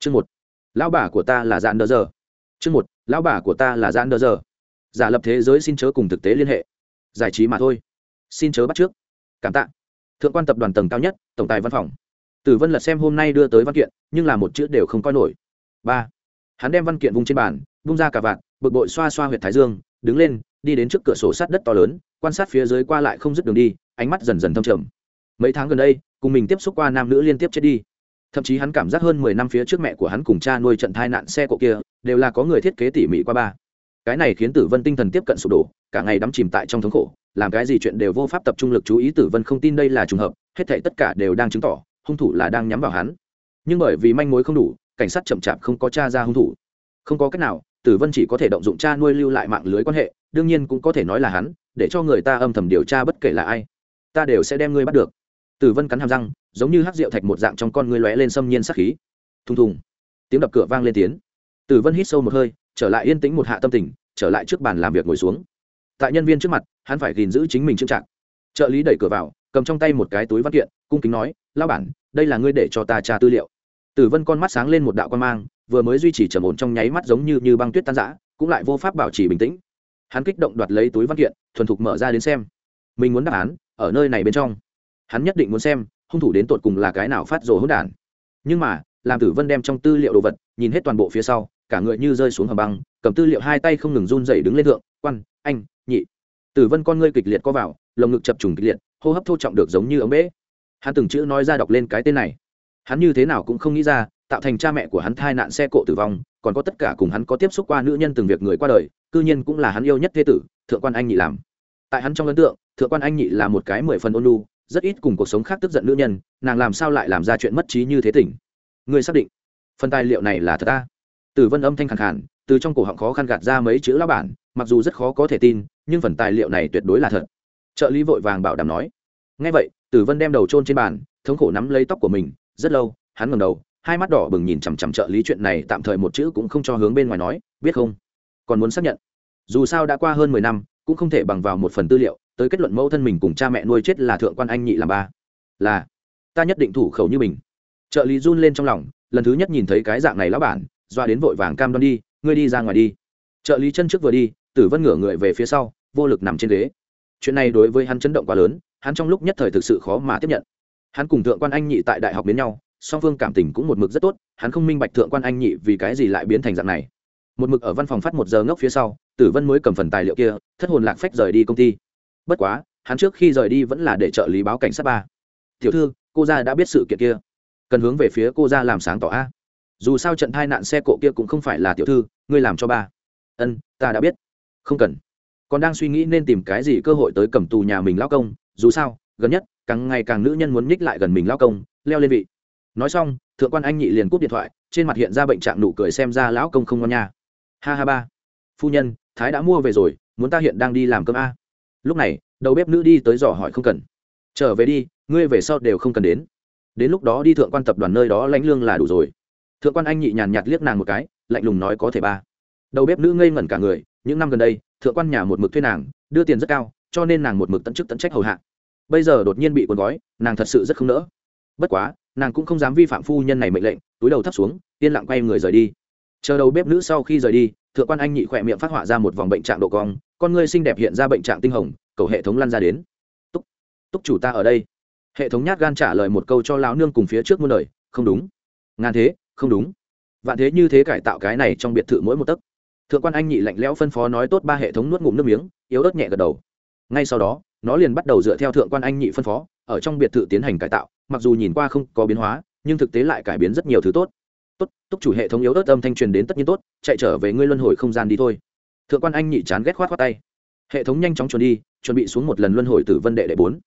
chương một. Lão bà của ta là dạn đờ giờ. Chương một. Lão bà của ta là dạn đờ giờ. Giả lập thế giới xin chớ cùng thực tế liên hệ. Giải trí mà thôi. Xin chớ bắt trước. Cảm tạ. Thượng quan tập đoàn tầng cao nhất, tổng tài văn phòng. Tử vân lật xem hôm nay đưa tới văn kiện, nhưng là một chữ đều không coi nổi. Ba. Hắn đem văn kiện vung trên bàn, vung ra cả vạn bực bội xoa xoa huyệt thái dương, đứng lên, đi đến trước cửa sổ sát đất to lớn, quan sát phía dưới qua lại không dứt đường đi, ánh mắt dần dần thâm trầm. Mấy tháng gần đây, cùng mình tiếp xúc qua nam nữ liên tiếp chết đi thậm chí hắn cảm giác hơn mười năm phía trước mẹ của hắn cùng cha nuôi trận thai nạn xe cộ kia, đều là có người thiết kế tỉ mỉ qua ba. Cái này khiến tử vân tinh thần tiếp cận sụp đổ, cả ngày đắm chìm tại trong thống khổ, làm cái gì chuyện đều vô pháp tập trung lực chú ý tử vân không tin đây là trùng hợp, hết thảy tất cả đều đang chứng tỏ, hung thủ là đang nhắm vào hắn. Nhưng bởi vì manh mối không đủ, cảnh sát chậm chạp không có t r a ra hung thủ. Không có cách nào, tử vân chỉ có thể động dụng cha nuôi lưu lại mạng lưới quan hệ, đương nhiên cũng có thể nói là hắn, để cho người ta âm thầm điều tra bất kể là ai. Ta đều sẽ đem ngươi bắt được tử vân cắn hàm răng, giống như hát rượu thạch một dạng trong con ngươi lóe lên xâm nhiên sắc khí. Thùng thùng. Tiếng đập cửa vang lên tiếng. Tử vân hít sâu một hơi, trở lại yên tĩnh một hạ tâm tình, trở lại trước bàn làm việc ngồi xuống. Tại nhân viên trước mặt, hắn phải gìn giữ chính mình trưng trạng trợ lý đẩy cửa vào, cầm trong tay một cái túi văn kiện, cung kính nói lao bản, đây là ngươi để cho ta tra tư liệu. Tử vân con mắt sáng lên một đạo quan mang, vừa mới duy trì trầm ổn trong nháy mắt giống như như băng tuyết tan rã, cũng lại vô pháp bảo trì bình tĩnh. Hắn kích động đoạt lấy túi văn kiện, thuần thục mở ra đến xem. Mình muốn đáp án, ở nơi này bên trong hắn nhất định muốn xem, hung thủ đến tột cùng là cái nào phát rồ hỗn đản. Nhưng mà, làm tử vân đem trong tư liệu đồ vật, nhìn hết toàn bộ phía sau, cả người như rơi xuống hầm băng, cầm tư liệu hai tay không ngừng run dày đứng lên thượng, quan, anh, nhị. Tử vân con ngươi kịch liệt co vào, lồng ngực chập trùng kịch liệt, hô hấp thô trọng được giống như ống bể hắn từng chữ nói ra đọc lên cái tên này. Hắn như thế nào cũng không nghĩ ra, tạo thành cha mẹ của hắn thai nạn xe cộ tử vong, còn có tất cả cùng hắn có tiếp xúc qua nữ nhân từng việc người qua đời, cư nhiên cũng là hắn yêu nhất thế tử, thượng quan anh nhị làm. Tại hắn trong ấn tượng, thượng quan anh nhị là một cái mười phần ôn lu rất ít cùng cuộc sống khác tức giận nữ nhân, nàng làm sao lại làm ra chuyện mất trí như thế tỉnh? Người xác định, phần tài liệu này là thật ta? Tử vân âm thanh khẳng khản từ trong cổ họng khó khăn gạt ra mấy chữ lão bản, mặc dù rất khó có thể tin, nhưng phần tài liệu này tuyệt đối là thật. Trợ lý vội vàng bảo đảm nói. Ngay vậy, tử vân đem đầu trôn trên bàn, thống khổ nắm lấy tóc của mình, rất lâu, hắn ngầm đầu, hai mắt đỏ bừng nhìn chằm chằm trợ lý chuyện này, tạm thời một chữ cũng không cho hướng bên ngoài nói, biết không? Còn muốn xác nhận. Dù sao đã qua hơn mười năm, cũng không thể bằng vào một phần tư liệu tới kết luận mẫu thân mình cùng cha mẹ nuôi chết là thượng quan anh nhị làm ba. Là, ta nhất định thủ khẩu như mình. Trợ lý run lên trong lòng, lần thứ nhất nhìn thấy cái dạng này lão bản, doa đến vội vàng cam đoan đi, ngươi đi ra ngoài đi. Trợ lý chân trước vừa đi, tử vân ngửa người về phía sau, vô lực nằm trên ghế. Chuyện này đối với hắn chấn động quá lớn, hắn trong lúc nhất thời thực sự khó mà tiếp nhận. Hắn cùng thượng quan anh nhị tại đại học đến nhau, song phương cảm tình cũng một mực rất tốt, hắn không minh bạch thượng quan anh nhị vì cái gì lại biến thành dạng này. Một mực ở văn phòng phát một giờ ngốc phía sau, tử vân mới cầm phần tài liệu kia, thất hồn lạc phách rời đi công ty bất quá, hắn trước khi rời đi vẫn là để trợ lý báo cảnh sát ba. Tiểu thư, cô gia đã biết sự kiện kia. Cần hướng về phía cô gia làm sáng tỏ a. Dù sao trận thai nạn xe cộ kia cũng không phải là tiểu thư, ngươi làm cho ba. Ân, ta đã biết. Không cần. Còn đang suy nghĩ nên tìm cái gì cơ hội tới cầm tù nhà mình lao công, dù sao, gần nhất, càng ngày càng nữ nhân muốn nhích lại gần mình lao công, leo lên vị. Nói xong, thượng quan anh nhị liền cúp điện thoại, trên mặt hiện ra bệnh trạng nụ cười xem ra lão công không ngon nha. Ha ha ba. Phu nhân, thái đã mua về rồi, muốn ta hiện đang đi làm cơm a lúc này, đầu bếp nữ đi tới dò hỏi không cần. Trở về đi, ngươi về sau đều không cần đến. Đến lúc đó đi thượng quan tập đoàn nơi đó lãnh lương là đủ rồi. Thượng quan anh nhị nhàn nhạt liếc nàng một cái, lạnh lùng nói có thể ba. Đầu bếp nữ ngây ngẩn cả người, những năm gần đây, thượng quan nhà một mực thuê nàng, đưa tiền rất cao, cho nên nàng một mực tận chức tận trách hầu hạ. Bây giờ đột nhiên bị cuốn gói, nàng thật sự rất không nỡ. Bất quá, nàng cũng không dám vi phạm phu nhân này mệnh lệnh, túi đầu thấp xuống, yên lặng quay người rời đi. Chờ đầu bếp nữ sau khi rời đi thượng quan anh nhị khỏe miệng phát họa ra một vòng bệnh trạng độ cong, con ngươi xinh đẹp hiện ra bệnh trạng tinh hồng, cầu hệ thống lăn ra đến. Túc túc chủ ta ở đây. Hệ thống nhát gan trả lời một câu cho lão nương cùng phía trước muôn đời, không đúng. Ngàn thế, không đúng. Vạn thế như thế cải tạo cái này trong biệt thự mỗi một tấc. Thượng quan anh nhị lạnh lẽo phân phó nói tốt ba hệ thống nuốt ngụm nước miếng, yếu ớt nhẹ gật đầu. Ngay sau đó, nó liền bắt đầu dựa theo thượng quan anh nhị phân phó, ở trong biệt thự tiến hành cải tạo, mặc dù nhìn qua không có biến hóa, nhưng thực tế lại cải biến rất nhiều thứ tốt tốt, túc chủ hệ thống yếu ớt âm thanh truyền đến tất nhiên tốt, chạy trở về ngươi luân hồi không gian đi thôi. Thượng quan anh nhị chán ghét khoát khoát tay. Hệ thống nhanh chóng chuẩn đi, chuẩn bị xuống một lần luân hồi tử vân đệ đệ bốn.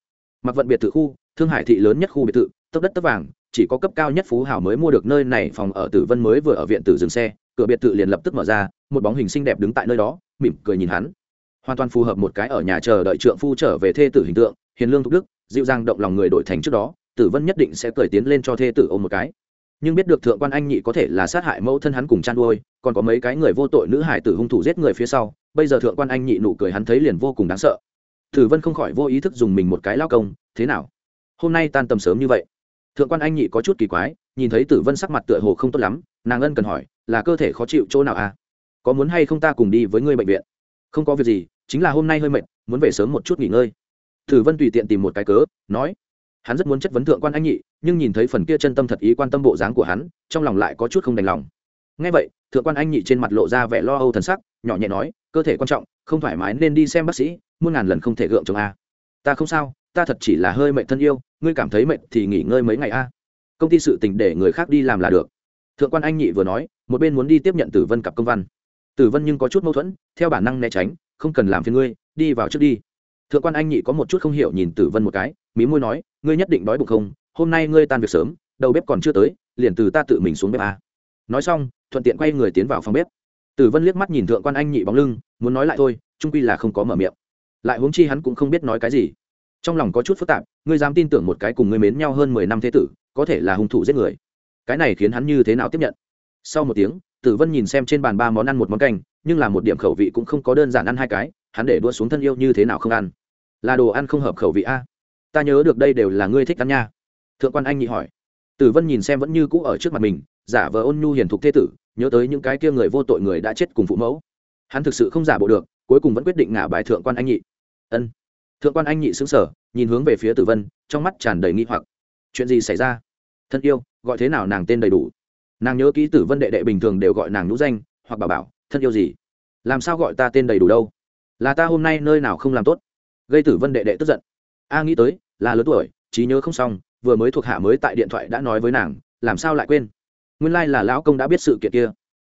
Mặc vận biệt thự khu, thương hải thị lớn nhất khu biệt thự, tấp đất tấp vàng, chỉ có cấp cao nhất phú hảo mới mua được nơi này phòng ở tử vân mới vừa ở viện tử dừng xe, cửa biệt thự liền lập tức mở ra, một bóng hình xinh đẹp đứng tại nơi đó, mỉm cười nhìn hắn. Hoàn toàn phù hợp một cái ở nhà chờ đợi trượng phu trở về thê tử hình tượng, hiền lương thục đức, dịu dàng động lòng người đổi thành trước đó, tử vân nhất định sẽ cười tiến lên cho thê tử ôm một cái nhưng biết được thượng quan anh nhị có thể là sát hại mẫu thân hắn cùng chăn nuôi còn có mấy cái người vô tội nữ hải tử hung thủ giết người phía sau, bây giờ thượng quan anh nhị nụ cười hắn thấy liền vô cùng đáng sợ. Tử vân không khỏi vô ý thức dùng mình một cái lao công, thế nào? Hôm nay tan tầm sớm như vậy. Thượng quan anh nhị có chút kỳ quái, nhìn thấy tử vân sắc mặt tựa hồ không tốt lắm, nàng ân cần hỏi, là cơ thể khó chịu chỗ nào à? Có muốn hay không ta cùng đi với ngươi bệnh viện? Không có việc gì, chính là hôm nay hơi mệt, muốn về sớm một chút nghỉ ngơi. Thử vân tùy tiện tìm một cái cớ, nói hắn rất muốn chất vấn thượng quan anh nhị, nhưng nhìn thấy phần kia chân tâm thật ý quan tâm bộ dáng của hắn, trong lòng lại có chút không đành lòng. Ngay vậy, thượng quan anh nhị trên mặt lộ ra vẻ lo âu thần sắc, nhỏ nhẹ nói, cơ thể quan trọng, không thoải mái nên đi xem bác sĩ, muôn ngàn lần không thể gượng chồng a. Ta không sao, ta thật chỉ là hơi mệnh thân yêu, ngươi cảm thấy mệt thì nghỉ ngơi mấy ngày a. Công ty sự tình để người khác đi làm là được. Thượng quan anh nhị vừa nói, một bên muốn đi tiếp nhận tử vân cặp công văn. Tử vân nhưng có chút mâu thuẫn, theo bản năng né tránh, không cần làm phiền ngươi, đi vào trước đi thượng quan anh nhị có một chút không hiểu nhìn tử vân một cái, mí môi nói, ngươi nhất định đói bụng không? Hôm nay ngươi tan việc sớm, đầu bếp còn chưa tới, liền từ ta tự mình xuống bếp a nói xong, thuận tiện quay người tiến vào phòng bếp. Tử vân liếc mắt nhìn thượng quan anh nhị bóng lưng, muốn nói lại thôi, trung quy là không có mở miệng. Lại huống chi hắn cũng không biết nói cái gì. Trong lòng có chút phức tạp, ngươi dám tin tưởng một cái cùng ngươi mến nhau hơn mười năm thế tử, có thể là hung thủ giết người. Cái này khiến hắn như thế nào tiếp nhận? Sau một tiếng, tử vân nhìn xem trên bàn ba món ăn một món canh, nhưng là một điểm khẩu vị cũng không có đơn giản ăn hai cái, hắn để đua xuống thân yêu như thế nào không ăn là đồ ăn không hợp khẩu vị a. Ta nhớ được đây đều là ngươi thích ăn nha. Thượng quan anh nhị hỏi. Tử vân nhìn xem vẫn như cũ ở trước mặt mình, giả vờ ôn nhu hiền thục thế tử, nhớ tới những cái kia người vô tội người đã chết cùng phụ mẫu. Hắn thực sự không giả bộ được, cuối cùng vẫn quyết định ngả bài thượng quan anh nhị. Ân. Thượng quan anh nhị xứng sở nhìn hướng về phía tử vân, trong mắt tràn đầy nghi hoặc. Chuyện gì xảy ra? Thân yêu, gọi thế nào nàng tên đầy đủ? Nàng nhớ kỹ tử vân đệ đệ bình thường đều gọi nàng nhũ danh, hoặc bảo bảo, thân yêu gì? Làm sao gọi ta tên đầy đủ đâu? Là ta hôm nay nơi nào không làm tốt? Gây tử vân đệ đệ tức giận. A nghĩ tới, là lớn tuổi, trí nhớ không xong, vừa mới thuộc hạ mới tại điện thoại đã nói với nàng, làm sao lại quên. Nguyên lai、like、là lão công đã biết sự kiện kia.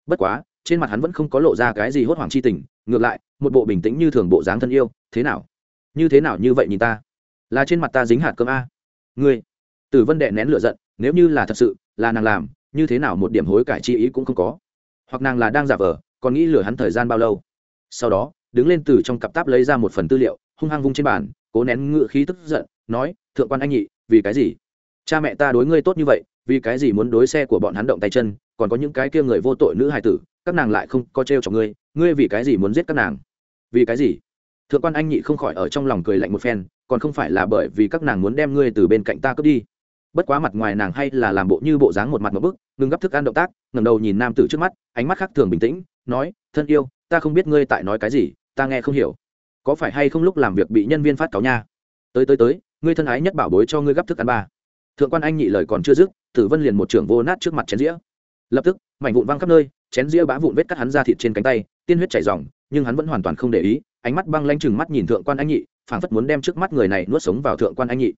Bất quá, trên mặt hắn vẫn không có lộ ra cái gì hốt hoảng c h i tình, ngược lại, một bộ bình tĩnh như thường bộ dáng thân yêu, thế nào? Như thế nào như vậy nhìn ta? Là trên mặt ta dính hạt cơm a? Ngươi? Tử vân đệ nén l ử a giận, nếu như là thật sự, là nàng làm, như thế nào một điểm hối cải chi ý cũng không có. Hoặc nàng là đang giả vờ, còn nghĩ lừa hắn thời gian bao lâu? Sau đó, đứng lên từ trong cặp táp lấy ra một phần tư liệu hung hăng vung trên bàn, cố nén ngự khí tức giận, nói, thượng quan anh nhị, vì cái gì? Cha mẹ ta đối ngươi tốt như vậy, vì cái gì muốn đối xe của bọn hắn động tay chân, còn có những cái kia người vô tội nữ hài tử, các nàng lại không có t r e o cho ngươi ngươi vì cái gì muốn giết các nàng? Vì cái gì? Thượng quan anh nhị không khỏi ở trong lòng cười lạnh một phen, còn không phải là bởi vì các nàng muốn đem ngươi từ bên cạnh ta cướp đi. Bất quá mặt ngoài nàng hay là làm bộ như bộ dáng một mặt một bức, ngừng gấp thức ăn động tác ngầm đầu nhìn nam tử trước mắt, ánh mắt khác thường bình tĩnh, nói, thân yêu, ta không biết ngươi tại nói cái gì, ta nghe không hiểu có phải hay không lúc làm việc bị nhân viên phát cáo nha? Tới tới tới, ngươi thân ái nhất bảo bối cho ngươi gấp thức ăn ba. Thượng quan anh nhị lời còn chưa dứt, tử vân liền một trưởng vô nát trước mặt chén dĩa. Lập tức, mảnh vụn văng khắp nơi, chén dĩa bã vụn vết cắt hắn ra thịt trên cánh tay, tiên huyết chảy r nhưng hắn vẫn hoàn toàn không để ý, ánh mắt băng lanh chừng mắt nhìn thượng quan anh nhị, phảng phất muốn đem trước mắt người này nuốt sống vào thượng quan anh nhị.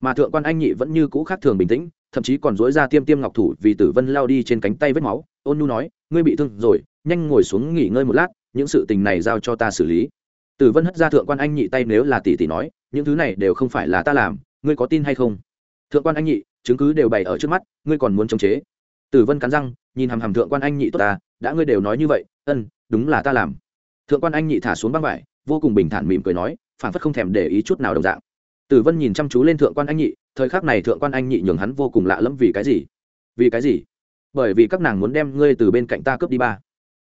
Mà thượng quan anh nhị vẫn như cũ khác thường bình tĩnh, thậm chí còn dối ra tiêm tiêm ngọc thủ vì tử vân lao đi trên cánh tay vết máu. Ôn nu nói, ngươi bị thương rồi, nhanh ngồi xuống nghỉ ngơi một lát, những sự tình này giao cho ta xử lý tử vân hất ra thượng quan anh nhị tay nếu là tỷ tỷ nói, những thứ này đều không phải là ta làm, ngươi có tin hay không? Thượng quan anh nhị, chứng cứ đều bày ở trước mắt, ngươi còn muốn chống chế. Tử vân cắn răng, nhìn hàm hàm thượng quan anh nhị, tốt ta, đã ngươi đều nói như vậy, ân, đúng là ta làm. Thượng quan anh nhị thả xuống băng vải, vô cùng bình thản mỉm cười nói phản phất không thèm để ý chút nào đồng dạng. Tử vân nhìn chăm chú lên thượng quan anh nhị, thời khắc này thượng quan anh nhị nhường hắn vô cùng lạ lẫm vì cái gì? Vì cái gì? Bởi vì các nàng muốn đem ngươi từ bên cạnh ta cướp đi ba.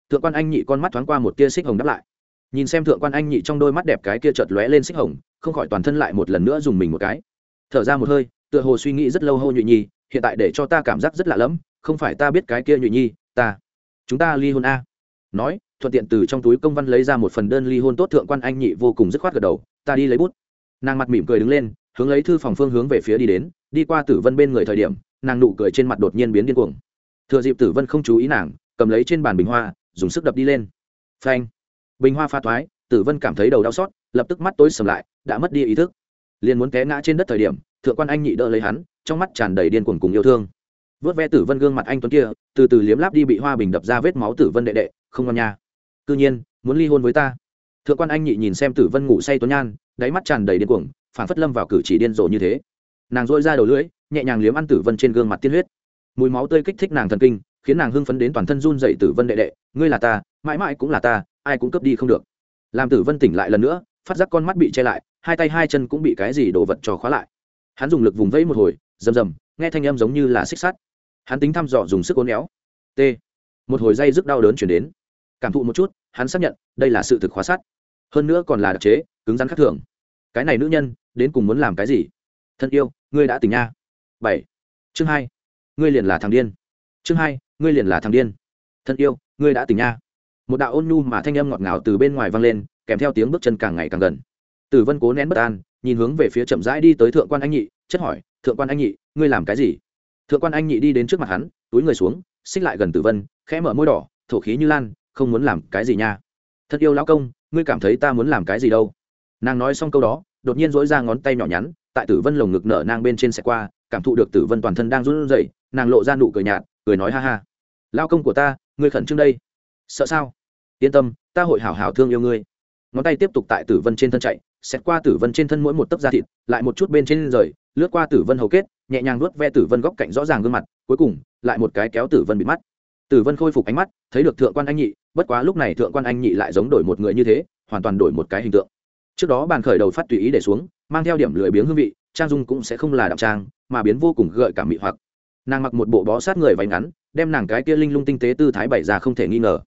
Thượng quan anh nhị con mắt thoáng qua một tia xích hồng đáp lại nhìn xem thượng quan anh nhị trong đôi mắt đẹp cái kia chợt lóe lên xích hồng, không khỏi toàn thân lại một lần nữa dùng mình một cái. Thở ra một hơi, tựa hồ suy nghĩ rất lâu hô nhụy nhi, hiện tại để cho ta cảm giác rất lạ lẫm, không phải ta biết cái kia nhụy nhi, ta, chúng ta ly hôn a. Nói, thuận tiện từ trong túi công văn lấy ra một phần đơn ly hôn tốt thượng quan anh nhị vô cùng dứt khoát gật đầu, ta đi lấy bút. Nàng mặt mỉm cười đứng lên, hướng lấy thư phòng phương hướng về phía đi đến, đi qua tử vân bên người thời điểm, nàng nụ cười trên mặt đột nhiên biến điên cuồng. Thừa dịp tử vân không chú ý nàng, cầm lấy trên bàn bình hoa, dùng sức đập đi lên. Phanh bình hoa pha thoái, tử vân cảm thấy đầu đau xót, lập tức mắt tối sầm lại, đã mất đi ý thức. Liền muốn té ngã trên đất thời điểm, thượng quan anh nhị đỡ lấy hắn, trong mắt tràn đầy điên cuồng cùng yêu thương. Vớt ve tử vân gương mặt anh tuấn kia, từ từ liếm láp đi bị hoa bình đập ra vết máu tử vân đệ đệ, không ngon nha. Cứ nhiên, muốn ly hôn với ta. Thượng quan anh nhị nhìn xem tử vân ngủ say tuấn nhan, đáy mắt tràn đầy điên cuồng, phản phất lâm vào cử chỉ điên rồ như thế. Nàng dội ra đầu lưỡi, nhẹ nhàng liếm ăn tử vân trên gương mặt tiên huyết. Mùi máu tươi kích thích nàng thần kinh, khiến nàng hưng phấn đến toàn thân run dậy tử vân đệ đệ. Ngươi là ta, mãi mãi cũng là ta ai cũng cướp đi không được. Làm tử vân tỉnh lại lần nữa, phát giác con mắt bị che lại, hai tay hai chân cũng bị cái gì đồ vật trò khóa lại. Hắn dùng lực vùng vẫy một hồi, rầm rầm, nghe thanh âm giống như là xích sắt. Hắn tính thăm dò dùng sức ốn éo. T. Một hồi dây rất đau đớn chuyển đến. Cảm thụ một chút, hắn xác nhận, đây là sự thực khóa sắt. Hơn nữa còn là đặc chế, cứng rắn khác thường. Cái này nữ nhân, đến cùng muốn làm cái gì? Thân yêu, ngươi đã tỉnh nha. Bảy. Chương hai. Ngươi liền là thằng điên. Chương hai. Ngươi liền là thằng điên. Thân yêu, ngươi đã tỉnh nha một đạo ôn nhu mà thanh âm ngọt ngào từ bên ngoài vang lên, kèm theo tiếng bước chân càng ngày càng gần. Tử vân cố nén bất an, nhìn hướng về phía chậm rãi đi tới thượng quan anh nhị, chất hỏi, thượng quan anh nhị, ngươi làm cái gì? Thượng quan anh nhị đi đến trước mặt hắn, túi người xuống, xích lại gần tử vân, khẽ mở môi đỏ, thổ khí như lan, không muốn làm cái gì nha. Thật yêu lão công, ngươi cảm thấy ta muốn làm cái gì đâu? Nàng nói xong câu đó, đột nhiên dỗi ra ngón tay nhỏ nhắn, tại tử vân lồng ngực nở nang bên trên xe qua, cảm thụ được tử vân toàn thân đang run rẩy, nàng lộ ra nụ cười nhạt, cười nói ha ha. Lao công của ta, ngươi khẩn trương đây sợ sao? Yên tâm, ta hội hảo hảo thương yêu ngươi. Ngón tay tiếp tục tại tử vân trên thân chạy xét qua tử vân trên thân mỗi một tấc da thịt, lại một chút bên trên rời, lướt qua tử vân hầu kết, nhẹ nhàng nuốt ve tử vân góc cạnh rõ ràng gương mặt, cuối cùng, lại một cái kéo tử vân bị mắt. Tử vân khôi phục ánh mắt, thấy được thượng quan anh nhị, bất quá lúc này thượng quan anh nhị lại giống đổi một người như thế, hoàn toàn đổi một cái hình tượng. Trước đó bàn khởi đầu phát tùy ý để xuống, mang theo điểm lười biếng hương vị, trang dung cũng sẽ không là đạm trang, mà biến vô cùng gợi cảm mị hoặc. Nàng mặc một bộ bó sát người váy ngắn, đem nàng cái kia linh lung tinh tế tư thái bày ra không thể nghi ngờ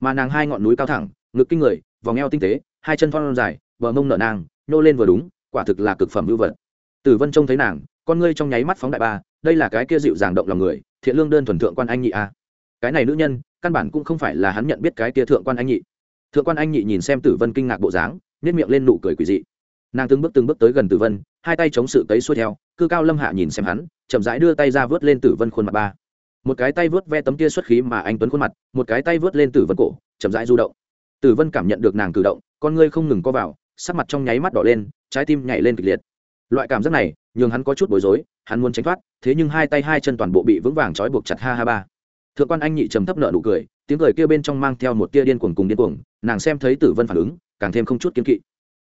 mà nàng hai ngọn núi cao thẳng, ngực kinh người, vòng eo tinh tế, hai chân thon dài, bờ mông nở nàng nhô lên vừa đúng, quả thực là cực phẩm hữu vật. Tử vân trông thấy nàng, con ngươi trong nháy mắt phóng đại ba, đây là cái kia dịu dàng động lòng người, thiện lương đơn thuần thượng quan anh nhị a. Cái này nữ nhân, căn bản cũng không phải là hắn nhận biết cái kia thượng quan anh nhị. Thượng quan anh nhị nhìn xem tử vân kinh ngạc bộ dáng nhét miệng lên nụ cười quỷ dị. Nàng từng bước từng bước tới gần tử vân, hai tay chống sự cấy xuôi theo, cư cao lâm hạ nhìn xem hắn, chậm rãi đưa tay ra vớt lên tử vân khuôn mặt ba một cái tay vớt ve tấm kia xuất khí mà anh tuấn khuôn mặt, một cái tay vớt lên tử vân cổ, chậm rãi du động. Tử vân cảm nhận được nàng cử động, con ngươi không ngừng co vào, sắc mặt trong nháy mắt đỏ lên, trái tim nhảy lên kịch liệt. Loại cảm giác này, nhường hắn có chút bối rối, hắn muốn tránh thoát, thế nhưng hai tay hai chân toàn bộ bị vững vàng trói buộc chặt ha ha ba. Thượng quan anh nhị trầm thấp nợ nụ cười, tiếng cười kia bên trong mang theo một tia điên cuồng cùng điên cuồng, nàng xem thấy tử vân phản ứng, càng thêm không chút kiên kỵ.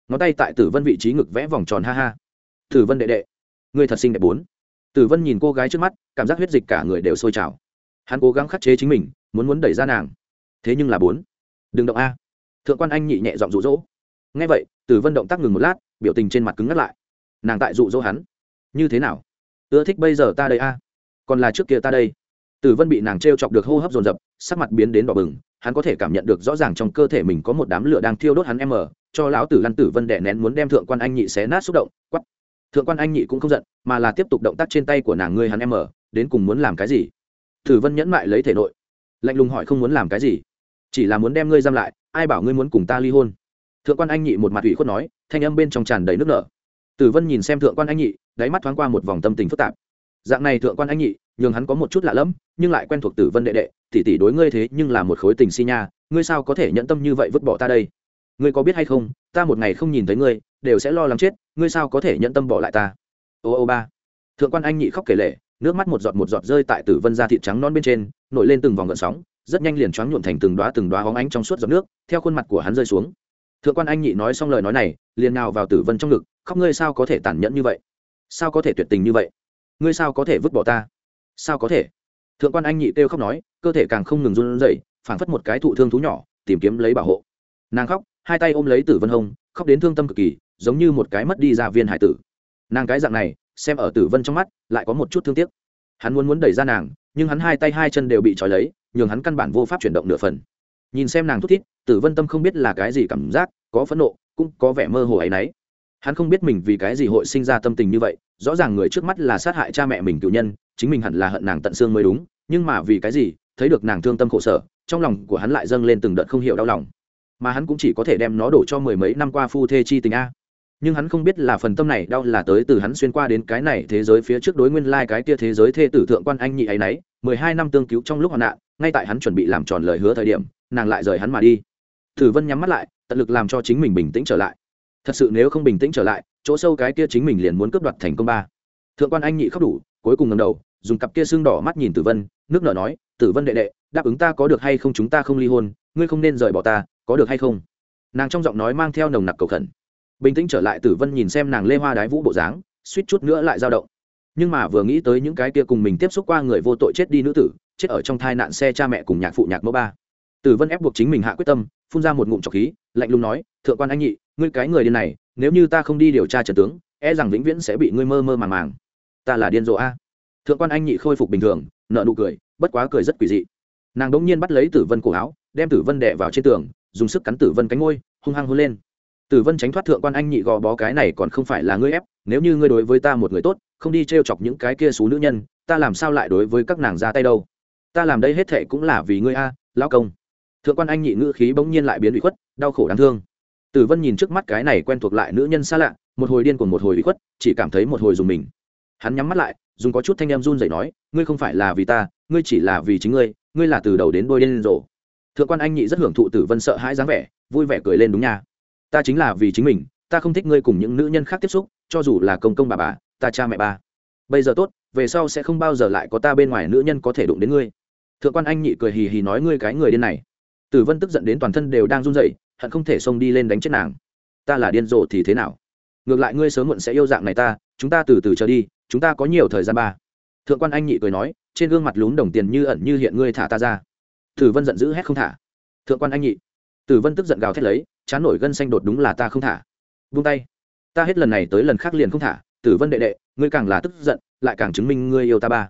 Ngón tay tại tử vân vị trí ngực vẽ vòng tròn ha ha. Tử vân đệ đệ người thật xinh đẹp bốn tử vân nhìn cô gái trước mắt, cảm giác huyết dịch cả người đều sôi trào. Hắn cố gắng khắc chế chính mình, muốn muốn đẩy ra nàng. Thế nhưng là bốn. Đừng động a. Thượng quan anh nhị nhẹ giọng rụ rỗ ngay vậy, tử vân động tác ngừng một lát, biểu tình trên mặt cứng ngắt lại. Nàng tại rụ rỗ hắn. Như thế nào? Ưa thích bây giờ ta đây a. Còn là trước kia ta đây. Tử vân bị nàng t r e o chọc được hô hấp dồn dập, sắc mặt biến đến đỏ bừng, hắn có thể cảm nhận được rõ ràng trong cơ thể mình có một đám lửa đang thiêu đốt hắn em ở, cho lão tử lăn tử vân đẻ nén muốn đem thượng quan anh nhị xé nát xúc động quắp thượng quan anh nhị cũng không giận, mà là tiếp tục động tác trên tay của nàng ngươi hắn em ở, đến cùng muốn làm cái gì? Tử vân nhẫn mại lấy thể nội, lạnh lùng hỏi không muốn làm cái gì, chỉ là muốn đem ngươi giam lại, ai bảo ngươi muốn cùng ta ly hôn? Thượng quan anh nhị một mặt ủy khuất nói, thanh âm bên trong tràn đầy nước nở. Tử vân nhìn xem thượng quan anh nhị, đáy mắt thoáng qua một vòng tâm tình phức tạp. Dạng này thượng quan anh nhị, nhường hắn có một chút lạ lẫm, nhưng lại quen thuộc tử vân đệ đệ, tỷ tỷ đối ngươi thế nhưng là một khối tình si nha, ngươi sao có thể nhận tâm như vậy vứt bỏ ta đây? Ngươi có biết hay không, ta một ngày không nhìn thấy ngươi đều sẽ lo lắng chết, ngươi sao có thể nhận tâm bỏ lại ta? Ô ô ba. Thượng quan anh nhị khóc kể lệ nước mắt một giọt một giọt rơi tại tử vân da thịt trắng non bên trên, nổi lên từng vòng gợn sóng, rất nhanh liền choáng nhuộm thành từng đoá từng đoá hóng ánh trong suốt giọt nước, theo khuôn mặt của hắn rơi xuống. Thượng quan anh nhị nói xong lời nói này, liền nào vào tử vân trong ngực, khóc ngươi sao có thể tàn nhẫn như vậy? Sao có thể tuyệt tình như vậy? Ngươi sao có thể vứt bỏ ta? Sao có thể? Thượng quan anh nhị kêu khóc nói, cơ thể càng không ngừng run rẩy, phảng phất một cái thụ thương thú nhỏ, tìm kiếm lấy bảo hộ. Nàng khóc, hai tay ôm lấy tử vân hông, khóc đến thương tâm cực kỳ giống như một cái mất đi ra viên hải tử. Nàng cái dạng này, xem ở tử vân trong mắt, lại có một chút thương tiếc. Hắn muốn muốn đẩy ra nàng, nhưng hắn hai tay hai chân đều bị trói lấy, nhường hắn căn bản vô pháp chuyển động nửa phần. Nhìn xem nàng thút thít, tử vân tâm không biết là cái gì cảm giác, có phẫn nộ, cũng có vẻ mơ hồ ấ y n ấ y hắn không biết mình vì cái gì hội sinh ra tâm tình như vậy, rõ ràng người trước mắt là sát hại cha mẹ mình cựu nhân, chính mình hẳn là hận nàng tận xương mới đúng, nhưng mà vì cái gì, thấy được nàng thương tâm khổ sở, trong lòng của hắn lại dâng lên từng đợt không hiểu đau lòng. Mà hắn cũng chỉ có thể đem nó đổ cho mười mấy năm qua phu thê chi tình a nhưng hắn không biết là phần tâm này đau là tới từ hắn xuyên qua đến cái này thế giới phía trước đối nguyên lai cái kia thế giới thê tử thượng quan anh nhị ấy nấy, mười hai năm tương cứu trong lúc hoạn nạn, ngay tại hắn chuẩn bị làm tròn lời hứa thời điểm, nàng lại rời hắn mà đi. Tử vân nhắm mắt lại, tận lực làm cho chính mình bình tĩnh trở lại. Thật sự nếu không bình tĩnh trở lại, chỗ sâu cái kia chính mình liền muốn cướp đoạt thành công ba. Thượng quan anh nhị khóc đủ, cuối cùng ngầm đầu, dùng cặp kia xương đỏ mắt nhìn tử vân, nước nở nói, tử vân đệ đệ, đáp ứng ta có được hay không chúng ta không ly hôn, ngươi không nên rời bỏ ta, có được hay không? Nàng trong giọng nói mang theo nồng nặc cầu khẩn bình tĩnh trở lại tử vân nhìn xem nàng lê hoa đái vũ bộ dáng, suýt chút nữa lại dao động. Nhưng mà vừa nghĩ tới những cái kia cùng mình tiếp xúc qua người vô tội chết đi nữ tử, chết ở trong thai nạn xe cha mẹ cùng nhạc phụ nhạc mẫu ba. Tử vân ép buộc chính mình hạ quyết tâm, phun ra một ngụm trọc khí, lạnh lùng nói, thượng quan anh nhị, ngươi cái người điên này, nếu như ta không đi điều tra trần tướng e rằng vĩnh viễn sẽ bị ngươi mơ mơ màng màng. Ta là điên rồ a. Thượng quan anh nhị khôi phục bình thường nợ nụ cười, bất quá cười rất quỷ dị. Nàng đống nhiên bắt lấy tử vân cổ áo, đem tử vân đẻ vào trên tường, dùng sức cắn tử vân cánh ngôi hung hăng hôn lên tử vân tránh thoát thượng quan anh nhị gò bó cái này còn không phải là ngươi ép, nếu như ngươi đối với ta một người tốt, không đi t r e o chọc những cái kia xú nữ nhân, ta làm sao lại đối với các nàng ra tay đâu? Ta làm đây hết thệ cũng là vì ngươi a, lão công. Thượng quan anh nhị ngữ khí bỗng nhiên lại biến ủy khuất, đau khổ đáng thương. Tử vân nhìn trước mắt cái này quen thuộc lại nữ nhân xa lạ, một hồi điên cùng một hồi ủy khuất, chỉ cảm thấy một hồi dùng mình. Hắn nhắm mắt lại, dùng có chút thanh em run dậy nói, ngươi không phải là vì ta, ngươi chỉ là vì chính ngươi ngươi là từ đầu đến đôi điên rồ. Thượng quan anh nhị rất hưởng thụ tử vân sợ hãi dáng vẻ, vui vẻ cười lên đúng nha ta chính là vì chính mình, ta không thích ngươi cùng những nữ nhân khác tiếp xúc, cho dù là công công bà bà, ta cha mẹ bà. bây giờ tốt, về sau sẽ không bao giờ lại có ta bên ngoài nữ nhân có thể đụng đến ngươi. Thượng quan anh nhị cười hì hì nói ngươi cái người điên này. Tử vân tức giận đến toàn thân đều đang run rẩy, hận không thể xông đi lên đánh chết nàng. Ta là điên rồ thì thế nào? Ngược lại ngươi sớm muộn sẽ yêu dạng này ta, chúng ta từ từ chờ đi, chúng ta có nhiều thời gian ba. Thượng quan anh nhị cười nói, trên gương mặt lún đồng tiền như ẩn như hiện ngươi thả ta ra. Tử vân giận dữ hét không thả. Thượng quan anh nhị. Tử vân tức giận gào thét lấy chán nổi gân xanh đột đúng là ta không thả. Vung tay. Ta hết lần này tới lần khác liền không thả. Tử vân đệ đệ, ngươi càng là tức giận, lại càng chứng minh ngươi yêu ta ba.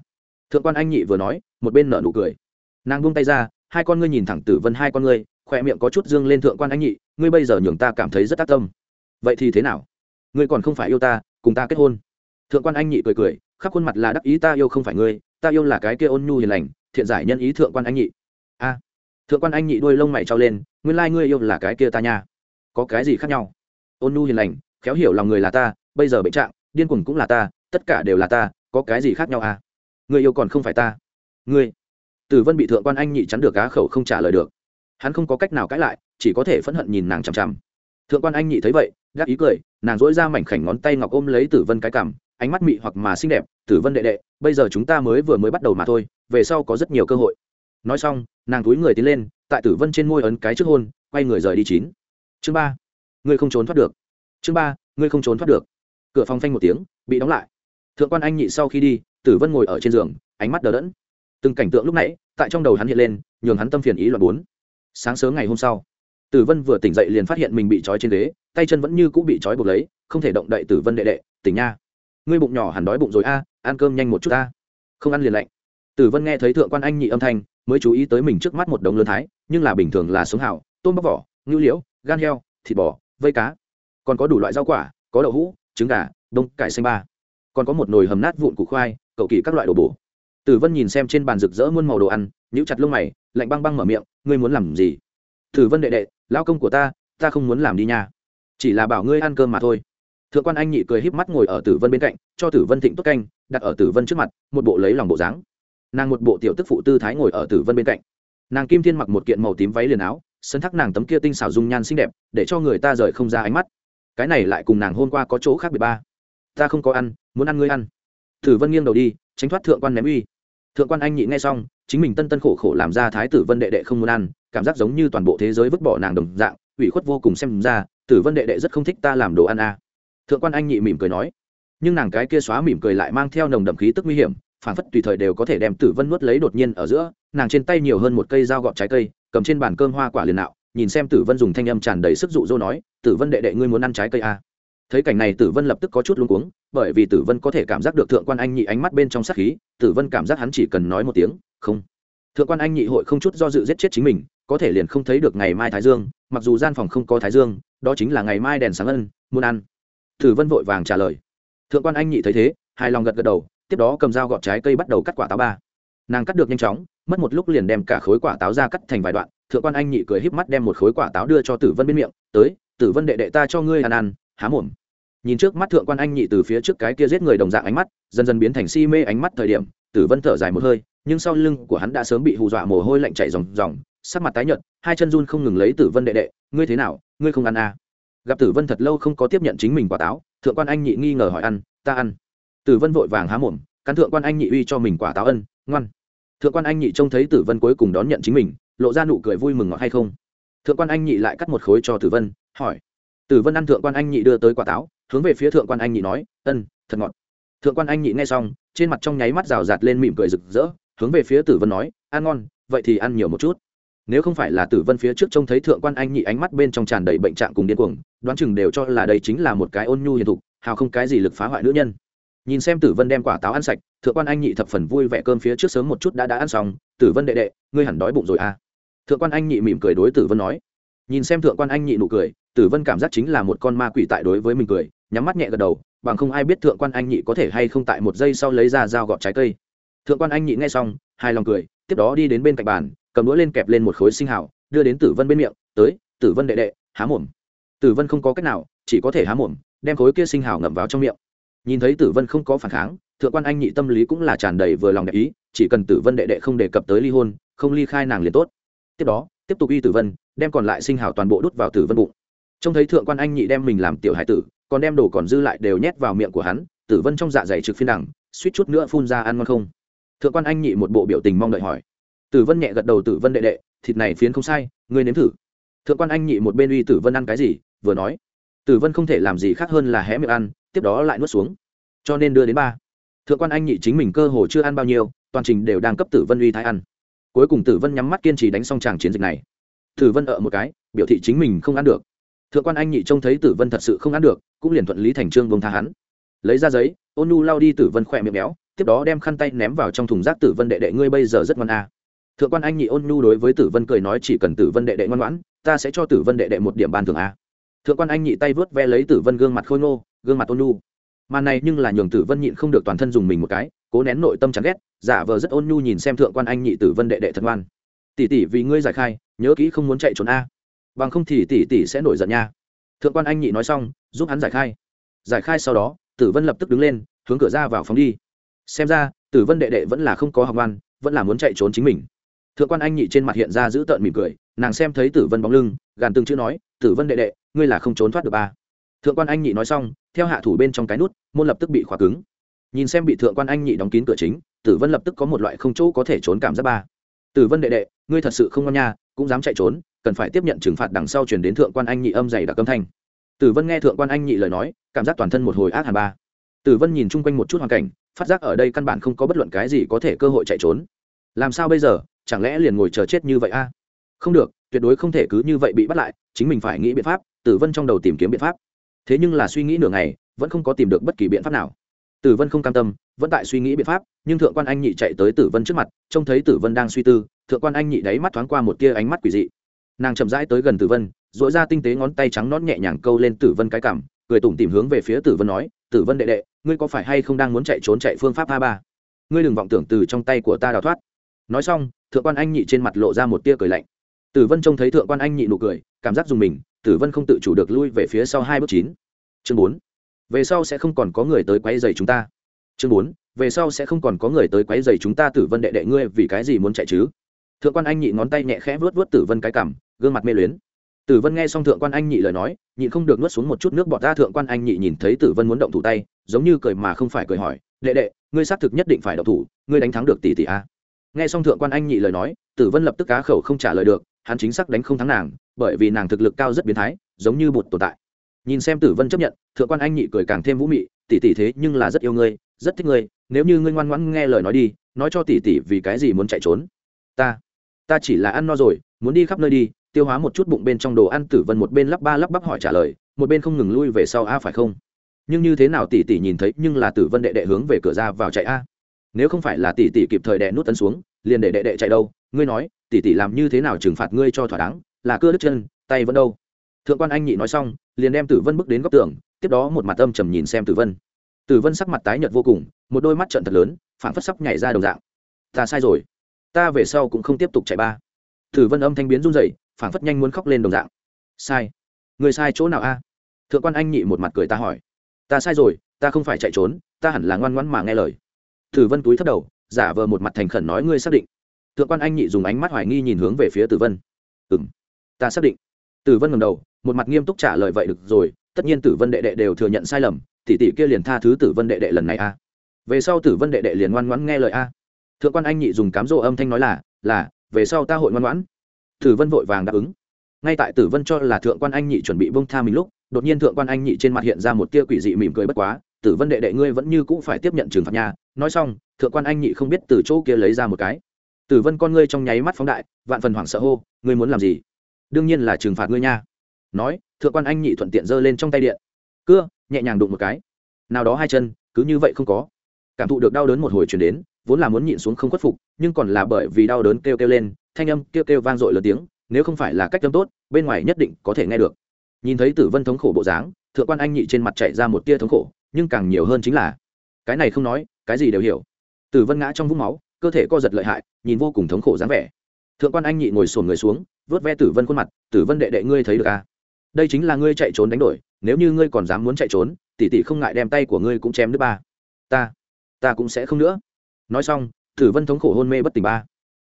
Thượng quan anh nhị vừa nói, một bên nở nụ cười. Nàng buông tay ra, hai con ngươi nhìn thẳng tử vân hai con ngươi, khỏe miệng có chút dương lên thượng quan anh nhị, ngươi bây giờ nhường ta cảm thấy rất tác tâm. Vậy thì thế nào? Ngươi còn không phải yêu ta, cùng ta kết hôn. Thượng quan anh nhị cười cười, khắp khuôn mặt là đắc ý ta yêu không phải ngươi, ta yêu là cái kia ôn nhu hiền lành, thiện giải nhân ý thượng quan anh nhị. A. Thượng quan anh nhị đuôi lông mày trao lên nguyên lai ngươi yêu là cái kia ta nha. Có cái gì khác nhau? Ôn Nu hiền lành, khéo hiểu lòng người là ta, bây giờ bệnh trạng, điên cuồng cũng là ta, tất cả đều là ta, có cái gì khác nhau à? Người yêu còn không phải ta. Ngươi. Tử vân bị thượng quan anh nhị chắn được cá khẩu không trả lời được. Hắn không có cách nào cãi lại, chỉ có thể phẫn hận nhìn nàng chằm chằm. Thượng quan anh nhị thấy vậy gác ý cười, nàng dỗi ra mảnh khảnh ngón tay ngọc ôm lấy tử vân cái cằm, ánh mắt mị hoặc mà xinh đẹp, tử vân đệ đệ, bây giờ chúng ta mới vừa mới bắt đầu mà thôi, về sau có rất nhiều cơ hội nói xong, nàng túi người tiến lên, tại tử vân trên môi ấn cái trước hôn, quay người rời đi chín. Chương ba. Ngươi không trốn thoát được. Chương ba, ngươi không trốn thoát được. Cửa phòng phanh một tiếng, bị đóng lại. Thượng quan anh nhị sau khi đi, tử vân ngồi ở trên giường, ánh mắt đờ đẫn. Từng cảnh tượng lúc nãy, tại trong đầu hắn hiện lên, nhường hắn tâm phiền ý loạn bốn. Sáng sớm ngày hôm sau, tử vân vừa tỉnh dậy liền phát hiện mình bị trói trên ghế, tay chân vẫn như cũng bị trói buộc lấy, không thể động đậy tử vân đệ đệ, tỉnh nha. Ngươi bụng nhỏ hẳn đói bụng rồi a, ăn cơm nhanh một chút a không ăn liền lạnh tử vân nghe thấy thượng quan anh nhị âm thanh, mới chú ý tới mình trước mắt một đống lớn thái, nhưng là bình thường là sống hảo tôm bóc vỏ, ngưu liễu, gan heo, thịt bò, vây cá. Còn có đủ loại rau quả, có đậu hũ, trứng gà, đông, cải xanh ba. Còn có một nồi hầm nát vụn củ khoai, cậu kỳ các loại đồ bổ. Tử vân nhìn xem trên bàn rực rỡ muôn màu đồ ăn, nhíu chặt lông mày, lạnh băng băng mở miệng, ngươi muốn làm gì? Tử vân đệ đệ, lao công của ta ta không muốn làm đi nha. Chỉ là bảo ngươi ăn cơm mà thôi. Thượng quan anh nhị cười híp mắt ngồi ở tử vân bên cạnh, cho tử vân thịnh tốt canh, đặt ở tử vân trước mặt, một bộ lấy lòng bộ dáng nàng một bộ tiểu tức phụ tư thái ngồi ở tử vân bên cạnh. Nàng kim thiên mặc một kiện màu tím váy liền áo, sân thắc nàng tấm kia tinh xảo dung nhan xinh đẹp, để cho người ta rời không ra ánh mắt. Cái này lại cùng nàng hôm qua có chỗ khác biệt ba. Ta không có ăn, muốn ăn ngươi ăn. Tử vân nghiêng đầu đi, tránh thoát thượng quan ném uy. Thượng quan anh nhị nghe xong, chính mình tân tân khổ khổ làm ra thái tử vân đệ đệ không muốn ăn, cảm giác giống như toàn bộ thế giới vứt bỏ nàng đồng dạng, ủy khuất vô cùng xem ra, tử vân đệ đệ rất không thích ta làm đồ ăn à. thượng quan anh nhị mỉm cười nói. Nhưng nàng cái kia xóa mỉm cười lại mang theo nồng đậm khí tức nguy hiểm phản phất tùy thời đều có thể đem tử vân nuốt lấy đột nhiên ở giữa, nàng trên tay nhiều hơn một cây dao gọt trái cây, cầm trên bàn cơm hoa quả liền nạo, nhìn xem tử vân dùng thanh âm tràn đầy sức dụ dỗ nói, tử vân đệ đệ ngươi muốn ăn trái cây à. thấy cảnh này tử vân lập tức có chút luống cuống, bởi vì tử vân có thể cảm giác được thượng quan anh nhị ánh mắt bên trong sát khí, tử vân cảm giác hắn chỉ cần nói một tiếng, không. Thượng quan anh nhị hội không chút do dự giết chết chính mình, có thể liền không thấy được ngày mai thái dương, mặc dù gian phòng không có thái dương, đó chính là ngày mai đèn sáng ân, muốn ăn. Tử vân vội vàng trả lời. Thượng quan anh nhị thấy thế, hài lòng gật gật đầu tiếp đó cầm dao gọt trái cây bắt đầu cắt quả táo ba. Nàng cắt được nhanh chóng, mất một lúc liền đem cả khối quả táo ra cắt thành vài đoạn, thượng quan anh nhị cười híp mắt đem một khối quả táo đưa cho tử vân bên miệng, tới, tử vân đệ đệ ta cho ngươi ăn ăn, há mồm. Nhìn trước mắt thượng quan anh nhị từ phía trước cái kia giết người đồng dạng ánh mắt, dần dần biến thành si mê ánh mắt thời điểm, tử vân thở dài một hơi, nhưng sau lưng của hắn đã sớm bị hù dọa mồ hôi lạnh chảy ròng ròng, sắc mặt tái nhợt, hai chân run không ngừng lấy tử vân đệ đệ, ngươi thế nào, ngươi không ăn à? Gặp tử vân thật lâu không có tiếp nhận chính mình quả táo, thượng quan anh nhị nghi ngờ hỏi ăn, ta ăn tử vân vội vàng há mồm, cắn thượng quan anh nhị uy cho mình quả táo ân, ngoan. Thượng quan anh nhị trông thấy tử vân cuối cùng đón nhận chính mình, lộ ra nụ cười vui mừng ngọt hay không? Thượng quan anh nhị lại cắt một khối cho tử vân, hỏi. Tử vân ăn thượng quan anh nhị đưa tới quả táo, hướng về phía thượng quan anh nhị nói, ân, thật ngọt. Thượng quan anh nhị nghe xong, trên mặt trong nháy mắt rào rạt lên mỉm cười rực rỡ, hướng về phía tử vân nói, ăn ngon, vậy thì ăn nhiều một chút. Nếu không phải là tử vân phía trước trông thấy thượng quan anh nhị ánh mắt bên trong tràn đầy bệnh trạng cùng điên cuồng, đoán chừng đều cho là đây chính là một cái ôn nhu hiền thục, hào không cái gì lực phá hoại nữ nhân nhìn xem tử vân đem quả táo ăn sạch, thượng quan anh nhị thập phần vui vẻ cơm phía trước sớm một chút đã đã ăn xong. Tử vân đệ đệ, ngươi hẳn đói bụng rồi à? Thượng quan anh nhị mỉm cười đối tử vân nói. Nhìn xem thượng quan anh nhị nụ cười, tử vân cảm giác chính là một con ma quỷ tại đối với mình cười, nhắm mắt nhẹ gật đầu, bằng không ai biết thượng quan anh nhị có thể hay không tại một giây sau lấy ra dao gọt trái cây. Thượng quan anh nhị nghe xong hai lòng cười, tiếp đó đi đến bên cạnh bàn, cầm đũa lên kẹp lên một khối sinh hào đưa đến tử vân bên miệng, tới, tử vân đệ đệ, há mồm. Tử vân không có cách nào, chỉ có thể há mồm, đem khối kia sinh hào ngậm vào trong miệng nhìn thấy tử vân không có phản kháng, thượng quan anh nhị tâm lý cũng là tràn đầy vừa lòng đẹp ý, chỉ cần tử vân đệ đệ không đề cập tới ly hôn, không ly khai nàng liền tốt. Tiếp đó, tiếp tục y tử vân, đem còn lại sinh hảo toàn bộ đút vào tử vân bụng. Trông thấy thượng quan anh nhị đem mình làm tiểu hải tử, còn đem đồ còn dư lại đều nhét vào miệng của hắn, tử vân trong dạ dày trực phiên đẳng, suýt chút nữa phun ra ăn ngon không. Thượng quan anh nhị một bộ biểu tình mong đợi hỏi. Tử vân nhẹ gật đầu tử vân đệ đệ, thịt này phiến không sai, ngươi nếm thử. Thượng quan anh nhị một bên uy tử vân ăn cái gì, vừa nói. Tử vân không thể làm gì khác hơn là hé miệng ăn tiếp đó lại nuốt xuống cho nên đưa đến ba thượng quan anh nhị chính mình cơ hồ chưa ăn bao nhiêu toàn trình đều đang cấp tử vân uy thái ăn cuối cùng tử vân nhắm mắt kiên trì đánh xong tràng chiến dịch này tử vân ở một cái biểu thị chính mình không ăn được thượng quan anh nhị trông thấy tử vân thật sự không ăn được cũng liền thuận lý thành trương bông tha hắn lấy ra giấy ôn nu lao đi tử vân khỏe miệng béo tiếp đó đem khăn tay ném vào trong thùng rác tử vân đệ đệ ngươi bây giờ rất ngoan a à. thượng quan anh nhị ôn nhu đối với tử vân cười nói chỉ cần tử vân đệ đệ ngoan ngoãn ta sẽ cho tử vân đệ đệ một điểm ban thường a thượng quan anh nhị tay vớt ve lấy tử vân gương mặt khôi ngô gương mặt ôn nhu. Màn này nhưng là nhường tử vân nhịn không được toàn thân dùng mình một cái, cố nén nội tâm chán ghét, giả vờ rất ôn nhu nhìn xem thượng quan anh nhị tử vân đệ đệ thật ngoan. Tỷ tỷ vì ngươi giải khai, nhớ kỹ không muốn chạy trốn a. Bằng không thì tỷ tỷ sẽ nổi giận nha. Thượng quan anh nhị nói xong, giúp hắn giải khai. Giải khai sau đó, tử vân lập tức đứng lên, hướng cửa ra vào phóng đi. Xem ra, tử vân đệ đệ vẫn là không có học ngoan, vẫn là muốn chạy trốn chính mình. Thượng quan anh nhị trên mặt hiện ra giữ tợn mỉm cười, nàng xem thấy tử vân bóng lưng, gàn từng chữ nói, tử vân đệ đệ, ngươi là không trốn thoát được ba thượng quan anh nhị nói xong, theo hạ thủ bên trong cái nút, môn lập tức bị khóa cứng. Nhìn xem bị thượng quan anh nhị đóng kín cửa chính, tử vân lập tức có một loại không chỗ có thể trốn cảm giác ba. Tử vân đệ đệ, ngươi thật sự không ngon nha, cũng dám chạy trốn, cần phải tiếp nhận trừng phạt đằng sau chuyển đến thượng quan anh nhị âm dày đặc âm thanh. Tử vân nghe thượng quan anh nhị lời nói, cảm giác toàn thân một hồi ác hàn ba. Tử vân nhìn chung quanh một chút hoàn cảnh, phát giác ở đây căn bản không có bất luận cái gì có thể cơ hội chạy trốn. Làm sao bây giờ, chẳng lẽ liền ngồi chờ chết như vậy a? Không được, tuyệt đối không thể cứ như vậy bị bắt lại, chính mình phải nghĩ biện pháp, tử vân trong đầu tìm kiếm biện pháp thế nhưng là suy nghĩ nửa ngày, vẫn không có tìm được bất kỳ biện pháp nào. Tử vân không cam tâm, vẫn tại suy nghĩ biện pháp, nhưng thượng quan anh nhị chạy tới tử vân trước mặt, trông thấy tử vân đang suy tư, thượng quan anh nhị đáy mắt thoáng qua một tia ánh mắt quỷ dị. Nàng chậm rãi tới gần tử vân dội ra tinh tế ngón tay trắng nót nhẹ nhàng câu lên tử vân cái cảm cười tủm tìm hướng về phía tử vân nói, tử vân đệ đệ, ngươi có phải hay không đang muốn chạy trốn chạy phương pháp a ba? Ngươi đừng vọng tưởng từ trong tay của ta đào thoát. Nói xong, thượng quan anh nhị trên mặt lộ ra một tia cười lạnh. Tử vân trông thấy thượng quan anh nhị nụ cười, cảm giác dùng mình tử vân không tự chủ được lui về phía sau hai bước chín. Chương bốn. Về sau sẽ không còn có người tới quấy dày chúng ta. Chương bốn. Về sau sẽ không còn có người tới quấy dày chúng ta, tử vân đệ đệ ngươi vì cái gì muốn chạy chứ? Thượng quan anh nhị ngón tay nhẹ khẽ vớt vớt tử vân cái cảm gương mặt mê luyến. Tử vân nghe xong thượng quan anh nhị lời nói, nhịn không được nuốt xuống một chút nước bọt ta thượng quan anh nhị nhìn thấy tử vân muốn động thủ tay, giống như cười mà không phải cười hỏi, đệ đệ, ngươi xác thực nhất định phải động thủ, ngươi đánh thắng được tỷ tỷ a. Nghe xong thượng quan anh nhị lời nói, tử vân lập tức cá khẩu không trả lời được, hắn chính xác đánh không thắng nàng bởi vì nàng thực lực cao rất biến thái, giống như bụt tồn tại. Nhìn xem tử vân chấp nhận, thượng quan anh nhị cười càng thêm vũ mị, tỷ tỷ thế nhưng là rất yêu ngươi, rất thích ngươi, nếu như ngươi ngoan ngoãn nghe lời nói đi, nói cho tỷ tỷ vì cái gì muốn chạy trốn. Ta ta chỉ là ăn no rồi, muốn đi khắp nơi đi. Tiêu hóa một chút bụng bên trong đồ ăn, tử vân một bên lắp ba lắp bắp hỏi trả lời, một bên không ngừng lui về sau, a, phải không? Nhưng như thế nào tỷ tỷ nhìn thấy nhưng là tử vân đệ đệ hướng về cửa ra vào chạy a? Nếu không phải là tỷ tỷ kịp thời đệ nút tấn xuống, liền để đệ đệ chạy đâu? Ngươi nói, tỷ tỷ làm như thế nào trừng phạt ngươi cho thỏa đáng? Là cưa đứt chân, tay vẫn đâu. Thượng quan anh nhị nói xong, liền đem tử vân bước đến góc tường, tiếp đó một mặt âm trầm nhìn xem tử vân. Tử vân sắc mặt tái nhợt vô cùng, một đôi mắt trận thật lớn phản phất sắp nhảy ra đồng dạng. Ta sai rồi, ta về sau cũng không tiếp tục chạy ba. Tử vân âm thanh biến run rẩy phản phất nhanh muốn khóc lên đồng dạng. Sai, người sai chỗ nào a? Thượng quan anh nhị một mặt cười ta hỏi. Ta sai rồi, ta không phải chạy trốn, ta hẳn là ngoan ngoãn mà nghe lời. Tử vân túi thấp đầu, giả vờ một mặt thành khẩn nói, ngươi xác định. Thượng quan anh nhị dùng ánh mắt hoài nghi nhìn hướng về phía tử vân. Ừ ta xác định. Tử vân ngầm đầu, một mặt nghiêm túc trả lời vậy được rồi, tất nhiên tử vân đệ đệ đều thừa nhận sai lầm, tỷ tỷ kia liền tha thứ tử vân đệ đệ lần này a. Về sau tử vân đệ đệ liền ngoan ngoãn nghe lời a. Thượng quan anh nhị dùng cám rộ âm thanh nói là là, về sau ta hội ngoan ngoãn. Tử vân vội vàng đáp ứng. Ngay tại tử vân cho là thượng quan anh nhị chuẩn bị bông tha mình lúc, đột nhiên thượng quan anh nhị trên mặt hiện ra một tia quỷ dị mỉm cười bất quá, tử vân đệ đệ ngươi vẫn như cũ phải tiếp nhận trừng phạt nhà nói xong, thượng quan anh nhị không biết từ chỗ kia lấy ra một cái. Tử vân con ngươi trong nháy mắt phóng đại, vạn phần hoảng sợ hô, ngươi muốn làm gì? Đương nhiên là trừng phạt ngươi nha. Nói, thượng quan anh nhị thuận tiện giơ lên trong tay điện. Cưa, nhẹ nhàng đụng một cái. Nào đó hai chân, cứ như vậy không có. Cảm thụ được đau đớn một hồi chuyển đến, vốn là muốn nhịn xuống không khuất phục, nhưng còn là bởi vì đau đớn kêu kêu lên, thanh âm kêu kêu vang dội lớn tiếng, nếu không phải là cách âm tốt, bên ngoài nhất định có thể nghe được. Nhìn thấy tử vân thống khổ bộ dáng, thượng quan anh nhị trên mặt chạy ra một tia thống khổ, nhưng càng nhiều hơn chính là, cái này không nói, cái gì đều hiểu. Tử vân ngã trong vũng máu, cơ thể co giật lợi hại, nhìn vô cùng thống khổ dáng vẻ. Thượng quan anh nhị ngồi sồn người xuống vớt ve tử vân khuôn mặt, tử vân đệ đệ ngươi thấy được à? đây chính là ngươi chạy trốn đánh đổi, nếu như ngươi còn dám muốn chạy trốn, tỷ tỷ không ngại đem tay của ngươi cũng chém đứt ba. Ta ta cũng sẽ không nữa. Nói xong, tử vân thống khổ hôn mê bất tỉnh ba.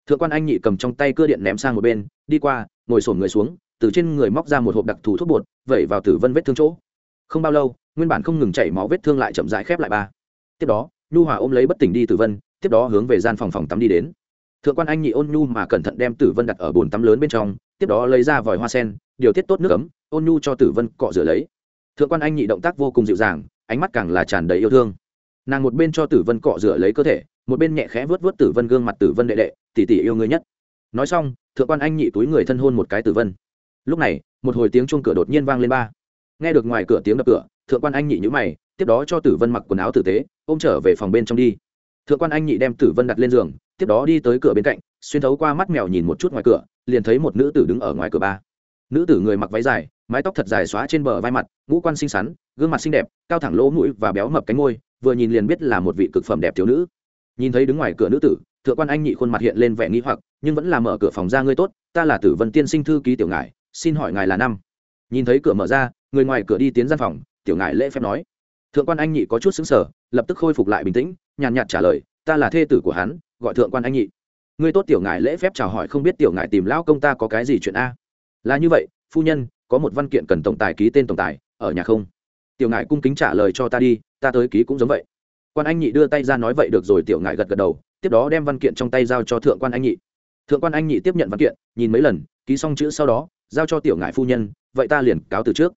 Thượng quan anh nhị cầm trong tay cơ điện ném sang một bên, đi qua, ngồi sổm người xuống, từ trên người móc ra một hộp đặc thù thuốc bột, vẩy vào tử vân vết thương chỗ. Không bao lâu, nguyên bản không ngừng chảy máu vết thương lại chậm rãi khép lại ba. Tiếp đó, nhu hòa ôm lấy bất tỉnh đi tử vân, tiếp đó hướng về gian phòng phòng tắm đi đến thượng quan anh nhị ôn nhu mà cẩn thận đem tử vân đặt ở bồn tắm lớn bên trong, tiếp đó lấy ra vòi hoa sen, điều tiết tốt nước ấm, ôn nhu cho tử vân cọ rửa lấy. Thượng quan anh nhị động tác vô cùng dịu dàng, ánh mắt càng là tràn đầy yêu thương. Nàng một bên cho tử vân cọ rửa lấy cơ thể, một bên nhẹ khẽ vớt vớt tử vân gương mặt tử vân đệ đệ tỉ tỉ yêu ngươi nhất. Nói xong, thượng quan anh nhị túi người thân hôn một cái tử vân. Lúc này, một hồi tiếng chuông cửa đột nhiên vang lên ba. Nghe được ngoài cửa tiếng đập cửa, thượng quan anh nhị nhữ mày, tiếp đó cho tử vân mặc quần áo tử tế, ôm trở về phòng bên trong đi. Thượng quan anh nhị đem tử vân đặt lên giường tiếp đó đi tới cửa bên cạnh, xuyên thấu qua mắt mèo nhìn một chút ngoài cửa, liền thấy một nữ tử đứng ở ngoài cửa ba. Nữ tử người mặc váy dài, mái tóc thật dài xóa trên bờ vai mặt, ngũ quan xinh xắn, gương mặt xinh đẹp, cao thẳng lỗ mũi và béo mập cánh môi, vừa nhìn liền biết là một vị cực phẩm đẹp thiếu nữ. Nhìn thấy đứng ngoài cửa nữ tử, thượng quan anh nhị khuôn mặt hiện lên vẻ nghi hoặc, nhưng vẫn là mở cửa phòng ra ngươi tốt, ta là tử vân tiên sinh thư ký tiểu ngài, xin hỏi ngài là năm. Nhìn thấy cửa mở ra, người ngoài cửa đi tiến gian phòng, tiểu ngài lễ phép nói. Thượng quan anh nhị có chút xứng sở lập tức khôi phục lại bình tĩnh, nhàn nhạt trả lời, ta là thê tử của hắn gọi thượng quan anh nhị. Ngươi tốt tiểu ngài lễ phép chào hỏi không biết tiểu ngài tìm lão công ta có cái gì chuyện a? Là như vậy, phu nhân, có một văn kiện cần tổng tài ký tên tổng tài, ở nhà không? Tiểu ngài cung kính trả lời cho ta đi, ta tới ký cũng giống vậy. Quan anh nhị đưa tay ra nói vậy được rồi, tiểu ngài gật gật đầu, tiếp đó đem văn kiện trong tay giao cho thượng quan anh nhị. Thượng quan anh nhị tiếp nhận văn kiện, nhìn mấy lần, ký xong chữ sau đó, giao cho tiểu ngài phu nhân, vậy ta liền cáo từ trước.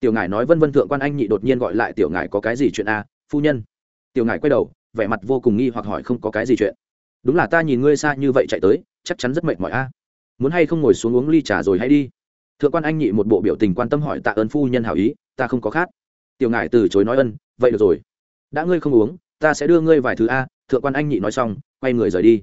Tiểu ngài nói vân vân thượng quan anh nhị đột nhiên gọi lại tiểu ngài có cái gì chuyện a? Phu nhân. Tiểu ngài quay đầu, vẻ mặt vô cùng nghi hoặc hỏi không có cái gì chuyện đúng là ta nhìn ngươi xa như vậy chạy tới, chắc chắn rất mệt mỏi a. Muốn hay không ngồi xuống uống ly trà rồi hay đi. Thượng quan anh nhị một bộ biểu tình quan tâm hỏi tạ ơn phu nhân hảo ý, ta không có khát tiểu ngài từ chối nói ân, vậy được rồi. Đã ngươi không uống, ta sẽ đưa ngươi vài thứ a, thượng quan anh nhị nói xong, quay người rời đi.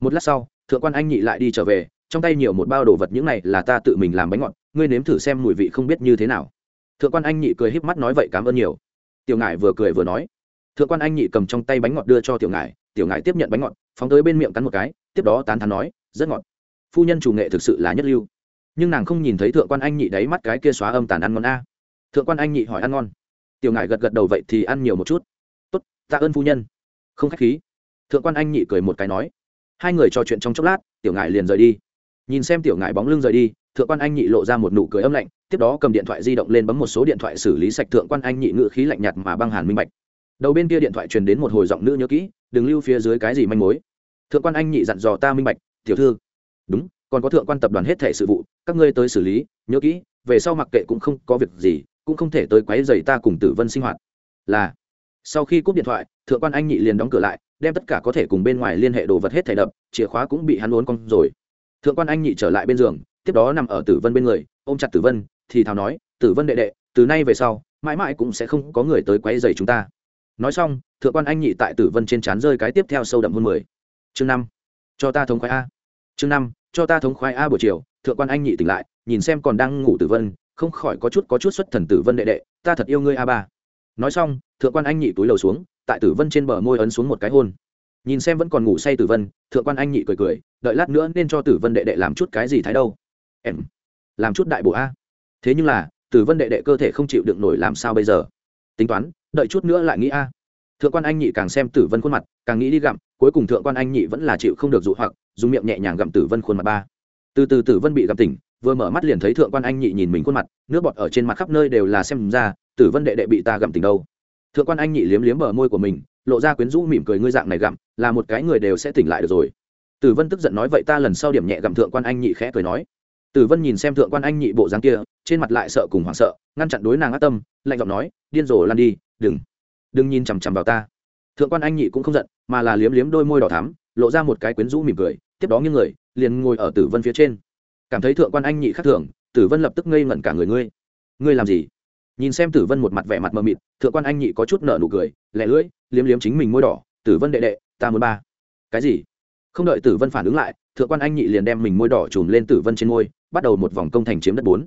Một lát sau, thượng quan anh nhị lại đi trở về, trong tay nhiều một bao đồ vật những này là ta tự mình làm bánh ngọt, ngươi nếm thử xem mùi vị không biết như thế nào. Thượng quan anh nhị cười híp mắt nói vậy cảm ơn nhiều. Tiểu ngải vừa cười vừa nói. Thượng quan anh nhị cầm trong tay bánh ngọt đưa cho tiểu ngải tiểu ngài tiếp nhận bánh ngọt, phóng tới bên miệng cắn một cái, tiếp đó tán thán nói, rất ngọt. Phu nhân chủ nghệ thực sự là nhất lưu. Nhưng nàng không nhìn thấy thượng quan anh nhị đáy mắt cái kia xóa âm tàn ăn ngon a. Thượng quan anh nhị hỏi ăn ngon. Tiểu ngài gật gật đầu vậy thì ăn nhiều một chút. Tốt, tạ ơn phu nhân. Không khách khí. Thượng quan anh nhị cười một cái nói. Hai người trò chuyện trong chốc lát, tiểu ngài liền rời đi. Nhìn xem tiểu ngài bóng lưng rời đi, thượng quan anh nhị lộ ra một nụ cười âm lạnh, tiếp đó cầm điện thoại di động lên bấm một số điện thoại xử lý sạch thượng quan anh nhị ngự khí lạnh nhạt mà băng hàn minh bạch đầu bên kia điện thoại truyền đến một hồi giọng nữ nhớ kỹ, đừng lưu phía dưới cái gì manh mối. Thượng quan anh nhị dặn dò ta minh bạch, tiểu thư. Đúng, còn có thượng quan tập đoàn hết thể sự vụ, các ngươi tới xử lý, nhớ kỹ, về sau mặc kệ cũng không có việc gì, cũng không thể tới quấy dày ta cùng tử vân sinh hoạt. Là. Sau khi cúp điện thoại, thượng quan anh nhị liền đóng cửa lại, đem tất cả có thể cùng bên ngoài liên hệ đồ vật hết thảy đập, chìa khóa cũng bị hắn uốn cong rồi. Thượng quan anh nhị trở lại bên giường, tiếp đó nằm ở tử vân bên người, ôm chặt tử vân, thì thào nói, tử vân đệ đệ, từ nay về sau, mãi mãi cũng sẽ không có người tới quấy rầy chúng ta nói xong, thượng quan anh nhị tại tử vân trên trán rơi cái tiếp theo sâu đậm hơn mười. Chương năm, cho ta thống khoái a. Chương năm, cho ta thống khoái a buổi chiều, thượng quan anh nhị tỉnh lại, nhìn xem còn đang ngủ tử vân, không khỏi có chút có chút xuất thần tử vân đệ đệ, ta thật yêu ngươi a ba. Nói xong, thượng quan anh nhị túi lầu xuống, tại tử vân trên bờ môi ấn xuống một cái hôn. Nhìn xem vẫn còn ngủ say tử vân, thượng quan anh nhị cười cười, đợi lát nữa nên cho tử vân đệ đệ làm chút cái gì thái đâu. Em, làm chút đại bộ a. Thế nhưng là, tử vân đệ đệ cơ thể không chịu đựng nổi làm sao bây giờ? Tính toán đợi chút nữa lại nghĩ a. Thượng quan anh nhị càng xem tử vân khuôn mặt, càng nghĩ đi gặm, cuối cùng thượng quan anh nhị vẫn là chịu không được dụ hoặc, dùng miệng nhẹ nhàng gặm tử vân khuôn mặt ba. Từ từ tử vân bị gặm tỉnh, vừa mở mắt liền thấy thượng quan anh nhị nhìn mình khuôn mặt, nước bọt ở trên mặt khắp nơi đều là xem ra, tử vân đệ đệ bị ta gặm tỉnh đâu. Thượng quan anh nhị liếm liếm bờ môi của mình, lộ ra quyến rũ mỉm cười, ngươi dạng này gặm, là một cái người đều sẽ tỉnh lại được rồi. Tử vân tức giận nói, vậy ta lần sau điểm nhẹ gặm thượng quan anh nhị khẽ cười nói. Tử vân nhìn xem thượng quan anh nhị bộ dáng kia, trên mặt lại sợ cùng hoảng sợ, ngăn chặn đối nàng ác tâm, lạnh giọng nói, điên rồ lan đi đừng đừng nhìn chằm chằm vào ta. Thượng quan anh nhị cũng không giận, mà là liếm liếm đôi môi đỏ thắm, lộ ra một cái quyến rũ mỉm cười, tiếp đó những người, liền ngồi ở tử vân phía trên. Cảm thấy thượng quan anh nhị khác thường, tử vân lập tức ngây ngẩn cả người ngươi. Ngươi làm gì? Nhìn xem tử vân một mặt vẻ mặt mờ mịt, thượng quan anh nhị có chút nợ nụ cười lẹ lưỡi, liếm liếm chính mình môi đỏ, tử vân đệ đệ, ta muốn ba. Cái gì? Không đợi tử vân phản ứng lại, thượng quan anh nhị liền đem mình môi đỏ chùm lên tử vân trên môi, bắt đầu một vòng công thành chiếm đất bốn.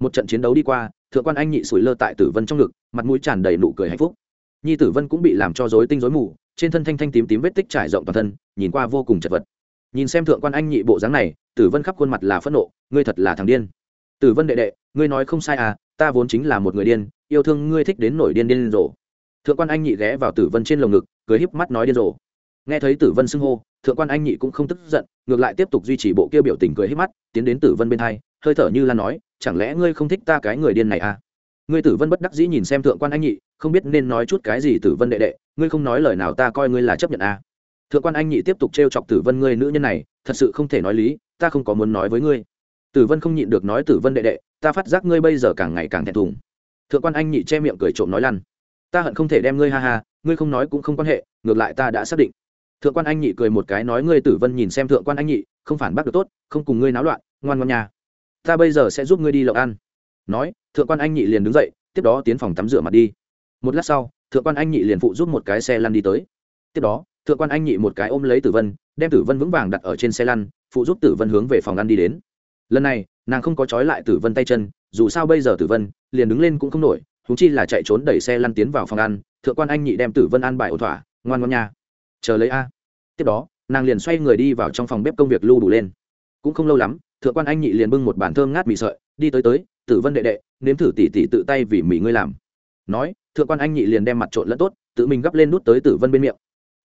Một trận chiến đấu đi qua thượng quan anh nhị sủi lơ tại tử vân trong ngực, mặt mũi tràn đầy nụ cười hạnh phúc. Nhi tử vân cũng bị làm cho rối tinh rối mù, trên thân thanh thanh tím tím vết tích trải rộng toàn thân, nhìn qua vô cùng chật vật. Nhìn xem thượng quan anh nhị bộ dáng này, tử vân khắp khuôn mặt là phẫn nộ, ngươi thật là thằng điên. Tử vân đệ đệ, ngươi nói không sai à ta vốn chính là một người điên, yêu thương ngươi thích đến nổi điên điên rồ. Thượng quan anh nhị ghé vào tử vân trên lồng ngực, cười híp mắt nói điên rồ. Nghe thấy tử vân xưng hô thượng quan anh nhị cũng không tức giận, ngược lại tiếp tục duy trì bộ kia biểu tình cười hết mắt, tiến đến tử vân bên hai, hơi thở như lan nói, chẳng lẽ ngươi không thích ta cái người điên này à? Ngươi tử vân bất đắc dĩ nhìn xem thượng quan anh nhị, không biết nên nói chút cái gì tử vân đệ đệ, ngươi không nói lời nào ta coi ngươi là chấp nhận à? Thượng quan anh nhị tiếp tục t chọc tử vân ngươi nữ nhân này, thật sự không thể nói lý, ta không có muốn nói với ngươi. Tử vân không nhịn được nói, tử vân đệ đệ, ta phát giác ngươi bây giờ càng ngày càng thẹn thùng. Thượng quan anh nhị che miệng cười trộm nói lăn, ta hận không thể đem ngươi ha ha, ngươi không nói cũng không quan hệ, ngược lại ta đã xác định thượng quan anh nhị cười một cái nói, ngươi tử vân nhìn xem thượng quan anh nhị, không phản bác được tốt, không cùng ngươi náo loạn, ngoan ngoan nhà ta bây giờ sẽ giúp ngươi đi lậu ăn. Nói, thượng quan anh nhị liền đứng dậy, tiếp đó tiến phòng tắm rửa mặt đi. Một lát sau, thượng quan anh nhị liền phụ giúp một cái xe lăn đi tới. Tiếp đó, thượng quan anh nhị một cái ôm lấy tử vân, đem tử vân vững vàng đặt ở trên xe lăn, phụ giúp tử vân hướng về phòng ăn đi đến. Lần này, nàng không có trói lại tử vân tay chân, dù sao bây giờ tử vân liền đứng lên cũng không nổi thú chi là chạy trốn đẩy xe lăn tiến vào phòng ăn, thượng quan anh nhị đem tử vân ăn bài ổn thỏa, ngoan ngoan nha chờ lấy a. Tiếp đó, nàng liền xoay người đi vào trong phòng bếp công việc lưu đủ lên. Cũng không lâu lắm, thượng quan anh nhị liền bưng một bàn thơm ngát mì sợi, đi tới tới, tử vân đệ đệ, nếm thử tỉ tỉ tự tay vì mì ngươi làm. Nói, thượng quan anh nhị liền đem mặt trộn lẫn tốt, tự mình gấp lên nút tới tử vân bên miệng.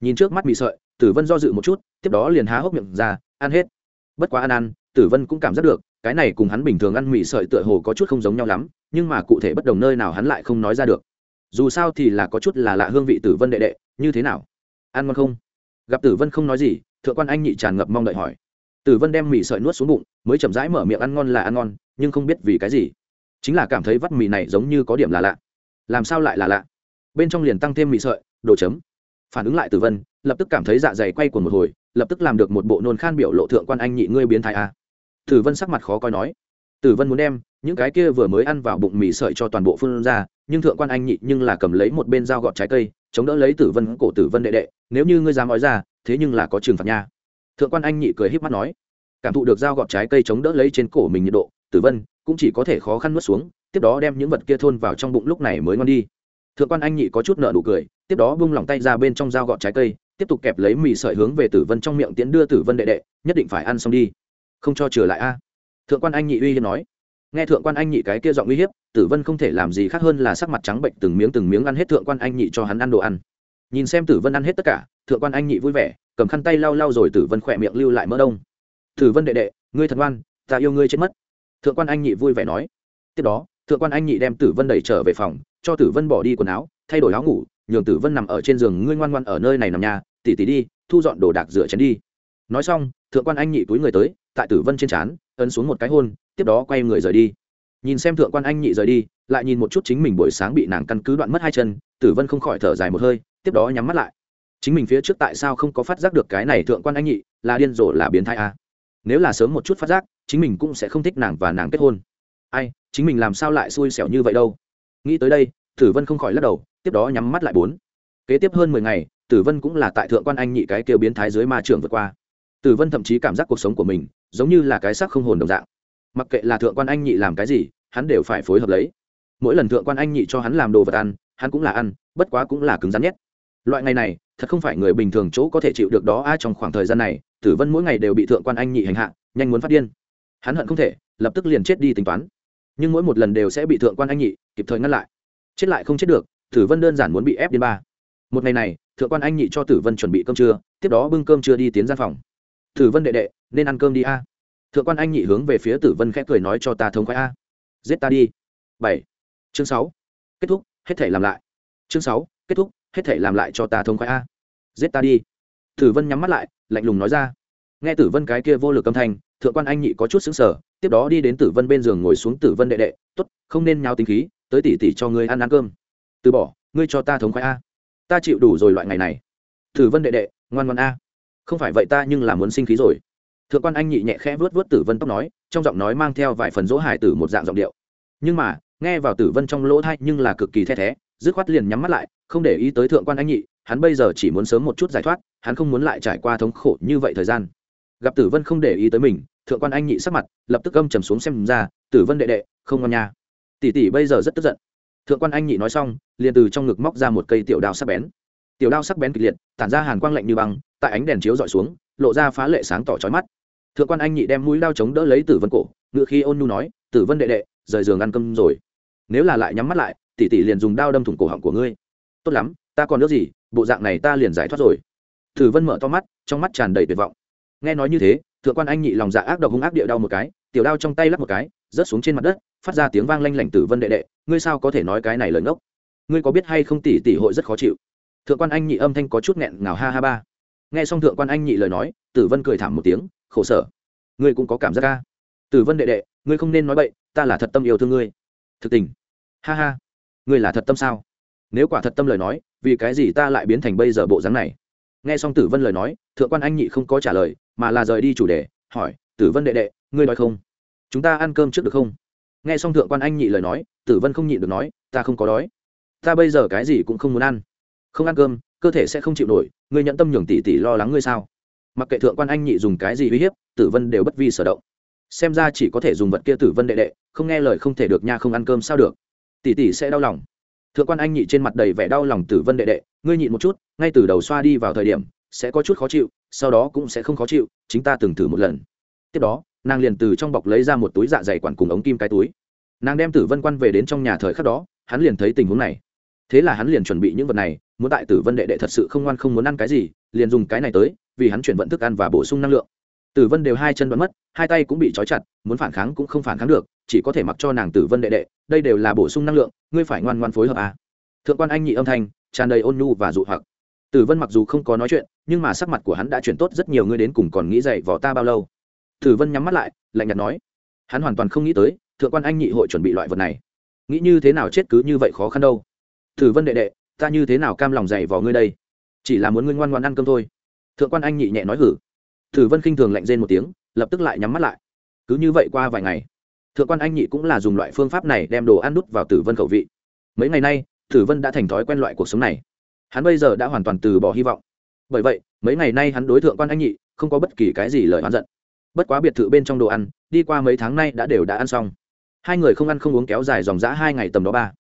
Nhìn trước mắt mì sợi, tử vân do dự một chút, tiếp đó liền há hốc miệng ra, ăn hết. Bất quá ăn ăn, tử vân cũng cảm giác được, cái này cùng hắn bình thường ăn mì sợi tựa hồ có chút không giống nhau lắm, nhưng mà cụ thể bất đồng nơi nào hắn lại không nói ra được. Dù sao thì là có chút là lạ hương vị tử vân đệ đệ, như thế nào? Ăn ngon không? Gặp tử vân không nói gì, thượng quan anh nhị tràn ngập mong đợi hỏi. Tử vân đem mì sợi nuốt xuống bụng, mới chậm rãi mở miệng ăn ngon là ăn ngon, nhưng không biết vì cái gì. Chính là cảm thấy vắt mì này giống như có điểm là lạ. Làm sao lại là lạ? Bên trong liền tăng thêm mì sợi, đồ chấm. Phản ứng lại tử vân, lập tức cảm thấy dạ dày quay của một hồi, lập tức làm được một bộ nôn khan biểu lộ thượng quan anh nhị ngươi biến thái a à. tử vân sắc mặt khó coi nói. Tử vân muốn đem những cái kia vừa mới ăn vào bụng mì sợi cho toàn bộ phương ra, nhưng thượng quan anh nhị nhưng là cầm lấy một bên dao gọt trái cây chống đỡ lấy tử vân, cổ tử vân đệ đệ, nếu như ngươi dám nói ra, thế nhưng là có trừng phạt nha. Thượng quan anh nhị cười híp mắt nói, cảm thụ được dao gọt trái cây chống đỡ lấy trên cổ mình nhiệt độ, tử vân cũng chỉ có thể khó khăn nuốt xuống, tiếp đó đem những vật kia thôn vào trong bụng lúc này mới ngon đi. Thượng quan anh nhị có chút nợ nụ cười, tiếp đó bung lỏng tay ra bên trong dao gọt trái cây, tiếp tục kẹp lấy mì sợi hướng về tử vân trong miệng tiễn đưa tử vân đệ đệ, nhất định phải ăn xong đi. Không cho trở lại a. Thượng quan anh nhị uy hiên nói nghe thượng quan anh nhị cái kia giọng uy hiếp, tử vân không thể làm gì khác hơn là sắc mặt trắng bệnh, từng miếng từng miếng ăn hết thượng quan anh nhị cho hắn ăn đồ ăn. Nhìn xem tử vân ăn hết tất cả, thượng quan anh nhị vui vẻ, cầm khăn tay lau lau rồi tử vân khỏe miệng lưu lại mỡ đông. Tử vân đệ đệ, ngươi thật ngoan, ta yêu ngươi chết mất. Thượng quan anh nhị vui vẻ nói. Tiếp đó, thượng quan anh nhị đem tử vân đẩy trở về phòng, cho tử vân bỏ đi quần áo, thay đổi áo ngủ, nhường tử vân nằm ở trên giường, ngươi ngoan ngoan ở nơi này nằm nhà tỉ tỉ đi, thu dọn đồ đạc rửa chén đi. Nói xong thượng quan anh nhị túi người tới, tại tử vân trên trán, ấn xuống một cái hôn, tiếp đó quay người rời đi. Nhìn xem thượng quan anh nhị rời đi, lại nhìn một chút chính mình buổi sáng bị nàng căn cứ đoạn mất hai chân, tử vân không khỏi thở dài một hơi, tiếp đó nhắm mắt lại. Chính mình phía trước tại sao không có phát giác được cái này thượng quan anh nhị, là điên rồ là biến thai a à? nếu là sớm một chút phát giác, chính mình cũng sẽ không thích nàng và nàng kết hôn. Ai, chính mình làm sao lại xui xẻo như vậy đâu? Nghĩ tới đây, tử vân không khỏi lắc đầu, tiếp đó nhắm mắt lại bốn. Kế tiếp hơn mười ngày, tử vân cũng là tại thượng quan anh nhị cái kêu biến thái dưới ma trường vượt qua tử vân thậm chí cảm giác cuộc sống của mình giống như là cái xác không hồn đồng dạng. Mặc kệ là thượng quan anh nhị làm cái gì, hắn đều phải phối hợp lấy. Mỗi lần thượng quan anh nhị cho hắn làm đồ vật ăn, hắn cũng là ăn, bất quá cũng là cứng rắn nhất. Loại ngày này, thật không phải người bình thường chỗ có thể chịu được đó ai trong khoảng thời gian này tử vân mỗi ngày đều bị thượng quan anh nhị hành hạ, nhanh muốn phát điên. Hắn hận không thể, lập tức liền chết đi tính toán. Nhưng mỗi một lần đều sẽ bị thượng quan anh nhị kịp thời ngăn lại. Chết lại không chết được tử vân đơn giản muốn bị ép đến ba. Một ngày này, thượng quan anh nhị cho tử vân chuẩn bị cơm trưa, tiếp đó bưng cơm trưa đi tiến gian phòng tử vân đệ đệ, nên ăn cơm đi a. Thượng quan anh nhị hướng về phía tử vân khẽ cười nói cho ta thống khoái a. Giết ta đi. Bảy. Chương sáu. Kết thúc, hết thể làm lại. Chương sáu. Kết thúc, hết thể làm lại cho ta thống khoái a. Giết ta đi. Tử vân nhắm mắt lại, lạnh lùng nói ra. Nghe tử vân cái kia vô lực âm thanh, thượng quan anh nhị có chút xứng sở tiếp đó đi đến tử vân bên giường ngồi xuống. Tử vân đệ đệ t ố t không nên nháo tính khí, tới tỉ tỉ cho ngươi ăn ăn cơm. Từ bỏ, ngươi cho ta thống khoái a. Ta chịu đủ rồi loại ngày này. Tử vân đệ đệ, ngoan ngoan a không phải vậy ta nhưng là muốn sinh khí rồi. Thượng quan anh nhị nhẹ khẽ vớt vớt tử vân tóc nói, trong giọng nói mang theo vài phần dỗ hải tử một dạng giọng điệu. Nhưng mà, nghe vào tử vân trong lỗ thai nhưng là cực kỳ the thé, dứt khoát liền nhắm mắt lại, không để ý tới thượng quan anh nhị, hắn bây giờ chỉ muốn sớm một chút giải thoát, hắn không muốn lại trải qua thống khổ như vậy thời gian. Gặp tử vân không để ý tới mình, thượng quan anh nhị sắc mặt lập tức gâm trầm xuống xem ra, tử vân đệ đệ, không ngon nha. Tỷ tỷ bây giờ rất tức giận. Thượng quan anh nhị nói xong, liền từ trong ngực móc ra một cây tiểu đao sắc bén. Tiểu đao sắc bén kịch liệt, tản ra hàn quang lạnh như băng tại ánh đèn chiếu dọi xuống, lộ ra phá lệ sáng tỏ trói mắt. Thượng quan anh nhị đem mũi đao chống đỡ lấy tử vân cổ, ngự khi ôn nhu nói, tử vân đệ đệ, rời giường ăn cơm rồi. Nếu là lại nhắm mắt lại, tỷ tỷ liền dùng đao đâm thủng cổ họng của ngươi. Tốt lắm, ta còn nước gì, bộ dạng này ta liền giải thoát rồi. Tử vân mở to mắt, trong mắt tràn đầy tuyệt vọng. Nghe nói như thế, thượng quan anh nhị lòng dạ ác độc hung ác địa đau một cái, tiểu đao trong tay lắp một cái, rớt xuống trên mặt đất, phát ra tiếng vang lanh lảnh tử vân đệ đệ, ngươi sao có thể nói cái này lớn ngốc? Ngươi có biết hay không, tỷ tỷ hội rất khó chịu? Thượng quan anh nhị âm thanh có chút nghẹn ngào, ha ha ba nghe xong thượng quan anh nhị lời nói, tử vân cười thảm một tiếng, khổ sở, ngươi cũng có cảm giác ca tử vân đệ đệ, ngươi không nên nói bậy, ta là thật tâm yêu thương ngươi. Thực tình. Ha ha, ngươi là thật tâm sao? Nếu quả thật tâm lời nói, vì cái gì ta lại biến thành bây giờ bộ dáng này? Nghe xong tử vân lời nói, thượng quan anh nhị không có trả lời, mà là rời đi chủ đề, hỏi, tử vân đệ đệ, ngươi nói không? Chúng ta ăn cơm trước được không? Nghe xong thượng quan anh nhị lời nói, tử vân không nhịn được nói, ta không có đói. Ta bây giờ cái gì cũng không muốn ăn. Không ăn cơm cơ thể sẽ không chịu nổi, ngươi nhận tâm nhường tỷ tỷ lo lắng ngươi sao? Mặc kệ thượng quan anh nhị dùng cái gì uy hiếp, tử vân đều bất vi sở động. Xem ra chỉ có thể dùng vật kia tử vân đệ đệ, không nghe lời không thể được nha không ăn cơm sao được. Tỷ tỷ sẽ đau lòng. Thượng quan anh nhị trên mặt đầy vẻ đau lòng tử vân đệ đệ, ngươi nhịn một chút, ngay từ đầu xoa đi vào thời điểm, sẽ có chút khó chịu, sau đó cũng sẽ không khó chịu, chính ta từng thử một lần. Tiếp đó, nàng liền từ trong bọc lấy ra một túi dạ dày quản cùng ống kim cái túi. Nàng đem tử vân quan về đến trong nhà thời khắc đó, hắn liền thấy tình huống này. Thế là hắn liền chuẩn bị những vật này muốn tại tử vân đệ đệ thật sự không ngoan không muốn ăn cái gì, liền dùng cái này tới, vì hắn chuyển vận thức ăn và bổ sung năng lượng. Tử vân đều hai chân đoán mất, hai tay cũng bị trói chặt, muốn phản kháng cũng không phản kháng được, chỉ có thể mặc cho nàng tử vân đệ đệ, đây đều là bổ sung năng lượng, ngươi phải ngoan ngoan phối hợp à. thượng quan anh nhị âm thanh, tràn đầy ôn nhu và dụ hoặc. Tử vân mặc dù không có nói chuyện, nhưng mà sắc mặt của hắn đã chuyển tốt rất nhiều, ngươi đến cùng còn nghĩ dậy vỏ ta bao lâu? Tử vân nhắm mắt lại, lạnh nhạt nói. Hắn hoàn toàn không nghĩ tới, thượng quan anh nhị hội chuẩn bị loại vật này. Nghĩ như thế nào chết cứ như vậy khó khăn đâu. Tử vân đệ đệ ta như thế nào cam lòng dày vào ngươi đây? Chỉ là muốn ngươi ngoan ngoan ăn cơm thôi. Thượng quan anh nhị nhẹ nói hử. Tử vân khinh thường lạnh rên một tiếng, lập tức lại nhắm mắt lại. Cứ như vậy qua vài ngày, thượng quan anh nhị cũng là dùng loại phương pháp này đem đồ ăn đút vào tử vân khẩu vị. Mấy ngày nay, tử vân đã thành thói quen loại cuộc sống này. Hắn bây giờ đã hoàn toàn từ bỏ hy vọng. Bởi vậy, mấy ngày nay hắn đối thượng quan anh nhị không có bất kỳ cái gì lời oán giận. Bất quá biệt thự bên trong đồ ăn, đi qua mấy tháng nay đã đều đã ăn xong. Hai người không ăn không uống kéo dài dòng g hai ngày tầm đó ba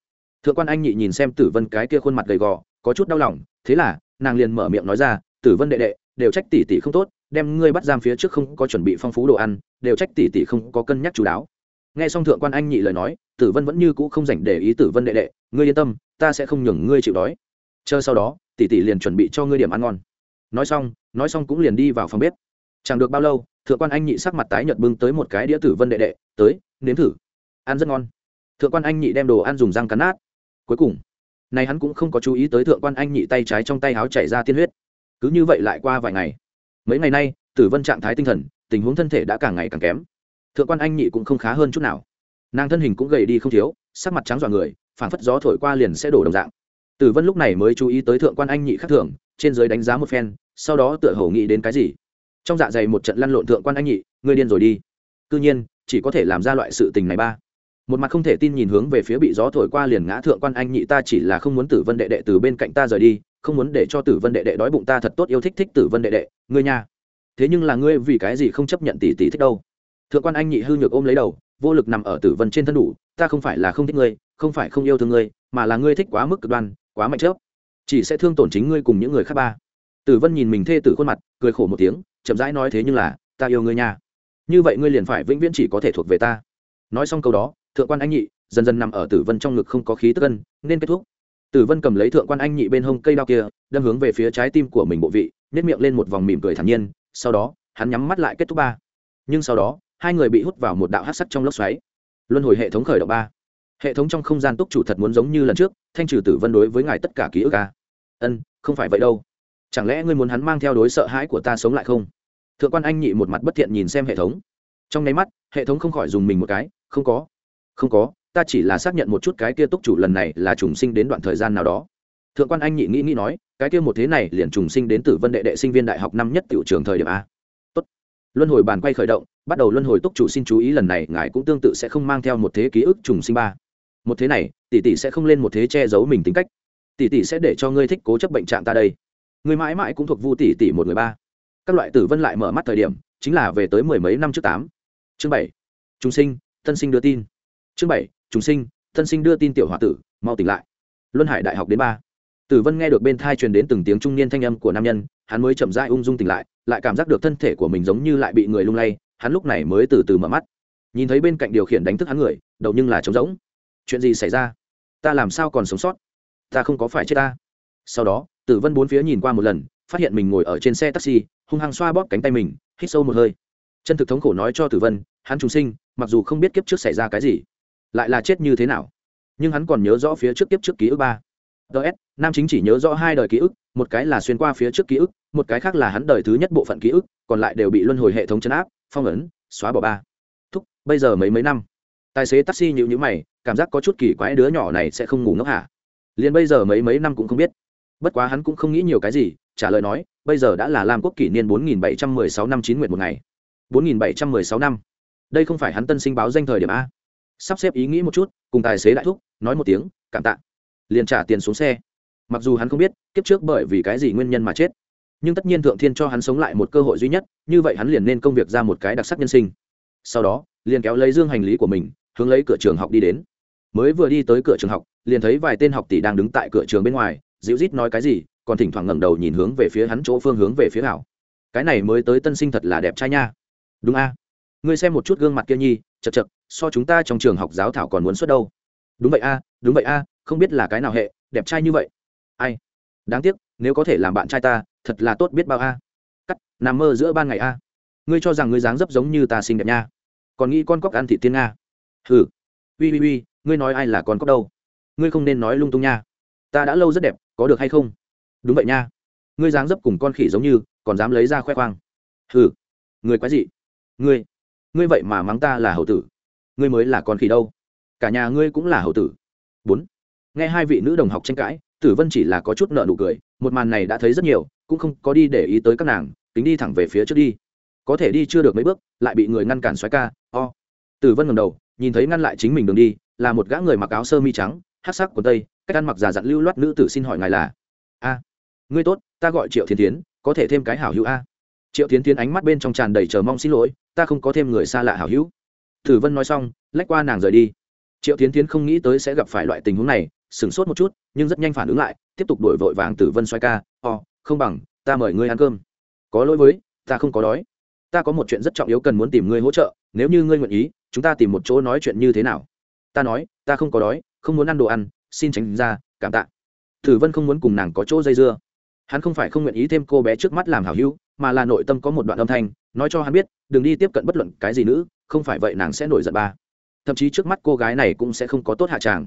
thượng quan anh nhị nhìn xem tử vân cái kia khuôn mặt gầy gò, có chút đau lòng, thế là, nàng liền mở miệng nói ra, tử vân đệ đệ, đều trách tỷ tỷ không tốt, đem ngươi bắt giam phía trước không có chuẩn bị phong phú đồ ăn, đều trách tỷ tỷ không có cân nhắc chú đáo. Nghe xong thượng quan anh nhị lời nói, tử vân vẫn như cũ không dành để ý tử vân đệ đệ, ngươi yên tâm, ta sẽ không nhường ngươi chịu đói. Chờ sau đó, tỷ tỷ liền chuẩn bị cho ngươi điểm ăn ngon. Nói xong nói xong cũng liền đi vào phòng bếp. Chẳng được bao lâu, thượng quan anh nhị sắc mặt tái nhợt bưng tới một cái đĩa tử vân đệ đệ, tới, nếm thử. Ăn rất ngon. Thượng quan anh nhị đem đồ ăn dùng răng cắn nát cuối cùng, này hắn cũng không có chú ý tới thượng quan anh nhị tay trái trong tay áo chảy ra tiên huyết. Cứ như vậy lại qua vài ngày, mấy ngày nay, tử vân trạng thái tinh thần, tình huống thân thể đã càng ngày càng kém. Thượng quan anh nhị cũng không khá hơn chút nào. Nàng thân hình cũng gầy đi không thiếu, sắc mặt trắng dọa người, phảng phất gió thổi qua liền sẽ đổ đồng dạng. Tử vân lúc này mới chú ý tới thượng quan anh nhị khác thường, trên giới đánh giá một phen, sau đó tựa hầu nghĩ đến cái gì. Trong dạ dày một trận lăn lộn thượng quan anh nhị, ngươi điên rồi đi. Cứ nhiên, chỉ có thể làm ra loại sự tình này ba một mặt không thể tin nhìn hướng về phía bị gió thổi qua liền ngã thượng quan anh nhị, ta chỉ là không muốn tử vân đệ đệ từ bên cạnh ta rời đi, không muốn để cho tử vân đệ đệ đói bụng ta thật tốt yêu thích thích tử vân đệ đệ, ngươi nha. Thế nhưng là ngươi vì cái gì không chấp nhận tỷ tỷ thích đâu? Thượng quan anh nhị hư nhược ôm lấy đầu, vô lực nằm ở tử vân trên thân đủ, ta không phải là không thích ngươi, không phải không yêu thương ngươi, mà là ngươi thích quá mức cực đoan, quá mạnh chớp. Chỉ sẽ thương tổn chính ngươi cùng những người khác ba. Tử vân nhìn mình thê tử khuôn mặt, cười khổ một tiếng, chậm rãi nói thế nhưng là, ta yêu ngươi nha. Như vậy ngươi liền phải vĩnh viễn chỉ có thể thuộc về ta. Nói xong câu đó thượng quan anh nhị, dần dần nằm ở tử vân trong ngực không có khí tức ân, nên kết thúc. Tử vân cầm lấy thượng quan anh nhị bên hông cây đao kia, đâm hướng về phía trái tim của mình bộ vị nếp miệng lên một vòng mỉm cười thản nhiên, sau đó, hắn nhắm mắt lại kết thúc ba. Nhưng sau đó, hai người bị hút vào một đạo hát sắc trong lốc xoáy. Luân hồi hệ thống khởi động ba. Hệ thống trong không gian túc chủ thật muốn giống như lần trước, thanh trừ tử vân đối với ngài tất cả ký ức a ân, không phải vậy đâu. Chẳng lẽ ngươi muốn hắn mang theo đối sợ hãi của ta sống lại không? Thượng quan anh nhị một mặt bất thiện nhìn xem hệ thống. Trong nháy mắt, hệ thống không khỏi dùng mình một cái, không có không có, ta chỉ là xác nhận một chút cái kia túc chủ lần này là trùng sinh đến đoạn thời gian nào đó. Thượng quan anh nhị nghĩ nghĩ nói, cái kia một thế này liền trùng sinh đến tử vân đệ đệ sinh viên đại học năm nhất tiểu trường thời điểm a. Tốt. luân hồi bàn quay khởi động, bắt đầu luân hồi túc chủ xin chú ý lần này, ngài cũng tương tự sẽ không mang theo một thế ký ức trùng sinh ba. Một thế này, tỷ tỷ sẽ không lên một thế che giấu mình tính cách. Tỷ tỷ sẽ để cho ngươi thích cố chấp bệnh trạng ta đây. Ngươi mãi mãi cũng thuộc vu tỷ tỷ một người ba. Các loại tử vân lại mở mắt thời điểm, chính là về tới mười mấy năm trước tám. Chương bảy. Trung sinh tân sinh đưa tin chương bảy chúng sinh, thân sinh đưa tin tiểu h tử, mau tỉnh lại. Luân hải đại học đến ba. Tử vân nghe được bên thai truyền đến từng tiếng trung niên thanh âm của nam nhân, hắn mới chậm rãi ung dung tỉnh lại lại cảm giác được thân thể của mình giống như lại bị người lung lay, hắn lúc này mới từ từ mở mắt. Nhìn thấy bên cạnh điều khiển đánh thức hắn người, đầu nhưng là trống rỗng. Chuyện gì xảy ra? Ta làm sao còn sống sót? Ta không có phải chết ta. Sau đó, tử vân bốn phía nhìn qua một lần, phát hiện mình ngồi ở trên xe taxi, hung hăng xoa bóp cánh tay mình, hít sâu một hơi. Chân thực thống khổ nói cho tử vân, hắn trùng sinh, mặc dù không biết kiếp trước xảy ra cái gì lại là chết như thế nào? Nhưng hắn còn nhớ rõ phía trước kiếp trước ký ức ba. Ts nam chính chỉ nhớ rõ hai đời ký ức, một cái là xuyên qua phía trước ký ức, một cái khác là hắn đời thứ nhất bộ phận ký ức, còn lại đều bị luân hồi hệ thống chấn áp, phong ấn, xóa bỏ ba. Thúc, bây giờ mấy mấy năm? Tài xế taxi nhịu nhữ mày, cảm giác có chút kỳ quái đứa nhỏ này sẽ không ngủ ngốc hả? Liền bây giờ mấy mấy năm cũng không biết. Bất quá hắn cũng không nghĩ nhiều cái gì, trả lời nói, bây giờ đã là lam quốc kỷ niên 4716 năm chín nguyện một ngày. 4716 năm. Đây không phải hắn tân sinh báo danh thời điểm a sắp xếp ý nghĩ một chút, cùng tài xế đại thúc, nói một tiếng, cảm tạ. Liền trả tiền xuống xe. Mặc dù hắn không biết, kiếp trước bởi vì cái gì nguyên nhân mà chết. Nhưng tất nhiên thượng thiên cho hắn sống lại một cơ hội duy nhất, như vậy hắn liền nên công việc ra một cái đặc sắc nhân sinh. Sau đó, liền kéo lấy dương hành lý của mình, hướng lấy cửa trường học đi đến. Mới vừa đi tới cửa trường học, liền thấy vài tên học tỷ đang đứng tại cửa trường bên ngoài, dịu rít nói cái gì, còn thỉnh thoảng ngẩng đầu nhìn hướng về phía hắn chỗ phương hướng về phía hảo cái này mới tới tân sinh thật là đẹp trai nha. Đúng a. Ngươi xem một chút gương mặt kia nhi, chật chật so chúng ta trong trường học giáo thảo còn muốn xuất đâu. Đúng vậy a, đúng vậy a, không biết là cái nào hệ, đẹp trai như vậy. Ai? Đáng tiếc, nếu có thể làm bạn trai ta, thật là tốt biết bao a. Cắt, nằm mơ giữa ban ngày a. Ngươi cho rằng ngươi dáng dấp giống như ta xinh đẹp nha. Còn nghĩ con cóc ăn thị tiên nga. Hừ. Ui ui ui ngươi nói ai là con cóc đâu? Ngươi không nên nói lung tung nha. Ta đã lâu rất đẹp, có được hay không? Đúng vậy nha. Ngươi dáng dấp cùng con khỉ giống như, còn dám lấy ra khoe khoang. Hừ. Người quái gì ngươi. Ngươi vậy mà mắng ta là hậu tử ngươi mới là con khỉ đâu. Cả nhà ngươi cũng là hậu tử. Bốn. Nghe hai vị nữ đồng học tranh cãi, tử vân chỉ là có chút nợ nụ cười, một màn này đã thấy rất nhiều, cũng không có đi để ý tới các nàng, tính đi thẳng về phía trước đi. Có thể đi chưa được mấy bước, lại bị người ngăn cản xoáy ca, o. Tử vân ngầm đầu, nhìn thấy ngăn lại chính mình đường đi, là một gã người mặc áo sơ mi trắng hát sắc của tây, cách ăn mặc già dặn lưu loát nữ tử xin hỏi ngài là, a, ngươi tốt, ta gọi triệu thiên tiến có thể thêm cái hảo hữu a. Triệu tiến tiến ánh mắt bên trong tràn đầy chờ mong xin lỗi, ta không có thêm người xa lạ hảo hữu. Thử vân nói xong lách qua nàng rời đi. Triệu tiến tiến không nghĩ tới sẽ gặp phải loại tình huống này sửng sốt một chút nhưng rất nhanh phản ứng lại tiếp tục đuổi vội vàng tử vân xoay ca ồ, không bằng ta mời ngươi ăn cơm. Có lỗi với ta không có đói. Ta có một chuyện rất trọng yếu cần muốn tìm ngươi hỗ trợ nếu như ngươi nguyện ý chúng ta tìm một chỗ nói chuyện như thế nào? Ta nói ta không có đói không muốn ăn đồ ăn xin tránh ra cảm tạ. Tử vân không muốn cùng nàng có chỗ dây dưa. Hắn không phải không nguyện ý thêm cô bé trước mắt làm hảo hữu mà là nội tâm có một đoạn âm thanh nói cho hắn biết đừng đi tiếp cận bất luận cái gì nữa không phải vậy nàng sẽ nổi giận ba. Thậm chí trước mắt cô gái này cũng sẽ không có tốt hạ tràng.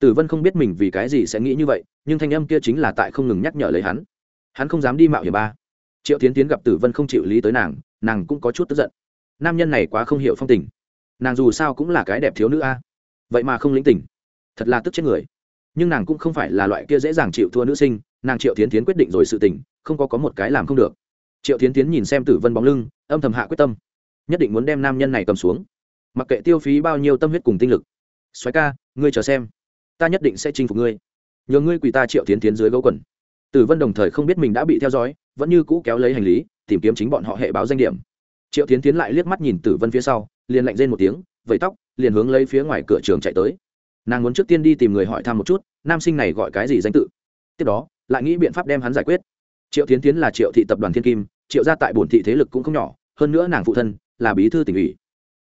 Tử vân không biết mình vì cái gì sẽ nghĩ như vậy, nhưng thanh âm kia chính là tại không ngừng nhắc nhở lấy hắn. Hắn không dám đi mạo hiểm ba. Triệu tiến tiến gặp tử vân không chịu lý tới nàng nàng cũng có chút tức giận. Nam nhân này quá không hiểu phong tình. Nàng dù sao cũng là cái đẹp thiếu nữ a. Vậy mà không lĩnh tình. Thật là tức chết người. Nhưng nàng cũng không phải là loại kia dễ dàng chịu thua nữ sinh, nàng triệu tiến tiến quyết định rồi sự tình, không có có một cái làm không được. Triệu tiến tiến nhìn xem tử vân bóng lưng, âm thầm hạ quyết tâm nhất định muốn đem nam nhân này cầm xuống. Mặc kệ tiêu phí bao nhiêu tâm huyết cùng tinh lực. Xoáy ca, ngươi chờ xem. Ta nhất định sẽ chinh phục ngươi. Nhờ ngươi quỳ ta triệu tiến tiến dưới gấu quần. Tử vân đồng thời không biết mình đã bị theo dõi, vẫn như cũ kéo lấy hành lý, tìm kiếm chính bọn họ hệ báo danh điểm. Triệu tiến tiến lại liếc mắt nhìn tử vân phía sau, liền lạnh rên một tiếng, vẫy tóc, liền hướng lấy phía ngoài cửa trường chạy tới. Nàng muốn trước tiên đi tìm người hỏi thăm một chút, nam sinh này gọi cái gì danh tự. Tiếp đó, lại nghĩ biện pháp đem hắn giải quyết. Triệu tiến tiến là triệu thị tập đoàn thiên kim, triệu gia tại bổn thị thế lực cũng không nhỏ, hơn nữa nàng phụ thân là bí thư tỉnh ủy.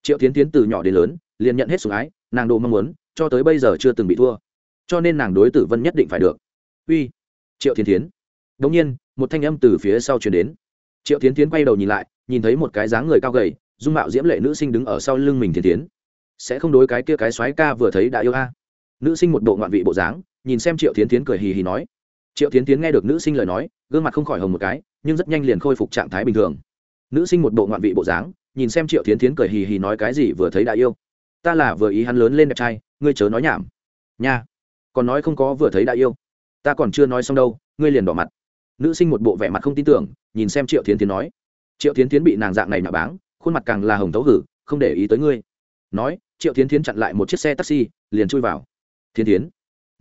Triệu tiến tiến từ nhỏ đến lớn, liền nhận hết sủng ái, nàng đồ mong muốn, cho tới bây giờ chưa từng bị thua. Cho nên nàng đối tử vân nhất định phải được. Uy, triệu tiến tiến Đống nhiên, một thanh âm từ phía sau chuyển đến. Triệu tiến tiến quay đầu nhìn lại, nhìn thấy một cái dáng người cao gầy, dung mạo diễm lệ nữ sinh đứng ở sau lưng mình tiến tiến sẽ không đối cái kia cái soái ca vừa thấy đã yêu a. Nữ sinh một bộ ngoạn vị bộ dáng, nhìn xem triệu tiến tiến cười hì hì nói. Triệu tiến tiến nghe được nữ sinh lời nói, gương mặt không khỏi hồng một cái, nhưng rất nhanh liền khôi phục trạng thái bình thường. Nữ sinh một bộ ngoạn vị bộ dáng nhìn xem triệu tiến tiến cười hì hì nói cái gì vừa thấy đã yêu. Ta là vừa ý hắn lớn lên đẹp trai, ngươi chớ nói nhảm. Nha, còn nói không có vừa thấy đã yêu. Ta còn chưa nói xong đâu, ngươi liền đỏ mặt. Nữ sinh một bộ vẻ mặt không tin tưởng, nhìn xem triệu tiến tiến nói. Triệu tiến tiến bị nàng dạng này nạ báng, khuôn mặt càng là hồng thấu hử, không để ý tới ngươi. Nói, triệu tiến tiến chặn lại một chiếc xe taxi, liền chui vào. Thiên tiến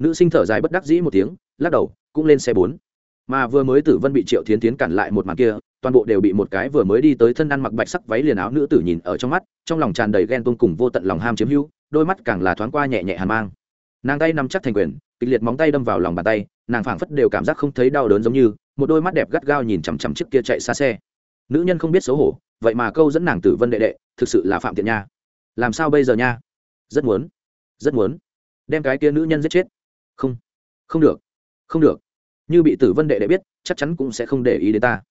nữ sinh thở dài bất đắc dĩ một tiếng, lắc đầu, cũng lên xe bốn mà vừa mới tử vân bị triệu tiến tiến cản lại một màn kia, toàn bộ đều bị một cái vừa mới đi tới thân ăn mặc bạch sắc váy liền áo nữ tử nhìn ở trong mắt, trong lòng tràn đầy ghen tuông cùng vô tận lòng ham chiếm hữu, đôi mắt càng là thoáng qua nhẹ nhẹ hàn mang. Nàng tay nằm chắc thành quyền, kịch liệt móng tay đâm vào lòng bàn tay, nàng phảng phất đều cảm giác không thấy đau đớn giống như, một đôi mắt đẹp gắt gao nhìn chằm chằm trước kia chạy xa xe. Nữ nhân không biết xấu hổ, vậy mà câu dẫn nàng tử vân đệ đệ, thực sự là phạm tiện nha. Làm sao bây giờ nha? Rất muốn rất muốn. Đem cái kia nữ nhân giết chết. Không không được không được như bị tử vân đệ đệ biết, chắc chắn cũng sẽ không để ý đến ta.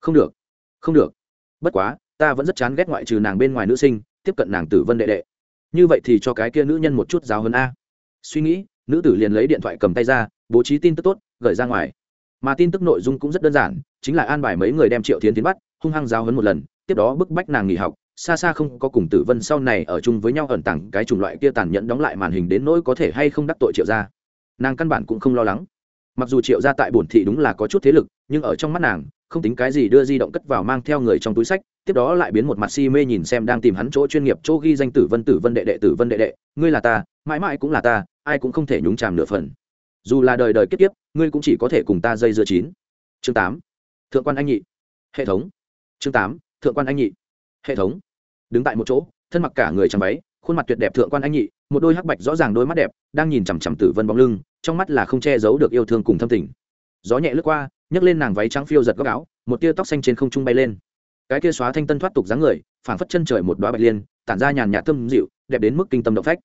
Không được không được. Bất quá, ta vẫn rất chán ghét ngoại trừ nàng bên ngoài nữ sinh, tiếp cận nàng tử vân đệ đệ. Như vậy thì cho cái kia nữ nhân một chút giáo hơn a. Suy nghĩ, nữ tử liền lấy điện thoại cầm tay ra, bố trí tin tức tốt, gửi ra ngoài. Mà tin tức nội dung cũng rất đơn giản, chính là an bài mấy người đem triệu tiến tiến bắt, hung hăng giáo hấn một lần, tiếp đó bức bách nàng nghỉ học. Xa xa không có cùng tử vân sau này ở chung với nhau ẩn tặng cái chủng loại kia tàn nhẫn đóng lại màn hình đến nỗi có thể hay không đắc tội triệu gia. Nàng căn bản cũng không lo lắng mặc dù triệu gia tại bổn thị đúng là có chút thế lực, nhưng ở trong mắt nàng, không tính cái gì đưa di động cất vào mang theo người trong túi sách, tiếp đó lại biến một mặt si mê nhìn xem đang tìm hắn chỗ chuyên nghiệp chỗ ghi danh tử vân tử vân đệ đệ tử vân đệ đệ, ngươi là ta, mãi mãi cũng là ta, ai cũng không thể nhúng chàm nửa phần. Dù là đời đời kiếp tiếp ngươi cũng chỉ có thể cùng ta dây dưa chín. Chương tám. Thượng quan anh nhị. Hệ thống. Chương tám. Thượng quan anh nhị. Hệ thống. Đứng tại một chỗ, thân mặc cả người trắng váy, khuôn mặt tuyệt đẹp thượng quan anh nhị một đôi hắc bạch rõ ràng đôi mắt đẹp, đang nhìn chằm chằm tử vân bóng lưng, trong mắt là không che giấu được yêu thương cùng thâm tình. Gió nhẹ lướt qua, nhấc lên nàng váy trắng phiêu giật góc áo, một tia tóc xanh trên không trung bay lên. Cái tia xóa thanh tân thoát tục dáng người, phảng phất chân trời một đoá bạch liên, tản ra nhàn nhạt thâm dịu, đẹp đến mức kinh tâm động phách.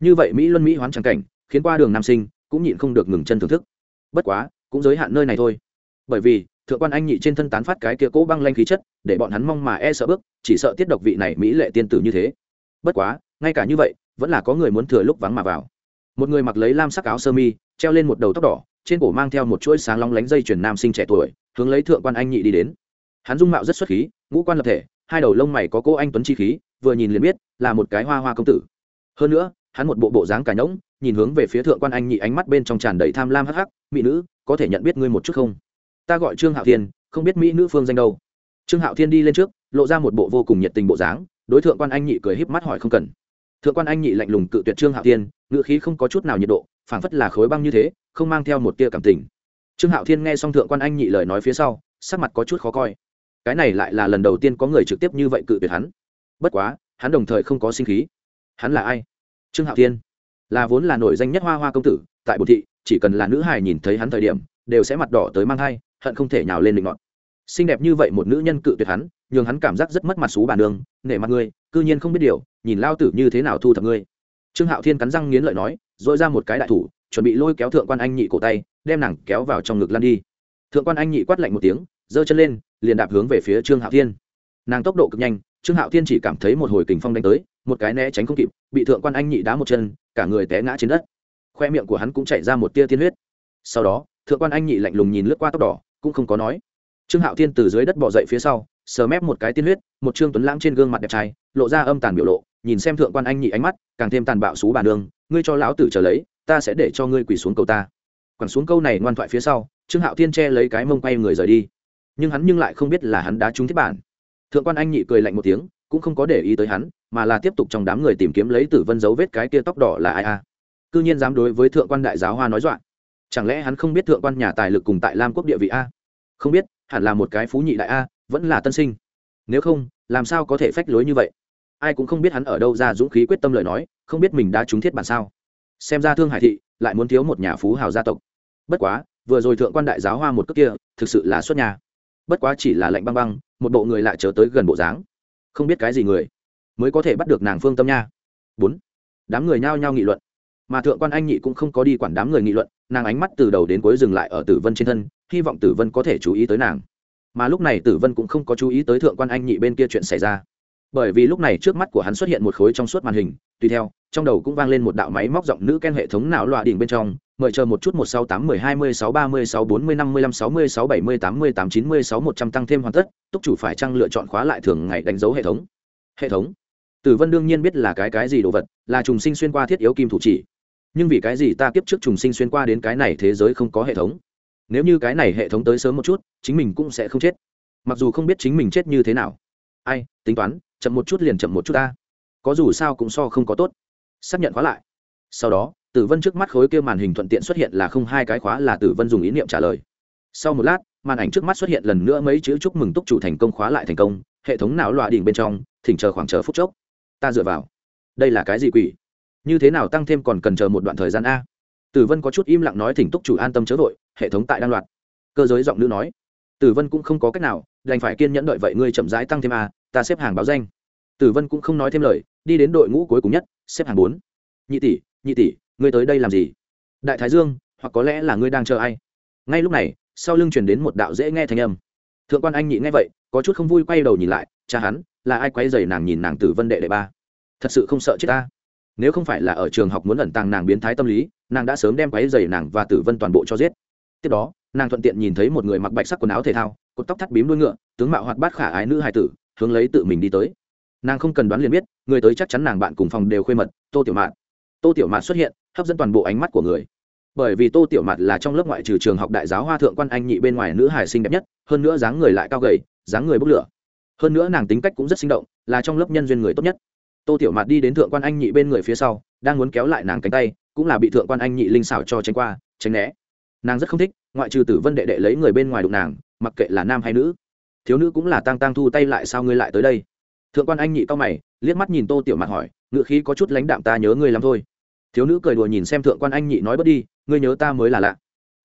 Như vậy mỹ luân mỹ hoán trắng cảnh, khiến qua đường nam sinh cũng nhịn không được ngừng chân thưởng thức. Bất quá, cũng giới hạn nơi này thôi. Bởi vì, thượng quan anh nhị trên thân tán phát cái kia cố băng lanh khí chất, để bọn hắn mong mà e sợ bước, chỉ sợ tiết độc vị này mỹ lệ tiên tử như thế. Bất quá, ngay cả như vậy vẫn là có người muốn thừa lúc vắng mà vào. Một người mặc lấy lam sắc áo sơ mi, treo lên một đầu tóc đỏ, trên cổ mang theo một chuỗi sáng long lánh dây chuyền nam sinh trẻ tuổi, hướng lấy thượng quan anh nhị đi đến. Hắn dung mạo rất xuất khí, ngũ quan lập thể, hai đầu lông mày có cô anh tuấn chi khí, vừa nhìn liền biết là một cái hoa hoa công tử. Hơn nữa, hắn một bộ bộ dáng cả nhõng nhìn hướng về phía thượng quan anh nhị ánh mắt bên trong tràn đầy tham lam hắc hắc, mỹ nữ, có thể nhận biết ngươi một chút không? Ta gọi trương hạo thiên, không biết mỹ nữ phương danh đâu. Trương hạo thiên đi lên trước, lộ ra một bộ vô cùng nhiệt tình bộ dáng, đối tượng quan anh nhị cười híp mắt hỏi không cần thượng quan anh nhị lạnh lùng cự tuyệt trương hạo thiên ngự khí không có chút nào nhiệt độ, phảng phất là khối băng như thế, không mang theo một tia cảm tình. Trương hạo thiên nghe xong thượng quan anh nhị lời nói phía sau, sắc mặt có chút khó coi. Cái này lại là lần đầu tiên có người trực tiếp như vậy cự tuyệt hắn. Bất quá, hắn đồng thời không có sinh khí. Hắn là ai? Trương hạo thiên. Là vốn là nổi danh nhất hoa hoa công tử, tại bồ thị, chỉ cần là nữ hài nhìn thấy hắn thời điểm, đều sẽ mặt đỏ tới mang thai, hận không thể nhào lên định ngọn xinh đẹp như vậy một nữ nhân cự tuyệt hắn, nhường hắn cảm giác rất mất mặt xú bản đường nể mặt ngươi, cư nhiên không biết điều, nhìn lao tử như thế nào thu thập ngươi. Trương hạo thiên cắn răng nghiến lợi nói dội ra một cái đại thủ, chuẩn bị lôi kéo thượng quan anh nhị cổ tay, đem nàng kéo vào trong ngực lăn đi. Thượng quan anh nhị quát lạnh một tiếng, giơ chân lên, liền đạp hướng về phía trương hạo thiên. Nàng tốc độ cực nhanh, trương hạo thiên chỉ cảm thấy một hồi kình phong đánh tới, một cái né tránh không kịp, bị thượng quan anh nhị đá một chân, cả người té ngã trên đất. Khoe miệng của hắn cũng chảy ra một tia tiên huyết. Sau đó, thượng quan anh nhị lạnh lùng nhìn lướt qua tóc đỏ, cũng không có nói trương hạo thiên từ dưới đất bỏ dậy phía sau, sờ mép một cái tiên huyết, một trương tuấn lãng trên gương mặt đẹp trai, lộ ra âm tàn biểu lộ, nhìn xem thượng quan anh nhị ánh mắt, càng thêm tàn bạo xú bàn đường ngươi cho lão tử trở lấy, ta sẽ để cho ngươi quỳ xuống cầu ta. Quẳng xuống câu này ngoan thoại phía sau, trương hạo thiên che lấy cái mông quay người rời đi. Nhưng hắn nhưng lại không biết là hắn đã trúng thiết bản. Thượng quan anh nhị cười lạnh một tiếng, cũng không có để ý tới hắn, mà là tiếp tục trong đám người tìm kiếm lấy tử vân dấu vết cái kia tóc đỏ là ai a. À. cư nhiên dám đối với thượng quan đại giáo hoa nói dọa. Chẳng lẽ hắn không biết thượng quan nhà tài lực cùng tại lam quốc địa vị a? Không biết hẳn là một cái phú nhị đại a, vẫn là tân sinh. Nếu không, làm sao có thể phách lối như vậy? Ai cũng không biết hắn ở đâu ra dũng khí quyết tâm lời nói, không biết mình đã trúng thiết bản sao. Xem ra thương hải thị lại muốn thiếu một nhà phú hào gia tộc. Bất quá, vừa rồi thượng quan đại giáo hoa một cước kia, thực sự là xuất nhà. Bất quá chỉ là lạnh băng băng, một bộ người lại chờ tới gần bộ dáng. Không biết cái gì người mới có thể bắt được nàng phương tâm nha. Bốn. Đám người nhao nhao nghị luận. Mà thượng quan anh nhị cũng không có đi quản đám người nghị luận, nàng ánh mắt từ đầu đến cuối dừng lại ở tử vân trên thân hy vọng tử vân có thể chú ý tới nàng. Mà lúc này tử vân cũng không có chú ý tới thượng quan anh nhị bên kia chuyện xảy ra. Bởi vì lúc này trước mắt của hắn xuất hiện một khối trong suốt màn hình, tùy theo, trong đầu cũng vang lên một đạo máy móc giọng nữ ken hệ thống nào loạ đỉnh bên trong, mời chờ một chút một sáu tám mười hai mươi sáu ba mươi sáu bốn mươi năm mươi lăm sáu mươi sáu bảy mươi tám mươi tám chín mươi sáu một trăm tăng thêm hoàn tất, túc chủ phải chăng lựa chọn khóa lại thường ngày đánh dấu hệ thống. Hệ thống? Tử vân đương nhiên biết là cái cái gì đồ vật, là trùng sinh xuyên qua thiết yếu kim thủ chỉ. Nhưng vì cái gì ta kiếp trước trùng sinh xuyên qua đến cái này thế giới không có hệ thống? Nếu như cái này hệ thống tới sớm một chút, chính mình cũng sẽ không chết. Mặc dù không biết chính mình chết như thế nào. Ai, tính toán, chậm một chút liền chậm một chút ta. Có dù sao cũng so không có tốt. Xác nhận khóa lại. Sau đó, tử vân trước mắt khối kia màn hình thuận tiện xuất hiện là không hai cái khóa là tử vân dùng ý niệm trả lời. Sau một lát, màn ảnh trước mắt xuất hiện lần nữa mấy chữ chúc mừng túc chủ thành công khóa lại thành công, hệ thống não loạ đỉnh bên trong, thỉnh chờ khoảng chờ phút chốc. Ta dựa vào. Đây là cái gì quỷ? Như thế nào tăng thêm còn cần chờ một đoạn thời gian a? Tử vân có chút im lặng nói thỉnh túc chủ an tâm chớ vội, hệ thống tại đan loạt. Cơ giới giọng nữ nói. Tử vân cũng không có cách nào, đành phải kiên nhẫn đợi vậy ngươi chậm rãi tăng thêm a, ta xếp hàng báo danh. Tử vân cũng không nói thêm lời, đi đến đội ngũ cuối cùng nhất, xếp hàng bốn. Nhị tỷ nhị tỷ, ngươi tới đây làm gì? Đại thái dương, hoặc có lẽ là ngươi đang chờ ai? Ngay lúc này, sau lưng chuyển đến một đạo dễ nghe thanh âm. Thượng quan anh nhị nghe vậy, có chút không vui quay đầu nhìn lại, cha hắn, là ai quay dày nàng nhìn nàng tử vân đệ đệ ba? Thật sự không sợ chết ta. Nếu không phải là ở trường học muốn ẩn tàng nàng biến thái tâm lý nàng đã sớm đem quái dày nàng và tử vân toàn bộ cho giết. Tiếp đó, nàng thuận tiện nhìn thấy một người mặc bạch sắc quần áo thể thao, cột tóc thắt bím đuôi ngựa, tướng mạo hoạt bát khả ái nữ hài tử, hướng lấy tự mình đi tới. Nàng không cần đoán liền biết, người tới chắc chắn nàng bạn cùng phòng đều khuê mật, tô tiểu mạn tô tiểu mạn xuất hiện, hấp dẫn toàn bộ ánh mắt của người. Bởi vì tô tiểu mạn là trong lớp ngoại trừ trường học đại giáo hoa thượng quan anh nhị bên ngoài nữ hài xinh đẹp nhất, hơn nữa dáng người lại cao gầy, dáng người bốc lửa. Hơn nữa nàng tính cách cũng rất sinh động, là trong lớp nhân duyên người tốt nhất. Tô tiểu mạt đi đến thượng quan anh nhị bên người phía sau, đang muốn kéo lại nàng cánh tay cũng là bị thượng quan anh nhị linh xảo cho tránh qua, tránh né. Nàng rất không thích, ngoại trừ tử vân đệ đệ lấy người bên ngoài đụng nàng, mặc kệ là nam hay nữ. Thiếu nữ cũng là tang tang thu tay lại sao ngươi lại tới đây? Thượng quan anh nhị cao mày, liếc mắt nhìn tô tiểu mặt hỏi, ngựa khí có chút lãnh đạm ta nhớ ngươi lắm thôi. Thiếu nữ cười đùa nhìn xem thượng quan anh nhị nói bớt đi, ngươi nhớ ta mới là lạ.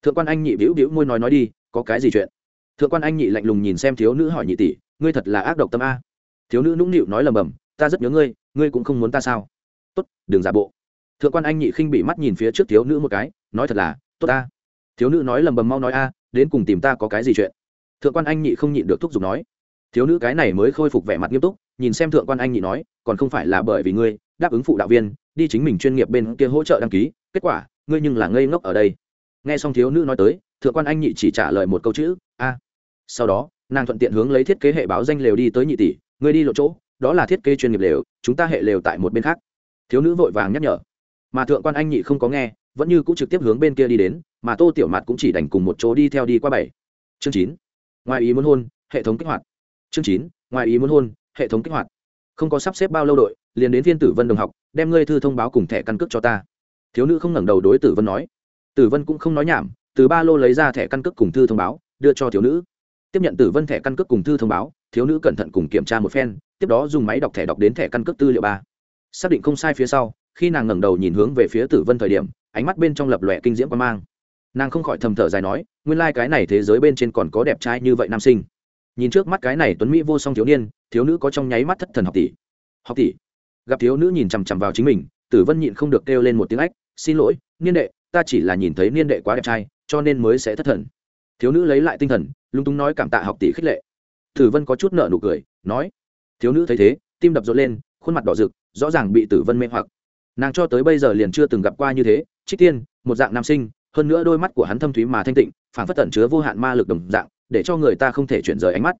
Thượng quan anh nhị bĩu bĩu môi nói nói đi, có cái gì chuyện? Thượng quan anh nhị lạnh lùng nhìn xem thiếu nữ hỏi nhị tỷ, ngươi thật là ác độc tâm a. Thiếu nữ nũng nịu nói lầm bầm, ta rất nhớ ngươi ngươi cũng không muốn ta sao? Tốt, đừng giả bộ thượng quan anh nhị khinh bị mắt nhìn phía trước thiếu nữ một cái, nói thật là, tốt ta. Thiếu nữ nói lầm bầm mau nói a, đến cùng tìm ta có cái gì chuyện? Thượng quan anh nhị không nhịn được thúc giục nói. Thiếu nữ cái này mới khôi phục vẻ mặt nghiêm túc, nhìn xem thượng quan anh nhị nói, còn không phải là bởi vì ngươi, đáp ứng phụ đạo viên, đi chính mình chuyên nghiệp bên kia hỗ trợ đăng ký, kết quả, ngươi nhưng là ngây ngốc ở đây. Nghe xong thiếu nữ nói tới, thượng quan anh nhị chỉ trả lời một câu chữ, a. Sau đó, nàng thuận tiện hướng lấy thiết kế hệ báo danh lều đi tới nhị tỷ, ngươi đi lộ chỗ, đó là thiết kế chuyên nghiệp lều, chúng ta hệ lều tại một bên khác. Thiếu nữ vội vàng nhắc nhở mà thượng quan anh nhị không có nghe, vẫn như cũng trực tiếp hướng bên kia đi đến, mà tô tiểu mạt cũng chỉ đành cùng một chỗ đi theo đi qua bảy. Chương chín. Ngoài ý muốn hôn, hệ thống kích hoạt. Chương chín. Ngoài ý muốn hôn, hệ thống kích hoạt. Không có sắp xếp bao lâu đội, liền đến thiên tử vân đồng học, đem ngươi thư thông báo cùng thẻ căn cước cho ta. Thiếu nữ không ngẩng đầu đối tử vân nói. Tử vân cũng không nói nhảm, từ ba lô lấy ra thẻ căn cước cùng thư thông báo, đưa cho thiếu nữ. Tiếp nhận tử vân thẻ căn cước cùng thư thông báo, thiếu nữ cẩn thận cùng kiểm tra một phen, tiếp đó dùng máy đọc thẻ đọc đến thẻ căn cước tư liệu ba. Xác định không sai phía sau khi nàng ngẩng đầu nhìn hướng về phía tử vân thời điểm, ánh mắt bên trong lập lòe kinh diễm quan mang. Nàng không khỏi thầm thở dài nói, nguyên lai、like、cái này thế giới bên trên còn có đẹp trai như vậy nam sinh. Nhìn trước mắt cái này tuấn mỹ vô song thiếu niên, thiếu nữ có trong nháy mắt thất thần học tỷ. Học tỷ? Gặp thiếu nữ nhìn chằm chằm vào chính mình, tử vân nhịn không được kêu lên một tiếng ách, xin lỗi, niên đệ, ta chỉ là nhìn thấy niên đệ quá đẹp trai, cho nên mới sẽ thất thần. Thiếu nữ lấy lại tinh thần, lung túng nói cảm tạ học tỷ khích lệ. Tử vân có chút nợ nụ cười, nói, thiếu nữ thấy thế, tim đập rộn lên, khuôn mặt đỏ rực, rõ ràng bị tử vân mê hoặc nàng cho tới bây giờ liền chưa từng gặp qua như thế, trích tiên, một dạng nam sinh, hơn nữa đôi mắt của hắn thâm thúy mà thanh tịnh phản phất tẩn chứa vô hạn ma lực đồng dạng, để cho người ta không thể chuyển rời ánh mắt.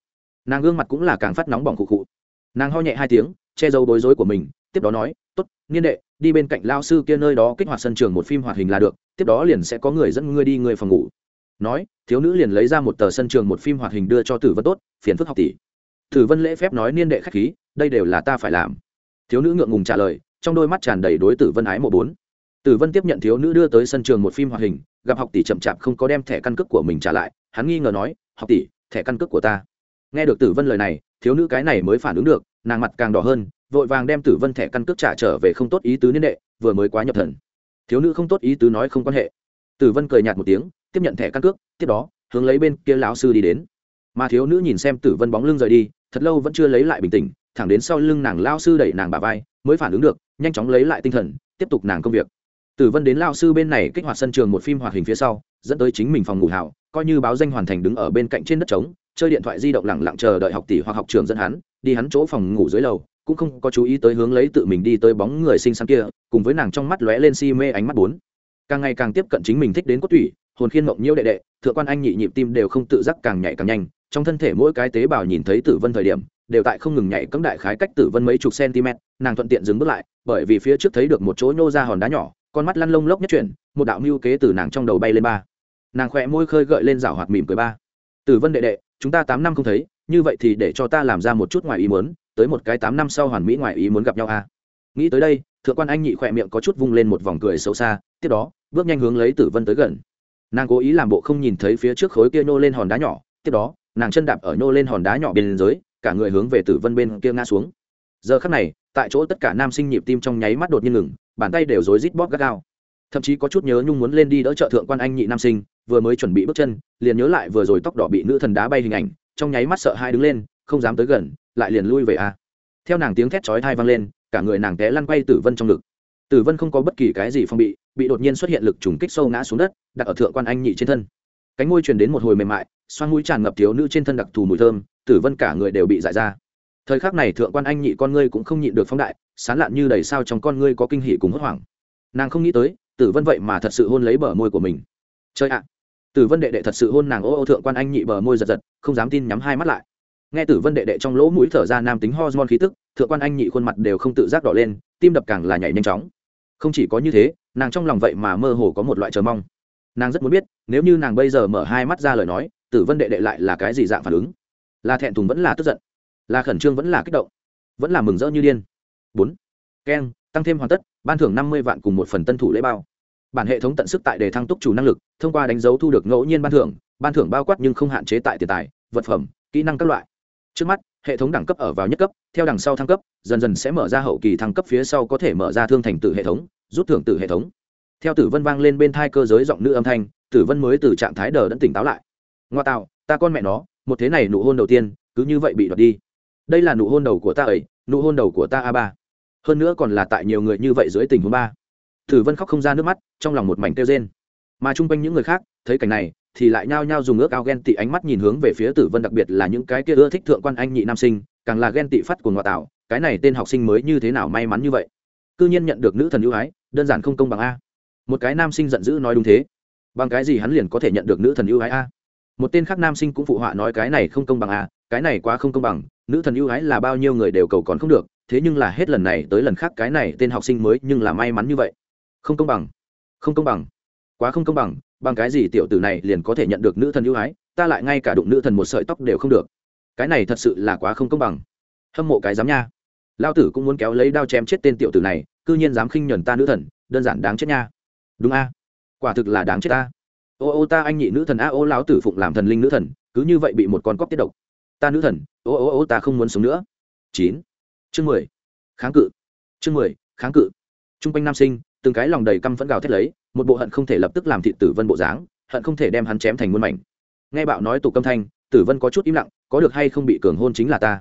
Nàng gương mặt cũng là càng phát nóng bỏng cụ cụ. nàng ho nhẹ hai tiếng, che giấu bối rối của mình, tiếp đó nói t ố t niên đệ, đi bên cạnh lao sư kia nơi đó kích hoạt sân trường một phim hoạt hình là được, tiếp đó liền sẽ có người dẫn ngươi đi người phòng ngủ. Nói, thiếu nữ liền lấy ra một tờ sân trường một phim hoạt hình đưa cho tử vân tốt, phiền phức học tỷ. Tử vân lễ phép nói, niên đệ k h á c h khí, đây đều là ta phải làm. Thiếu nữ ngượng ngùng trả lời trong đôi mắt tràn đầy đối tử vân ái mộ bốn. Tử vân tiếp nhận thiếu nữ đưa tới sân trường một phim hoạt hình, gặp học tỷ chậm chạp không có đem thẻ căn cước của mình trả lại, hắn nghi ngờ nói, học tỷ, thẻ căn cước của ta. Nghe được tử vân lời này, thiếu nữ cái này mới phản ứng được, nàng mặt càng đỏ hơn, vội vàng đem tử vân thẻ căn cước trả trở về không tốt ý tứ niên đệ, vừa mới quá nhập thần. Thiếu nữ không tốt ý tứ nói không quan hệ. Tử vân cười nhạt một tiếng, tiếp nhận thẻ căn cước, tiếp đó, hướng lấy bên kia lão sư đi đến. Mà thiếu nữ nhìn xem tử vân bóng lưng rời đi, thật lâu vẫn chưa lấy lại bình tĩnh, thẳng đến sau lưng nàng lao sư đẩy nàng bà vai mới phản ứng được, nhanh chóng lấy lại tinh thần, tiếp tục nàng công việc. Tử vân đến lao sư bên này kích hoạt sân trường một phim hoạt hình phía sau, dẫn tới chính mình phòng ngủ hảo, coi như báo danh hoàn thành đứng ở bên cạnh trên đất trống, chơi điện thoại di động lẳng lặng chờ đợi học tỷ hoặc học trường dẫn hắn, đi hắn chỗ phòng ngủ dưới lầu, cũng không có chú ý tới hướng lấy tự mình đi tới bóng người xinh xắn kia, cùng với nàng trong mắt lóe lên si mê ánh mắt bốn. Càng ngày càng tiếp cận chính mình thích đến cốt tủy, hồn khiên mộng nhiễu đệ đệ, thượng quan anh nhị nhịp tim đều không tự giác càng nhảy càng nhanh, trong thân thể mỗi cái tế bào nhìn thấy tử vân thời điểm đều tại không ngừng nhảy cấm đại khái cách tử vân mấy chục cm, nàng thuận tiện dừng bước lại, bởi vì phía trước thấy được một chỗ nhô ra hòn đá nhỏ, con mắt lăn lông lốc nhất chuyển, một đạo mưu kế từ nàng trong đầu bay lên ba. Nàng khỏe môi khơi gợi lên rảo hoạt mỉm cười ba. Tử vân đệ đệ, chúng ta tám năm không thấy, như vậy thì để cho ta làm ra một chút ngoài ý muốn, tới một cái tám năm sau hoàn mỹ ngoài ý muốn gặp nhau a. À. nghĩ tới đây, thượng quan anh nhị khỏe miệng có chút vung lên một vòng cười xấu xa, tiếp đó, bước nhanh hướng lấy tử vân tới gần. Nàng cố ý làm bộ không nhìn thấy phía trước khối kia nhô lên hòn đá nhỏ, tiếp đó, nàng chân đạp ở nhô lên hòn đá nhỏ bên dưới cả người hướng về tử vân bên kia ngã xuống. Giờ khắc này, tại chỗ tất cả nam sinh nhịp tim trong nháy mắt đột nhiên ngừng, bàn tay đều rối rít bóp gắt gao. Thậm chí có chút nhớ nhung muốn lên đi đỡ trợ thượng quan anh nhị nam sinh, vừa mới chuẩn bị bước chân, liền nhớ lại vừa rồi tóc đỏ bị nữ thần đá bay hình ảnh, trong nháy mắt sợ hai đứng lên, không dám tới gần, lại liền lui về a. Theo nàng tiếng thét chói thai vang lên, cả người nàng té lăn quay tử vân trong ngực. Tử vân không có bất kỳ cái gì phong bị bị đột nhiên xuất hiện lực trùng kích sâu ngã xuống đất, đặt ở thượng quan anh nhị trên thân. Cánh môi truyền đến một hồi mềm mại xoan mũi tràn ngập thiếu nữ trên thân đặc thù mùi thơm tử vân cả người đều bị dại ra. Thời khắc này thượng quan anh nhị con ngươi cũng không nhịn được phóng đại, sán lạn như đầy sao trong con ngươi có kinh hỉ cùng hốt hoảng. Nàng không nghĩ tới, tử vân vậy mà thật sự hôn lấy bờ môi của mình. Chơi ạ! Tử vân đệ đệ thật sự hôn nàng ô ô thượng quan anh nhị bờ môi giật giật, không dám tin nhắm hai mắt lại. Nghe tử vân đệ đệ trong lỗ mũi thở ra nam tính hormone khí tức, thượng quan anh nhị khuôn mặt đều không tự giác đỏ lên, tim đập càng là nhảy nhanh chóng. Không chỉ có như thế, nàng trong lòng vậy mà mơ hồ có một loại chờ mong. Nàng rất muốn biết, nếu như nàng bây giờ mở hai mắt ra lời nói, tử vân đệ đệ lại là cái gì dạng phản ứng? Là thẹn thùng vẫn là tức giận, là khẩn trương vẫn là kích động, vẫn là mừng rỡ như điên. Bốn, keng, tăng thêm hoàn tất, ban thưởng năm mươi vạn cùng một phần tân thủ lễ bao. Bản hệ thống tận sức tại đề thăng túc chủ năng lực, thông qua đánh dấu thu được ngẫu nhiên ban thưởng ban thưởng bao quát nhưng không hạn chế tại tiền tài, vật phẩm, kỹ năng các loại. Trước mắt, hệ thống đẳng cấp ở vào nhất cấp, theo đằng sau thăng cấp, dần dần sẽ mở ra hậu kỳ thăng cấp phía sau có thể mở ra thương thành tử hệ thống, rút thưởng tử hệ thống. Theo tử vân vang lên bên thai cơ giới giọng nữ âm thanh, tử vân mới từ trạng thái đờ đẫn tỉnh táo lại. Ngoa tạo, ta con mẹ nó một thế này nụ hôn đầu tiên, cứ như vậy bị đoạt đi. Đây là nụ hôn đầu của ta ấy, nụ hôn đầu của ta a ba. Hơn nữa còn là tại nhiều người như vậy dưới tình huống ba. Tử vân khóc không ra nước mắt, trong lòng một mảnh kêu rên. Mà chung quanh những người khác, thấy cảnh này, thì lại nhao nhao dùng ước ao ghen tị ánh mắt nhìn hướng về phía tử vân, đặc biệt là những cái kia ưa thích thượng quan anh nhị nam sinh, càng là ghen tị phát của ngoại tạo, cái này tên học sinh mới như thế nào may mắn như vậy. Cư nhiên nhận được nữ thần ưu ái, đơn giản không công bằng a. Một cái nam sinh giận dữ nói đúng thế. Bằng cái gì hắn liền có thể nhận được nữ thần ưu ái a? Một tên khác nam sinh cũng phụ họa nói cái này không công bằng à? cái này quá không công bằng, nữ thần ưu ái là bao nhiêu người đều cầu còn không được, thế nhưng là hết lần này tới lần khác cái này tên học sinh mới nhưng là may mắn như vậy. Không công bằng, không công bằng, quá không công bằng bằng cái gì tiểu tử này liền có thể nhận được nữ thần ưu ái, ta lại ngay cả đụng nữ thần một sợi tóc đều không được. Cái này thật sự là quá không công bằng. Hâm mộ cái dám nha. Lao tử cũng muốn kéo lấy đao chém chết tên tiểu tử này c ư nhiên dám khinh nhuần ta nữ thần, đơn giản đáng chết nha. Đúng a. Quả thực là đáng chết ta ô ô ta anh nhị nữ thần a ô lão tử phụng làm thần linh nữ thần, cứ như vậy bị một con cóc tiết độc. Ta nữ thần, ô ô ô ta không muốn sống nữa. Chín. Chương mười. Kháng cự. Chương mười, kháng cự. T r u n g quanh nam sinh, từng cái lòng đầy căm phẫn gào thét lấy, một bộ hận không thể lập tức làm thị tử vân bộ dáng, hận không thể đem hắn chém thành muôn mảnh. Nghe bạo nói tụ câm thanh, tử vân có chút im lặng, có được hay không bị cường hôn chính là ta.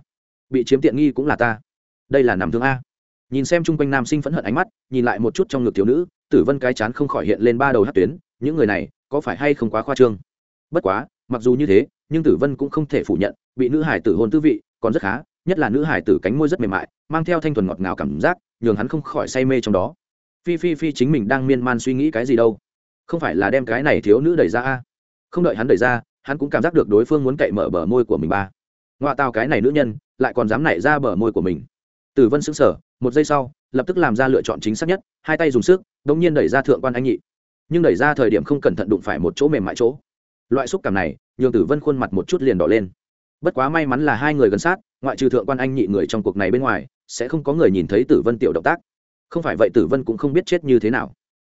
Bị chiếm tiện nghi cũng là ta. Đây là nằm thương a. Nhìn xem chung quanh nam sinh phẫn hận ánh mắt, nhìn lại một chút trong ngực thiếu nữ, tử vân cái chán không khỏi hiện lên ba đầu hát tuyến, những người này có phải hay không quá khoa trương? Bất quá, mặc dù như thế, nhưng tử vân cũng không thể phủ nhận, bị nữ hải tử hôn tư vị còn rất khá, nhất là nữ hải tử cánh môi rất mềm mại, mang theo thanh thuần ngọt ngào cảm giác, nhường hắn không khỏi say mê trong đó. Phi phi phi chính mình đang miên man suy nghĩ cái gì đâu? Không phải là đem cái này thiếu nữ đẩy ra a? Không đợi hắn đẩy ra, hắn cũng cảm giác được đối phương muốn cậy mở bờ môi của mình ba. Ngoại tao cái này nữ nhân, lại còn dám nảy ra bờ môi của mình. Tử vân xứng sở một giây sau, lập tức làm ra lựa chọn chính xác nhất, hai tay dùng sức đ ỗ n g nhiên đẩy ra thượng quan anh nhị nhưng đẩy ra thời điểm không cẩn thận đụng phải một chỗ mềm mại chỗ. Loại xúc cảm này, nhường tử vân khuôn mặt một chút liền đỏ lên. Bất quá may mắn là hai người gần sát, ngoại trừ thượng quan anh nhị người trong cuộc này bên ngoài, sẽ không có người nhìn thấy tử vân tiểu động tác. Không phải vậy tử vân cũng không biết chết như thế nào.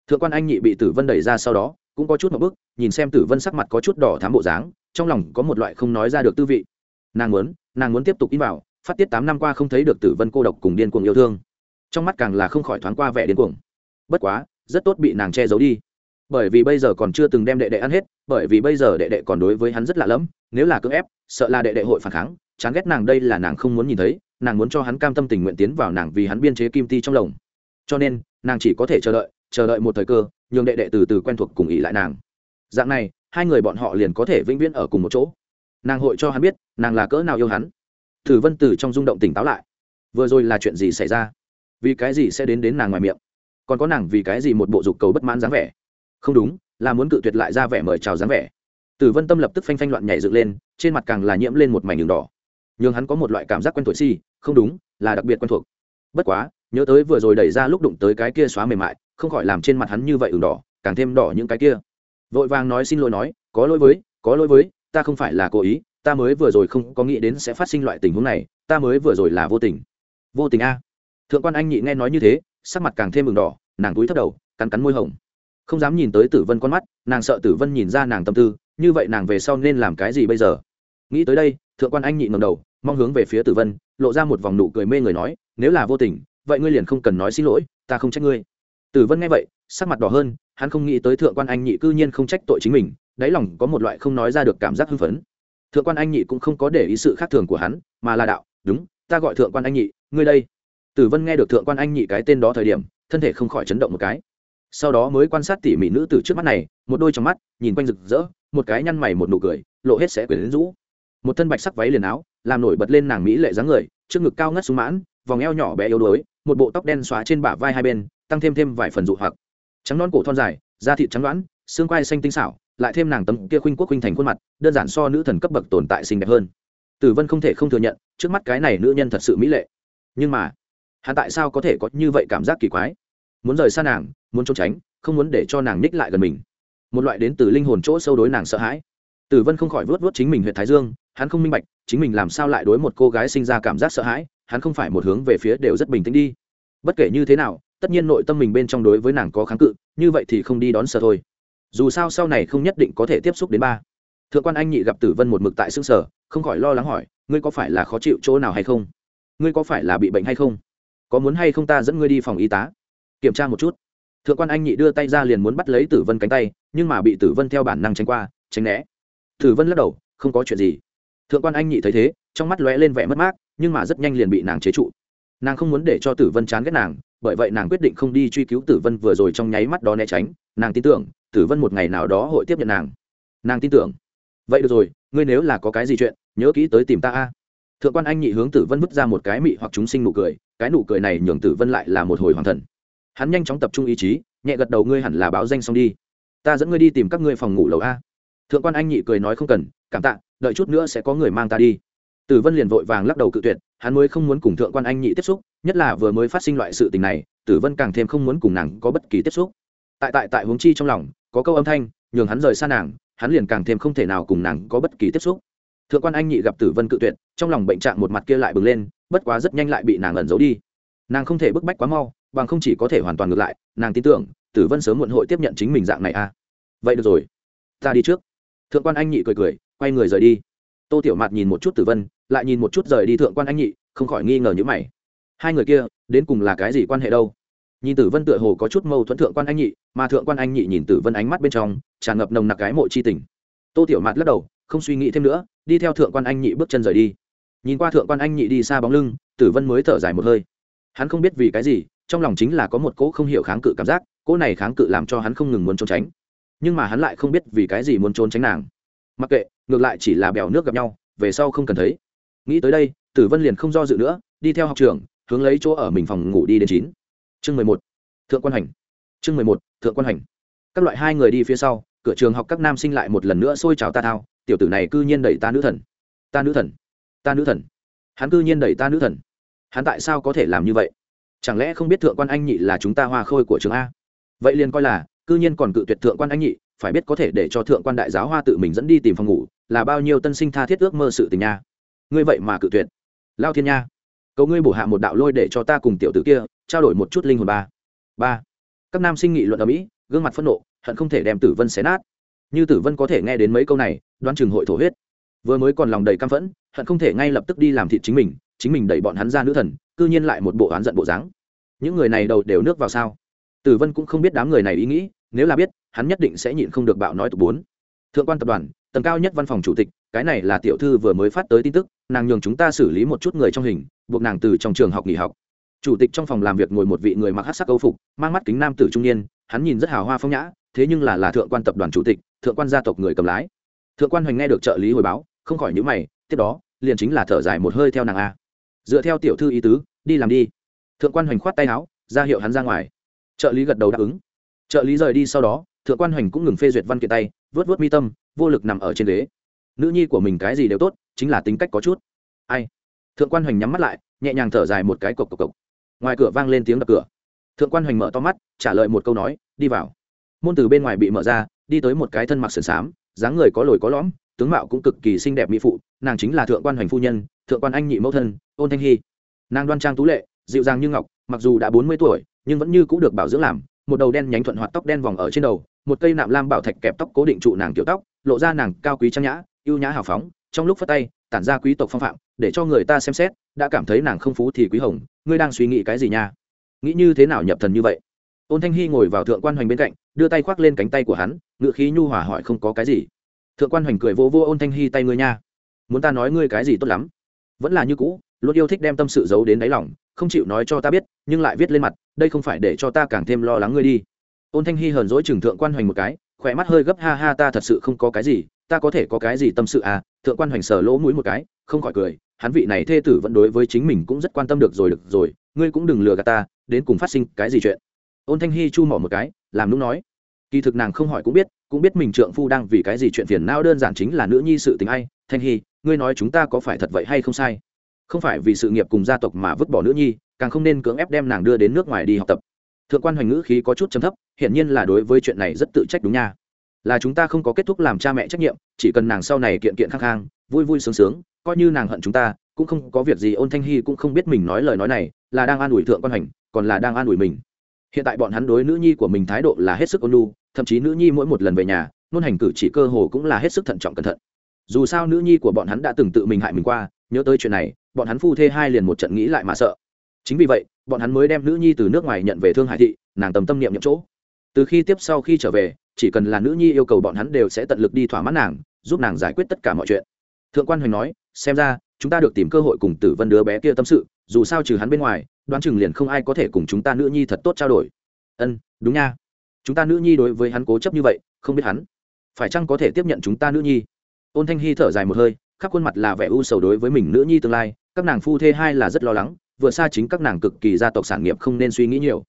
Thượng quan anh nhị bị tử vân đẩy ra sau đó, cũng có chút một bức nhìn xem tử vân sắc mặt có chút đỏ thám bộ dáng, trong lòng có một loại không nói ra được tư vị. Nàng muốn nàng muốn tiếp tục in vào, phát tiết tám năm qua không thấy được tử vân cô độc cùng điên cuồng yêu thương. Trong mắt càng là không khỏi thoáng qua vẻ điên cuồng. Bất quá, rất tốt bị nàng che giấu đi bởi vì bây giờ còn chưa từng đem đệ đệ ăn hết, bởi vì bây giờ đệ đệ còn đối với hắn rất lạ lẫm, nếu là cưỡng ép, sợ là đệ đệ hội phản kháng, chán ghét nàng đây là nàng không muốn nhìn thấy, nàng muốn cho hắn cam tâm tình nguyện tiến vào nàng vì hắn biên chế kim ti trong lồng. Cho nên, nàng chỉ có thể chờ đợi chờ đợi một thời cơ, nhường đệ đệ từ từ quen thuộc cùng ỉ lại nàng. Dạng này, hai người bọn họ liền có thể vĩnh viễn ở cùng một chỗ. Nàng hội cho hắn biết, nàng là cỡ nào yêu hắn. Thử vân từ trong rung động tỉnh táo lại. Vừa rồi là chuyện gì xảy ra? Vì cái gì sẽ đến đến nàng ngoài miệng? Còn có nàng vì cái gì một bộ dục cầu bất mãn dáng vẻ? Không đúng, là muốn cự tuyệt lại ra vẻ mời chào dáng vẻ. Tử vân tâm lập tức phanh phanh loạn nhảy dựng lên, trên mặt càng là nhiễm lên một mảnh đường đỏ. N h ư n g hắn có một loại cảm giác quen thuộc si, không đúng, là đặc biệt quen thuộc. Bất quá, nhớ tới vừa rồi đẩy ra lúc đụng tới cái kia xóa mềm mại, không khỏi làm trên mặt hắn như vậy ửng đỏ, càng thêm đỏ những cái kia. Vội vàng nói xin lỗi nói, có lỗi với, có lỗi với, ta không phải là cố ý, ta mới vừa rồi không có nghĩ đến sẽ phát sinh loại tình huống này, ta mới vừa rồi là vô tình. Vô tình a? Thượng quan anh nhị nghe nói như thế, sắc mặt càng thêm mừng đỏ, nàng túi thấp đầu, cắn cắn môi hồng không dám nhìn tới tử vân con mắt, nàng sợ tử vân nhìn ra nàng tâm tư, như vậy nàng về sau nên làm cái gì bây giờ? Nghĩ tới đây, thượng quan anh nhị ngầm đầu, mong hướng về phía tử vân, lộ ra một vòng nụ cười mê người nói, nếu là vô tình, vậy ngươi liền không cần nói xin lỗi, ta không trách ngươi. Tử vân nghe vậy, sắc mặt đỏ hơn, hắn không nghĩ tới thượng quan anh nhị cư nhiên không trách tội chính mình, đáy lòng có một loại không nói ra được cảm giác hưng phấn. Thượng quan anh nhị cũng không có để ý sự khác thường của hắn, mà là đạo, đúng, ta gọi thượng quan anh nhị, ngươi đây. Tử vân nghe được thượng quan anh nhị cái tên đó thời điểm, thân thể không khỏi chấn động một cái sau đó mới quan sát tỉ mỉ nữ tử trước mắt này, một đôi trong mắt, nhìn quanh rực rỡ, một cái nhăn mày một nụ cười, lộ hết sẽ quyển rũ. Một thân bạch sắc váy liền áo, làm nổi bật lên nàng mỹ lệ dáng người, trước ngực cao ngất sung mãn, vòng eo nhỏ bé yếu đuối, một bộ tóc đen xóa trên bả vai hai bên, tăng thêm thêm vài phần dụ hoặc. Trắng non cổ thon dài, da thịt trắng đoán xương quai xanh tinh xảo, lại thêm nàng tấm kia khuynh quốc khuynh thành khuôn mặt, đơn giản so nữ thần cấp bậc tồn tại xinh đẹp hơn. Tử vân không thể không thừa nhận, trước mắt cái này nữ nhân thật sự mỹ lệ. Nhưng mà, hắn tại sao có thể có như vậy cảm giác kỳ quái? Muốn rời xa nàng, muốn trốn tránh, không muốn để cho nàng ních lại gần mình. Một loại đến từ linh hồn chỗ sâu đối nàng sợ hãi. Tử vân không khỏi vớt vớt chính mình huyện thái dương, hắn không minh bạch, chính mình làm sao lại đối một cô gái sinh ra cảm giác sợ hãi, hắn không phải một hướng về phía đều rất bình tĩnh đi. Bất kể như thế nào, tất nhiên nội tâm mình bên trong đối với nàng có kháng cự, như vậy thì không đi đón sợ thôi. Dù sao sau này không nhất định có thể tiếp xúc đến ba. Thượng quan anh nhị gặp tử vân một mực tại xương sở không khỏi lo lắng hỏi, ngươi có phải là khó chịu chỗ nào hay không? Ngươi có phải là bị bệnh hay không? Có muốn hay không ta dẫn ngươi đi phòng y tá? Kiểm tra một chút. Thượng quan anh nhị đưa tay ra liền muốn bắt lấy tử vân cánh tay, nhưng mà bị tử vân theo bản năng tránh qua, tránh né. Tử vân lắc đầu, không có chuyện gì. Thượng quan anh nhị thấy thế, trong mắt lóe lên vẻ mất mát, nhưng mà rất nhanh liền bị nàng chế trụ. Nàng không muốn để cho tử vân chán ghét nàng, bởi vậy nàng quyết định không đi truy cứu tử vân vừa rồi trong nháy mắt đó né tránh. Nàng tin tưởng, tử vân một ngày nào đó hội tiếp nhận nàng. Nàng tin tưởng. Vậy được rồi, ngươi nếu là có cái gì chuyện, nhớ kỹ tới tìm ta a. Thượng quan anh nhị hướng tử vân vứt ra một cái mị hoặc chúng sinh nụ cười, cái nụ cười này nhường tử vân lại là một hồi hoàng thần hắn nhanh chóng tập trung ý chí, nhẹ gật đầu, ngươi hẳn là báo danh xong đi. Ta dẫn ngươi đi tìm các ngươi phòng ngủ lầu a. Thượng quan anh nhị cười nói, không cần, cảm tạ, đợi chút nữa sẽ có người mang ta đi. Tử vân liền vội vàng lắc đầu cự tuyệt, hắn mới không muốn cùng thượng quan anh nhị tiếp xúc, nhất là vừa mới phát sinh loại sự tình này, tử vân càng thêm không muốn cùng nàng có bất kỳ tiếp xúc. Tại tại tại huống chi trong lòng, có câu âm thanh, nhường hắn rời xa nàng, hắn liền càng thêm không thể nào cùng nàng có bất kỳ tiếp xúc. Thượng quan anh nhị gặp tử vân cự tuyệt, trong lòng bệnh trạng một mặt kia lại bừng lên, bất quá rất nhanh lại bị nàng ẩn giấu đi. Nàng không thể bức bách quá mau bằng không chỉ có thể hoàn toàn ngược lại, nàng tin tưởng, tử vân sớm muộn hội tiếp nhận chính mình dạng này à. Vậy được rồi, ta đi trước. Thượng quan anh nhị cười cười, quay người rời đi. Tô tiểu mạt nhìn một chút tử vân, lại nhìn một chút rời đi thượng quan anh nhị, không khỏi nghi ngờ như mày. Hai người kia, đến cùng là cái gì quan hệ đâu? Nhìn tử vân tựa hồ có chút mâu thuẫn thượng quan anh nhị, mà thượng quan anh nhị nhìn tử vân ánh mắt bên trong, tràn ngập nồng nặc cái mộ chi tình. Tô tiểu mạt lắc đầu, không suy nghĩ thêm nữa, đi theo thượng quan anh nhị bước chân rời đi. Nhìn qua thượng quan anh nhị đi xa bóng lưng, tử vân mới thở dài một hơi. Hắn không biết vì cái gì trong lòng chính là có một cỗ không hiểu kháng cự cảm giác, cỗ này kháng cự làm cho hắn không ngừng muốn trốn tránh. Nhưng mà hắn lại không biết vì cái gì muốn trốn tránh nàng. Mặc kệ, ngược lại chỉ là bèo nước gặp nhau, về sau không cần thấy. Nghĩ tới đây, tử vân liền không do dự nữa, đi theo học trường hướng lấy chỗ ở mình phòng ngủ đi đến chín. Chương mười một, thượng quan hành. Chương mười một, thượng quan hành. Các loại hai người đi phía sau, cửa trường học các nam sinh lại một lần nữa xôi trào ta thao, tiểu tử này cư nhiên đẩy ta nữ thần. Ta nữ thần. Ta nữ thần. Hắn cư nhiên đẩy ta nữ thần. Hắn tại sao có thể làm như vậy? Chẳng lẽ không biết thượng quan anh nhị là chúng ta hoa khôi của trường a? Vậy liền coi là, cư nhiên còn cự tuyệt thượng quan anh nhị, phải biết có thể để cho thượng quan đại giáo hoa tự mình dẫn đi tìm phòng ngủ, là bao nhiêu tân sinh tha thiết ước mơ sự tình nha. Ngươi vậy mà cự tuyệt. Lao thiên nha, cầu ngươi bổ hạ một đạo lôi để cho ta cùng tiểu tử kia, trao đổi một chút linh hồn ba. Ba. Các nam sinh nghị luận ở mỹ, gương mặt phẫn nộ, hận không thể đem tử vân xé nát. Như tử vân có thể nghe đến mấy câu này, đoán chừng hội thổ huyết. Vừa mới còn lòng đầy căm phẫn, hận không thể ngay lập tức đi làm thịt chính mình chính mình đẩy bọn hắn ra nữ thần cư nhiên lại một bộ oán giận bộ dáng. Những người này đầu đều nước vào sao? Tử vân cũng không biết đám người này ý nghĩ, nếu là biết, hắn nhất định sẽ nhịn không được bạo nói tục bốn. Thượng quan tập đoàn, tầng cao nhất văn phòng chủ tịch, cái này là tiểu thư vừa mới phát tới tin tức, nàng nhường chúng ta xử lý một chút người trong hình, buộc nàng từ trong trường học nghỉ học. Chủ tịch trong phòng làm việc ngồi một vị người mặc hát sắc câu phục, mang mắt kính nam tử trung niên, hắn nhìn rất hào hoa phong nhã, thế nhưng là là thượng quan tập đoàn chủ tịch, thượng quan gia tộc người cầm lái. Thượng quan hoành nghe được trợ lý hồi báo, không khỏi nhữ mày, tiếp đó, liền chính là thở dài một hơi theo nàng a. Dựa theo tiểu thư ý tứ đi làm đi. Thượng quan hoành khoát tay áo, ra hiệu hắn ra ngoài. Trợ lý gật đầu đáp ứng. Trợ lý rời đi sau đó, thượng quan hoành cũng ngừng phê duyệt văn kiện tay, vớt vớt mi tâm, vô lực nằm ở trên ghế. Nữ nhi của mình cái gì đều tốt, chính là tính cách có chút. Ai? Thượng quan hoành nhắm mắt lại, nhẹ nhàng thở dài một cái cộc cộc cộc. Ngoài cửa vang lên tiếng đập cửa. Thượng quan hoành mở to mắt, trả lời một câu nói, đi vào. Môn từ bên ngoài bị mở ra, đi tới một cái thân mặc sườn xám, dáng người có lồi có lõm, tướng mạo cũng cực kỳ xinh đẹp mỹ phụ, nàng chính là thượng quan hoành phu nhân, thượng quan anh nhị mẫu thân, ôn thanh hy nàng đoan trang tú lệ, dịu dàng như ngọc, mặc dù đã bốn mươi tuổi, nhưng vẫn như c ũ được bảo dưỡng làm. Một đầu đen nhánh thuận hoạt tóc đen vòng ở trên đầu, một cây nạm lam bảo thạch kẹp tóc cố định trụ nàng kiểu tóc, lộ ra nàng cao quý trang nhã, ưu nhã hào phóng. Trong lúc phát tay, tản ra quý tộc phong phạm, để cho người ta xem xét, đã cảm thấy nàng không phú thì quý hồng. Ngươi đang suy nghĩ cái gì nha? Nghĩ như thế nào nhập thần như vậy? Ôn thanh hy ngồi vào thượng quan hoành bên cạnh, đưa tay khoác lên cánh tay của hắn ngự khí nhu hỏa hỏi không có cái gì. Thượng quan hoành cười vô vô ôn thanh hy tay ngươi nha. Muốn ta nói ngươi cái gì tốt lắm? Vẫn là như cũ luôn yêu thích đem tâm sự giấu đến đáy lòng, không chịu nói cho ta biết, nhưng lại viết lên mặt, đây không phải để cho ta càng thêm lo lắng ngươi đi. Ôn thanh hy hờn dỗi trừng thượng quan hoành một cái, khỏe mắt hơi gấp, ha ha, ta thật sự không có cái gì, ta có thể có cái gì tâm sự à? Thượng quan hoành sờ lỗ mũi một cái, không khỏi cười, hắn vị này thê tử vẫn đối với chính mình cũng rất quan tâm được rồi được rồi, ngươi cũng đừng lừa gạt ta, đến cùng phát sinh cái gì chuyện? Ôn thanh hy chu mỏ một cái, làm lúc nói. Kỳ thực nàng không hỏi cũng biết cũng biết mình trượng phu đang vì cái gì chuyện phiền não, đơn giản chính là nữ nhi sự tình ai. Thanh hy ngươi nói chúng ta có phải thật vậy hay không sai? Không phải vì sự nghiệp cùng gia tộc mà vứt bỏ nữ nhi càng không nên cưỡng ép đem nàng đưa đến nước ngoài đi học tập. Thượng quan hoành ngữ khí có chút chấm thấp hiển nhiên là đối với chuyện này rất tự trách đúng nha. Là chúng ta không có kết thúc làm cha mẹ trách nhiệm chỉ cần nàng sau này kiện kiện khăng khang vui vui sướng sướng coi như nàng hận chúng ta cũng không có việc gì ôn thanh hy cũng không biết mình nói lời nói này là đang an ủi thượng quan hoành, còn là đang an ủi mình. Hiện tại bọn hắn đối nữ nhi của mình thái độ là hết sức ôn lu thậm chí nữ nhi mỗi một lần về nhà nôn hành cử chỉ cơ hồ cũng là hết sức thận trọng cẩn thận. Dù sao nữ nhi của bọn hắn đã từng tự mình hại mình qua nhớ tới chuyện này, bọn hắn phu thê hai liền một trận nghĩ lại mà sợ. Chính vì vậy, bọn hắn mới đem nữ nhi từ nước ngoài nhận về thương hải thị, nàng tầm tâm niệm nhậm chỗ. Từ khi tiếp sau khi trở về, chỉ cần là nữ nhi yêu cầu bọn hắn đều sẽ tận lực đi thỏa mãn nàng, giúp nàng giải quyết tất cả mọi chuyện. Thượng quan hoành nói, xem ra, chúng ta được tìm cơ hội cùng tử vân đứa bé kia tâm sự, dù sao trừ hắn bên ngoài, đoán chừng liền không ai có thể cùng chúng ta nữ nhi thật tốt trao đổi. Ân, đúng nha. Chúng ta nữ nhi đối với hắn cố chấp như vậy, không biết hắn phải chăng có thể tiếp nhận chúng ta nữ nhi? Ôn thanh hy thở dài một hơi khắp khuôn mặt là vẻ u sầu đối với mình nữ nhi tương lai, các nàng phu thê hai là rất lo lắng, vừa xa chính các nàng cực kỳ gia tộc sản nghiệp không nên suy nghĩ nhiều.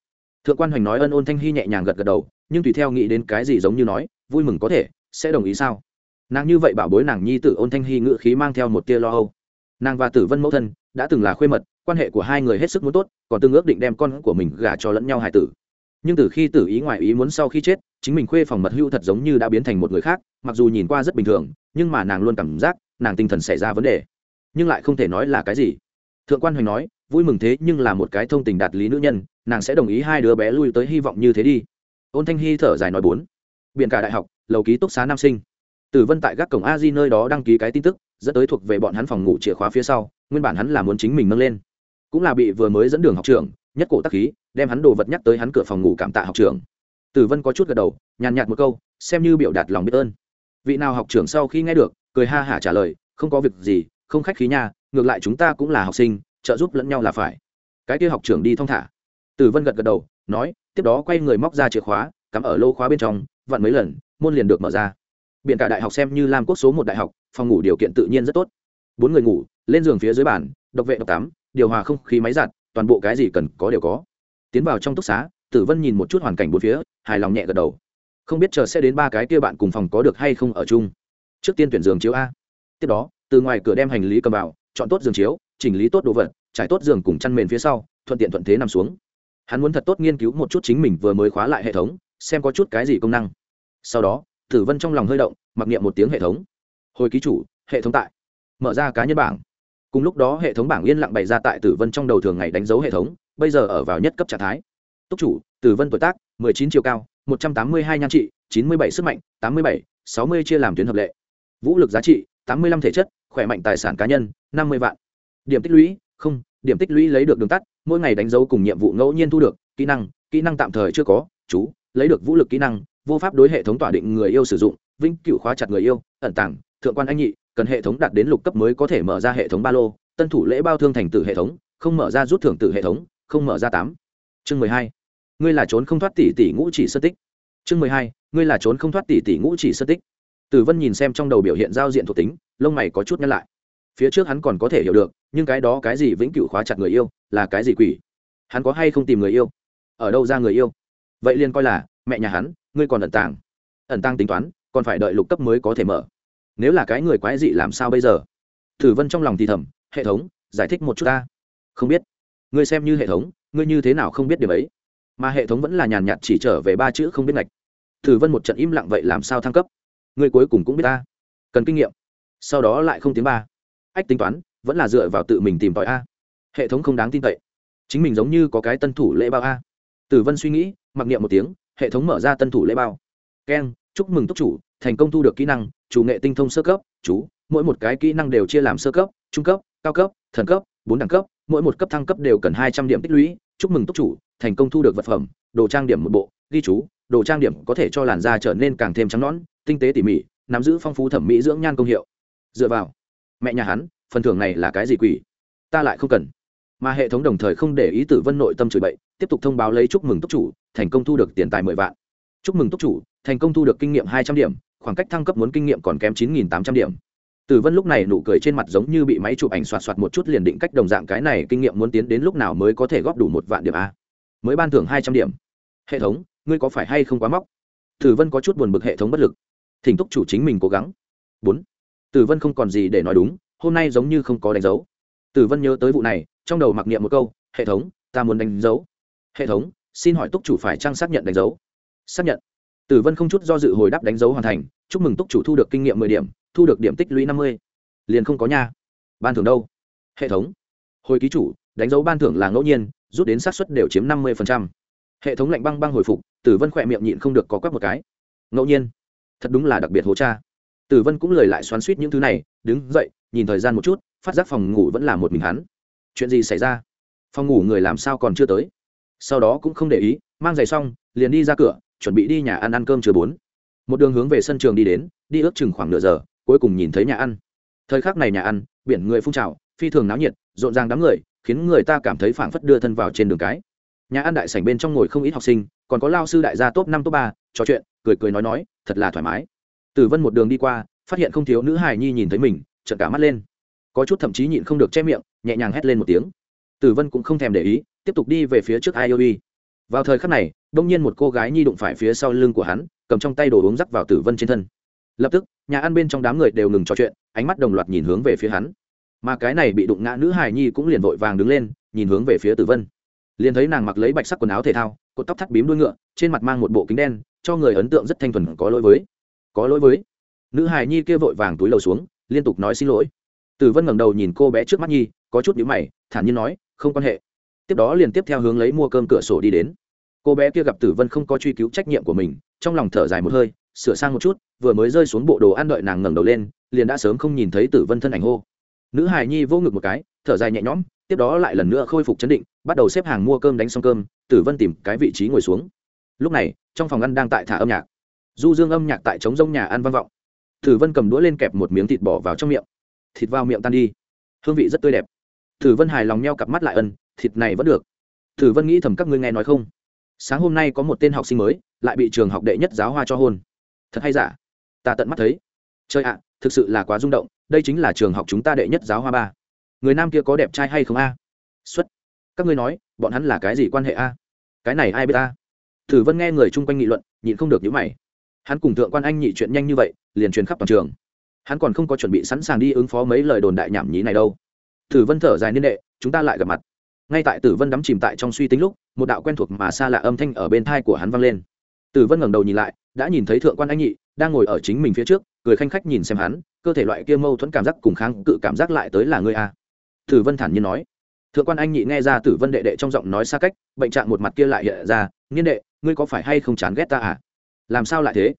Thượng quan hoành nói ân ôn thanh hy nhẹ nhàng gật gật đầu, nhưng tùy theo nghĩ đến cái gì giống như nói, vui mừng có thể, sẽ đồng ý sao? Nàng như vậy bảo bối nàng nhi tử ôn thanh hy ngự khí mang theo một tia lo âu. Nàng và tử vân mẫu thân đã từng là khuê mật, quan hệ của hai người hết sức muốn tốt, còn tương ước định đem con của mình gả cho lẫn nhau hải tử. Nhưng từ khi tử ý ngoài ý muốn sau khi chết, chính mình khuê phòng mật hưu thật giống như đã biến thành một người khác, mặc dù nhìn qua rất bình thường, nhưng mà nàng luôn cảm giác nàng tinh thần xảy ra vấn đề. Nhưng lại không thể nói là cái gì. Thượng quan hoành nói, vui mừng thế, nhưng là một cái thông tình đạt lý nữ nhân, nàng sẽ đồng ý hai đứa bé lui tới hy vọng như thế đi. Ôn thanh hy thở dài nói bốn, biển cả đại học, lầu ký túc xá nam sinh. Tử vân tại các cổng a di nơi đó đăng ký cái tin tức, dẫn tới thuộc về bọn hắn phòng ngủ chìa khóa phía sau, nguyên bản hắn là muốn chính mình nâng lên. Cũng là bị vừa mới dẫn đường học trường nhất cổ tắc khí, đem hắn đồ vật nhắc tới hắn cửa phòng ngủ cảm tạ học trường tử vân có chút gật đầu, nhàn nhạt một câu, xem như biểu đạt lòng biết ơn. Vị nào học trưởng sau khi nghe được cười ha hả trả lời, không có việc gì, không khách khí nha, ngược lại chúng ta cũng là học sinh, trợ giúp lẫn nhau là phải. Cái kia học trưởng đi thong thả. Tử vân gật gật đầu, nói, tiếp đó quay người móc ra chìa khóa, cắm ở lô khóa bên trong, vặn mấy lần, môn liền được mở ra. Biện cả đại học xem như lam quốc số một đại học, phòng ngủ điều kiện tự nhiên rất tốt. Bốn người ngủ, lên giường phía dưới bàn độc vệ độc tắm điều hòa không khí máy giặt, toàn bộ cái gì cần có đều có. Tiến vào trong túc xá, tử vân nhìn một chút hoàn cảnh bốn phía, hài lòng nhẹ gật đầu. Không biết chờ sẽ đến ba cái kia bạn cùng phòng có được hay không ở chung trước tiên tuyển giường chiếu a. Tiếp đó, từ ngoài cửa đem hành lý cầm vào, chọn tốt giường chiếu, chỉnh lý tốt đồ vật, trải tốt giường cùng chăn mền phía sau, thuận tiện thuận thế nằm xuống. Hắn muốn thật tốt nghiên cứu một chút chính mình vừa mới khóa lại hệ thống, xem có chút cái gì công năng. Sau đó, tử vân trong lòng hơi động, mặc niệm một tiếng hệ thống. Hồi ký chủ, hệ thống tại. Mở ra cá nhân bảng. Cùng lúc đó hệ thống bảng yên lặng bày ra tại tử vân trong đầu thường ngày đánh dấu hệ thống, bây giờ ở vào nhất cấp trạng thái. Túc chủ, tử vân tuổi tác, mười chín chiều cao, một trăm tám mươi hai nhan trị, chín mươi bảy sức mạnh, tám mươi bảy, sáu mươi chia làm tuyến hợp lệ vũ lực giá trị, tám mươi lăm thể chất, khỏe mạnh tài sản cá nhân, năm mươi vạn. Điểm tích lũy, không, điểm tích lũy lấy được đường tắt, mỗi ngày đánh dấu cùng nhiệm vụ ngẫu nhiên thu được, kỹ năng kỹ năng tạm thời chưa có, chú, lấy được vũ lực kỹ năng, vô pháp đối hệ thống tỏa định người yêu sử dụng, vĩnh cửu khóa chặt người yêu, ẩn tàng, thượng quan anh nhị, cần hệ thống đạt đến lục cấp mới có thể mở ra hệ thống ba lô, tân thủ lễ bao thương thành tử hệ thống, không mở ra rút thưởng tử hệ thống, không mở ra tám. Chương mười hai. Ngươi là trốn không thoát tỷ tỷ ngũ chỉ sơ tích. Chương mười hai. Ngươi là trốn không thoát tỷ tỷ ngũ chỉ sơ tích tử vân nhìn xem trong đầu biểu hiện giao diện thuộc tính, lông mày có chút nhăn lại. Phía trước hắn còn có thể hiểu được, nhưng cái đó cái gì vĩnh cửu khóa chặt người yêu, là cái gì quỷ? Hắn có hay không tìm người yêu? Ở đâu ra người yêu? Vậy liền coi là, mẹ nhà hắn, ngươi còn ẩn tàng. Ẩn tàng tính toán, còn phải đợi lục cấp mới có thể mở. Nếu là cái người quái dị làm sao bây giờ? Tử vân trong lòng thì thầm, hệ thống, giải thích một chút ta. Không biết. Ngươi xem như hệ thống, ngươi như thế nào không biết điều ấy? Mà hệ thống vẫn là nhàn nhạt chỉ trở về ba chữ không biết ngạch. Tử vân một trận im lặng vậy làm sao thăng cấp? Ngươi cuối cùng cũng biết ta. Cần kinh nghiệm. Sau đó lại không tiếng ba. Ách tính toán, vẫn là dựa vào tự mình tìm tòi a. Hệ thống không đáng tin cậy. Chính mình giống như có cái tân thủ lễ bao a. Tử vân suy nghĩ, mặc niệm một tiếng, hệ thống mở ra tân thủ lễ bao. Keng chúc mừng túc chủ, thành công thu được kỹ năng, chủ nghệ tinh thông sơ cấp, chú, mỗi một cái kỹ năng đều chia làm sơ cấp, trung cấp, cao cấp, thần cấp, bốn đẳng cấp, mỗi một cấp thăng cấp đều cần hai trăm điểm tích lũy. Chúc mừng túc chủ, thành công thu được vật phẩm, đồ trang điểm một bộ, ghi chú, đồ trang điểm có thể cho làn da trở nên càng thêm trắng nõn tinh tế tỉ mỉ, nắm giữ phong phú thẩm mỹ dưỡng nhan công hiệu. Dựa vào, mẹ nhà hắn, phần thưởng này là cái gì quỷ? Ta lại không cần. Mà hệ thống đồng thời không để ý tử vân nội tâm chửi bậy, tiếp tục thông báo lấy chúc mừng túc chủ, thành công thu được tiền tài mười vạn. Chúc mừng túc chủ, thành công thu được kinh nghiệm hai trăm điểm, khoảng cách thăng cấp muốn kinh nghiệm còn kém chín nghìn tám trăm điểm. Tử vân lúc này nụ cười trên mặt giống như bị máy chụp ảnh soạt soạt một chút liền định cách đồng dạng cái này kinh nghiệm muốn tiến đến lúc nào mới có thể góp đủ một vạn điểm a. Mới ban thưởng hai trăm điểm. Hệ thống, ngươi có phải hay không quá móc? Tử vân có chút buồn bực hệ thống bất lực thỉnh túc chủ chính mình cố gắng. Bốn. Tử vân không còn gì để nói đúng, hôm nay giống như không có đánh dấu. Tử vân nhớ tới vụ này, trong đầu mặc niệm một câu, hệ thống, ta muốn đánh dấu. Hệ thống, xin hỏi túc chủ phải trang xác nhận đánh dấu? Xác nhận. Tử vân không chút do dự hồi đáp đánh dấu hoàn thành, chúc mừng túc chủ thu được kinh nghiệm mười điểm, thu được điểm tích lũy năm mươi. Liền không có nha. Ban thưởng đâu? Hệ thống. Hồi ký chủ, đánh dấu ban thưởng là ngẫu nhiên, rút đến xác suất đều chiếm năm mươi hệ thống lạnh băng băng hồi phục, tử vân khỏe miệng nhịn không được có quắc một cái. Ngẫu nhiên thật đúng là đặc biệt hố cha. Tử vân cũng lời lại xoắn suýt những thứ này, đứng dậy, nhìn thời gian một chút, phát giác phòng ngủ vẫn là một mình hắn. Chuyện gì xảy ra? Phòng ngủ người làm sao còn chưa tới? Sau đó cũng không để ý, mang giày xong, liền đi ra cửa, chuẩn bị đi nhà ăn ăn cơm chưa bốn. Một đường hướng về sân trường đi đến, đi ước chừng khoảng nửa giờ, cuối cùng nhìn thấy nhà ăn. Thời khắc này nhà ăn, biển người phun trào, phi thường náo nhiệt, rộn ràng đám người, khiến người ta cảm thấy phảng phất đưa thân vào trên đường cái. Nhà ăn đại sảnh bên trong ngồi không ít học sinh, còn có lao sư đại gia top năm, top ba, trò chuyện cười cười nói nói, thật là thoải mái. Tử vân một đường đi qua, phát hiện không thiếu nữ hài nhi nhìn thấy mình trận cả mắt lên. Có chút thậm chí nhịn không được che miệng, nhẹ nhàng hét lên một tiếng. Tử vân cũng không thèm để ý, tiếp tục đi về phía trước ioe vào thời khắc này, đông nhiên một cô gái nhi đụng phải phía sau lưng của hắn, cầm trong tay đồ uống rắc vào tử vân trên thân. Lập tức, nhà ăn bên trong đám người đều ngừng trò chuyện, ánh mắt đồng loạt nhìn hướng về phía hắn. Mà cái này bị đụng ngã nữ hài nhi cũng liền vội vàng đứng lên, nhìn hướng về phía tử vân liền thấy nàng mặc lấy bạch sắc quần áo thể thao, cột tóc thắt bím đuôi ngựa, trên mặt mang một bộ kính đen, cho người ấn tượng rất thanh thuần, có lỗi với. Có lỗi với. Nữ hài nhi kia vội vàng túi lầu xuống, liên tục nói xin lỗi. Tử vân ngẩng đầu nhìn cô bé trước mắt nhi, có chút nhíu mày, thản nhiên nói, không quan hệ. Tiếp đó liền tiếp theo hướng lấy mua cơm cửa sổ đi đến. Cô bé kia gặp tử vân không có truy cứu trách nhiệm của mình, trong lòng thở dài một hơi, sửa sang một chút, vừa mới rơi xuống bộ đồ ăn đợi nàng ngẩng đầu lên, liền đã sớm không nhìn thấy tử vân thân ảnh hô. Nữ hài nhi vô ngực một cái, thở dài nhẹ nhõm tiếp đó lại lần nữa khôi phục chấn định, bắt đầu xếp hàng mua cơm đánh xong cơm, tử vân tìm cái vị trí ngồi xuống. Lúc này, trong phòng ăn đang tại thả âm nhạc. Du dương âm nhạc tại trống rông nhà ăn vang vọng. Tử vân cầm đũa lên kẹp một miếng thịt bỏ vào trong miệng. Thịt vào miệng tan đi. Hương vị rất tươi đẹp. Tử vân hài lòng nheo cặp mắt lại ân, thịt này vẫn được. Tử vân nghĩ thầm các ngươi nghe nói không? Sáng hôm nay có một tên học sinh mới, lại bị trường học đệ nhất giáo hoa cho hôn. Thật hay giả? Ta tận mắt thấy. Chơi ạ, thực sự là quá rung động, đây chính là trường học chúng ta đệ nhất giáo hoa ba người nam kia có đẹp trai hay không a? Xuất. Các ngươi nói, bọn hắn là cái gì quan hệ a? Cái này ai biết ta? Thử vân nghe người chung quanh nghị luận, nhịn không được những mày. Hắn cùng thượng quan anh nhị chuyện nhanh như vậy, liền truyền khắp toàn trường. Hắn còn không có chuẩn bị sẵn sàng đi ứng phó mấy lời đồn đại nhảm nhí này đâu. Thử vân thở dài niên đệ, chúng ta lại gặp mặt. Ngay tại tử vân đắm chìm tại trong suy tính lúc, một đạo quen thuộc mà xa lạ âm thanh ở bên thai của hắn vang lên. Tử vân ngẩng đầu nhìn lại, đã nhìn thấy thượng quan anh nhị đang ngồi ở chính mình phía trước, cười khanh khách nhìn xem hắn, cơ thể loại kia mâu thuẫn cảm giác cùng kháng cự cảm giác lại tới là ngươi a tử vân thản nhiên nói. Thượng quan anh nhị nghe ra tử vân đệ đệ trong giọng nói xa cách, bệnh trạng một mặt kia lại hiện ra nhiên đệ, ngươi có phải hay không chán ghét ta à? Làm sao lại thế?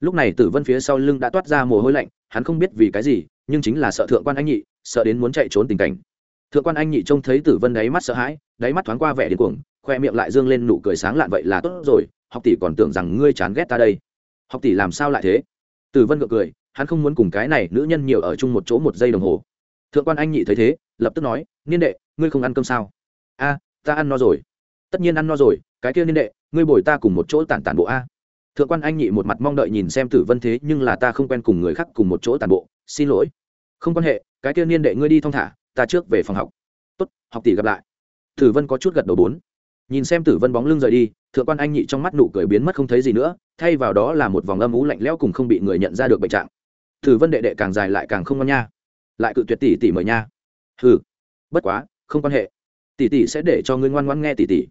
Lúc này tử vân phía sau lưng đã toát ra mồ hôi lạnh, hắn không biết vì cái gì, nhưng chính là sợ thượng quan anh nhị, sợ đến muốn chạy trốn tình cảnh. Thượng quan anh nhị trông thấy tử vân đáy mắt sợ hãi, đáy mắt thoáng qua vẻ điên cuồng, khoe miệng lại dương lên nụ cười sáng lạn, vậy là tốt rồi, học tỷ còn tưởng rằng ngươi chán ghét ta đây. Học tỷ làm sao lại thế? Tử vân gượng cười, hắn không muốn cùng cái này nữ nhân nhiều ở chung một chỗ một giây đồng hồ thượng quan anh nhị thấy thế, lập tức nói, niên đệ, ngươi không ăn cơm sao? A, ta ăn no rồi. Tất nhiên ăn no rồi, cái kia niên đệ, ngươi bồi ta cùng một chỗ tản tản bộ a. Thượng quan anh nhị một mặt mong đợi nhìn xem tử vân thế, nhưng là ta không quen cùng người khác cùng một chỗ tản bộ, xin lỗi. Không quan hệ, cái kia niên đệ ngươi đi thong thả, ta trước về phòng học. Tốt, học tỷ gặp lại. Tử vân có chút gật đầu bốn. Nhìn xem tử vân bóng lưng rời đi, thượng quan anh nhị trong mắt nụ cười biến mất không thấy gì nữa, thay vào đó là một vòng âm ú lạnh lẽo cùng không bị người nhận ra được bệnh trạng. Tử vân đệ đệ càng dài lại càng không ngon nha lại cự tuyệt tỷ tỷ mời nha. Hừ, bất quá, không quan hệ. Tỷ tỷ sẽ để cho ngươi ngoan ngoan nghe tỷ tỷ.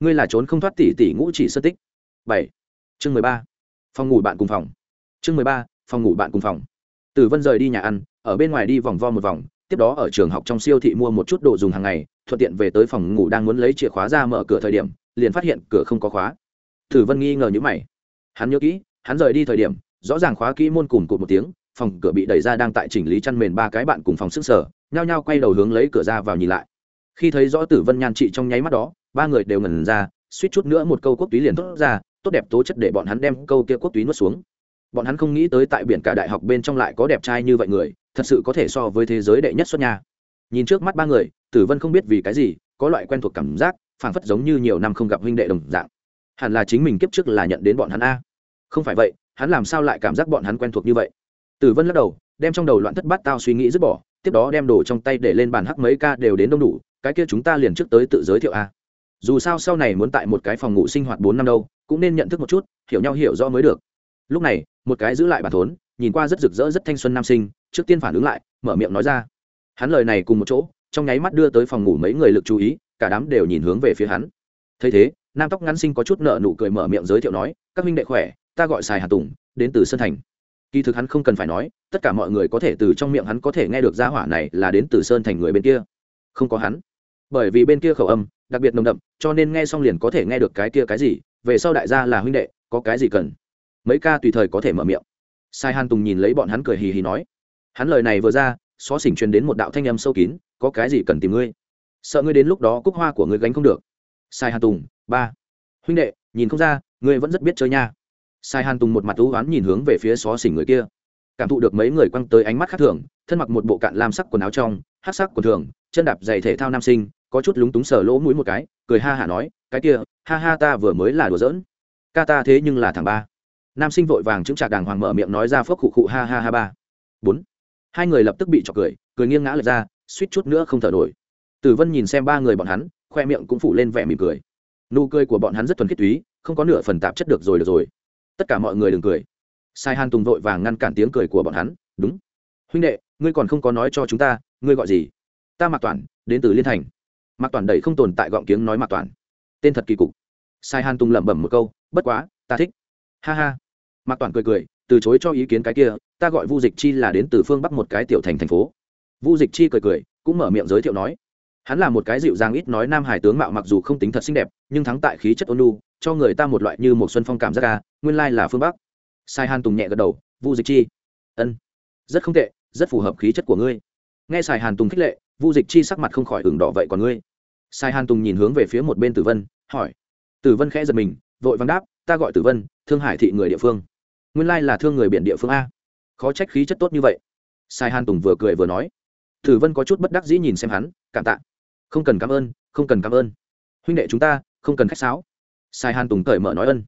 Ngươi là trốn không thoát tỷ tỷ ngũ chỉ sơ tích. Bảy, chương mười ba, phòng ngủ bạn cùng phòng. Chương mười ba, phòng ngủ bạn cùng phòng. Tử vân rời đi nhà ăn, ở bên ngoài đi vòng vo một vòng, tiếp đó ở trường học trong siêu thị mua một chút đồ dùng hàng ngày, thuận tiện về tới phòng ngủ đang muốn lấy chìa khóa ra mở cửa thời điểm, liền phát hiện cửa không có khóa. Tử vân nghi ngờ những mày. Hắn nhớ kỹ, hắn rời đi thời điểm, rõ ràng khóa kỹ môn cùng cụt một tiếng phòng cửa bị đẩy ra đang tại chỉnh lý chăn mền ba cái bạn cùng phòng sức sở, nhao nhao quay đầu hướng lấy cửa ra vào nhìn lại. Khi thấy rõ tử vân nhan trị trong nháy mắt đó, ba người đều ngẩn ra, suýt chút nữa một câu quốc túy liền thốt ra, tốt đẹp tố chất để bọn hắn đem câu kia quốc túy nuốt xuống. Bọn hắn không nghĩ tới tại biển cả đại học bên trong lại có đẹp trai như vậy người, thật sự có thể so với thế giới đệ nhất xuất nhà nhìn trước mắt ba người, tử vân không biết vì cái gì, có loại quen thuộc cảm giác, phảng phất giống như nhiều năm không gặp huynh đệ đồng dạng. Hẳn là chính mình kiếp trước là nhận đến bọn hắn a. Không phải vậy, hắn làm sao lại cảm giác bọn hắn quen thuộc như vậy? Tử vân lắc đầu, đem trong đầu loạn thất bát tao suy nghĩ dứt bỏ, tiếp đó đem đồ trong tay để lên bàn hắc mấy ca đều đến đông đủ, cái kia chúng ta liền trước tới tự giới thiệu a. Dù sao sau này muốn tại một cái phòng ngủ sinh hoạt bốn năm đâu, cũng nên nhận thức một chút, hiểu nhau hiểu rõ mới được. Lúc này, một cái giữ lại bản thốn, nhìn qua rất rực rỡ rất thanh xuân nam sinh, trước tiên phản ứng lại, mở miệng nói ra. Hắn lời này cùng một chỗ, trong nháy mắt đưa tới phòng ngủ mấy người lực chú ý, cả đám đều nhìn hướng về phía hắn. Thấy thế, nam tóc ngắn sinh có chút nợ nụ cười mở miệng giới thiệu nói, các minh đệ khỏe, ta gọi xài hà tùng, đến từ sơn thành kỳ thực hắn không cần phải nói, tất cả mọi người có thể từ trong miệng hắn có thể nghe được gia hỏa này là đến từ sơn thành người bên kia. Không có hắn. Bởi vì bên kia khẩu âm, đặc biệt nồng đậm, cho nên nghe xong liền có thể nghe được cái kia cái gì, về sau đại gia là huynh đệ, có cái gì cần. Mấy ca tùy thời có thể mở miệng. Sai han tùng nhìn lấy bọn hắn cười hì hì nói, hắn lời này vừa ra, xó xỉnh truyền đến một đạo thanh âm sâu kín, có cái gì cần tìm ngươi? Sợ ngươi đến lúc đó cúc hoa của ngươi gánh không được. Sai hàn tùng, ba, huynh đệ, nhìn không ra, ngươi vẫn rất biết chơi nha sai hàn tùng một mặt thú oán nhìn hướng về phía xó xỉnh người kia. Cảm thụ được mấy người quăng tới ánh mắt khác thường, thân mặc một bộ cạn lam sắc quần áo trong hát sắc quần thường, chân đạp giày thể thao nam sinh, có chút lúng túng sờ lỗ mũi một cái, cười ha hả nói, cái kia, ha ha ta vừa mới là đùa giỡn. Ca ta thế nhưng là thằng ba. Nam sinh vội vàng chứng trạc đàng hoàng mở miệng nói ra phước khụ khụ ha ha ha ba. Bốn. Hai người lập tức bị trọc cười cười nghiêng ngã lật ra, suýt chút nữa không thở nổi. Tử vân nhìn xem ba người bọn hắn, khoe miệng cũng phủ lên vẻ mỉm cười. Nụ cười của bọn hắn rất thuần khiết túy, không có nửa phần tạp chất được rồi được rồi tất cả mọi người đừng cười. Sai han tùng vội vàng ngăn cản tiếng cười của bọn hắn. Đúng. Huynh đệ, ngươi còn không có nói cho chúng ta, ngươi gọi gì? Ta mạc toàn, đến từ liên thành. Mạc toàn đầy không tồn tại gọng kiếng nói mạc toàn. Tên thật kỳ cục. Sai han tùng lẩm bẩm một câu, bất quá, ta thích. Ha ha. Mạc toàn cười cười, từ chối cho ý kiến cái kia, ta gọi vu dịch chi là đến từ phương bắc một cái tiểu thành thành phố. Vu dịch chi cười cười, cũng mở miệng giới thiệu nói hắn là một cái dịu dàng ít nói nam hải tướng mạo mặc dù không tính thật xinh đẹp, nhưng thắng tại khí chất ôn lu cho người ta một loại như một xuân phong cảm giác ca, nguyên lai là phương bắc. Sai han tùng nhẹ gật đầu, vu dịch chi. Ân, rất không tệ, rất phù hợp khí chất của ngươi. Nghe sài hàn tùng khích lệ, vu dịch chi sắc mặt không khỏi ửng đỏ, vậy còn ngươi? Sai hàn tùng nhìn hướng về phía một bên tử vân, hỏi. Tử vân khẽ giật mình, vội vắng đáp, ta gọi tử vân, thương hải thị người địa phương. Nguyên lai là thương người biển địa phương a. Khó trách khí chất tốt như vậy. Sai hàn tùng vừa cười vừa nói. Tử vân có chút bất đắc dĩ nhìn xem hắn, cảm tạ không cần cảm ơn, không cần cảm ơn. Huynh đệ chúng ta, không cần khách sáo. Sai hàn tùng cởi mở nói ân.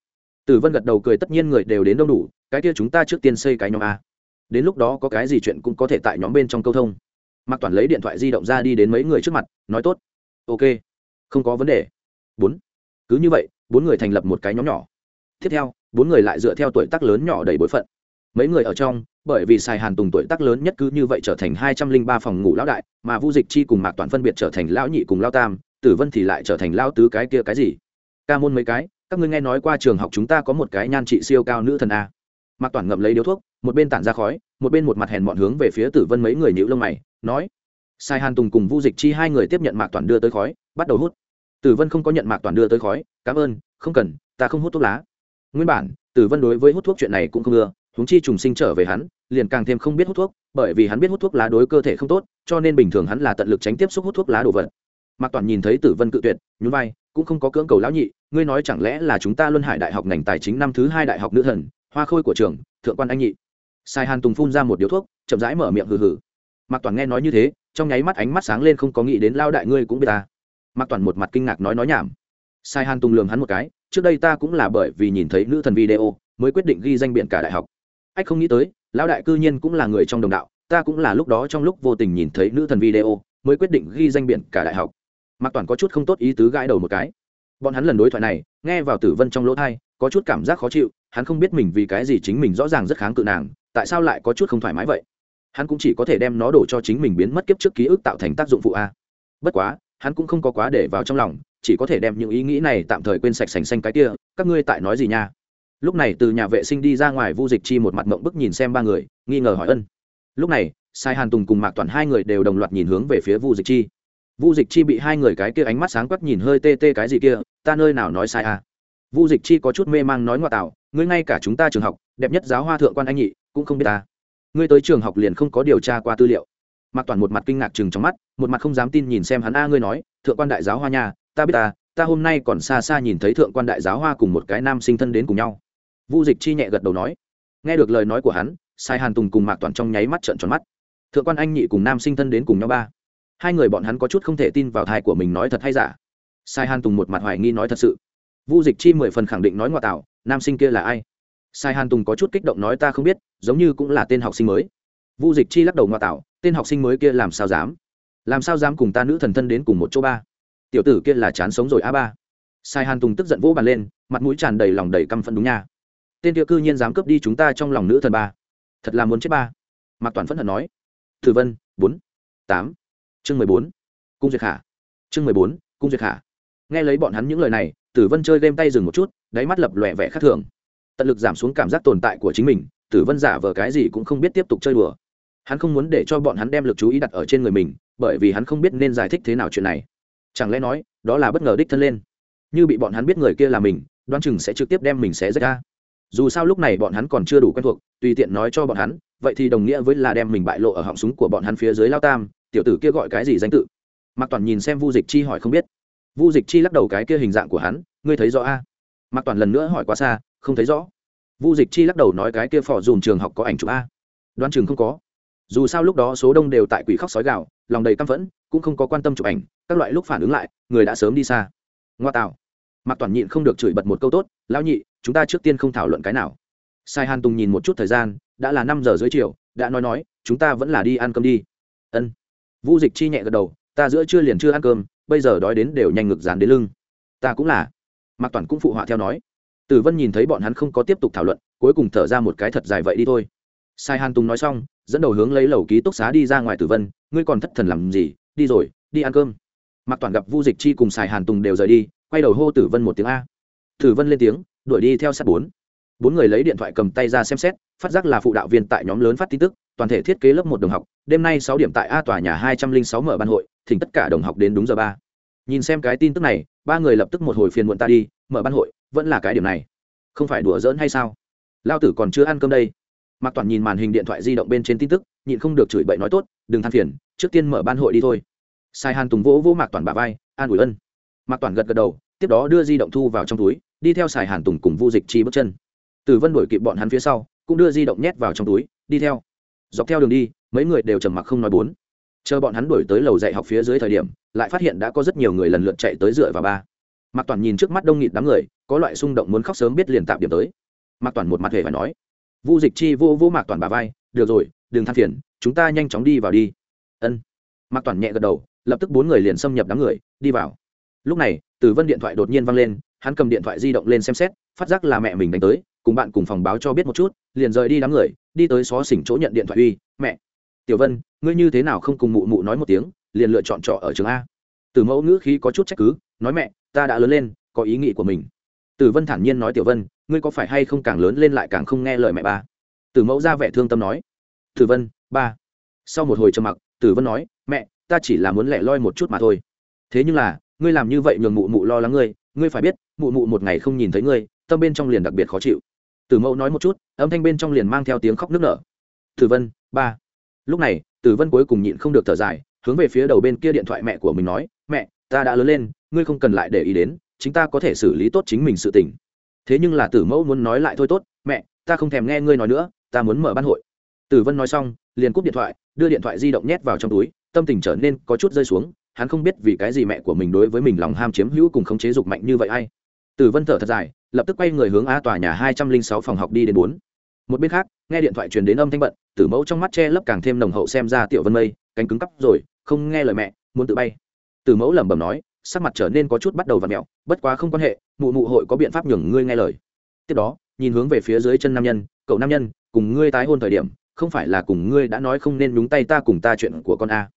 Tử vân gật đầu cười, tất nhiên người đều đến đông đủ, cái kia chúng ta trước tiên xây cái nhóm a. Đến lúc đó có cái gì chuyện cũng có thể tại nhóm bên trong câu thông. Mạc toàn lấy điện thoại di động ra đi đến mấy người trước mặt, nói tốt. Ok. Không có vấn đề. Bốn. Cứ như vậy, bốn người thành lập một cái nhóm nhỏ. Tiếp theo, bốn người lại dựa theo tuổi tác lớn nhỏ đầy bối phận mấy người ở trong, bởi vì sài hàn tùng tuổi tác lớn nhất cứ như vậy trở thành hai trăm linh ba phòng ngủ lão đại, mà vu dịch chi cùng mạc toàn phân biệt trở thành lão nhị cùng lao tam, tử vân thì lại trở thành lao tứ cái kia cái gì? Ca môn mấy cái, các ngươi nghe nói qua trường học chúng ta có một cái nhan trị siêu cao nữ thần a. Mạc toàn ngậm lấy điếu thuốc, một bên tản ra khói, một bên một mặt hèn mọn hướng về phía tử vân mấy người nhữ lông mày, nói sai hàn tùng cùng vu dịch chi hai người tiếp nhận mạc toàn đưa tới khói, bắt đầu hút. Tử vân không có nhận mạc toàn đưa tới khói, cảm ơn, không cần, ta không hút thuốc lá. Nguyên bản, tử vân đối với hút thuốc chuyện này cũng không ưa huống chi trùng sinh trở về hắn, liền càng thêm không biết hút thuốc, bởi vì hắn biết hút thuốc lá đối cơ thể không tốt, cho nên bình thường hắn là tận lực tránh tiếp xúc hút thuốc lá đồ vật. Mạc toàn nhìn thấy tử vân cự tuyệt, nhún vai, cũng không có cưỡng cầu lão nhị, ngươi nói chẳng lẽ là chúng ta luân hải đại học ngành tài chính năm thứ hai đại học nữ thần, hoa khôi của trường, thượng quan anh nhị. Sai hàn tùng phun ra một điếu thuốc, chậm rãi mở miệng hừ hừ. Mạc toàn nghe nói như thế, trong nháy mắt ánh mắt sáng lên không có nghĩ đến lao đại ngươi cũng biết ta. Mạc toàn một mặt kinh ngạc nói nói nhảm. Sai hàn tùng lường hắn một cái, trước đây ta cũng là bởi vì nhìn thấy nữ thần video, mới quyết định ghi danh biện cả đại học ách không nghĩ tới, lão đại cư nhiên cũng là người trong đồng đạo, ta cũng là lúc đó trong lúc vô tình nhìn thấy nữ thần video, mới quyết định ghi danh biển cả đại học. Mạc toàn có chút không tốt ý tứ gãi đầu một cái. Bọn hắn lần đối thoại này, nghe vào tử vân trong lỗ thai có chút cảm giác khó chịu, hắn không biết mình vì cái gì chính mình rõ ràng rất kháng cự nàng, tại sao lại có chút không thoải mái vậy? Hắn cũng chỉ có thể đem nó đổ cho chính mình biến mất kiếp trước ký ức tạo thành tác dụng phụ a. Bất quá, hắn cũng không có quá để vào trong lòng, chỉ có thể đem những ý nghĩ này tạm thời quên sạch sành xanh cái kia, các ngươi tại nói gì nha? Lúc này từ nhà vệ sinh đi ra ngoài vu dịch chi một mặt mộng bức nhìn xem ba người, nghi ngờ hỏi ân. Lúc này, sai hàn tùng cùng mạc toàn hai người đều đồng loạt nhìn hướng về phía vu dịch chi. Vu dịch chi bị hai người cái kia ánh mắt sáng quắc nhìn hơi tê tê cái gì kia, ta nơi nào nói sai à? Vu dịch chi có chút mê mang nói ngoại tạo, ngươi ngay cả chúng ta trường học, đẹp nhất giáo hoa thượng quan anh nhị, cũng không biết ta. Ngươi tới trường học liền không có điều tra qua tư liệu. Mạc toàn một mặt kinh ngạc chừng trong mắt, một mặt không dám tin nhìn xem hắn, a, ngươi nói, thượng quan đại giáo hoa nha, ta biết ta ta hôm nay còn xa xa nhìn thấy thượng quan đại giáo hoa cùng một cái nam sinh thân đến cùng nhau vu dịch chi nhẹ gật đầu nói. Nghe được lời nói của hắn, sai hàn tùng cùng mạc toàn trong nháy mắt trợn tròn mắt. Thượng quan anh nhị cùng nam sinh thân đến cùng nhau ba. Hai người bọn hắn có chút không thể tin vào thai của mình nói thật hay giả. Sai hàn tùng một mặt hoài nghi nói thật sự. Vu dịch chi mười phần khẳng định nói ngoại tạo, nam sinh kia là ai? Sai hàn tùng có chút kích động nói ta không biết, giống như cũng là tên học sinh mới. Vu dịch chi lắc đầu ngoại tạo, tên học sinh mới kia làm sao dám? Làm sao dám cùng ta nữ thần thân đến cùng một chỗ ba? Tiểu tử kia là chán sống rồi a ba. Sai hàn tùng tức giận vỗ bàn lên, mặt mũi tràn đầy lòng đầy căm phẫn đúng nha tên kia cư nhiên dám cướp đi chúng ta trong lòng nữ thần ba. Thật là muốn chết ba. Mạc toàn phẫn hận nói. Thử vân, bốn. Tám. Chương mười bốn. Cung duyệt khả. Chương mười bốn, cung duyệt khả. Nghe lấy bọn hắn những lời này, tử vân chơi game tay dừng một chút, đáy mắt lập lòe vẻ khác thường. Tận lực giảm xuống cảm giác tồn tại của chính mình, tử vân giả vờ cái gì cũng không biết tiếp tục chơi đùa. Hắn không muốn để cho bọn hắn đem lực chú ý đặt ở trên người mình, bởi vì hắn không biết nên giải thích thế nào chuyện này. Chẳng lẽ nói, đó là bất ngờ đích thân lên? Như bị bọn hắn biết người kia là mình, đoán chừng sẽ trực tiếp đem mình xé rách ra dù sao lúc này bọn hắn còn chưa đủ quen thuộc, tùy tiện nói cho bọn hắn, vậy thì đồng nghĩa với là đem mình bại lộ ở họng súng của bọn hắn phía dưới lao tam, tiểu tử kia gọi cái gì danh tự? Mạc toàn nhìn xem vu dịch chi hỏi không biết. Vu dịch chi lắc đầu cái kia hình dạng của hắn, ngươi thấy rõ a? À? mạc toàn lần nữa hỏi quá xa, không thấy rõ. Vu dịch chi lắc đầu nói cái kia phò dùm trường học có ảnh chụp a? Đoán chừng không có. Dù sao lúc đó số đông đều tại quỷ khóc sói gạo lòng đầy căm phẫn, cũng không có quan tâm chụp ảnh, các loại lúc phản ứng lại, người đã sớm đi xa. Ngoa tạo. Mạc toàn nhịn không được chửi bật một câu tốt, lão nhị chúng ta trước tiên không thảo luận cái nào. Sai hàn tùng nhìn một chút thời gian, đã là năm giờ dưới chiều, đã nói nói, chúng ta vẫn là đi ăn cơm đi. Ân. Vu dịch chi nhẹ gật đầu, ta giữa trưa liền chưa ăn cơm, bây giờ đói đến đều nhanh ngực dán đến lưng. Ta cũng là. Mạc toàn cũng phụ họa theo nói. Tử vân nhìn thấy bọn hắn không có tiếp tục thảo luận, cuối cùng thở ra một cái thật dài vậy đi thôi. Sai hàn tùng nói xong, dẫn đầu hướng lấy lầu ký túc xá đi ra ngoài tử vân, ngươi còn thất thần làm gì? Đi rồi, đi ăn cơm. Mạc toàn gặp vu dịch chi cùng Sai hàn tùng đều rời đi, quay đầu hô tử vân một tiếng a tử vân lên tiếng, đuổi đi theo sát bốn. Bốn người lấy điện thoại cầm tay ra xem xét, phát giác là phụ đạo viên tại nhóm lớn phát tin tức, toàn thể thiết kế lớp một đồng học, đêm nay sáu điểm tại a tòa nhà hai trăm linh sáu mở ban hội, thỉnh tất cả đồng học đến đúng giờ ba. Nhìn xem cái tin tức này, ba người lập tức một hồi phiền muộn ta đi, mở ban hội, vẫn là cái điểm này. Không phải đùa giỡn hay sao? Lao tử còn chưa ăn cơm đây. Mạc toàn nhìn màn hình điện thoại di động bên trên tin tức, nhịn không được chửi bậy nói tốt, đừng than phiền, trước tiên mở ban hội đi thôi. Sai hàn tùng vỗ vỗ mạc toàn bả vai, an ủi ân. Mạc toàn gật gật đầu, tiếp đó đưa di động thu vào trong túi đi theo sài hàn tùng cùng vu dịch chi bước chân. Tử vân đuổi kịp bọn hắn phía sau, cũng đưa di động nhét vào trong túi, đi theo. Dọc theo đường đi, mấy người đều trầm mặc không nói bốn. Chờ bọn hắn đuổi tới lầu dạy học phía dưới thời điểm, lại phát hiện đã có rất nhiều người lần lượt chạy tới dựa vào ba. Mạc toàn nhìn trước mắt đông nghịt đám người, có loại xung động muốn khóc sớm biết liền tạm điểm tới. Mạc toàn một mặt hề phải nói. Vu dịch chi vô vô mạc toàn bà vai, được rồi, đừng than phiền, chúng ta nhanh chóng đi vào đi. Ân. Mạc toàn nhẹ gật đầu, lập tức bốn người liền xâm nhập đám người, đi vào. Lúc này tử vân điện thoại đột nhiên văng lên hắn cầm điện thoại di động lên xem xét, phát giác là mẹ mình đánh tới, cùng bạn cùng phòng báo cho biết một chút, liền rời đi đám người, đi tới xó xỉnh chỗ nhận điện thoại uy, mẹ, tiểu vân, ngươi như thế nào không cùng mụ mụ nói một tiếng, liền lựa chọn trọ ở trường a? Từ mẫu ngữ khí có chút trách cứ, nói mẹ, ta đã lớn lên, có ý nghĩ của mình. Tử vân thản nhiên nói, tiểu vân, ngươi có phải hay không càng lớn lên lại càng không nghe lời mẹ ba? Tử mẫu ra vẻ thương tâm nói tử vân, ba. Sau một hồi trầm mặc tử vân nói, mẹ, ta chỉ là muốn lẻ loi một chút mà thôi. Thế nhưng là, ngươi làm như vậy nhường mụ mụ lo lắng ngươi ngươi phải biết mụ mụ một ngày không nhìn thấy ngươi, tâm bên trong liền đặc biệt khó chịu. Tử mẫu nói một chút, âm thanh bên trong liền mang theo tiếng khóc nức nở. Tử vân, ba. Lúc này, tử vân cuối cùng nhịn không được thở dài, hướng về phía đầu bên kia điện thoại mẹ của mình nói, mẹ, ta đã lớn lên, ngươi không cần lại để ý đến, chính ta có thể xử lý tốt chính mình sự tình. Thế nhưng là tử mẫu muốn nói lại thôi tốt, mẹ, ta không thèm nghe ngươi nói nữa, ta muốn mở ban hội. Tử vân nói xong, liền cúp điện thoại, đưa điện thoại di động nhét vào trong túi, tâm tình trở nên có chút rơi xuống, hắn không biết vì cái gì mẹ của mình đối với mình lòng ham chiếm hữu cùng khống chế dục mạnh như vậy ai tử vân thở thật dài lập tức quay người hướng a tòa nhà hai trăm linh sáu phòng học đi đến bốn. Một bên khác nghe điện thoại truyền đến âm thanh bận tử mẫu trong mắt che lấp càng thêm nồng hậu xem ra tiểu vân mây cánh cứng cắp rồi không nghe lời mẹ muốn tự bay. Tử mẫu lẩm bẩm nói sắc mặt trở nên có chút bắt đầu vặn mèo, bất quá không quan hệ mụ mụ hội có biện pháp nhường ngươi nghe lời. Tiếp đó nhìn hướng về phía dưới chân nam nhân cậu nam nhân cùng ngươi tái hôn thời điểm không phải là cùng ngươi đã nói không nên đúng tay ta cùng ta chuyện của con a.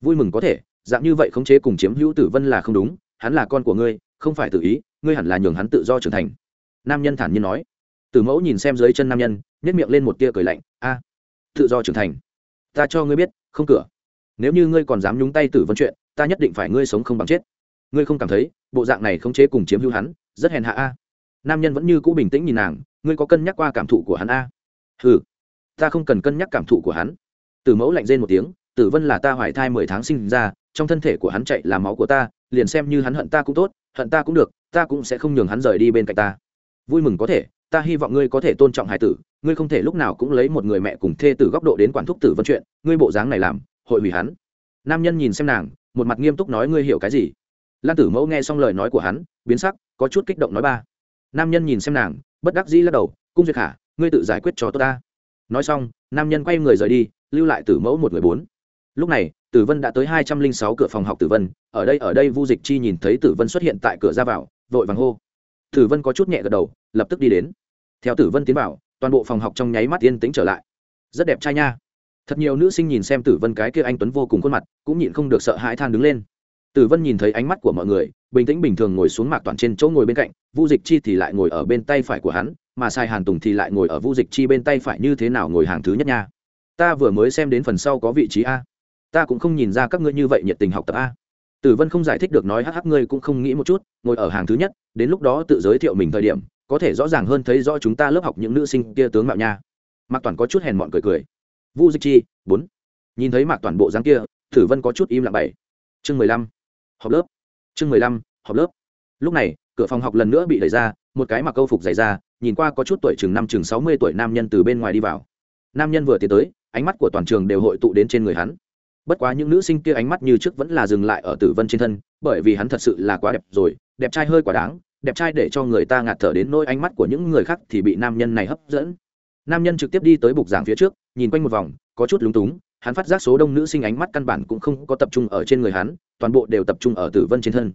Vui mừng có thể dạng như vậy khống chế cùng chiếm hữu tử vân là không đúng hắn là con của ngươi không phải tự ý ngươi hẳn là nhường hắn tự do trưởng thành. Nam nhân thản nhiên nói. Tử mẫu nhìn xem dưới chân nam nhân nhét miệng lên một tia cười lạnh. A, tự do trưởng thành. Ta cho ngươi biết, không cửa. Nếu như ngươi còn dám nhúng tay tử vân chuyện, ta nhất định phải ngươi sống không bằng chết. Ngươi không cảm thấy, bộ dạng này không chế cùng chiếm hữu hắn, rất hèn hạ a. Nam nhân vẫn như cũ bình tĩnh nhìn nàng, ngươi có cân nhắc qua cảm thụ của hắn a? Ừ ta không cần cân nhắc cảm thụ của hắn. Tử mẫu lạnh rên một tiếng, tử vân là ta hoài thai mười tháng sinh ra, trong thân thể của hắn chạy là máu của ta, liền xem như hắn hận ta cũng tốt, hận ta cũng được ta cũng sẽ không nhường hắn rời đi bên cạnh ta. Vui mừng có thể, ta hy vọng ngươi có thể tôn trọng hải tử, ngươi không thể lúc nào cũng lấy một người mẹ cùng thê từ góc độ đến quản thúc tử vân chuyện, ngươi bộ dáng này làm, hội hủy hắn. Nam nhân nhìn xem nàng, một mặt nghiêm túc nói ngươi hiểu cái gì? Lan tử mẫu nghe xong lời nói của hắn, biến sắc, có chút kích động nói ba. Nam nhân nhìn xem nàng, bất đắc dĩ lắc đầu, cung duyệt khả, ngươi tự giải quyết cho tôi ta. Nói xong, nam nhân quay người rời đi, lưu lại tử mẫu một người bốn. Lúc này, tử vân đã tới hai trăm linh sáu cửa phòng học tử vân, ở đây ở đây vu dịch chi nhìn thấy tử vân xuất hiện tại cửa ra vào vội vàng hô. Tử vân có chút nhẹ gật đầu, lập tức đi đến. Theo tử vân tiến vào, toàn bộ phòng học trong nháy mắt yên tĩnh trở lại. Rất đẹp trai nha. Thật nhiều nữ sinh nhìn xem tử vân cái kia anh tuấn vô cùng khuôn mặt, cũng nhịn không được sợ hãi than đứng lên. Tử vân nhìn thấy ánh mắt của mọi người, bình tĩnh bình thường ngồi xuống mạc toàn trên chỗ ngồi bên cạnh, vu dịch chi thì lại ngồi ở bên tay phải của hắn, mà sai hàn tùng thì lại ngồi ở vu dịch chi bên tay phải như thế nào ngồi hàng thứ nhất nha. Ta vừa mới xem đến phần sau có vị trí a. Ta cũng không nhìn ra các ngươi như vậy nhiệt tình học tập a tử vân không giải thích được nói hắc hắc ngươi cũng không nghĩ một chút, ngồi ở hàng thứ nhất, đến lúc đó tự giới thiệu mình thời điểm, có thể rõ ràng hơn thấy rõ chúng ta lớp học những nữ sinh kia tướng mạo nha. Mạc toàn có chút hèn mọn cười cười. Vu dịch chi, bốn. Nhìn thấy mạc toàn bộ dáng kia, tử vân có chút im lặng bảy. Chương mười lăm. Học lớp. Chương mười lăm, học lớp. Lúc này, cửa phòng học lần nữa bị đẩy ra, một cái mặc câu phục dày ra, nhìn qua có chút tuổi chừng năm chừng sáu mươi tuổi nam nhân từ bên ngoài đi vào. Nam nhân vừa tiến tới, ánh mắt của toàn trường đều hội tụ đến trên người hắn bất quá những nữ sinh kia ánh mắt như trước vẫn là dừng lại ở tử vân trên thân, bởi vì hắn thật sự là quá đẹp rồi, đẹp trai hơi quá đáng, đẹp trai để cho người ta ngạt thở đến nỗi ánh mắt của những người khác thì bị nam nhân này hấp dẫn. Nam nhân trực tiếp đi tới bục giảng phía trước, nhìn quanh một vòng, có chút lúng túng, hắn phát giác số đông nữ sinh ánh mắt căn bản cũng không có tập trung ở trên người hắn, toàn bộ đều tập trung ở tử vân trên thân.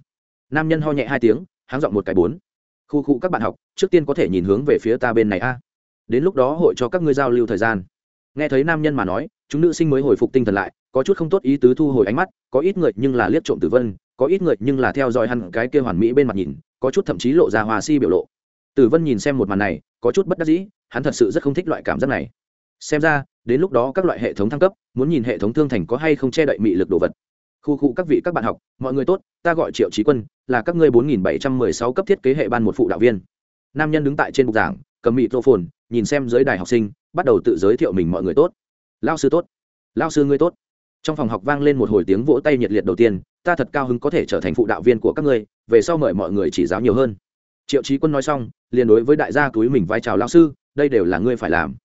Nam nhân ho nhẹ hai tiếng, háng dọn một cái bốn. Khu khu các bạn học, trước tiên có thể nhìn hướng về phía ta bên này a. Đến lúc đó hội cho các ngươi giao lưu thời gian nghe thấy nam nhân mà nói, chúng nữ sinh mới hồi phục tinh thần lại, có chút không tốt ý tứ thu hồi ánh mắt, có ít người nhưng là liếc trộm tử vân, có ít người nhưng là theo dõi hẳn cái kia hoàn mỹ bên mặt nhìn, có chút thậm chí lộ ra hòa si biểu lộ. Tử vân nhìn xem một màn này, có chút bất đắc dĩ, hắn thật sự rất không thích loại cảm giác này. Xem ra, đến lúc đó các loại hệ thống thăng cấp, muốn nhìn hệ thống thương thành có hay không che đậy mị lực đồ vật. Khu khu các vị các bạn học, mọi người tốt, ta gọi triệu trí quân, là các ngươi bốn nghìn bảy trăm mười sáu cấp thiết kế hệ ban một phụ đạo viên. Nam nhân đứng tại trên bục giảng cầm mịt rô phồn nhìn xem giới đài học sinh, bắt đầu tự giới thiệu mình mọi người tốt. Lao sư tốt. Lao sư ngươi tốt. Trong phòng học vang lên một hồi tiếng vỗ tay nhiệt liệt đầu tiên, ta thật cao hứng có thể trở thành phụ đạo viên của các ngươi, về sau mời mọi người chỉ giáo nhiều hơn. Triệu trí quân nói xong, liền đối với đại gia túi mình vai trào lao sư, đây đều là ngươi phải làm.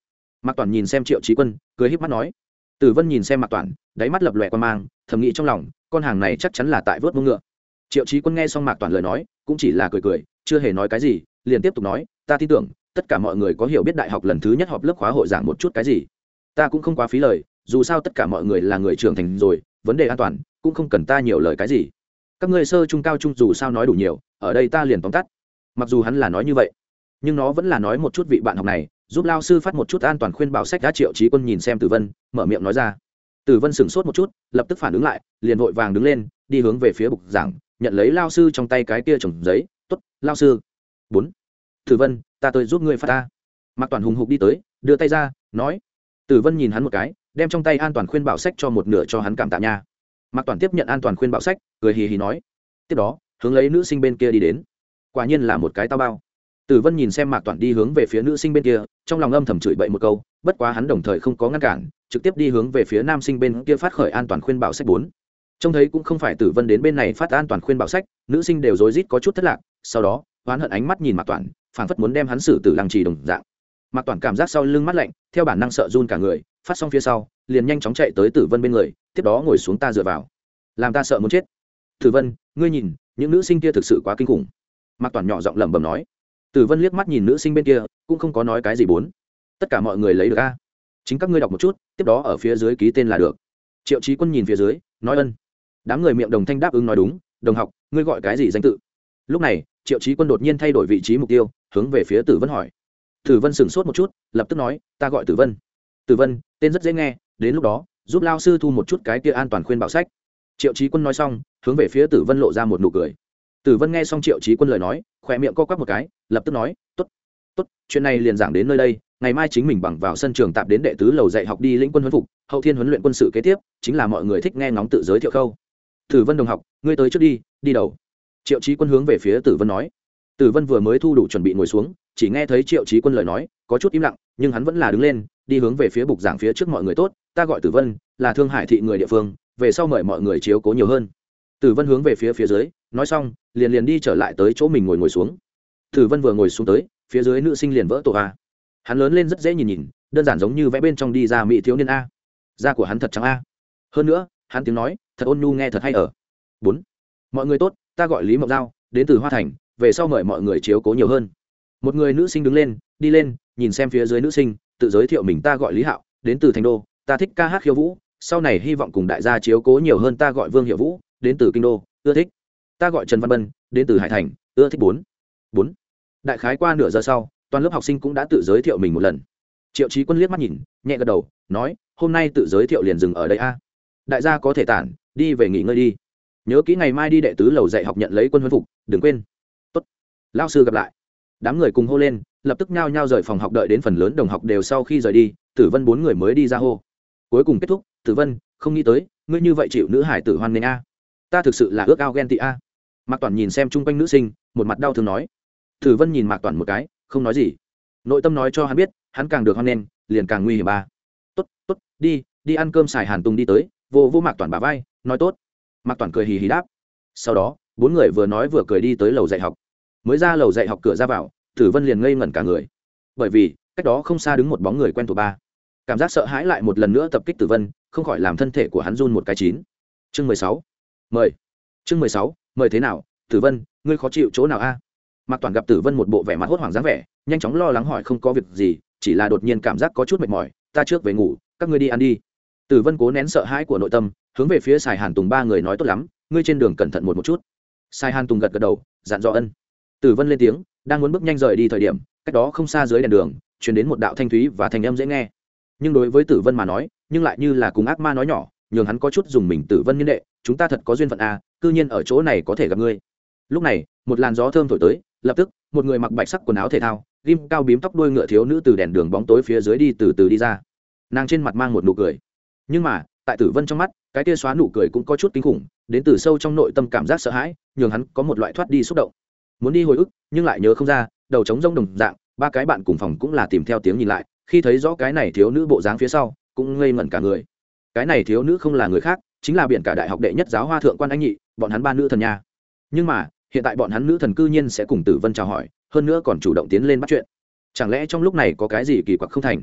Mạc toàn nhìn xem triệu trí quân, cười híp mắt nói. Tử vân nhìn xem mạc toàn, đáy mắt lập lòe qua mang, thầm nghĩ trong lòng, con hàng này chắc chắn là tại vớt mông ngựa. Triệu trí quân nghe xong mạc toàn lời nói, cũng chỉ là cười cười, chưa hề nói cái gì, liền tiếp tục nói, ta tin tưởng tất cả mọi người có hiểu biết đại học lần thứ nhất họp lớp khóa hội giảng một chút cái gì? Ta cũng không quá phí lời, dù sao tất cả mọi người là người trưởng thành rồi, vấn đề an toàn, cũng không cần ta nhiều lời cái gì. Các ngươi sơ trung cao trung dù sao nói đủ nhiều, ở đây ta liền tóm tắt. Mặc dù hắn là nói như vậy, nhưng nó vẫn là nói một chút vị bạn học này, giúp lao sư phát một chút an toàn khuyên bảo sách đã triệu trí quân nhìn xem tử vân, mở miệng nói ra. Tử vân sửng sốt một chút, lập tức phản ứng lại, liền vội vàng đứng lên, đi hướng về phía bục giảng, nhận lấy lao sư trong tay cái kia trồng giấy t ố t lao sư. Bốn. Tử vân ta tới giúp ngươi phát ta. Mạc toàn hùng hục đi tới, đưa tay ra, nói. Tử vân nhìn hắn một cái, đem trong tay an toàn khuyên bảo sách cho một nửa cho hắn cảm tạ nha. Mạc toàn tiếp nhận an toàn khuyên bảo sách, cười hì hì nói. Tiếp đó, hướng lấy nữ sinh bên kia đi đến. Quả nhiên là một cái tao bao. Tử vân nhìn xem mạc toàn đi hướng về phía nữ sinh bên kia, trong lòng âm thầm chửi bậy một câu, bất quá hắn đồng thời không có ngăn cản, trực tiếp đi hướng về phía nam sinh bên kia phát khởi an toàn khuyên bảo sách bốn. Trông thấy cũng không phải tử vân đến bên này phát an toàn khuyên bảo sách, nữ sinh đều rối rít có chút thất lạc, sau đó oán hận ánh mắt nhìn mạc toàn, phảng phất muốn đem hắn xử tử lăng trì đồng dạng. Mạc toàn cảm giác sau lưng mắt lạnh, theo bản năng sợ run cả người, phát xong phía sau, liền nhanh chóng chạy tới tử vân bên người, tiếp đó ngồi xuống ta dựa vào. Làm ta sợ muốn chết. Tử vân, ngươi nhìn, những nữ sinh kia thực sự quá kinh khủng. Mạc toàn nhỏ giọng lẩm bẩm nói. Tử vân liếc mắt nhìn nữ sinh bên kia, cũng không có nói cái gì bốn. Tất cả mọi người lấy được a. Chính các ngươi đọc một chút, tiếp đó ở phía dưới ký tên là được. Triệu trí quân nhìn phía dưới, nói ân. Đám người miệng đồng thanh đáp ứng nói đúng, đồng học, ngươi gọi cái gì danh tự? Lúc này triệu trí quân đột nhiên thay đổi vị trí mục tiêu, hướng về phía tử vân hỏi. Tử vân sửng sốt một chút, lập tức nói, ta gọi tử vân. Tử vân, tên rất dễ nghe, đến lúc đó, giúp lao sư thu một chút cái kia an toàn khuyên bảo sách. Triệu trí quân nói xong, hướng về phía tử vân lộ ra một nụ cười. Tử vân nghe xong triệu trí quân lời nói, khỏe miệng co quắp một cái, lập tức nói t ố t t ố t chuyện này liền giảng đến nơi đây, ngày mai chính mình bằng vào sân trường tạp đến đệ tứ lầu dạy học đi lĩnh quân huấn phục, hậu thiên huấn luyện quân sự kế tiếp, chính là mọi người thích nghe ngóng tự giới thiệu khâu. Tử vân đồng học, ngươi tới trước đi đi đầu triệu trí quân hướng về phía tử vân nói. Tử vân vừa mới thu đủ chuẩn bị ngồi xuống, chỉ nghe thấy triệu trí quân lời nói, có chút im lặng, nhưng hắn vẫn là đứng lên, đi hướng về phía bục giảng phía trước mọi người tốt, ta gọi tử vân, là thương hải thị người địa phương, về sau mời mọi người chiếu cố nhiều hơn. Tử vân hướng về phía phía dưới, nói xong, liền liền đi trở lại tới chỗ mình ngồi ngồi xuống. Tử vân vừa ngồi xuống tới, phía dưới nữ sinh liền vỡ tổ a. Hắn lớn lên rất dễ nhìn nhìn, đơn giản giống như vẽ bên trong đi ra mỹ thiếu niên a. Da của hắn thật trắng a. Hơn nữa, hắn tiếng nói, thật ôn nhu nghe thật hay ở. Bốn. Mọi người tốt ta gọi lý mộng giao đến từ hoa thành về sau mời mọi người chiếu cố nhiều hơn một người nữ sinh đứng lên đi lên nhìn xem phía dưới nữ sinh tự giới thiệu mình ta gọi lý hạo đến từ thành đô ta thích ca hát khiêu vũ sau này hy vọng cùng đại gia chiếu cố nhiều hơn ta gọi vương hiệu vũ đến từ kinh đô ưa thích ta gọi trần văn bân đến từ hải thành ưa thích bốn bốn đại khái qua nửa giờ sau toàn lớp học sinh cũng đã tự giới thiệu mình một lần triệu trí quân liếc mắt nhìn nhẹ gật đầu nói hôm nay tự giới thiệu liền dừng ở đây a đại gia có thể tản đi về nghỉ ngơi đi nhớ kỹ ngày mai đi đệ tứ lầu dạy học nhận lấy quân huấn phục, đừng quên. Tốt. Lao sư gặp lại. Đám người cùng hô lên, lập tức nhao nhao rời phòng học đợi đến phần lớn đồng học đều sau khi rời đi, tử vân bốn người mới đi ra hô. Cuối cùng kết thúc, tử vân, không nghĩ tới, ngươi như vậy chịu nữ hải tử hoan nghênh a. Ta thực sự là ước ao ghen tị a. Mạc toàn nhìn xem chung quanh nữ sinh, một mặt đau thương nói. Tử vân nhìn mạc toàn một cái, không nói gì. Nội tâm nói cho hắn biết, hắn càng được hoan nghênh, liền càng nguy hiểm ba tốt tốt, đi đi ăn cơm xài hàn tùng đi tới. Vô vô mạc toàn bà vai, nói tốt mạc toàn cười hì hì đáp. Sau đó, bốn người vừa nói vừa cười đi tới lầu dạy học. Mới ra lầu dạy học cửa ra vào, tử vân liền ngây ngẩn cả người. Bởi vì, cách đó không xa đứng một bóng người quen thuộc ba. Cảm giác sợ hãi lại một lần nữa tập kích tử vân, không khỏi làm thân thể của hắn run một cái chín. Chương mười sáu. Mời. Chương mười sáu, mời thế nào, tử vân, ngươi khó chịu chỗ nào a? Mạc toàn gặp tử vân một bộ vẻ mặt hốt hoảng dáng vẻ, nhanh chóng lo lắng hỏi không có việc gì, chỉ là đột nhiên cảm giác có chút mệt mỏi, ta trước về ngủ, các ngươi đi ăn đi. Tử vân cố nén sợ hãi của nội tâm hướng về phía sài hàn tùng ba người nói tốt lắm, ngươi trên đường cẩn thận một một chút. Sài hàn tùng gật gật đầu, dặn dò ân. Tử vân lên tiếng, đang muốn bước nhanh rời đi thời điểm, cách đó không xa dưới đèn đường chuyển đến một đạo thanh thúy và thanh âm dễ nghe. Nhưng đối với tử vân mà nói, nhưng lại như là cùng ác ma nói nhỏ, nhường hắn có chút dùng mình tử vân nhân đệ, chúng ta thật có duyên phận à cư nhiên ở chỗ này có thể gặp ngươi. Lúc này, một làn gió thơm thổi tới, lập tức, một người mặc bạch sắc quần áo thể thao, ghim cao bím tóc đuôi ngựa thiếu nữ từ đèn đường bóng tối phía dưới đi từ từ đi ra. Nàng trên mặt mang một nụ cười. Nhưng mà tại tử vân trong mắt, cái tia xóa nụ cười cũng có chút kinh khủng, đến từ sâu trong nội tâm cảm giác sợ hãi, nhường hắn có một loại thoát đi xúc động. Muốn đi hồi ức, nhưng lại nhớ không ra, đầu trống rông đồng dạng, ba cái bạn cùng phòng cũng là tìm theo tiếng nhìn lại, khi thấy rõ cái này thiếu nữ bộ dáng phía sau, cũng ngây ngẩn cả người. Cái này thiếu nữ không là người khác, chính là biển cả đại học đệ nhất giáo hoa thượng quan anh nhị, bọn hắn ba nữ thần nha. Nhưng mà, hiện tại bọn hắn nữ thần cư nhiên sẽ cùng tử vân chào hỏi, hơn nữa còn chủ động tiến lên bắt chuyện. Chẳng lẽ trong lúc này có cái gì kỳ quặc không thành?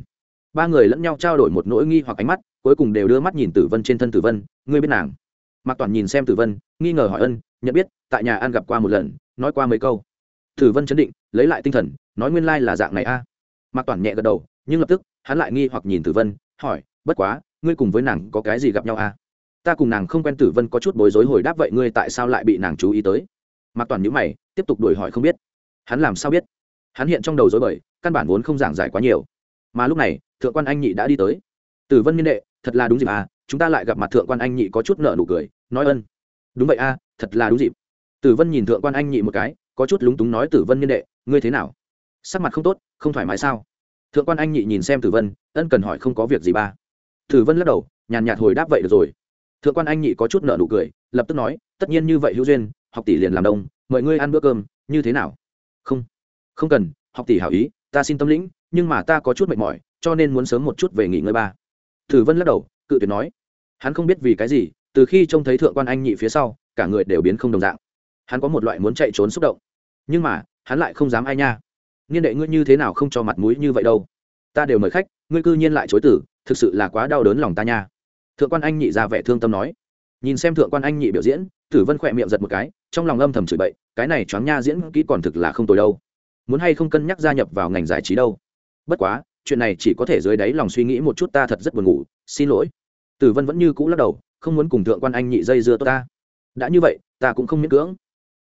Ba người lẫn nhau trao đổi một nỗi nghi hoặc ánh mắt, cuối cùng đều đưa mắt nhìn tử vân trên thân tử vân, ngươi biết nàng? Mạc toàn nhìn xem tử vân, nghi ngờ hỏi ân, nhận biết, tại nhà ăn gặp qua một lần, nói qua mấy câu. Tử vân chấn định, lấy lại tinh thần, nói nguyên lai là dạng này a. À. mạc toàn nhẹ gật đầu, nhưng lập tức, hắn lại nghi hoặc nhìn tử vân, hỏi, bất quá, ngươi cùng với nàng có cái gì gặp nhau a? À? ta cùng nàng không quen tử vân có chút bối rối hồi đáp vậy ngươi tại sao lại bị nàng chú ý tới? Mạc toàn nhữ mày, tiếp tục đuổi hỏi không biết. Hắn làm sao biết? Hắn hiện trong đầu dối bời, căn bản vốn không giảng giải quá nhiều mà lúc này thượng quan anh nhị đã đi tới. Tử vân niên đệ thật là đúng dịp à chúng ta lại gặp mặt thượng quan anh nhị có chút nợ nụ cười nói ân. Đúng vậy a à, thật là đúng dịp. Tử vân nhìn thượng quan anh nhị một cái có chút lúng túng nói tử vân niên đệ ngươi thế nào? Sắc mặt không tốt không thoải mái sao? Thượng quan anh nhị nhìn xem tử vân ân cần hỏi không có việc gì ba. Tử vân lắc đầu nhàn nhạt hồi đáp vậy được rồi. Thượng quan anh nhị có chút nợ nụ cười lập tức nói tất nhiên như vậy hữu duyên học tỷ liền làm đông mời ngươi ăn bữa cơm như thế nào? Không không cần học tỷ hảo ý ta xin tâm lĩnh nhưng mà ta có chút mệt mỏi, cho nên muốn sớm một chút về nghỉ ngơi ba. Tử vân lắc đầu, cự tuyệt nói. Hắn không biết vì cái gì, từ khi trông thấy thượng quan anh nhị phía sau, cả người đều biến không đồng dạng. Hắn có một loại muốn chạy trốn xúc động. Nhưng mà, hắn lại không dám ai nha. Niên đệ ngươi như thế nào không cho mặt mũi như vậy đâu? Ta đều mời khách, ngươi cư nhiên lại chối tử thực sự là quá đau đớn lòng ta nha. Thượng quan anh nhị ra vẻ thương tâm nói. Nhìn xem thượng quan anh nhị biểu diễn tử vân khỏe miệng giật một cái, trong lòng âm thầm chửi bậy, cái này choáng nha diễn kỹ còn thực là không tồi đâu. Muốn hay không cân nhắc gia nhập vào ngành giải trí đâu? Bất quá, chuyện này chỉ có thể dưới đáy lòng suy nghĩ một chút ta thật rất buồn ngủ, xin lỗi. Tử vân vẫn như cũ lắc đầu, không muốn cùng thượng quan anh nhị dây dưa tốt ta. Đã như vậy, ta cũng không miễn cưỡng.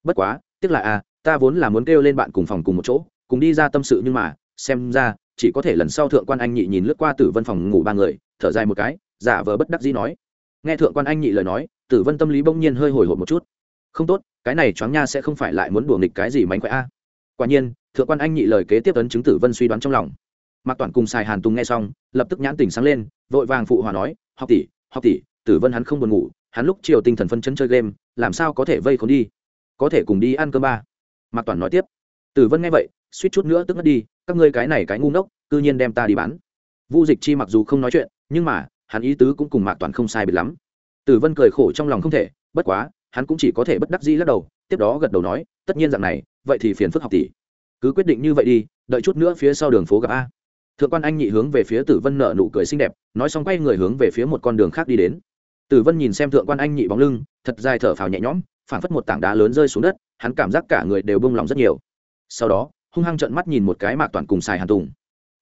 Bất quá, tiếc là à ta vốn là muốn kêu lên bạn cùng phòng cùng một chỗ, cùng đi ra tâm sự nhưng mà, xem ra, chỉ có thể lần sau thượng quan anh nhị nhìn lướt qua tử vân phòng ngủ ba người, thở dài một cái, giả vờ bất đắc dĩ nói. Nghe thượng quan anh nhị lời nói tử vân tâm lý bỗng nhiên hơi hồi hộp một chút. Không tốt, cái này choáng nha sẽ không phải lại muốn đùa nghịch cái gì mánh khỏe a. Quả nhiên, thượng quan anh nhị lời kế tiếp ấn chứng tử vân suy đoán trong lòng mạc toàn cùng xài hàn tùng nghe xong, lập tức nhãn tỉnh sáng lên, vội vàng phụ hòa nói, học tỷ học tỷ, tử vân hắn không buồn ngủ, hắn lúc chiều tinh thần phân chấn chơi game, làm sao có thể vây khốn đi? Có thể cùng đi ăn cơm ba. Mạc toàn nói tiếp, tử vân nghe vậy, suýt chút nữa tức ngất đi, các ngươi cái này cái ngu ngốc, cư nhiên đem ta đi bán. Vu dịch chi mặc dù không nói chuyện, nhưng mà, hắn ý tứ cũng cùng mạc toàn không sai biệt lắm. Tử vân cười khổ trong lòng không thể, bất quá, hắn cũng chỉ có thể bất đắc dĩ lắc đầu, tiếp đó gật đầu nói, tất nhiên dạng này, vậy thì phiền phức học tỷ. Cứ quyết định như vậy đi, đợi chút nữa phía sau đường phố gặp a thượng quan anh nhị hướng về phía tử vân nợ nụ cười xinh đẹp, nói xong quay người hướng về phía một con đường khác đi đến. Tử vân nhìn xem thượng quan anh nhị bóng lưng, thật dài thở phào nhẹ nhõm, phảng phất một tảng đá lớn rơi xuống đất, hắn cảm giác cả người đều bông lòng rất nhiều. Sau đó, hung hăng trợn mắt nhìn một cái mạc toàn cùng xài hàn tùng.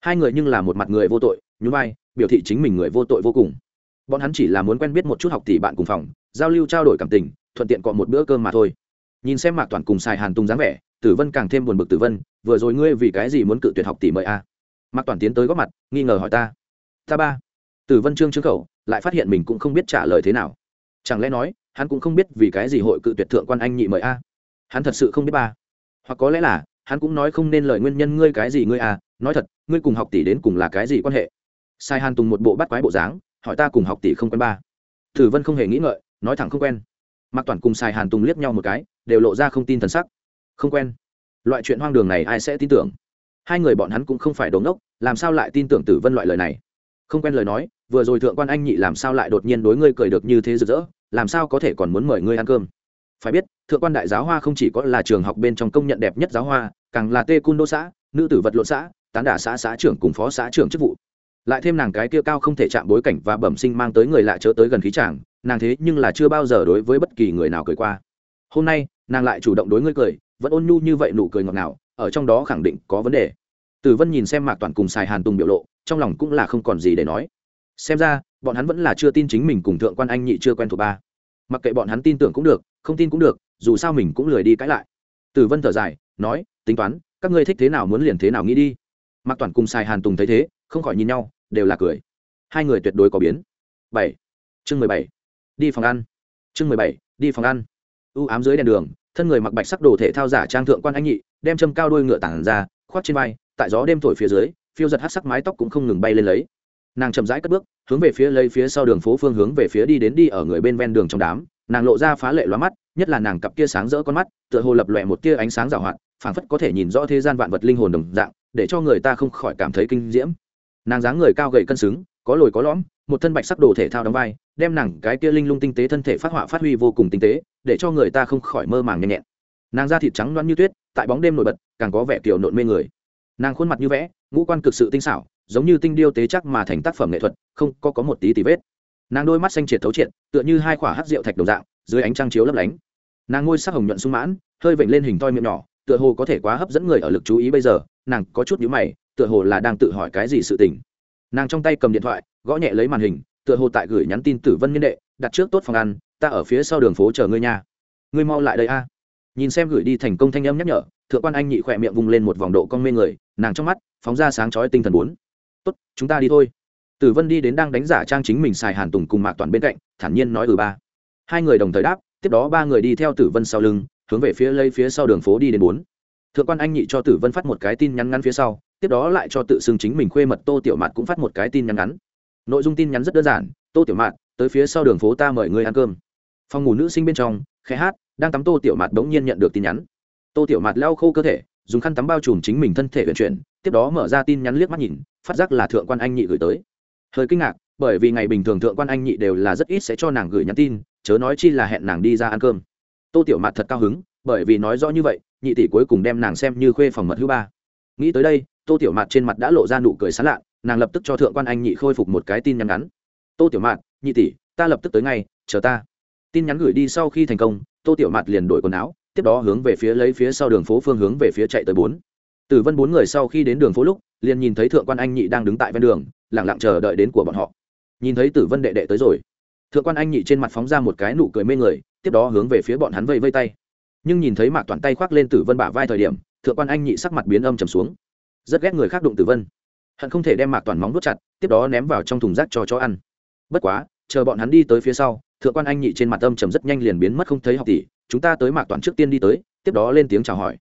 Hai người nhưng là một mặt người vô tội, nhún vai, biểu thị chính mình người vô tội vô cùng. Bọn hắn chỉ là muốn quen biết một chút học tỷ bạn cùng phòng, giao lưu trao đổi cảm tình, thuận tiện cọ một bữa cơm mà thôi. Nhìn xem mạc toàn cùng xài hàn tùng dáng vẻ, tử vân càng thêm buồn bực tử vân, vừa rồi ngươi vì cái gì muốn cự tuyệt học tỷ mời a? Mạc toàn tiến tới góp mặt, nghi ngờ hỏi ta. Ta ba. Tử vân trương trương khẩu, lại phát hiện mình cũng không biết trả lời thế nào. Chẳng lẽ nói, hắn cũng không biết vì cái gì hội cự tuyệt thượng quan anh nhị mời a? Hắn thật sự không biết ba. Hoặc có lẽ là, hắn cũng nói không nên lời nguyên nhân ngươi cái gì ngươi à? Nói thật, ngươi cùng học tỷ đến cùng là cái gì quan hệ? Sai hàn tùng một bộ bắt quái bộ dáng, hỏi ta cùng học tỷ không quen ba. Tử vân không hề nghĩ ngợi, nói thẳng không quen. Mạc toàn cùng sai hàn tùng liếc nhau một cái, đều lộ ra không tin thần sắc. Không quen. Loại chuyện hoang đường này ai sẽ tin tưởng? Hai người bọn hắn cũng không phải đống đốc làm sao lại tin tưởng tử vân loại lời này? Không quen lời nói, vừa rồi thượng quan anh nhị làm sao lại đột nhiên đối ngươi cười được như thế rực rỡ, làm sao có thể còn muốn mời ngươi ăn cơm? Phải biết, thượng quan đại giáo hoa không chỉ có là trường học bên trong công nhận đẹp nhất giáo hoa, càng là tê cun đô xã, nữ tử vật lộn xã, tán đả xã xã trưởng cùng phó xã trưởng chức vụ. Lại thêm nàng cái kia cao không thể chạm bối cảnh và bẩm sinh mang tới người lạ chớ tới gần khí chàng, nàng thế nhưng là chưa bao giờ đối với bất kỳ người nào cười qua. Hôm nay, nàng lại chủ động đối ngươi cười, vẫn ôn nhu như vậy nụ cười ngọt ngào ở trong đó khẳng định có vấn đề. Tử vân nhìn xem mạc toàn cùng xài hàn tùng biểu lộ, trong lòng cũng là không còn gì để nói. Xem ra, bọn hắn vẫn là chưa tin chính mình cùng thượng quan anh nhị chưa quen thuộc ba. Mặc kệ bọn hắn tin tưởng cũng được, không tin cũng được, dù sao mình cũng lười đi cãi lại. Tử vân thở dài, nói, tính toán, các ngươi thích thế nào muốn liền thế nào nghĩ đi. Mạc toàn cùng xài hàn tùng thấy thế, không khỏi nhìn nhau, đều là cười. Hai người tuyệt đối có biến. Bảy. Chương mười bảy. Đi phòng ăn. Chương mười bảy. Đi phòng ăn. U ám dưới đèn đường thân người mặc bạch sắc đồ thể thao giả trang thượng quan anh nhị, đem châm cao đôi ngựa tản ra, khoác trên vai, tại gió đêm thổi phía dưới, phiêu giật hát sắc mái tóc cũng không ngừng bay lên lấy. Nàng chậm rãi cất bước, hướng về phía lấy phía sau đường phố phương hướng về phía đi đến đi ở người bên ven đường trong đám, nàng lộ ra phá lệ loa mắt, nhất là nàng cặp kia sáng rỡ con mắt, tựa hồ lập lòe một tia ánh sáng rào hoạt, phảng phất có thể nhìn rõ thế gian vạn vật linh hồn đồng dạng, để cho người ta không khỏi cảm thấy kinh diễm. Nàng dáng người cao gầy cân xứng, có lồi có lõm, một thân bạch sắc đồ thể thao đóng vai, đem nàng cái kia linh lung tinh tế thân thể phát họa phát huy vô cùng tinh tế để cho người ta không khỏi mơ màng nhanh nhẹn. Nàng da thịt trắng loăn như tuyết, tại bóng đêm nổi bật, càng có vẻ kiểu nộn mê người. Nàng khuôn mặt như vẽ, ngũ quan cực sự tinh xảo, giống như tinh điêu tế chắc mà thành tác phẩm nghệ thuật, không có có một tí tì vết. Nàng đôi mắt xanh triệt thấu triệt, tựa như hai quả hát rượu thạch đồng dạng, dưới ánh trăng chiếu lấp lánh. Nàng ngôi sắc hồng nhuận sung mãn, hơi vểnh lên hình toi miệng nhỏ, tựa hồ có thể quá hấp dẫn người ở lực chú ý bây giờ, nàng có chút nhíu mày, tựa hồ là đang tự hỏi cái gì sự tình. Nàng trong tay cầm điện thoại, gõ nhẹ lấy màn hình, tựa hồ tại gửi nhắn tin tử vân nhân đệ, đặt trước tốt phòng ăn ta ở phía sau đường phố chờ ngươi nha. Ngươi mau lại đây a. Nhìn xem gửi đi thành công thanh âm nhắc nhở, thượng quan anh nhị khỏe miệng vung lên một vòng độ con mê người, nàng trong mắt phóng ra sáng chói tinh thần bốn. Tốt, chúng ta đi thôi. Tử vân đi đến đang đánh giả trang chính mình xài hàn tùng cùng mạc toàn bên cạnh, thản nhiên nói ừ ba. Hai người đồng thời đáp, tiếp đó ba người đi theo tử vân sau lưng, hướng về phía lây phía sau đường phố đi đến bốn. Thượng quan anh nhị cho tử vân phát một cái tin nhắn ngắn phía sau, tiếp đó lại cho tự xưng chính mình khuê mật tô tiểu mạt cũng phát một cái tin nhắn ngắn. Nội dung tin nhắn rất đơn giản, tô tiểu mạt, tới phía sau đường phố ta mời ngươi ăn cơm phòng ngủ nữ sinh bên trong, khẽ hát, đang tắm tô tiểu mạt bỗng nhiên nhận được tin nhắn. Tô tiểu mạt lau khô cơ thể, dùng khăn tắm bao trùm chính mình thân thể vận chuyển, tiếp đó mở ra tin nhắn liếc mắt nhìn, phát giác là thượng quan anh nhị gửi tới. Hơi kinh ngạc, bởi vì ngày bình thường thượng quan anh nhị đều là rất ít sẽ cho nàng gửi nhắn tin, chớ nói chi là hẹn nàng đi ra ăn cơm. Tô tiểu mạt thật cao hứng, bởi vì nói rõ như vậy, nhị tỷ cuối cùng đem nàng xem như khuê phòng mật hữu ba. Nghĩ tới đây, tô tiểu mạt trên mặt đã lộ ra nụ cười sán lạ nàng lập tức cho thượng quan anh nhị khôi phục một cái tin nhắn ngắn. Tô tiểu mạt, nhị tỷ, ta lập tức tới ngay, chờ ta tin nhắn gửi đi sau khi thành công, tô tiểu mạt liền đổi quần áo, tiếp đó hướng về phía lấy phía sau đường phố phương hướng về phía chạy tới bốn. Tử vân bốn người sau khi đến đường phố lúc, liền nhìn thấy thượng quan anh nhị đang đứng tại ven đường lẳng lặng chờ đợi đến của bọn họ. Nhìn thấy tử vân đệ đệ tới rồi. Thượng quan anh nhị trên mặt phóng ra một cái nụ cười mê người, tiếp đó hướng về phía bọn hắn vây vây tay. Nhưng nhìn thấy mạc toàn tay khoác lên tử vân bả vai thời điểm, thượng quan anh nhị sắc mặt biến âm trầm xuống. Rất ghét người khác đụng tử vân. Hận không thể đem mạc toàn móng đốt chặt, tiếp đó ném vào trong thùng rác cho chó ăn. Bất quá, chờ bọn hắn đi tới phía sau thượng quan anh nhị trên mặt âm trầm rất nhanh liền biến mất không thấy học tỷ, chúng ta tới mạc toàn trước tiên đi tới, tiếp đó lên tiếng chào hỏi.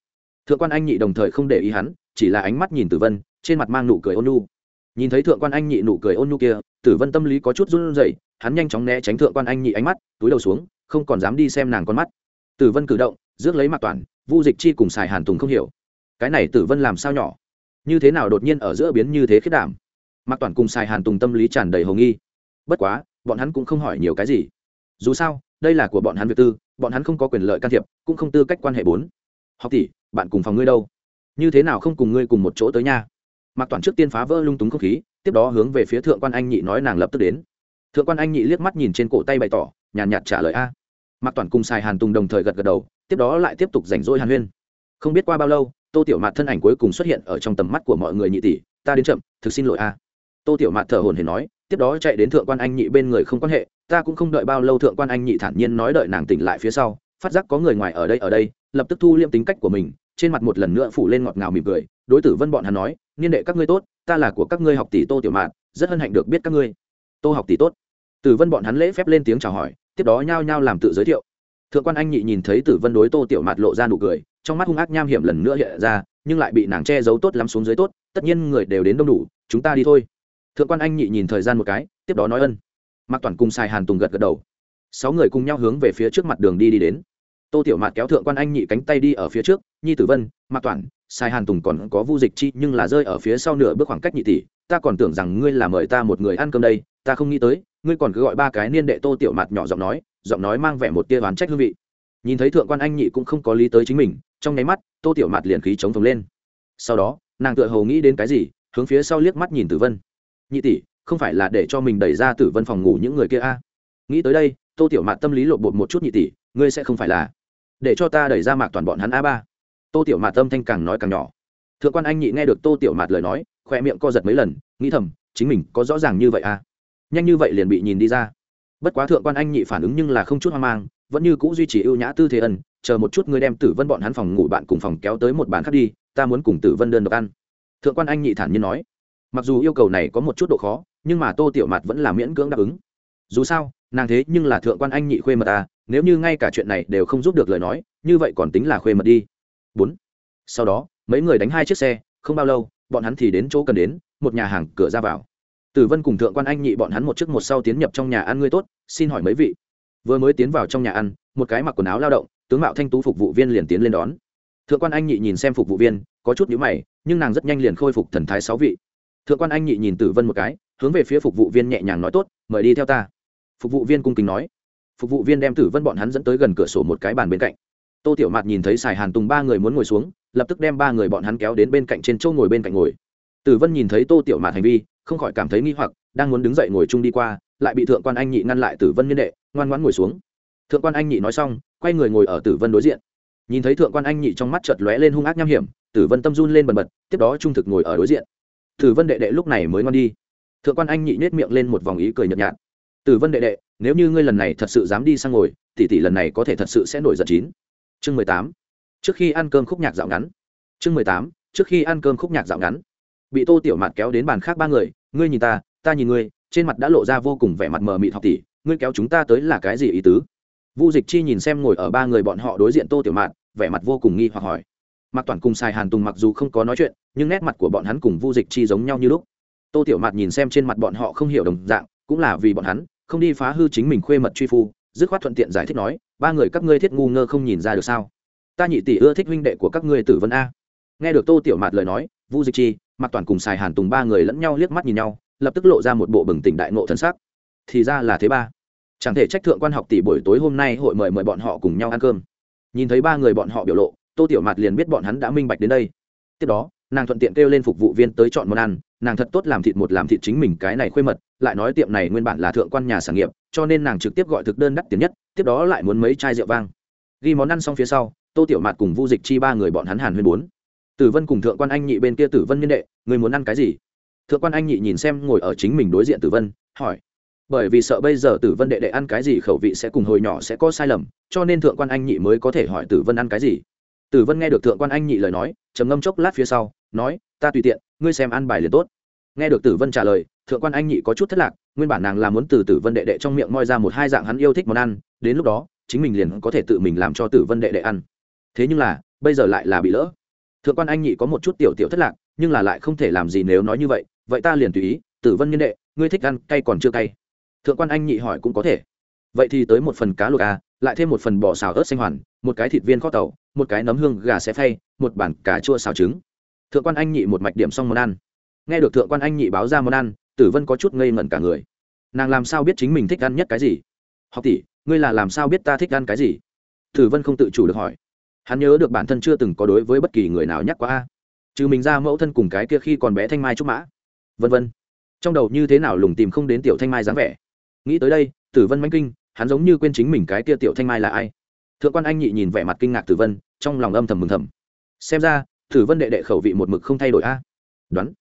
Thượng quan anh nhị đồng thời không để ý hắn, chỉ là ánh mắt nhìn tử vân, trên mặt mang nụ cười ôn nhu. Nhìn thấy thượng quan anh nhị nụ cười ôn nhu kia, tử vân tâm lý có chút run rẩy, hắn nhanh chóng né tránh thượng quan anh nhị ánh mắt, túi đầu xuống, không còn dám đi xem nàng con mắt. Tử vân cử động, rước lấy mạc toàn, vu dịch chi cùng xài hàn tùng không hiểu. Cái này tử vân làm sao nhỏ? Như thế nào đột nhiên ở giữa biến như thế khiết đảm? Mạc toàn cùng xài hàn tùng tâm lý tràn đầy hồ nghi. Bất quá, bọn hắn cũng không hỏi nhiều cái gì dù sao, đây là của bọn hắn việc tư, bọn hắn không có quyền lợi can thiệp, cũng không tư cách quan hệ bốn. Học tỷ, bạn cùng phòng ngươi đâu? Như thế nào không cùng ngươi cùng một chỗ tới nha? Mạc toàn trước tiên phá vỡ lung túng không khí, tiếp đó hướng về phía thượng quan anh nhị nói nàng lập tức đến. Thượng quan anh nhị liếc mắt nhìn trên cổ tay bày tỏ, nhàn nhạt trả lời a. Mạc toàn cùng xài hàn tùng đồng thời gật gật đầu, tiếp đó lại tiếp tục rảnh rỗi hàn huyên. Không biết qua bao lâu, tô tiểu mạt thân ảnh cuối cùng xuất hiện ở trong tầm mắt của mọi người nhị tỷ, ta đến chậm, thực xin lỗi a. Tô tiểu mạt thở hồn hển nói tiếp đó chạy đến thượng quan anh nhị bên người không quan hệ, ta cũng không đợi bao lâu thượng quan anh nhị thản nhiên nói đợi nàng tỉnh lại phía sau, phát giác có người ngoài ở đây ở đây, lập tức thu liêm tính cách của mình, trên mặt một lần nữa phủ lên ngọt ngào mỉm cười, đối tử vân bọn hắn nói, niên đệ các ngươi tốt, ta là của các ngươi học tỷ tô tiểu mạn, rất hân hạnh được biết các ngươi. Tô học tỷ tốt. Tử vân bọn hắn lễ phép lên tiếng chào hỏi, tiếp đó nhao nhao làm tự giới thiệu. Thượng quan anh nhị nhìn thấy tử vân đối tô tiểu mạt lộ ra nụ cười, trong mắt hung ác nham hiểm lần nữa hiện ra, nhưng lại bị nàng che giấu tốt lắm xuống dưới tốt, tất nhiên người đều đến đông đủ, chúng ta đi thôi thượng quan anh nhị nhìn thời gian một cái, tiếp đó nói ân. Mạc toàn cùng xài hàn tùng gật gật đầu. Sáu người cùng nhau hướng về phía trước mặt đường đi đi đến. Tô tiểu mạt kéo thượng quan anh nhị cánh tay đi ở phía trước, nhi tử vân, mạc toàn xài hàn tùng còn có vu dịch chi, nhưng là rơi ở phía sau nửa bước khoảng cách nhị tỷ, ta còn tưởng rằng ngươi là mời ta một người ăn cơm đây, ta không nghĩ tới, ngươi còn cứ gọi ba cái niên đệ tô tiểu mạt nhỏ giọng nói giọng nói mang vẻ một tia oán trách hương vị. Nhìn thấy thượng quan anh nhị cũng không có lý tới chính mình, trong nháy mắt, tô tiểu mạt liền khí chống phồng lên. Sau đó, nàng tựa hầu nghĩ đến cái gì, hướng phía sau liếc mắt nhìn tử vân nhị tỷ, không phải là để cho mình đẩy ra tử vân phòng ngủ những người kia a? Nghĩ tới đây, tô tiểu mạt tâm lý lộn bột một chút nhị tỷ, ngươi sẽ không phải là để cho ta đẩy ra mạc toàn bọn hắn a ba. Tô tiểu mạt tâm thanh càng nói càng nhỏ. Thượng quan anh nhị nghe được tô tiểu mạt lời nói khoe miệng co giật mấy lần, nghĩ thầm, chính mình có rõ ràng như vậy à nhanh như vậy liền bị nhìn đi ra. Bất quá thượng quan anh nhị phản ứng nhưng là không chút hoang mang, vẫn như c ũ duy trì ưu nhã tư thế ẩn, chờ một chút ngươi đem tử vân bọn hắn phòng ngủ bạn cùng phòng kéo tới một bàn khác đi, ta muốn cùng tử vân đơn độc ăn. Thượng quan anh nhị thản nhiên nói mặc dù yêu cầu này có một chút độ khó, nhưng mà tô tiểu mặt vẫn là miễn cưỡng đáp ứng. Dù sao, nàng thế nhưng là thượng quan anh nhị khuê mật à nếu như ngay cả chuyện này đều không giúp được lời nói, như vậy còn tính là khuê mật đi. Bốn. Sau đó, mấy người đánh hai chiếc xe, không bao lâu, bọn hắn thì đến chỗ cần đến, một nhà hàng cửa ra vào. Tử vân cùng thượng quan anh nhị bọn hắn một trước một sau tiến nhập trong nhà ăn ngươi tốt, xin hỏi mấy vị. Vừa mới tiến vào trong nhà ăn, một cái mặc quần áo lao động, tướng mạo thanh tú phục vụ viên liền tiến lên đón. Thượng quan anh nhị nhìn xem phục vụ viên, có chút nhữ mày, nhưng nàng rất nhanh liền khôi phục thần thái sáu vị thượng quan anh nhị nhìn tử vân một cái, hướng về phía phục vụ viên nhẹ nhàng nói tốt, mời đi theo ta. Phục vụ viên cung kính nói. Phục vụ viên đem tử vân bọn hắn dẫn tới gần cửa sổ một cái bàn bên cạnh. Tô tiểu mạt nhìn thấy sài hàn tùng ba người muốn ngồi xuống, lập tức đem ba người bọn hắn kéo đến bên cạnh trên châu ngồi bên cạnh ngồi. Tử vân nhìn thấy tô tiểu mạt hành vi, không khỏi cảm thấy nghi hoặc, đang muốn đứng dậy ngồi chung đi qua, lại bị thượng quan anh nhị ngăn lại tử vân nhân đệ, ngoan ngoãn ngồi xuống. Thượng quan anh nhị nói xong, quay người ngồi ở tử vân đối diện. Nhìn thấy thượng quan anh nhị trong mắt chợt lóe lên hung ác nham hiểm, tử vân tâm run lên bần bật, tiếp đó trung thực ngồi ở đối diện tử vân đệ đệ lúc này mới ngon đi. Thượng quan anh nhị nết miệng lên một vòng ý cười nhợt nhạt. Tử vân đệ đệ, nếu như ngươi lần này thật sự dám đi sang ngồi, tỷ tỷ lần này có thể thật sự sẽ nổi giận chín. Chương mười tám. Trước khi ăn cơm khúc nhạc dạo ngắn. Chương mười tám. Trước khi ăn cơm khúc nhạc dạo ngắn. Bị tô tiểu mạt kéo đến bàn khác ba người, ngươi nhìn ta ta nhìn ngươi, trên mặt đã lộ ra vô cùng vẻ mặt mờ mịt học tỷ, ngươi kéo chúng ta tới là cái gì ý tứ? Vu dịch chi nhìn xem ngồi ở ba người bọn họ đối diện tô tiểu mạt, vẻ mặt vô cùng nghi hoặc hỏi mạc toàn cùng xài hàn tùng mặc dù không có nói chuyện, nhưng nét mặt của bọn hắn cùng vu dịch chi giống nhau như lúc. Tô tiểu mạt nhìn xem trên mặt bọn họ không hiểu đồng dạng, cũng là vì bọn hắn, không đi phá hư chính mình khuê mật truy phu, dứt khoát thuận tiện giải thích nói, ba người các ngươi thiết ngu ngơ không nhìn ra được sao? Ta nhị tỷ ưa thích huynh đệ của các ngươi tử vân a. Nghe được tô tiểu mạt lời nói, vu dịch chi, mạc toàn cùng xài hàn tùng ba người lẫn nhau liếc mắt nhìn nhau, lập tức lộ ra một bộ bừng tỉnh đại ngộ thân sắc. Thì ra là thế ba. Chẳng thể trách thượng quan học tỷ buổi tối hôm nay hội mời mời bọn họ cùng nhau ăn cơm. Nhìn thấy ba người bọn họ biểu lộ tô tiểu mạt liền biết bọn hắn đã minh bạch đến đây. Tiếp đó, nàng thuận tiện kêu lên phục vụ viên tới chọn món ăn, nàng thật tốt làm thịt một làm thịt chính mình cái này khuê mật, lại nói tiệm này nguyên bản là thượng quan nhà sản nghiệp, cho nên nàng trực tiếp gọi thực đơn đắt tiền nhất, tiếp đó lại muốn mấy chai rượu vang. Ghi món ăn xong phía sau, tô tiểu mạt cùng vu dịch chi ba người bọn hắn hàn huyên bốn. Tử vân cùng thượng quan anh nhị bên kia tử vân nhân đệ, người muốn ăn cái gì? Thượng quan anh nhị nhìn xem ngồi ở chính mình đối diện tử vân, hỏi. Bởi vì sợ bây giờ tử vân đệ đệ ăn cái gì khẩu vị sẽ cùng hồi nhỏ sẽ có sai lầm, cho nên thượng quan anh nhị mới có thể hỏi tử vân ăn cái gì tử vân nghe được thượng quan anh nhị lời nói, trầm ngâm chốc lát phía sau, nói, ta tùy tiện, ngươi xem ăn bài liền tốt. Nghe được tử vân trả lời, thượng quan anh nhị có chút thất lạc, nguyên bản nàng là muốn từ tử vân đệ đệ trong miệng moi ra một hai dạng hắn yêu thích món ăn, đến lúc đó, chính mình liền có thể tự mình làm cho tử vân đệ đệ ăn. Thế nhưng là, bây giờ lại là bị lỡ. Thượng quan anh nhị có một chút tiểu tiểu thất lạc, nhưng là lại không thể làm gì nếu nói như vậy vậy ta liền tùy ý, tử vân nhân đệ, ngươi thích ăn cay còn chưa cay. Thượng quan anh nhị hỏi cũng có thể. Vậy thì tới một phần cá luộc à lại thêm một phần bò xào ớt xanh hoàn, một cái thịt viên kho tàu một cái nấm hương gà xé phay, một bản cà chua xào trứng. Thượng quan anh nhị một mạch điểm xong món ăn. Nghe được thượng quan anh nhị báo ra món ăn, tử vân có chút ngây ngẩn cả người. Nàng làm sao biết chính mình thích ăn nhất cái gì? Học tỷ, ngươi là làm sao biết ta thích ăn cái gì? Tử vân không tự chủ được hỏi. Hắn nhớ được bản thân chưa từng có đối với bất kỳ người nào nhắc qua a. Trừ mình ra mẫu thân cùng cái kia khi còn bé thanh mai trúc mã. Vân vân. Trong đầu như thế nào lùng tìm không đến tiểu thanh mai dáng vẻ. Nghĩ tới đây, tử vân manh kinh, hắn giống như quên chính mình cái kia tiểu thanh mai là ai thượng quan anh nhị nhìn vẻ mặt kinh ngạc tử vân, trong lòng âm thầm mừng thầm. Xem ra, tử vân đệ đệ khẩu vị một mực không thay đổi a. Đoán.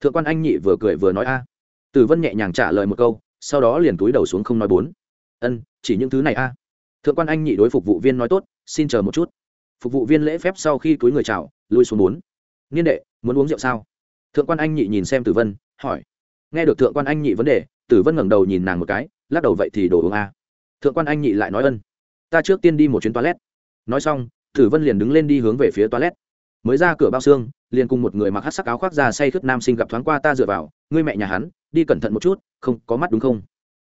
Thượng quan anh nhị vừa cười vừa nói a. Tử vân nhẹ nhàng trả lời một câu, sau đó liền túi đầu xuống không nói bốn. Ân, chỉ những thứ này a. Thượng quan anh nhị đối phục vụ viên nói tốt, xin chờ một chút. Phục vụ viên lễ phép sau khi túi người chào, lui xuống bốn. Niên đệ, muốn uống rượu sao? Thượng quan anh nhị nhìn xem tử vân, hỏi. Nghe được thượng quan anh nhị vấn đề, tử vân ngẩng đầu nhìn nàng một cái, lắc đầu vậy thì đồ uống a. Thượng quan anh nhị lại nói ân ta trước tiên đi một chuyến toilet. Nói xong tử vân liền đứng lên đi hướng về phía toilet. Mới ra cửa bao xương, liền cùng một người mặc hát sắc áo khoác ra say khướt nam sinh gặp thoáng qua ta dựa vào, ngươi mẹ nhà hắn, đi cẩn thận một chút, không có mắt đúng không?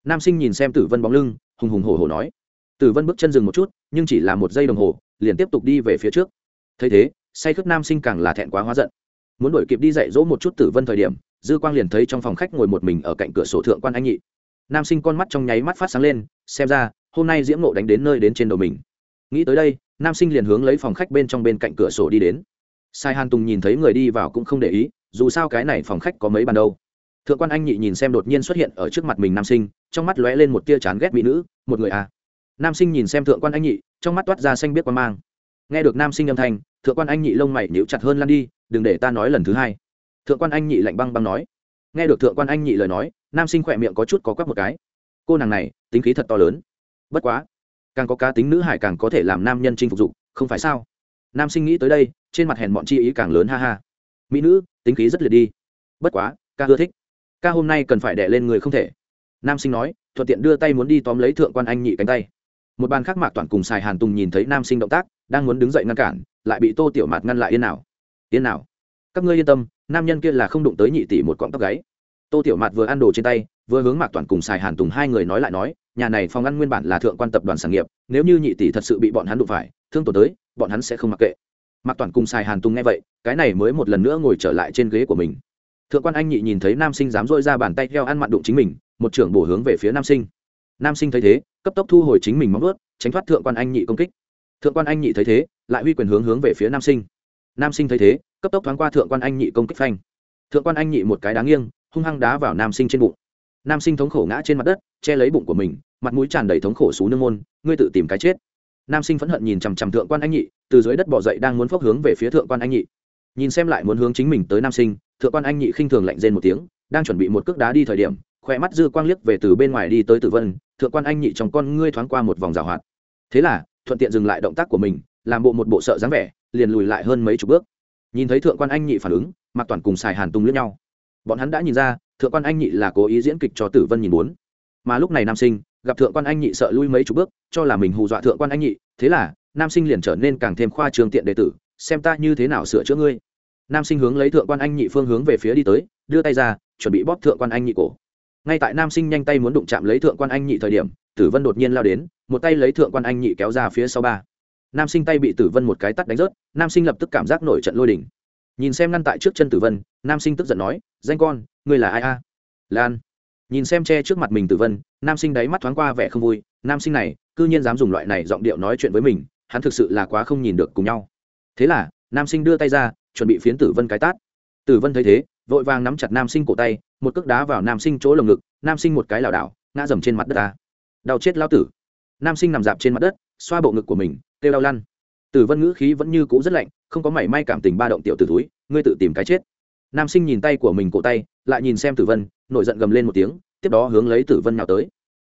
Nam sinh nhìn xem tử vân bóng lưng, hùng hùng hổ hổ nói. Tử vân bước chân dừng một chút, nhưng chỉ là một giây đồng hồ, liền tiếp tục đi về phía trước. Thấy thế, say khướt nam sinh càng là thẹn quá hóa giận. Muốn đuổi kịp đi dạy dỗ một chút tử vân thời điểm, dư quang liền thấy trong phòng khách ngồi một mình ở cạnh cửa sổ thượng quan anh nhị. Nam sinh con mắt trong nháy mắt phát sáng lên, xem ra hôm nay diễm nộ đánh đến nơi đến trên đầu mình. Nghĩ tới đây, nam sinh liền hướng lấy phòng khách bên trong bên cạnh cửa sổ đi đến. Sai hàn tùng nhìn thấy người đi vào cũng không để ý, dù sao cái này phòng khách có mấy bàn đâu. Thượng quan anh nhị nhìn xem đột nhiên xuất hiện ở trước mặt mình nam sinh, trong mắt lóe lên một tia chán ghét mỹ nữ, một người à? Nam sinh nhìn xem thượng quan anh nhị, trong mắt toát ra xanh biết quan mang. Nghe được nam sinh âm thanh, thượng quan anh nhị lông mày nhíu chặt hơn lan đi, đừng để ta nói lần thứ hai. Thượng quan anh nhị lạnh băng băng nói. Nghe được thượng quan anh nhị lời nói, nam sinh khỏe miệng có chút có quắc một cái. Cô nàng này, tính khí thật to lớn bất quá, càng có cá tính nữ hải càng có thể làm nam nhân chinh phục dụng không phải sao? Nam sinh nghĩ tới đây, trên mặt hèn bọn chi ý càng lớn, ha ha. Mỹ nữ, tính khí rất liệt đi. Bất quá, ca ưa thích. Ca hôm nay cần phải đẻ lên người không thể. Nam sinh nói, thuận tiện đưa tay muốn đi tóm lấy thượng quan anh nhị cánh tay. Một bàn khác mạc toàn cùng xài hàn tùng nhìn thấy nam sinh động tác, đang muốn đứng dậy ngăn cản, lại bị tô tiểu mạt ngăn lại yên nào. Yên nào? Các ngươi yên tâm, nam nhân kia là không đụng tới nhị tỷ một cọng tóc gáy. Tô tiểu mạt vừa ăn đồ trên tay vừa hướng mạc toàn cùng xài hàn tùng hai người nói lại nói, nhà này phòng ăn nguyên bản là thượng quan tập đoàn sản nghiệp, nếu như nhị tỷ thật sự bị bọn hắn đụng phải, thương tổn tới, bọn hắn sẽ không mặc kệ. Mạc toàn cùng xài hàn tùng nghe vậy, cái này mới một lần nữa ngồi trở lại trên ghế của mình. Thượng quan anh nhị nhìn thấy nam sinh dám dôi ra bàn tay theo ăn mặn đụng chính mình, một trưởng bổ hướng về phía nam sinh. Nam sinh thấy thế, cấp tốc thu hồi chính mình móng ướt tránh thoát thượng quan anh nhị công kích. Thượng quan anh nhị thấy thế, lại huy quyền hướng hướng về phía nam sinh. Nam sinh thấy thế, cấp tốc thoáng qua thượng quan anh nhị công kích phanh. Thượng quan anh nhị một cái đáng nghiêng, hung hăng đá vào nam sinh trên bụng nam sinh thống khổ ngã trên mặt đất, che lấy bụng của mình, mặt mũi tràn đầy thống khổ xú nương môn, ngươi tự tìm cái chết. Nam sinh phẫn hận nhìn chằm chằm thượng quan anh nhị, từ dưới đất bỏ dậy đang muốn phốc hướng về phía thượng quan anh nhị. Nhìn xem lại muốn hướng chính mình tới nam sinh, thượng quan anh nhị khinh thường lạnh rên một tiếng, đang chuẩn bị một cước đá đi thời điểm khỏe mắt dư quang liếc về từ bên ngoài đi tới tử vân, thượng quan anh nhị, trong con ngươi thoáng qua một vòng rào hoạt. Thế là, thuận tiện dừng lại động tác của mình, làm bộ một bộ sợ dáng vẻ, liền lùi lại hơn mấy chục bước. Nhìn thấy thượng quan anh nhị phản ứng mặc toàn cùng xài hàn tung lướt nhau. Bọn hắn đã nhìn ra thượng quan anh nhị là cố ý diễn kịch cho tử vân nhìn muốn. Mà lúc này nam sinh, gặp thượng quan anh nhị sợ lui mấy chục bước, cho là mình hù dọa thượng quan anh nhị, thế là, nam sinh liền trở nên càng thêm khoa trường tiện đệ tử, xem ta như thế nào sửa chữa ngươi. Nam sinh hướng lấy thượng quan anh nhị phương hướng về phía đi tới, đưa tay ra, chuẩn bị bóp thượng quan anh nhị cổ. Ngay tại nam sinh nhanh tay muốn đụng chạm lấy thượng quan anh nhị thời điểm, tử vân đột nhiên lao đến, một tay lấy thượng quan anh nhị kéo ra phía sau ba. Nam sinh tay bị tử vân một cái tắt đánh rớt, nam sinh lập tức cảm giác nổi trận lôi đỉnh nhìn xem ngăn tại trước chân tử vân nam sinh tức giận nói, danh con, ngươi là ai a? Lan nhìn xem che trước mặt mình tử vân, nam sinh đáy mắt thoáng qua vẻ không vui, nam sinh này c ư nhiên dám dùng loại này giọng điệu nói chuyện với mình, hắn thực sự là quá không nhìn được cùng nhau. Thế là, nam sinh đưa tay ra, chuẩn bị phiến tử vân cái tát. Tử vân thấy thế, vội vàng nắm chặt nam sinh cổ tay, một cước đá vào nam sinh chỗ lồng ngực, nam sinh một cái lảo đảo, ngã dầm trên mặt đất ta. Đau chết lao tử. Nam sinh nằm dạp trên mặt đất, xoa bộ ngực của mình, kêu đau lăn. Tử vân ngữ khí vẫn như cũ rất lạnh, không có mảy may cảm tình ba động tiểu tử túi ngươi tự tìm cái chết nam sinh nhìn tay của mình cổ tay, lại nhìn xem tử vân, nổi giận gầm lên một tiếng, tiếp đó hướng lấy tử vân nào tới.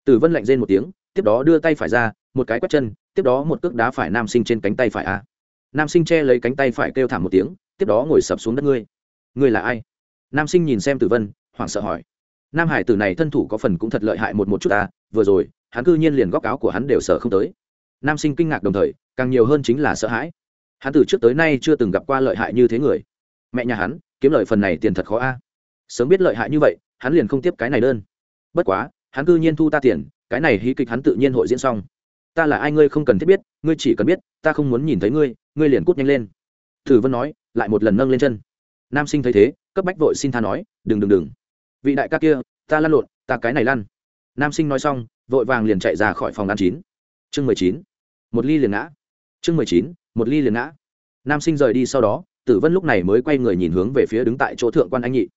Tử vân lạnh rên một tiếng, tiếp đó đưa tay phải ra, một cái quét chân, tiếp đó một cước đá phải nam sinh trên cánh tay phải a. Nam sinh che lấy cánh tay phải kêu thảm một tiếng, tiếp đó ngồi sập xuống đất ngươi. Ngươi là ai? Nam sinh nhìn xem tử vân, hoảng sợ hỏi. Nam hải tử này thân thủ có phần cũng thật lợi hại một một chút ta vừa rồi, hắn cư nhiên liền góc áo của hắn đều sợ không tới. Nam sinh kinh ngạc đồng thời, càng nhiều hơn chính là sợ hãi. Hắn từ trước tới nay chưa từng gặp qua lợi hại như thế người. Mẹ nhà hắn kiếm lợi phần này tiền thật khó a. Sớm biết lợi hại như vậy, hắn liền không tiếp cái này đơn. Bất quá, hắn cư nhiên thu ta tiền, cái này hí kịch hắn tự nhiên hội diễn xong. Ta là ai ngươi không cần thiết biết, ngươi chỉ cần biết, ta không muốn nhìn thấy ngươi ngươi liền cút nhanh lên. Thử vân nói, lại một lần nâng lên chân. Nam sinh thấy thế, cấp bách vội xin tha nói, đừng đừng đừng. Vị đại ca kia, ta lăn lộn, ta cái này lăn. Nam sinh nói xong, vội vàng liền chạy ra khỏi phòng ăn chín. Chương mười chín. Một ly liền ngã. Chương mười chín, một ly liền ngã. Nam sinh rời đi sau đó tử vân lúc này mới quay người nhìn hướng về phía đứng tại chỗ thượng quan anh nhị.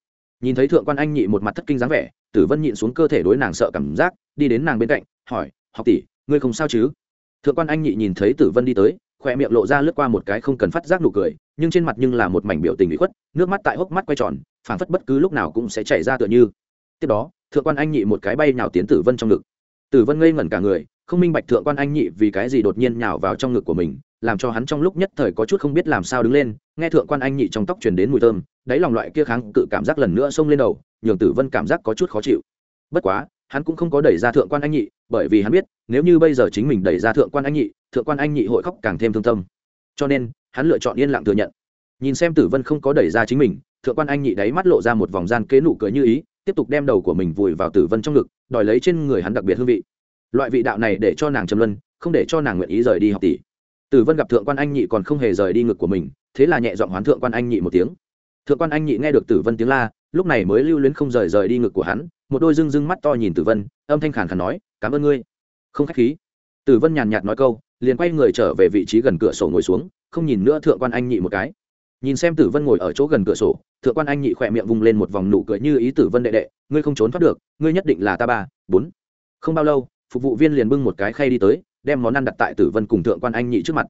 Nhìn thấy thượng quan anh nhị một mặt thất kinh dáng vẻ, tử vân nhịn xuống cơ thể đối nàng sợ cảm giác, đi đến nàng bên cạnh, hỏi, học tỷ, ngươi không sao chứ? Thượng quan anh nhị nhìn thấy tử vân đi tới khoe miệng lộ ra lướt qua một cái không cần phát giác nụ cười, nhưng trên mặt nhưng là một mảnh biểu tình bị khuất, nước mắt tại hốc mắt quay tròn, phảng phất bất cứ lúc nào cũng sẽ chảy ra tựa như. Tiếp đó, thượng quan anh nhị một cái bay nhào tiến tử vân trong ngực. Tử vân ngây ngẩn cả người, không minh bạch thượng quan anh nhị vì cái gì đột nhiên nhào vào trong ngực của mình làm cho hắn trong lúc nhất thời có chút không biết làm sao đứng lên, nghe thượng quan anh nhị trong tóc truyền đến mùi thơm, đáy lòng loại kia kháng cự cảm giác lần nữa xông lên đầu, nhường tử vân cảm giác có chút khó chịu. Bất quá, hắn cũng không có đẩy ra thượng quan anh nhị, bởi vì hắn biết, nếu như bây giờ chính mình đẩy ra thượng quan anh nhị, thượng quan anh nhị hội khóc càng thêm thương tâm. Cho nên, hắn lựa chọn yên lặng thừa nhận. Nhìn xem tử vân không có đẩy ra chính mình, thượng quan anh nhị đáy mắt lộ ra một vòng gian kế nụ cười như ý, tiếp tục đem đầu của mình vùi vào tử vân trong ngực, đòi lấy trên người hắn đặc biệt hương vị. Loại vị đạo này để cho nàng trầm luân, không để cho nàng nguyện ý rời đi học tỷ tử vân gặp thượng quan anh nhị còn không hề rời đi ngực của mình, thế là nhẹ giọng hoán thượng quan anh nhị một tiếng. Thượng quan anh nhị nghe được tử vân tiếng la, lúc này mới lưu luyến không rời rời đi ngực của hắn, một đôi rưng rưng mắt to nhìn tử vân, âm thanh khàn khàn nói, cảm ơn ngươi. Không khách khí. Tử vân nhàn nhạt nói câu, liền quay người trở về vị trí gần cửa sổ ngồi xuống, không nhìn nữa thượng quan anh nhị một cái. Nhìn xem tử vân ngồi ở chỗ gần cửa sổ, thượng quan anh nhị khỏe miệng vung lên một vòng nụ cười như ý tử vân đệ đệ, ngươi không trốn thoát được, ngươi nhất định là ta ba, bốn. Không bao lâu, phục vụ viên liền bưng một cái khay đi tới đem món ăn đặt tại tử vân cùng thượng quan anh nhị trước mặt.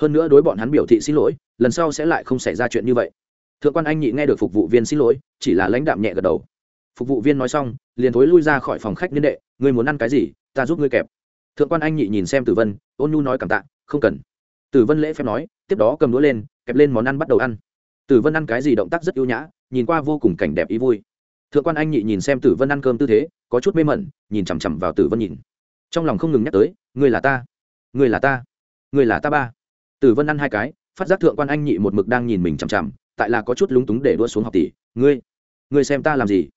Hơn nữa đối bọn hắn biểu thị xin lỗi, lần sau sẽ lại không xảy ra chuyện như vậy. Thượng quan anh nhị nghe được phục vụ viên xin lỗi, chỉ là lãnh đạm nhẹ gật đầu. Phục vụ viên nói xong, liền thối lui ra khỏi phòng khách niên đệ, ngươi muốn ăn cái gì, ta giúp ngươi kẹp. Thượng quan anh nhị nhìn xem tử vân, ôn nhu nói cảm tạ, không cần. Tử vân lễ phép nói, tiếp đó cầm đũa lên, kẹp lên món ăn bắt đầu ăn. Tử vân ăn cái gì động tác rất ưu nhã, nhìn qua vô cùng cảnh đẹp ý vui. Thượng quan anh nhị nhìn xem tử vân ăn cơm tư thế, có chút mê mẩn, nhìn chằm chằm vào tử vân nhìn trong lòng không ngừng nhắc tới người là ta người là ta người là ta ba. Tử vân ăn hai cái, phát giác thượng quan anh nhị một mực đang nhìn mình chằm chằm, tại là có chút lúng túng để đua xuống học tỷ, ngươi ngươi xem ta làm gì?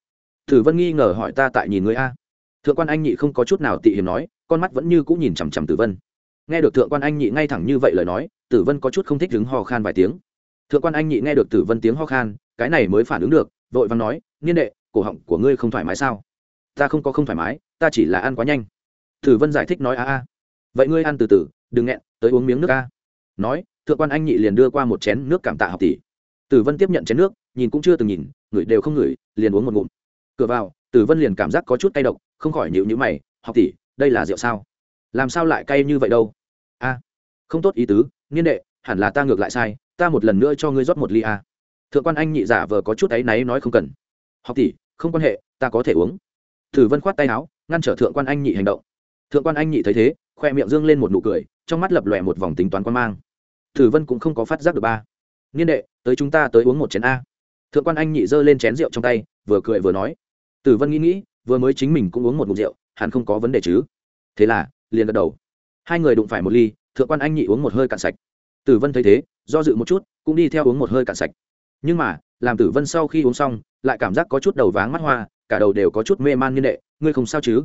Tử vân nghi ngờ hỏi ta tại nhìn ngươi a. Thượng quan anh nhị không có chút nào tị hiểm nói, con mắt vẫn như cũng nhìn chằm chằm tử vân. Nghe được thượng quan anh nhị ngay thẳng như vậy lời nói tử vân có chút không thích đứng ho khan vài tiếng. Thượng quan anh nhị nghe được tử vân tiếng ho khan, cái này mới phản ứng được, vội vàng nói, niên đệ, cổ họng của ngươi không thoải mái sao? Ta không có không thoải mái, ta chỉ là ăn quá nhanh tử vân giải thích nói, a a, vậy ngươi ăn từ từ, đừng nghẹn, tới uống miếng nước a nói, thượng quan anh nhị liền đưa qua một chén nước cảm tạ học tỷ. Tử vân tiếp nhận chén nước, nhìn cũng chưa từng nhìn ngửi đều không ngửi, liền uống một ngụm. Cửa vào, tử vân liền cảm giác có chút cay độc, không khỏi nhịu nhữ mày, học tỷ, đây là rượu sao? Làm sao lại cay như vậy đâu? A, không tốt ý tứ, niên đệ, hẳn là ta ngược lại sai, ta một lần nữa cho ngươi rót một ly a. Thượng quan anh nhị giả vờ có chút áy náy nói không cần. Học tỷ, không quan hệ, ta có thể uống. Tử vân khoát tay áo, ngăn trở thượng quan anh nhị hành động thượng quan anh nhị thấy thế, khoe miệng dương lên một nụ cười, trong mắt lập lòe một vòng tính toán quan mang. Tử vân cũng không có phát giác được ba. Niên đệ, tới chúng ta tới uống một chén a. Thượng quan anh nhị giơ lên chén rượu trong tay, vừa cười vừa nói. Tử vân nghĩ nghĩ, vừa mới chính mình cũng uống một mục rượu, hẳn không có vấn đề chứ. Thế là, liền gật đầu. Hai người đụng phải một ly, thượng quan anh nhị uống một hơi cạn sạch. Tử vân thấy thế, do dự một chút, cũng đi theo uống một hơi cạn sạch. Nhưng mà, làm tử vân sau khi uống xong, lại cảm giác có chút đầu váng mắt hoa, cả đầu đều có chút mê man như đệ, ngươi không sao chứ?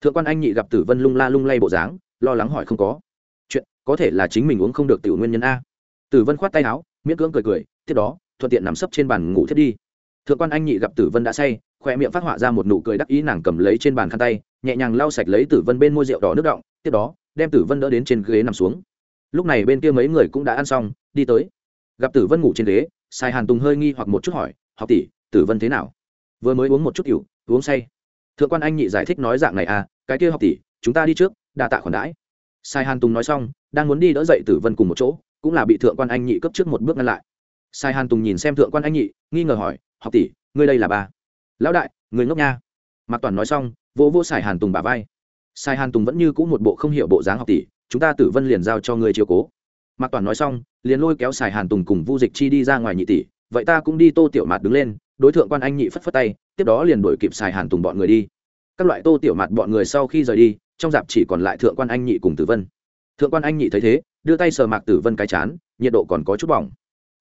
Thượng quan anh nhị gặp tử vân lung la lung lay bộ dáng, lo lắng hỏi không có. Chuyện, có thể là chính mình uống không được tiểu nguyên nhân a. Tử vân khoát tay áo, miễn cưỡng cười cười, tiếp đó, thuận tiện nằm sấp trên bàn ngủ thiết đi. Thượng quan anh nhị gặp tử vân đã say, khoe miệng phát họa ra một nụ cười đắc ý nàng cầm lấy trên bàn khăn tay, nhẹ nhàng lau sạch lấy tử vân bên môi rượu đỏ nước động tiếp đó, đem tử vân đỡ đến trên ghế nằm xuống. Lúc này bên kia mấy người cũng đã ăn xong, đi tới. Gặp tử vân ngủ trên ghế, sai hàn tùng hơi nghi hoặc một chút hỏi, học tỷ, tử vân thế nào? Vừa mới uống một chút cựu uống say thượng quan anh nhị giải thích nói dạng này à cái kia học tỷ, chúng ta đi trước, đa tạ khoản đãi. Sai hàn tùng nói xong, đang muốn đi đỡ dậy tử vân cùng một chỗ, cũng là bị thượng quan anh nhị cấp trước một bước ngăn lại. Sai hàn tùng nhìn xem thượng quan anh nhị, nghi ngờ hỏi, học tỷ, ngươi đây là ba? Lão đại, người ngốc nha. Mạc toàn nói xong, vỗ vỗ Sai hàn tùng bà vai. Sai hàn tùng vẫn như cũ một bộ không hiểu bộ dáng học tỷ, chúng ta tử vân liền giao cho người chiều cố. Mạc toàn nói xong, liền lôi kéo Sai hàn tùng cùng vu dịch chi đi ra ngoài nhị tỷ, vậy ta cũng đi tô tiểu mạt đứng lên đối tượng quan anh nhị phất phất tay, tiếp đó liền đổi kịp xài hàn tùng bọn người đi. Các loại tô tiểu mạt bọn người sau khi rời đi, trong dạp chỉ còn lại thượng quan anh nhị cùng tử vân. Thượng quan anh nhị thấy thế, đưa tay sờ mạc tử vân cái chán, nhiệt độ còn có chút bỏng.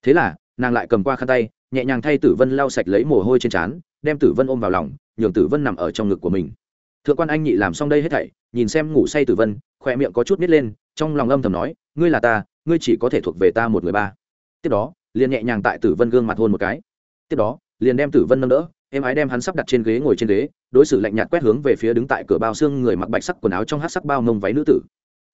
Thế là, nàng lại cầm qua khăn tay, nhẹ nhàng thay tử vân lau sạch lấy mồ hôi trên trán, đem tử vân ôm vào lòng, nhường tử vân nằm ở trong ngực của mình. Thượng quan anh nhị làm xong đây hết thảy, nhìn xem ngủ say tử vân, khỏe miệng có chút nít lên, trong lòng âm thầm nói, ngươi là ta, ngươi chỉ có thể thuộc về ta một người ba. Tiếp đó, liền nhẹ nhàng tại tử vân gương mặt hôn một cái. Tiếp đó liền đem tử vân nâng đỡ em ái đem hắn sắp đặt trên ghế ngồi trên ghế, đối xử lạnh nhạt quét hướng về phía đứng tại cửa bao xương người mặc bạch sắc quần áo trong hát sắc bao mông váy nữ tử.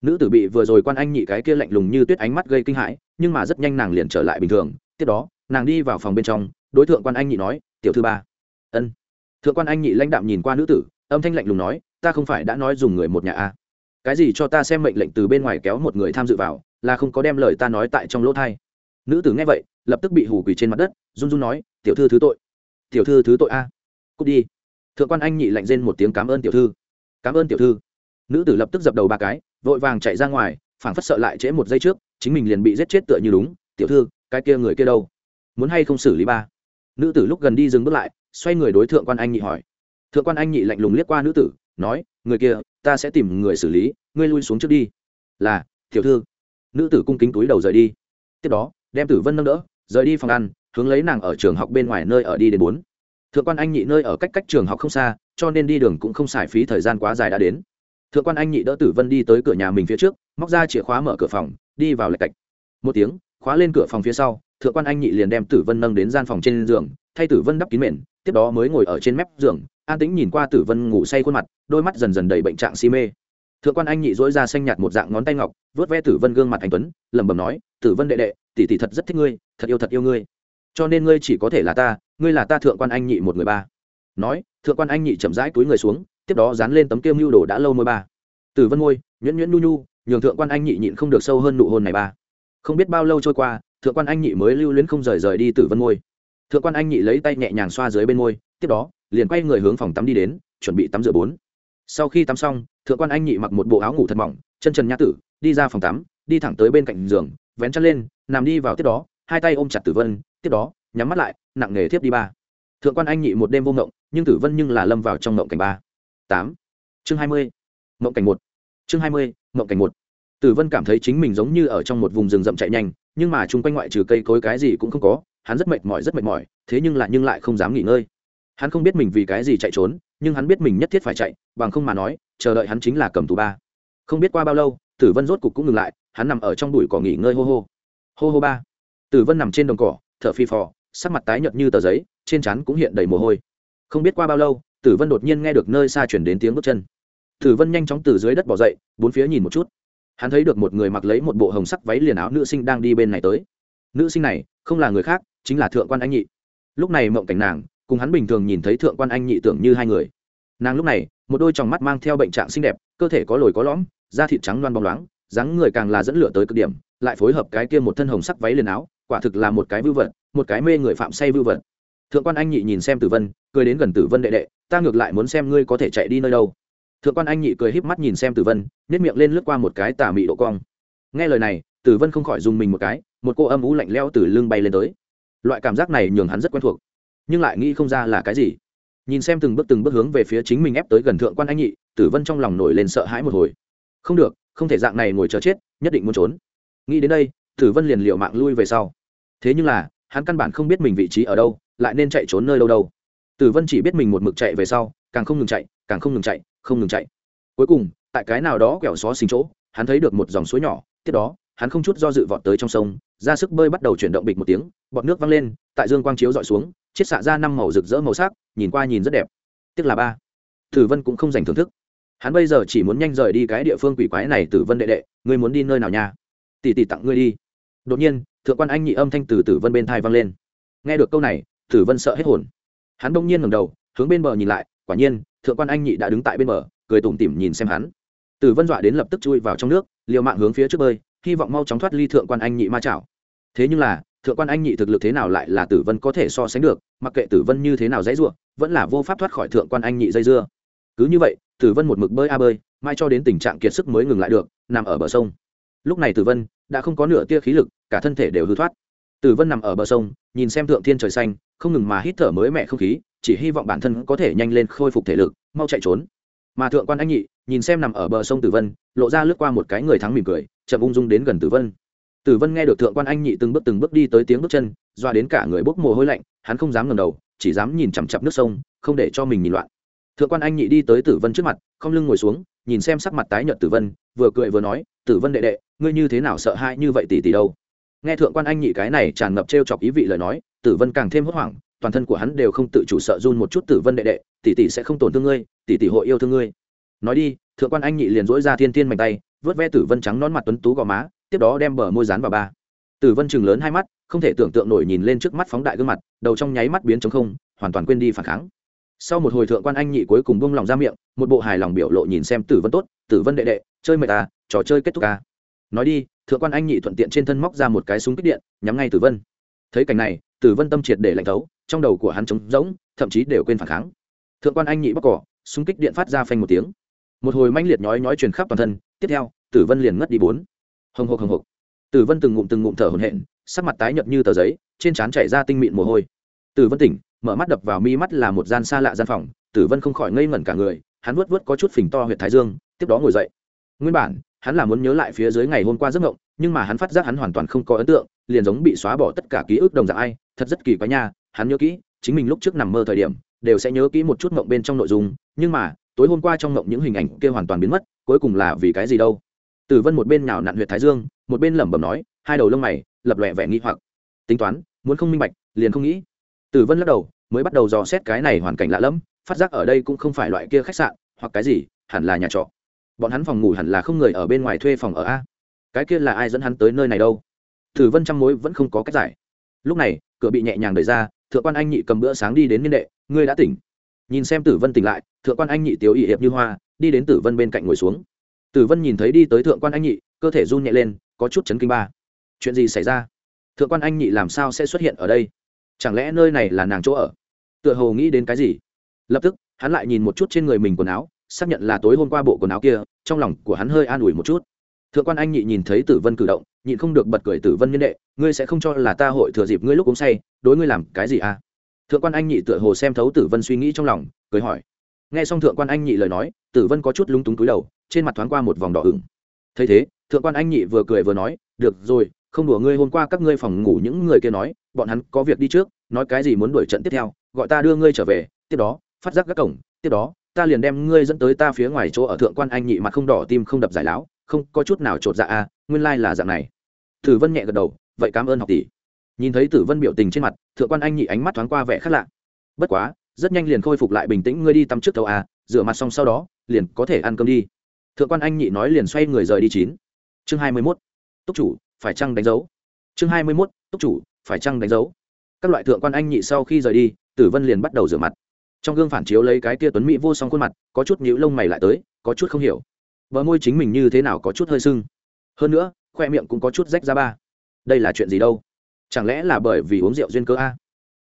Nữ tử bị vừa rồi quan anh nhị cái kia lạnh lùng như tuyết ánh mắt gây kinh hãi, nhưng mà rất nhanh nàng liền trở lại bình thường. Tiếp đó, nàng đi vào phòng bên trong, đối tượng quan anh nhị nói, tiểu thư ba. Ân. Thượng quan anh nhị lãnh đạm nhìn qua nữ tử, âm thanh lạnh lùng nói, ta không phải đã nói dùng người một nhà a cái gì cho ta xem mệnh lệnh từ bên ngoài kéo một người tham dự vào, là không có đem lời ta nói tại trong lỗ thai nữ tử nghe vậy, lập tức bị hù quỳ trên mặt đất, run run nói, tiểu thư thứ tội. Tiểu thư thứ tội a? Cút đi. Thượng quan anh nhị lạnh rên một tiếng, cảm ơn tiểu thư. Cảm ơn tiểu thư. Nữ tử lập tức dập đầu ba cái, vội vàng chạy ra ngoài, phảng phất sợ lại trễ một giây trước, chính mình liền bị giết chết tựa như đúng, tiểu thư, cái kia người kia đâu? Muốn hay không xử lý ba? Nữ tử lúc gần đi dừng bước lại, xoay người đối thượng quan anh nhị hỏi. Thượng quan anh nhị lạnh lùng liếc qua nữ tử, nói, người kia, ta sẽ tìm người xử lý, ngươi lui xuống trước đi. Là, tiểu thư. Nữ tử cung kính túi đầu rời đi. Tiếp đó đem tử vân nâng đỡ, rời đi phòng ăn, hướng lấy nàng ở trường học bên ngoài nơi ở đi đến bốn. Thượng quan anh nhị nơi ở cách cách trường học không xa, cho nên đi đường cũng không xài phí thời gian quá dài đã đến. Thượng quan anh nhị đỡ tử vân đi tới cửa nhà mình phía trước, móc ra chìa khóa mở cửa phòng, đi vào lạch cạch. Một tiếng, khóa lên cửa phòng phía sau, thượng quan anh nhị liền đem tử vân nâng đến gian phòng trên giường, thay tử vân đắp kín mền, tiếp đó mới ngồi ở trên mép giường, an tĩnh nhìn qua tử vân ngủ say khuôn mặt, đôi mắt dần dần đầy bệnh trạng si mê. Thượng quan anh nhị dỗi ra xanh nhạt một dạng ngón tay ngọc vớt ve tử vân gương mặt anh tuấn, lẩm bẩm nói, tử vân đệ đệ tỷ tỷ thật rất thích ngươi, thật yêu thật yêu ngươi. Cho nên ngươi chỉ có thể là ta, ngươi là ta thượng quan anh nhị một người ba. Nói, thượng quan anh nhị chậm rãi túi người xuống, tiếp đó dán lên tấm kiêm mưu đồ đã lâu môi ba. Tử vân môi nhuyễn nhuyễn nu nu nhường thượng quan anh nhị nhịn không được sâu hơn nụ hôn này ba. Không biết bao lâu trôi qua, thượng quan anh nhị mới lưu luyến không rời rời đi tử vân môi thượng quan anh nhị lấy tay nhẹ nhàng xoa dưới bên môi, tiếp đó, liền quay người hướng phòng tắm đi đến, chuẩn bị tắm rửa bốn. Sau khi tắm xong, thượng quan anh nhị mặc một bộ áo ngủ thật mỏng, chân trần nhã tử, đi ra phòng tắm, đi thẳng tới bên cạnh giường vén chân lên, nằm đi vào tiếp đó, hai tay ôm chặt tử vân, tiếp đó, nhắm mắt lại, nặng nghề thiếp đi ba. Thượng quan anh nhị một đêm vô ngộng, nhưng tử vân nhưng là lâm vào trong ngộng cảnh ba. Tám. Chương hai mươi. Ngộng cảnh một. Chương hai mươi, ngộng cảnh một. Tử vân cảm thấy chính mình giống như ở trong một vùng rừng rậm chạy nhanh, nhưng mà chung quanh ngoại trừ cây cối cái gì cũng không có, hắn rất mệt mỏi, rất mệt mỏi, thế nhưng lại nhưng lại không dám nghỉ ngơi. Hắn không biết mình vì cái gì chạy trốn, nhưng hắn biết mình nhất thiết phải chạy, bằng không mà nói, chờ đợi hắn chính là cầm tù ba. Không biết qua bao lâu tử vân rốt cục cũng ngừng lại, hắn nằm ở trong bụi cỏ nghỉ ngơi hô hô. Hô hô ba. Tử vân nằm trên đồng cỏ, thở phi phò, sắc mặt tái nhợt như tờ giấy, trên trán cũng hiện đầy mồ hôi. Không biết qua bao lâu, tử vân đột nhiên nghe được nơi xa chuyển đến tiếng bước chân. Tử vân nhanh chóng từ dưới đất bỏ dậy, bốn phía nhìn một chút. Hắn thấy được một người mặc lấy một bộ hồng sắc váy liền áo nữ sinh đang đi bên này tới. Nữ sinh này, không là người khác, chính là thượng quan anh nhị. Lúc này mộng cảnh nàng, cùng hắn bình thường nhìn thấy thượng quan anh nhị tưởng như hai người. Nàng lúc này, một đôi tròng mắt mang theo bệnh trạng xinh đẹp, cơ thể có lồi có lõm da thịt trắng loan bóng loáng, dáng người càng là dẫn lửa tới cực điểm, lại phối hợp cái kia một thân hồng sắc váy liền áo, quả thực là một cái vưu vật, một cái mê người phạm say vưu vật. Thượng quan anh nhị nhìn xem tử vân, cười đến gần tử vân đệ đệ, ta ngược lại muốn xem ngươi có thể chạy đi nơi đâu. Thượng quan anh nhị cười híp mắt nhìn xem tử vân nếp miệng lên lướt qua một cái tà mị độ cong. Nghe lời này, tử vân không khỏi dùng mình một cái, một cô âm ú lạnh leo từ lưng bay lên tới. Loại cảm giác này nhường hắn rất quen thuộc, nhưng lại nghĩ không ra là cái gì. Nhìn xem từng bước từng bước hướng về phía chính mình ép tới gần thượng quan anh nhị, tử vân trong lòng nổi lên sợ hãi một hồi không được, không thể dạng này ngồi chờ chết, nhất định muốn trốn. Nghĩ đến đây, tử vân liền liệu mạng lui về sau. Thế nhưng là, hắn căn bản không biết mình vị trí ở đâu, lại nên chạy trốn nơi đâu đâu. Tử vân chỉ biết mình một mực chạy về sau, càng không ngừng chạy, càng không ngừng chạy, không ngừng chạy. Cuối cùng, tại cái nào đó quẹo xó xình chỗ, hắn thấy được một dòng suối nhỏ, tiếp đó, hắn không chút do dự vọt tới trong sông, ra sức bơi bắt đầu chuyển động bịch một tiếng, bọt nước văng lên, tại dương quang chiếu dọi xuống, chiết xạ ra năm màu rực rỡ màu sắc, nhìn qua nhìn rất đẹp. Tiếc là ba. Tử vân cũng không dành thưởng thức hắn bây giờ chỉ muốn nhanh rời đi cái địa phương quỷ quái này tử vân đệ đệ, ngươi muốn đi nơi nào nha? Tỷ tỷ tặng ngươi đi. Đột nhiên, thượng quan anh nhị âm thanh từ tử vân bên thai vang lên. Nghe được câu này, tử vân sợ hết hồn. Hắn đông nhiên ngầm đầu, hướng bên bờ nhìn lại, quả nhiên, thượng quan anh nhị đã đứng tại bên bờ, cười tủm tỉm nhìn xem hắn. Tử vân dọa đến lập tức chui vào trong nước, liều mạng hướng phía trước bơi, hy vọng mau chóng thoát ly thượng quan anh nhị ma chảo. Thế nhưng là, thượng quan anh nhị thực lực thế nào lại là tử vân có thể so sánh được, mặc kệ tử vân như thế nào dãy ruộng vẫn là vô pháp thoát khỏi thượng quan anh nhị dây dưa. Cứ như vậy tử vân một mực bơi a bơi, mai cho đến tình trạng kiệt sức mới ngừng lại được, nằm ở bờ sông. Lúc này tử vân đã không có nửa tia khí lực, cả thân thể đều hư thoát. Tử vân nằm ở bờ sông, nhìn xem thượng thiên trời xanh, không ngừng mà hít thở mới mẻ không khí, chỉ hy vọng bản thân có thể nhanh lên khôi phục thể lực, mau chạy trốn. Mà thượng quan anh nhị, nhìn xem nằm ở bờ sông tử vân, lộ ra lướt qua một cái người thắng mỉm cười, chậm ung dung đến gần tử vân. Tử vân nghe được thượng quan anh nhị từng bước từng bước đi tới tiếng bước chân, doa đến cả người bốc mồ hôi lạnh, hắn không dám ngầm đầu, chỉ dám nhìn chằm chặp nước sông, không để cho mình nhìn loạn thượng quan anh nhị đi tới tử vân trước mặt, không lưng ngồi xuống, nhìn xem sắc mặt tái nhợt tử vân, vừa cười vừa nói, tử vân đệ đệ, ngươi như thế nào sợ hãi như vậy tỷ tỷ đâu? Nghe thượng quan anh nhị cái này tràn ngập t chọc ý vị lời nói, tử vân càng thêm hốt hoảng, toàn thân của hắn đều không tự chủ sợ run một chút, tử vân đệ đệ, tỷ tỷ sẽ không tổn thương ngươi, tỷ tỷ hội yêu thương ngươi. Nói đi, thượng quan anh nhị liền dỗi ra thiên thiên mạnh tay, vớt ve tử vân trắng nón mặt tuấn tú gò má, tiếp đó đem bờ môi dán vào ba. Tử vân chừng lớn hai mắt, không thể tưởng tượng nổi nhìn lên trước mắt phóng đại gương mặt, đầu trong nháy mắt biến trống không, hoàn toàn quên đi phản kháng sau một hồi thượng quan anh nhị cuối cùng bông lòng ra miệng, một bộ hài lòng biểu lộ nhìn xem tử vân tốt, tử vân đệ đệ, chơi mệt à trò chơi kết thúc ta. nói đi, thượng quan anh nhị thuận tiện trên thân móc ra một cái súng kích điện, nhắm ngay tử vân. Thấy cảnh này, tử vân tâm triệt để lạnh thấu, trong đầu của hắn trống rỗng, thậm chí đều quên phản kháng. Thượng quan anh nhị bóc cỏ, súng kích điện phát ra phanh một tiếng. Một hồi manh liệt nhói nhói truyền khắp toàn thân, tiếp theo, tử vân liền ngất đi bốn. Hồng hộc hồng hộc. Tử vân từng ngụm từng ngụm thở hổn hển, sắc mặt tái nhợt như tờ giấy, trên trán chảy ra tinh mịn mồ hôi. Tử vân tỉnh mở mắt đập vào mi mắt là một gian xa lạ gian phòng, tử vân không khỏi ngây ngẩn cả người, hắn vuốt vuốt có chút phình to huyện thái dương, tiếp đó ngồi dậy. Nguyên bản, hắn là muốn nhớ lại phía dưới ngày hôm qua giấc ngộng nhưng mà hắn phát giác hắn hoàn toàn không có ấn tượng, liền giống bị xóa bỏ tất cả ký ức đồng dạng ai, thật rất kỳ quái nha, hắn nhớ kỹ, chính mình lúc trước nằm mơ thời điểm, đều sẽ nhớ kỹ một chút mộng bên trong nội dung, nhưng mà, tối hôm qua trong mộng những hình ảnh kia hoàn toàn biến mất, cuối cùng là vì cái gì đâu? Tử vân một bên nhào nặn huyệt thái dương, một bên lẩm bẩm nói, hai đầu lông mày, lập lòe vẻ nghi hoặc. Tính toán, muốn không minh bạch, liền không nghĩ. Tử vân lắc đầu mới bắt đầu dò xét cái này hoàn cảnh lạ lẫm, phát giác ở đây cũng không phải loại kia khách sạn, hoặc cái gì, hẳn là nhà trọ. Bọn hắn phòng ngủ hẳn là không người ở bên ngoài thuê phòng ở a. Cái kia là ai dẫn hắn tới nơi này đâu? Tử vân trăm mối vẫn không có cách giải. Lúc này, cửa bị nhẹ nhàng đẩy ra, thượng quan anh nhị cầm bữa sáng đi đến niên đệ, ngươi đã tỉnh. Nhìn xem tử vân tỉnh lại, thượng quan anh nhị tiếu ỵ hiệp như hoa, đi đến tử vân bên cạnh ngồi xuống. Tử vân nhìn thấy đi tới thượng quan anh nhị, cơ thể run nhẹ lên, có chút chấn kinh ba. Chuyện gì xảy ra? Thượng quan anh nhị làm sao sẽ xuất hiện ở đây? Chẳng lẽ nơi này là nàng chỗ ở? Tựa hồ nghĩ đến cái gì? Lập tức, hắn lại nhìn một chút trên người mình quần áo, xác nhận là tối hôm qua bộ quần áo kia, trong lòng của hắn hơi an ủi một chút. Thượng quan anh nhị nhìn thấy tử vân cử động, nhịn không được bật cười tử vân nhân đệ, ngươi sẽ không cho là ta hội thừa dịp ngươi lúc uống say, đối ngươi làm cái gì à? Thượng quan anh nhị tựa hồ xem thấu tử vân suy nghĩ trong lòng, cười hỏi. Nghe xong thượng quan anh nhị lời nói, tử vân có chút lúng túng túi đầu, trên mặt thoáng qua một vòng đỏ ửng. Thấy thế, thượng quan anh nhị vừa cười vừa nói, được rồi không đùa ngươi hôm qua các ngươi phòng ngủ những người kia nói bọn hắn có việc đi trước nói cái gì muốn đuổi trận tiếp theo gọi ta đưa ngươi trở về tiếp đó phát giác các cổng tiếp đó ta liền đem ngươi dẫn tới ta phía ngoài chỗ ở thượng quan anh nhị mặt không đỏ tim không đập giải láo không có chút nào chột dạ a à, nguyên lai là dạng này. Tử vân nhẹ gật đầu vậy cảm ơn học tỷ. Nhìn thấy tử vân biểu tình trên mặt thượng quan anh nhị ánh mắt thoáng qua vẻ khác lạ. Bất quá rất nhanh liền khôi phục lại bình tĩnh ngươi đi tắm trước tàu a à, rửa mặt xong sau đó liền có thể ăn cơm đi. Thượng quan anh nhị nói liền xoay người rời đi chín. Chương hai mươi mốt. Túc chủ phải chăng đánh dấu? Chương hai mươi mốt, túc chủ, phải chăng đánh dấu? Các loại thượng quan anh nhị sau khi rời đi, tử vân liền bắt đầu rửa mặt. Trong gương phản chiếu lấy cái tia tuấn mỹ vô song khuôn mặt, có chút nhũ lông mày lại tới, có chút không hiểu. Bờ môi chính mình như thế nào có chút hơi sưng. Hơn nữa, khoe miệng cũng có chút rách ra ba. Đây là chuyện gì đâu? Chẳng lẽ là bởi vì uống rượu duyên cơ a?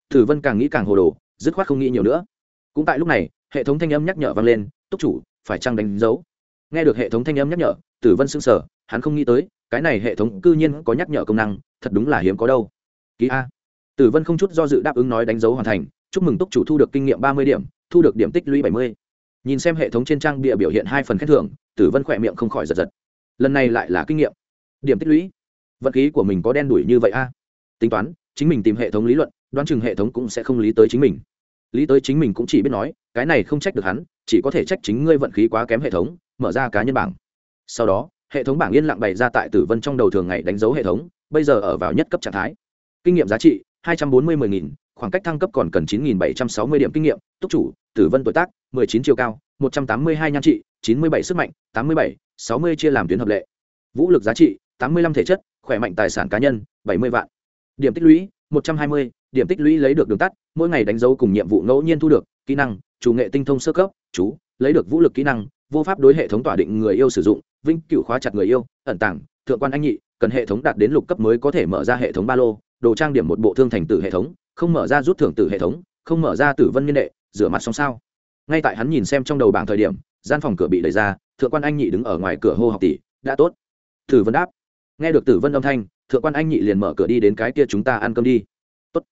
Tử vân càng nghĩ càng hồ đồ, dứt khoát không nghĩ nhiều nữa. Cũng tại lúc này, hệ thống thanh âm nhắc nhở vang lên, túc chủ, phải chăng đánh dấu? Nghe được hệ thống thanh âm nhắc nhở, tử vân sững sờ, hắn không nghĩ tới cái này hệ thống cư nhiên có nhắc nhở công năng, thật đúng là hiếm có đâu. Ký a. Tử vân không chút do dự đáp ứng nói đánh dấu hoàn thành, chúc mừng túc chủ thu được kinh nghiệm ba mươi điểm, thu được điểm tích lũy bảy mươi. Nhìn xem hệ thống trên trang bịa biểu hiện hai phần khen thưởng, tử vân khỏe miệng không khỏi giật giật. Lần này lại là kinh nghiệm. Điểm tích lũy. Vật khí của mình có đen đủi như vậy a. Tính toán, chính mình tìm hệ thống lý luận, đoán chừng hệ thống cũng sẽ không lý tới chính mình. Lý tới chính mình cũng chỉ biết nói, cái này không trách được hắn, chỉ có thể trách chính ngươi vận khí quá kém hệ thống, mở ra cá nhân bảng. Sau đó hệ thống bảng yên lặng bày ra tại tử vân trong đầu thường ngày đánh dấu hệ thống, bây giờ ở vào nhất cấp trạng thái. Kinh nghiệm giá trị, hai trăm bốn mươi mười nghìn, khoảng cách thăng cấp còn cần chín nghìn bảy trăm sáu mươi điểm kinh nghiệm túc chủ, tử vân tuổi tác, mười chín chiều cao, một trăm tám mươi hai nhan trị, chín mươi bảy sức mạnh, tám mươi bảy, sáu mươi chia làm tuyến hợp lệ. Vũ lực giá trị, tám mươi lăm thể chất, khỏe mạnh tài sản cá nhân, bảy mươi vạn. Điểm tích lũy, một trăm hai mươi, điểm tích lũy lấy được đường tắt, mỗi ngày đánh dấu cùng nhiệm vụ ngẫu nhiên thu được, kỹ năng, chủ nghệ tinh thông sơ cấp, chú, lấy được vũ lực kỹ năng, vô pháp đối hệ thống tỏa định người yêu sử dụng vĩnh cửu khóa chặt người yêu, ẩn tàng, thượng quan anh nhị, cần hệ thống đạt đến lục cấp mới có thể mở ra hệ thống ba lô, đồ trang điểm một bộ thương thành tử hệ thống, không mở ra rút thưởng tử hệ thống, không mở ra tử vân nghiên đệ, rửa mặt xong sao. Ngay tại hắn nhìn xem trong đầu bảng thời điểm, gian phòng cửa bị đẩy ra, thượng quan anh nhị đứng ở ngoài cửa hô học tỷ, đã tốt. Tử vân đáp. Nghe được tử vân âm thanh, thượng quan anh nhị liền mở cửa đi đến cái kia chúng ta ăn cơm đi. Tốt.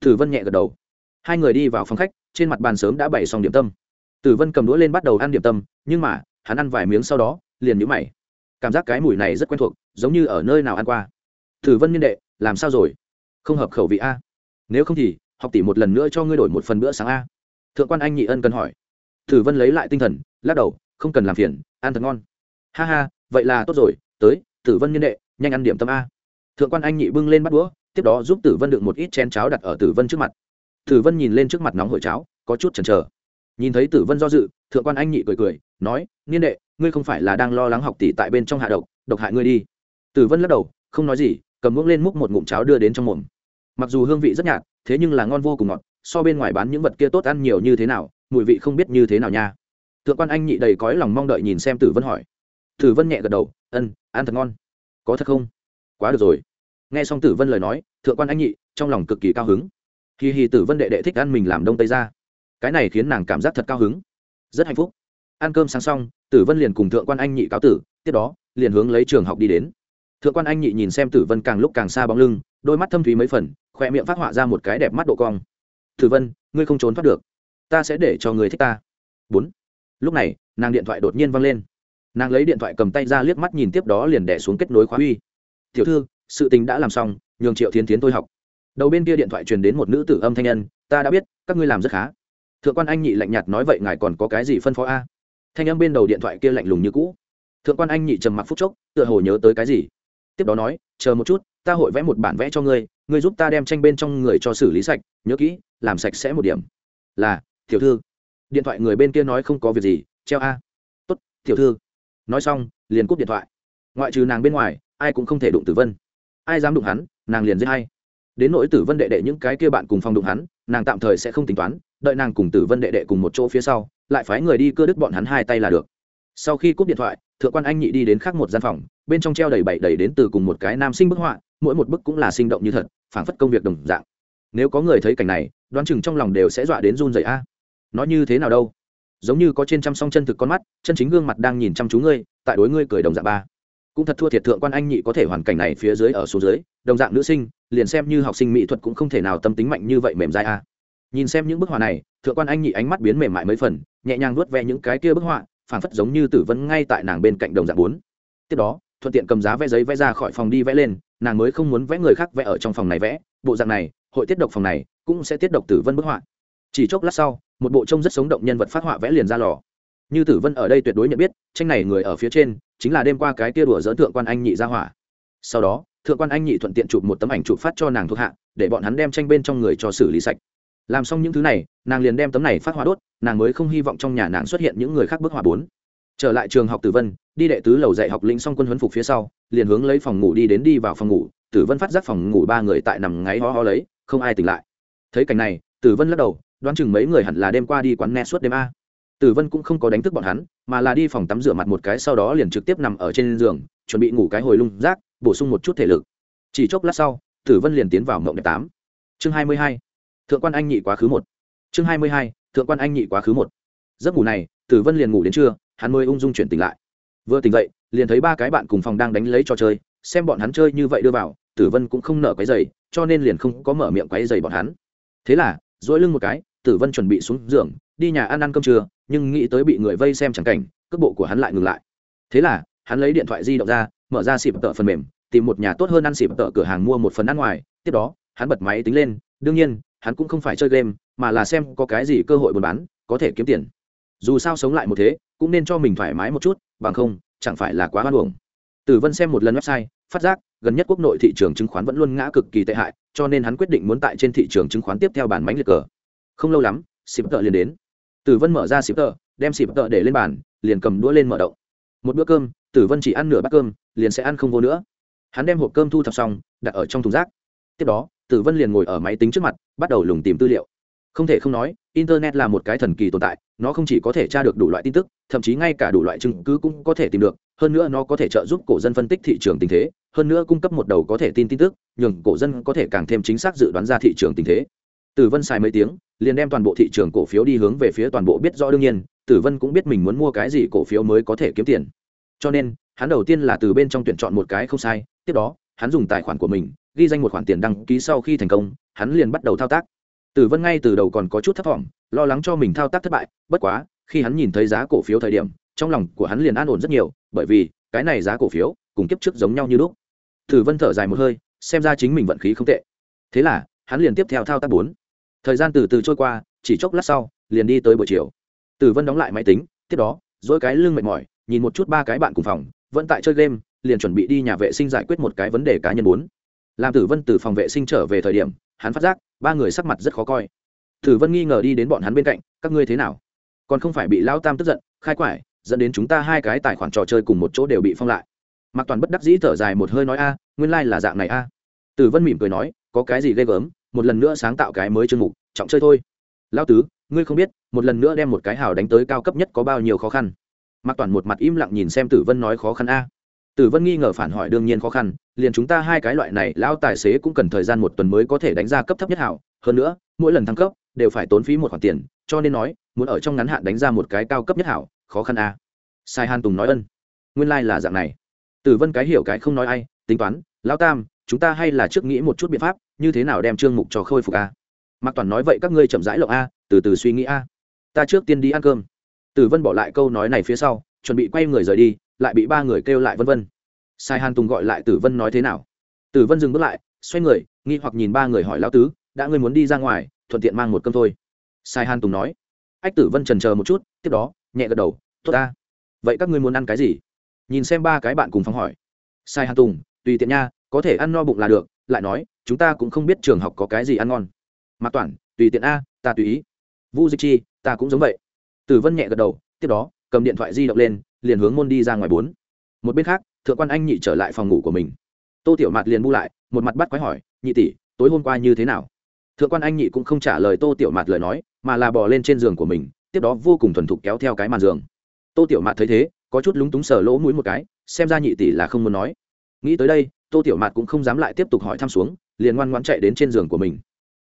Tử vân nhẹ gật đầu. Hai người đi vào phòng khách, trên mặt bàn sớm đã bày xong điểm tâm. Tử vân cầm đũa lên bắt đầu ăn điểm tâm, nhưng mà, hắn ăn vài miếng sau đó liền nhíu mày. Cảm giác cái mùi này rất quen thuộc, giống như ở nơi nào ăn qua. Thử vân nhân đệ, làm sao rồi? Không hợp khẩu vị a. Nếu không thì, học tỷ một lần nữa cho ngươi đổi một phần bữa sáng a. Thượng quan anh nhị ân cần hỏi. Thử vân lấy lại tinh thần, lắc đầu, không cần làm phiền, ăn thật ngon. Ha ha, vậy là tốt rồi, tới tử vân nhân đệ, nhanh ăn điểm tâm a. Thượng quan anh nhị bưng lên bắt đũa, tiếp đó giúp tử vân đựng một ít chén cháo đặt ở tử vân trước mặt. Tử vân nhìn lên trước mặt nóng hổi cháo, có chút chần chờ nhìn thấy tử vân do dự, thượng quan anh nhị cười cười, nói, niên đệ, ngươi không phải là đang lo lắng học tỷ tại bên trong hạ độc độc hại ngươi đi. Tử vân lắc đầu, không nói gì, cầm muỗng lên múc một ngụm cháo đưa đến trong mồm mặc dù hương vị rất nhạt, thế nhưng là ngon vô cùng ngọt, so bên ngoài bán những vật kia tốt ăn nhiều như thế nào, mùi vị không biết như thế nào nha. Thượng quan anh nhị đầy cõi lòng mong đợi nhìn xem tử vân hỏi. Tử vân nhẹ gật đầu, ân, ăn thật ngon. Có thật không? Quá được rồi. Nghe xong tử vân lời nói, thượng quan anh nhị trong lòng cực kỳ cao hứng. Hì hì tử vân đệ đệ thích ăn mình làm đông tây ra cái này khiến nàng cảm giác thật cao hứng. Rất hạnh phúc. Ăn cơm sáng xong, tử vân liền cùng thượng quan anh nhị cáo tử, tiếp đó, liền hướng lấy trường học đi đến. Thượng quan anh nhị nhìn xem tử vân càng lúc càng xa bóng lưng, đôi mắt thâm thúy mấy phần, khoe miệng phát họa ra một cái đẹp mắt độ cong. Tử vân, ngươi không trốn thoát được. Ta sẽ để cho người thích ta. Bốn. Lúc này, nàng điện thoại đột nhiên văng lên. Nàng lấy điện thoại cầm tay ra liếc mắt nhìn tiếp đó liền đẻ xuống kết nối khóa uy. Tiểu thư, sự tình đã làm xong, nhường triệu thiến tiến tôi học. Đầu bên kia điện thoại truyền đến một nữ tử âm thanh nhân, ta đã biết, các ngươi làm rất khá thượng quan anh nhị lạnh nhạt nói vậy ngài còn có cái gì phân phó a? Thanh âm bên đầu điện thoại kia lạnh lùng như cũ. Thượng quan anh nhị trầm mặc phút chốc, tựa hồ nhớ tới cái gì. Tiếp đó nói, chờ một chút, ta hội vẽ một bản vẽ cho ngươi ngươi giúp ta đem tranh bên trong người cho xử lý sạch, nhớ kỹ, làm sạch sẽ một điểm. Là, tiểu thư. Điện thoại người bên kia nói không có việc gì, treo a. Tốt, tiểu thư. Nói xong, liền cúp điện thoại. Ngoại trừ nàng bên ngoài, ai cũng không thể đụng tử vân. Ai dám đụng hắn, nàng liền giết hay đến nỗi tử vân đệ đệ những cái kia bạn cùng phòng đụng hắn nàng tạm thời sẽ không tính toán, đợi nàng cùng tử vân đệ đệ cùng một chỗ phía sau, lại phái người đi cưa đứt bọn hắn hai tay là được. Sau khi cúp điện thoại, thượng quan anh nhị đi đến khác một gian phòng, bên trong treo đầy bảy đầy đến từ cùng một cái nam sinh bức họa, mỗi một bức cũng là sinh động như thật, phảng phất công việc đồng dạng. Nếu có người thấy cảnh này, đoán chừng trong lòng đều sẽ dọa đến run dậy a. Nói như thế nào đâu? Giống như có trên trăm song chân thực con mắt, chân chính gương mặt đang nhìn chăm chú ngươi, tại đối ngươi cười đồng dạng ba cũng thật thua thiệt thượng quan anh nhị có thể hoàn cảnh này phía dưới ở số dưới, đồng dạng nữ sinh, liền xem như học sinh mỹ thuật cũng không thể nào tâm tính mạnh như vậy mềm dai a nhìn xem những bức họa này, thượng quan anh nhị ánh mắt biến mềm mại mấy phần, nhẹ nhàng nuốt ve những cái kia bức họa, phảng phất giống như tử vân ngay tại nàng bên cạnh đồng dạng bốn. Tiếp đó, thuận tiện cầm giá vẽ giấy vẽ ra khỏi phòng đi vẽ lên, nàng mới không muốn vẽ người khác vẽ ở trong phòng này vẽ, bộ dạng này, hội tiết độc phòng này, cũng sẽ tiết độc tử vân bức họa. Chỉ chốc lát sau, một bộ trông rất sống động nhân vật phát họa vẽ liền ra lò như tử vân ở đây tuyệt đối nhận biết, tranh này người ở phía trên, chính là đêm qua cái tia đùa dỡ thượng quan anh nhị ra hỏa. Sau đó, thượng quan anh nhị thuận tiện chụp một tấm ảnh chụp phát cho nàng thuộc hạ, để bọn hắn đem tranh bên trong người cho xử lý sạch. Làm xong những thứ này, nàng liền đem tấm này phát hỏa đốt, nàng mới không hy vọng trong nhà nàng xuất hiện những người khác bức hỏa bốn. Trở lại trường học tử vân, đi đệ tứ lầu dạy học lĩnh xong quân huấn phục phía sau, liền hướng lấy phòng ngủ đi đến đi vào phòng ngủ, tử vân phát giác phòng ngủ ba người tại nằm ngáy ho ho lấy, không ai tỉnh lại. Thấy cảnh này, tử vân lắc đầu, đoán chừng mấy người hẳn là đêm qua đi quán net suốt đêm a tử vân cũng không có đánh thức bọn hắn, mà là đi phòng tắm rửa mặt một cái sau đó liền trực tiếp nằm ở trên giường, chuẩn bị ngủ cái hồi lung rác, bổ sung một chút thể lực. Chỉ chốc lát sau, tử vân liền tiến vào mộng đẹp tám. Chương hai mươi hai, thượng quan anh nhị quá khứ một. Chương hai mươi hai, thượng quan anh nhị quá khứ một. Giấc ngủ này, tử vân liền ngủ đến trưa, hắn mới ung dung chuyển tỉnh lại. Vừa tỉnh dậy, liền thấy ba cái bạn cùng phòng đang đánh lấy trò chơi, xem bọn hắn chơi như vậy đưa vào, tử vân cũng không nở quấy dày cho nên liền không có mở miệng quấy dày bọn hắn. Thế là dỗi lưng một cái, tử vân chuẩn bị xuống giường đi nhà ăn ăn cơm trưa, nhưng nghĩ tới bị người vây xem chẳng cảnh, cước bộ của hắn lại ngừng lại. Thế là, hắn lấy điện thoại di động ra, mở ra xịp tợ phần mềm, tìm một nhà tốt hơn ăn xịp tợ cửa hàng mua một phần ăn ngoài. Tiếp đó, hắn bật máy tính lên, đương nhiên, hắn cũng không phải chơi game, mà là xem có cái gì cơ hội buôn bán, có thể kiếm tiền. Dù sao sống lại một thế, cũng nên cho mình thoải mái một chút, bằng không, chẳng phải là quá hoan hồng tử vân xem một lần website, phát giác, gần nhất quốc nội thị trường chứng khoán vẫn luôn ngã cực kỳ tệ hại, cho nên hắn quyết định muốn tại trên thị trường chứng khoán tiếp theo bản bánh liệt cờ. Không lâu lắm, xịp tợ liền đến tử vân mở ra xịp tợ đem xịp tợ để lên bàn, liền cầm đũa lên mở động. Một bữa cơm, tử vân chỉ ăn nửa bát cơm, liền sẽ ăn không vô nữa. Hắn đem hộp cơm thu thập xong, đặt ở trong thùng rác. Tiếp đó, tử vân liền ngồi ở máy tính trước mặt, bắt đầu lùng tìm tư liệu. Không thể không nói, internet là một cái thần kỳ tồn tại, nó không chỉ có thể tra được đủ loại tin tức, thậm chí ngay cả đủ loại chứng cứ cũng có thể tìm được, hơn nữa nó có thể trợ giúp cổ dân phân tích thị trường tình thế, hơn nữa cung cấp một đầu có thể tin tin tức, nhường cổ dân có thể càng thêm chính xác dự đoán ra thị trường tình thế. Tử vân xài mấy tiếng liền đem toàn bộ thị trường cổ phiếu đi hướng về phía toàn bộ biết rõ đương nhiên, tử vân cũng biết mình muốn mua cái gì cổ phiếu mới có thể kiếm tiền. Cho nên, hắn đầu tiên là từ bên trong tuyển chọn một cái không sai, tiếp đó, hắn dùng tài khoản của mình, ghi danh một khoản tiền đăng ký sau khi thành công, hắn liền bắt đầu thao tác. Tử vân ngay từ đầu còn có chút thấp thỏm, lo lắng cho mình thao tác thất bại, bất quá, khi hắn nhìn thấy giá cổ phiếu thời điểm, trong lòng của hắn liền an ổn rất nhiều, bởi vì, cái này giá cổ phiếu, cùng kiếp trước giống nhau như lúc. Tử vân thở dài một hơi, xem ra chính mình vận khí không tệ. Thế là, hắn liền tiếp theo thao tác bốn thời gian từ từ trôi qua, chỉ chốc lát sau, liền đi tới buổi chiều. Tử vân đóng lại máy tính, tiếp đó, dỗi cái lưng mệt mỏi, nhìn một chút ba cái bạn cùng phòng, vẫn tại chơi game, liền chuẩn bị đi nhà vệ sinh giải quyết một cái vấn đề cá nhân bốn. Làm tử vân từ phòng vệ sinh trở về thời điểm, hắn phát giác, ba người sắc mặt rất khó coi. Tử vân nghi ngờ đi đến bọn hắn bên cạnh, các ngươi thế nào? Còn không phải bị lao tam tức giận, khai quải, dẫn đến chúng ta hai cái tài khoản trò chơi cùng một chỗ đều bị phong lại. Mặc toàn bất đắc dĩ thở dài một hơi nói, a, nguyên lai、like、là dạng này a. Tử vân mỉm cười nói, có cái gì ghê gớm? Một lần nữa sáng tạo cái mới chương mục, trọng chơi thôi. Lao tứ, ngươi không biết, một lần nữa đem một cái hào đánh tới cao cấp nhất có bao nhiêu khó khăn. Mạc toàn một mặt im lặng nhìn xem tử vân nói khó khăn a. Tử vân nghi ngờ phản hỏi đương nhiên khó khăn, liền chúng ta hai cái loại này, lão tài xế cũng cần thời gian một tuần mới có thể đánh ra cấp thấp nhất hảo hơn nữa, mỗi lần thăng cấp, đều phải tốn phí một khoản tiền, cho nên nói, muốn ở trong ngắn hạn đánh ra một cái cao cấp nhất hảo khó khăn a. Sai han tùng nói ân. Nguyên lai、like、là dạng này. Tử vân cái hiểu cái không nói ai, tính toán, lão tam, chúng ta hay là trước nghĩ một chút biện pháp như thế nào đem trương mục cho khôi phục a? Mạc toàn nói vậy các ngươi chậm rãi lộng a, từ từ suy nghĩ a. Ta trước tiên đi ăn cơm. Tử vân bỏ lại câu nói này phía sau, chuẩn bị quay người rời đi, lại bị ba người kêu lại vân vân. Sai hàn tùng gọi lại tử vân nói thế nào? Tử vân dừng bước lại, xoay người, nghi hoặc nhìn ba người hỏi lão tứ, đã ngươi muốn đi ra ngoài, thuận tiện mang một cơm thôi. Sai hàn tùng nói. Ách tử vân trần chờ một chút, tiếp đó, nhẹ gật đầu, tốt ta. Vậy các ngươi muốn ăn cái gì? Nhìn xem ba cái bạn cùng phòng hỏi. Sai hàn tùng, tùy tiện nha, có thể ăn no bụng là được lại nói, chúng ta cũng không biết trường học có cái gì ăn ngon. Mạc toản tùy tiện a, ta tùy ý. Vu dịch chi, ta cũng giống vậy. Tử vân nhẹ gật đầu, tiếp đó, cầm điện thoại di động lên, liền hướng môn đi ra ngoài bốn. Một bên khác, thượng quan anh nhị trở lại phòng ngủ của mình. Tô tiểu mạt liền bu lại, một mặt bắt quái hỏi, nhị tỷ, tối hôm qua như thế nào? Thượng quan anh nhị cũng không trả lời tô tiểu mạt lời nói, mà là bò lên trên giường của mình, tiếp đó vô cùng thuần thục kéo theo cái màn giường. Tô tiểu mạt thấy thế, có chút lúng túng sờ lỗ mũi một cái, xem ra nhị tỷ là không muốn nói. Nghĩ tới đây tô tiểu mạt cũng không dám lại tiếp tục hỏi thăm xuống, liền ngoan ngoan chạy đến trên giường của mình.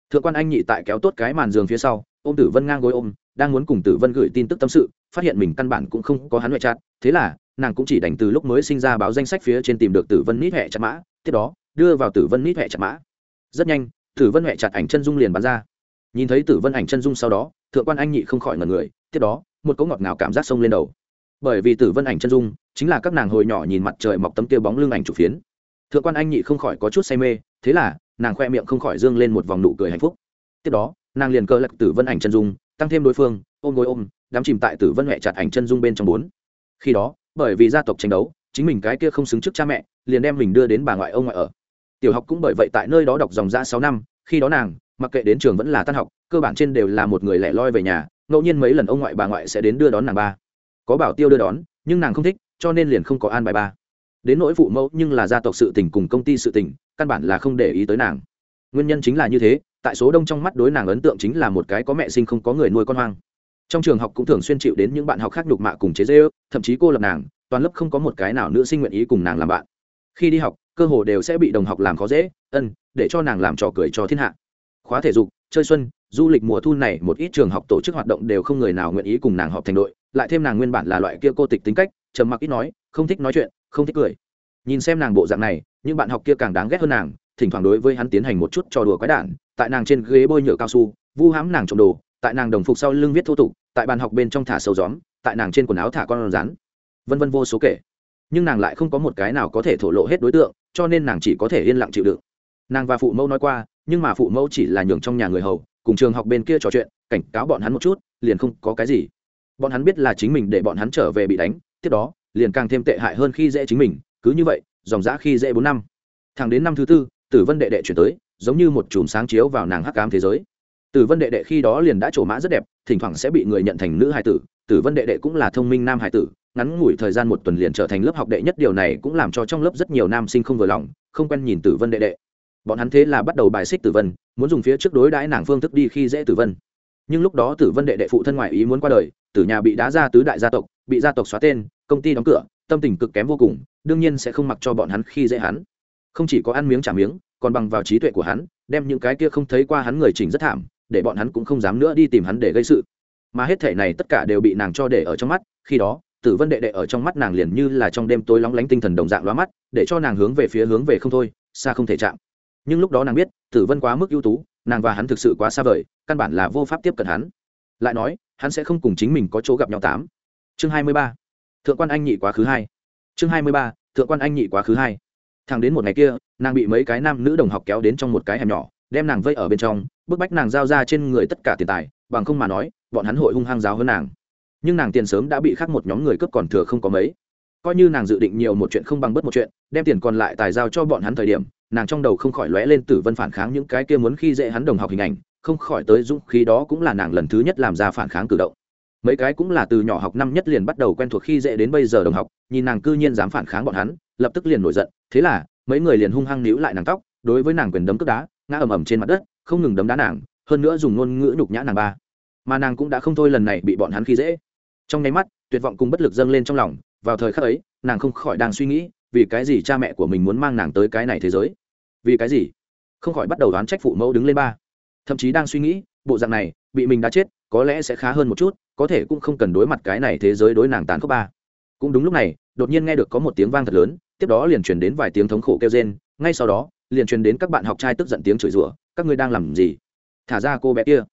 Thượng quan anh nhị tại kéo tốt cái màn giường phía sau, ôm tử vân ngang gối ôm, đang muốn cùng tử vân gửi tin tức tâm sự, phát hiện mình căn bản cũng không có hắn huệ chặt thế là, nàng cũng chỉ đành từ lúc mới sinh ra báo danh sách phía trên tìm được tử vân nít huệ chặt mã, tiếp đó, đưa vào tử vân nít huệ chặt mã. Rất nhanh, tử vân huệ chặt ảnh chân dung liền bắn ra. Nhìn thấy tử vân ảnh chân dung sau đó, thượng quan anh nhị không khỏi ngần người, tiếp đó, một cỗ ngọt ngào cảm giác sông lên đầu. Bởi vì tử vân ảnh chân dung, chính là các nàng hồi nhỏ nhìn mặt trời mọc tấm kia bóng lưng ảnh chủ phiến thượng quan anh nhị không khỏi có chút say mê, thế là, nàng khoe miệng không khỏi dương lên một vòng nụ cười hạnh phúc. Tiếp đó, nàng liền cơ lật tử vân ảnh chân dung, tăng thêm đối phương, ôm gối ôm đám chìm tại tử vân huệ chặt ảnh chân dung bên trong bốn. Khi đó, bởi vì gia tộc tranh đấu, chính mình cái kia không xứng trước cha mẹ, liền đem mình đưa đến bà ngoại ông ngoại ở. Tiểu học cũng bởi vậy tại nơi đó đọc dòng ra sáu năm, khi đó nàng, mặc kệ đến trường vẫn là tan học, cơ bản trên đều là một người lẻ loi về nhà, ngẫu nhiên mấy lần ông ngoại bà ngoại sẽ đến đưa đón nàng ba. Có bảo tiêu đưa đón, nhưng nàng không thích, cho nên liền không có an bài ba đến nỗi phụ mẫu nhưng là gia tộc sự tình cùng công ty sự tình, căn bản là không để ý tới nàng. Nguyên nhân chính là như thế, tại số đông trong mắt đối nàng ấn tượng chính là một cái có mẹ sinh không có người nuôi con hoang. Trong trường học cũng thường xuyên chịu đến những bạn học khác đục mạ cùng chế dễ ước thậm chí cô lập nàng, toàn lớp không có một cái nào nữ sinh nguyện ý cùng nàng làm bạn. Khi đi học, cơ hồ đều sẽ bị đồng học làm khó dễ, ân, để cho nàng làm trò cười cho thiên hạ. Khóa thể dục, chơi xuân, du lịch mùa thu này một ít trường học tổ chức hoạt động đều không người nào nguyện ý cùng nàng họp thành đội, lại thêm nàng nguyên bản là loại kia cô tịch tính cách, trầm mặc ít nói, không thích nói chuyện không thích cười. Nhìn xem nàng bộ dạng này, những bạn học kia càng đáng ghét hơn nàng, thỉnh thoảng đối với hắn tiến hành một chút trò đùa quái đản, tại nàng trên ghế bôi nhựa cao su, vu hãm nàng trộm đồ, tại nàng đồng phục sau lưng viết thô tục, tại bàn học bên trong thả sâu gióm, tại nàng trên quần áo thả con rắn, vân vân vô số kể. Nhưng nàng lại không có một cái nào có thể thổ lộ hết đối tượng, cho nên nàng chỉ có thể yên lặng chịu đựng. Nàng và phụ mẫu nói qua, nhưng mà phụ mẫu chỉ là nhường trong nhà người hầu, cùng trường học bên kia trò chuyện, cảnh cáo bọn hắn một chút, liền không có cái gì. Bọn hắn biết là chính mình để bọn hắn trở về bị đánh, tiếp đó liền càng thêm tệ hại hơn khi dễ chính mình, cứ như vậy, dòng dã khi dễ bốn năm. Thẳng đến năm thứ tư, tử vân đệ đệ chuyển tới, giống như một chùm sáng chiếu vào nàng hắc cám thế giới. Tử vân đệ đệ khi đó liền đã trổ mã rất đẹp, thỉnh thoảng sẽ bị người nhận thành nữ hài tử tử vân đệ đệ cũng là thông minh nam hài tử, ngắn ngủi thời gian một tuần liền trở thành lớp học đệ nhất, điều này cũng làm cho trong lớp rất nhiều nam sinh không vừa lòng, không quen nhìn tử vân đệ đệ. Bọn hắn thế là bắt đầu bài xích tử vân, muốn dùng phía trước đối đãi nàng phương thức đi khi dễ tử vân. Nhưng lúc đó tử vân đệ đệ phụ thân ngoại ý muốn qua đời, tử nhà bị đá ra tứ đại gia tộc, bị gia tộc xóa tên công ty đóng cửa, tâm tình cực kém vô cùng, đương nhiên sẽ không mặc cho bọn hắn khi dễ hắn. Không chỉ có ăn miếng trả miếng, còn bằng vào trí tuệ của hắn, đem những cái kia không thấy qua hắn người chỉnh rất thảm, để bọn hắn cũng không dám nữa đi tìm hắn để gây sự. Mà hết thể này tất cả đều bị nàng cho để ở trong mắt, khi đó, tử vân đệ đệ ở trong mắt nàng liền như là trong đêm tối lóng lánh tinh thần đồng dạng lóa mắt, để cho nàng hướng về phía hướng về không thôi, xa không thể chạm. Nhưng lúc đó nàng biết, tử vân quá mức ưu tú, nàng và hắn thực sự quá xa vời, căn bản là vô pháp tiếp cận hắn. Lại nói, hắn sẽ không cùng chính mình có chỗ gặp nhau tám. Chương hai mươi ba thượng quan anh nhị quá khứ hai. Chương hai mươi ba, thượng quan anh nhị quá khứ hai. Thằng đến một ngày kia, nàng bị mấy cái nam nữ đồng học kéo đến trong một cái hẻm nhỏ, đem nàng vây ở bên trong, bức bách nàng giao ra trên người tất cả tiền tài, bằng không mà nói, bọn hắn hội hung hăng giáo hơn nàng. Nhưng nàng tiền sớm đã bị khác một nhóm người cướp còn thừa không có mấy. Coi như nàng dự định nhiều một chuyện không bằng bất một chuyện, đem tiền còn lại tài giao cho bọn hắn thời điểm, nàng trong đầu không khỏi lóe lên tử vân phản kháng những cái kia muốn khi dễ hắn đồng học hình ảnh, không khỏi tới dũng khí đó cũng là nàng lần thứ nhất làm ra phản kháng cử động mấy cái cũng là từ nhỏ học năm nhất liền bắt đầu quen thuộc khi dễ đến bây giờ đồng học, nhìn nàng cư nhiên dám phản kháng bọn hắn, lập tức liền nổi giận, thế là, mấy người liền hung hăng níu lại nàng tóc, đối với nàng quyền đấm cướp đá, ngã ầm ầm trên mặt đất, không ngừng đấm đá nàng, hơn nữa dùng ngôn ngữ nhục nhã nàng ba. Mà nàng cũng đã không thôi lần này bị bọn hắn khi dễ. Trong nháy mắt, tuyệt vọng cùng bất lực dâng lên trong lòng, vào thời khắc ấy, nàng không khỏi đang suy nghĩ, vì cái gì cha mẹ của mình muốn mang nàng tới cái này thế giới? Vì cái gì? Không khỏi bắt đầu đoán trách phụ mẫu đứng lên ba. Thậm chí đang suy nghĩ, bộ dạng này, bị mình đã chết, có lẽ sẽ khá hơn một chút có thể cũng không cần đối mặt cái này thế giới đối nàng tàn khốc ba. Cũng đúng lúc này, đột nhiên nghe được có một tiếng vang thật lớn, tiếp đó liền truyền đến vài tiếng thống khổ kêu rên, ngay sau đó, liền truyền đến các bạn học trai tức giận tiếng chửi rủa, các ngươi đang làm gì? Thả ra cô bé kia.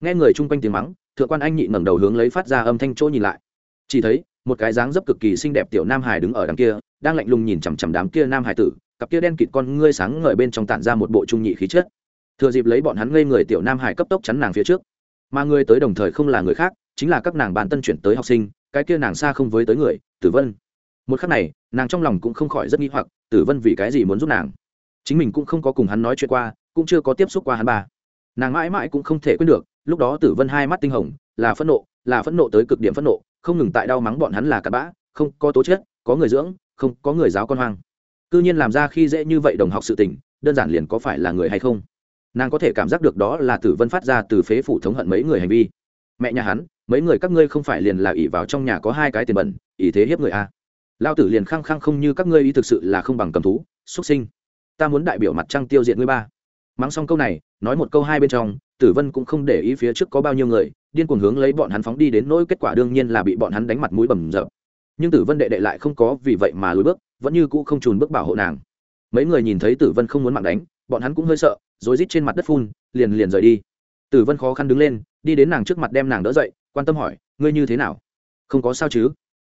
Nghe người chung quanh tiếng mắng, thượng quan anh nhị ngẩng đầu hướng lấy phát ra âm thanh chỗ nhìn lại. Chỉ thấy, một cái dáng dấp cực kỳ xinh đẹp tiểu nam hải đứng ở đằng kia, đang lạnh lùng nhìn chằm chằm đám kia nam hải tử, cặp kia đen kịt con ngươi sáng ngời bên trong tản ra một bộ trung nhị khí chất. Thừa dịp lấy bọn hắn ngây người tiểu nam hải cấp tốc chắn nàng phía trước. Mà người tới đồng thời không là người khác chính là các nàng bàn tân chuyển tới học sinh cái kia nàng xa không với tới người tử vân. Một khắc này nàng trong lòng cũng không khỏi rất nghi hoặc tử vân vì cái gì muốn giúp nàng? Chính mình cũng không có cùng hắn nói chuyện qua cũng chưa có tiếp xúc qua hắn ba. Nàng mãi mãi cũng không thể quên được lúc đó tử vân hai mắt tinh hồng là phẫn nộ là phẫn nộ tới cực điểm phẫn nộ không ngừng tại đau mắng bọn hắn là cặp bã không có tố chết, có người dưỡng không có người giáo con hoang. Cư nhiên làm ra khi dễ như vậy đồng học sự tình đơn giản liền có phải là người hay không? Nàng có thể cảm giác được đó là tử vân phát ra từ phế phủ thống hận mấy người hành vi. Mẹ nhà hắn mấy người các ngươi không phải liền là ỷ vào trong nhà có hai cái tiền bẩn, ỷ thế hiếp người a. Lao tử liền khăng khăng không như các ngươi ý thực sự là không bằng cầm thú, xuất sinh. Ta muốn đại biểu mặt trăng tiêu diệt ngươi ba. Mắng xong câu này, nói một câu hai bên trong, tử vân cũng không để ý phía trước có bao nhiêu người, điên cuồng hướng lấy bọn hắn phóng đi đến nỗi kết quả đương nhiên là bị bọn hắn đánh mặt mũi bầm rợp nhưng tử vân đệ đệ lại không có vì vậy mà lùi bước, vẫn như cũ không trùn bước bảo hộ nàng. Mấy người nhìn thấy tử vân không muốn mạng đánh, bọn hắn cũng hơi sợ rồi rít trên mặt đất phun, liền liền rời đi. Tử vân khó khăn đứng lên, đi đến nàng trước mặt đem nàng đỡ dậy quan tâm hỏi, ngươi như thế nào? Không có sao chứ.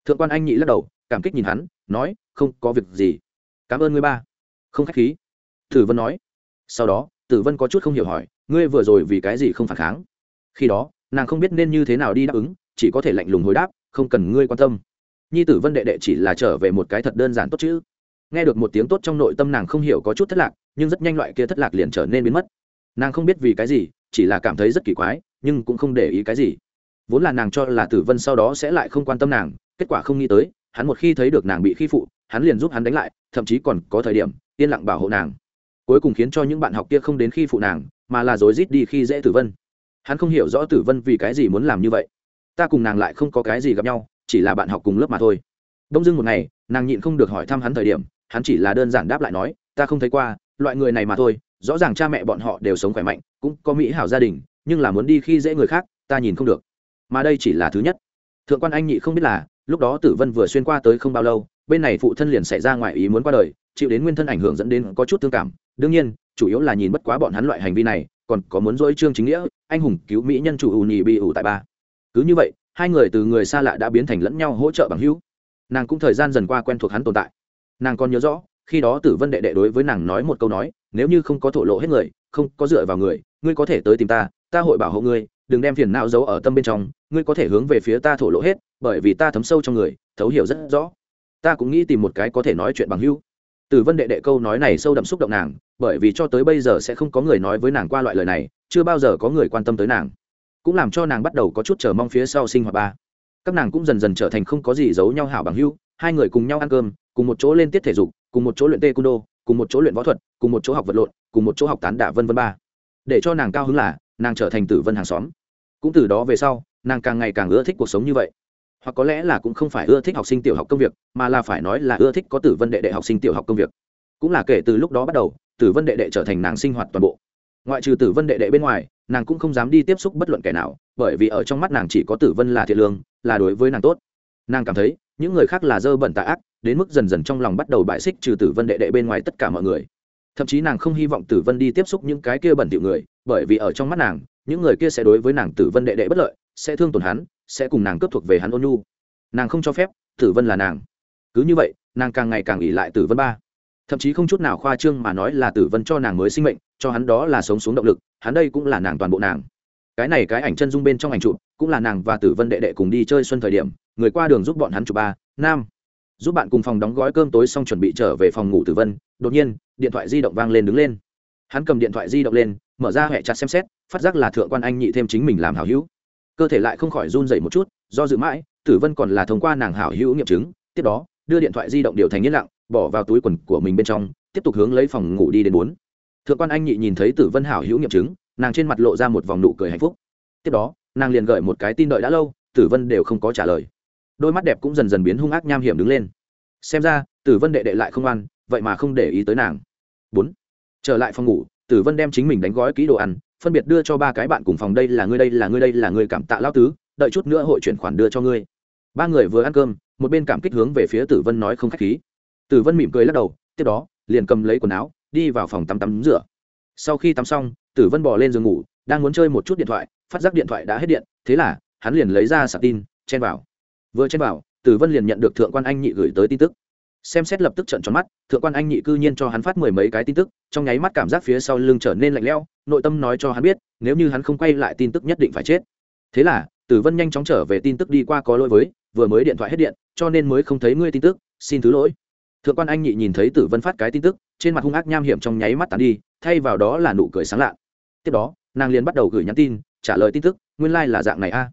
Thượng quan anh nhị lắc đầu, cảm kích nhìn hắn, nói, không có việc gì. Cảm ơn ngươi ba. Không khách khí. Tử vân nói. Sau đó, tử vân có chút không hiểu hỏi, ngươi vừa rồi vì cái gì không phản kháng? Khi đó, nàng không biết nên như thế nào đi đáp ứng, chỉ có thể lạnh lùng hồi đáp, không cần ngươi quan tâm. Nhi tử vân đệ đệ chỉ là trở về một cái thật đơn giản tốt chứ. Nghe được một tiếng tốt trong nội tâm nàng không hiểu có chút thất lạc, nhưng rất nhanh loại kia thất lạc liền trở nên biến mất. Nàng không biết vì cái gì, chỉ là cảm thấy rất kỳ quái, nhưng cũng không để ý cái gì vốn là nàng cho là tử vân sau đó sẽ lại không quan tâm nàng, kết quả không nghĩ tới, hắn một khi thấy được nàng bị khi phụ, hắn liền giúp hắn đánh lại, thậm chí còn có thời điểm, yên lặng bảo hộ nàng. Cuối cùng khiến cho những bạn học kia không đến khi phụ nàng, mà là dối rít đi khi dễ tử vân. Hắn không hiểu rõ tử vân vì cái gì muốn làm như vậy. Ta cùng nàng lại không có cái gì gặp nhau, chỉ là bạn học cùng lớp mà thôi. Đông dưng một ngày, nàng nhịn không được hỏi thăm hắn thời điểm, hắn chỉ là đơn giản đáp lại nói, ta không thấy qua, loại người này mà thôi, rõ ràng cha mẹ bọn họ đều sống khỏe mạnh, cũng có mỹ hảo gia đình, nhưng là muốn đi khi dễ người khác, ta nhìn không được mà đây chỉ là thứ nhất. Thượng quan anh nhị không biết là, lúc đó tử vân vừa xuyên qua tới không bao lâu, bên này phụ thân liền xảy ra ngoài ý muốn qua đời, chịu đến nguyên thân ảnh hưởng dẫn đến có chút thương cảm. Đương nhiên, chủ yếu là nhìn bất quá bọn hắn loại hành vi này, còn có muốn dỗi trương chính nghĩa, anh hùng cứu mỹ nhân chủ ù nhì bị ủ tại ba. Cứ như vậy, hai người từ người xa lạ đã biến thành lẫn nhau hỗ trợ bằng hữu. Nàng cũng thời gian dần qua quen thuộc hắn tồn tại. Nàng còn nhớ rõ, khi đó tử vân đệ đệ đối với nàng nói một câu nói, nếu như không có thổ lộ hết người, không có dựa vào người, ngươi có thể tới tìm ta ta hội bảo hộ ngươi đừng đem phiền não giấu ở tâm bên trong, ngươi có thể hướng về phía ta thổ lộ hết, bởi vì ta thấm sâu trong người, thấu hiểu rất rõ. Ta cũng nghĩ tìm một cái có thể nói chuyện bằng hữu. Từ vân đệ đệ câu nói này sâu đậm xúc động nàng, bởi vì cho tới bây giờ sẽ không có người nói với nàng qua loại lời này, chưa bao giờ có người quan tâm tới nàng. Cũng làm cho nàng bắt đầu có chút chờ mong phía sau sinh hoạt ba. Các nàng cũng dần dần trở thành không có gì giấu nhau hảo bằng hữu, hai người cùng nhau ăn cơm, cùng một chỗ lên tiết thể dục, cùng một chỗ luyện tê cung đô cùng một chỗ luyện võ thuật, cùng một chỗ học vật lộn, cùng một chỗ học tán đả vân vân ba. Để cho nàng cao hứng là nàng trở thành tử vân hàng xóm. Cũng từ đó về sau, nàng càng ngày càng ưa thích cuộc sống như vậy. Hoặc có lẽ là cũng không phải ưa thích học sinh tiểu học công việc, mà là phải nói là ưa thích có tử vân đệ đệ học sinh tiểu học công việc. Cũng là kể từ lúc đó bắt đầu, tử vân đệ đệ trở thành nàng sinh hoạt toàn bộ. Ngoại trừ tử vân đệ đệ bên ngoài, nàng cũng không dám đi tiếp xúc bất luận kẻ nào, bởi vì ở trong mắt nàng chỉ có tử vân là thiện lương, là đối với nàng tốt. Nàng cảm thấy, những người khác là dơ bẩn tạ ác, đến mức dần dần trong lòng bắt đầu bại xích trừ tử vân đệ đệ bên ngoài tất cả mọi người thậm chí nàng không hy vọng tử vân đi tiếp xúc những cái kia bẩn thiệu người, bởi vì ở trong mắt nàng, những người kia sẽ đối với nàng tử vân đệ đệ bất lợi, sẽ thương tổn hắn, sẽ cùng nàng cướp thuộc về hắn ôn nhu. Nàng không cho phép tử vân là nàng. Cứ như vậy, nàng càng ngày càng ỉ lại tử vân ba. Thậm chí không chút nào khoa trương mà nói là tử vân cho nàng mới sinh mệnh, cho hắn đó là sống xuống động lực, hắn đây cũng là nàng toàn bộ nàng. Cái này cái ảnh chân dung bên trong ảnh chụp, cũng là nàng và tử vân đệ đệ cùng đi chơi xuân thời điểm, người qua đường giúp bọn hắn chụp ba, nam. Giúp bạn cùng phòng đóng gói cơm tối xong chuẩn bị trở về phòng ngủ tử vân đột nhiên, điện thoại di động vang lên đứng lên. Hắn cầm điện thoại di động lên, mở ra hệ chặt xem xét, phát giác là thượng quan anh nhị thêm chính mình làm hảo hữu. Cơ thể lại không khỏi run dậy một chút, do dự mãi, tử vân còn là thông qua nàng hảo hữu nghiệm chứng, tiếp đó, đưa điện thoại di động điều thành yên lặng, bỏ vào túi quần của mình bên trong, tiếp tục hướng lấy phòng ngủ đi đến bốn. Thượng quan anh nhị nhìn thấy tử vân hảo hữu nghiệm chứng, nàng trên mặt lộ ra một vòng nụ cười hạnh phúc. Tiếp đó, nàng liền gợi một cái tin đợi đã lâu, tử vân đều không có trả lời. Đôi mắt đẹp cũng dần dần biến hung ác nham hiểm đứng lên. Xem ra, tử vân đệ đệ lại không ăn vậy mà không để ý tới nàng. Bốn, trở lại phòng ngủ, tử vân đem chính mình đánh gói kỹ đồ ăn, phân biệt đưa cho ba cái bạn cùng phòng, đây là ngươi, đây là ngươi, đây là ngươi cảm tạ lao tứ, đợi chút nữa hội chuyển khoản đưa cho ngươi. Ba người vừa ăn cơm, một bên cảm kích hướng về phía tử vân nói không khách khí. Tử vân mỉm cười lắc đầu, tiếp đó, liền cầm lấy quần áo, đi vào phòng tắm tắm rửa. Sau khi tắm xong, tử vân bỏ lên giường ngủ, đang muốn chơi một chút điện thoại, phát giác điện thoại đã hết điện, thế là, hắn liền lấy ra sạc tin, chen vào. Vừa chen vào, tử vân liền nhận được thượng quan anh nhị gửi tới tin tức xem xét lập tức trận tròn mắt, thượng quan anh nhị cư nhiên cho hắn phát mười mấy cái tin tức, trong nháy mắt cảm giác phía sau lưng trở nên lạnh lẽo, nội tâm nói cho hắn biết, nếu như hắn không quay lại tin tức nhất định phải chết. Thế là, tử vân nhanh chóng trở về tin tức đi qua có lỗi với, vừa mới điện thoại hết điện, cho nên mới không thấy ngươi tin tức, xin thứ lỗi. Thượng quan anh nhị nhìn thấy tử vân phát cái tin tức, trên mặt hung ác nham hiểm trong nháy mắt tàn đi, thay vào đó là nụ cười sáng lạ. Tiếp đó, nàng liền bắt đầu gửi nhắn tin, trả lời tin tức, nguyên lai、like、là dạng này a.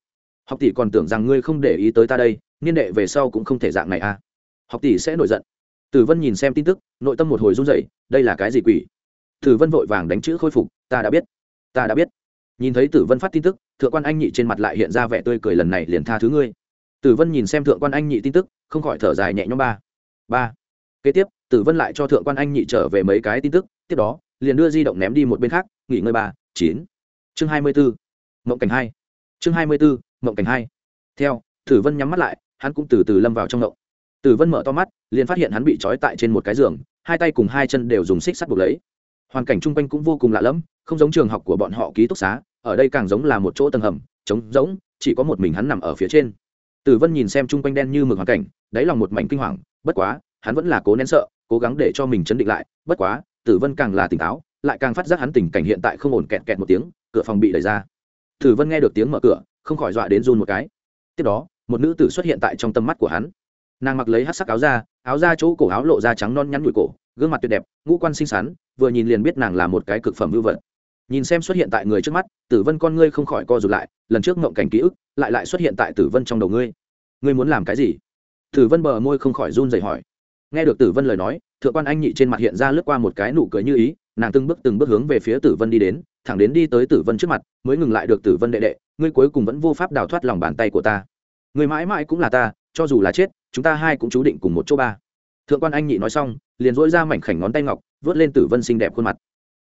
Học tỷ còn tưởng rằng ngươi không để ý tới ta đây, niên đệ về sau cũng không thể dạng này a học tỷ sẽ nổi giận. Tử vân nhìn xem tin tức, nội tâm một hồi run dậy đây là cái gì quỷ? Tử vân vội vàng đánh chữ khôi phục, ta đã biết, ta đã biết. Nhìn thấy tử vân phát tin tức, thượng quan anh nhị trên mặt lại hiện ra vẻ tươi cười lần này liền tha thứ ngươi. Tử vân nhìn xem thượng quan anh nhị tin tức, không khỏi thở dài nhẹ nhõm ba. Ba. Kế tiếp, tử vân lại cho thượng quan anh nhị trở về mấy cái tin tức, tiếp đó, liền đưa di động ném đi một bên khác, nghỉ ngơi ba, chín. Chương hai mươi bốn, mộng cảnh hai. Chương hai mươi bốn, mộng cảnh hai. Theo, tử vân nhắm mắt lại, hắn cũng từ từ lâm vào trong mộng tử vân mở to mắt, liền phát hiện hắn bị trói tại trên một cái giường, hai tay cùng hai chân đều dùng xích sắt buộc lấy. Hoàn cảnh chung quanh cũng vô cùng lạ lẫm, không giống trường học của bọn họ ký túc xá, ở đây càng giống là một chỗ tầng hầm, trống rỗng, chỉ có một mình hắn nằm ở phía trên. Tử vân nhìn xem chung quanh đen như mực hoàn cảnh, đáy lòng một mảnh kinh hoàng, bất quá, hắn vẫn là cố nén sợ, cố gắng để cho mình chấn định lại, bất quá, tử vân càng là tỉnh táo, lại càng phát giác hắn tình cảnh hiện tại không ổn kẹt kẹt một tiếng, cửa phòng bị đẩy ra. Tử vân nghe được tiếng mở cửa, không khỏi dọa đến run một cái. Tiếp đó, một nữ tử xuất hiện tại trong tâm mắt của hắn nàng mặc lấy hát sắc áo da áo da chỗ cổ áo lộ da trắng non nhắn nhụi cổ, gương mặt tuyệt đẹp, ngũ quan xinh xắn, vừa nhìn liền biết nàng là một cái cực phẩm vưu vật. Nhìn xem xuất hiện tại người trước mắt, tử vân con ngươi không khỏi co rụt lại, lần trước ngộng cảnh ký ức, lại lại xuất hiện tại tử vân trong đầu ngươi. Ngươi muốn làm cái gì? Tử vân bờ môi không khỏi run dậy hỏi. Nghe được tử vân lời nói, thượng quan anh nhị trên mặt hiện ra lướt qua một cái nụ cười như ý, nàng từng bước từng bước hướng về phía tử vân đi đến, thẳng đến đi tới tử vân trước mặt, mới ngừng lại được tử vân đệ đệ, ngươi cuối cùng vẫn vô pháp đào thoát lòng bàn tay của ta. Người mãi mãi cũng là ta, cho dù là chết chúng ta hai cũng chú định cùng một chỗ ba. Thượng quan anh nhị nói xong liền dỗi ra mảnh khảnh ngón tay ngọc vớt lên tử vân xinh đẹp khuôn mặt.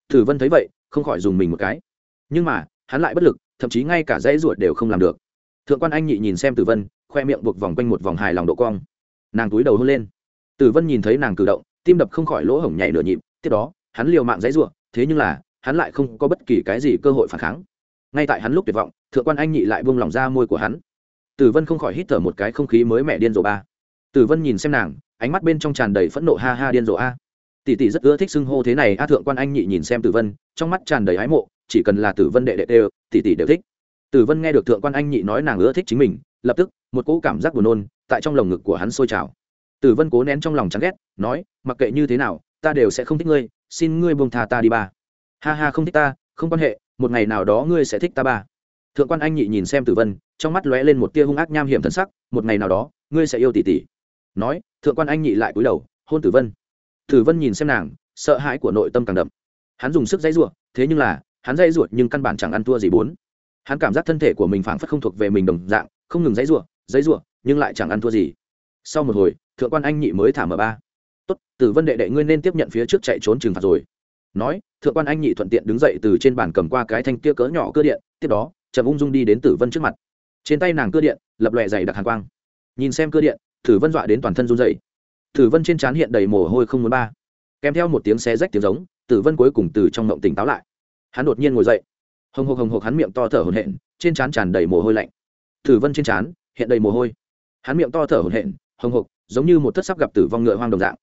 Tử vân thấy vậy không khỏi dùng mình một cái. Nhưng mà hắn lại bất lực thậm chí ngay cả dãy ruột đều không làm được. Thượng quan anh nhị nhìn xem tử vân khoe miệng buộc vòng quanh một vòng hài lòng độ cong. Nàng túi đầu hôn lên. Tử vân nhìn thấy nàng cử động tim đập không khỏi lỗ hổng nhảy nửa nhịp tiếp đó hắn liều mạng dãy ruột, thế nhưng là hắn lại không có bất kỳ cái gì cơ hội phản kháng. Ngay tại hắn lúc tuyệt vọng thượng quan anh nhị lại buông lỏng ra môi của hắn. Tử vân không khỏi hít thở một cái không khí mới mẻ điên rồ ba tử vân nhìn xem nàng, ánh mắt bên trong tràn đầy phẫn nộ ha ha điên rồ a. Tỷ tỷ rất ưa thích xưng hô thế này, a thượng quan anh nhị nhìn xem tử vân, trong mắt tràn đầy ái mộ, chỉ cần là tử vân đệ đệ đều, tỷ tỷ đều thích. Tử vân nghe được thượng quan anh nhị nói nàng ưa thích chính mình, lập tức, một cỗ cảm giác buồn nôn, tại trong lồng ngực của hắn sôi trào. Tử vân cố nén trong lòng chán ghét, nói, mặc kệ như thế nào, ta đều sẽ không thích ngươi, xin ngươi buông tha ta đi ba. Ha ha, không thích ta, không quan hệ, một ngày nào đó ngươi sẽ thích ta ba. Thượng quan anh nhị nhìn xem tử vân, trong mắt lóe lên một tia hung ác nham hiểm thân sắc, một ngày nào đó, ngươi sẽ yêu tỷ tỷ nói, thượng quan anh nhị lại cúi đầu, hôn tử vân. Tử vân nhìn xem nàng, sợ hãi của nội tâm càng đậm. Hắn dùng sức dãy ruột thế nhưng là, hắn dãy ruột nhưng căn bản chẳng ăn thua gì bốn. Hắn cảm giác thân thể của mình phảng phất không thuộc về mình đồng dạng, không ngừng dãy ruột dãy ruột nhưng lại chẳng ăn thua gì. Sau một hồi, thượng quan anh nhị mới thả mở ba. Tốt, tử vân đệ đệ ngươi nên tiếp nhận phía trước chạy trốn trừng phạt rồi. Nói, thượng quan anh nhị thuận tiện đứng dậy từ trên bàn cầm qua cái thanh kia cỡ nhỏ cơ điện, tiếp đó trầm ung dung đi đến tử vân trước mặt. Trên tay nàng cơ điện, lập lòe dày đặc hàn quang. Nhìn xem cơ điện tử vân dọa đến toàn thân run rẩy. tử vân trên trán hiện đầy mồ hôi không muốn ba. Kèm theo một tiếng xé rách tiếng giống tử vân cuối cùng từ trong mộng tỉnh táo lại. Hắn đột nhiên ngồi dậy. Hồng hộc hồng hộc hắn miệng to thở hổn hển. trên trán tràn đầy mồ hôi lạnh. Tử vân trên trán hiện đầy mồ hôi. Hắn miệng to thở hổn hển, hồng hộc giống như một thất sắp gặp tử vong ngựa hoang đồng dạng.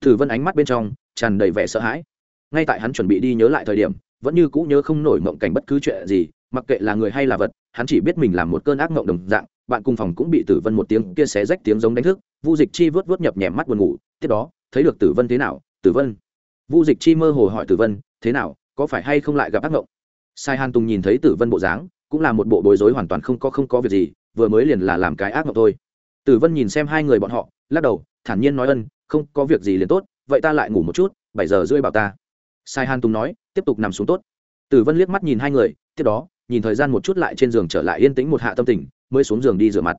Tử vân ánh mắt bên trong tràn đầy vẻ sợ hãi. Ngay tại hắn chuẩn bị đi nhớ lại thời điểm vẫn như cũ nhớ không nổi mộng cảnh bất cứ chuyện gì mặc kệ là người hay là vật hắn chỉ biết mình làm một cơn ác mộng đồng dạng bạn cùng phòng cũng bị tử vân một tiếng kia xé rách tiếng giống đánh thức, vu dịch chi vớt vớt nhập nhèm mắt buồn ngủ, tiếp đó, thấy được tử vân thế nào, tử vân. Vu dịch chi mơ hồ hỏi tử vân, thế nào, có phải hay không lại gặp ác mộng? Sai hàn tùng nhìn thấy tử vân bộ dáng, cũng là một bộ bối rối hoàn toàn không có không có việc gì, vừa mới liền là làm cái ác mộng thôi. Tử vân nhìn xem hai người bọn họ, lắc đầu, thản nhiên nói ân, không, có việc gì liền tốt, vậy ta lại ngủ một chút, bảy giờ rưỡi bảo ta. Sai han tùng nói, tiếp tục nằm xuống tốt. Tử vân liếc mắt nhìn hai người, tiếp đó, nhìn thời gian một chút lại trên giường trở lại yên tĩnh một hạ tâm tình mới xuống giường đi rửa mặt.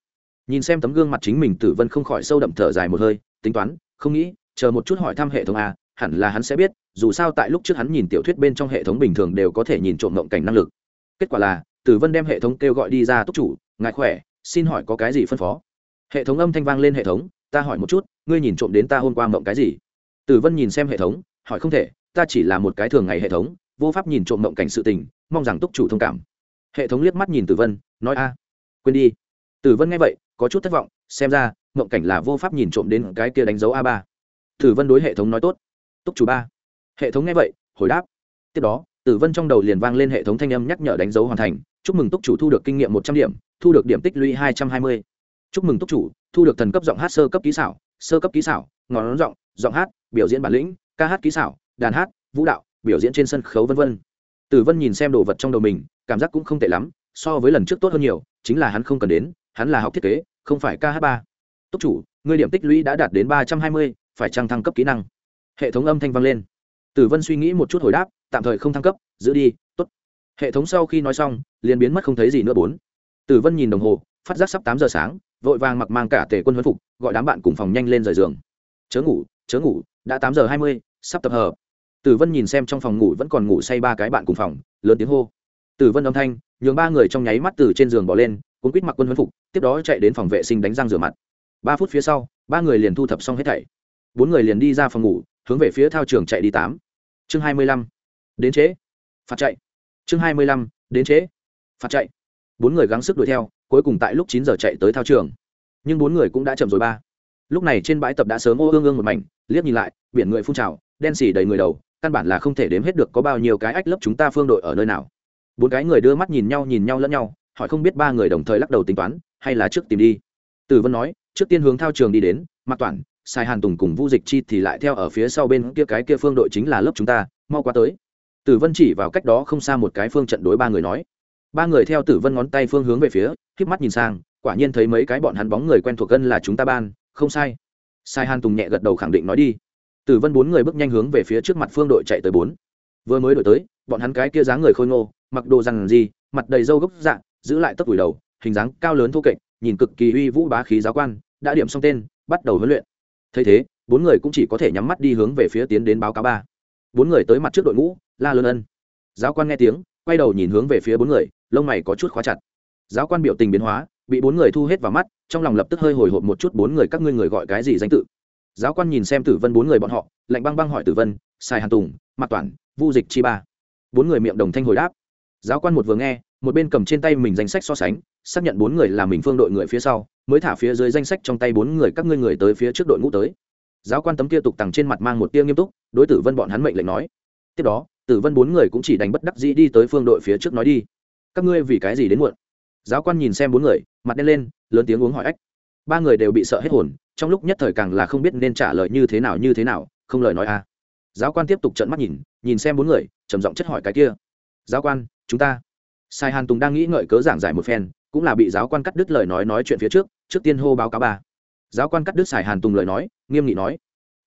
Nhìn xem tấm gương mặt chính mình, tử vân không khỏi sâu đậm thở dài một hơi, tính toán, không nghĩ, chờ một chút hỏi thăm hệ thống a, hẳn là hắn sẽ biết, dù sao tại lúc trước hắn nhìn tiểu thuyết bên trong hệ thống bình thường đều có thể nhìn trộm mộng cảnh năng lực. Kết quả là, tử vân đem hệ thống kêu gọi đi ra túc chủ, ngài khỏe, xin hỏi có cái gì phân phó? Hệ thống âm thanh vang lên hệ thống, ta hỏi một chút, ngươi nhìn trộm đến ta hôm qua mộng cái gì? Tử vân nhìn xem hệ thống, hỏi không thể, ta chỉ là một cái thường ngày hệ thống, vô pháp nhìn trộm mộng cảnh sự tình, mong rằng túc chủ thông cảm. Hệ thống liếc mắt nhìn tử vân, nói, a quên đi. Tử vân nghe vậy, có chút thất vọng, xem ra, mộng cảnh là vô pháp nhìn trộm đến cái kia đánh dấu a ba. Tử vân đối hệ thống nói tốt. Túc chủ ba. Hệ thống nghe vậy, hồi đáp. Tiếp đó, tử vân trong đầu liền vang lên hệ thống thanh âm nhắc nhở đánh dấu hoàn thành. Chúc mừng túc chủ thu được kinh nghiệm một trăm điểm, thu được điểm tích lũy hai trăm hai mươi. Chúc mừng túc chủ, thu được thần cấp giọng hát sơ cấp ký xảo, sơ cấp ký xảo, ngón giọng giọng hát, biểu diễn bản lĩnh, ca hát ký xảo, đàn hát, vũ đạo, biểu diễn trên sân khấu v v tử vân nhìn xem đồ vật trong đầu mình, cảm giác cũng không tệ lắm so với lần trước tốt hơn nhiều, chính là hắn không cần đến, hắn là học thiết kế, không phải kh ba. Túc chủ, ngươi điểm tích lũy đã đạt đến ba trăm hai mươi, phải trăng thăng cấp kỹ năng? Hệ thống âm thanh vang lên. Tử vân suy nghĩ một chút hồi đáp, tạm thời không thăng cấp, giữ đi, tốt. Hệ thống sau khi nói xong, liền biến mất không thấy gì nữa bốn. Tử vân nhìn đồng hồ, phát giác sắp tám giờ sáng, vội vàng mặc mang cả tể quân huấn phục, gọi đám bạn cùng phòng nhanh lên rời giường. Chớ ngủ chớ ngủ, đã tám giờ hai mươi, sắp tập hợp. Tử vân nhìn xem trong phòng ngủ vẫn còn ngủ say ba cái bạn cùng phòng, lớn tiếng hô. Tử vân âm thanh nhường ba người trong nháy mắt từ trên giường bỏ lên cuốn quýt mặc quân huấn phục, tiếp đó chạy đến phòng vệ sinh đánh răng rửa mặt. Ba phút phía sau, ba người liền thu thập xong hết thảy. Bốn người liền đi ra phòng ngủ, hướng về phía thao trường chạy đi tám. Chương hai mươi lăm. Đến chế phạt chạy. Chương hai mươi lăm. Đến chế phạt chạy. Bốn người gắng sức đuổi theo, cuối cùng tại lúc chín giờ chạy tới thao trường. Nhưng bốn người cũng đã chậm rồi ba. Lúc này trên bãi tập đã sớm ô ương ương một mảnh, liếc nhìn lại, biển người phun trào, đen xỉ đầy người đầu, căn bản là không thể đếm hết được có bao nhiêu cái ách lấp chúng ta phương đội ở nơi nào bốn cái người đưa mắt nhìn nhau nhìn nhau lẫn nhau, hỏi không biết ba người đồng thời lắc đầu tính toán, hay là trước tìm đi. Tử vân nói, trước tiên hướng thao trường đi đến mặc toàn sai hàn tùng cùng vu dịch chi thì lại theo ở phía sau bên kia cái kia phương đội chính là lớp chúng ta, mau qua tới. Tử vân chỉ vào cách đó không xa một cái phương trận đối ba người nói. Ba người theo tử vân ngón tay phương hướng về phía k mắt nhìn sang, quả nhiên thấy mấy cái bọn hắn bóng người quen thuộc gân là chúng ta ban, không sai. Sai hàn tùng nhẹ gật đầu khẳng định nói đi. Tử vân bốn người bước nhanh hướng về phía trước mặt phương đội chạy tới bốn. Vừa mới đổi tới, bọn hắn cái kia dáng người khôi ngô mặc đồ rằng gì mặt đầy râu gốc dạng giữ lại tấc đùi đầu, hình dáng cao lớn thô kệch, nhìn cực kỳ uy vũ bá khí giáo quan, đã điểm xong tên, bắt đầu huấn luyện. Thấy thế, bốn người cũng chỉ có thể nhắm mắt đi hướng về phía tiến đến báo cáo ba. Bốn người tới mặt trước đội ngũ, la lớn ân. Giáo quan nghe tiếng, quay đầu nhìn hướng về phía bốn người, lông mày có chút khóa chặt. Giáo quan biểu tình biến hóa, bị bốn người thu hết vào mắt, trong lòng lập tức hơi hồi hộp một chút bốn người các ngươi người gọi cái gì danh tự. Giáo quan nhìn xem tử vân bốn người bọn họ, lạnh băng băng hỏi tử vân, sai hàn tùng, mạc toản, vu dịch chi ba. Bốn người miệng đồng thanh hồi đáp giáo quan một vừa nghe, một bên cầm trên tay mình danh sách so sánh, xác nhận bốn người là mình phương đội người phía sau, mới thả phía dưới danh sách trong tay bốn người các ngươi người tới phía trước đội ngũ tới. Giáo quan tấm kia tục tằng trên mặt mang một tia nghiêm túc, đối tử vân bọn hắn mệnh lệnh nói. Tiếp đó, tử vân bốn người cũng chỉ đánh bất đắc dĩ đi tới phương đội phía trước nói đi. Các ngươi vì cái gì đến muộn? Giáo quan nhìn xem bốn người, mặt đen lên, lớn tiếng uống hỏi ách. Ba người đều bị sợ hết hồn, trong lúc nhất thời càng là không biết nên trả lời như thế nào như thế nào, không lời nói a à. giáo quan tiếp tục trận mắt nhìn nhìn xem bốn người, trầm giọng chất hỏi cái kia. Giáo quan chúng ta. Sai hàn tùng đang nghĩ ngợi cớ giảng giải một phen, cũng là bị giáo quan cắt đứt lời nói nói chuyện phía trước trước tiên hô báo cáo ba giáo quan cắt đứt Sai hàn tùng lời nói, nghiêm nghị nói.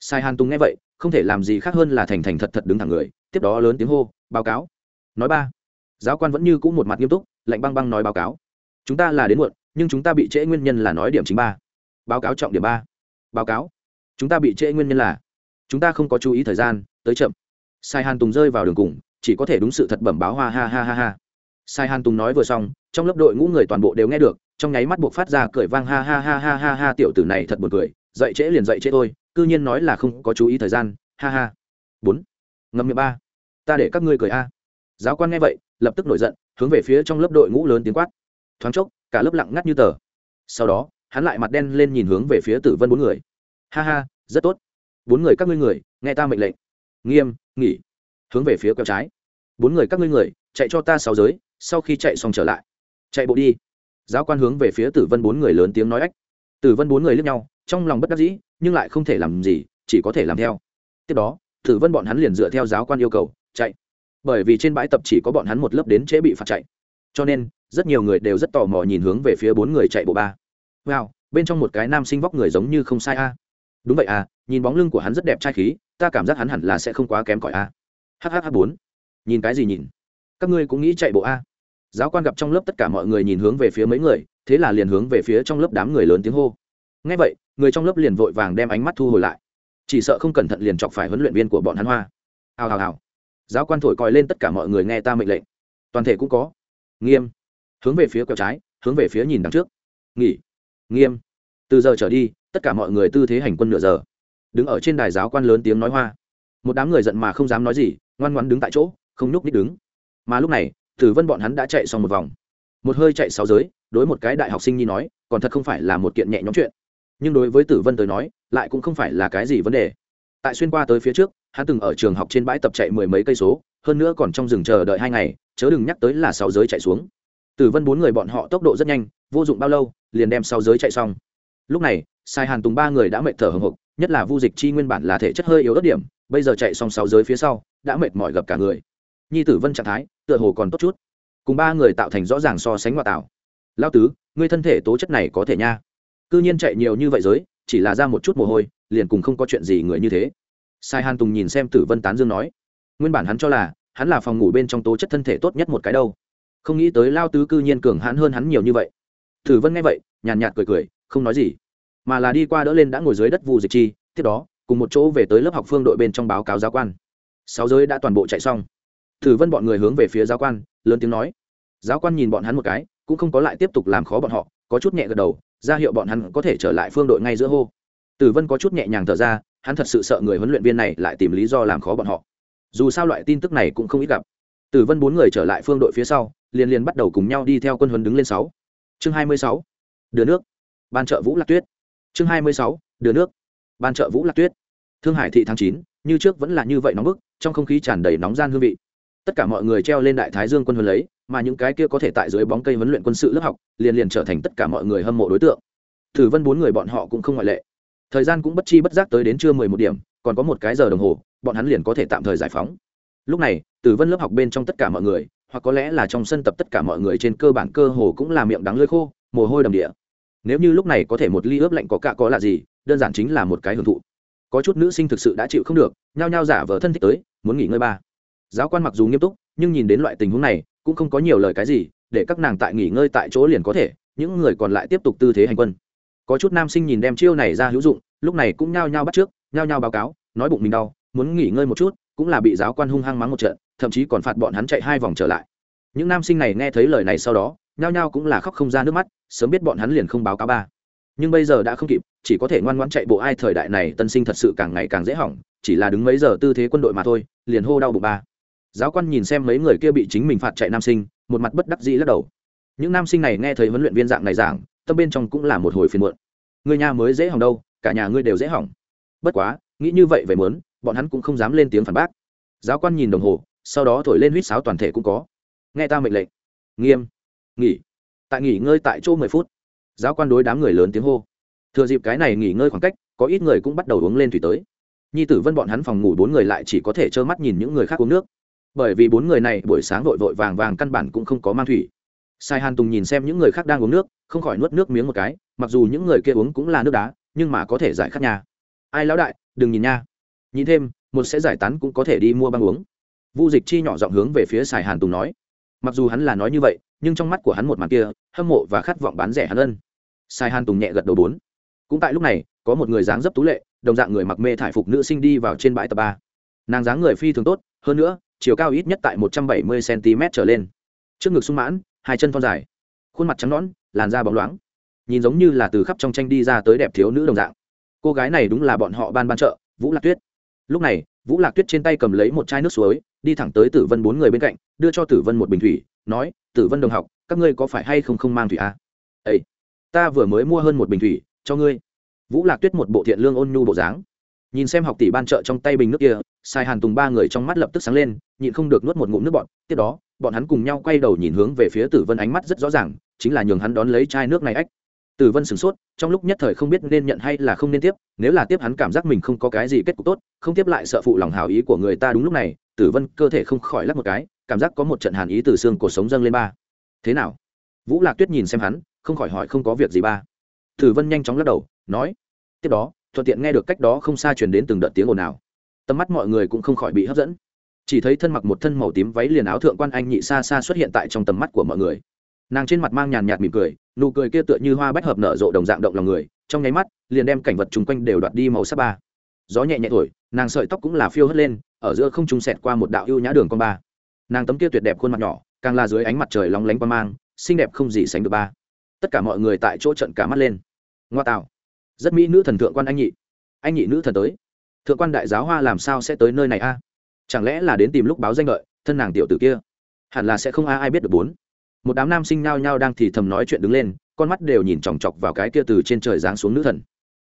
Sai hàn tùng nghe vậy, không thể làm gì khác hơn là thành thành thật thật đứng thẳng người, tiếp đó lớn tiếng hô, báo cáo. Nói ba, giáo quan vẫn như cũ một mặt nghiêm túc, lạnh băng băng nói báo cáo. Chúng ta là đến muộn, nhưng chúng ta bị trễ nguyên nhân là nói điểm chính ba. Báo cáo trọng điểm ba. Báo cáo. Chúng ta bị trễ nguyên nhân là, chúng ta không có chú ý thời gian, tới chậm. Sai hàn tùng rơi vào đường cùng chỉ có thể đúng sự thật bẩm báo hoa ha ha ha ha. Sai hàn tùng nói vừa xong, trong lớp đội ngũ người toàn bộ đều nghe được, trong nháy mắt buộc phát ra cười vang ha ha ha ha ha ha tiểu tử này thật buồn cười, dậy trễ liền dậy trễ thôi, cư nhiên nói là không có chú ý thời gian, ha ha. Bốn. Ngâm miệng ba. Ta để các ngươi cười a. Giáo quan nghe vậy, lập tức nổi giận, hướng về phía trong lớp đội ngũ lớn tiếng quát. Thoáng chốc, cả lớp lặng ngắt như tờ. Sau đó, hắn lại mặt đen lên nhìn hướng về phía tử vân bốn người. Ha ha, rất tốt. Bốn người các ngươi người, nghe ta mệnh lệnh. Nghiêm, nghỉ hướng về phía quẹo trái. Bốn người các ngươi người, chạy cho ta sáu giới, sau khi chạy xong trở lại. Chạy bộ đi. Giáo quan hướng về phía tử vân bốn người lớn tiếng nói ách. Tử vân bốn người lướt nhau, trong lòng bất đắc dĩ, nhưng lại không thể làm gì, chỉ có thể làm theo. Tiếp đó, tử vân bọn hắn liền dựa theo giáo quan yêu cầu, chạy. Bởi vì trên bãi tập chỉ có bọn hắn một lớp đến chế bị phạt chạy. Cho nên, rất nhiều người đều rất tò mò nhìn hướng về phía bốn người chạy bộ ba. Wow, bên trong một cái nam sinh vóc người giống như không sai a. Đúng vậy à nhìn bóng lưng của hắn rất đẹp trai khí, ta cảm giác hắn hẳn là sẽ không quá kém cỏi a hhh bốn. Nhìn cái gì nhìn? Các ngươi cũng nghĩ chạy bộ a. Giáo quan gặp trong lớp tất cả mọi người nhìn hướng về phía mấy người, thế là liền hướng về phía trong lớp đám người lớn tiếng hô. Ngay vậy, người trong lớp liền vội vàng đem ánh mắt thu hồi lại. Chỉ sợ không cẩn thận liền chọc phải huấn luyện viên của bọn hắn hoa. Hào hào hào. Giáo quan thổi còi lên tất cả mọi người nghe ta mệnh lệnh. Toàn thể cũng có. Nghiêm. Hướng về phía quẹo trái, hướng về phía nhìn đằng trước. Nghỉ. Nghiêm. Từ giờ trở đi, tất cả mọi người tư thế hành quân nửa giờ. Đứng ở trên đài giáo quan lớn tiếng nói hoa. Một đám người giận mà không dám nói gì ngoan ngoan đứng tại chỗ, không nhúc nít đứng. Mà lúc này, tử vân bọn hắn đã chạy xong một vòng. Một hơi chạy sáu giới, đối một cái đại học sinh nhi nói, còn thật không phải là một kiện nhẹ nhõm chuyện. Nhưng đối với tử vân tới nói, lại cũng không phải là cái gì vấn đề. Tại xuyên qua tới phía trước, hắn từng ở trường học trên bãi tập chạy mười mấy cây số, hơn nữa còn trong rừng chờ đợi hai ngày, chớ đừng nhắc tới là sáu giới chạy xuống. Tử vân bốn người bọn họ tốc độ rất nhanh, vô dụng bao lâu, liền đem sáu giới chạy xong. Lúc này, sai hàn tùng ba người đã mệt thở hồng hộc nhất là vu dịch chi nguyên bản là thể chất hơi yếu ớt điểm bây giờ chạy xong sáu giới phía sau đã mệt mỏi gặp cả người. Nhi tử vân trạng thái tựa hồ còn tốt chút. Cùng ba người tạo thành rõ ràng so sánh ngoại tạo. Lao tứ ngươi thân thể tố chất này có thể nha. Cư nhiên chạy nhiều như vậy giới chỉ là ra một chút mồ hôi liền cùng không có chuyện gì người như thế. Sai hàn tùng nhìn xem tử vân tán dương nói nguyên bản hắn cho là hắn là phòng ngủ bên trong tố chất thân thể tốt nhất một cái đâu. Không nghĩ tới lao tứ cư nhiên cường hãn hơn hắn nhiều như vậy. Tử vân nghe vậy nhàn nhạt, nhạt cười cười không nói gì mà là đi qua đỡ lên đã ngồi dưới đất vu dịch chi, tiếp đó, cùng một chỗ về tới lớp học phương đội bên trong báo cáo giáo quan. Sáu giới đã toàn bộ chạy xong. Tử vân bọn người hướng về phía giáo quan, lớn tiếng nói. Giáo quan nhìn bọn hắn một cái, cũng không có lại tiếp tục làm khó bọn họ, có chút nhẹ gật đầu, ra hiệu bọn hắn có thể trở lại phương đội ngay giữa hô. Tử vân có chút nhẹ nhàng thở ra, hắn thật sự sợ người huấn luyện viên này lại tìm lý do làm khó bọn họ. Dù sao loại tin tức này cũng không ít gặp. Tử vân bốn người trở lại phương đội phía sau, liền liền bắt đầu cùng nhau đi theo quân huấn đứng lên sáu. Chương hai mươi sáu. Đưa nước. Ban trợ vũ lạc tuyết chương hai mươi sáu, đưa nước. Ban trợ vũ lạc tuyết. Thương hải thị tháng chín, như trước vẫn là như vậy nóng bức, trong không khí tràn đầy nóng gian hương vị. Tất cả mọi người treo lên đại thái dương quân huấn lấy, mà những cái kia có thể tại dưới bóng cây huấn luyện quân sự lớp học, liền liền trở thành tất cả mọi người hâm mộ đối tượng. Thử vân bốn người bọn họ cũng không ngoại lệ. Thời gian cũng bất chi bất giác tới đến trưa mười một điểm, còn có một cái giờ đồng hồ, bọn hắn liền có thể tạm thời giải phóng. Lúc này tử vân lớp học bên trong tất cả mọi người, hoặc có lẽ là trong sân tập tất cả mọi người trên cơ bản cơ hồ cũng là miệng đắng lơi khô, mồ hôi đầm địa nếu như lúc này có thể một ly ướp lạnh có cạ có là gì, đơn giản chính là một cái hưởng thụ. Có chút nữ sinh thực sự đã chịu không được, nhao nhao giả vờ thân thích tới, muốn nghỉ ngơi ba. Giáo quan mặc dù nghiêm túc, nhưng nhìn đến loại tình huống này, cũng không có nhiều lời cái gì, để các nàng tại nghỉ ngơi tại chỗ liền có thể, những người còn lại tiếp tục tư thế hành quân. Có chút nam sinh nhìn đem chiêu này ra hữu dụng, lúc này cũng nhao nhao bắt trước, nhao nhao báo cáo, nói bụng mình đau, muốn nghỉ ngơi một chút, cũng là bị giáo quan hung hăng mắng một trận, thậm chí còn phạt bọn hắn chạy hai vòng trở lại. Những nam sinh này nghe thấy lời này sau đó nhao nhao cũng là khóc không ra nước mắt, sớm biết bọn hắn liền không báo cáo ba. Nhưng bây giờ đã không kịp, chỉ có thể ngoan ngoãn chạy bộ ai thời đại này tân sinh thật sự càng ngày càng dễ hỏng, chỉ là đứng mấy giờ tư thế quân đội mà thôi, liền hô đau bụng ba. Giáo quan nhìn xem mấy người kia bị chính mình phạt chạy nam sinh, một mặt bất đắc dĩ lắc đầu. Những nam sinh này nghe thấy huấn luyện viên dạng này giảng, tâm bên trong cũng là một hồi phiền muộn. Người nhà mới dễ hỏng đâu, cả nhà ngươi đều dễ hỏng. Bất quá, nghĩ như vậy về muốn, bọn hắn cũng không dám lên tiếng phản bác. Giáo quan nhìn đồng hồ, sau đó thổi lên huýt sáo toàn thể cũng có. Nghe ta mệnh lệnh. Nghiêm nghỉ. Tại nghỉ ngơi tại chỗ mười phút, giáo quan đối đám người lớn tiếng hô. Thừa dịp cái này nghỉ ngơi khoảng cách, có ít người cũng bắt đầu uống lên thủy tới. Nhi tử vân bọn hắn phòng ngủ bốn người lại chỉ có thể trơ mắt nhìn những người khác uống nước. Bởi vì bốn người này buổi sáng vội vội vàng vàng căn bản cũng không có mang thủy. Sai hàn tùng nhìn xem những người khác đang uống nước, không khỏi nuốt nước miếng một cái, mặc dù những người kia uống cũng là nước đá, nhưng mà có thể giải khát nhà ai lão đại, đừng nhìn nha. Nhìn thêm, một sẽ giải tán cũng có thể đi mua băng uống. Vu dịch chi nhỏ giọng hướng về phía sài hàn tùng nói mặc dù hắn là nói như vậy, nhưng trong mắt của hắn một màn kia, hâm mộ và khát vọng bán rẻ hắn ân. Sai hàn tùng nhẹ gật đầu bốn. Cũng tại lúc này, có một người dáng dấp tú lệ, đồng dạng người mặc mê thải phục nữ sinh đi vào trên bãi tập ba. Nàng dáng người phi thường tốt, hơn nữa, chiều cao ít nhất tại một trăm bảy mươi cm trở lên. Trước ngực sung mãn, hai chân thon dài. Khuôn mặt trắng nõn, làn da bóng loáng. Nhìn giống như là từ khắp trong tranh đi ra tới đẹp thiếu nữ đồng dạng. Cô gái này đúng là bọn họ ban ban trợ, vũ lạc tuyết. Lúc này, vũ lạc tuyết trên tay cầm lấy một chai nước suối đi thẳng tới tử vân bốn người bên cạnh, đưa cho tử vân một bình thủy, nói, tử vân đồng học, các ngươi có phải hay không không mang thủy à? ây ta vừa mới mua hơn một bình thủy, cho ngươi. Vũ lạc tuyết một bộ thiện lương ôn nhu bộ dáng. Nhìn xem học tỷ ban trợ trong tay bình nước kia, sai hàn tùng ba người trong mắt lập tức sáng lên, nhịn không được nuốt một ngụm nước bọn tiếp đó, bọn hắn cùng nhau quay đầu nhìn hướng về phía tử vân ánh mắt rất rõ ràng, chính là nhường hắn đón lấy chai nước này ách. Tử vân sửng sốt, trong lúc nhất thời không biết nên nhận hay là không nên tiếp, nếu là tiếp hắn cảm giác mình không có cái gì kết cục tốt, không tiếp lại sợ phụ lòng hào ý của người ta đúng lúc này tử vân cơ thể không khỏi lắc một cái, cảm giác có một trận hàn ý từ xương cuộc sống dâng lên ba. Thế nào? Vũ lạc tuyết nhìn xem hắn, không khỏi hỏi không có việc gì ba. Tử vân nhanh chóng lắc đầu, nói, tiếp đó, thuận tiện nghe được cách đó không xa chuyển đến từng đợt tiếng ồn ào tầm mắt mọi người cũng không khỏi bị hấp dẫn. Chỉ thấy thân mặc một thân màu tím váy liền áo thượng quan anh nhị xa xa xuất hiện tại trong tầm mắt của mọi người. Nàng trên mặt mang nhàn nhạt mỉm cười, nụ cười kia tựa như hoa bách hợp nở rộ đồng dạng động lòng người, trong nháy mắt, liền đem cảnh vật chung quanh đều đoạt đi màu sắc ba. Gió nhẹ nhẹ thổi nàng sợi tóc cũng là phiêu hất lên ở giữa không trung sẹt qua một đạo ưu nhã đường con ba. Nàng tấm kia tuyệt đẹp khuôn mặt nhỏ càng là dưới ánh mặt trời lóng lánh qua mang xinh đẹp không gì sánh được ba. Tất cả mọi người tại chỗ trận cả mắt lên. Ngoa tạo. Rất mỹ nữ thần thượng quan anh nhị. Anh nhị nữ thần tới. Thượng quan đại giáo hoa làm sao sẽ tới nơi này a? Chẳng lẽ là đến tìm lúc báo danh lợi, thân nàng tiểu tử kia? Hẳn là sẽ không ai ai biết được bốn. Một đám nam sinh nhao nhao đang thì thầm nói chuyện đứng lên con mắt đều nhìn chòng chọc vào cái kia từ trên trời giáng xuống nữ thần.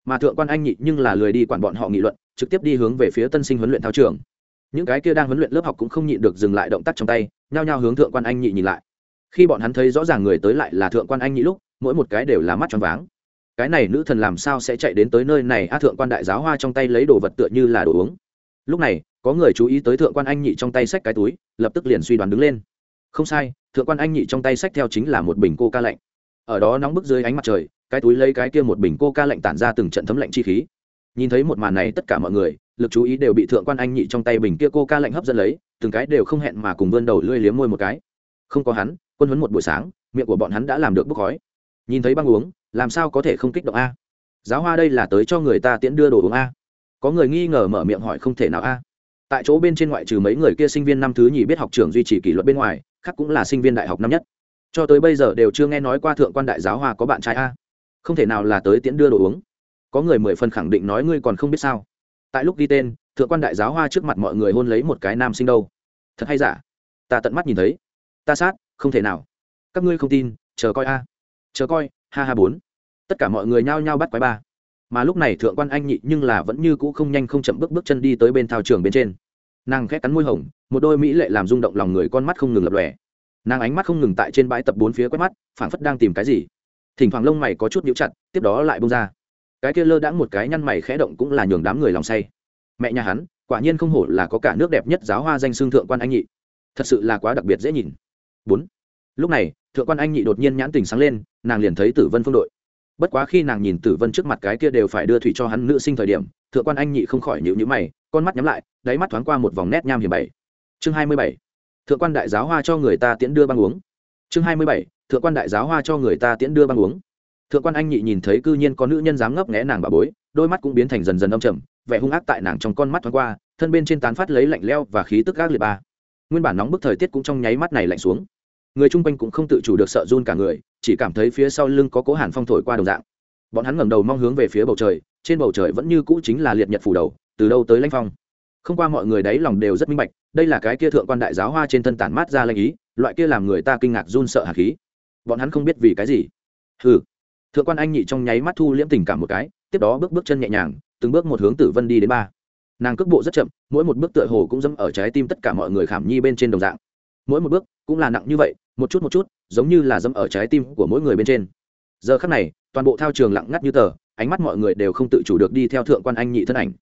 Mà thượng quan anh nhị nhưng là lười đi quản bọn họ nghị luận trực tiếp đi hướng về phía tân sinh huấn luyện thao trường. Những cái kia đang huấn luyện lớp học cũng không nhịn được dừng lại động tác trong tay, nhao nhao hướng thượng quan anh nhị nhìn lại. Khi bọn hắn thấy rõ ràng người tới lại là thượng quan anh nhị lúc, mỗi một cái đều là mắt tròn váng. Cái này nữ thần làm sao sẽ chạy đến tới nơi này? A, thượng quan đại giáo hoa trong tay lấy đồ vật tựa như là đồ uống. Lúc này, có người chú ý tới thượng quan anh nhị trong tay xách cái túi, lập tức liền suy đoán đứng lên. Không sai, thượng quan anh nhị trong tay xách theo chính là một bình cô ca lạnh ở đó nóng bức dưới ánh mặt trời, cái túi lấy cái kia một bình cô ca lạnh tản ra từng trận thấm lạnh chi khí nhìn thấy một màn này tất cả mọi người, lực chú ý đều bị thượng quan anh nhị trong tay bình kia cô ca lạnh hấp dẫn lấy, từng cái đều không hẹn mà cùng vươn đầu lưỡi liếm môi một cái. Không có hắn, quân huấn một buổi sáng, miệng của bọn hắn đã làm được bốc khói. Nhìn thấy băng uống, làm sao có thể không kích động a? Giáo hoa đây là tới cho người ta tiễn đưa đồ uống a? Có người nghi ngờ mở miệng hỏi không thể nào a? Tại chỗ bên trên ngoại trừ mấy người kia sinh viên năm thứ nhì biết học trường duy trì kỷ luật bên ngoài, khác cũng là sinh viên đại học năm nhất. Cho tới bây giờ đều chưa nghe nói qua thượng quan đại giáo hoa có bạn trai a. Không thể nào là tới tiễn đưa đồ uống có người mười phần khẳng định nói ngươi còn không biết sao. Tại lúc ghi tên, thượng quan đại giáo hoa trước mặt mọi người hôn lấy một cái nam sinh đâu. Thật hay giả? Ta tận mắt nhìn thấy. Ta sát, không thể nào. Các ngươi không tin, chờ coi a. Chờ coi, ha ha bốn. Tất cả mọi người nhao nhao bắt quái ba. Mà lúc này thượng quan anh nhị nhưng là vẫn như cũ không nhanh không chậm bước bước chân đi tới bên thao trường bên trên. Nàng khét cắn môi hồng, một đôi mỹ lệ làm rung động lòng người con mắt không ngừng lập lòe. Nàng ánh mắt không ngừng tại trên bãi tập bốn phía quét mắt, phảng phất đang tìm cái gì. Thỉnh thoảng lông mày có chút nhũ chặt, tiếp đó lại bông ra cái kia lơ đãng một cái nhăn mày khẽ động cũng là nhường đám người lòng say. Mẹ nhà hắn, quả nhiên không hổ là có cả nước đẹp nhất giáo hoa danh xương thượng quan anh nhị. Thật sự là quá đặc biệt dễ nhìn. Bốn. Lúc này, thượng quan anh nhị đột nhiên nhãn tình sáng lên, nàng liền thấy tử vân phương đội. Bất quá khi nàng nhìn tử vân trước mặt cái kia đều phải đưa thủy cho hắn nữ sinh thời điểm, thượng quan anh nhị không khỏi nhịu nhữ mày, con mắt nhắm lại, đáy mắt thoáng qua một vòng nét nham hiểm bảy. Chương hai mươi bảy. Thượng quan đại giáo hoa cho người ta tiễn đưa băng uống. Chương hai mươi bảy. Thượng quan đại giáo hoa cho người ta tiễn đưa băng uống thượng quan anh nhị nhìn thấy cư nhiên có nữ nhân dám ngấp nghẽ nàng bà bối, đôi mắt cũng biến thành dần dần âm trầm, vẻ hung ác tại nàng trong con mắt thoáng qua, thân bên trên tán phát lấy lạnh leo và khí tức gác liệt ba. Nguyên bản nóng bức thời tiết cũng trong nháy mắt này lạnh xuống. Người chung quanh cũng không tự chủ được sợ run cả người, chỉ cảm thấy phía sau lưng có cố hàn phong thổi qua đồng dạng. Bọn hắn ngẩng đầu mong hướng về phía bầu trời, trên bầu trời vẫn như cũ chính là liệt nhật phủ đầu, từ đâu tới lãnh phong. Không qua mọi người đấy lòng đều rất minh bạch, đây là cái kia thượng quan đại giáo hoa trên thân tản mát ra lanh ý, loại kia làm người ta kinh ngạc run sợ hạt khí. Bọn hắn không biết vì cái gì. Ừ thượng quan anh nhị trong nháy mắt thu liễm tình cảm một cái, tiếp đó bước bước chân nhẹ nhàng, từng bước một hướng tử vân đi đến ba. Nàng cước bộ rất chậm, mỗi một bước tựa hồ cũng dẫm ở trái tim tất cả mọi người khảm nhi bên trên đồng dạng. Mỗi một bước cũng là nặng như vậy, một chút một chút, giống như là dẫm ở trái tim của mỗi người bên trên. Giờ khắc này, toàn bộ thao trường lặng ngắt như tờ, ánh mắt mọi người đều không tự chủ được đi theo thượng quan anh nhị thân ảnh.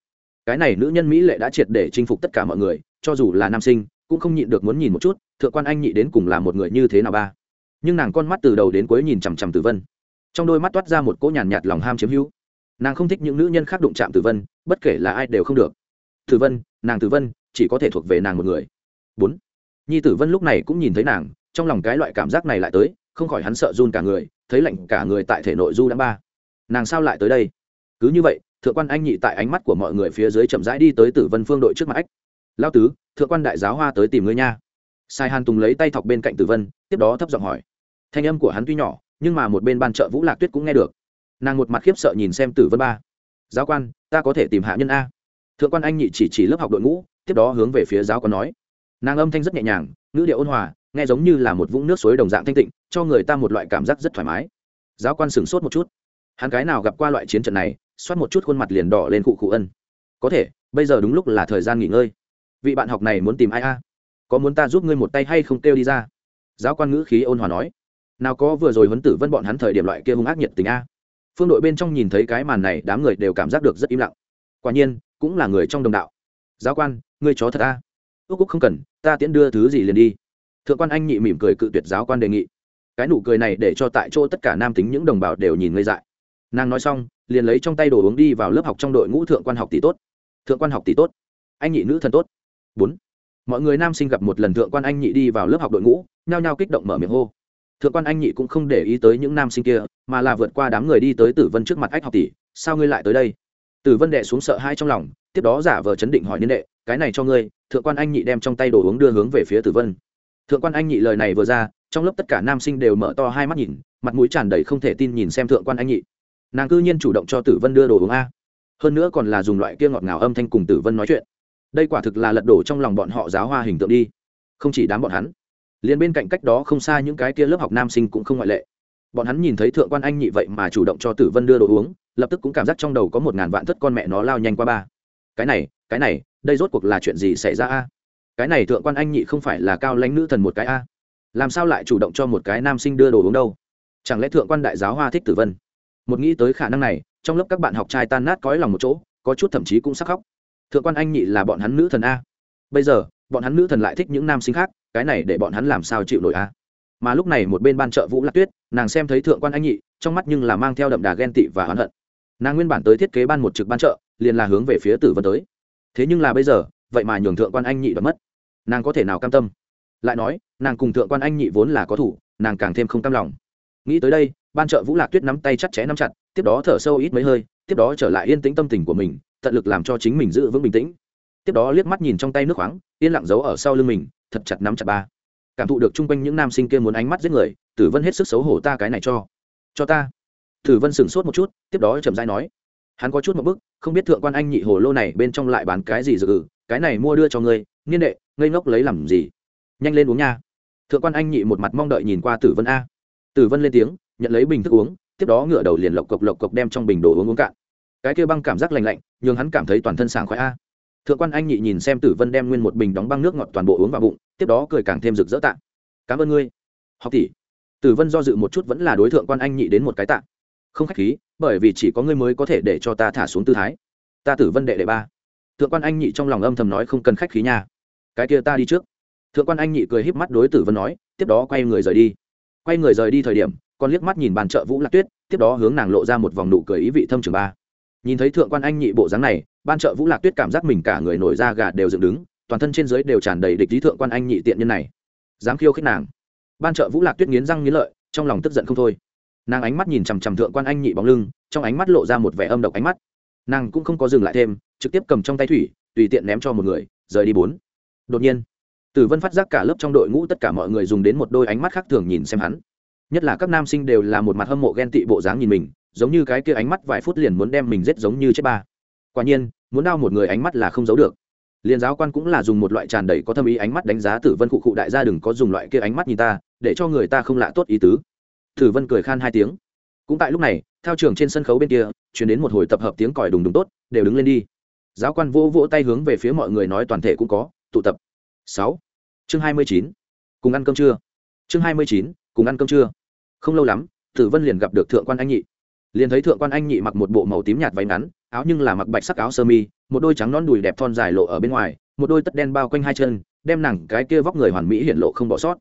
Cái này nữ nhân mỹ lệ đã triệt để chinh phục tất cả mọi người, cho dù là nam sinh, cũng không nhịn được muốn nhìn một chút, thượng quan anh nhị đến cùng là một người như thế nào ba. Nhưng nàng con mắt từ đầu đến cuối nhìn chằm chằm tử vân trong đôi mắt toát ra một cỗ nhàn nhạt, nhạt lòng ham chiếm hữu. Nàng không thích những nữ nhân khác đụng chạm tử vân bất kể là ai đều không được. Tử vân nàng tử vân chỉ có thể thuộc về nàng một người. Bốn. Nhi tử vân lúc này cũng nhìn thấy nàng trong lòng cái loại cảm giác này lại tới không khỏi hắn sợ run cả người thấy lạnh cả người tại thể nội du đã ba. Nàng sao lại tới đây? Cứ như vậy thượng quan anh nhị tại ánh mắt của mọi người phía dưới chậm rãi đi tới tử vân phương đội trước mặt ách. Lao tứ thượng quan đại giáo hoa tới tìm ngươi nha. Sai hàn tùng lấy tay thọc bên cạnh tử vân tiếp đó thấp giọng hỏi. Thanh âm của hắn tuy nhỏ nhưng mà một bên ban trợ vũ lạc tuyết cũng nghe được. Nàng một mặt khiếp sợ nhìn xem tử vân ba. Giáo quan, ta có thể tìm hạ nhân a. Thượng quan anh nhị chỉ chỉ lớp học đội ngũ, tiếp đó hướng về phía giáo quan nói. Nàng âm thanh rất nhẹ nhàng, ngữ điệu ôn hòa, nghe giống như là một vũng nước suối đồng dạng thanh tịnh, cho người ta một loại cảm giác rất thoải mái. Giáo quan sửng sốt một chút. Hắn cái nào gặp qua loại chiến trận này, xoát một chút khuôn mặt liền đỏ lên cụ cụ ân. Có thể, bây giờ đúng lúc là thời gian nghỉ ngơi. Vị bạn học này muốn tìm ai a? Có muốn ta giúp ngươi một tay hay không kêu đi ra? Giáo quan ngữ khí ôn hòa nói nào có vừa rồi huấn tử vân bọn hắn thời điểm loại kia hung ác nhiệt tình a. Phương đội bên trong nhìn thấy cái màn này, đám người đều cảm giác được rất im lặng. Quả nhiên, cũng là người trong đồng đạo. Giáo quan, ngươi chó thật a. Ước úc không cần, ta tiễn đưa thứ gì liền đi. Thượng quan anh nhị mỉm cười cự tuyệt giáo quan đề nghị. Cái nụ cười này để cho tại chỗ tất cả nam tính những đồng bào đều nhìn ngây dại. Nàng nói xong, liền lấy trong tay đồ uống đi vào lớp học trong đội ngũ thượng quan học tỷ tốt. Thượng quan học tỷ tốt. Anh nhị nữ thần tốt. Bốn. Mọi người nam sinh gặp một lần thượng quan anh nhị đi vào lớp học đội ngũ, nhao nhao kích động mở miệng hô thượng quan anh nhị cũng không để ý tới những nam sinh kia, mà là vượt qua đám người đi tới tử vân trước mặt ách học tỷ, sao ngươi lại tới đây? Tử vân đệ xuống sợ hai trong lòng, tiếp đó giả vờ chấn định hỏi niên đệ, cái này cho ngươi, thượng quan anh nhị đem trong tay đồ uống đưa hướng về phía tử vân. Thượng quan anh nhị lời này vừa ra, trong lớp tất cả nam sinh đều mở to hai mắt nhìn, mặt mũi tràn đầy không thể tin nhìn xem thượng quan anh nhị. Nàng cư nhiên chủ động cho tử vân đưa đồ uống a. Hơn nữa còn là dùng loại kia ngọt ngào âm thanh cùng tử vân nói chuyện. Đây quả thực là lật đổ trong lòng bọn họ giáo hoa hình tượng đi. Không chỉ đám bọn hắn liền bên cạnh cách đó không xa những cái kia lớp học nam sinh cũng không ngoại lệ. Bọn hắn nhìn thấy thượng quan anh nhị vậy mà chủ động cho tử vân đưa đồ uống, lập tức cũng cảm giác trong đầu có một ngàn vạn thất con mẹ nó lao nhanh qua ba. Cái này cái này, đây rốt cuộc là chuyện gì xảy ra a? Cái này thượng quan anh nhị không phải là cao lãnh nữ thần một cái a? Làm sao lại chủ động cho một cái nam sinh đưa đồ uống đâu? Chẳng lẽ thượng quan đại giáo hoa thích tử vân? Một nghĩ tới khả năng này, trong lớp các bạn học trai tan nát cõi lòng một chỗ, có chút thậm chí cũng sắc khóc. Thượng quan anh nhị là bọn hắn nữ thần a? Bây giờ bọn hắn nữ thần lại thích những nam sinh khác, cái này để bọn hắn làm sao chịu nổi a mà lúc này một bên ban trợ vũ lạc tuyết, nàng xem thấy thượng quan anh nhị, trong mắt nhưng là mang theo đậm đà ghen tị và oán hận. Nàng nguyên bản tới thiết kế ban một trực ban trợ, liền là hướng về phía tử vân tới. Thế nhưng là bây giờ, vậy mà nhường thượng quan anh nhị đã mất. Nàng có thể nào cam tâm? Lại nói, nàng cùng thượng quan anh nhị vốn là có thủ, nàng càng thêm không cam lòng. Nghĩ tới đây, ban trợ vũ lạc tuyết nắm tay chặt chẽ nắm chặt, tiếp đó thở sâu ít mấy hơi, tiếp đó trở lại yên tĩnh tâm tình của mình, tận lực làm cho chính mình giữ vững bình tĩnh tiếp đó liếc mắt nhìn trong tay nước khoáng, yên lặng giấu ở sau lưng mình, thật chặt nắm chặt ba. Cảm thụ được chung quanh những nam sinh kia muốn ánh mắt giết người, tử vân hết sức xấu hổ ta cái này cho. Cho ta. Tử vân sửng sốt một chút, tiếp đó chậm dai nói. Hắn có chút một bức, không biết thượng quan anh nhị hồ lô này bên trong lại bán cái gì dự ừ cái này mua đưa cho ngươi, niên đệ, ngây ngốc lấy làm gì? Nhanh lên uống nha. Thượng quan anh nhị một mặt mong đợi nhìn qua tử vân a. Tử vân lên tiếng, nhận lấy bình thức uống, tiếp đó ngửa đầu liền lộc cộc lộc cộc đem trong bình đồ uống uống cạn. Cái kia băng cảm giác lành lạnh, nhường hắn cảm thấy toàn thân sảng khoái a thượng quan anh nhị nhìn xem tử vân đem nguyên một bình đóng băng nước ngọt toàn bộ uống vào bụng, tiếp đó cười càng thêm rực rỡ tạ. Cảm ơn ngươi. Học tỷ. Tử vân do dự một chút vẫn là đối thượng quan anh nhị đến một cái tạ. Không khách khí, bởi vì chỉ có ngươi mới có thể để cho ta thả xuống tư thái. Ta tử vân đệ đệ ba. Thượng quan anh nhị trong lòng âm thầm nói không cần khách khí nha. Cái kia ta đi trước. Thượng quan anh nhị cười híp mắt đối tử vân nói, tiếp đó quay người rời đi. Quay người rời đi thời điểm con liếc mắt nhìn bàn chợ vũ lạc tuyết, tiếp đó hướng nàng lộ ra một vòng nụ cười ý vị thâm trường ba nhìn thấy thượng quan anh nhị bộ dáng này, ban trợ vũ lạc tuyết cảm giác mình cả người nổi da gà đều dựng đứng, toàn thân trên dưới đều tràn đầy địch lý thượng quan anh nhị tiện nhân này. Dám khiêu khích nàng. Ban trợ vũ lạc tuyết nghiến răng nghiến lợi, trong lòng tức giận không thôi. Nàng ánh mắt nhìn chằm chằm thượng quan anh nhị bóng lưng, trong ánh mắt lộ ra một vẻ âm độc ánh mắt. Nàng cũng không có dừng lại thêm, trực tiếp cầm trong tay thủy, tùy tiện ném cho một người, rời đi bốn. Đột nhiên, tử vân phát giác cả lớp trong đội ngũ tất cả mọi người dùng đến một đôi ánh mắt khác thường nhìn xem hắn. Nhất là các nam sinh đều là một mặt hâm mộ ghen tị bộ dáng nhìn mình giống như cái kia ánh mắt vài phút liền muốn đem mình giết giống như chết ba. Quả nhiên, muốn đau một người ánh mắt là không giấu được. Liền giáo quan cũng là dùng một loại tràn đầy có thâm ý ánh mắt đánh giá tử vân cụ cụ đại gia đừng có dùng loại kia ánh mắt nhìn ta, để cho người ta không lạ tốt ý tứ. Tử vân cười khan hai tiếng. Cũng tại lúc này theo trường trên sân khấu bên kia chuyển đến một hồi tập hợp tiếng còi đùng đùng tốt, đều đứng lên đi. Giáo quan vỗ vỗ tay hướng về phía mọi người nói toàn thể cũng có, tụ tập. Sáu. Chương hai mươi chín. Cùng ăn cơm trưa. Chương hai mươi chín, cùng ăn cơm trưa. Không lâu lắm, tử vân liền gặp được thượng quan anh nhị liền thấy thượng quan anh nhị mặc một bộ màu tím nhạt váy ngắn, áo nhưng là mặc bạch sắc áo sơ mi, một đôi trắng non đùi đẹp thon dài lộ ở bên ngoài, một đôi tất đen bao quanh hai chân, đem nàng cái kia vóc người hoàn mỹ hiện lộ không bỏ sót.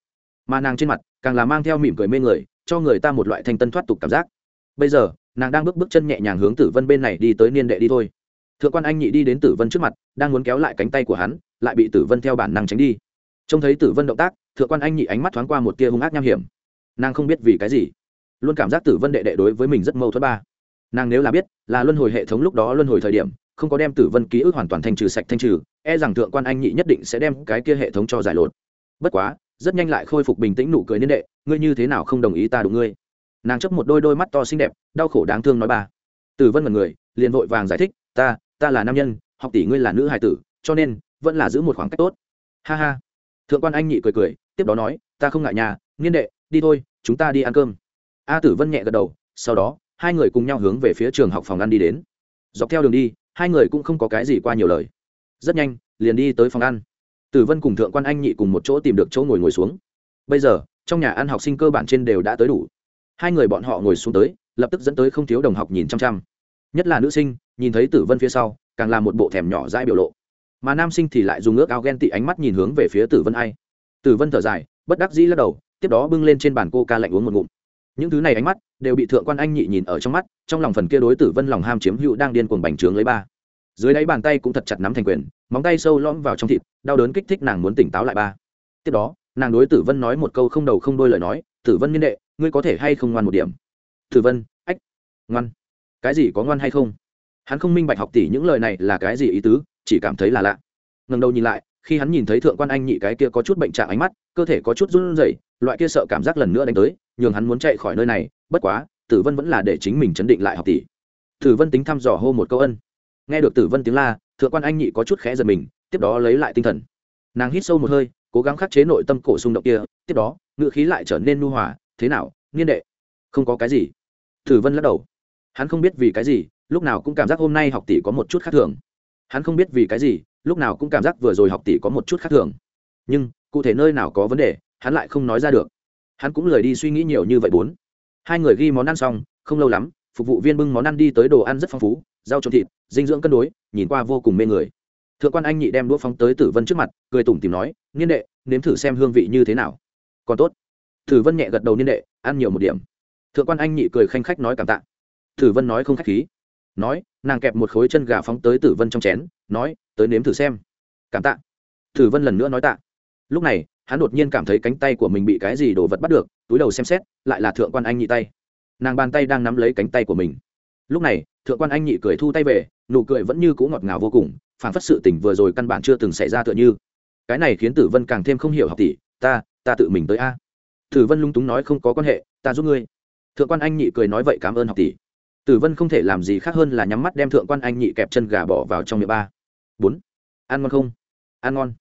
Mà nàng trên mặt càng là mang theo mỉm cười mê người, cho người ta một loại thanh tân thoát tục cảm giác. Bây giờ, nàng đang bước bước chân nhẹ nhàng hướng tử vân bên này đi tới niên đệ đi thôi. Thượng quan anh nhị đi đến tử vân trước mặt, đang muốn kéo lại cánh tay của hắn, lại bị tử vân theo bản năng tránh đi. Trông thấy tử vân động tác, thượng quan anh nhị ánh mắt thoáng qua một tia hung ác nham hiểm. Nàng không biết vì cái gì luôn cảm giác tử vân đệ đệ đối với mình rất mâu thuẫn ba. Nàng nếu là biết, là luân hồi hệ thống lúc đó luân hồi thời điểm, không có đem tử vân ký ức hoàn toàn thanh trừ sạch thanh trừ e rằng thượng quan anh nhị nhất định sẽ đem cái kia hệ thống cho giải lột. Bất quá, rất nhanh lại khôi phục bình tĩnh nụ cười niên đệ, ngươi như thế nào không đồng ý ta đúng ngươi? Nàng chấp một đôi đôi mắt to xinh đẹp, đau khổ đáng thương nói ba. Tử vân mật người, liền vội vàng giải thích, ta ta là nam nhân, học tỷ ngươi là nữ hài tử, cho nên vẫn là giữ một khoảng cách tốt. Ha ha. Thượng quan anh nhị cười cười, tiếp đó nói, ta không ngại nhà, niên đệ, đi thôi, chúng ta đi ăn cơm a tử vân nhẹ gật đầu, sau đó, hai người cùng nhau hướng về phía trường học phòng ăn đi đến. Dọc theo đường đi, hai người cũng không có cái gì qua nhiều lời. Rất nhanh, liền đi tới phòng ăn. Tử vân cùng thượng quan anh nhị cùng một chỗ tìm được chỗ ngồi ngồi xuống. Bây giờ, trong nhà ăn học sinh cơ bản trên đều đã tới đủ. Hai người bọn họ ngồi xuống tới, lập tức dẫn tới không thiếu đồng học nhìn chăm chăm. Nhất là nữ sinh, nhìn thấy tử vân phía sau, càng là một bộ thèm nhỏ dãi biểu lộ. Mà nam sinh thì lại dùng ước ao ghen tị ánh mắt nhìn hướng về phía tử vân ai. Tử vân thở dài, bất đắc dĩ lắc đầu, tiếp đó bưng lên trên bàn cô ca lạnh uống một ngụm những thứ này ánh mắt đều bị thượng quan anh nhị nhìn ở trong mắt, trong lòng phần kia đối tử vân lòng ham chiếm hữu đang điên cuồng bành trướng lấy ba. Dưới đáy bàn tay cũng thật chặt nắm thành quyền, móng tay sâu lõm vào trong thịt, đau đớn kích thích nàng muốn tỉnh táo lại ba. Tiếp đó, nàng đối tử vân nói một câu không đầu không đôi lời nói, tử vân niên đệ, ngươi có thể hay không ngoan một điểm? Tử vân, ách, ngoan. Cái gì có ngoan hay không? Hắn không minh bạch học tỷ những lời này là cái gì ý tứ, chỉ cảm thấy là lạ. Ngần đầu nhìn lại, khi hắn nhìn thấy thượng quan anh nhị cái kia có chút bệnh trạng ánh mắt, cơ thể có chút run rẩy, loại kia sợ cảm giác lần nữa đánh tới nhường hắn muốn chạy khỏi nơi này, bất quá, tử vân vẫn là để chính mình chấn định lại học tỷ. Tử vân tính thăm dò hô một câu ân. Nghe được tử vân tiếng la, thượng quan anh nhị có chút khẽ giật mình, tiếp đó lấy lại tinh thần. Nàng hít sâu một hơi, cố gắng khắc chế nội tâm cổ xung động kia, tiếp đó ngự khí lại trở nên nu hòa, thế nào, niên đệ? Không có cái gì. Tử vân lắc đầu. Hắn không biết vì cái gì, lúc nào cũng cảm giác hôm nay học tỷ có một chút khác thường. Hắn không biết vì cái gì, lúc nào cũng cảm giác vừa rồi học tỷ có một chút khác thường. Nhưng, cụ thể nơi nào có vấn đề, hắn lại không nói ra được hắn cũng lười đi suy nghĩ nhiều như vậy bốn. Hai người ghi món ăn xong, không lâu lắm, phục vụ viên bưng món ăn đi tới đồ ăn rất phong phú, rau trộn thịt, dinh dưỡng cân đối, nhìn qua vô cùng mê người. Thượng quan anh nhị đem đũa phóng tới tử vân trước mặt, cười tủm tìm nói, niên đệ, nếm thử xem hương vị như thế nào. Còn tốt. Tử vân nhẹ gật đầu, niên đệ, ăn nhiều một điểm. Thượng quan anh nhị cười khanh khách nói cảm tạ. Tử vân nói không khách khí. Nói, nàng kẹp một khối chân gà phóng tới tử vân trong chén, nói, tới nếm thử xem. Cảm tạ. Tử vân lần nữa nói tạ. Lúc này hắn đột nhiên cảm thấy cánh tay của mình bị cái gì đồ vật bắt được, túi đầu xem xét, lại là thượng quan anh nhị tay. Nàng bàn tay đang nắm lấy cánh tay của mình. Lúc này, thượng quan anh nhị cười thu tay về, nụ cười vẫn như c ũ ngọt ngào vô cùng phản phất sự tỉnh vừa rồi căn bản chưa từng xảy ra tựa như. Cái này khiến tử vân càng thêm không hiểu học tỷ, ta ta tự mình tới a. Tử vân lung túng nói, không có quan hệ, ta giúp ngươi. Thượng quan anh nhị cười nói, vậy cảm ơn học tỷ. Tử vân không thể làm gì khác hơn là nhắm mắt đem thượng quan anh nhị kẹp chân gà bỏ vào trong miệng ba. Bốn. Ăn ngon không? Ăn ngon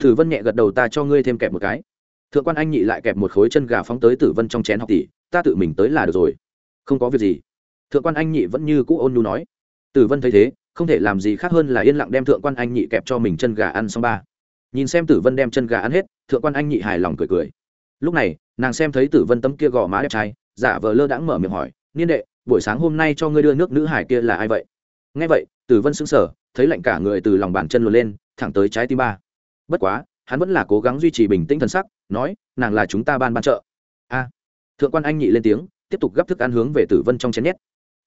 tử vân nhẹ gật đầu ta cho ngươi thêm kẹp một cái. Thượng quan anh nhị lại kẹp một khối chân gà phóng tới tử vân trong chén học tỷ, ta tự mình tới là được rồi. Không có việc gì. Thượng quan anh nhị vẫn như cũ ôn nhu nói. Tử vân thấy thế, không thể làm gì khác hơn là yên lặng đem thượng quan anh nhị kẹp cho mình chân gà ăn xong ba. Nhìn xem tử vân đem chân gà ăn hết, thượng quan anh nhị hài lòng cười cười. Lúc này, nàng xem thấy tử vân tấm kia gò má đẹp trai, giả vờ lơ đãng mở miệng hỏi, niên đệ, buổi sáng hôm nay cho ngươi đưa nước nữ hải kia là ai vậy? Nghe vậy, tử vân sững sờ, thấy lạnh cả người từ lòng bàn chân luồn lên, thẳng tới trái tim ba bất quá, hắn vẫn là cố gắng duy trì bình tĩnh thần sắc, nói, nàng là chúng ta ban ban trợ. A. Thượng quan anh nhị lên tiếng, tiếp tục gấp thức ăn hướng về tử vân trong chén nhét.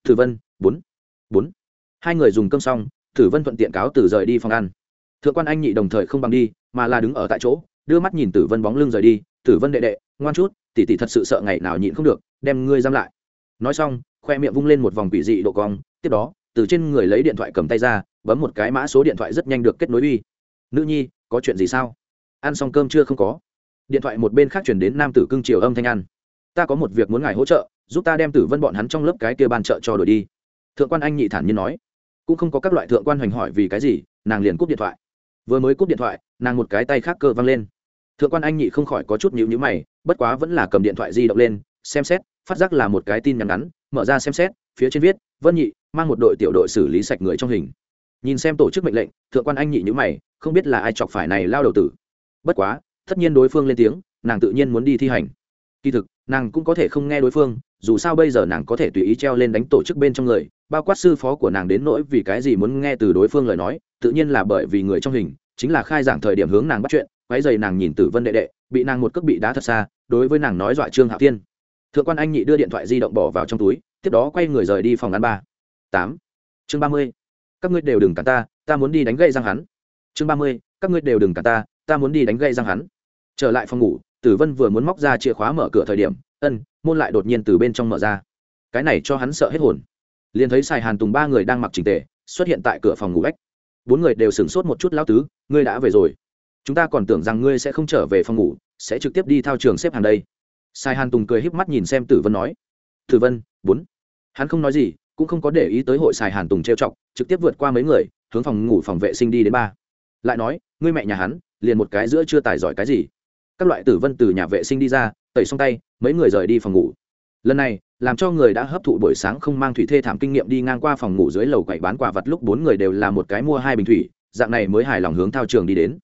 Tử vân, bốn bốn. Hai người dùng cơm xong, tử vân thuận tiện cáo tử rời đi phòng ăn. Thượng quan anh nhị đồng thời không bằng đi, mà là đứng ở tại chỗ, đưa mắt nhìn tử vân bóng lưng rời đi. Tử vân đệ đệ, ngoan chút, tỷ tỷ thật sự sợ ngày nào nhịn không được, đem ngươi giam lại. Nói xong, khoe miệng vung lên một vòng quỷ dị độ cong, tiếp đó, từ trên người lấy điện thoại cầm tay ra, bấm một cái mã số điện thoại rất nhanh được kết nối uy. Nữ nhi có chuyện gì sao? Ăn xong cơm chưa không có? Điện thoại một bên khác chuyển đến nam tử cưng triều âm thanh ăn. Ta có một việc muốn ngài hỗ trợ, giúp ta đem tử vân bọn hắn trong lớp cái kia ban trợ cho đổi đi. Thượng quan anh nhị thản nhiên nói. Cũng không có các loại thượng quan hoành hỏi vì cái gì, nàng liền cúp điện thoại. Vừa mới cúp điện thoại, nàng một cái tay khác cơ văng lên. Thượng quan anh nhị không khỏi có chút nhịu nhữ mày, bất quá vẫn là cầm điện thoại di động lên, xem xét, phát giác là một cái tin nhắn ngắn, mở ra xem xét, phía trên viết, vân nhị, mang một đội tiểu đội xử lý sạch người trong hình nhìn xem tổ chức mệnh lệnh, thượng quan anh nhị nhữ mày, không biết là ai chọc phải này lao đầu tử. Bất quá, tất nhiên đối phương lên tiếng, nàng tự nhiên muốn đi thi hành. Kỳ thực, nàng cũng có thể không nghe đối phương, dù sao bây giờ nàng có thể tùy ý treo lên đánh tổ chức bên trong người, bao quát sư phó của nàng đến nỗi vì cái gì muốn nghe từ đối phương lời nói, tự nhiên là bởi vì người trong hình, chính là khai giảng thời điểm hướng nàng bắt chuyện quái dày nàng nhìn tử vân đệ đệ, bị nàng một cước bị đá thật xa, đối với nàng nói dọa trương hạo thiên. Thượng quan anh nhị đưa điện thoại di động bỏ vào trong túi, tiếp đó quay người rời đi phòng ăn ba. Tám. Chương ba mươi các ngươi đều đừng cả ta ta muốn đi đánh gây răng hắn. Chương ba mươi, các ngươi đều đừng cả ta ta muốn đi đánh gây răng hắn. Trở lại phòng ngủ, tử vân vừa muốn móc ra chìa khóa mở cửa thời điểm, ân, môn lại đột nhiên từ bên trong mở ra. Cái này cho hắn sợ hết hồn. Liền thấy sài hàn tùng ba người đang mặc trình tề, xuất hiện tại cửa phòng ngủ ếch bốn người đều sửng sốt một chút lão tứ, ngươi đã về rồi. Chúng ta còn tưởng rằng ngươi sẽ không trở về phòng ngủ, sẽ trực tiếp đi thao trường xếp hàng đây. Sai hàn tùng cười híp mắt nhìn xem tử vân nói. Tử vân, bốn. Hắn không nói gì cũng không có để ý tới hội xài hàn tùng trêu chọc, trực tiếp vượt qua mấy người, hướng phòng ngủ phòng vệ sinh đi đến ba. Lại nói, ngươi mẹ nhà hắn, liền một cái giữa chưa tài giỏi cái gì? Các loại tử vân từ nhà vệ sinh đi ra, tẩy xong tay, mấy người rời đi phòng ngủ. Lần này, làm cho người đã hấp thụ buổi sáng không mang thủy thê thảm kinh nghiệm đi ngang qua phòng ngủ dưới lầu quậy bán quả vật lúc bốn người đều là một cái mua hai bình thủy, dạng này mới hài lòng hướng thao trường đi đến.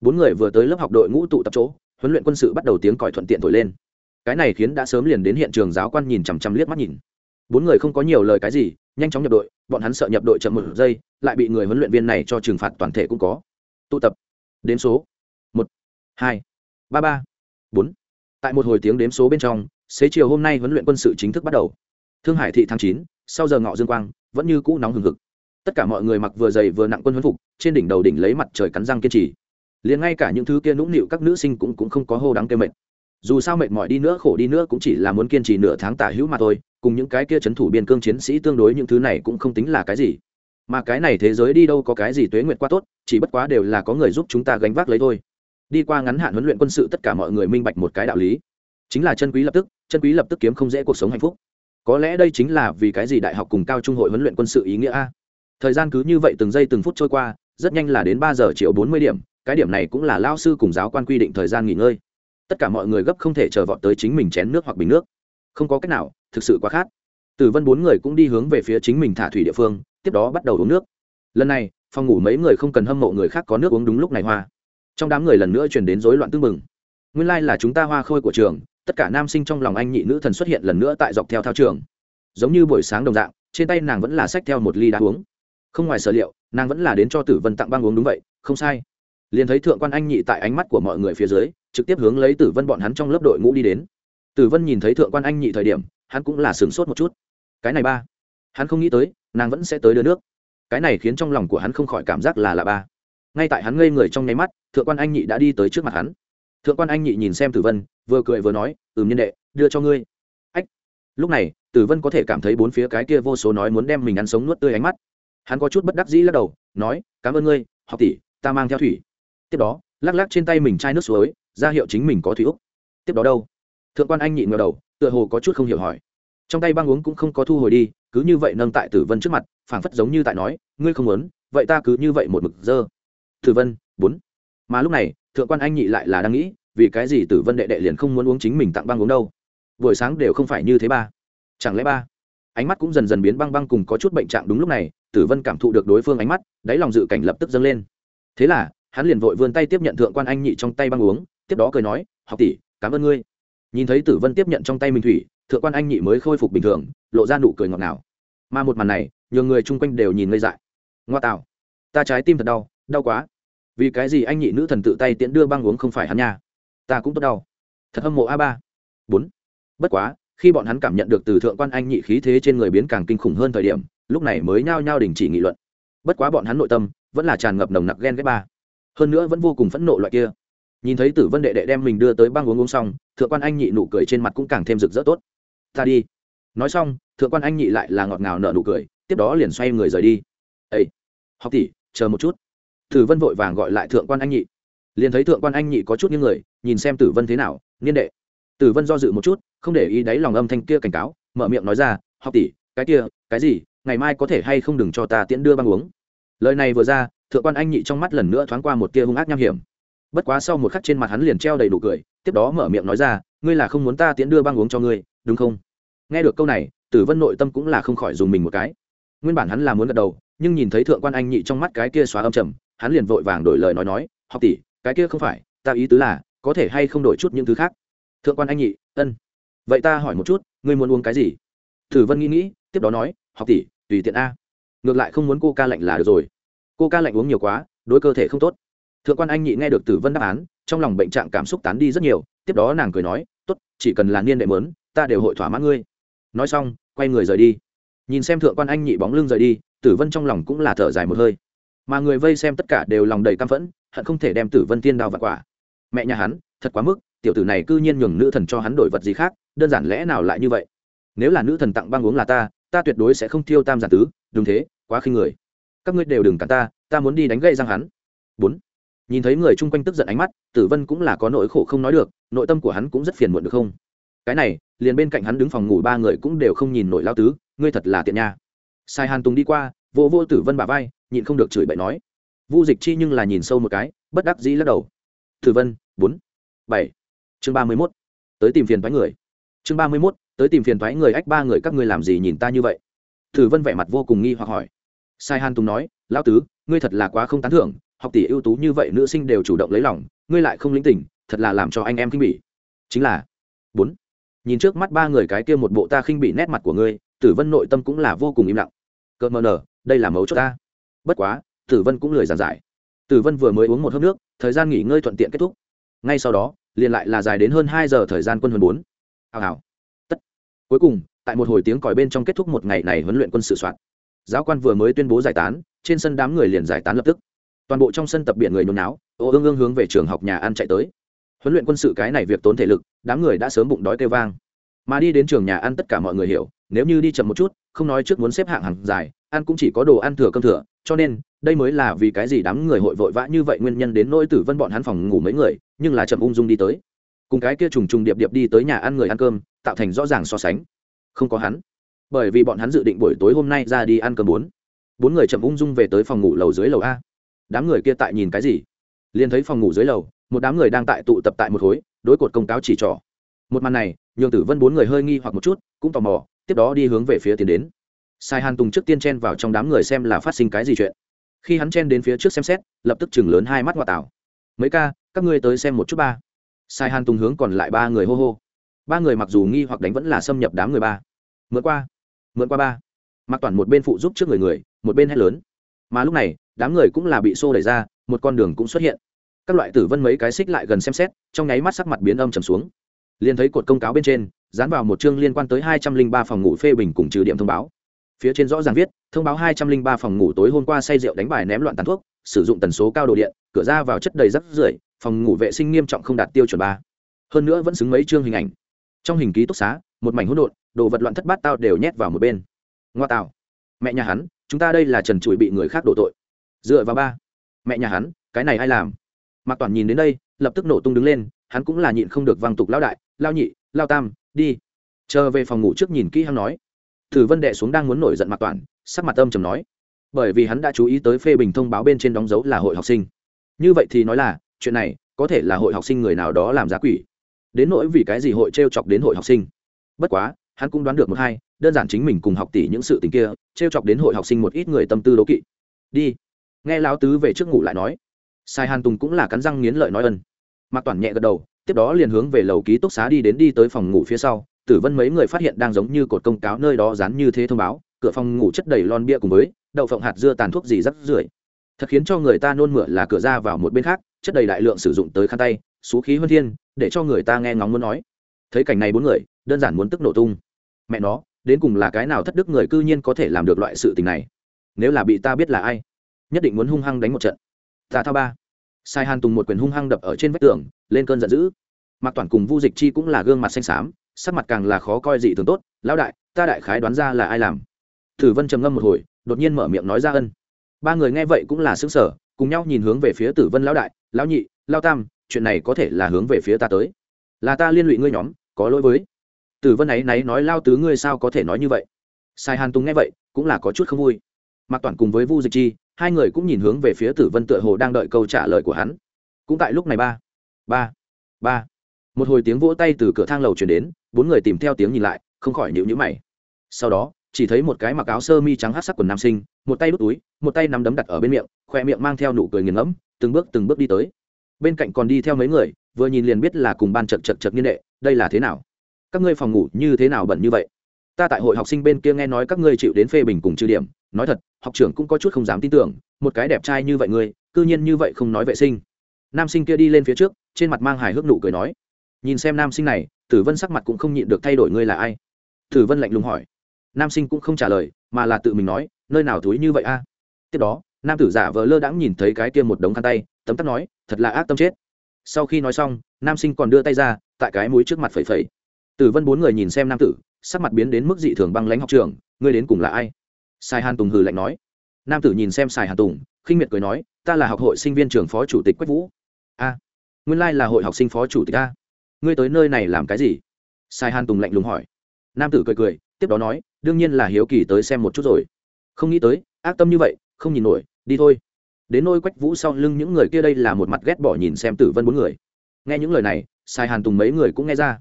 Bốn người vừa tới lớp học đội ngũ tụ tập chỗ, huấn luyện quân sự bắt đầu tiếng còi thuận tiện thổi lên. Cái này khiến đã sớm liền đến hiện trường giáo quan nhìn chằm chằm liếc mắt nhìn bốn người không có nhiều lời cái gì, nhanh chóng nhập đội, bọn hắn sợ nhập đội chậm một giây, lại bị người huấn luyện viên này cho trừng phạt toàn thể cũng có. Tụ tập. Đến số. Một, hai, ba ba, bốn. Tại một hồi tiếng đếm số bên trong, xế chiều hôm nay huấn luyện quân sự chính thức bắt đầu. Thương hải thị tháng chín, sau giờ ngọ dương quang, vẫn như cũ nóng hừng hực. Tất cả mọi người mặc vừa dày vừa nặng quân huấn phục, trên đỉnh đầu đỉnh lấy mặt trời cắn răng kiên trì. Liền ngay cả những thứ kia nũng nịu các nữ sinh cũng cũng không có hô đáng kêu mệt. Dù sao mệt mỏi đi nữa, khổ đi nữa cũng chỉ là muốn kiên trì nửa tháng tả hữu mà thôi cùng những cái kia c h ấ n thủ biên cương chiến sĩ tương đối những thứ này cũng không tính là cái gì. Mà cái này thế giới đi đâu có cái gì tuế nguyệt quá tốt, chỉ bất quá đều là có người giúp chúng ta gánh vác lấy thôi. Đi qua ngắn hạn huấn luyện quân sự tất cả mọi người minh bạch một cái đạo lý. Chính là chân quý lập tức, chân quý lập tức kiếm không dễ cuộc sống hạnh phúc. Có lẽ đây chính là vì cái gì đại học cùng cao trung hội huấn luyện quân sự ý nghĩa a? Thời gian cứ như vậy từng giây từng phút trôi qua, rất nhanh là đến ba giờ triệu bốn mươi điểm, cái điểm này cũng là lao sư cùng giáo quan quy định thời gian nghỉ ngơi. Tất cả mọi người gấp không thể chờ vọt tới chính mình chén nước hoặc bình nước. Không có cách nào thực sự quá khát. Tử vân bốn người cũng đi hướng về phía chính mình thả thủy địa phương, tiếp đó bắt đầu uống nước. Lần này, phòng ngủ mấy người không cần hâm mộ người khác có nước uống đúng lúc này hoa. Trong đám người lần nữa chuyển đến rối loạn tưng mừng nguyên lai、like、là chúng ta hoa khôi của trường, tất cả nam sinh trong lòng anh nhị nữ thần xuất hiện lần nữa tại dọc theo thao trường. Giống như buổi sáng đồng dạng, trên tay nàng vẫn là xách theo một ly đá uống. Không ngoài sở liệu, nàng vẫn là đến cho tử vân tặng băng uống đúng vậy, không sai. Liền thấy thượng quan anh nhị tại ánh mắt của mọi người phía dưới, trực tiếp hướng lấy tử vân bọn hắn trong lớp đội ngũ đi đến. Tử vân nhìn thấy thượng quan anh nhị thời điểm hắn cũng là sửng sốt một chút. Cái này ba, hắn không nghĩ tới, nàng vẫn sẽ tới đưa nước. Cái này khiến trong lòng của hắn không khỏi cảm giác là là ba. Ngay tại hắn ngây người trong nháy mắt, thượng quan anh nhị đã đi tới trước mặt hắn. Thượng quan anh nhị nhìn xem tử vân, vừa cười vừa nói, ừm nhân đệ, đưa cho ngươi. Ách. Lúc này, tử vân có thể cảm thấy bốn phía cái kia vô số nói muốn đem mình ăn sống nuốt tươi ánh mắt. Hắn có chút bất đắc dĩ lắc đầu, nói, cảm ơn ngươi, học tỷ, ta mang theo thủy. Tiếp đó, lắc lắc trên tay mình chai nước suối, ra hiệu chính mình có thủy úc. Tiếp đó đâu? Thượng quan anh nhịn ngờ đầu, tựa hồ có chút không hiểu hỏi. Trong tay băng uống cũng không có thu hồi đi, cứ như vậy nâng tại tử vân trước mặt, phảng phất giống như tại nói, ngươi không muốn, vậy ta cứ như vậy một mực dơ. Tử vân bốn mà lúc này, thượng quan anh nhị lại là đang nghĩ, vì cái gì tử vân đệ đệ liền không muốn uống chính mình tặng băng uống đâu? Buổi sáng đều không phải như thế ba. Chẳng lẽ ba? Ánh mắt cũng dần dần biến băng băng cùng có chút bệnh trạng đúng lúc này, tử vân cảm thụ được đối phương ánh mắt, đáy lòng dự cảnh lập tức dâng lên. Thế là, hắn liền vội vươn tay tiếp nhận thượng quan anh nhị trong tay băng uống, tiếp đó cười nói, học tỷ, cảm ơn ngươi nhìn thấy tử vân tiếp nhận trong tay mình thủy, thượng quan anh nhị mới khôi phục bình thường, lộ ra nụ cười ngọt ngào. Mà một màn này nhiều người chung quanh đều nhìn ngây dại. Ngoa tạo, ta trái tim thật đau đau quá. Vì cái gì anh nhị nữ thần tự tay tiễn đưa băng uống không phải hắn nha? Ta cũng tốt đau. Thật hâm mộ a ba. Bốn. Bất quá, khi bọn hắn cảm nhận được từ thượng quan anh nhị khí thế trên người biến càng kinh khủng hơn thời điểm, lúc này mới nhao nhao đình chỉ nghị luận. Bất quá bọn hắn nội tâm vẫn là tràn ngập nồng nặc ghen ghét ba. Hơn nữa vẫn vô cùng phẫn nộ loại kia nhìn thấy tử vân đệ đệ đem mình đưa tới băng uống uống xong, thượng quan anh nhị nụ cười trên mặt cũng càng thêm rực rỡ tốt. Ta đi. Nói xong, thượng quan anh nhị lại là ngọt ngào nở nụ cười, tiếp đó liền xoay người rời đi. Ây học tỷ, chờ một chút. Tử vân vội vàng gọi lại thượng quan anh nhị. Liền thấy thượng quan anh nhị có chút những người, nhìn xem tử vân thế nào, niên đệ. Tử vân do dự một chút, không để ý đáy lòng âm thanh kia cảnh cáo, mở miệng nói ra, học tỷ, cái kia, cái gì, ngày mai có thể hay không đừng cho ta tiễn đưa băng uống? Lời này vừa ra, thượng quan anh nhị trong mắt lần nữa thoáng qua một tia hung ác nham hiểm bất quá sau một khắc trên mặt hắn liền treo đầy đủ cười, tiếp đó mở miệng nói ra, ngươi là không muốn ta tiễn đưa băng uống cho ngươi, đúng không? Nghe được câu này, tử vân nội tâm cũng là không khỏi dùng mình một cái. Nguyên bản hắn là muốn gật đầu, nhưng nhìn thấy thượng quan anh nhị trong mắt cái kia xóa âm trầm, hắn liền vội vàng đổi lời nói nói, học tỷ, cái kia không phải, ta ý tứ là, có thể hay không đổi chút những thứ khác? Thượng quan anh nhị, ân. Vậy ta hỏi một chút, ngươi muốn uống cái gì? Tử vân nghĩ nghĩ, tiếp đó nói, học tỷ, tùy tiện a. Ngược lại không muốn cô ca lạnh là được rồi. Cô ca lạnh uống nhiều quá, đối cơ thể không tốt thượng quan anh nhị nghe được tử vân đáp án, trong lòng bệnh trạng cảm xúc tán đi rất nhiều, tiếp đó nàng cười nói t ố t chỉ cần là niên đệ mớn, ta đều hội thỏa mãn ngươi. Nói xong, quay người rời đi. Nhìn xem thượng quan anh nhị bóng lưng rời đi, tử vân trong lòng cũng là thở dài một hơi. Mà người vây xem tất cả đều lòng đầy căm phẫn, hận không thể đem tử vân tiên đao vật quả. Mẹ nhà hắn, thật quá mức, tiểu tử này c ư nhiên nhường nữ thần cho hắn đổi vật gì khác, đơn giản lẽ nào lại như vậy? Nếu là nữ thần tặng băng uống là ta ta tuyệt đối sẽ không thiêu tam giả tứ, đúng thế, quá khinh người. Các ngươi đều đừng cản ta ta muốn đi đánh gậy răng hắn. Bốn nhìn thấy người chung quanh tức giận ánh mắt, tử vân cũng là có nỗi khổ không nói được, nội tâm của hắn cũng rất phiền muộn được không? Cái này, liền bên cạnh hắn đứng phòng ngủ ba người cũng đều không nhìn nổi lao tứ, ngươi thật là tiện nha. Sai hàn tùng đi qua, vô vô tử vân bà vai, nhịn không được chửi bậy nói. Vu dịch chi nhưng là nhìn sâu một cái, bất đắc dĩ lắc đầu. Tử vân, bốn, bảy. Chương ba mươi mốt, tới tìm phiền thoái người. Chương ba mươi mốt, tới tìm phiền thoái người ách ba người, các ngươi làm gì nhìn ta như vậy? Tử vân vẻ mặt vô cùng nghi hoặc hỏi. Sai Hàn tùng nói, lão tứ, ngươi thật là quá không tán thưởng học tỷ ưu tú như vậy nữ sinh đều chủ động lấy lòng, ngươi lại không lĩnh tỉnh thật là làm cho anh em khinh bỉ. Chính là, bốn, nhìn trước mắt ba người cái kia một bộ ta khinh bỉ nét mặt của ngươi, tử vân nội tâm cũng là vô cùng im lặng. Cợt mờ nở đây là mấu chốt ta. Bất quá, tử vân cũng lười giàn giải. Tử vân vừa mới uống một hớp nước, thời gian nghỉ ngơi thuận tiện kết thúc. Ngay sau đó, liền lại là dài đến hơn hai giờ thời gian quân huấn bốn. Hào hào. Tất. Cuối cùng, tại một hồi tiếng còi bên trong kết thúc một ngày này huấn luyện quân sự soạn. Giáo quan vừa mới tuyên bố giải tán, trên sân đám người liền giải tán lập tức toàn bộ trong sân tập biển người nhốn náo ô ương ương hướng về trường học nhà ăn chạy tới. Huấn luyện quân sự cái này việc tốn thể lực, đám người đã sớm bụng đói kêu vang. Mà đi đến trường nhà ăn tất cả mọi người hiểu, nếu như đi chậm một chút, không nói trước muốn xếp hạng hàng dài, ăn cũng chỉ có đồ ăn thừa cơm thừa, cho nên, đây mới là vì cái gì đám người hội vội vã như vậy nguyên nhân đến nỗi tử vân bọn hắn phòng ngủ mấy người, nhưng là chậm ung dung đi tới. Cùng cái kia trùng trùng điệp điệp đi tới nhà ăn người ăn cơm, tạo thành rõ ràng so sánh. Không có hắn. Bởi vì bọn hắn dự định buổi tối hôm nay ra đi ăn cơm bốn. Bốn người chậm ung dung về tới phòng ngủ lầu dưới lầu a đám người kia tại nhìn cái gì? Liền thấy phòng ngủ dưới lầu, một đám người đang tại tụ tập tại một khối, đối cột công cáo chỉ trỏ một màn này, nhường tử vân bốn người hơi nghi hoặc một chút, cũng tò mò, tiếp đó đi hướng về phía tiến đến. Sai hàn tùng trước tiên chen vào trong đám người xem là phát sinh cái gì chuyện. Khi hắn chen đến phía trước xem xét, lập tức chừng lớn hai mắt ngoại tảo. Mấy ca, các ngươi tới xem một chút ba. Sai hàn tùng hướng còn lại ba người hô hô. Ba người mặc dù nghi hoặc đánh vẫn là xâm nhập đám người ba. Mượn qua mượn qua ba. Mặc toàn một bên phụ giúp trước người người, một bên hét lớn mà lúc này, đám người cũng là bị xô đẩy ra, một con đường cũng xuất hiện. Các loại tử vân mấy cái xích lại gần xem xét, trong nháy mắt sắc mặt biến âm trầm xuống. Liền thấy cột công cáo bên trên, dán vào một chương liên quan tới hai trăm linh ba phòng ngủ phê bình cùng trừ điểm thông báo. Phía trên rõ ràng viết, thông báo hai trăm linh ba phòng ngủ tối hôm qua say rượu đánh bài ném loạn tàn thuốc, sử dụng tần số cao độ điện, cửa ra vào chất đầy rắc rưởi, phòng ngủ vệ sinh nghiêm trọng không đạt tiêu chuẩn ba. Hơn nữa vẫn xứng mấy chương hình ảnh. Trong hình ký túc xá, một mảnh hỗn độn, đồ vật loạn thất bát tao đều nhét vào một bên. Ngoa tạo. Mẹ nhà hắn chúng ta đây là trần trụi bị người khác đổ tội. Dựa vào ba. Mẹ nhà hắn, cái này ai làm? Mạc toàn nhìn đến đây, lập tức nổ tung đứng lên, hắn cũng là nhịn không được văng tục lao đại lao nhị lao tam, đi. Chờ về phòng ngủ trước nhìn kỹ hắn nói. Thử vân đệ xuống đang muốn nổi giận mạc toàn, sắc mặt âm trầm nói. Bởi vì hắn đã chú ý tới phê bình thông báo bên trên đóng dấu là hội học sinh. Như vậy thì nói là, chuyện này, có thể là hội học sinh người nào đó làm giá quỷ. Đến nỗi vì cái gì hội t r e o chọc đến hội học sinh. Bất quá, hắn cũng đoán được một hai đơn giản chính mình cùng học tỷ những sự tình kia, trêu chọc đến hội học sinh một ít người tâm tư đố kỵ. Đi. Nghe lão tứ về trước ngủ lại nói. Sai hàn tùng cũng là cắn răng nghiến lợi nói ân. Mạc toàn nhẹ gật đầu, tiếp đó liền hướng về lầu ký túc xá đi đến đi tới phòng ngủ phía sau. Tử vân mấy người phát hiện đang giống như cột công cáo nơi đó dán như thế thông báo, cửa phòng ngủ chất đầy lon bia cùng với đậu phộng hạt dưa tàn thuốc gì rắc rưởi. Thật khiến cho người ta nôn mửa là cửa ra vào một bên khác, chất đầy đại lượng sử dụng tới khăn tay, xú khí huân thiên, để cho người ta nghe ngóng muốn nói. Thấy cảnh này bốn người, đơn giản muốn tức nổ tung. Mẹ nó đến cùng là cái nào thất đức người cư nhiên có thể làm được loại sự tình này? Nếu là bị ta biết là ai, nhất định muốn hung hăng đánh một trận. Ta thao ba. Sai hàn tùng một quyền hung hăng đập ở trên vách tường, lên cơn giận dữ. Mạc toàn cùng vu dịch chi cũng là gương mặt xanh xám, sắc mặt càng là khó coi dị thường tốt. Lão đại, ta đại khái đoán ra là ai làm? Thử vân trầm ngâm một hồi, đột nhiên mở miệng nói ra ân. Ba người nghe vậy cũng là xứng sở cùng nhau nhìn hướng về phía tử vân lão đại, lão nhị lao tam, chuyện này có thể là hướng về phía ta tới. Là ta liên lụy ngươi nhóm, có lỗi với tử vân ấy náy nói lao tứ ngươi sao có thể nói như vậy? Sai hàn tùng nghe vậy, cũng là có chút không vui. Mạc toàn cùng với vu dịch chi, hai người cũng nhìn hướng về phía tử vân tựa hồ đang đợi câu trả lời của hắn. Cũng tại lúc này ba ba ba. Một hồi tiếng vỗ tay từ cửa thang lầu chuyển đến, bốn người tìm theo tiếng nhìn lại, không khỏi nhịu nhữ mày. Sau đó, chỉ thấy một cái mặc áo sơ mi trắng hát sắc quần nam sinh, một tay đút túi, một tay nắm đấm đặt ở bên miệng, khoe miệng mang theo nụ cười nghiền ngẫm, từng bước từng bước đi tới. Bên cạnh còn đi theo mấy người, vừa nhìn liền biết là cùng ban chật chật chật niên đệ, đây là thế nào? Các ngươi phòng ngủ như thế nào bẩn như vậy? Ta tại hội học sinh bên kia nghe nói các ngươi chịu đến phê bình cùng trừ điểm. Nói thật, học trưởng cũng có chút không dám tin tưởng, một cái đẹp trai như vậy ngươi, cư nhiên như vậy không nói vệ sinh. Nam sinh kia đi lên phía trước, trên mặt mang hài hước nụ cười nói, nhìn xem nam sinh này, tử vân sắc mặt cũng không nhịn được thay đổi ngươi là ai? Tử vân lạnh lùng hỏi. Nam sinh cũng không trả lời, mà là tự mình nói, nơi nào thúi như vậy a? Tiếp đó, nam tử giả vờ lơ đãng nhìn thấy cái kia một đống khăn tay, tấm tắc nói, thật là ác tâm chết. Sau khi nói xong, nam sinh còn đưa tay ra, tại cái mũi trước mặt phẩy phẩy tử vân bốn người nhìn xem nam tử, sắc mặt biến đến mức dị thường băng lãnh học trường ngươi đến cùng là ai? Sai hàn tùng hừ lạnh nói. Nam tử nhìn xem sai hàn tùng, khinh miệt cười nói, ta là học hội sinh viên trường phó chủ tịch quách vũ. A, nguyên lai là hội học sinh phó chủ tịch a ngươi tới nơi này làm cái gì? Sai hàn tùng lạnh lùng hỏi. Nam tử cười cười, tiếp đó nói, đương nhiên là hiếu kỳ tới xem một chút rồi. Không nghĩ tới, ác tâm như vậy, không nhìn nổi, đi thôi. Đến nôi quách vũ sau lưng những người kia đây là một mặt ghét bỏ nhìn xem tử vân bốn người. Nghe những lời này, sai hàn tùng mấy người cũng nghe ra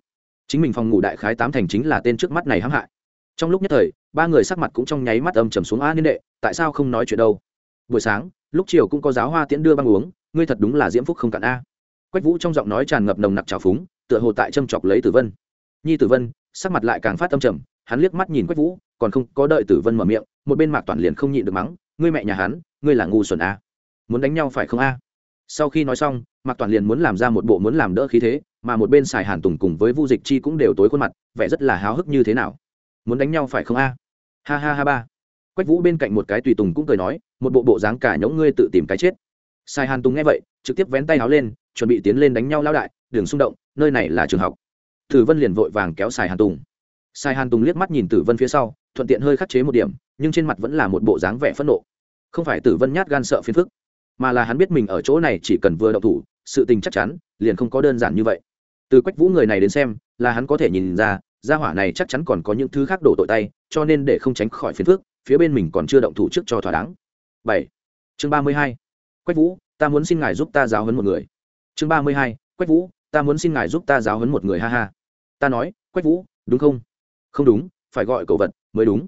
chính mình phòng ngủ đại khái tám thành chính là tên trước mắt này hãm hại. Trong lúc nhất thời, ba người sắc mặt cũng trong nháy mắt âm trầm xuống, a niên đệ, tại sao không nói chuyện đâu? Buổi sáng, lúc chiều cũng có giáo hoa tiễn đưa băng uống, ngươi thật đúng là diễm phúc không cạn a. Quách vũ trong giọng nói tràn ngập nồng nặc trào phúng, tựa hồ tại châm chọc lấy tử vân. Nhi tử vân, sắc mặt lại càng phát âm trầm, hắn liếc mắt nhìn quách vũ, còn không có đợi tử vân mở miệng, một bên mạc toàn liền không nhịn được mắng, ngươi mẹ nhà hắn, ngươi là ngu xuẩn a. Muốn đánh nhau phải không a? Sau khi nói xong mạc toàn liền muốn làm ra một bộ muốn làm đỡ khí thế, mà một bên xài hàn tùng cùng với vu dịch chi cũng đều tối khuôn mặt, vẻ rất là háo hức như thế nào. Muốn đánh nhau phải không a? Ha ha ha ba. Quách vũ bên cạnh một cái tùy tùng cũng cười nói, một bộ bộ dáng cả nhỗng ngươi tự tìm cái chết. Sai hàn tùng nghe vậy, trực tiếp vén tay háo lên, chuẩn bị tiến lên đánh nhau lao đại, đường xung động, nơi này là trường học. Tử vân liền vội vàng kéo xài hàn tùng. Sai hàn tùng liếc mắt nhìn tử vân phía sau, thuận tiện hơi khắc chế một điểm, nhưng trên mặt vẫn là một bộ dáng vẻ phẫn nộ. Không phải tử vân nhát gan sợ phiền phức, mà là hắn biết mình ở chỗ này chỉ cần vừa đậu thủ sự tình chắc chắn, liền không có đơn giản như vậy. Từ quách vũ người này đến xem, là hắn có thể nhìn ra, gia hỏa này chắc chắn còn có những thứ khác đổ tội tay, cho nên để không tránh khỏi phiền phức, phía bên mình còn chưa động thủ trước cho thỏa đáng. Bảy. Chương ba mươi hai. Quách vũ, ta muốn xin ngài giúp ta giáo huấn một người. Chương ba mươi hai. Quách vũ, ta muốn xin ngài giúp ta giáo huấn một người, ha ha. Ta nói, quách vũ, đúng không? Không đúng, phải gọi cậu vật mới đúng.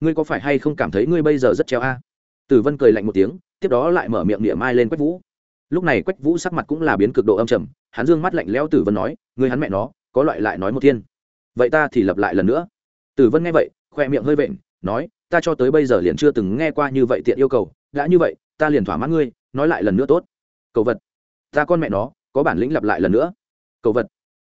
Ngươi có phải hay không cảm thấy ngươi bây giờ rất treo a? Tử vân cười lạnh một tiếng, tiếp đó lại mở miệng niệm mai lên quách vũ lúc này quách vũ sắc mặt cũng là biến cực độ âm trầm, hắn dương mắt lạnh lẽo tử vân nói, ngươi hắn mẹ nó, có loại lại nói một thiên. Vậy ta thì lập lại lần nữa. Tử vân nghe vậy, khoe miệng hơi vện, nói, ta cho tới bây giờ liền chưa từng nghe qua như vậy tiện yêu cầu, đã như vậy, ta liền thỏa mãn ngươi, nói lại lần nữa tốt. Cầu vật. Ta con mẹ nó, có bản lĩnh lặp lại lần nữa. Cầu vật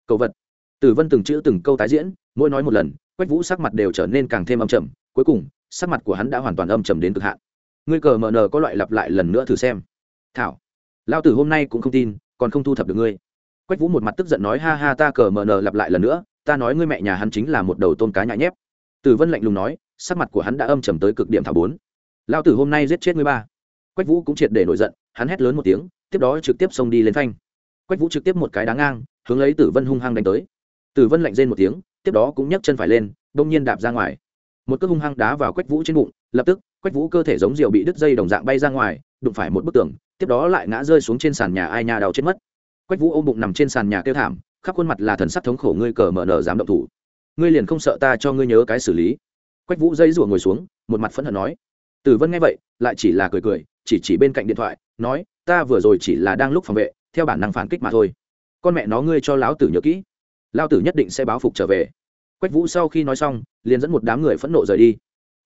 cầu vật. Tử vân từng chữ từng câu tái diễn, mỗi nói một lần, quách vũ sắc mặt đều trở nên càng thêm âm trầm, cuối cùng, sắc mặt của hắn đã hoàn toàn âm trầm đến cực hạn. Ngươi cờ mờ nờ có loại lặp lại lần nữa thử xem. Thảo lao tử hôm nay cũng không tin, còn không thu thập được ngươi. Quách vũ một mặt tức giận nói, ha ha, ta cờ mờ nờ lặp lại lần nữa, ta nói ngươi mẹ nhà hắn chính là một đầu tôm cá nhại nhép. Tử vân lạnh lùng nói, sắc mặt của hắn đã âm trầm tới cực điểm thảo bốn. Lao tử hôm nay giết chết ngươi ba. Quách vũ cũng triệt để nổi giận, hắn hét lớn một tiếng, tiếp đó trực tiếp xông đi lên phanh. Quách vũ trực tiếp một cái đá ngang, hướng lấy tử vân hung hăng đánh tới. Tử vân lạnh rên một tiếng, tiếp đó cũng nhấc chân phải lên, đông nhiên đạp ra ngoài. Một cước hung hăng đá vào quách vũ trên bụng, lập tức, quách vũ cơ thể giống rượu bị đứt dây đồng dạng bay ra ngoài đụng phải một bức tường, tiếp đó lại ngã rơi xuống trên sàn nhà ai nhà đau chết mất. Quách vũ ôm bụng nằm trên sàn nhà kêu thảm, khắp khuôn mặt là thần sắc thống khổ ngươi cờ mở nở dám động thủ. Ngươi liền không sợ ta cho ngươi nhớ cái xử lý? Quách vũ dây rủa ngồi xuống, một mặt phẫn hận nói. Tử vân nghe vậy, lại chỉ là cười cười, chỉ chỉ bên cạnh điện thoại, nói, ta vừa rồi chỉ là đang lúc phòng vệ, theo bản năng phản kích mà thôi. Con mẹ nó ngươi cho lão tử nhớ kỹ. Lao tử nhất định sẽ báo phục trở về. Quách vũ sau khi nói xong, liền dẫn một đám người phẫn nộ rời đi.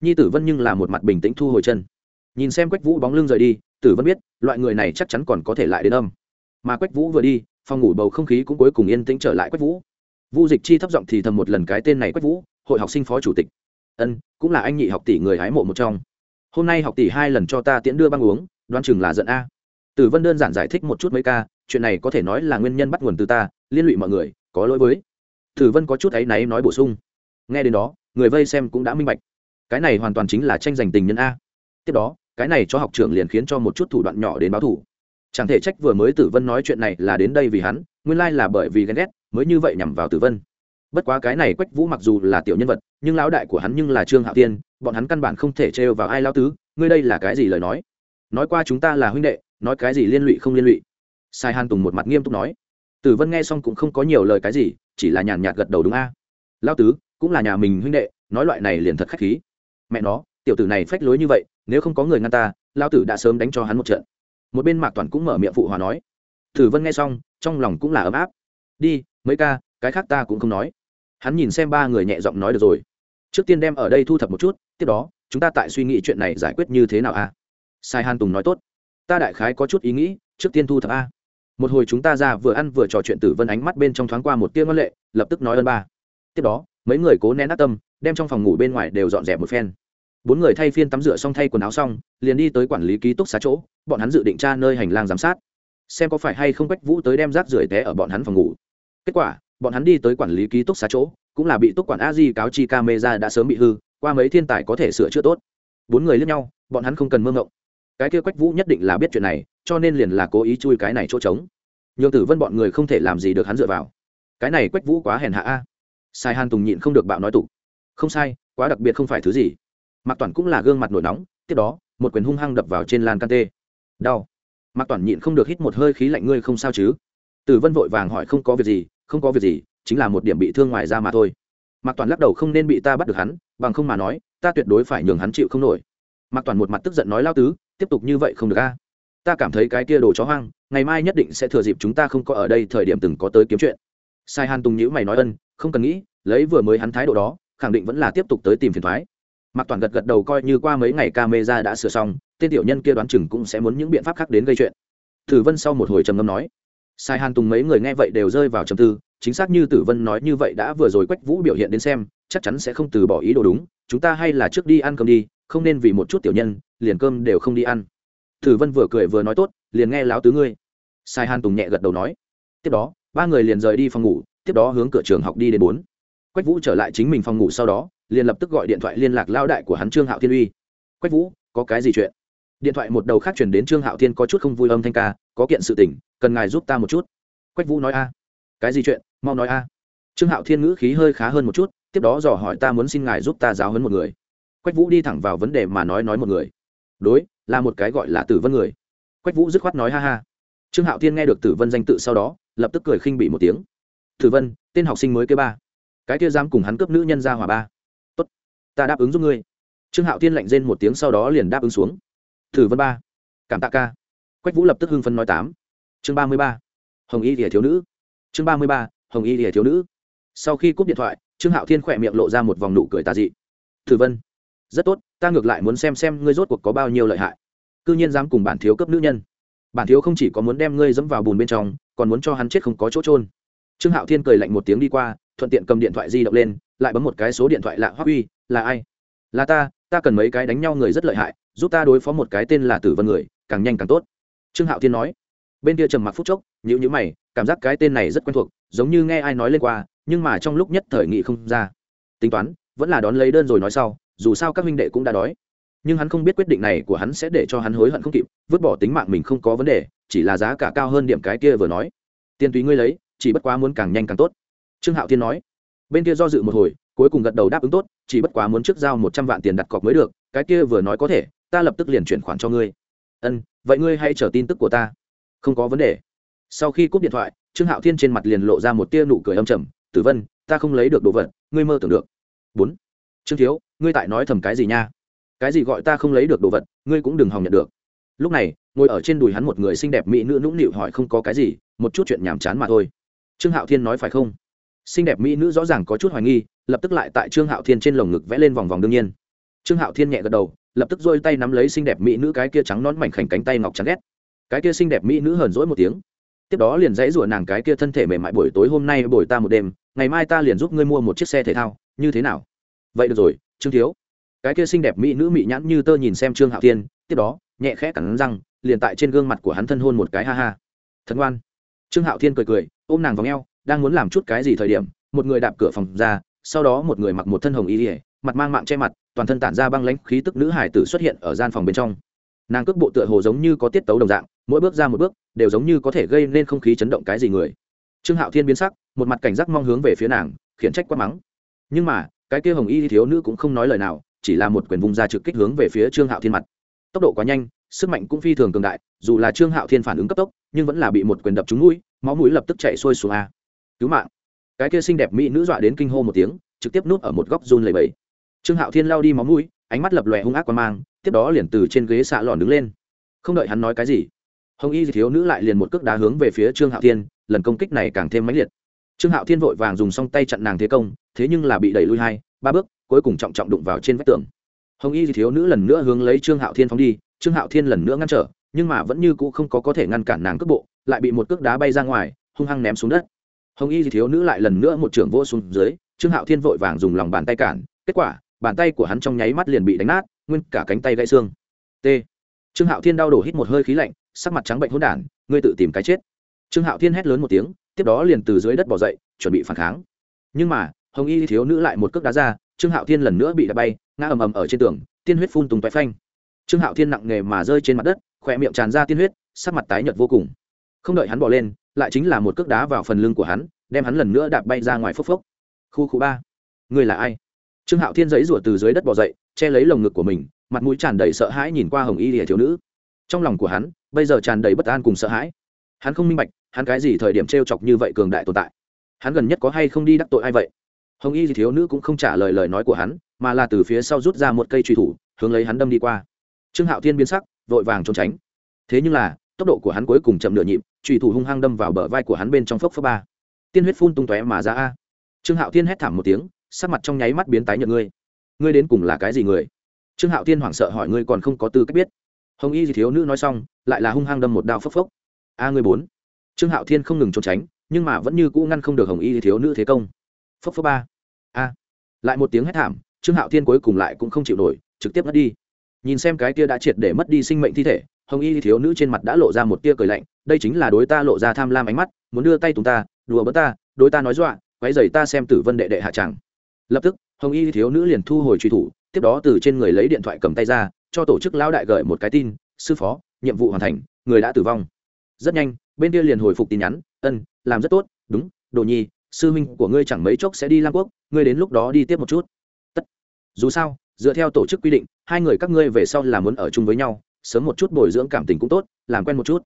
Nhi tử vân nhưng là một mặt bình tĩnh thu hồi chân nhìn xem quách vũ bóng lưng rời đi, tử vân biết, loại người này chắc chắn còn có thể lại đến âm. Mà quách vũ vừa đi, phòng ngủ bầu không khí cũng cuối cùng yên tĩnh trở lại quách vũ. Vu dịch chi thấp giọng thì thầm một lần cái tên này quách vũ, hội học sinh phó chủ tịch. Ân, cũng là anh nhị học tỷ người hái mộ một trong. Hôm nay học tỷ hai lần cho ta tiễn đưa băng uống, đoán chừng là giận a. Tử vân đơn giản giải thích một chút mấy ca, chuyện này có thể nói là nguyên nhân bắt nguồn từ ta, liên lụy mọi người, có lỗi với. Tử vân có chút áy náy nói bổ sung. Nghe đến đó, người vây xem cũng đã minh bạch. Cái này hoàn toàn chính là tranh giành tình nhân a. Tiếp đó cái này cho học trưởng liền khiến cho một chút thủ đoạn nhỏ đến báo thủ chẳng thể trách vừa mới tử vân nói chuyện này là đến đây vì hắn, nguyên lai là bởi vì ghen ghét, mới như vậy nhằm vào tử vân. Bất quá cái này quách vũ mặc dù là tiểu nhân vật, nhưng lão đại của hắn nhưng là trương hạo tiên bọn hắn căn bản không thể trêu vào ai lao tứ, ngươi đây là cái gì lời nói? Nói qua chúng ta là huynh đệ, nói cái gì liên lụy không liên lụy. Sai hàn tùng một mặt nghiêm túc nói. Tử vân nghe xong cũng không có nhiều lời cái gì, chỉ là nhàn nhạt gật đầu đúng a. À. lao tứ, cũng là nhà mình huynh đệ, nói loại này liền thật khách khí. Mẹ nó, tiểu tử này phách lối như vậy nếu không có người ngăn ta lao tử đã sớm đánh cho hắn một trận. Một bên mạc toàn cũng mở miệng phụ hòa nói tử vân nghe xong, trong lòng cũng là ấm áp. Đi, mấy ca, cái khác ta cũng không nói. Hắn nhìn xem ba người nhẹ giọng nói được rồi. Trước tiên đem ở đây thu thập một chút, tiếp đó, chúng ta tại suy nghĩ chuyện này giải quyết như thế nào a sai han tùng nói tốt. Ta đại khái có chút ý nghĩ, trước tiên thu thập a. Một hồi chúng ta ra vừa ăn vừa trò chuyện tử vân ánh mắt bên trong thoáng qua một tia ngân lệ, lập tức nói ơn ba. Tiếp đó, mấy người cố nén ác tâm, đem trong phòng ngủ bên ngoài đều dọn dẹp một phen bốn người thay phiên tắm rửa xong thay quần áo xong, liền đi tới quản lý ký túc xá chỗ, bọn hắn dự định tra nơi hành lang giám sát. Xem có phải hay không quách vũ tới đem rác rưởi té ở bọn hắn phòng ngủ. Kết quả, bọn hắn đi tới quản lý ký túc xá chỗ, cũng là bị túc quản a di cáo chi camera đã sớm bị hư, qua mấy thiên tài có thể sửa chữa tốt. Bốn người lướt nhau, bọn hắn không cần mơ ngộng. Cái kia quách vũ nhất định là biết chuyện này, cho nên liền là cố ý chui cái này chỗ trống. Nhường tử vân bọn người không thể làm gì được hắn dựa vào. Cái này quách vũ quá hèn hạ a. Sai hàn tùng nhịn không được bạo nói tục. Không sai, quá đặc biệt không phải thứ gì mạc toàn cũng là gương mặt nổi nóng, tiếp đó, một quyền hung hăng đập vào trên lan can tê. Đau. Mạc toàn nhịn không được hít một hơi khí lạnh, ngươi không sao chứ? Tử vân vội vàng hỏi, không có việc gì, không có việc gì, chính là một điểm bị thương ngoài ra mà thôi. Mạc toàn lắc đầu không nên bị ta bắt được hắn, bằng không mà nói, ta tuyệt đối phải nhường hắn chịu không nổi. Mạc toàn một mặt tức giận nói lao tứ, tiếp tục như vậy không được a. Ta cảm thấy cái kia đồ chó hoang, ngày mai nhất định sẽ thừa dịp chúng ta không có ở đây thời điểm từng có tới kiếm chuyện. Sai hàn tùng nhữ mày nói, ân, không cần nghĩ, lấy vừa mới hắn thái độ đó, khẳng định vẫn là tiếp tục tới tìm phiền thoái mạc toàn gật gật đầu coi như qua mấy ngày ca mê ra đã sửa xong, tên tiểu nhân kia đoán chừng cũng sẽ muốn những biện pháp khác đến gây chuyện. Thử vân sau một hồi trầm ngâm nói, sai hàn tùng mấy người nghe vậy đều rơi vào trầm tư, chính xác như tử vân nói như vậy đã vừa rồi quách vũ biểu hiện đến xem, chắc chắn sẽ không từ bỏ ý đồ đúng, chúng ta hay là trước đi ăn cơm đi, không nên vì một chút tiểu nhân, liền cơm đều không đi ăn. Tử vân vừa cười vừa nói tốt, liền nghe láo tứ ngươi. Sai hàn tùng nhẹ gật đầu nói, tiếp đó, ba người liền rời đi phòng ngủ, tiếp đó hướng cửa trường học đi đến bốn quách vũ trở lại chính mình phòng ngủ sau đó, liền lập tức gọi điện thoại liên lạc lao đại của hắn trương hạo thiên uy. Quách vũ, có cái gì chuyện? Điện thoại một đầu khác chuyển đến trương hạo thiên có chút không vui âm thanh ca, có kiện sự tình, cần ngài giúp ta một chút. Quách vũ nói, a. Cái gì chuyện? Mau nói, a. Trương hạo thiên ngữ khí hơi khá hơn một chút, tiếp đó dò hỏi, ta muốn xin ngài giúp ta giáo hấn một người. Quách vũ đi thẳng vào vấn đề mà nói nói một người. Đối, là một cái gọi là tử vân người. Quách vũ dứt khoát nói, ha ha. Trương hạo thiên nghe được tử vân danh tự sau đó, lập tức cười khinh bỉ một tiếng. Tử vân, tên học sinh mới kế ba cái kia dám cùng hắn cướp nữ nhân ra hỏa ba. Tốt, ta đáp ứng giúp ngươi. Trương hạo thiên lạnh rên một tiếng sau đó liền đáp ứng xuống. Thử vân ba. Cảm tạ ca. Quách vũ lập tức hưng phân nói tám. Chương ba mươi ba. Hồng y thìa thiếu nữ. Chương ba mươi ba. Hồng y thìa thiếu nữ. Sau khi cúp điện thoại, trương hạo thiên khỏe miệng lộ ra một vòng nụ cười tà dị. Thử vân. Rất tốt, ta ngược lại muốn xem xem ngươi rốt cuộc có bao nhiêu lợi hại. C ư nhiên dám cùng bản thiếu cấp nữ nhân. Bản thiếu không chỉ có muốn đem ngươi dẫm vào bùn bên trong, còn muốn cho hắn chết không có chỗ trôn trương hạo thiên cười lạnh một tiếng đi qua, thuận tiện cầm điện thoại di động lên, lại bấm một cái số điện thoại lạ hoắc uy, là ai? Là ta ta cần mấy cái đánh nhau người rất lợi hại, giúp ta đối phó một cái tên là tử vân người, càng nhanh càng tốt. Trương hạo thiên nói. Bên kia trầm mặc phút chốc nhữ nhữ mày, cảm giác cái tên này rất quen thuộc, giống như nghe ai nói lên qua, nhưng mà trong lúc nhất thời nghị không ra. Tính toán, vẫn là đón lấy đơn rồi nói sau, dù sao các minh đệ cũng đã đói. Nhưng hắn không biết quyết định này của hắn sẽ để cho hắn hối hận không kịp, vứt bỏ tính mạng mình không có vấn đề, chỉ là giá cả cao hơn điểm cái kia vừa nói. Tiền tùy ngươi lấy chỉ bất quá muốn càng nhanh càng tốt. Trương hạo thiên nói, bên kia do dự một hồi, cuối cùng gật đầu đáp ứng tốt, chỉ bất quá muốn trước giao một trăm vạn tiền đặt cọc mới được, cái kia vừa nói có thể, ta lập tức liền chuyển khoản cho ngươi. Ân, vậy ngươi hãy chờ tin tức của ta. Không có vấn đề. Sau khi cúp điện thoại, trương hạo thiên trên mặt liền lộ ra một tia nụ cười âm trầm, tử vân, ta không lấy được đồ vật, ngươi mơ tưởng được. Bốn, trương thiếu, ngươi tại nói thầm cái gì nha? Cái gì gọi ta không lấy được đồ vật, ngươi cũng đừng hòng nhận được. Lúc này, ngồi ở trên đùi hắn một người xinh đẹp mỹ nữ nũng nịu hỏi không có cái gì, một chút chuyện nhàm chán mà thôi trương hạo thiên nói phải không? Xinh đẹp mỹ nữ rõ ràng có chút hoài nghi, lập tức lại tại trương hạo thiên trên lồng ngực vẽ lên vòng vòng đương nhiên. Trương hạo thiên nhẹ gật đầu, lập tức dôi tay nắm lấy xinh đẹp mỹ nữ cái kia trắng nón mảnh khảnh cánh tay ngọc trắng ghét. Cái kia xinh đẹp mỹ nữ hờn rỗi một tiếng. Tiếp đó liền dãy rủa nàng cái kia thân thể mềm mại, buổi tối hôm nay buổi ta một đêm, ngày mai ta liền giúp ngươi mua một chiếc xe thể thao, như thế nào? Vậy được rồi, trương thiếu. Cái kia xinh đẹp mỹ nữ mị nhãn như tơ nhìn xem trương hạo thiên, tiếp đó nhẹ khẽ cắn răng, liền tại trên gương mặt của hắn thân hôn một cái ha ha. Thật ngoan trương hạo thiên cười cười, ôm nàng vào ngheo đang muốn làm chút cái gì thời điểm, một người đạp cửa phòng ra, sau đó một người mặc một thân hồng y ỉa mặt mang mạng che mặt, toàn thân tản ra băng lãnh, khí tức nữ hải tử xuất hiện ở gian phòng bên trong. Nàng cước bộ tựa hồ giống như có tiết tấu đồng dạng, mỗi bước ra một bước, đều giống như có thể gây nên không khí chấn động cái gì người. Trương hạo thiên biến sắc, một mặt cảnh giác mong hướng về phía nàng, khiển trách quá mắng. Nhưng mà, cái kia hồng y thiếu nữ cũng không nói lời nào, chỉ là một quyền vùng ra trực kích hướng về phía trương hạo thiên mặt. Tốc độ quá nhanh, sức mạnh cũng phi thường cường đại dù là trương hạo thiên phản ứng cấp tốc nhưng vẫn là bị một quyền đập trúng mũi máu mũi lập tức chạy sôi xuống a cứu mạng cái kia xinh đẹp mỹ nữ dọa đến kinh hô một tiếng trực tiếp núp ở một góc run lầy bẫy trương hạo thiên lao đi máu mũi ánh mắt lập lòe hung ác qua mang tiếp đó liền từ trên ghế xạ lòn đứng lên không đợi hắn nói cái gì hồng y thiếu nữ lại liền một cước đá hướng về phía trương hạo thiên lần công kích này càng thêm mãnh liệt trương hạo thiên vội vàng dùng song tay chặn nàng thế công thế nhưng là bị đẩy lui hai ba bước cuối cùng trọng trọng đụng vào trên vách tường hồng y thiếu nữ lần nữa hướng lấy trương hạo thiên phóng đi trương hạo thiên lần nữa ngăn trở nhưng mà vẫn như cũ không có có thể ngăn cản nàng cước bộ, lại bị một cước đá bay ra ngoài, hung hăng ném xuống đất. Hồng y thiếu nữ lại lần nữa một trưởng vô xuống dưới, trương hạo thiên vội vàng dùng lòng bàn tay cản, kết quả, bàn tay của hắn trong nháy mắt liền bị đánh nát, nguyên cả cánh tay gãy xương. T. Trương hạo thiên đau đổ hít một hơi khí lạnh, sắc mặt trắng bệnh hỗn đản, ngươi tự tìm cái chết. Trương hạo thiên hét lớn một tiếng, tiếp đó liền từ dưới đất bỏ dậy, chuẩn bị phản kháng. Nhưng mà, hồng y thiếu nữ lại một cước đá ra, trương hạo thiên lần nữa bị đá bay, ngã ầm ầm ở trên tường, tiên huyết phun tùng toái phanh. Trương hạo thiên nặng nề mà rơi trên mặt đất khỏe miệng tràn ra tiên huyết, sắc mặt tái nhợt vô cùng. Không đợi hắn bỏ lên, lại chính là một cước đá vào phần lưng của hắn, đem hắn lần nữa đạp bay ra ngoài phốc phốc. Khu khu ba. Người là ai? Trương hạo thiên giấy rủa từ dưới đất bỏ dậy, che lấy lồng ngực của mình, mặt mũi tràn đầy sợ hãi nhìn qua hồng y lìa thiếu nữ. Trong lòng của hắn, bây giờ tràn đầy bất an cùng sợ hãi. Hắn không minh bạch, hắn cái gì thời điểm t r e o chọc như vậy cường đại tồn tại. Hắn gần nhất có hay không đi đắc tội ai vậy? Hồng y thì thiếu nữ cũng không trả lời lời nói của hắn, mà là từ phía sau rút ra một cây truy thủ, hướng lấy hắn đâm đi qua. Trương hạo thiên biến sắc vội vàng trốn tránh. Thế nhưng là, tốc độ của hắn cuối cùng chậm nửa nhịp trùy thủ hung hăng đâm vào bờ vai của hắn bên trong phốc phốc ba. Tiên huyết phun tung tóe mà ra a. Trương hạo thiên hét thảm một tiếng, sắc mặt trong nháy mắt biến tái nhợt ngươi. Ngươi đến cùng là cái gì người? Trương hạo thiên hoảng sợ hỏi ngươi còn không có tư cách biết. Hồng y gì thiếu nữ nói xong, lại là hung hăng đâm một đao phốc phốc. A ngươi bốn. Trương hạo thiên không ngừng trốn tránh, nhưng mà vẫn như cũ ngăn không được hồng y thiếu nữ thế công. Phốc phốc ba. A. Lại một tiếng hét thảm, trương hạo thiên cuối cùng lại cũng không chịu nổi, trực tiếp mất đi nhìn xem cái kia đã triệt để mất đi sinh mệnh thi thể, hồng y thiếu nữ trên mặt đã lộ ra một tia cười lạnh, đây chính là đối ta lộ ra tham lam ánh mắt, muốn đưa tay tùng ta, đùa bớt ta, đối ta nói dọa, quấy dày ta xem tử vân đệ đệ hạ chẳng. lập tức, hồng y thiếu nữ liền thu hồi truy thủ, tiếp đó từ trên người lấy điện thoại cầm tay ra, cho tổ chức lão đại gửi một cái tin, sư phó, nhiệm vụ hoàn thành, người đã tử vong. Rất nhanh, bên kia liền hồi phục tin nhắn, ân, làm rất tốt, đúng, đồ nhi, sư huynh của ngươi chẳng mấy chốc sẽ đi lam quốc, ngươi đến lúc đó đi tiếp một chút. Tất. Dù sao dựa theo tổ chức quy định, hai người các ngươi về sau là muốn ở chung với nhau, sớm một chút bồi dưỡng cảm tình cũng tốt, làm quen một chút.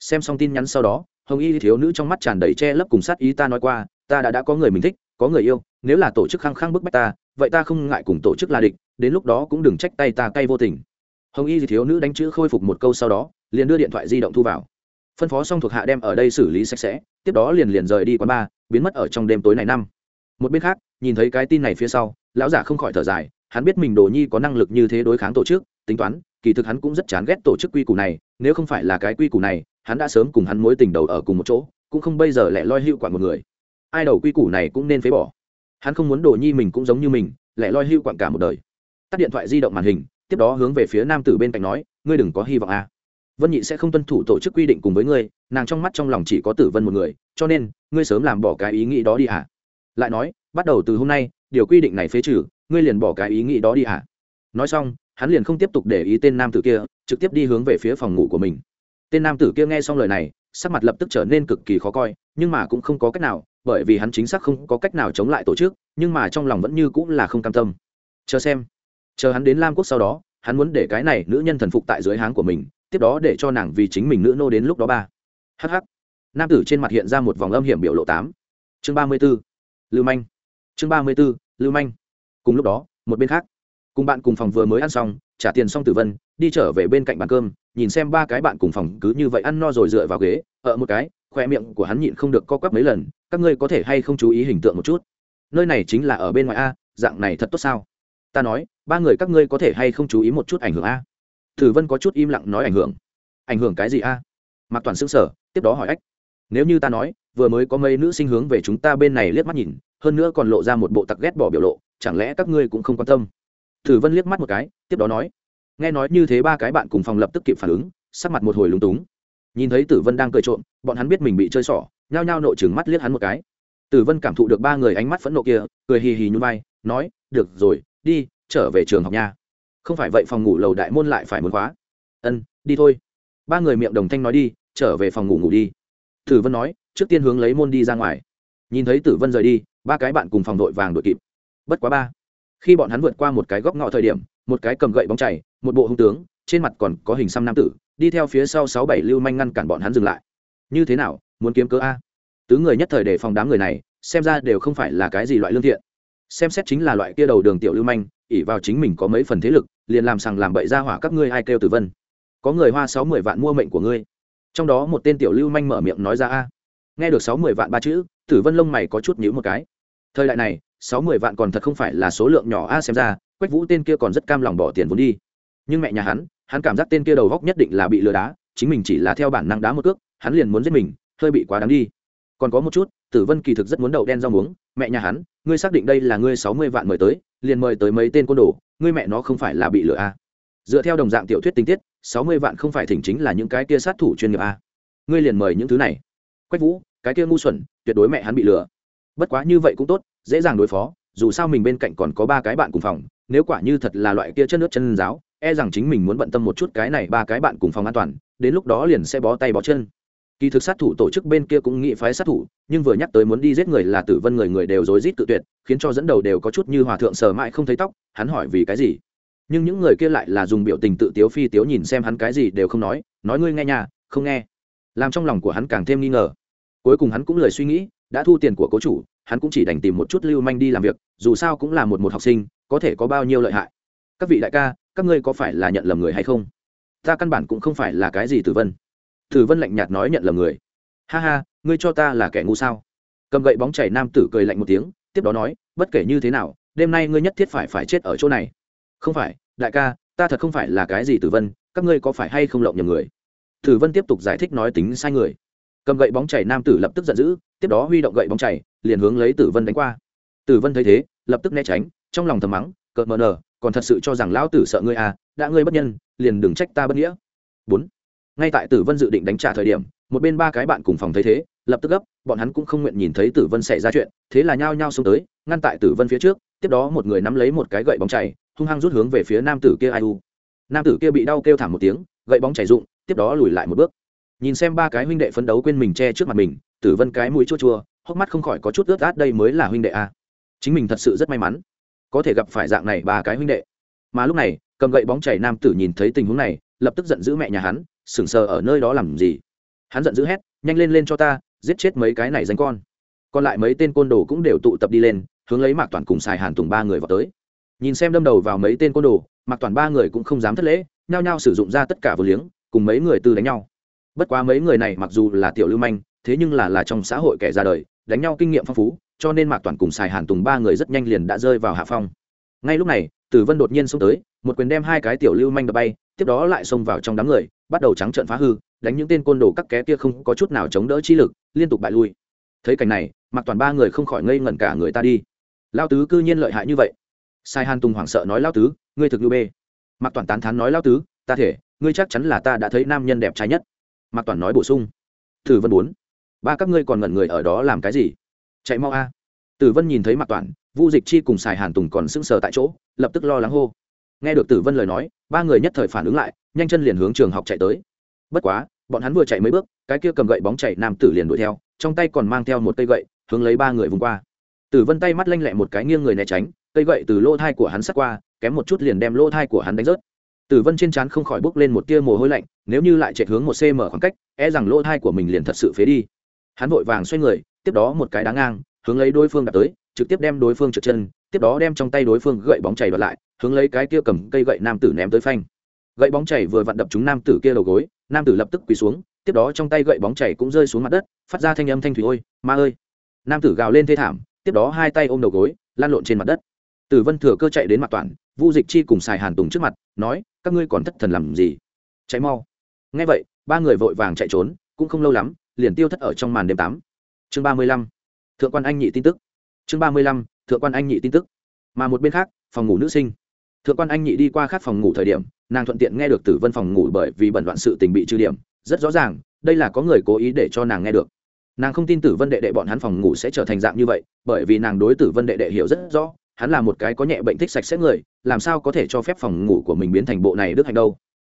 Xem xong tin nhắn sau đó, hồng y thiếu nữ trong mắt tràn đầy che lấp cùng sát ý ta nói qua, ta đã đã có người mình thích, có người yêu, nếu là tổ chức khăng khăng bức bách ta, vậy ta không ngại cùng tổ chức là địch, đến lúc đó cũng đừng trách tay ta cay vô tình. Hồng y thiếu nữ đánh chữ khôi phục một câu sau đó, liền đưa điện thoại di động thu vào. Phân phó xong thuộc hạ đem ở đây xử lý sạch sẽ, tiếp đó liền liền rời đi quán bar, biến mất ở trong đêm tối này năm. Một bên khác, nhìn thấy cái tin này phía sau, lão giả không khỏi thở dài hắn biết mình đồ nhi có năng lực như thế đối kháng tổ chức, tính toán, kỳ thực hắn cũng rất chán ghét tổ chức quy củ này, nếu không phải là cái quy củ này, hắn đã sớm cùng hắn mối tình đầu ở cùng một chỗ, cũng không bây giờ lại loi hữu quản một người. Ai đầu quy củ này cũng nên phế bỏ. Hắn không muốn đồ nhi mình cũng giống như mình lại loi hữu quản cả một đời. Tắt điện thoại di động màn hình, tiếp đó hướng về phía nam tử bên cạnh nói, ngươi đừng có hy vọng a à. vân nhị sẽ không tuân thủ tổ chức quy định cùng với ngươi, nàng trong mắt trong lòng chỉ có tử vân một người, cho nên, ngươi sớm làm bỏ cái ý nghĩ đó đi à. Lại nói, bắt đầu từ hôm nay điều quy định này phế trừ, ngươi liền bỏ cái ý nghĩ đó đi à nói xong, hắn liền không tiếp tục để ý tên nam tử kia, trực tiếp đi hướng về phía phòng ngủ của mình. Tên nam tử kia nghe xong lời này, sắc mặt lập tức trở nên cực kỳ khó coi, nhưng mà cũng không có cách nào, bởi vì hắn chính xác không có cách nào chống lại tổ chức, nhưng mà trong lòng vẫn như cũng là không cam tâm. Chờ xem. Chờ hắn đến lam quốc sau đó, hắn muốn để cái này nữ nhân thần phục tại dưới háng của mình, tiếp đó để cho nàng vì chính mình nữ nô đến lúc đó ba. Hh nam tử trên mặt hiện ra một vòng âm hiểm biểu lộ tám. Chương ba mươi b ố lưu manh chương ba mươi b ố lưu manh. Cùng lúc đó, một bên khác, cùng bạn cùng phòng vừa mới ăn xong, trả tiền xong tử vân, đi trở về bên cạnh bàn cơm, nhìn xem ba cái bạn cùng phòng cứ như vậy ăn no rồi dựa vào ghế, ở một cái, khoe miệng của hắn nhịn không được co quắp mấy lần, các ngươi có thể hay không chú ý hình tượng một chút? Nơi này chính là ở bên ngoài a, dạng này thật tốt sao? Ta nói, ba người các ngươi có thể hay không chú ý một chút ảnh hưởng a? Tử vân có chút im lặng nói ảnh hưởng. Ảnh hưởng cái gì a? Mặc toàn xương sở tiếp đó hỏi ách. Nếu như ta nói, vừa mới có mấy nữ sinh hướng về chúng ta bên này liếc mắt nhìn hơn nữa còn lộ ra một bộ tặc ghét bỏ biểu lộ, chẳng lẽ các ngươi cũng không quan tâm? Tử vân liếc mắt một cái, tiếp đó nói. Nghe nói như thế ba cái bạn cùng phòng lập tức kịp phản ứng, sắc mặt một hồi lúng túng. Nhìn thấy tử vân đang cười trộm, bọn hắn biết mình bị chơi xỏ, nhao nhao nộ chừng mắt liếc hắn một cái. Tử vân cảm thụ được ba người ánh mắt phẫn nộ kia, cười hì hì như vai, nói, được rồi, đi, trở về trường học nha. Không phải vậy phòng ngủ lầu đại môn lại phải muốn khóa. Ân, đi thôi. Ba người miệng đồng thanh nói đi, trở về phòng ngủ ngủ đi. Tử vân nói, trước tiên hướng lấy môn đi ra ngoài. Nhìn thấy tử vân rời đi ba cái bạn cùng phòng đội vàng đội kịp. Bất quá ba. Khi bọn hắn vượt qua một cái góc ngõ thời điểm, một cái cầm gậy bóng chảy một bộ hung tướng, trên mặt còn có hình xăm nam tử, đi theo phía sau sáu bảy lưu manh ngăn cản bọn hắn dừng lại. Như thế nào, muốn kiếm cớ a? Tứ người nhất thời để phòng đám người này, xem ra đều không phải là cái gì loại lương thiện. Xem xét chính là loại kia đầu đường tiểu lưu manh ỉ vào chính mình có mấy phần thế lực, liền làm sằng làm bậy ra hỏa các ngươi ai kêu tử vân. Có người hoa sáu mươi vạn mua mệnh của ngươi. Trong đó một tên tiểu lưu manh mở miệng nói ra a. Nghe được sáu mươi vạn ba chữ, tử vân lông mày có chút nhữ một cái thời đại này, sáu mươi vạn còn thật không phải là số lượng nhỏ a, xem ra, quách vũ tên kia còn rất cam lòng bỏ tiền vốn đi. Nhưng mẹ nhà hắn hắn cảm giác tên kia đầu góc nhất định là bị lừa đá, chính mình chỉ là theo bản năng đá một cước, hắn liền muốn giết mình, hơi bị quá đáng đi. Còn có một chút, tử vân kỳ thực rất muốn đậu đen rau muống, mẹ nhà hắn, ngươi xác định đây là ngươi sáu mươi vạn mời tới, liền mời tới mấy tên côn đồ, ngươi mẹ nó không phải là bị lừa a. Dựa theo đồng dạng tiểu thuyết tình tiết, sáu mươi vạn không phải thỉnh chính là những cái kia sát thủ chuyên nghiệp a. Ngươi liền mời những thứ này. Quách vũ, cái kia ngu xuẩn, tuyệt đối mẹ hắn bị lừa bất quá như vậy cũng tốt, dễ dàng đối phó, dù sao mình bên cạnh còn có ba cái bạn cùng phòng, nếu quả như thật là loại kia chất nước chân giáo e rằng chính mình muốn bận tâm một chút cái này ba cái bạn cùng phòng an toàn, đến lúc đó liền sẽ bó tay bó chân. Kỳ thực sát thủ tổ chức bên kia cũng nghĩ phái sát thủ, nhưng vừa nhắc tới muốn đi giết người là tử vân người người đều rối rít tự tuyệt, khiến cho dẫn đầu đều có chút như hòa thượng sờ mãi không thấy tóc, hắn hỏi vì cái gì? Nhưng những người kia lại là dùng biểu tình tự tiếu phi tiếu nhìn xem hắn cái gì đều không nói nói ngươi nghe nhà không nghe. Làm trong lòng của hắn càng thêm nghi ngờ. Cuối cùng hắn cũng lời suy nghĩ, đã thu tiền của cố chủ hắn cũng chỉ đành tìm một chút lưu manh đi làm việc, dù sao cũng là một một học sinh, có thể có bao nhiêu lợi hại. Các vị đại ca, các ngươi có phải là nhận lầm người hay không? Ta căn bản cũng không phải là cái gì tử vân. Tử vân lạnh nhạt nói nhận lầm người. Ha ha, ngươi cho ta là kẻ ngu sao? Cầm gậy bóng chảy nam tử cười lạnh một tiếng, tiếp đó nói, bất kể như thế nào, đêm nay ngươi nhất thiết phải phải chết ở chỗ này. Không phải, đại ca, ta thật không phải là cái gì tử vân, các ngươi có phải hay không lộng nhầm người? Tử vân tiếp tục giải thích nói tính sai người. Cầm gậy bóng chảy nam tử lập tức giận dữ tiếp đó huy động gậy bóng chảy liền hướng lấy tử vân đánh qua. Tử vân thấy thế, lập tức né tránh, trong lòng thầm mắng, cợt mờ nờ, còn thật sự cho rằng lão tử sợ ngươi à đã ngươi bất nhân, liền đừng trách ta bất nghĩa. Bốn. Ngay tại tử vân dự định đánh trả thời điểm, một bên ba cái bạn cùng phòng thấy thế, lập tức gấp, bọn hắn cũng không nguyện nhìn thấy tử vân xảy ra chuyện, thế là nhao nhao xông tới, ngăn tại tử vân phía trước, tiếp đó một người nắm lấy một cái gậy bóng chảy hung hăng rút hướng về phía nam tử kia ai u. Nam tử kia bị đau kêu thảm một tiếng, gậy bóng chảy rụng, tiếp đó lùi lại một bước. Nhìn xem ba cái huynh đệ phấn đấu quên mình che trước mặt mình tử vân cái mũi chua chua, hốc mắt không khỏi có chút ướt át, đây mới là huynh đệ a. Chính mình thật sự rất may mắn, có thể gặp phải dạng này ba cái huynh đệ. Mà lúc này, cầm gậy bóng chảy nam tử nhìn thấy tình huống này, lập tức giận dữ mẹ nhà hắn sừng sờ ở nơi đó làm gì? Hắn giận dữ hét, nhanh lên lên cho ta, giết chết mấy cái này danh con. Còn lại mấy tên côn đồ cũng đều tụ tập đi lên, hướng lấy mạc toàn cùng xài hàn tùng ba người vào tới. Nhìn xem đâm đầu vào mấy tên côn đồ, mạc toàn ba người cũng không dám thất lễ, nhao nhao sử dụng ra tất cả vừa liếng, cùng mấy người tư đánh nhau. Bất quá mấy người này mặc dù là tiểu lưu manh thế nhưng là là trong xã hội kẻ ra đời, đánh nhau kinh nghiệm phong phú, cho nên mạc toàn cùng xài hàn tùng ba người rất nhanh liền đã rơi vào hạ phong. Ngay lúc này tử vân đột nhiên xông tới, một quyền đem hai cái tiểu lưu manh đập bay, tiếp đó lại xông vào trong đám người, bắt đầu trắng trợn phá hư, đánh những tên côn đồ các ké kia không có chút nào chống đỡ chi lực, liên tục bại lui. Thấy cảnh này mặc toàn ba người không khỏi ngây ngẩn cả người ta đi. Lao tứ cư nhiên lợi hại như vậy. Sai hàn tùng hoảng sợ nói lao tứ, ngươi thực như bê. Mặc toàn tán thán nói lao tứ, ta thể, ngươi chắc chắn là ta đã thấy nam nhân đẹp trai nhất. Mặc toàn nói bổ sung. Thử vân bốn ba các ngươi còn ngẩn người ở đó làm cái gì? Chạy mau a. Tử vân nhìn thấy mạc toản, vu dịch chi cùng xài hàn tùng còn sững sờ tại chỗ, lập tức lo lắng hô. Nghe được tử vân lời nói, ba người nhất thời phản ứng lại, nhanh chân liền hướng trường học chạy tới. Bất quá, bọn hắn vừa chạy mấy bước, cái kia cầm gậy bóng chạy nam tử liền đuổi theo, trong tay còn mang theo một cây gậy, hướng lấy ba người vùng qua. Tử vân tay mắt lanh lẹ một cái nghiêng người né tránh, cây gậy từ lỗ thai của hắn sắt qua, kém một chút liền đem lỗ thai của hắn đánh rớt. Tử vân trên trán không khỏi bốc lên một tia mồ hôi lạnh, nếu như lại chạy hướng một cm khoảng cách e rằng lỗ thai của mình liền thật sự phế đi hắn vội vàng xoay người, tiếp đó một cái đá ngang, hướng lấy đối phương đạp tới, trực tiếp đem đối phương trượt chân, tiếp đó đem trong tay đối phương gậy bóng chảy đoạt lại, hướng lấy cái kia cầm cây gậy nam tử ném tới phanh. Gậy bóng chảy vừa vặn đập trúng nam tử kia đầu gối, nam tử lập tức quỳ xuống, tiếp đó trong tay gậy bóng chảy cũng rơi xuống mặt đất, phát ra thanh âm thanh thủy, ôi, ma ơi! Nam tử gào lên thê thảm, tiếp đó hai tay ôm đầu gối lan lộn trên mặt đất. Tử vân thừa cơ chạy đến mặt toàn, vu dịch chi cùng xài hàn tùng trước mặt, nói, các ngươi còn thất thần làm gì? Cháy mau. Ngay vậy, ba người vội vàng chạy trốn, cũng không lâu lắm liền tiêu thất ở trong màn đêm tám. Chương ba mươi lăm, thượng quan anh nhị tin tức. Chương ba mươi lăm, thượng quan anh nhị tin tức. Mà một bên khác, phòng ngủ nữ sinh. Thượng quan anh nhị đi qua khác phòng ngủ thời điểm, nàng thuận tiện nghe được tử vân phòng ngủ bởi vì bẩn đoạn sự tình bị trừ điểm. Rất rõ ràng, đây là có người cố ý để cho nàng nghe được. Nàng không tin tử vân đệ đệ bọn hắn phòng ngủ sẽ trở thành dạng như vậy, bởi vì nàng đối tử vân đệ đệ hiểu rất rõ, hắn là một cái có nhẹ bệnh thích sạch sẽ người, làm sao có thể cho phép phòng ngủ của mình biến thành bộ này đức hành đâu.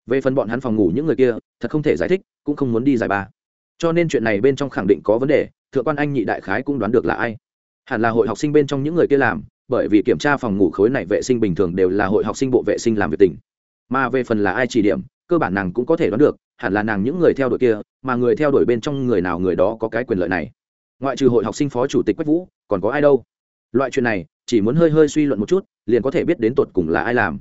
Về phần bọn hắn phòng ngủ những người kia, thật không thể giải thích, cũng không muốn đi giải ba cho nên chuyện này bên trong khẳng định có vấn đề, thượng quan anh nhị đại khái cũng đoán được là ai. Hẳn là hội học sinh bên trong những người kia làm, bởi vì kiểm tra phòng ngủ khối này vệ sinh bình thường đều là hội học sinh bộ vệ sinh làm việc tỉnh mà về phần là ai chỉ điểm, cơ bản nàng cũng có thể đoán được, hẳn là nàng những người theo đuổi kia, mà người theo đuổi bên trong người nào người đó có cái quyền lợi này. Ngoại trừ hội học sinh phó chủ tịch quách vũ, còn có ai đâu? Loại chuyện này, chỉ muốn hơi hơi suy luận một chút, liền có thể biết đến tột cùng là ai làm.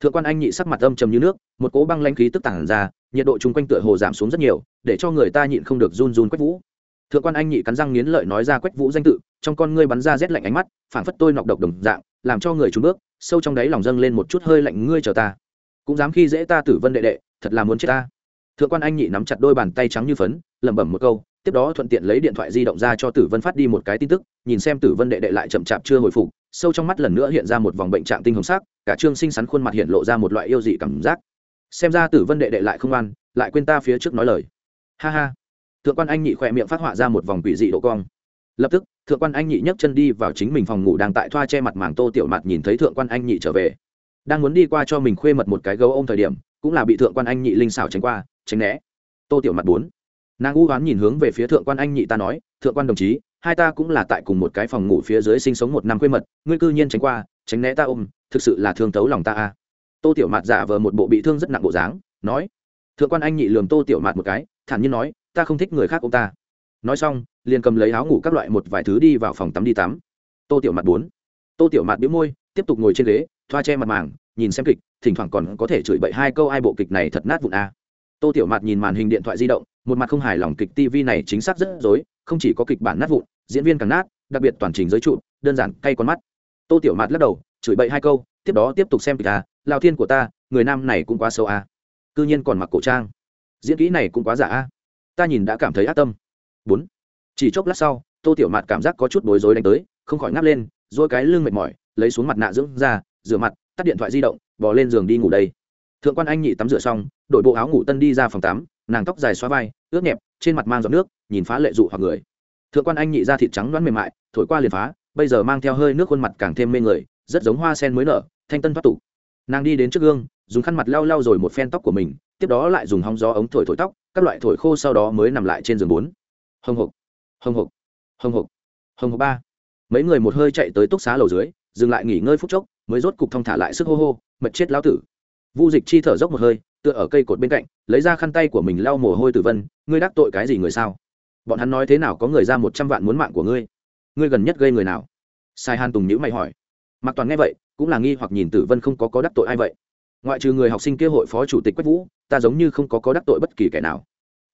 Thượng quan anh nhị sắc mặt âm trầm như nước, một cỗ băng lanh khí tức tản ra nhiệt độ chung quanh tựa hồ giảm xuống rất nhiều, để cho người ta nhịn không được run run quách vũ. Thượng quan anh nhị cắn răng nghiến lợi nói ra quách vũ danh tự, trong con ngươi bắn ra rét lạnh ánh mắt, phảng phất tôi nọc độc đồng dạng, làm cho người trúng bước, sâu trong đáy lòng dâng lên một chút hơi lạnh, ngươi chờ ta. Cũng dám khi dễ ta tử vân đệ đệ, thật là muốn chết ta. Thượng quan anh nhị nắm chặt đôi bàn tay trắng như phấn, lẩm bẩm một câu, tiếp đó thuận tiện lấy điện thoại di động ra cho tử vân phát đi một cái tin tức, nhìn xem tử vân đệ đệ lại chậm chạp chưa hồi phục, sâu trong mắt lần nữa hiện ra một vòng bệnh trạng tinh hồng sắc, cả trương xinh xắn khuôn mặt hiện lộ ra một loại yêu dị cảm giác xem ra tử vân đệ đệ lại không ăn lại quên ta phía trước nói lời. Ha ha. Thượng quan anh nhị khỏe miệng phát họa ra một vòng quỷ dị độ cong. Lập tức, thượng quan anh nhị nhấc chân đi vào chính mình phòng ngủ đang tại thoa che mặt màng tô tiểu mặt nhìn thấy thượng quan anh nhị trở về. Đang muốn đi qua cho mình khuê mật một cái gấu ôm thời điểm, cũng là bị thượng quan anh nhị linh xảo tránh qua, tránh né. Tô tiểu mặt bốn. Nàng u oán nhìn hướng về phía thượng quan anh nhị ta nói, thượng quan đồng chí, hai ta cũng là tại cùng một cái phòng ngủ phía dưới sinh sống một năm khuê mật, ngươi cư nhiên tránh qua, tránh né ta ôm, thực sự là thương tấu lòng ta a tô tiểu mạt giả vờ một bộ bị thương rất nặng bộ dáng, nói, thượng quan anh nhị lườm tô tiểu mạt một cái, thản nhiên nói, ta không thích người khác ông ta. Nói xong, liền cầm lấy áo ngủ các loại một vài thứ đi vào phòng tắm đi tắm. Tô tiểu mạt bốn. Tô tiểu mạt biếu môi, tiếp tục ngồi trên ghế, thoa che mặt màng, nhìn xem kịch, thỉnh thoảng còn có thể chửi bậy hai câu ai bộ kịch này thật nát vụn a. Tô tiểu mạt nhìn màn hình điện thoại di động, một mặt không hài lòng kịch tv này chính xác rất dối không chỉ có kịch bản nát vụn, diễn viên càng nát, đặc biệt toàn trình giới trụ, đơn giản cay con mắt. Tô tiểu mạt lắc đầu, chửi bậy hai câu tiếp đó tiếp tục xem kịch à lao thiên của ta, người nam này cũng quá sâu à? cư nhiên còn mặc cổ trang. Diễn kỹ này cũng quá giả à? ta nhìn đã cảm thấy ác tâm. Bốn. Chỉ chốc lát sau, tô tiểu mạt cảm giác có chút bối rối đánh tới, không khỏi ngáp lên dôi cái lưng mệt mỏi, lấy xuống mặt nạ dưỡng ra rửa mặt, tắt điện thoại di động bỏ lên giường đi ngủ đây. Thượng quan anh nhị tắm rửa xong, đội bộ áo ngủ tân đi ra phòng tắm, nàng tóc dài xóa vai, ướt nhẹp, trên mặt mang giọt nước, nhìn phá lệ dụ hoặc người. Thượng quan anh nhị ra thịt trắng đoán mềm mại, thổi qua liền phá, bây giờ mang theo hơi nước khuôn mặt càng thêm mê người, rất giống hoa sen mới nở thanh tân thoát tục. Nàng đi đến trước gương, dùng khăn mặt lau lau rồi một phen tóc của mình, tiếp đó lại dùng hóng gió ống thổi thổi tóc, các loại thổi khô sau đó mới nằm lại trên giường bốn. Hồng hộc hồng hộc hồng hộc hồng hộc ba. Mấy người một hơi chạy tới túc xá lầu dưới, dừng lại nghỉ ngơi phút chốc, mới rốt cục thong thả lại sức hô hô, mật chết lão tử. Vu dịch chi thở dốc một hơi, tựa ở cây cột bên cạnh, lấy ra khăn tay của mình lau mồ hôi tử vân, ngươi đắc tội cái gì người sao? Bọn hắn nói thế nào có người ra một trăm vạn muốn mạng của ngươi? Ngươi gần nhất gây người nào? Sai han tùng nhữ mày hỏi. Mặc toàn nghe vậy cũng là nghi hoặc nhìn tử vân không có có đắc tội ai vậy. Ngoại trừ người học sinh kia hội phó chủ tịch quách vũ, ta giống như không có có đắc tội bất kỳ kẻ nào.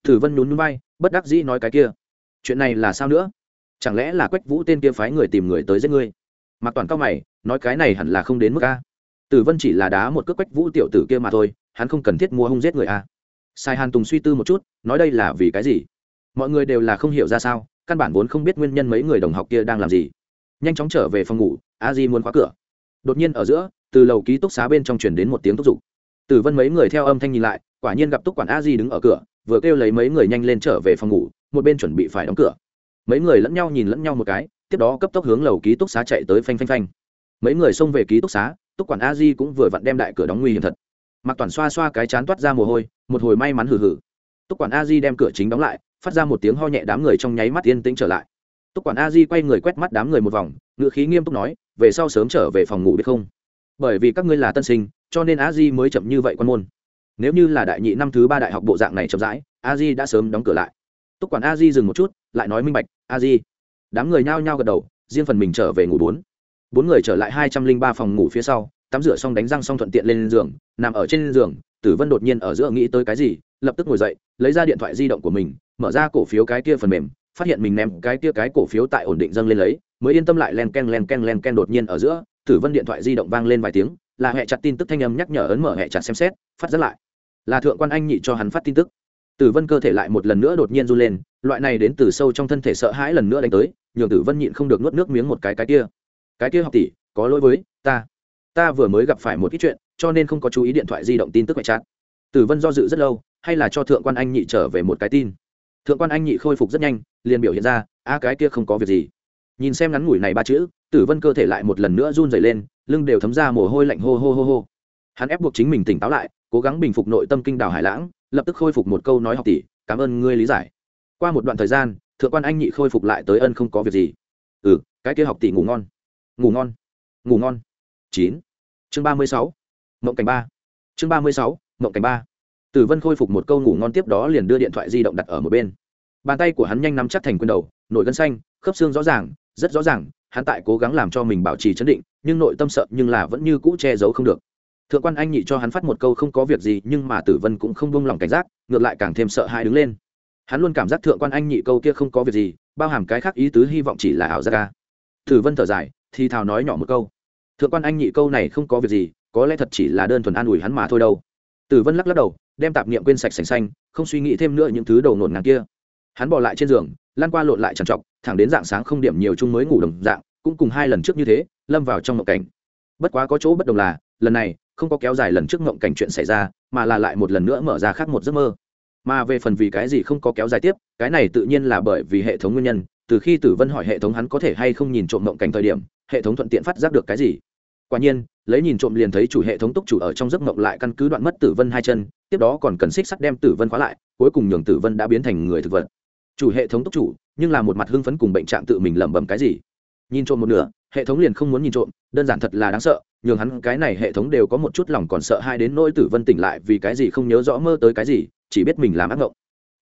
Tử vân nhún núi bay bất đắc dĩ nói cái kia. Chuyện này là sao nữa? Chẳng lẽ là quách vũ tên kia phái người tìm người tới giết ngươi? Mặc toàn cao mày, nói cái này hẳn là không đến mức a. Tử vân chỉ là đá một cước quách vũ tiểu tử kia mà thôi, hắn không cần thiết mua hung giết người a. Sai hàn tùng suy tư một chút, nói đây là vì cái gì? Mọi người đều là không hiểu ra sao, căn bản vốn không biết nguyên nhân mấy người đồng học kia đang làm gì. Nhanh chóng trở về phòng ngủ, a di muốn khóa cửa đột nhiên ở giữa, từ lầu ký túc xá bên trong truyền đến một tiếng thúc giục. Tử vân mấy người theo âm thanh nhìn lại, quả nhiên gặp túc quản a di đứng ở cửa, vừa kêu lấy mấy người nhanh lên trở về phòng ngủ, một bên chuẩn bị phải đóng cửa. Mấy người lẫn nhau nhìn lẫn nhau một cái, tiếp đó cấp tốc hướng lầu ký túc xá chạy tới phanh phanh phanh. Mấy người xông về ký túc xá, túc quản a di cũng vừa vặn đem đại cửa đóng nguy hiểm thật. Mặc toàn xoa xoa cái chán toát ra mồ hôi, một hồi may mắn hử hử túc quản a di đem cửa chính đóng lại, phát ra một tiếng ho nhẹ đám người trong nháy mắt yên tĩnh trở lại. Túc quản a di quay người quét mắt đám người một vòng, ngựa khí nghiêm túc nói về sau sớm trở về phòng ngủ biết không? Bởi vì các ngươi là tân sinh, cho nên a di mới chậm như vậy quan môn. Nếu như là đại nhị năm thứ ba đại học bộ dạng này chậm rãi, a di đã sớm đóng cửa lại. Túc quản a di dừng một chút, lại nói minh bạch, a di. Đám người nhao nhao gật đầu, riêng phần mình trở về ngủ bốn. Bốn người trở lại hai trăm linh ba phòng ngủ phía sau, tắm rửa xong đánh răng xong thuận tiện lên giường, nằm ở trên giường, tử vân đột nhiên ở giữa nghĩ tới cái gì, lập tức ngồi dậy, lấy ra điện thoại di động của mình, mở ra cổ phiếu cái kia phần mềm, phát hiện mình ném cái kia cái cổ phiếu tại ổn định dâng lên lấy mới yên tâm lại len ken len ken len ken đột nhiên ở giữa, tử vân điện thoại di động vang lên vài tiếng, là hệ chặt tin tức thanh âm nhắc nhở ấn mở hệ chặt xem xét, phát rất lại. Là thượng quan anh nhị cho hắn phát tin tức. Tử vân cơ thể lại một lần nữa đột nhiên run lên, loại này đến từ sâu trong thân thể sợ hãi lần nữa đánh tới, nhường tử vân nhịn không được nuốt nước miếng một cái cái kia. Cái kia học tỷ, có lỗi với ta. Ta vừa mới gặp phải một ít chuyện, cho nên không có chú ý điện thoại di động tin tức hệ chặt. Tử vân do dự rất lâu, hay là cho thượng quan anh nhị trở về một cái tin. Thượng quan anh nhị khôi phục rất nhanh, liền biểu hiện ra, a, cái kia không có việc gì nhìn xem ngắn ngủi này ba chữ, tử vân cơ thể lại một lần nữa run dày lên, lưng đều thấm ra mồ hôi lạnh hô hô hô hô. Hắn ép buộc chính mình tỉnh táo lại, cố gắng bình phục nội tâm kinh đảo hải lãng, lập tức khôi phục một câu nói học tỷ, cảm ơn ngươi lý giải. Qua một đoạn thời gian, thượng quan anh nhị khôi phục lại tới ân không có việc gì. Ừ cái kia học tỷ ngủ ngon. Ngủ ngon. Ngủ ngon. Chín. Chương ba mươi sáu. Mộng cảnh ba. Chương ba mươi sáu. Mộng cảnh ba. Tử vân khôi phục một câu ngủ ngon tiếp đó liền đưa điện thoại di động đặt ở một bên. Bàn tay của hắn nhanh nắm chắc thành quyền đầu nổi gân xanh, khớp xương rõ ràng rất rõ ràng, hắn tại cố gắng làm cho mình bảo trì chấn định, nhưng nội tâm sợ nhưng là vẫn như cũ che giấu không được. Thượng quan anh nhị cho hắn phát một câu không có việc gì, nhưng mà tử vân cũng không buông lòng cảnh giác, ngược lại càng thêm sợ hãi đứng lên. Hắn luôn cảm giác thượng quan anh nhị câu kia không có việc gì, bao hàm cái khác ý tứ hy vọng chỉ là ảo giác ca tử vân thở dài, thì thào nói nhỏ một câu. Thượng quan anh nhị câu này không có việc gì, có lẽ thật chỉ là đơn thuần an ủi hắn mà thôi đâu. Tử vân lắc lắc đầu, đem tạp niệm quên sạch sành xanh, không suy nghĩ thêm nữa những thứ đầu nổn ngang kia. Hắn bỏ lại trên giường lan qua lộn lại trằn trọc, thẳng đến dạng sáng không điểm nhiều chung mới ngủ đồng dạng, cũng cùng hai lần trước như thế, lâm vào trong mộng cảnh. Bất quá có chỗ bất đồng là, lần này, không có kéo dài lần trước mộng cảnh chuyện xảy ra, mà là lại một lần nữa mở ra khác một giấc mơ. Mà về phần vì cái gì không có kéo dài tiếp, cái này tự nhiên là bởi vì hệ thống nguyên nhân, từ khi tử vân hỏi hệ thống hắn có thể hay không nhìn trộm mộng cảnh thời điểm, hệ thống thuận tiện phát giác được cái gì. Quả nhiên, lấy nhìn trộm liền thấy chủ hệ thống túc chủ ở trong giấc mộng lại căn cứ đoạn mất tử vân hai chân, tiếp đó còn cần xích sắt đem tử vân khóa lại, cuối cùng nhường tử vân đã biến thành người thực vật chủ hệ thống túc chủ, nhưng là một mặt hưng phấn cùng bệnh trạng tự mình lẩm bẩm cái gì? Nhìn trộm một nửa, hệ thống liền không muốn nhìn trộm, đơn giản thật là đáng sợ, nhường hắn cái này hệ thống đều có một chút lòng còn sợ hai đến nỗi tử vân tỉnh lại vì cái gì không nhớ rõ mơ tới cái gì, chỉ biết mình làm ác mộng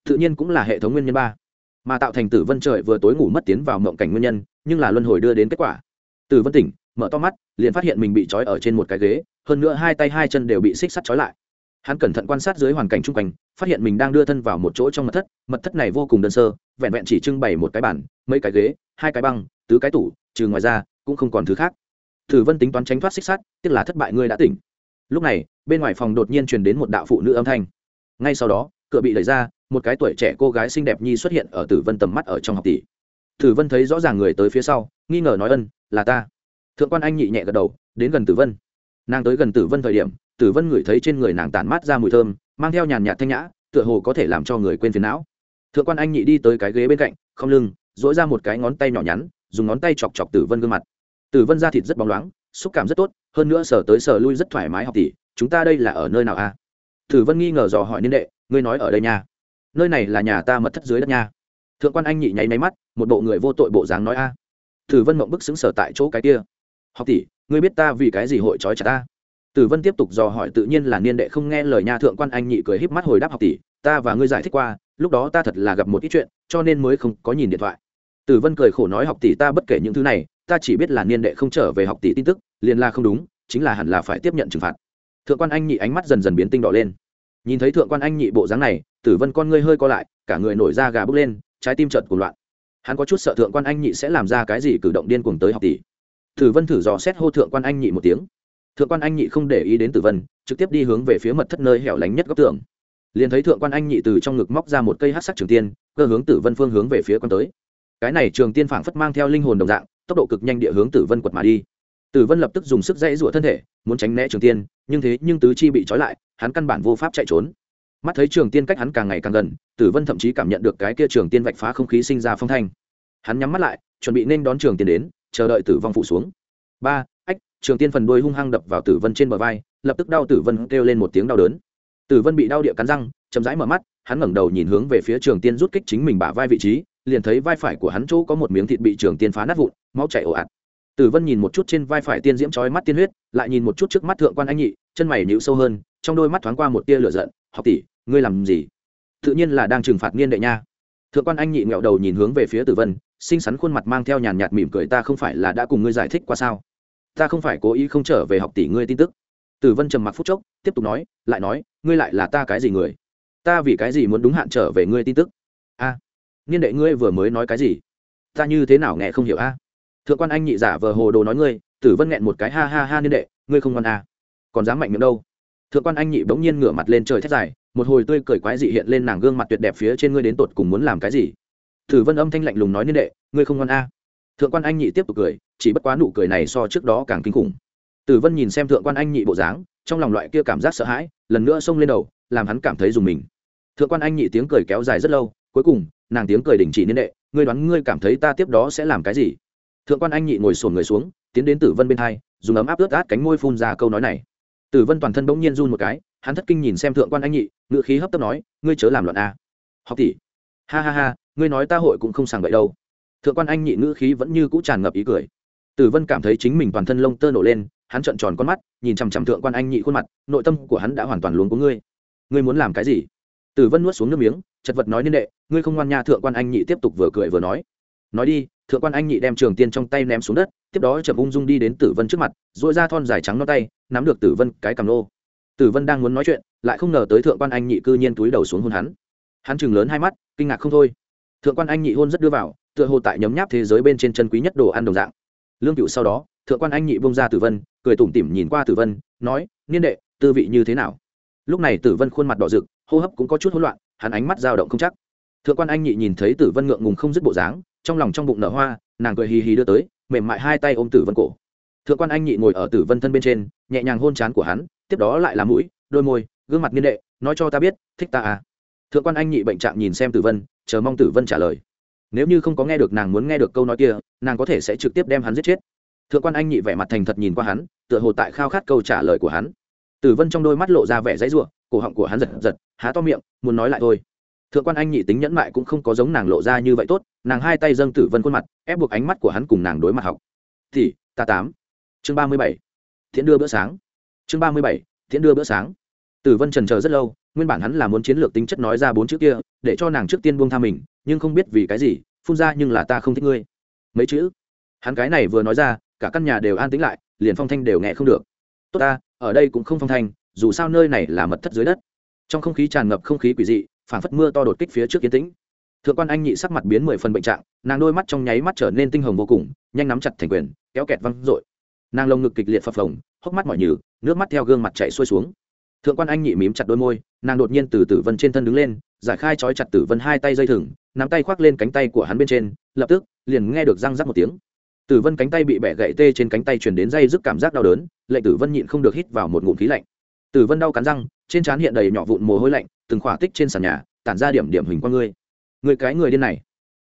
tự nhiên cũng là hệ thống nguyên nhân ba. Mà tạo thành tử vân trời vừa tối ngủ mất tiến vào mộng cảnh nguyên nhân, nhưng là luân hồi đưa đến kết quả. Tử vân tỉnh, mở to mắt, liền phát hiện mình bị trói ở trên một cái ghế, hơn nữa hai tay hai chân đều bị xích sắt trói lại hắn cẩn thận quan sát dưới hoàn cảnh chung quanh, phát hiện mình đang đưa thân vào một chỗ trong mật thất mật thất này vô cùng đơn sơ, vẹn vẹn chỉ trưng bày một cái bàn, mấy cái ghế, hai cái băng, tứ cái tủ, trừ ngoài ra, cũng không còn thứ khác. Thử vân tính toán tránh thoát xích sắt tức là thất bại ngươi đã tỉnh. Lúc này, bên ngoài phòng đột nhiên truyền đến một đạo phụ nữ âm thanh. Ngay sau đó, cửa bị đẩy ra, một cái tuổi trẻ cô gái xinh đẹp nhi xuất hiện ở tử vân tầm mắt ở trong học tỷ. Tử vân thấy rõ ràng người tới phía sau, nghi ngờ nói ân, là ta. Thượng quan anh nhị nhẹ gật đầu, đến gần tử vân. Nàng tới gần tử vân thời điểm tử vân ngửi thấy trên người nàng tản mát ra mùi thơm, mang theo nhàn nhạt thanh nhã, tựa hồ có thể làm cho người quên phiền não. Thượng quan anh nhị đi tới cái ghế bên cạnh, không lưng dỗi ra một cái ngón tay nhỏ nhắn, dùng ngón tay chọc chọc tử vân gương mặt. Tử vân da thịt rất bóng loáng, xúc cảm rất tốt, hơn nữa sờ tới sờ lui rất thoải mái học tỷ, chúng ta đây là ở nơi nào a tử vân nghi ngờ dò hỏi niên đệ, ngươi nói ở đây nha. Nơi này là nhà ta mật thất dưới đất nha. Thượng quan anh nhị nháy máy mắt, một bộ người vô tội bộ dáng nói a. Tử vân mộng bức xứng sở tại chỗ cái kia. Học tỷ, ngươi biết ta vì cái gì hội trói chặt ta? Tử vân tiếp tục dò hỏi tự nhiên là niên đệ không nghe lời nha thượng quan anh nhị cười híp mắt hồi đáp học tỷ, ta và ngươi giải thích qua, lúc đó ta thật là gặp một ít chuyện, cho nên mới không có nhìn điện thoại. Tử vân cười khổ nói học tỷ ta bất kể những thứ này, ta chỉ biết là niên đệ không trở về học tỷ tin tức, liền là không đúng, chính là hẳn là phải tiếp nhận trừng phạt. Thượng quan anh nhị ánh mắt dần dần biến tinh đỏ lên. Nhìn thấy thượng quan anh nhị bộ dáng này, tử vân con ngươi hơi co lại, cả người nổi da gà bước lên, trái tim trợn cuồng loạn. Hắn có chút sợ thượng quan anh nhị sẽ làm ra cái gì cử động điên cuồng tới học tỷ. Tử vân thử dò xét hô thượng quan anh nhị một tiếng thượng quan anh nhị không để ý đến tử vân, trực tiếp đi hướng về phía mật thất nơi hẻo lánh nhất góc tường. Liền thấy thượng quan anh nhị từ trong ngực móc ra một cây hát sắc trường tiên, cơ hướng tử vân phương hướng về phía quan tới. Cái này trường tiên phảng phất mang theo linh hồn đồng dạng, tốc độ cực nhanh địa hướng tử vân quật mà đi. Tử vân lập tức dùng sức dãy rủa thân thể, muốn tránh né trường tiên, nhưng thế nhưng tứ chi bị trói lại, hắn căn bản vô pháp chạy trốn. Mắt thấy trường tiên cách hắn càng ngày càng gần, tử vân thậm chí cảm nhận được cái kia trường tiên vạch phá không khí sinh ra phong thanh. Hắn nhắm mắt lại, chuẩn bị nên đón trường tiên đến, chờ đợi tử vong phụ xuống. Ba trường tiên phần đuôi hung hăng đập vào tử vân trên bờ vai, lập tức đau tử vân kêu lên một tiếng đau đớn. Tử vân bị đau địa cắn răng, chậm rãi mở mắt, hắn ngẩng đầu nhìn hướng về phía trường tiên rút kích chính mình bả vai vị trí, liền thấy vai phải của hắn chỗ có một miếng thịt bị trường tiên phá nát vụn, máu chảy ồ ạt. Tử vân nhìn một chút trên vai phải tiên diễm trói mắt tiên huyết, lại nhìn một chút trước mắt thượng quan anh nhị, chân mày nhịu sâu hơn, trong đôi mắt thoáng qua một tia lửa giận, học tỷ, ngươi làm gì? Tự nhiên là đang trừng phạt niên đệ nha. Thượng quan anh nhị nghẹo đầu nhìn hướng về phía tử vân, xinh xắn khuôn mặt mang theo nhàn nhạt mỉm cười, ta không phải là đã cùng ngươi giải thích qua sao? Ta không phải cố ý không trở về học tỷ ngươi tin tức. Tử vân trầm mặc phút chốc, tiếp tục nói, lại nói, ngươi lại là ta cái gì người? Ta vì cái gì muốn đúng hạn trở về ngươi tin tức? A, niên đệ ngươi vừa mới nói cái gì? Ta như thế nào nghe không hiểu a? Thượng quan anh nhị giả vờ hồ đồ nói ngươi, tử vân nghẹn một cái, ha ha ha, niên đệ, ngươi không ngoan a còn dám mạnh miệng đâu? Thượng quan anh nhị bỗng nhiên ngửa mặt lên trời thét dài, một hồi tươi cười quái dị hiện lên nàng gương mặt tuyệt đẹp phía trên ngươi đến tột cùng muốn làm cái gì? Tử vân âm thanh lạnh lùng nói, niên đệ, ngươi không ngoan a thượng quan anh nhị tiếp tục cười, chỉ bất quá nụ cười này so trước đó càng kinh khủng. Tử vân nhìn xem thượng quan anh nhị bộ dáng, trong lòng loại kia cảm giác sợ hãi, lần nữa xông lên đầu, làm hắn cảm thấy dùng mình. Thượng quan anh nhị tiếng cười kéo dài rất lâu, cuối cùng, nàng tiếng cười đình chỉ niên đệ, ngươi đoán ngươi cảm thấy ta tiếp đó sẽ làm cái gì? Thượng quan anh nhị ngồi sồn người xuống, tiến đến tử vân bên hai, dùng ấm áp ướt át cánh môi phun ra câu nói này. Tử vân toàn thân bỗng nhiên run một cái, hắn thất kinh nhìn xem thượng quan anh nhị ngự khí hấp tấp nói, ngươi chớ làm loạn a. Học tỷ. Ha ha ha, ngươi nói ta hội cũng không sàng vậy đâu thượng quan anh nhị ngữ khí vẫn như cũ tràn ngập ý cười. Tử vân cảm thấy chính mình toàn thân lông tơ nổ lên, hắn trợn tròn con mắt, nhìn chằm chằm thượng quan anh nhị khuôn mặt, nội tâm của hắn đã hoàn toàn luống của ngươi. Ngươi muốn làm cái gì? Tử vân nuốt xuống nước miếng, chật vật nói nên đệ, ngươi không ngoan nha. Thượng quan anh nhị tiếp tục vừa cười vừa nói. Nói đi. Thượng quan anh nhị đem trường tiên trong tay ném xuống đất, tiếp đó chậm ung dung đi đến tử vân trước mặt dội ra thon dài trắng no tay, nắm được tử vân cái cầm lô. Tử vân đang muốn nói chuyện, lại không ngờ tới thượng quan anh nhị cư nhiên túi đầu xuống hôn hắn. Hắn chừng lớn hai mắt, kinh ngạc không thôi. Thượng quan anh nhị hôn rất đưa vào tựa hồ tại nhấm nháp thế giới bên trên chân quý nhất đồ ăn đồng dạng. Lương cựu sau đó, thượng quan anh nhị bông ra tử vân, cười tủm tỉm nhìn qua tử vân, nói, niên đệ, tư vị như thế nào? Lúc này tử vân khuôn mặt đỏ rực, hô hấp cũng có chút hỗn loạn, hắn ánh mắt dao động không chắc. Thượng quan anh nhị nhìn thấy tử vân ngượng ngùng không dứt bộ dáng, trong lòng trong bụng nở hoa, nàng cười hì hì đưa tới, mềm mại hai tay ôm tử vân cổ. Thượng quan anh nhị ngồi ở tử vân thân bên trên, nhẹ nhàng hôn chán của hắn, tiếp đó lại là mũi, đôi môi, gương mặt niên đệ, nói cho ta biết, thích ta à? Thượng quan anh nhị bệnh trạng nhìn xem tử vân, chờ mong tử vân trả lời nếu như không có nghe được nàng muốn nghe được câu nói kia, nàng có thể sẽ trực tiếp đem hắn giết chết. Thượng quan anh nhị vẻ mặt thành thật nhìn qua hắn, tựa hồ tại khao khát câu trả lời của hắn. Tử vân trong đôi mắt lộ ra vẻ dãy ruộng cổ họng của hắn giật giật, há to miệng, muốn nói lại thôi. Thượng quan anh nhị tính nhẫn mại cũng không có giống nàng lộ ra như vậy tốt, nàng hai tay dâng tử vân khuôn mặt, ép buộc ánh mắt của hắn cùng nàng đối mặt học. Thì, ta tám. Chương ba mươi bảy. Thiện đưa bữa sáng. Chương ba mươi bảy. Thiện đưa bữa sáng. Tử vân trần chờ rất lâu, nguyên bản hắn là muốn chiến lược tính chất nói ra bốn chữ kia, để cho nàng trước tiên buông tha mình nhưng không biết vì cái gì, phun ra nhưng là ta không thích ngươi. Mấy chữ? Hắn cái này vừa nói ra, cả căn nhà đều an tĩnh lại, liền phong thanh đều nghe không được. Tốt ta, ở đây cũng không phong thanh, dù sao nơi này là mật thất dưới đất. Trong không khí tràn ngập không khí quỷ dị phản phất mưa to đột kích phía trước kiến tĩnh. Thượng quan anh nhị sắc mặt biến mười phần bệnh trạng, nàng đôi mắt trong nháy mắt trở nên tinh hồng vô cùng, nhanh nắm chặt thành quyền, kéo kẹt văng r ộ i nàng lồng ngực kịch liệt phập phồng, hốc mắt mỏi nhừ, nước mắt theo gương mặt chạy xuôi xuống thượng quan anh nhị mím chặt đôi môi, nàng đột nhiên từ tử vân trên thân đứng lên, giải khai trói chặt tử vân hai tay dây thừng, nắm tay khoác lên cánh tay của hắn bên trên, lập tức, liền nghe được răng rắc một tiếng. Tử vân cánh tay bị bẻ gãy tê trên cánh tay truyền đến dây dứt cảm giác đau đớn, lệnh tử vân nhịn không được hít vào một ngụm khí lạnh. Tử vân đau cắn răng, trên trán hiện đầy nhỏ vụn mồ hôi lạnh, từng khỏa tích trên sàn nhà, tản ra điểm điểm hình qua ngươi. Người cái người điên này.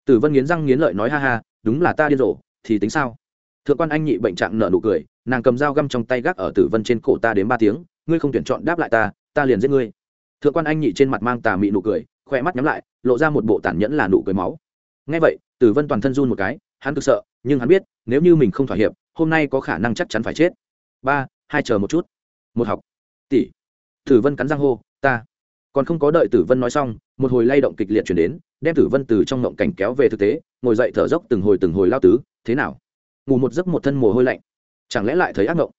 Tử vân nghiến răng nghiến lợi nói ha ha, đúng là ta điên rồ, thì tính sao? Thượng quan anh nhị bệnh trạng nở nụ cười, nàng cầm dao găm trong tay gác ở tử vân trên cổ ta đến ba tiếng ngươi không tuyển chọn đáp lại ta ta liền giết ngươi. Thượng quan anh nhị trên mặt mang tà mị nụ cười, khoe mắt nhắm lại, lộ ra một bộ tản nhẫn là nụ cười máu. Ngay vậy, tử vân toàn thân run một cái, hắn cực sợ, nhưng hắn biết, nếu như mình không thỏa hiệp, hôm nay có khả năng chắc chắn phải chết. Ba, hai chờ một chút. Một học. Tỷ. Tử vân cắn răng hô, ta. Còn không có đợi tử vân nói xong, một hồi lay động kịch liệt chuyển đến, đem tử vân từ trong ngộng cảnh kéo về thực tế, ngồi dậy thở dốc từng hồi từng hồi lao tứ, thế nào? Ngủ một giấc một thân mồ hôi lạnh. Chẳng lẽ lại thấy ác ngộng?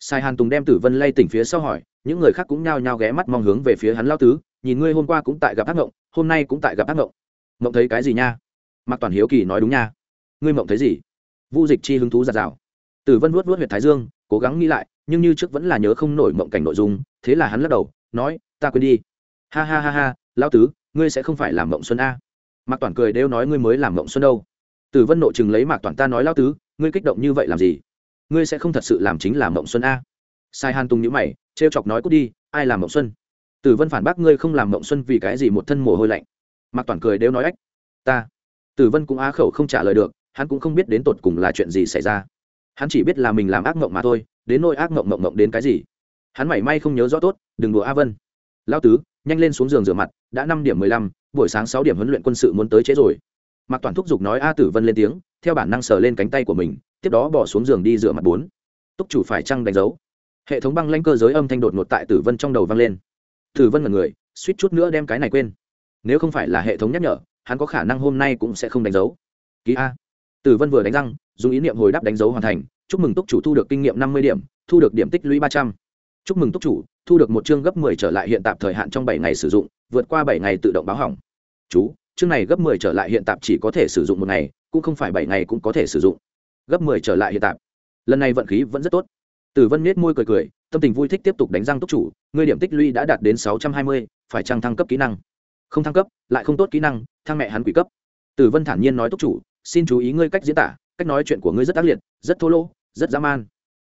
Sai hàn tùng đem tử vân lay tỉnh phía sau hỏi, những người khác cũng nhao nhao ghé mắt mong hướng về phía hắn lao tứ, nhìn ngươi hôm qua cũng tại gặp ác ngộng, hôm nay cũng tại gặp ác ngộng. Mộng thấy cái gì nha? Mạc toàn hiếu kỳ nói đúng nha. Ngươi mộng thấy gì? Vu dịch chi hứng thú giạt rào tử vân vuốt vuốt huyệt thái dương, cố gắng nghĩ lại, nhưng như trước vẫn là nhớ không nổi mộng cảnh nội dung, thế là hắn lắc đầu, nói, ta quên đi. Ha ha ha ha, lao tứ, ngươi sẽ không phải làm mộng xuân a. Mạc toàn cười đều nói, ngươi mới làm mộng xuân đâu. Tử vân nội chừng lấy mạc toàn ta nói, lao tứ, ngươi kích động như vậy làm gì? Ngươi sẽ không thật sự làm chính là mộng xuân a. Sai hàn tùng nhữ mày t r e o chọc nói cút đi, ai làm mộng xuân? Tử vân phản bác ngươi không làm mộng xuân vì cái gì một thân mồ hôi lạnh. Mạc toàn cười đều nói ách. Ta. Tử vân cũng á khẩu không trả lời được, hắn cũng không biết đến tột cùng là chuyện gì xảy ra. Hắn chỉ biết là mình làm ác mộng mà thôi, đến nỗi ác mộng mộng mộng đến cái gì? Hắn mảy may không nhớ rõ tốt, đừng đùa a vân. Lao tứ, nhanh lên xuống giường rửa mặt, đã năm điểm mười lăm, buổi sáng sáu điểm huấn luyện quân sự muốn tới chế rồi mạc toàn thúc giục nói a tử vân lên tiếng theo bản năng sờ lên cánh tay của mình tiếp đó bỏ xuống giường đi rửa mặt bốn. Túc chủ phải chăng đánh dấu? Hệ thống băng lanh cơ giới âm thanh đột ngột tại tử vân trong đầu vang lên. Tử vân là người suýt chút nữa đem cái này quên. Nếu không phải là hệ thống nhắc nhở hắn có khả năng hôm nay cũng sẽ không đánh dấu. Ký a. Tử vân vừa đánh răng dùng ý niệm hồi đáp đánh dấu hoàn thành. Chúc mừng túc chủ thu được kinh nghiệm năm mươi điểm thu được điểm tích lũy ba trăm. Chúc mừng túc chủ thu được một chương gấp 10 trở lại hiện tạp thời hạn trong bảy ngày sử dụng, vượt qua bảy ngày tự động báo hỏng. Chú, chương này gấp 10 trở lại hiện tạp chỉ có thể sử dụng một ngày, cũng không phải 7 ngày cũng có thể sử dụng. Gấp 10 trở lại hiện tạp. Lần này vận khí vẫn rất tốt. Tử Vân nhếch môi cười cười, tâm tình vui thích tiếp tục đánh răng túc chủ, ngươi điểm tích lũy đã đạt đến 620, phải chăng thăng cấp kỹ năng? Không thăng cấp, lại không tốt kỹ năng, thăng mẹ hắn quỷ cấp. Tử Vân thản nhiên nói túc chủ, xin chú ý ngươi cách diễn tả, cách nói chuyện của ngươi rất ác liệt, rất thô lỗ, rất dã man.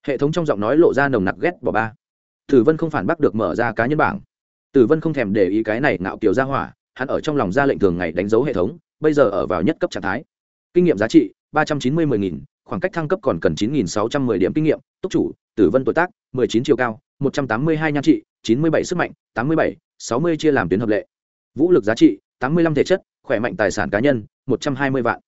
Hệ thống trong giọng nói lộ ra nồng nặc ghét bỏ ba tử vân không phản bác được mở ra cá nhân bảng tử vân không thèm để ý cái này ngạo kiều ra hỏa hắn ở trong lòng ra lệnh thường ngày đánh dấu hệ thống, bây giờ ở vào nhất cấp trạng thái. Kinh nghiệm giá trị, ba trăm chín mươi mười nghìn, khoảng cách thăng cấp còn cần chín nghìn sáu trăm mười điểm kinh nghiệm, túc chủ, tử vân tuổi tác, mười chín chiều cao, một trăm tám mươi hai nhan trị, chín mươi bảy sức mạnh, tám mươi bảy, sáu mươi chia làm tuyến hợp lệ. Vũ lực giá trị, tám mươi lăm thể chất, khỏe mạnh tài sản cá nhân, một trăm hai mươi vạn.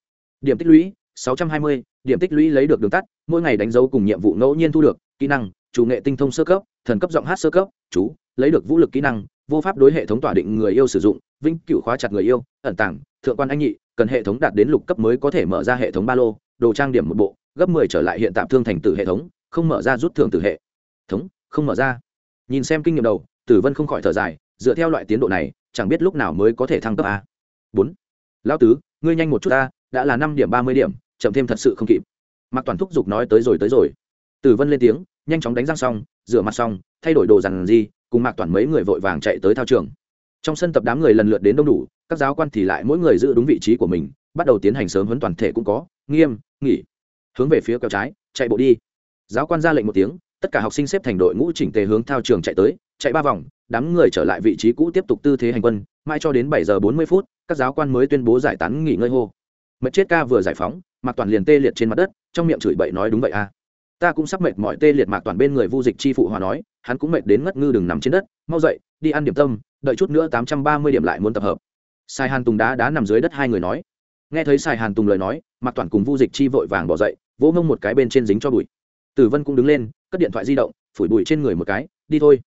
Điểm tích lũy, sáu trăm hai mươi, điểm tích lũy lấy được đường tắt, mỗi ngày đánh dấu cùng nhiệm vụ ngẫu nhiên thu được, kỹ năng, chủ nghệ tinh thông sơ cấp, thần cấp giọng hát sơ cấp, chú, lấy được vũ lực kỹ năng vô pháp đối hệ thống tỏa định người yêu sử dụng, vĩnh cửu khóa chặt người yêu, ẩn tàng, thượng quan anh nhị, cần hệ thống đạt đến lục cấp mới có thể mở ra hệ thống ba lô, đồ trang điểm một bộ, gấp mười trở lại hiện tạm thương thành tử hệ thống, không mở ra rút thường từ hệ. Thống, không mở ra. Nhìn xem kinh nghiệm đầu, tử vân không khỏi thở dài, dựa theo loại tiến độ này, chẳng biết lúc nào mới có thể thăng cấp a. Bốn. Lão tứ, ngươi nhanh một chút a đã là năm điểm ba mươi điểm, chậm thêm thật sự không kịp. Mặc toàn thúc giục nói tới rồi tới rồi. Tử vân lên tiếng, nhanh chóng đánh răng xong, rửa mặt xong, thay đổi đồ dằn gì cùng mạc toàn mấy người vội vàng chạy tới thao trường. Trong sân tập đám người lần lượt đến đông đủ, các giáo quan thì lại mỗi người giữ đúng vị trí của mình, bắt đầu tiến hành sớm huấn toàn thể cũng có, nghiêm, nghỉ. Hướng về phía kéo trái, chạy bộ đi. Giáo quan ra lệnh một tiếng, tất cả học sinh xếp thành đội ngũ chỉnh tề hướng thao trường chạy tới, chạy ba vòng, đám người trở lại vị trí cũ tiếp tục tư thế hành quân, mãi cho đến bảy giờ bốn mươi phút, các giáo quan mới tuyên bố giải tán nghỉ ngơi hô. Mật chết ca vừa giải phóng, mạc toàn liền tê liệt trên mặt đất, trong miệng chửi bậy nói đúng vậy a ta cũng sắp mệt mọi tê liệt mạc toàn bên người vu dịch chi phụ hòa nói, hắn cũng mệt đến ngất ngư đừng nằm trên đất, mau dậy, đi ăn điểm tâm, đợi chút nữa tám trăm ba mươi điểm lại muốn tập hợp. Sai hàn tùng đá đá nằm dưới đất hai người nói. Nghe thấy sai hàn tùng lời nói, mạc toàn cùng vu dịch chi vội vàng bỏ dậy, vỗ mông một cái bên trên dính cho bụi. Tử vân cũng đứng lên, cất điện thoại di động, phủi bụi trên người một cái, đi thôi.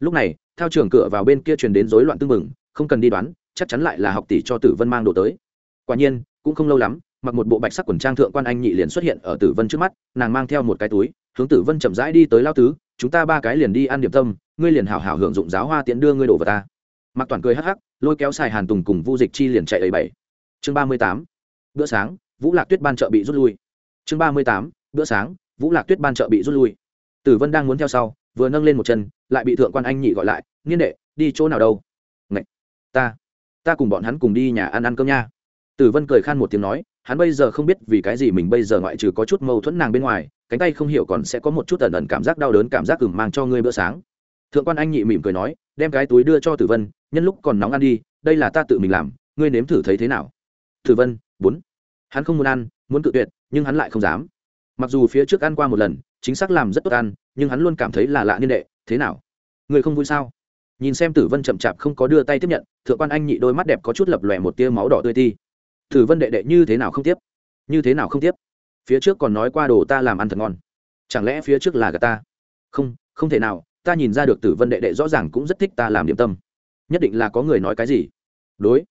Lúc này theo trường cửa vào bên kia truyền đến rối loạn tưng mừng không cần đi đoán, chắc chắn lại là học tỷ cho tử vân mang đồ tới. Quả nhiên, cũng không lâu lắm mặc một bộ bạch sắc quần trang thượng quan anh nhị liền xuất hiện ở tử vân trước mắt, nàng mang theo một cái túi, hướng tử vân chậm rãi đi tới lao tứ, chúng ta ba cái liền đi ăn điểm tâm, ngươi liền hảo hảo hưởng dụng giáo hoa tiễn đưa ngươi đổ vào ta. Mặc toàn cười hắc hắc, lôi kéo xài hàn tùng cùng vu dịch chi liền chạy ấy bảy. Chương ba mươi tám, bữa sáng, vũ lạc tuyết ban chợ bị rút lui. Chương ba mươi tám, bữa sáng, vũ lạc tuyết ban chợ bị rút lui. Tử vân đang muốn theo sau, vừa nâng lên một chân, lại bị thượng quan anh nhị gọi lại, niên đệ, đi chỗ nào đâu? Ngậy! ta ta cùng bọn hắn cùng đi nhà ăn ăn cơm nha. Tử vân cười khan một tiếng nói hắn bây giờ không biết vì cái gì mình bây giờ ngoại trừ có chút mâu thuẫn nàng bên ngoài, cánh tay không hiểu còn sẽ có một chút ẩn ẩn cảm giác đau đớn, cảm giác cừng mang cho ngươi bữa sáng. Thượng quan anh nhị mỉm cười nói, đem cái túi đưa cho tử vân, nhân lúc còn nóng ăn đi, đây là ta tự mình làm, ngươi nếm thử thấy thế nào? Tử vân, bốn. Hắn không muốn ăn, muốn cự tuyệt, nhưng hắn lại không dám. Mặc dù phía trước ăn qua một lần, chính xác làm rất tốt ăn, nhưng hắn luôn cảm thấy là lạ niên đệ, thế nào? Người không vui sao? Nhìn xem tử vân chậm chạp không có đưa tay tiếp nhận, thượng quan anh nhị đôi mắt đẹp có chút lập lòe một tia máu đỏ tươi ti tử vân đệ đệ như thế nào không tiếp? Như thế nào không tiếp? Phía trước còn nói qua đồ ta làm ăn thật ngon. Chẳng lẽ phía trước là gà ta? Không không thể nào, ta nhìn ra được tử vân đệ đệ rõ ràng cũng rất thích ta làm điểm tâm. Nhất định là có người nói cái gì? Đối,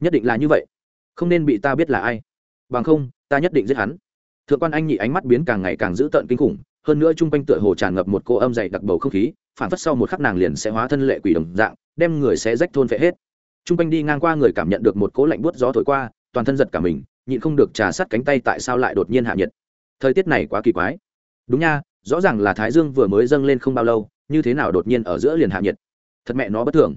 nhất định là như vậy. Không nên bị ta biết là ai. Bằng không, ta nhất định giết hắn. Thượng quan anh nhị ánh mắt biến càng ngày càng dữ tợn kinh khủng, hơn nữa chung quanh tựa hồ tràn ngập một cô âm dày đặc bầu không khí, phản phất sau một khắc nàng liền sẽ hóa thân lệ quỷ đồng dạng, đem người sẽ rách thôn vệ hết. Chung quanh đi ngang qua người cảm nhận được một cỗ lạnh buốt gió thổi qua toàn thân giật cả mình, nhịn không được trà sát cánh tay tại sao lại đột nhiên hạ nhiệt. Thời tiết này quá kỳ quái. Đúng nha, rõ ràng là thái dương vừa mới dâng lên không bao lâu, như thế nào đột nhiên ở giữa liền hạ nhiệt. Thật mẹ nó bất thường.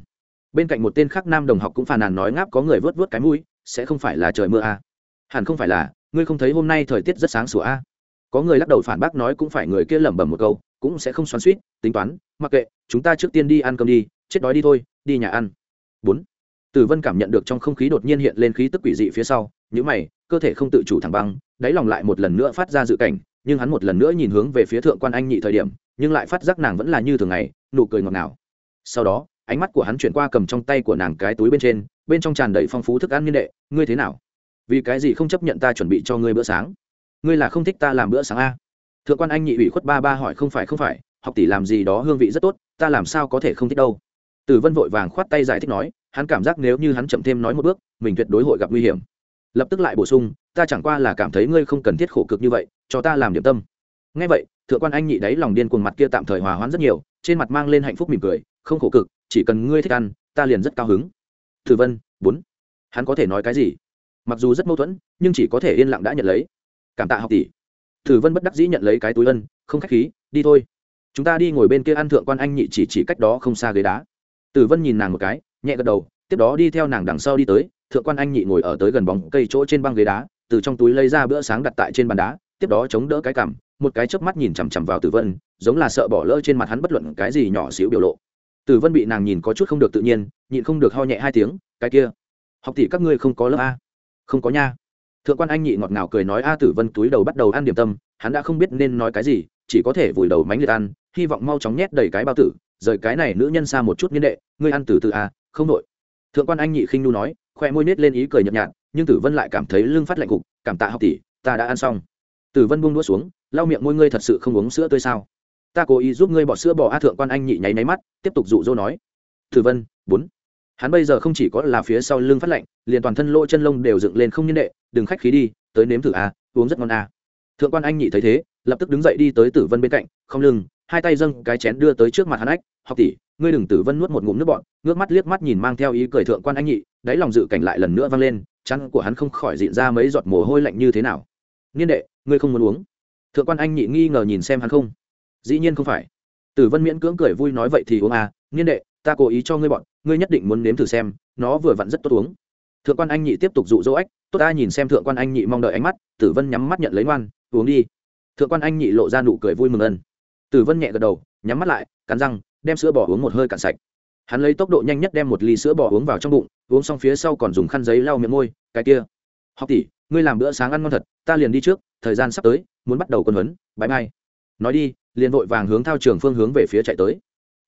Bên cạnh một tên khác nam đồng học cũng phàn nàn nói ngáp có người vớt vớt cái mũi, sẽ không phải là trời mưa à. hẳn không phải là, ngươi không thấy hôm nay thời tiết rất sáng sủa à? có người lắc đầu phản bác nói cũng phải người kia lẩm bẩm một câu, cũng sẽ không xoắn suýt tính toán, mặc kệ, chúng ta trước tiên đi ăn cơm đi, chết đói đi thôi, đi nhà ăn. Bốn tử vân cảm nhận được trong không khí đột nhiên hiện lên khí tức quỷ dị phía sau những mày, cơ thể không tự chủ thẳng băng, đáy lòng lại một lần nữa phát ra dự cảnh, nhưng hắn một lần nữa nhìn hướng về phía thượng quan anh nhị thời điểm, nhưng lại phát giác nàng vẫn là như thường ngày, nụ cười ngọt ngào. Sau đó, ánh mắt của hắn chuyển qua cầm trong tay của nàng cái túi bên trên, bên trong tràn đầy phong phú thức ăn niên đệ, ngươi thế nào? Vì cái gì không chấp nhận ta chuẩn bị cho ngươi bữa sáng? Ngươi là không thích ta làm bữa sáng a thượng quan anh nhị ủy khuất ba ba hỏi, không phải không phải, học tỷ làm gì đó hương vị rất tốt, ta làm sao có thể không thích đâu? Tử vân vội vàng khoát tay giải thích nói hắn cảm giác nếu như hắn chậm thêm nói một bước, mình tuyệt đối hội gặp nguy hiểm. Lập tức lại bổ sung, ta chẳng qua là cảm thấy ngươi không cần thiết khổ cực như vậy, cho ta làm điểm tâm. Ngay vậy, thượng quan anh nhị đáy lòng điên cuồng mặt kia tạm thời hòa hoãn rất nhiều, trên mặt mang lên hạnh phúc mỉm cười, không khổ cực, chỉ cần ngươi thích ăn, ta liền rất cao hứng. Thử vân, bốn. Hắn có thể nói cái gì? Mặc dù rất mâu thuẫn, nhưng chỉ có thể yên lặng đã nhận lấy. Cảm tạ học tỷ. Thử vân bất đắc dĩ nhận lấy cái túi ân, không k h á c h khí, đi thôi. Chúng ta đi ngồi bên kia ăn thượng quan anh nhị chỉ chỉ cách đó không xa ghế đá. Tử vân nhìn nàng một cái nhẹ gật đầu, tiếp đó đi theo nàng đằng sau đi tới, thượng quan anh nhị ngồi ở tới gần bóng cây chỗ trên băng ghế đá, từ trong túi lấy ra bữa sáng đặt tại trên bàn đá, tiếp đó chống đỡ cái cằm, một cái chớp mắt nhìn chằm chằm vào tử vân, giống là sợ bỏ lỡ trên mặt hắn bất luận cái gì nhỏ xíu biểu lộ. Tử vân bị nàng nhìn có chút không được tự nhiên, nhịn không được ho nhẹ hai tiếng, cái kia, học tỷ các ngươi không có lớp a? Không có nha. Thượng quan anh nhị ngọt ngào cười nói, a tử vân túi đầu bắt đầu ăn điểm tâm, hắn đã không biết nên nói cái gì, chỉ có thể vùi đầu mánh liệt ăn, hy vọng mau chóng nhét đầy cái bao tử, rời cái này nữ nhân xa một chút nghiên đệ, ngươi ăn từ từ a không đội. Thượng quan anh nhị khinh nu nói, khoe môi nết lên ý cười nhợt nhạt, nhưng tử vân lại cảm thấy lưng phát lạnh cục, cảm tạ học tỷ, ta đã ăn xong. Tử vân buông đũa xuống, lau miệng môi ngươi thật sự không uống sữa tươi sao? Ta cố ý giúp ngươi bỏ sữa bỏ a, thượng quan anh nhị nháy máy mắt, tiếp tục dụ dỗ nói. Tử vân, bốn. Hắn bây giờ không chỉ có là phía sau lưng phát lạnh, liền toàn thân lỗ chân lông đều dựng lên không nhân đệ đừng khách khí đi, tới nếm thử a, uống rất ngon a. Thượng quan anh nhị thấy thế, lập tức đứng dậy đi tới tử vân bên cạnh, không lưng, hai tay dâng cái chén đưa tới trước mặt hắn ách học tỷ, ngươi đừng tử vân nuốt một ngụm nước bọn. Ngước mắt liếc mắt nhìn mang theo ý cười thượng quan anh nhị, đáy lòng dự cảnh lại lần nữa vang lên chăn của hắn không khỏi dịn ra mấy giọt mồ hôi lạnh như thế nào. Niên đệ, ngươi không muốn uống? Thượng quan anh nhị nghi ngờ nhìn xem hắn không. Dĩ nhiên không phải. Tử vân miễn cưỡng cười vui nói, vậy thì uống à niên đệ, ta cố ý cho ngươi bọn, ngươi nhất định muốn nếm thử xem, nó vừa vặn rất tốt uống. Thượng quan anh nhị tiếp tục dụ dỗ ách, tốt ta nhìn xem. Thượng quan anh nhị mong đợi ánh mắt, tử vân nhắm mắt nhận lấy ngoan, uống đi. Thượng quan anh nhị lộ ra nụ cười vui mừng ân. Tử vân nhẹ gật đầu, nhắm mắt lại, cắn răng đem sữa bò uống một hơi cạn sạch. Hắn lấy tốc độ nhanh nhất đem một ly sữa bò uống vào trong bụng, uống xong phía sau còn dùng khăn giấy lau miệng môi, cái kia, học tỷ, ngươi làm bữa sáng ăn ngon thật, ta liền đi trước, thời gian sắp tới, muốn bắt đầu quân huấn bãi mai nói đi, liền vội vàng hướng thao trường phương hướng về phía chạy tới.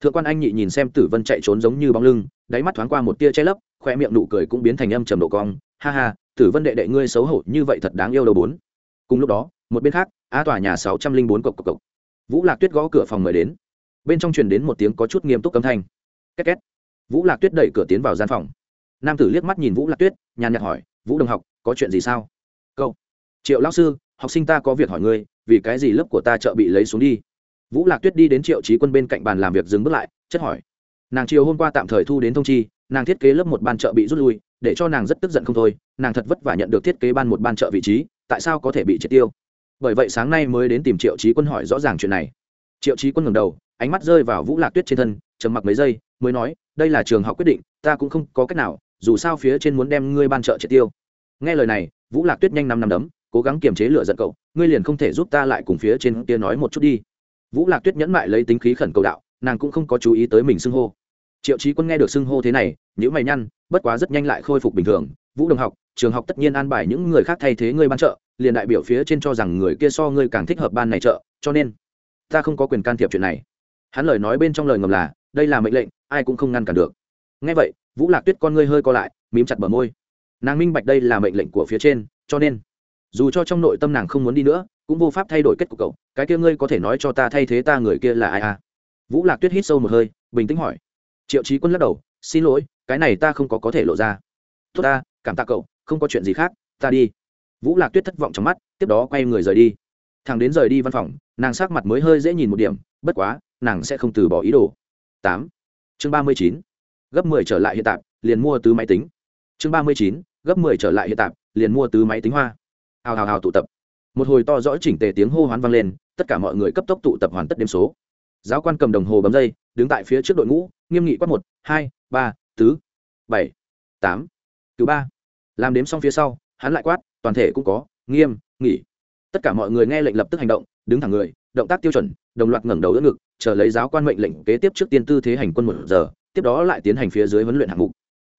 Thượng quan anh nhị nhìn xem tử vân chạy trốn giống như bóng lưng, đáy mắt thoáng qua một tia che lấp khoe miệng nụ cười cũng biến thành âm trầm độ cong. Ha ha, tử vân đệ đệ ngươi xấu hổ như vậy thật đáng yêu đầu bốn. Cùng lúc đó, một bên khác, á tòa nhà sáu trăm linh bốn cộc cộc cộc. Vũ lạc tuyết gõ cửa phòng mời đến bên trong truyền đến một tiếng có chút nghiêm túc âm thanh. Két két. Vũ lạc tuyết đẩy cửa tiến vào gian phòng. Nam tử liếc mắt nhìn vũ lạc tuyết, nhàn nhạt hỏi, vũ đồng học, có chuyện gì sao? Câu. Triệu lão sư, học sinh ta có việc hỏi ngươi, vì cái gì lớp của ta chợ bị lấy xuống đi? Vũ lạc tuyết đi đến triệu trí quân bên cạnh bàn làm việc dừng bước lại, chất hỏi. Nàng chiều hôm qua tạm thời thu đến thông chi, nàng thiết kế lớp một ban chợ bị rút lui, để cho nàng rất tức giận không thôi, nàng thật vất vả nhận được thiết kế ban một ban chợ vị trí, tại sao có thể bị triệt tiêu? Bởi vậy sáng nay mới đến tìm triệu trí quân hỏi rõ ràng chuyện này. Triệu trí quân ngẩng đầu ánh mắt rơi vào vũ lạc tuyết trên thân, trầm mặc mấy giây, mới nói, đây là trường học quyết định, ta cũng không có cách nào, dù sao phía trên muốn đem ngươi ban trợ triệt tiêu. Nghe lời này, vũ lạc tuyết nhanh năm năm đấm, cố gắng kiềm chế lửa giận cậu, ngươi liền không thể giúp ta lại cùng phía trên kia nói một chút đi. Vũ lạc tuyết nhẫn mại lấy tính khí khẩn cầu đạo, nàng cũng không có chú ý tới mình xưng hô. Triệu trí quân nghe được xưng hô thế này nhữ mày nhăn, bất quá rất nhanh lại khôi phục bình thường. Vũ đồng học, trường học tất nhiên an bài những người khác thay thế ngươi ban trợ, liền đại biểu phía trên cho rằng người kia so ngươi càng thích hợp ban này trợ, cho nên ta không có quyền can thiệp chuyện này hắn lời nói bên trong lời ngầm là, đây là mệnh lệnh, ai cũng không ngăn cản được. Ngay vậy, vũ lạc tuyết con ngươi hơi co lại, mím chặt bờ môi. Nàng minh bạch đây là mệnh lệnh của phía trên, cho nên, dù cho trong nội tâm nàng không muốn đi nữa, cũng vô pháp thay đổi kết cục cậu. Cái kia ngươi có thể nói cho ta thay thế ta người kia là ai à? Vũ lạc tuyết hít sâu một hơi, bình tĩnh hỏi. Triệu trí quân lắc đầu, xin lỗi, cái này ta không có có thể lộ ra. Tốt ta, cảm tạ cậu, không có chuyện gì khác, ta đi. Vũ lạc tuyết thất vọng trong mắt, tiếp đó quay người rời đi. Thằng đến rời đi văn phòng, nàng sắc mặt mới hơi dễ nhìn một điểm, bất quá nàng sẽ không từ bỏ ý đồ. Tám. Chương ba mươi chín. Gấp mười trở lại hiện tại, liền mua tứ máy tính. Chương ba mươi chín. Gấp mười trở lại hiện tại, liền mua tứ máy tính hoa. Hào hào hào tụ tập. Một hồi to rõ chỉnh tề tiếng hô hoán vang lên, tất cả mọi người cấp tốc tụ tập hoàn tất đêm số. Giáo quan cầm đồng hồ bấm dây, đứng tại phía trước đội ngũ, nghiêm nghị quát một, hai, ba, tứ, bảy, tám. Cứ ba. Làm đếm xong phía sau, hắn lại quát, toàn thể cũng có, nghiêm, nghỉ. Tất cả mọi người nghe lệnh lập tức hành động, đứng thẳng người động tác tiêu chuẩn, đồng loạt ngẩng đầu đỡ ngực, chờ lấy giáo quan mệnh lệnh kế tiếp trước tiên tư thế hành quân một giờ, tiếp đó lại tiến hành phía dưới huấn luyện hạng mục.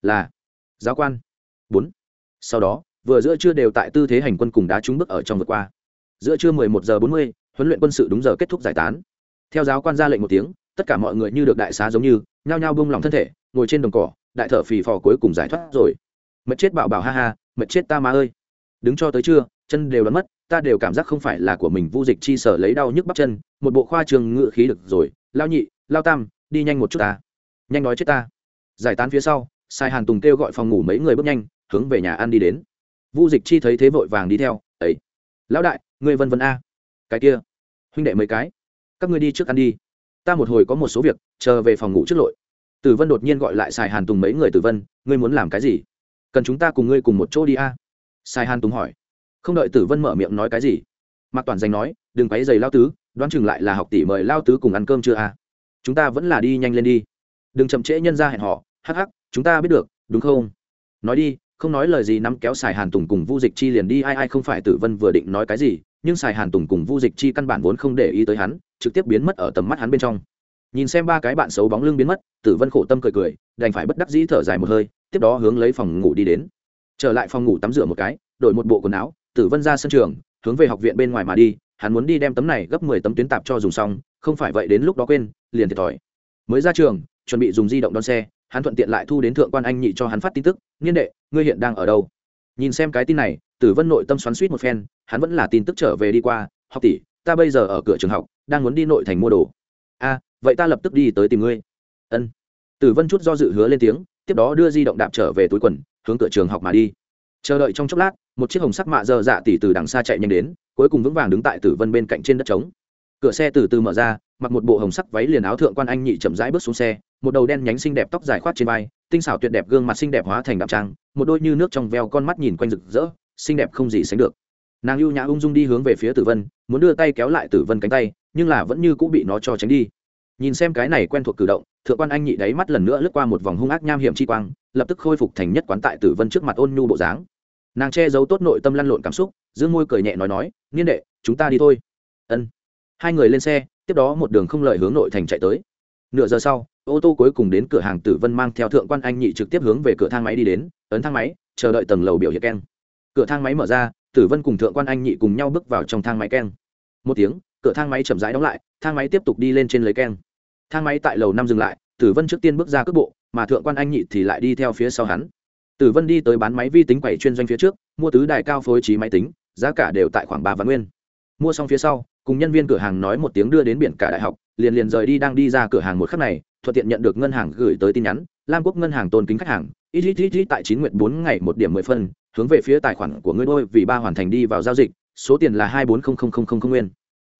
Là, giáo quan. Bốn. Sau đó, vừa giữa trưa đều tại tư thế hành quân cùng đá trúng bước ở trong vượt qua. Giữa trưa mười một giờ bốn mươi, huấn luyện quân sự đúng giờ kết thúc giải tán. Theo giáo quan ra lệnh một tiếng, tất cả mọi người như được đại xá giống như, nhao nhao bông lòng thân thể, ngồi trên đồng cỏ, đại thở phì phò cuối cùng giải thoát rồi. Mệt chết bảo bảo ha ha, mệt chết ta má ơi. Đứng cho tới trưa, chân đều đắm mất ta đều cảm giác không phải là của mình, vu dịch chi sở lấy đau nhức bắp chân, một bộ khoa trường ngự khí được rồi. Lao nhị, lao tam, đi nhanh một chút ta. Nhanh nói chết ta. Giải tán phía sau, sai hàn tùng kêu gọi phòng ngủ mấy người bước nhanh, hướng về nhà ăn đi đến. Vu dịch chi thấy thế vội vàng đi theo ấy lão đại, ngươi vân vân a. Cái kia, huynh đệ mấy cái, các ngươi đi trước ăn đi. Ta một hồi có một số việc, chờ về phòng ngủ trước lội. Tử vân đột nhiên gọi lại sài hàn tùng mấy người, tử vân, ngươi muốn làm cái gì? Cần chúng ta cùng ngươi cùng một chỗ đi a. Sai sài hàn tùng hỏi không đợi tử vân mở miệng nói cái gì mạc toàn danh nói đừng quấy giày lao tứ đoán chừng lại là học tỷ mời lao tứ cùng ăn cơm chưa à? chúng ta vẫn là đi nhanh lên đi đừng chậm trễ nhân ra hẹn họ hắc hắc chúng ta biết được đúng không nói đi không nói lời gì nắm kéo xài hàn tùng cùng vu dịch chi liền đi ai ai không phải tử vân vừa định nói cái gì nhưng xài hàn tùng cùng vu dịch chi căn bản vốn không để ý tới hắn trực tiếp biến mất ở tầm mắt hắn bên trong nhìn xem ba cái bạn xấu bóng lưng biến mất tử vân khổ tâm cười cười đành phải bất đắc dĩ thở dài một hơi tiếp đó hướng lấy phòng ngủ đi đến trở lại phòng ngủ tắm rửa một cái đổi một bộ quần áo tử vân ra sân trường, hướng về học viện bên ngoài mà đi, hắn muốn đi đem tấm này gấp mười tấm tuyến tạp cho dùng xong, không phải vậy đến lúc đó quên, liền thiệt thòi. Mới ra trường, chuẩn bị dùng di động đón xe, hắn thuận tiện lại thu đến thượng quan anh nhị cho hắn phát tin tức, niên đệ, ngươi hiện đang ở đâu? Nhìn xem cái tin này, tử vân nội tâm xoắn suýt một phen, hắn vẫn là tin tức trở về đi qua, học tỷ, ta bây giờ ở cửa trường học, đang muốn đi nội thành mua đồ. A, vậy ta lập tức đi tới tìm ngươi. Ân. Tử vân chút do dự hứa lên tiếng, tiếp đó đưa di động đạp trở về túi quần, hướng cửa trường học mà đi chờ đợi trong chốc lát, một chiếc hồng sắc mạ dơ dạ tỉ từ đằng xa chạy nhanh đến, cuối cùng vững vàng đứng tại tử vân bên cạnh trên đất trống. Cửa xe từ từ mở ra, mặc một bộ hồng sắc váy liền áo thượng quan anh nhị chậm rãi bước xuống xe, một đầu đen nhánh xinh đẹp tóc dài khoát trên vai, tinh xảo tuyệt đẹp gương mặt xinh đẹp hóa thành đạm trang một đôi như nước trong veo con mắt nhìn quanh rực rỡ, xinh đẹp không gì sánh được. Nàng ưu nhã ung dung đi hướng về phía tử vân, muốn đưa tay kéo lại tử vân cánh tay, nhưng là vẫn như cũng bị nó cho tránh đi. Nhìn xem cái này quen thuộc cử động, thượng quan anh nhị đáy mắt lần nữa lướt qua một vòng hung ác nham hiểm chi quang, lập tức khôi phục thành nhất quán tại tử vân trước mặt ôn nhu bộ dáng nàng che giấu tốt nội tâm lăn lộn cảm xúc giữ môi cười nhẹ nói nói, niên đệ, chúng ta đi thôi. Ân. Hai người lên xe, tiếp đó một đường không lời hướng nội thành chạy tới. Nửa giờ sau, ô tô cuối cùng đến cửa hàng tử vân mang theo thượng quan anh nhị trực tiếp hướng về cửa thang máy đi đến, ấn thang máy, chờ đợi tầng lầu biểu hiện keng. Cửa thang máy mở ra, tử vân cùng thượng quan anh nhị cùng nhau bước vào trong thang máy keng. Một tiếng, cửa thang máy chậm rãi đóng lại, thang máy tiếp tục đi lên trên lấy keng. Thang máy tại lầu năm dừng lại, tử vân trước tiên bước ra cước bộ, mà thượng quan anh nhị thì lại đi theo phía sau hắn tử vân đi tới bán máy vi tính quầy chuyên doanh phía trước, mua tứ đài cao phối trí máy tính, giá cả đều tại khoảng ba vạn nguyên. Mua xong phía sau, cùng nhân viên cửa hàng nói một tiếng đưa đến biển cả đại học, liền liền rời đi đang đi ra cửa hàng một khắc này, thuận tiện nhận được ngân hàng gửi tới tin nhắn, lam quốc ngân hàng tôn kính khách hàng, ít ít ít ít tại chín nguyện bốn ngày một điểm mười phân, hướng về phía tài khoản của ngươi đôi vì ba hoàn thành đi vào giao dịch, số tiền là hai bốn không không không không nguyên.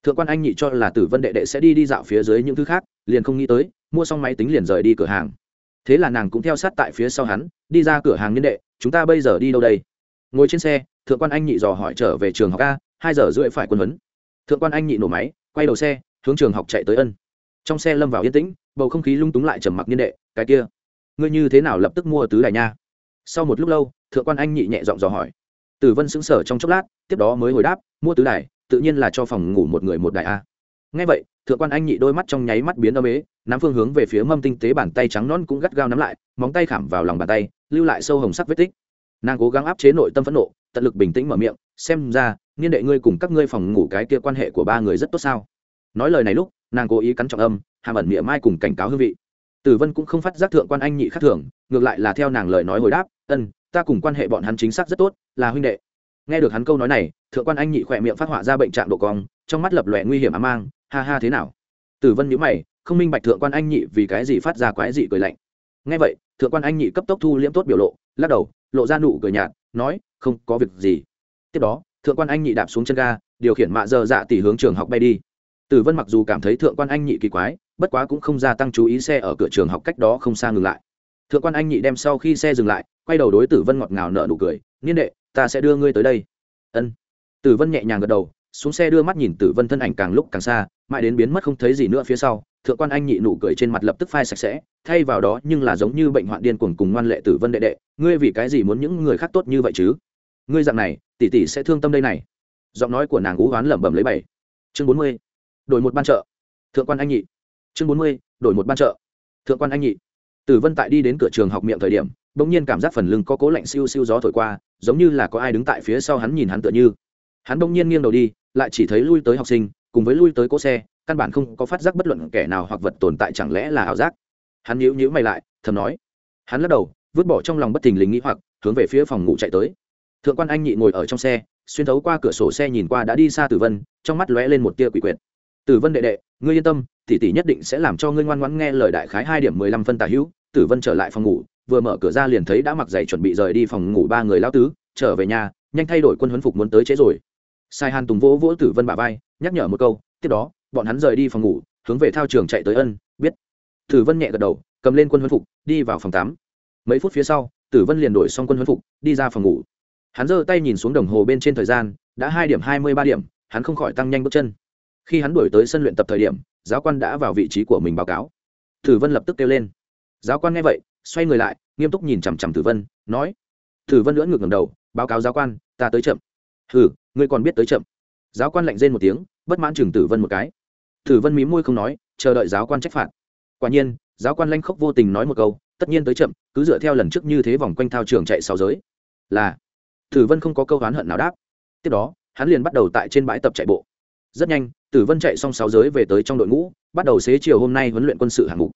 Thượng quan anh nhị cho là tử vân đệ đệ sẽ đi đi dạo phía dưới những thứ khác, liền không nghĩ tới, mua xong máy tính liền rời đi cửa hàng thế là nàng cũng theo sát tại phía sau hắn, đi ra cửa hàng nhân đệ, chúng ta bây giờ đi đâu đây? Ngồi trên xe, thượng quan anh nhị dò hỏi trở về trường học a, hai giờ rưỡi phải quân huấn. Thượng quan anh nhị nổ máy, quay đầu xe, hướng trường học chạy tới ân. Trong xe lâm vào yên tĩnh, bầu không khí lung túng lại trầm mặc niên đệ, cái kia, ngươi như thế nào lập tức mua tứ đài nha? Sau một lúc lâu, thượng quan anh nhị nhẹ giọng dò hỏi. Tử vân sững sờ trong chốc lát, tiếp đó mới hồi đáp, mua tứ đài, tự nhiên là cho phòng ngủ một người một đài a ngay vậy, thượng quan anh nhị đôi mắt trong nháy mắt biến âm ế, nắm phương hướng về phía mâm tinh tế bàn tay trắng non cũng gắt gao nắm lại, móng tay khảm vào lòng bàn tay, lưu lại sâu hồng sắc vết tích. Nàng cố gắng áp chế nội tâm phẫn nộ, tận lực bình tĩnh mở miệng, xem ra, niên đệ ngươi cùng các ngươi phòng ngủ cái kia quan hệ của ba người rất tốt sao? Nói lời này lúc, nàng cố ý cắn trọng âm, hàm ẩn miệng mai cùng cảnh cáo hương vị. Tử vân cũng không phát giác thượng quan anh nhị khác thường, ngược lại là theo nàng lời nói hồi đáp, ân, ta cùng quan hệ bọn hắn chính xác rất tốt, là huynh đệ. Nghe được hắn câu nói này, thượng quan anh nhị khỏe miệng phát họa ra bệnh trạng độ cong, trong mắt lập lòe nguy hiểm ám mang ha ha thế nào? Tử vân nhữ mày, không minh bạch thượng quan anh nhị vì cái gì phát ra quái dị cười lạnh. Nghe vậy, thượng quan anh nhị cấp tốc thu liễm tốt biểu lộ, lắc đầu, lộ ra nụ cười nhạt, nói, không có việc gì. Tiếp đó, thượng quan anh nhị đạp xuống chân ga, điều khiển mạ dơ dạ tỷ hướng trường học bay đi. Tử vân mặc dù cảm thấy thượng quan anh nhị kỳ quái, bất quá cũng không gia tăng chú ý xe ở cửa trường học cách đó không xa ngừng lại. Thượng quan anh nhị đem sau khi xe dừng lại, quay đầu đối tử vân ngọt ngào nợ nụ cười, niên đệ, ta sẽ đưa ngươi tới đây. Ân. Tử vân nhẹ nhàng gật đầu, xuống xe đưa mắt nhìn tử vân thân ảnh càng lúc càng xa mãi đến biến mất không thấy gì nữa phía sau, thượng quan anh nhị nụ cười trên mặt lập tức phai sạch sẽ, thay vào đó nhưng là giống như bệnh hoạn điên cuồng cùng ngoan lệ tử vân đệ đệ, ngươi vì cái gì muốn những người khác tốt như vậy chứ? Ngươi dạng này, tỷ tỷ sẽ thương tâm đây này. Giọng nói của nàng ú oán lẩm bẩm lấy bảy. Chương bốn mươi, đổi một ban chợ. Thượng quan anh nhị. Chương bốn mươi, đổi một ban chợ. Thượng quan anh nhị. Tử vân tại đi đến cửa trường học miệng thời điểm, bỗng nhiên cảm giác phần lưng có cố lạnh siêu siêu gió thổi qua, giống như là có ai đứng tại phía sau hắn nhìn hắn tựa như. Hắn bỗng nhiên nghiêng đầu đi, lại chỉ thấy lui tới học sinh cùng với lui tới cỗ xe, căn bản không có phát giác bất luận kẻ nào hoặc vật tồn tại chẳng lẽ là ảo giác. Hắn nhíu nhíu mày lại, thầm nói. Hắn lắc đầu, vứt bỏ trong lòng bất thình lình nghĩ hoặc, hướng về phía phòng ngủ chạy tới. Thượng quan anh nhị ngồi ở trong xe, xuyên thấu qua cửa sổ xe nhìn qua đã đi xa tử vân, trong mắt lóe lên một tia quỷ quyệt. Tử vân đệ đệ, ngươi yên tâm, tỷ tỷ nhất định sẽ làm cho ngươi ngoan ngoãn nghe lời đại khái hai điểm mười lăm phân tả hữu. Tử vân trở lại phòng ngủ, vừa mở cửa ra liền thấy đã mặc giày chuẩn bị rời đi phòng ngủ ba người lao tứ, trở về nhà, nhanh thay đổi quân huấn phục muốn tới chế rồi sai hàn tùng vỗ vỗ tử vân bà vai, nhắc nhở một câu, tiếp đó, bọn hắn rời đi phòng ngủ, hướng về thao trường chạy tới ân, biết. Tử vân nhẹ gật đầu, cầm lên quân huấn phục, đi vào phòng tám mấy phút phía sau, tử vân liền đổi xong quân huấn phục, đi ra phòng ngủ. Hắn giơ tay nhìn xuống đồng hồ bên trên thời gian, đã hai điểm hai mươi ba điểm, hắn không khỏi tăng nhanh bước chân. Khi hắn đuổi tới sân luyện tập thời điểm, giáo quan đã vào vị trí của mình báo cáo. Tử vân lập tức kêu lên. Giáo quan nghe vậy, xoay người lại, nghiêm túc nhìn chằm chằm tử vân, nói. Tử vân lưỡn ngược ngầm đầu, báo cáo giáo quan, ta tới chậm ừ ngươi còn biết tới chậm. Giáo quan lạnh rên một tiếng, bất mãn chừng tử vân một cái. Tử vân mí môi không nói, chờ đợi giáo quan trách phạt. Quả nhiên, giáo quan lanh khóc vô tình nói một câu, tất nhiên tới chậm, cứ dựa theo lần trước như thế vòng quanh thao trường chạy sáu giới. Là, tử vân không có câu oán hận nào đáp. Tiếp đó, hắn liền bắt đầu tại trên bãi tập chạy bộ. Rất nhanh, tử vân chạy xong sáu giới về tới trong đội ngũ, bắt đầu xế chiều hôm nay huấn luyện quân sự hạng mục.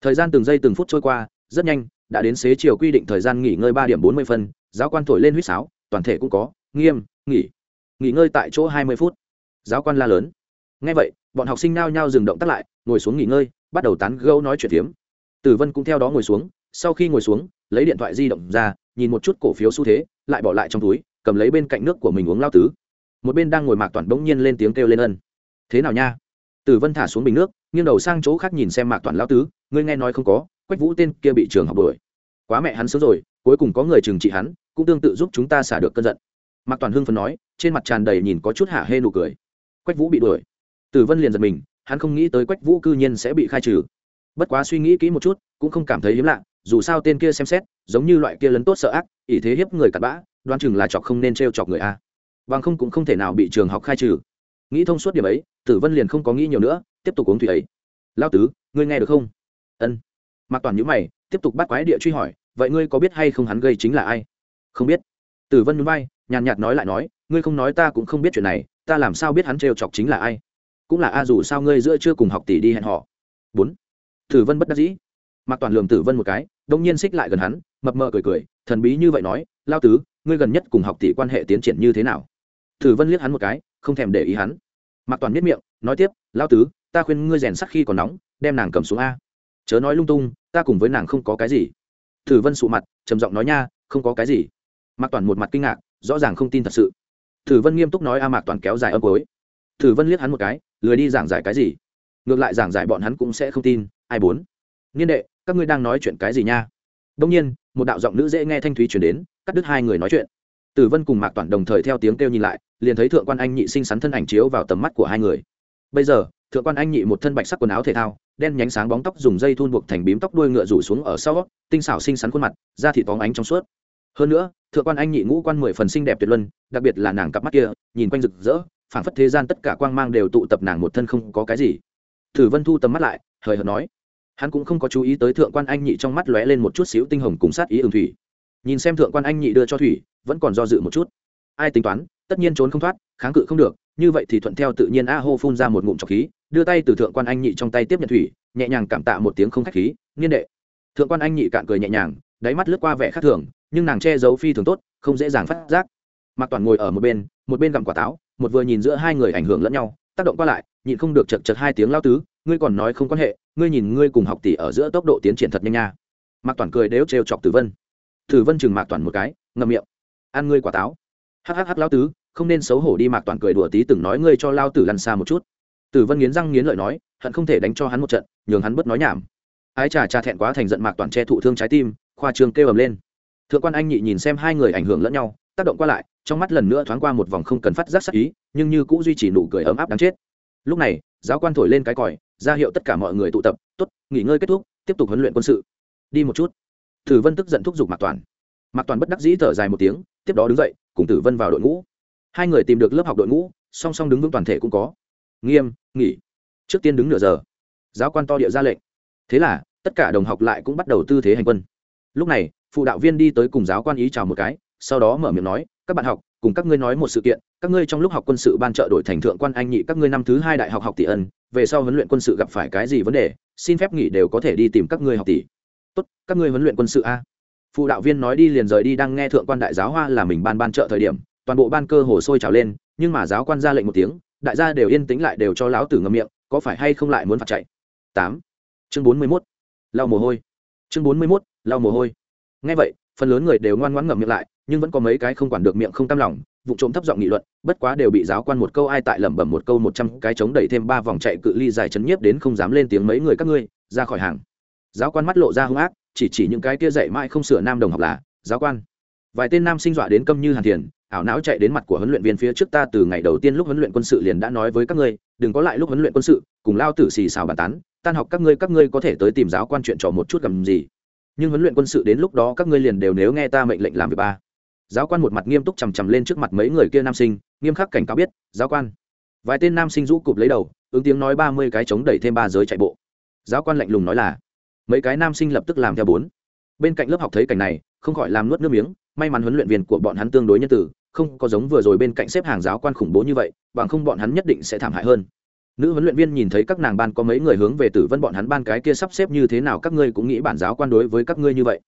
Thời gian từng giây từng phút trôi qua, rất nhanh, đã đến xế chiều quy định thời gian nghỉ ngơi ba điểm bốn mươi phân, giáo quan thổi lên huýt sáo, toàn thể cũng có nghiêm, nghỉ. Nghỉ ngơi tại chỗ hai mươi phút. Giáo quan la lớn. Ngay vậy, bọn học sinh nao nhao dừng động tắt lại, ngồi xuống nghỉ ngơi, bắt đầu tán gâu nói chuyện tiếm tử vân cũng theo đó ngồi xuống, sau khi ngồi xuống, lấy điện thoại di động ra, nhìn một chút cổ phiếu xu thế, lại bỏ lại trong túi, cầm lấy bên cạnh nước của mình uống lao tứ. Một bên đang ngồi mạc toàn bỗng nhiên lên tiếng kêu lên ân. Thế nào nha? Tử vân thả xuống bình nước, nghiêng đầu sang chỗ khác nhìn xem mạc toàn lao tứ, ngươi nghe nói không có, quách vũ tên kia bị trường học đuổi. Quá mẹ hắn sớm rồi, cuối cùng có người trừng trị hắn, cũng tương tự giúp chúng ta xả được cơn giận mạc toàn hưng phấn nói, trên mặt tràn đầy nhìn có chút hạ hê nụ cười. Quách vũ bị đuổi. Tử vân liền giật mình, hắn không nghĩ tới quách vũ cư nhiên sẽ bị khai trừ. Bất quá suy nghĩ kỹ một chút, cũng không cảm thấy hiếm lạ, dù sao tên kia xem xét, giống như loại kia lấn tốt sợ ác, ỷ thế hiếp người cặn bã, đoan chừng là chọc không nên t r e o chọc người a. Bằng không cũng không thể nào bị trường học khai trừ. Nghĩ thông suốt điểm ấy, tử vân liền không có nghĩ nhiều nữa, tiếp tục uống thủy ấy. Lao tứ, ngươi nghe được không? Ân. Mạc toàn nhữ mày, tiếp tục bắt quái địa truy hỏi, vậy ngươi có biết hay không hắn gây chính là ai? Không biết. Tử vân núi bay nhàn nhạt nói lại nói, ngươi không nói ta cũng không biết chuyện này, ta làm sao biết hắn trêu chọc chính là ai? Cũng là a dù sao ngươi giữa chưa cùng học tỷ đi hẹn họ. Bốn. Tử vân bất đắc dĩ. Mặc toàn lường tử vân một cái, đông nhiên xích lại gần hắn, mập mờ cười cười, thần bí như vậy nói, lao tứ, ngươi gần nhất cùng học tỷ quan hệ tiến triển như thế nào? Tử vân liếc hắn một cái, không thèm để ý hắn. Mặc toàn biết miệng, nói tiếp, lao tứ, ta khuyên ngươi rèn sắc khi còn nóng, đem nàng cầm xuống a. Chớ nói lung tung, ta cùng với nàng không có cái gì. Tử vân sụ mặt, trầm giọng nói nha, không có cái gì. Mạc toàn một mặt kinh ngạc rõ ràng không tin thật sự. Thử vân nghiêm túc nói a mạc toàn kéo dài âm cối Thử vân liếc hắn một cái, lười đi giảng giải cái gì? Ngược lại giảng giải bọn hắn cũng sẽ không tin. Ai bốn? Niên đệ, các ngươi đang nói chuyện cái gì nha? Đông nhiên, một đạo giọng nữ dễ nghe thanh thúy chuyển đến, cắt đứt hai người nói chuyện. Tử vân cùng mạc toàn đồng thời theo tiếng kêu nhìn lại, liền thấy thượng quan anh nhị sinh sắn thân ảnh chiếu vào tầm mắt của hai người. Bây giờ, thượng quan anh nhị một thân bạch sắc quần áo thể thao, đen nhánh sáng bóng tóc dùng dây thun buộc thành bím tóc đuôi ngựa rủ xuống ở sau, tinh xảo xinh xắn khuôn mặt, da thịt bóng ánh trong suốt hơn nữa, thượng quan anh nhị ngũ quan mười phần xinh đẹp tuyệt luân, đặc biệt là nàng cặp mắt kia, nhìn quanh rực rỡ, phảng phất thế gian tất cả quang mang đều tụ tập nàng một thân không có cái gì. Thử vân thu tầm mắt lại, hời hợt nói. Hắn cũng không có chú ý tới thượng quan anh nhị trong mắt lóe lên một chút xíu tinh hồng cùng sát ý ương thủy. Nhìn xem thượng quan anh nhị đưa cho thủy, vẫn còn do dự một chút. Ai tính toán, tất nhiên trốn không thoát, kháng cự không được, như vậy thì thuận theo tự nhiên a hô phun ra một ngụm trọc khí, đưa tay từ thượng quan anh nhị trong tay tiếp nhận thủy, nhẹ nhàng cảm tạ một tiếng không khách khí, niên đệ. Thượng quan anh nhị cạn cười nhẹ nhàng, đáy mắt lướt qua vẻ khác thường nhưng nàng che giấu phi thường tốt, không dễ dàng phát giác. Mạc toàn ngồi ở một bên một bên gặm quả táo, một vừa nhìn giữa hai người ảnh hưởng lẫn nhau, tác động qua lại, nhịn không được chật chật hai tiếng lao tứ, ngươi còn nói không quan hệ, ngươi nhìn ngươi cùng học tỷ ở giữa tốc độ tiến triển thật nhanh nha. Mạc toàn cười đếu trêu chọc tử vân. Tử vân chừng mạc toàn một cái, ngậm miệng. Ăn ngươi quả táo. Hhh lao tứ, không nên xấu hổ đi. Mạc toàn cười đùa tí từng nói, ngươi cho lao tử lăn xa một chút. Tử vân nghiến răng nghiến lợi nói, hận không thể đánh cho hắn một trận, nhường hắn bớt nói nhảm. Ái trà trà thẹn quá thành giận mạc toàn che thụ thương trái tim, khoa trường kêu ầm lên thượng quan anh nhị nhìn xem hai người ảnh hưởng lẫn nhau, tác động qua lại, trong mắt lần nữa thoáng qua một vòng không cần phát giác sắc ý, nhưng như cũng duy trì nụ cười ấm áp đáng chết. Lúc này, giáo quan thổi lên cái còi, ra hiệu tất cả mọi người tụ tập, tốt, nghỉ ngơi kết thúc, tiếp tục huấn luyện quân sự. Đi một chút. Tử vân tức giận thúc giục mạc toàn. Mạc toàn bất đắc dĩ thở dài một tiếng, tiếp đó đứng dậy, cùng tử vân vào đội ngũ. Hai người tìm được lớp học đội ngũ, song song đứng vững toàn thể cũng có. Nghiêm, nghỉ. Trước tiên đứng nửa giờ. Giáo quan to địa ra lệnh. Thế là, tất cả đồng học lại cũng bắt đầu tư thế hành quân. Lúc này phụ đạo viên đi tới cùng giáo quan ý chào một cái, sau đó mở miệng nói, các bạn học, cùng các ngươi nói một sự kiện, các ngươi trong lúc học quân sự ban trợ đổi thành thượng quan anh nhị, các ngươi năm thứ hai đại học học tỷ ân, về sau huấn luyện quân sự gặp phải cái gì vấn đề, xin phép nghỉ đều có thể đi tìm các ngươi học tỷ. Tốt, các ngươi huấn luyện quân sự a? Phụ đạo viên nói đi liền rời đi, đang nghe thượng quan đại giáo hoa là mình ban ban trợ thời điểm, toàn bộ ban cơ hồ sôi trào lên, nhưng mà giáo quan ra lệnh một tiếng, đại gia đều yên tĩnh lại đều cho lão tử ngậm miệng, có phải hay không lại muốn phạt chạy? Tám. Chương bốn mươi mốt. Lau mồ hôi. Chương bốn mươi mốt. Lau mồ hôi ngay vậy, phần lớn người đều ngoan ngoãn ngậm miệng lại, nhưng vẫn có mấy cái không quản được miệng không tam lòng, vụ trộm thấp giọng nghị luận, bất quá đều bị giáo quan một câu ai tại lẩm bẩm một câu một trăm cái chống đẩy thêm ba vòng chạy cự ly dài chấn nhiếp đến không dám lên tiếng mấy người các ngươi, ra khỏi hàng. Giáo quan mắt lộ ra hung ác, chỉ chỉ những cái kia dạy mãi không sửa nam đồng học là, giáo quan, vài tên nam sinh dọa đến câm như hàn thiền, ảo não chạy đến mặt của huấn luyện viên phía trước ta từ ngày đầu tiên lúc huấn luyện quân sự liền đã nói với các ngươi, đừng có lại lúc huấn luyện quân sự, cùng lao tử xì xào bàn tán, tan học các ngươi các ngươi có thể tới tìm giáo quan chuyện trò một chút cầm gì nhưng huấn luyện quân sự đến lúc đó các ngươi liền đều nếu nghe ta mệnh lệnh làm việc ba. Giáo quan một mặt nghiêm túc chằm chằm lên trước mặt mấy người kia nam sinh, nghiêm khắc cảnh cáo biết, giáo quan. Vài tên nam sinh rũ cụp lấy đầu, ứng tiếng nói ba mươi cái chống đẩy thêm ba giới chạy bộ. Giáo quan lạnh lùng nói là, mấy cái nam sinh lập tức làm theo bốn. Bên cạnh lớp học thấy cảnh này, không khỏi làm nuốt nước miếng, may mắn huấn luyện viên của bọn hắn tương đối nhân tử không có giống vừa rồi bên cạnh xếp hàng giáo quan khủng bố như vậy, bằng không bọn hắn nhất định sẽ thảm hại hơn nữ huấn luyện viên nhìn thấy các nàng ban có mấy người hướng về tử vân bọn hắn ban cái kia sắp xếp như thế nào, các ngươi cũng nghĩ bản giáo quan đối với các ngươi như vậy.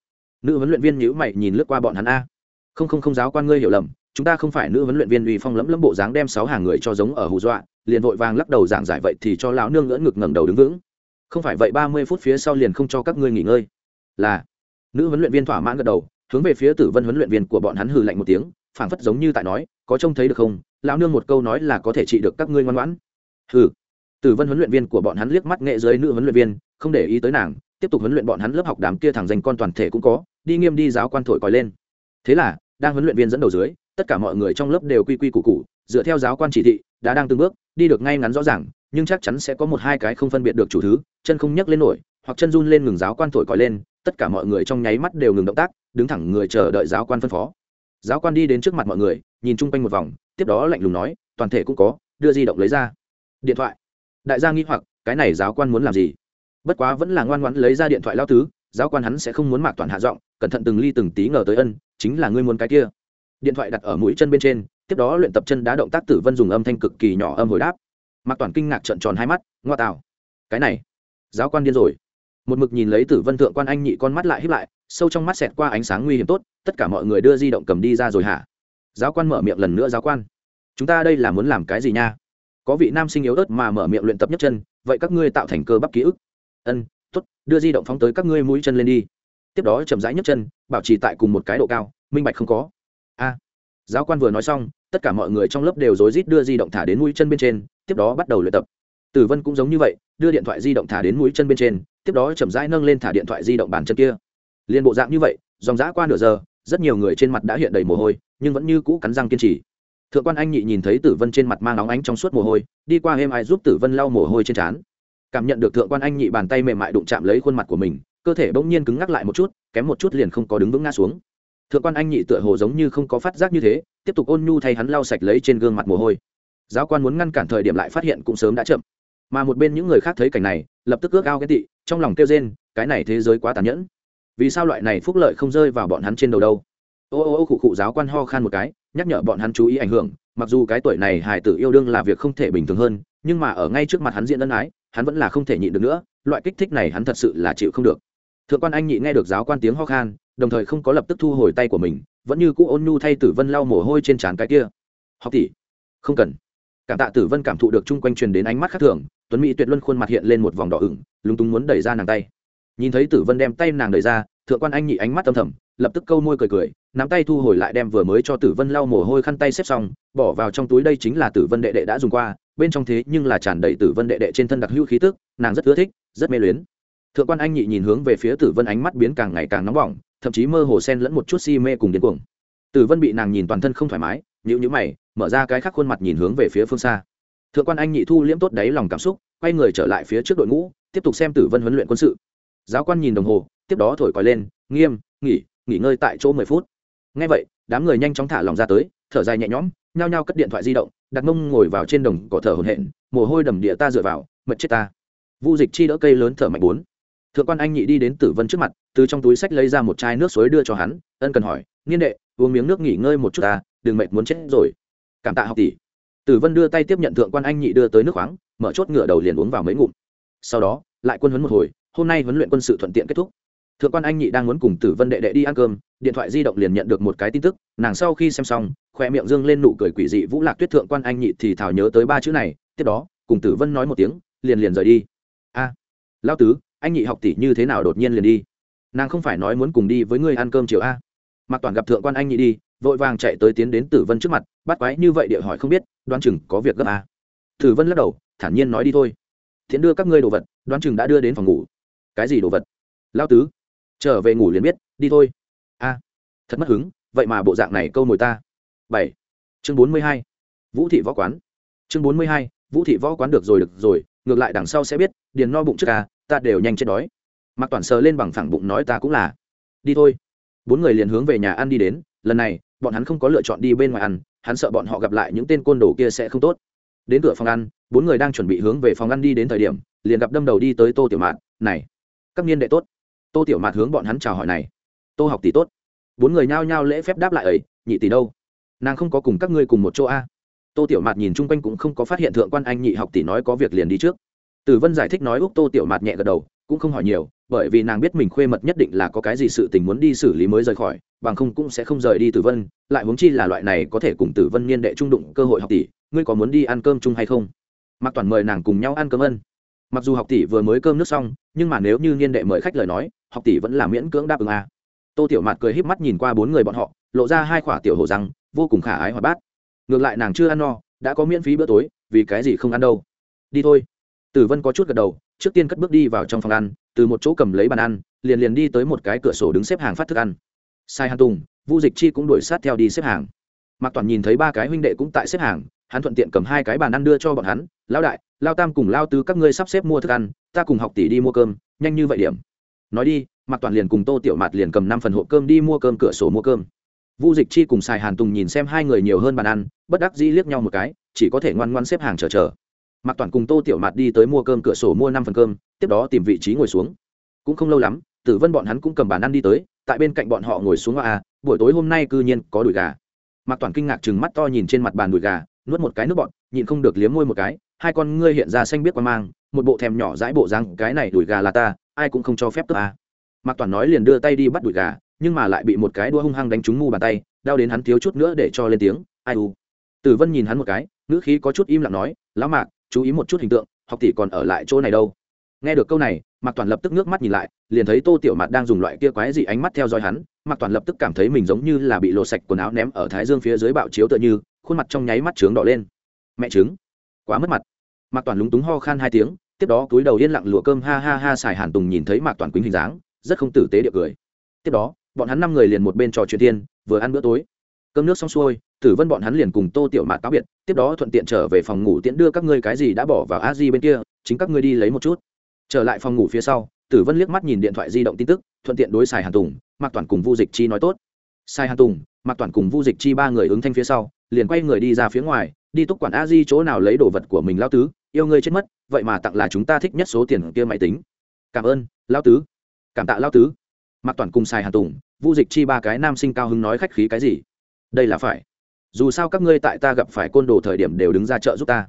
Nữ huấn luyện viên nhữ mày nhìn lướt qua bọn hắn a. Không không không, giáo quan ngươi hiểu lầm, chúng ta không phải nữ huấn luyện viên uy phong lẫm lẫm bộ dáng đem sáu hàng người cho giống ở hù dọa, liền vội vàng lắc đầu giảng giải vậy thì cho lão nương ngỡ ngực ngẩng đầu đứng vững. Không phải vậy, ba mươi phút phía sau liền không cho các ngươi nghỉ ngơi. Là, nữ huấn luyện viên thỏa mãn gật đầu, hướng về phía tử vân huấn luyện viên của bọn hắn hừ lạnh một tiếng, phảng phất giống như tại nói, có trông thấy được không? Lão nương một câu nói là có thể trị được các ngươi ngoan ngoãn hừ. Tử vân huấn luyện viên của bọn hắn liếc mắt nghệ giới nữ huấn luyện viên không để ý tới nàng tiếp tục huấn luyện bọn hắn lớp học đám kia thẳng danh con toàn thể cũng có đi nghiêm đi giáo quan thổi còi lên. Thế là đang huấn luyện viên dẫn đầu dưới tất cả mọi người trong lớp đều quy quy củ củ, dựa theo giáo quan chỉ thị đã đang từng bước đi được ngay ngắn rõ ràng nhưng chắc chắn sẽ có một hai cái không phân biệt được chủ thứ chân không nhấc lên nổi hoặc chân run lên ngừng giáo quan thổi còi lên tất cả mọi người trong nháy mắt đều ngừng động tác đứng thẳng người chờ đợi giáo quan phân phó. Giáo quan đi đến trước mặt mọi người nhìn chung quanh một vòng tiếp đó lạnh lùng nói toàn thể cũng có đưa di động lấy ra điện thoại. Đại gia nghĩ hoặc, cái này giáo quan muốn làm gì? Bất quá vẫn là ngoan ngoãn lấy ra điện thoại lao tứ, giáo quan hắn sẽ không muốn mạc toàn hạ giọng, cẩn thận từng ly từng tí ngờ tới ân, chính là ngươi muốn cái kia. Điện thoại đặt ở mũi chân bên trên, tiếp đó luyện tập chân đá động tác tử vân dùng âm thanh cực kỳ nhỏ âm hồi đáp. Mạc toàn kinh ngạc trợn tròn hai mắt, ngoa tạo cái này, giáo quan điên rồi. Một mực nhìn lấy tử vân thượng quan anh nhị con mắt lại hiếp lại, sâu trong mắt xẹt qua ánh sáng nguy hiểm tốt, tất cả mọi người đưa di động cầm đi ra rồi hả? Giáo quan mở miệng lần nữa giáo quan. Chúng ta đây là muốn làm cái gì nha? Có vị nam sinh yếu ớt mà mở miệng luyện tập nhất chân, vậy các ngươi tạo thành cơ bắp ký ức. Ân t ố t đưa di động phóng tới các ngươi mũi chân lên đi. Tiếp đó chậm rãi nhấc chân, bảo trì tại cùng một cái độ cao, minh bạch không có. A, giáo quan vừa nói xong, tất cả mọi người trong lớp đều rối rít đưa di động thả đến mũi chân bên trên, tiếp đó bắt đầu luyện tập. Tử vân cũng giống như vậy, đưa điện thoại di động thả đến mũi chân bên trên, tiếp đó chậm rãi nâng lên thả điện thoại di động bàn chân kia. Liên bộ dạng như vậy, dòng dã qua nửa giờ, rất nhiều người trên mặt đã hiện đầy mồ hôi, nhưng vẫn như cũ cắn răng kiên trì thượng quan anh nhị nhìn thấy tử vân trên mặt mang óng ánh trong suốt mồ hôi, đi qua êm ai giúp tử vân lau mồ hôi trên trán. Cảm nhận được thượng quan anh nhị bàn tay mềm mại đụng chạm lấy khuôn mặt của mình, cơ thể bỗng nhiên cứng ngắc lại một chút, kém một chút liền không có đứng vững ngã xuống. Thượng quan anh nhị tựa hồ giống như không có phát giác như thế, tiếp tục ôn nhu thay hắn lau sạch lấy trên gương mặt mồ hôi. Giáo quan muốn ngăn cản thời điểm lại phát hiện cũng sớm đã chậm. Mà một bên những người khác thấy cảnh này, lập tức ước ao cái tị, trong lòng kêu rên, cái này thế giới quá tàn nhẫn. Vì sao loại này phúc lợi không rơi vào bọn hắn trên đầu đâu? Ô ô ô khụ khụ giáo quan ho khan một cái nhắc nhở bọn hắn chú ý ảnh hưởng, mặc dù cái tuổi này Hải tử yêu đương là việc không thể bình thường hơn, nhưng mà ở ngay trước mặt hắn diện ân ái, hắn vẫn là không thể nhịn được nữa, loại kích thích này hắn thật sự là chịu không được. Thượng quan anh nhị nghe được giáo quan tiếng ho khan, đồng thời không có lập tức thu hồi tay của mình, vẫn như cũ ôn nhu thay tử vân lau mồ hôi trên trán cái kia. Học tỷ, không cần. Cảm tạ tử vân cảm thụ được chung quanh truyền đến ánh mắt khác thường, tuấn mỹ tuyệt luân khuôn mặt hiện lên một vòng đỏ ửng, lúng túng muốn đẩy ra nàng tay. Nhìn thấy tử vân đem tay nàng đẩy ra, thượng quan anh nhị ánh mắt âm thầm, lập tức câu môi cười cười nắm tay thu hồi lại đem vừa mới cho tử vân lau mồ hôi khăn tay xếp xong, bỏ vào trong túi đây chính là tử vân đệ đệ đã dùng qua, bên trong thế nhưng là tràn đầy tử vân đệ đệ trên thân đặc hữu khí tức, nàng rất ưa thích, rất mê luyến. Thượng quan anh nhị nhìn hướng về phía tử vân ánh mắt biến càng ngày càng nóng bỏng, thậm chí mơ hồ sen lẫn một chút si mê cùng điên cuồng. Tử vân bị nàng nhìn toàn thân không thoải mái nhữ nhữ mày, mở ra cái khác khuôn mặt nhìn hướng về phía phương xa. Thượng quan anh nhị thu liễm tốt đáy lòng cảm xúc, quay người trở lại phía trước đội ngũ, tiếp tục xem tử vân huấn luyện quân sự. Giáo quan nhìn đồng hồ, tiếp đó thổi còi lên, nghiêm, nghỉ nghỉ ngơi tại chỗ mười phút ngay vậy, đám người nhanh chóng thả lòng ra tới, thở dài nhẹ nhõm, nhao nhao cất điện thoại di động, đặt mông ngồi vào trên đồng cỏ thở hổn hển, mồ hôi đầm địa ta dựa vào mật chết ta. Vu dịch chi đỡ cây lớn thở mạnh bốn. Thượng quan anh nhị đi đến tử vân trước mặt, từ trong túi sách lấy ra một chai nước suối đưa cho hắn, ân cần hỏi, niên đệ, uống miếng nước nghỉ ngơi một chút ta, đừng mệt muốn chết rồi. Cảm tạ học tỷ. Tử vân đưa tay tiếp nhận thượng quan anh nhị đưa tới nước khoáng, mở chốt ngựa đầu liền uống vào mấy ngụm. Sau đó, lại quân huấn một hồi, hôm nay huấn luyện quân sự thuận tiện kết thúc thượng quan anh nhị đang muốn cùng tử vân đệ đệ đi ăn cơm điện thoại di động liền nhận được một cái tin tức nàng sau khi xem xong khoe miệng dương lên nụ cười quỷ dị vũ lạc tuyết thượng quan anh nhị thì thảo nhớ tới ba chữ này tiếp đó cùng tử vân nói một tiếng liền liền rời đi. A à, lao tứ anh nhị học tỷ như thế nào đột nhiên liền đi? Nàng không phải nói muốn cùng đi với ngươi ăn cơm chiều a. Mặc toàn gặp thượng quan anh nhị đi vội vàng chạy tới tiến đến tử vân trước mặt bắt quái như vậy địa hỏi không biết đoán chừng có việc gấp a. Tử vân lắc đầu thản nhiên nói đi thôi. Thiện đưa các ngươi đồ vật đoán chừng đã đưa đến phòng ngủ. Cái gì đồ vật? Lao tứ trở về ngủ liền biết, đi thôi. A, thật mất hứng, vậy mà bộ dạng này câu mồi ta. Bảy, chương bốn mươi hai, vũ thị võ quán. Chương bốn mươi hai, vũ thị võ quán được rồi được rồi, ngược lại đằng sau sẽ biết, điền no bụng trước ca ta đều nhanh chết đói. Mặc toàn sờ lên bằng phẳng bụng nói ta cũng là. Đi thôi. Bốn người liền hướng về nhà ăn đi đến, lần này, bọn hắn không có lựa chọn đi bên ngoài ăn, hắn sợ bọn họ gặp lại những tên côn đồ kia sẽ không tốt. Đến cửa phòng ăn, bốn người đang chuẩn bị hướng về phòng ăn đi đến thời điểm, liền gặp đâm đầu đi tới tô tiểu mạn, này, các niên đệ tốt tô tiểu mạt hướng bọn hắn chào hỏi này. Tô học tỷ tốt. Bốn người nhao nhao lễ phép đáp lại ấy, nhị tỷ đâu? Nàng không có cùng các ngươi cùng một chỗ a? Tô tiểu mạt nhìn chung quanh cũng không có phát hiện thượng quan anh nhị học tỷ nói có việc liền đi trước. Tử vân giải thích nói úc tô tiểu mạt nhẹ gật đầu, cũng không hỏi nhiều, bởi vì nàng biết mình khuê mật nhất định là có cái gì sự tình muốn đi xử lý mới rời khỏi, bằng không cũng sẽ không rời đi tử vân, lại huống chi là loại này có thể cùng tử vân niên đệ trung đụng cơ hội học tỷ, ngươi có muốn đi ăn cơm chung hay không? Mặc toàn mời nàng cùng nhau ăn cơm ân mặc dù học tỷ vừa mới cơm nước xong, nhưng mà nếu như niên đệ mời khách lời nói, học tỷ vẫn là miễn cưỡng đáp ứng a tô tiểu mạt cười híp mắt nhìn qua bốn người bọn họ, lộ ra hai khỏa tiểu hồ răng, vô cùng khả ái hoạt bát. Ngược lại nàng chưa ăn no, đã có miễn phí bữa tối, vì cái gì không ăn đâu. Đi thôi. Tử vân có chút gật đầu, trước tiên cất bước đi vào trong phòng ăn, từ một chỗ cầm lấy bàn ăn, liền liền đi tới một cái cửa sổ đứng xếp hàng phát thức ăn. Sai hàn tùng, vu dịch chi cũng đuổi sát theo đi xếp hàng. Mạc toàn nhìn thấy ba cái huynh đệ cũng tại xếp hàng hắn thuận tiện cầm hai cái bàn ăn đưa cho bọn hắn lao đại, lao tam cùng lao tứ các ngươi sắp xếp mua thức ăn, ta cùng học tỷ đi mua cơm, nhanh như vậy điểm. Nói đi, mạc toàn liền cùng tô tiểu mạt liền cầm năm phần hộp cơm đi mua cơm cửa sổ mua cơm. Vu dịch chi cùng xài hàn tùng nhìn xem hai người nhiều hơn bàn ăn, bất đắc dĩ liếc nhau một cái, chỉ có thể ngoan ngoan xếp hàng chờ chờ. Mạc toàn cùng tô tiểu mạt đi tới mua cơm cửa sổ mua năm phần cơm, tiếp đó tìm vị trí ngồi xuống. Cũng không lâu lắm, tử vân bọn hắn cũng cầm bàn ăn đi tới, tại bên cạnh bọn họ ngồi xuống à buổi tối hôm nay cư nhiên có đùi gà. Mạc toàn kinh ngạc chừng mắt to nhìn trên mặt bàn đùi gà nuốt một cái nước bọn nhịn không được liếm môi một cái, hai con ngươi hiện ra xanh biết qua mang, một bộ thèm nhỏ dãi bộ răng cái này đùi gà là ta, ai cũng không cho phép cướp à. mạc toàn nói liền đưa tay đi bắt đùi gà, nhưng mà lại bị một cái đua hung hăng đánh trúng mu bàn tay, đau đến hắn thiếu chút nữa để cho lên tiếng, ai u tử vân nhìn hắn một cái, ngữ khí có chút im lặng nói, lão mạc, chú ý một chút hình tượng, học tỷ còn ở lại chỗ này đâu nghe được câu này, mạc toàn lập tức nước mắt nhìn lại, liền thấy tô tiểu mạt đang dùng loại kia quái dị ánh mắt theo dõi hắn, mạc toàn lập tức cảm thấy mình giống như là bị lộ sạch quần áo ném ở thái dương phía dưới bạo chiếu tựa như khuôn mặt trong nháy mắt trướng đỏ lên. Mẹ trứng. Quá mất mặt. Mạc toàn lúng túng ho khan hai tiếng, tiếp đó túi đầu yên lặng lụa cơm ha ha ha xài hàn tùng nhìn thấy mạc toàn quýnh hình dáng, rất không tử tế địa cười. Tiếp đó, bọn hắn năm người liền một bên trò chuyện thiên, vừa ăn bữa tối. Cơm nước xong xuôi, tử vân bọn hắn liền cùng tô tiểu mạc cáo biệt, tiếp đó thuận tiện trở về phòng ngủ tiễn đưa các ngươi cái gì đã bỏ vào a di bên kia, chính các ngươi đi lấy một chút. Trở lại phòng ngủ phía sau, tử vân liếc mắt nhìn điện thoại di động tin tức, thuận tiện đối xài hàn tùng, mạc toàn cùng vu dịch chi nói tốt. Sai hàn tùng, mạc toàn cùng vu dịch chi ba người ứng thanh phía sau liền quay người đi ra phía ngoài, đi túc quản a di chỗ nào lấy đồ vật của mình lao tứ, yêu ngươi chết mất, vậy mà tặng là chúng ta thích nhất số tiền kia máy tính. Cảm ơn lao tứ. Cảm tạ lao tứ. Mặc toàn cùng xài hàn tùng, vu dịch chi ba cái nam sinh cao hứng nói khách khí cái gì? Đây là phải. Dù sao các ngươi tại ta gặp phải côn đồ thời điểm đều đứng ra chợ giúp ta.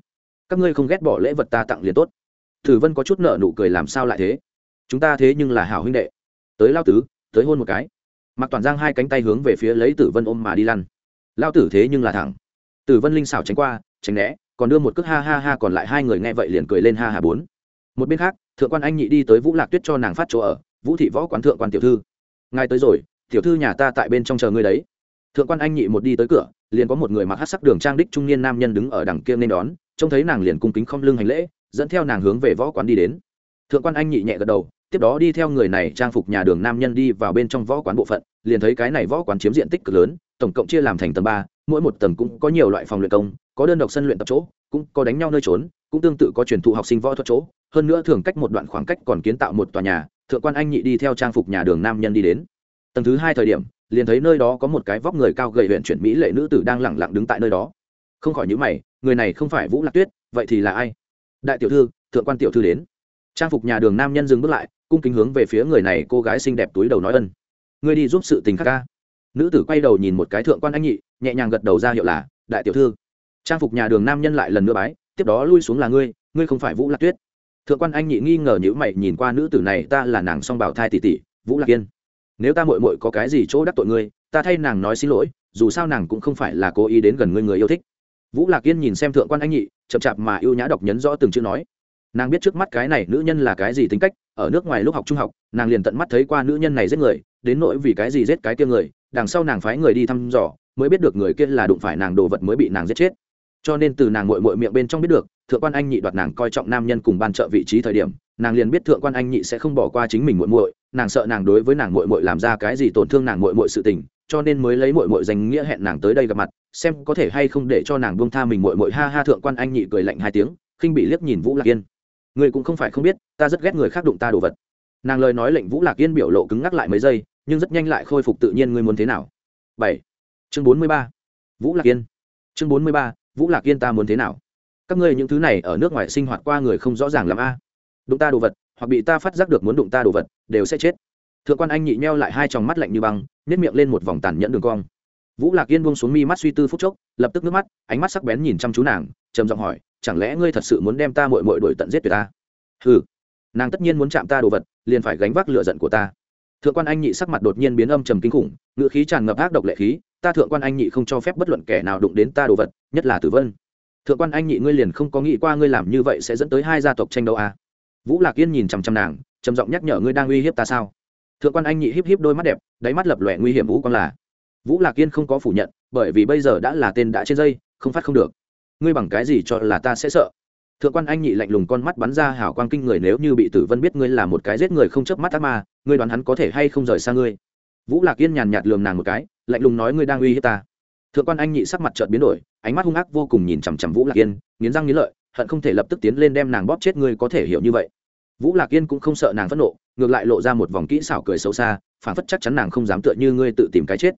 Các ngươi không ghét bỏ lễ vật ta tặng liền tốt. Thử vân có chút nợ nụ cười làm sao lại thế? Chúng ta thế nhưng là hảo huynh đệ. Tới lao tứ, tới hôn một cái. Mặc toàn giang hai cánh tay hướng về phía lấy tử vân ôm mà đi lăn lao tử thế nhưng là thẳng. Tử vân linh xảo tránh qua, tránh né, còn đưa một cước ha ha ha còn lại hai người nghe vậy liền cười lên ha hà bốn. Một bên khác, thượng quan anh nhị đi tới vũ lạc tuyết cho nàng phát chỗ ở, vũ thị võ quán thượng quan tiểu thư. Ngay tới rồi, tiểu thư nhà ta tại bên trong chờ ngươi đấy. Thượng quan anh nhị một đi tới cửa, liền có một người mặc hát sắc đường trang đích trung niên nam nhân đứng ở đằng kia nên đón, trông thấy nàng liền cung kính không lưng hành lễ, dẫn theo nàng hướng về võ quán đi đến. Thượng quan anh nhị nhẹ gật đầu tiếp đó đi theo người này trang phục nhà đường nam nhân đi vào bên trong võ quán bộ phận, liền thấy cái này võ quán chiếm diện tích cực lớn, tổng cộng chia làm thành tầng ba, mỗi một tầng cũng có nhiều loại phòng luyện công, có đơn độc sân luyện tập chỗ, cũng có đánh nhau nơi trốn, cũng tương tự có truyền thụ học sinh võ thuật chỗ, hơn nữa thường cách một đoạn khoảng cách còn kiến tạo một tòa nhà, thượng quan anh nhị đi theo trang phục nhà đường nam nhân đi đến. Tầng thứ hai thời điểm, liền thấy nơi đó có một cái vóc người cao gầy huyện chuyển mỹ lệ nữ tử đang lẳng lặng đứng tại nơi đó. Không khỏi nhíu mày, người này không phải vũ lạc tuyết, vậy thì là ai? Đại tiểu thư, thượng quan tiểu thư đến trang phục nhà đường nam nhân dừng bước lại, cung kính hướng về phía người này, cô gái xinh đẹp túi đầu nói ân. Ngươi đi giúp sự tình khác ca. Nữ tử quay đầu nhìn một cái thượng quan anh nhị, nhẹ nhàng gật đầu ra hiệu là, đại tiểu thư. Trang phục nhà đường nam nhân lại lần nữa bái, tiếp đó lui xuống là ngươi ngươi không phải vũ lạc tuyết. Thượng quan anh nhị nghi ngờ nhữ mày nhìn qua nữ tử này, ta là nàng song bảo thai tỷ tỷ, vũ lạc yên. Nếu ta mội mội có cái gì chỗ đắc tội ngươi, ta thay nàng nói xin lỗi, dù sao nàng cũng không phải là cố ý đến gần ngươi người yêu thích. Vũ lạc yên nhìn xem thượng quan anh nhị, chậm chạp mà ưu nhã đọc nhấn rõ từng chữ nói nàng biết trước mắt cái này nữ nhân là cái gì tính cách, ở nước ngoài lúc học trung học, nàng liền tận mắt thấy qua nữ nhân này giết người, đến nỗi vì cái gì giết cái kia người, đằng sau nàng phái người đi thăm dò, mới biết được người kia là đụng phải nàng đồ vật mới bị nàng giết chết. Cho nên từ nàng mội mội miệng bên trong biết được, thượng quan anh nhị đoạt nàng coi trọng nam nhân cùng ban trợ vị trí thời điểm, nàng liền biết thượng quan anh nhị sẽ không bỏ qua chính mình mội mội nàng sợ nàng đối với nàng mội mội làm ra cái gì tổn thương nàng mội mội sự tình, cho nên mới lấy mội mội danh nghĩa hẹn nàng tới đây gặp mặt, xem có thể hay không để cho nàng buông tha mình mội mội ha ha, thượng quan anh nhị cười lạnh hai tiếng, khinh bị liếc nhìn vũ lạc yên người cũng không phải không biết, ta rất ghét người khác đụng ta đồ vật. Nàng lời nói lệnh vũ lạc yên biểu lộ cứng ngắc lại mấy giây, nhưng rất nhanh lại khôi phục tự nhiên ngươi muốn thế nào. Bảy. Chương bốn mươi ba. Vũ lạc yên. Chương bốn mươi ba. Vũ lạc yên ta muốn thế nào? Các ngươi những thứ này ở nước ngoài sinh hoạt qua người không rõ ràng l a. Đụng ta đồ vật, hoặc bị ta phát giác được muốn đụng ta đồ vật, đều sẽ chết. Thượng quan anh nhị nheo lại hai tròng mắt lạnh như băng nếp miệng lên một vòng tàn nhẫn đường cong vũ lạc yên buông xuống mi mắt suy tư phút chốc, lập tức nước mắt, ánh mắt sắc bén nhìn chăm chú nàng, trầm giọng hỏi, chẳng lẽ ngươi thật sự muốn đem ta mội mội đổi tận giết tuyệt ta? Ừ nàng tất nhiên muốn chạm ta đồ vật, liền phải gánh vác lựa giận của ta. Thượng quan anh nhị sắc mặt đột nhiên biến âm trầm kinh khủng ngự khí tràn ngập ác độc lệ khí, ta thượng quan anh nhị không cho phép bất luận kẻ nào đụng đến ta đồ vật, nhất là tử vân. Thượng quan anh nhị ngươi liền không có nghĩ qua ngươi làm như vậy sẽ dẫn tới hai gia tộc tranh đấu à. vũ lạc yên nhìn chằm chằm nàng, trầm giọng nhắc nhở, ngươi đang uy hiếp ta sao? Thượng quan anh nhị híp híp đôi mắt đẹp, đáy mắt lập lòe nguy hiểm vũ con là vũ lạc yên không có phủ nhận, bởi vì bây giờ đã là tên đã trên dây, không phát không được. Ngươi bằng cái gì cho là ta sẽ sợ? Thượng quan anh nhị lạnh lùng con mắt bắn ra hảo quang kinh người, nếu như bị tử vân biết ngươi là một cái giết người không chớp mắt ác ma, ngươi đoán hắn có thể hay không rời xa ngươi? Vũ lạc yên nhàn nhạt lườm nàng một cái, lạnh lùng nói ngươi đang uy hiếp ta. Thượng quan anh nhị sắc mặt chợt biến đổi, ánh mắt hung ác vô cùng nhìn chằm chằm vũ lạc yên, nghiến răng nghiến lợi, hận không thể lập tức tiến lên đem nàng bóp chết, ngươi có thể hiểu như vậy. Vũ lạc yên cũng không sợ nàng phẫn nộ, ngược lại lộ ra một vòng kỹ xảo cười xấu xa phản phất chắc chắn nàng không dám tựa như ngươi tự tìm cái chết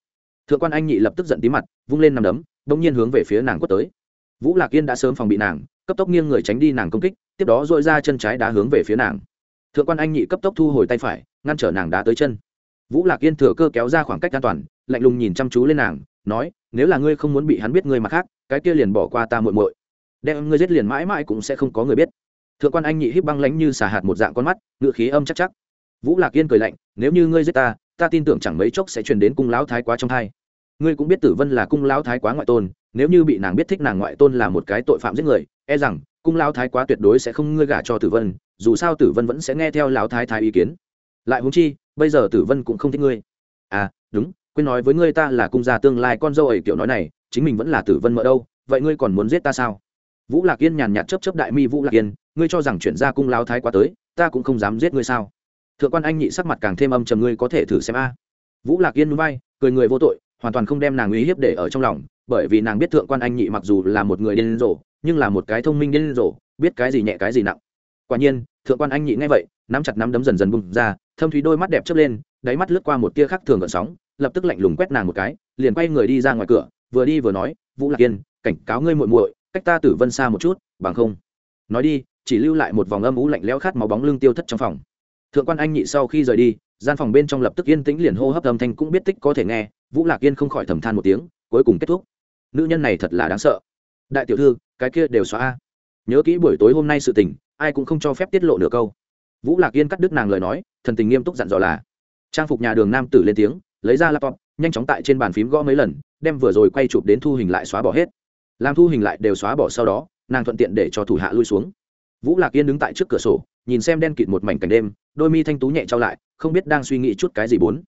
thượng quan anh nhị lập tức giận tí mặt, vung lên nằm đấm đông nhiên hướng về phía nàng quất tới. Vũ lạc yên đã sớm phòng bị nàng, cấp tốc nghiêng người tránh đi nàng công kích, tiếp đó dội ra chân trái đá hướng về phía nàng. Thượng quan anh nhị cấp tốc thu hồi tay phải, ngăn trở nàng đá tới chân. Vũ lạc yên thừa cơ kéo ra khoảng cách an toàn, lạnh lùng nhìn chăm chú lên nàng, nói, nếu là ngươi không muốn bị hắn biết ngươi mà khác, cái kia liền bỏ qua ta muội muội. Đem ngươi giết liền mãi mãi cũng sẽ không có người biết. Thượng quan anh nhị híp băng lánh như xà hạt một dạng con mắt ngựa khí âm chắc chắc. Vũ lạc yên cười lạnh, nếu như ngươi giết ta ta tin tưởng chẳng mấy chốc sẽ truyền đến cung lão thái quá trong thai. Ngươi cũng biết tử vân là cung lão thái quá ngoại tôn, nếu như bị nàng biết thích nàng ngoại tôn là một cái tội phạm giết người e rằng, cung lão thái quá tuyệt đối sẽ không ngươi gả cho tử vân, dù sao tử vân vẫn sẽ nghe theo lão thái thái ý kiến. Lại huống chi, bây giờ tử vân cũng không thích ngươi. À đúng, quên nói với ngươi ta là cung gia tương lai con dâu ấy kiểu nói này, chính mình vẫn là tử vân mợ đâu, vậy ngươi còn muốn giết ta sao? Vũ lạc yên nhàn nhạt chấp chấp đại mi vũ lạc yên, ngươi cho rằng chuyển ra cung lao thái quá tới, ta cũng không dám giết ngươi sao? Thượng quan anh nhị sắc mặt càng thêm âm trầm, ngươi có thể thử xem a. Vũ lạc yên núi bay cười người vô tội, hoàn toàn không đem nàng uy hiếp để ở trong lòng, bởi vì nàng biết thượng quan anh nhị mặc dù là một người điên rồ, nhưng là một cái thông minh điên rồ, biết cái gì nhẹ cái gì nặng. Quả nhiên, thượng quan anh nhị nghe vậy, nắm chặt nắm đấm dần dần bung ra, thâm thúy đôi mắt đẹp chớp lên, đáy mắt lướt qua một tia khác thường gợn sóng, lập tức lạnh lùng quét nàng một cái, liền quay người đi ra ngoài cửa, vừa đi vừa nói, vũ lạc yên, cảnh cáo ngươi muội muội, cách ta tử vân xa một chút, bằng không. Nói đi, chỉ lưu lại một vòng âm ú lạnh lẽo khát máu bóng lưng tiêu thất trong phòng thượng quan anh nhị sau khi rời đi, gian phòng bên trong lập tức yên tĩnh liền hô hấp âm thanh cũng biết tích có thể nghe, vũ lạc yên không khỏi thầm than một tiếng, cuối cùng kết thúc. Nữ nhân này thật là đáng sợ. Đại tiểu thư, cái kia đều xóa nhớ kỹ buổi tối hôm nay sự tình, ai cũng không cho phép tiết lộ nửa câu. Vũ lạc yên cắt đứt nàng lời nói, thần tình nghiêm túc dặn dò là. Trang phục nhà đường nam tử lên tiếng, lấy ra laptop, nhanh chóng tại trên bàn phím gõ mấy lần, đem vừa rồi quay chụp đến thu hình lại xóa bỏ hết. Làm thu hình lại đều xóa bỏ sau đó, nàng thuận tiện để cho thủ hạ lui xuống. Vũ lạc yên đứng tại trước cửa sổ nhìn xem đen kịt một mảnh cảnh đêm, đôi mi thanh tú nhẹ trao lại, không biết đang suy nghĩ chút cái gì bốn.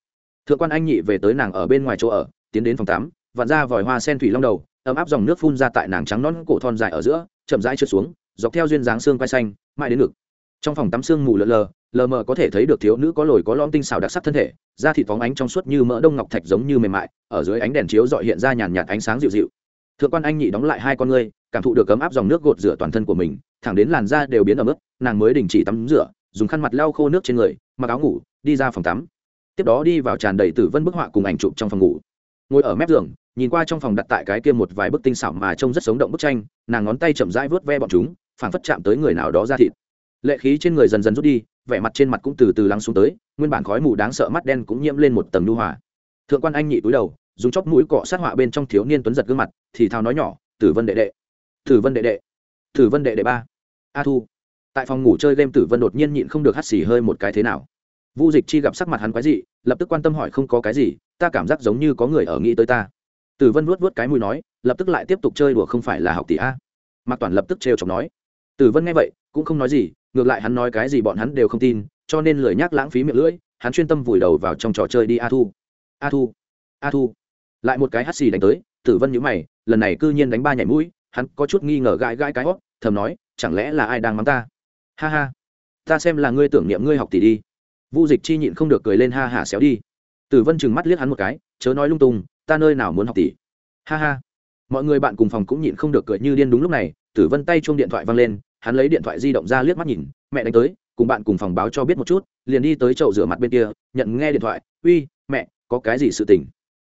Thượng quan anh nhị về tới nàng ở bên ngoài chỗ ở, tiến đến phòng tắm, vặn ra vòi hoa sen thủy long đầu, ấm áp dòng nước phun ra tại nàng trắng nón cổ thon dài ở giữa, chậm rãi trượt xuống, dọc theo duyên dáng xương quai xanh, mãi đến ngực. Trong phòng tắm sương mù lờ lờ lờ mờ có thể thấy được thiếu nữ có lồi có lõm tinh xào đặc sắc thân thể, da thịt phóng ánh trong suốt như mỡ đông ngọc thạch giống như mềm mại, ở dưới ánh đèn chiếu dọi hiện ra nhàn nhạt ánh sáng dịu dịu. Thượng quan anh nhị đóng lại hai con ngươi cảm thụ được cấm áp dòng nước gột rửa toàn thân của mình, thẳng đến làn da đều biến ở mức nàng mới đình chỉ tắm rửa, dùng khăn mặt lau khô nước trên người, mặc áo ngủ, đi ra phòng tắm. Tiếp đó đi vào tràn đầy tử vân bức họa cùng ảnh chụp trong phòng ngủ. Ngồi ở mép giường, nhìn qua trong phòng đặt tại cái kia một vài bức tinh xảo mà trông rất sống động bức tranh, nàng ngón tay chậm rãi vớt ve bọn chúng, phảng phất chạm tới người nào đó ra thịt. Lệ khí trên người dần dần rút đi, vẻ mặt trên mặt cũng từ từ lắng xuống tới, nguyên bản khói mù đáng sợ mắt đen cũng nhiễm lên một tầng nhu hòa. Thượng quan anh nhị túi đầu, dùng chóp mũi cọ sát họa bên trong thiếu niên tuấn giật gương mặt, thì thào nói nhỏ, tử vân đệ đệ tử vân đệ đệ. Tử vân đệ đệ ba. A thu. Tại phòng ngủ chơi game tử vân đột nhiên nhịn không được hắt xì hơi một cái thế nào. Vu dịch chi gặp sắc mặt hắn quái dị, lập tức quan tâm hỏi không có cái gì, ta cảm giác giống như có người ở nghĩ tới ta. Tử vân vuốt vuốt cái mùi nói, lập tức lại tiếp tục chơi đùa không phải là học tỷ a. Mạc toàn lập tức trêu chọc nói. Tử vân nghe vậy, cũng không nói gì, ngược lại hắn nói cái gì bọn hắn đều không tin, cho nên lười nhác lãng phí miệng lưỡi, hắn chuyên tâm vùi đầu vào trong trò chơi đi a thu. A thu. A thu. Lại một cái hắt xì đánh tới, tử vân nhíu mày, lần này cư nhiên đánh ba nhảy mũi hắn có chút nghi ngờ gãi gãi cái hót, thầm nói, chẳng lẽ là ai đang mắng ta? Ha ha, ta xem là ngươi tưởng niệm ngươi học tỷ đi. Vu dịch chi nhịn không được cười lên ha hả xéo đi. Tử vân chừng mắt liếc hắn một cái, chớ nói lung tung, ta nơi nào muốn học tỷ? Ha ha. Mọi người bạn cùng phòng cũng nhịn không được cười như điên đúng lúc này, tử vân tay chuông điện thoại văng lên, hắn lấy điện thoại di động ra liếc mắt nhìn, mẹ đánh tới, cùng bạn cùng phòng báo cho biết một chút, liền đi tới chậu rửa mặt bên kia, nhận nghe điện thoại, uy, mẹ, có cái gì sự tình?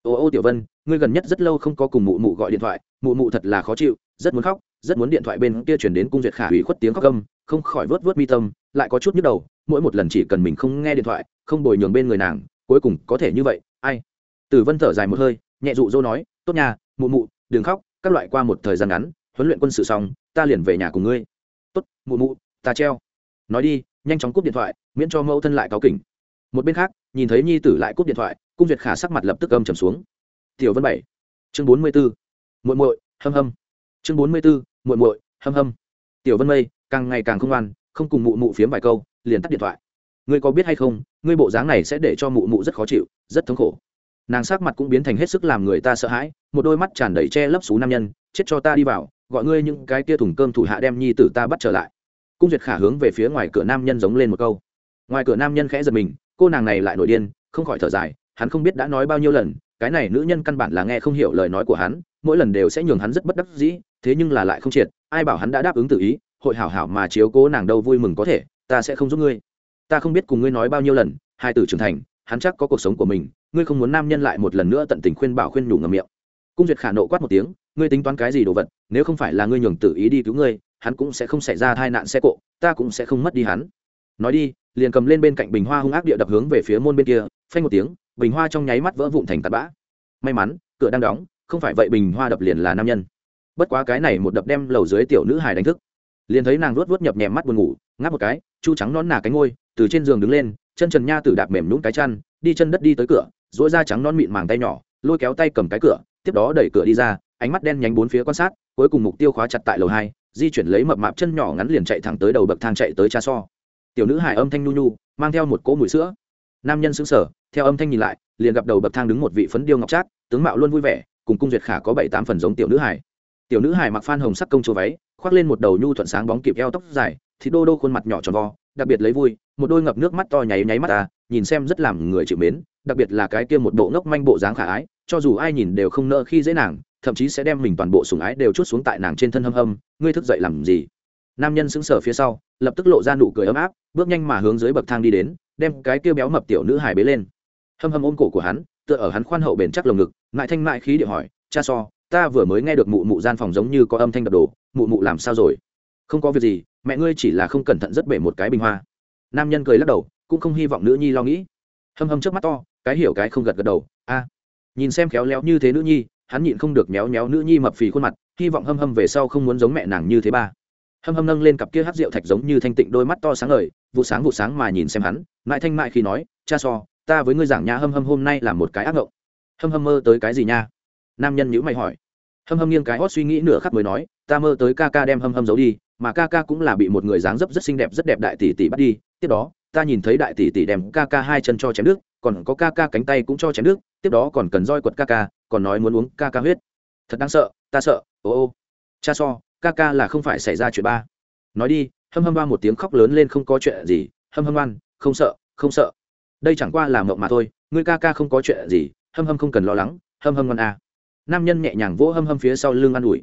Ô ô, tiểu vân, ngươi gần nhất rất lâu không có cùng mụ mụ gọi điện thoại, mụ mụ thật là khó chịu rất muốn khóc, rất muốn điện thoại bên kia chuyển đến cung duyệt khả ủy khuất tiếng khóc gâm không khỏi vớt vớt mi tâm, lại có chút nhức đầu, mỗi một lần chỉ cần mình không nghe điện thoại, không bồi nhường bên người nàng, cuối cùng có thể như vậy, ai? Tử vân thở dài một hơi, nhẹ dụ dỗ nói, tốt nhà mụ mụ, đừng khóc, các loại qua một thời gian ngắn, huấn luyện quân sự xong, ta liền về nhà cùng ngươi. Tốt, mụ mụ, ta treo. Nói đi, nhanh chóng cúp điện thoại, miễn cho mẫu thân lại cáo kỉnh. Một bên khác, nhìn thấy nhi tử lại cúp điện thoại, cung duyệt khả sắc mặt lập tức âm trầm xuống. Tiểu vân bảy, chương bốn mươi b ố muội muội, hâm hâm chương bốn mươi b ố muội muội, hâm hâm. Tiểu vân mây, càng ngày càng không ngoan, không cùng mụ mụ phiếm vài câu, liền tắt điện thoại. Ngươi có biết hay không, ngươi bộ dáng này sẽ để cho mụ mụ rất khó chịu, rất thống khổ. Nàng sắc mặt cũng biến thành hết sức làm người ta sợ hãi, một đôi mắt tràn đầy che lấp xú nam nhân, chết cho ta đi vào, gọi ngươi những cái kia thùng cơm thủ hạ đem nhi tử ta bắt trở lại. Cung duyệt khả hướng về phía ngoài cửa nam nhân giống lên một câu. Ngoài cửa nam nhân khẽ giật mình, cô nàng này lại nổi điên, không khỏi thở dài, hắn không biết đã nói bao nhiêu lần, cái này nữ nhân căn bản là nghe không hiểu lời nói của hắn mỗi lần đều sẽ nhường hắn rất bất đắc dĩ, thế nhưng là lại không triệt, ai bảo hắn đã đáp ứng tự ý, hội hảo hảo mà chiếu cố nàng đâu vui mừng có thể, ta sẽ không giúp ngươi. Ta không biết cùng ngươi nói bao nhiêu lần, hai tử trưởng thành, hắn chắc có cuộc sống của mình, ngươi không muốn nam nhân lại một lần nữa tận tình khuyên bảo khuyên nhủ ngầm miệng. Cung duyệt khả nộ quát một tiếng, ngươi tính toán cái gì đồ vật, nếu không phải là ngươi nhường tự ý đi cứu ngươi, hắn cũng sẽ không xảy ra tai nạn xe cộ, ta cũng sẽ không mất đi hắn. Nói đi, liền cầm lên bên cạnh bình hoa hung ác địa đập hướng về phía môn bên kia, phanh một tiếng, bình hoa trong nháy mắt vỡ vụn thành tạt bã. May mắn, cửa đang đóng không phải vậy bình hoa đập liền là nam nhân. Bất quá cái này một đập đem lầu dưới tiểu nữ hài đánh thức. Liền thấy nàng ruốt ruốt nhập nhèm mắt buồn ngủ, ngáp một cái, chu trắng nón nà cánh ngôi, từ trên giường đứng lên, chân trần nha tử đạp mềm nhún cái chăn, đi chân đất đi tới cửa dỗi da trắng non mịn màng tay nhỏ, lôi kéo tay cầm cái cửa, tiếp đó đẩy cửa đi ra, ánh mắt đen nhánh bốn phía quan sát, cuối cùng mục tiêu khóa chặt tại lầu hai, di chuyển lấy mập mạp chân nhỏ ngắn liền chạy thẳng tới đầu bậc thang chạy tới cha so. Tiểu nữ hải âm thanh nhu nhu, mang theo một cỗ mùi sữa. Nam nhân xứng sở theo âm thanh nhìn lại, liền gặp đầu bậc thang đứng một vị phấn điêu ngọc trác, tướng mạo luôn vui vẻ cùng cung duyệt khả có bảy tám phần giống tiểu nữ hải tiểu nữ hải mặc phan hồng sắc công chúa váy, khoác lên một đầu nhu thuận sáng bóng kịp eo tóc dài thì đô đô khuôn mặt nhỏ tròn vo, đặc biệt lấy vui, một đôi ngập nước mắt to nháy nháy mắt ta nhìn xem rất làm người chịu mến, đặc biệt là cái kia một bộ ngốc manh bộ dáng khả ái, cho dù ai nhìn đều không nỡ khi dễ nàng, thậm chí sẽ đem mình toàn bộ sùng ái đều chút xuống tại nàng trên thân hâm hâm, ngươi thức dậy làm gì? Nam nhân sững sờ phía sau, lập tức lộ ra nụ cười ấm áp, bước nhanh mà hướng dưới bậc thang đi đến, đem cái kia béo mập tiểu nữ hải bế lên. Hâm hâm ôm cổ của hắn tựa ở hắn khoan hậu bền chắc lồng ngực, ngại thanh mại khí điệu hỏi, cha so, ta vừa mới nghe được mụ mụ gian phòng giống như có âm thanh đập đồ mụ mụ làm sao rồi? Không có việc gì, mẹ ngươi chỉ là không cẩn thận rất bể một cái bình hoa. Nam nhân cười lắc đầu, cũng không hy vọng nữ nhi lo nghĩ. Hâm hâm trước mắt to, cái hiểu cái không gật gật đầu, a. Nhìn xem khéo léo như thế nữ nhi, hắn nhịn không được méo méo nữ nhi mập phì khuôn mặt, hy vọng hâm hâm về sau không muốn giống mẹ nàng như thế ba. Hâm hâm nâng lên cặp kia hát rượu thạch giống như thanh tịnh đôi mắt to sáng ngời, vụ sáng vụ sáng mà nhìn xem hắn mãi thanh mại khi nói, cha so ta với ngươi giảng nha hâm hâm hôm nay là một cái ác ngộng. Hâm hâm mơ tới cái gì nha? Nam nhân nhữ mày hỏi. Hâm hâm nghiêng cái hót suy nghĩ nửa khắc mới nói, ta mơ tới ca ca đem hâm hâm giấu đi, mà ca ca cũng là bị một người dáng dấp rất xinh đẹp, rất đẹp đại tỷ tỷ bắt đi. Tiếp đó, ta nhìn thấy đại tỷ tỷ đem ca ca hai chân cho chém nước, còn có ca ca cánh tay cũng cho chém nước, tiếp đó còn cần roi quật ca ca, còn nói muốn uống ca ca huyết. Thật đáng sợ, ta sợ, ô ô. Cha so, ca ca là không phải xảy ra chuyện ba. Nói đi, hâm hâm ba một tiếng khóc lớn lên không có chuyện gì, hâm hâm oan, không sợ không sợ đây chẳng qua là mộng mà thôi, ngươi ca ca không có chuyện gì, hâm hâm không cần lo lắng, hâm hâm ngoan a à. nam nhân nhẹ nhàng vỗ hâm hâm phía sau lưng ă n ủi.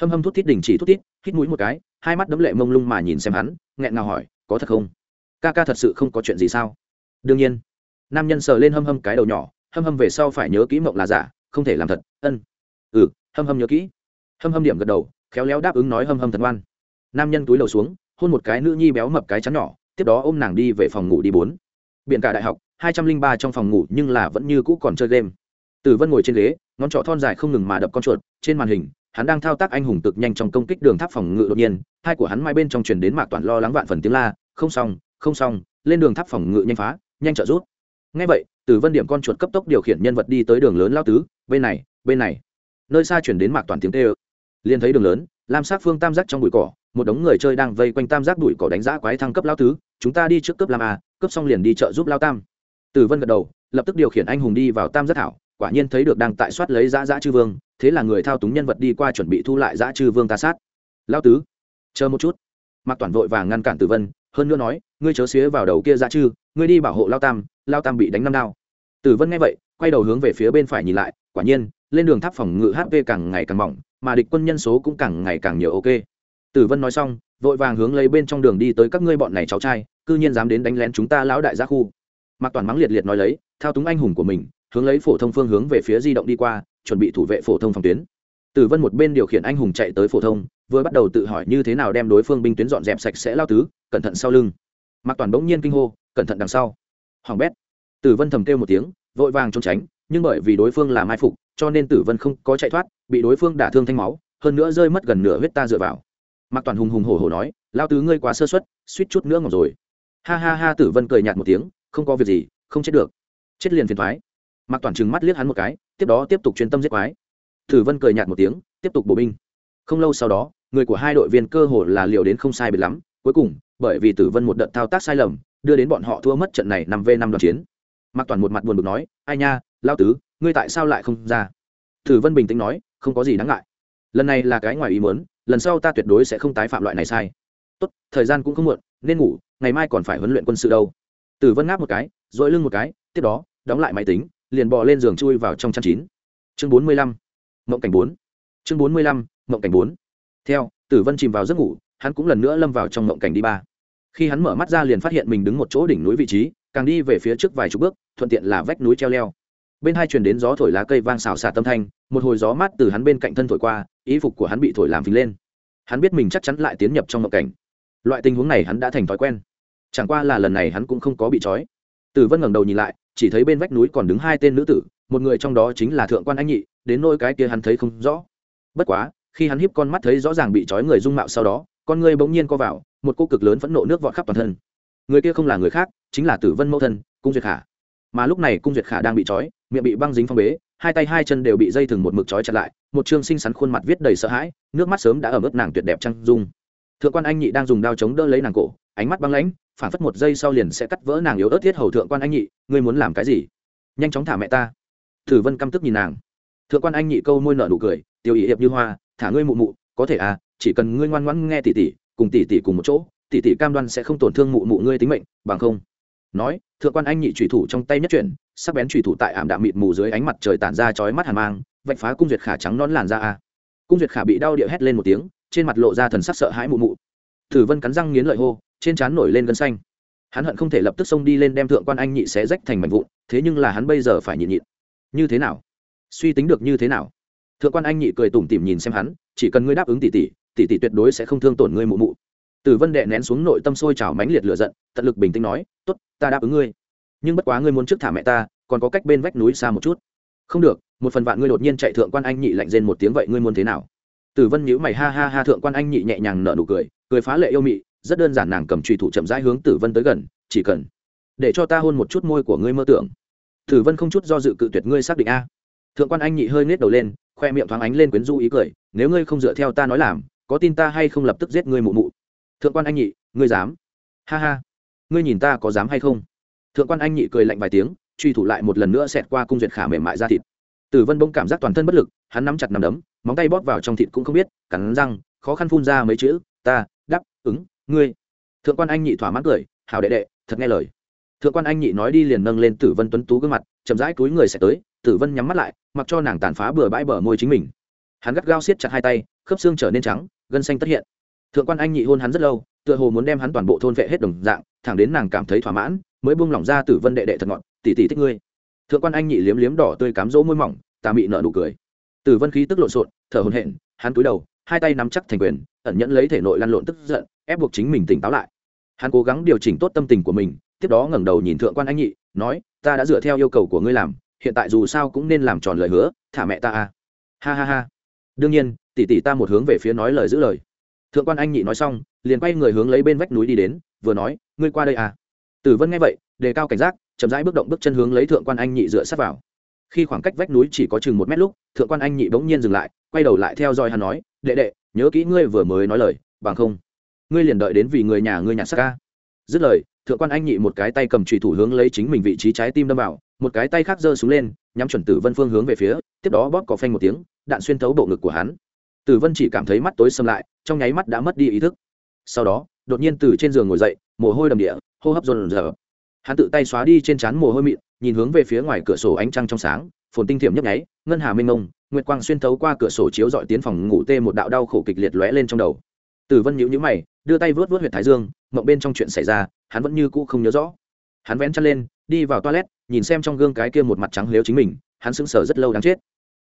Hâm hâm thút thít đình chỉ thút thít, hít mũi một cái, hai mắt đấm lệ mông lung mà nhìn xem hắn, nghẹn ngào hỏi, có thật không? Ca ca thật sự không có chuyện gì sao? Đương nhiên. Nam nhân sờ lên hâm hâm cái đầu nhỏ, hâm hâm về sau phải nhớ kỹ mộng là giả, không thể làm thật, ân. Ừ hâm hâm nhớ kỹ. Hâm hâm điểm gật đầu, khéo léo đáp ứng nói hâm hâm thật ngoan. Nam nhân túi đầu xuống, hôn một cái nữ nhi béo mập cái chắn nhỏ, tiếp đó ôm nàng đi về phòng ngủ đi bốn biện cả đại học, hai trăm linh ba trong phòng ngủ nhưng là vẫn như cũ còn chơi game. Tử vân ngồi trên ghế, ngón trỏ thon dài không ngừng mà đập con chuột, trên màn hình, hắn đang thao tác anh hùng cực nhanh trong công kích đường tháp phòng ngự đột nhiên, hai của hắn mai bên trong truyền đến mạc toàn lo lắng vạn phần tiếng la, không xong không xong, lên đường tháp phòng ngự nhanh phá, nhanh trợ rút ngay vậy tử vân điểm con chuột cấp tốc điều khiển nhân vật đi tới đường lớn lao tứ, bên này bên này. Nơi xa chuyển đến mạc toàn tiếng tê ơ liền thấy đường lớn, lam sát phương tam giác trong bụi cỏ một đống người chơi đang vây quanh tam giác đuổi cỏ đánh giá quái thăng cấp lao tứ chúng ta đi trước cấp làm a cấp xong liền đi chợ giúp lao tam. Tử vân gật đầu, lập tức điều khiển anh hùng đi vào tam giác thảo, quả nhiên thấy được đang tại soát lấy giã giã chư vương, thế là người thao túng nhân vật đi qua chuẩn bị thu lại giã chư vương ta sát. Lao tứ, chờ một chút. Mạc toàn vội vàng ngăn cản tử vân, hơn nữa nói, ngươi chớ xía vào đầu kia giã chư, ngươi đi bảo hộ lao tam lao tam bị đánh năm đao. Tử vân nghe vậy, quay đầu hướng về phía bên phải nhìn lại, quả nhiên, lên đường tháp phòng ngự hp càng ngày càng mỏng, mà địch quân nhân số cũng càng ngày càng nhiều, ok tử vân nói xong, vội vàng hướng lấy bên trong đường đi tới các ngươi bọn này cháu trai, cư nhiên dám đến đánh lén chúng ta lão đại gia khu. Mạc toàn mắng liệt liệt nói lấy, thao túng anh hùng của mình, hướng lấy phổ thông phương hướng về phía di động đi qua, chuẩn bị thủ vệ phổ thông phòng tuyến. Tử vân một bên điều khiển anh hùng chạy tới phổ thông, vừa bắt đầu tự hỏi như thế nào đem đối phương binh tuyến dọn dẹp sạch sẽ lao tứ, cẩn thận sau lưng. Mạc toàn bỗng nhiên kinh hô, cẩn thận đằng sau. Hoàng bét. Tử vân thầm kêu một tiếng, vội vàng trốn tránh, nhưng bởi vì đối phương là mai phục, cho nên tử vân không có chạy thoát, bị đối phương đả thương thanh máu, hơn nữa rơi mất gần nửa huyết ta dựa vào mạc toàn hùng hùng hổ hổ nói lao tứ ngươi quá sơ suất, suýt chút nữa ngọc rồi. Ha ha ha, tử vân cười nhạt một tiếng, không có việc gì, không chết được. Chết liền phiền thoái mạc toàn trừng mắt liếc hắn một cái, tiếp đó tiếp tục chuyên tâm giết quái. Tử vân cười nhạt một tiếng, tiếp tục bổ binh. Không lâu sau đó, người của hai đội viên cơ hồ là liều đến không sai biệt lắm. Cuối cùng, bởi vì tử vân một đợt thao tác sai lầm, đưa đến bọn họ thua mất trận này năm v năm đoàn chiến. Mạc toàn một mặt buồn bực nói, ai nha lao tứ, ngươi tại sao lại không ra? Tử vân bình tĩnh nói, không có gì đáng ngại. Lần này là cái ngoài ý muốn lần sau ta tuyệt đối sẽ không tái phạm loại này sai. Tốt, thời gian cũng không muộn, nên ngủ, ngày mai còn phải huấn luyện quân sự đâu. Tử vân ngáp một cái dội lưng một cái, tiếp đó, đóng lại máy tính, liền bò lên giường chui vào trong chăn chín. Chương bốn mươi lăm, mộng cảnh bốn. Chương bốn mươi lăm, mộng cảnh bốn. Theo tử vân chìm vào giấc ngủ, hắn cũng lần nữa lâm vào trong mộng cảnh đi ba. Khi hắn mở mắt ra liền phát hiện mình đứng một chỗ đỉnh núi vị trí, càng đi về phía trước vài chục bước, thuận tiện là vách núi treo leo bên hai truyền đến gió thổi lá cây vang xào xạc tâm thanh, một hồi gió mát từ hắn bên cạnh thân thổi qua, ý phục của hắn bị thổi làm phình lên. Hắn biết mình chắc chắn lại tiến nhập trong mộng cảnh. Loại tình huống này hắn đã thành thói quen. Chẳng qua là lần này hắn cũng không có bị trói. Tử vân ngẩng đầu nhìn lại, chỉ thấy bên vách núi còn đứng hai tên nữ tử, một người trong đó chính là thượng quan anh nhị, đến nôi cái kia hắn thấy không rõ. Bất quá, khi hắn híp con mắt thấy rõ ràng bị trói người dung mạo sau đó, con người bỗng nhiên co vào, một cô cực lớn phẫn nộ nước vọt khắp toàn thân. Người kia không là người khác, chính là tử vân mẫu thân, cung duyệt khả mà lúc này cung duyệt khả đang bị trói, miệng bị băng dính phong bế, hai tay hai chân đều bị dây thừng một mực trói chặt lại, một chương xinh xắn khuôn mặt viết đầy sợ hãi, nước mắt sớm đã ở mức nàng tuyệt đẹp trăng dung. Thượng quan anh nhị đang dùng đao chống đỡ lấy nàng cổ, ánh mắt băng lãnh phản phất một giây sau liền sẽ cắt vỡ nàng yếu ớt thiết hầu thượng quan anh nhị, ngươi muốn làm cái gì? Nhanh chóng thả mẹ ta. Thử vân căm tức nhìn nàng. Thượng quan anh nhị câu môi nợ nụ cười tiêu ý hiệp như hoa, thả ngươi mụ mụ, có thể à chỉ cần ngươi ngoan ngoãn nghe tỷ tỷ, cùng tỷ tỷ cùng một chỗ, tỷ tỷ cam đoan sẽ không tổn thương mụ mụ ngươi tính mệnh, bằng không nói, thượng quan anh nhị trùy thủ trong tay nhất chuyển, sắc bén trùy thủ tại ảm đạm mịt mù dưới ánh mặt trời tản ra chói mắt hàn mang, vạch phá cung duyệt khả trắng nón làn ra a. Cung duyệt khả bị đau địa hét lên một tiếng, trên mặt lộ ra thần sắc sợ hãi mụ mụ. Thử vân cắn răng nghiến lợi hô, trên trán nổi lên gân xanh. Hắn hận không thể lập tức xông đi lên đem thượng quan anh nhị xé rách thành mảnh vụn, thế nhưng là hắn bây giờ phải nhịn nhịn. Như thế nào? Suy tính được như thế nào? Thượng quan anh nhị cười tủm tỉm nhìn xem hắn, chỉ cần ngươi đáp ứng tỷ tỷ tỷ tỷ tuyệt đối sẽ không thương tổn ngươi mụ mụ tử vân đệ nén xuống nội tâm sôi trào mãnh liệt lửa giận, tận lực bình tĩnh nói, tốt, ta đáp ứng ngươi. Nhưng bất quá ngươi muốn trước thả mẹ ta, còn có cách bên vách núi xa một chút. Không được, một phần vạn ngươi đột nhiên chạy thượng quan anh nhị lạnh rên một tiếng vậy ngươi muốn thế nào? Tử vân nhíu mày ha ha ha thượng quan anh nhị nhẹ nhàng nở nụ cười cười phá lệ yêu mị, rất đơn giản nàng cầm trùy thủ chậm rãi hướng tử vân tới gần, chỉ cần để cho ta hôn một chút môi của ngươi mơ tưởng. Tử vân không chút do dự cự tuyệt ngươi xác định a. Thượng quan anh nhị hơi nết đầu lên, khoe miệng thoáng ánh lên quyến du ý cười, nếu ngươi không dựa theo ta nói làm, có tin ta hay không lập tức giết ngươi mụ mụ? Thượng quan anh nhị, ngươi dám? Ha ha. Ngươi nhìn ta có dám hay không? Thượng quan anh nhị cười lạnh vài tiếng, truy thủ lại một lần nữa xẹt qua cung duyệt khả mềm mại ra thịt. Tử vân bỗng cảm giác toàn thân bất lực, hắn nắm chặt nằm đấm, móng tay bóp vào trong thịt cũng không biết, cắn răng, khó khăn phun ra mấy chữ, ta, đáp, ứng, ngươi. Thượng quan anh nhị thỏa mãn cười hào đệ đệ, thật nghe lời. Thượng quan anh nhị nói đi liền nâng lên tử vân tuấn tú gương mặt, chậm rãi túi người sẽ tới, tử vân nhắm mắt lại, mặc cho nàng tàn phá bừa bãi bờ môi chính mình. Hắn gắt gao siết chặt hai tay, khớp xương trở nên trắng, gân xanh tất hiện thượng quan anh nhị hôn hắn rất lâu, tựa hồ muốn đem hắn toàn bộ thôn vệ hết đồng dạng, thẳng đến nàng cảm thấy thỏa mãn, mới buông lỏng ra tử vân đệ đệ thật ngọt tỉ tỉ thích ngươi. Thượng quan anh nhị liếm liếm đỏ tươi cám rỗ môi mỏng, tà mị nợ nụ cười. Tử vân khí tức lộn xộn, thở hồn hển, hắn cúi đầu, hai tay nắm chắc thành quyền, ẩn nhẫn lấy thể nội lăn lộn tức giận, ép buộc chính mình tỉnh táo lại. Hắn cố gắng điều chỉnh tốt tâm tình của mình, tiếp đó ngẩng đầu nhìn thượng quan anh nhị, nói, ta đã dựa theo yêu cầu của ngươi làm, hiện tại dù sao cũng nên làm tròn lời hứa, thả mẹ ta a. Ha ha ha. Đương nhiên, tỷ tỷ ta một hướng về phía nói lời giữ lời thượng quan anh nhị nói xong, liền quay người hướng lấy bên vách núi đi đến, vừa nói, ngươi qua đây à? Tử vân nghe vậy, đề cao cảnh giác, chậm rãi bước động bước chân hướng lấy thượng quan anh nhị dựa sát vào. Khi khoảng cách vách núi chỉ có chừng một mét lúc, thượng quan anh nhị bỗng nhiên dừng lại, quay đầu lại theo dõi hắn nói, đệ đệ, nhớ kỹ ngươi vừa mới nói lời, bằng không, ngươi liền đợi đến vì người nhà ngươi nhặt xác ca. Dứt lời, thượng quan anh nhị một cái tay cầm trùy thủ hướng lấy chính mình vị trí trái tim đâm vào, một cái tay khác giơ xuống lên, nhắm chuẩn tử vân phương hướng về phía, tiếp đó bóp cỏ phanh một tiếng, đạn xuyên thấu bộ ngực của hắn tử vân chỉ cảm thấy mắt tối xâm lại, trong nháy mắt đã mất đi ý thức. Sau đó, đột nhiên từ trên giường ngồi dậy, mồ hôi đầm địa, hô hấp dồn dở hắn tự tay xóa đi trên trán mồ hôi mịn, nhìn hướng về phía ngoài cửa sổ ánh trăng trong sáng, phồn tinh thiểm nhấp nháy, ngân hà minh ngông nguyệt quang xuyên thấu qua cửa sổ chiếu dọi tiến phòng ngủ tê một đạo đau khổ kịch liệt lóe lên trong đầu. Tử vân nhíu nhíu mày, đưa tay vớt vớt huyệt thái dương, mộng bên trong chuyện xảy ra, hắn vẫn như cũ không nhớ rõ. Hắn vén chân lên, đi vào toilet, nhìn xem trong gương cái kia một mặt trắng lếu chính mình, hắn sững sờ rất lâu đáng chết.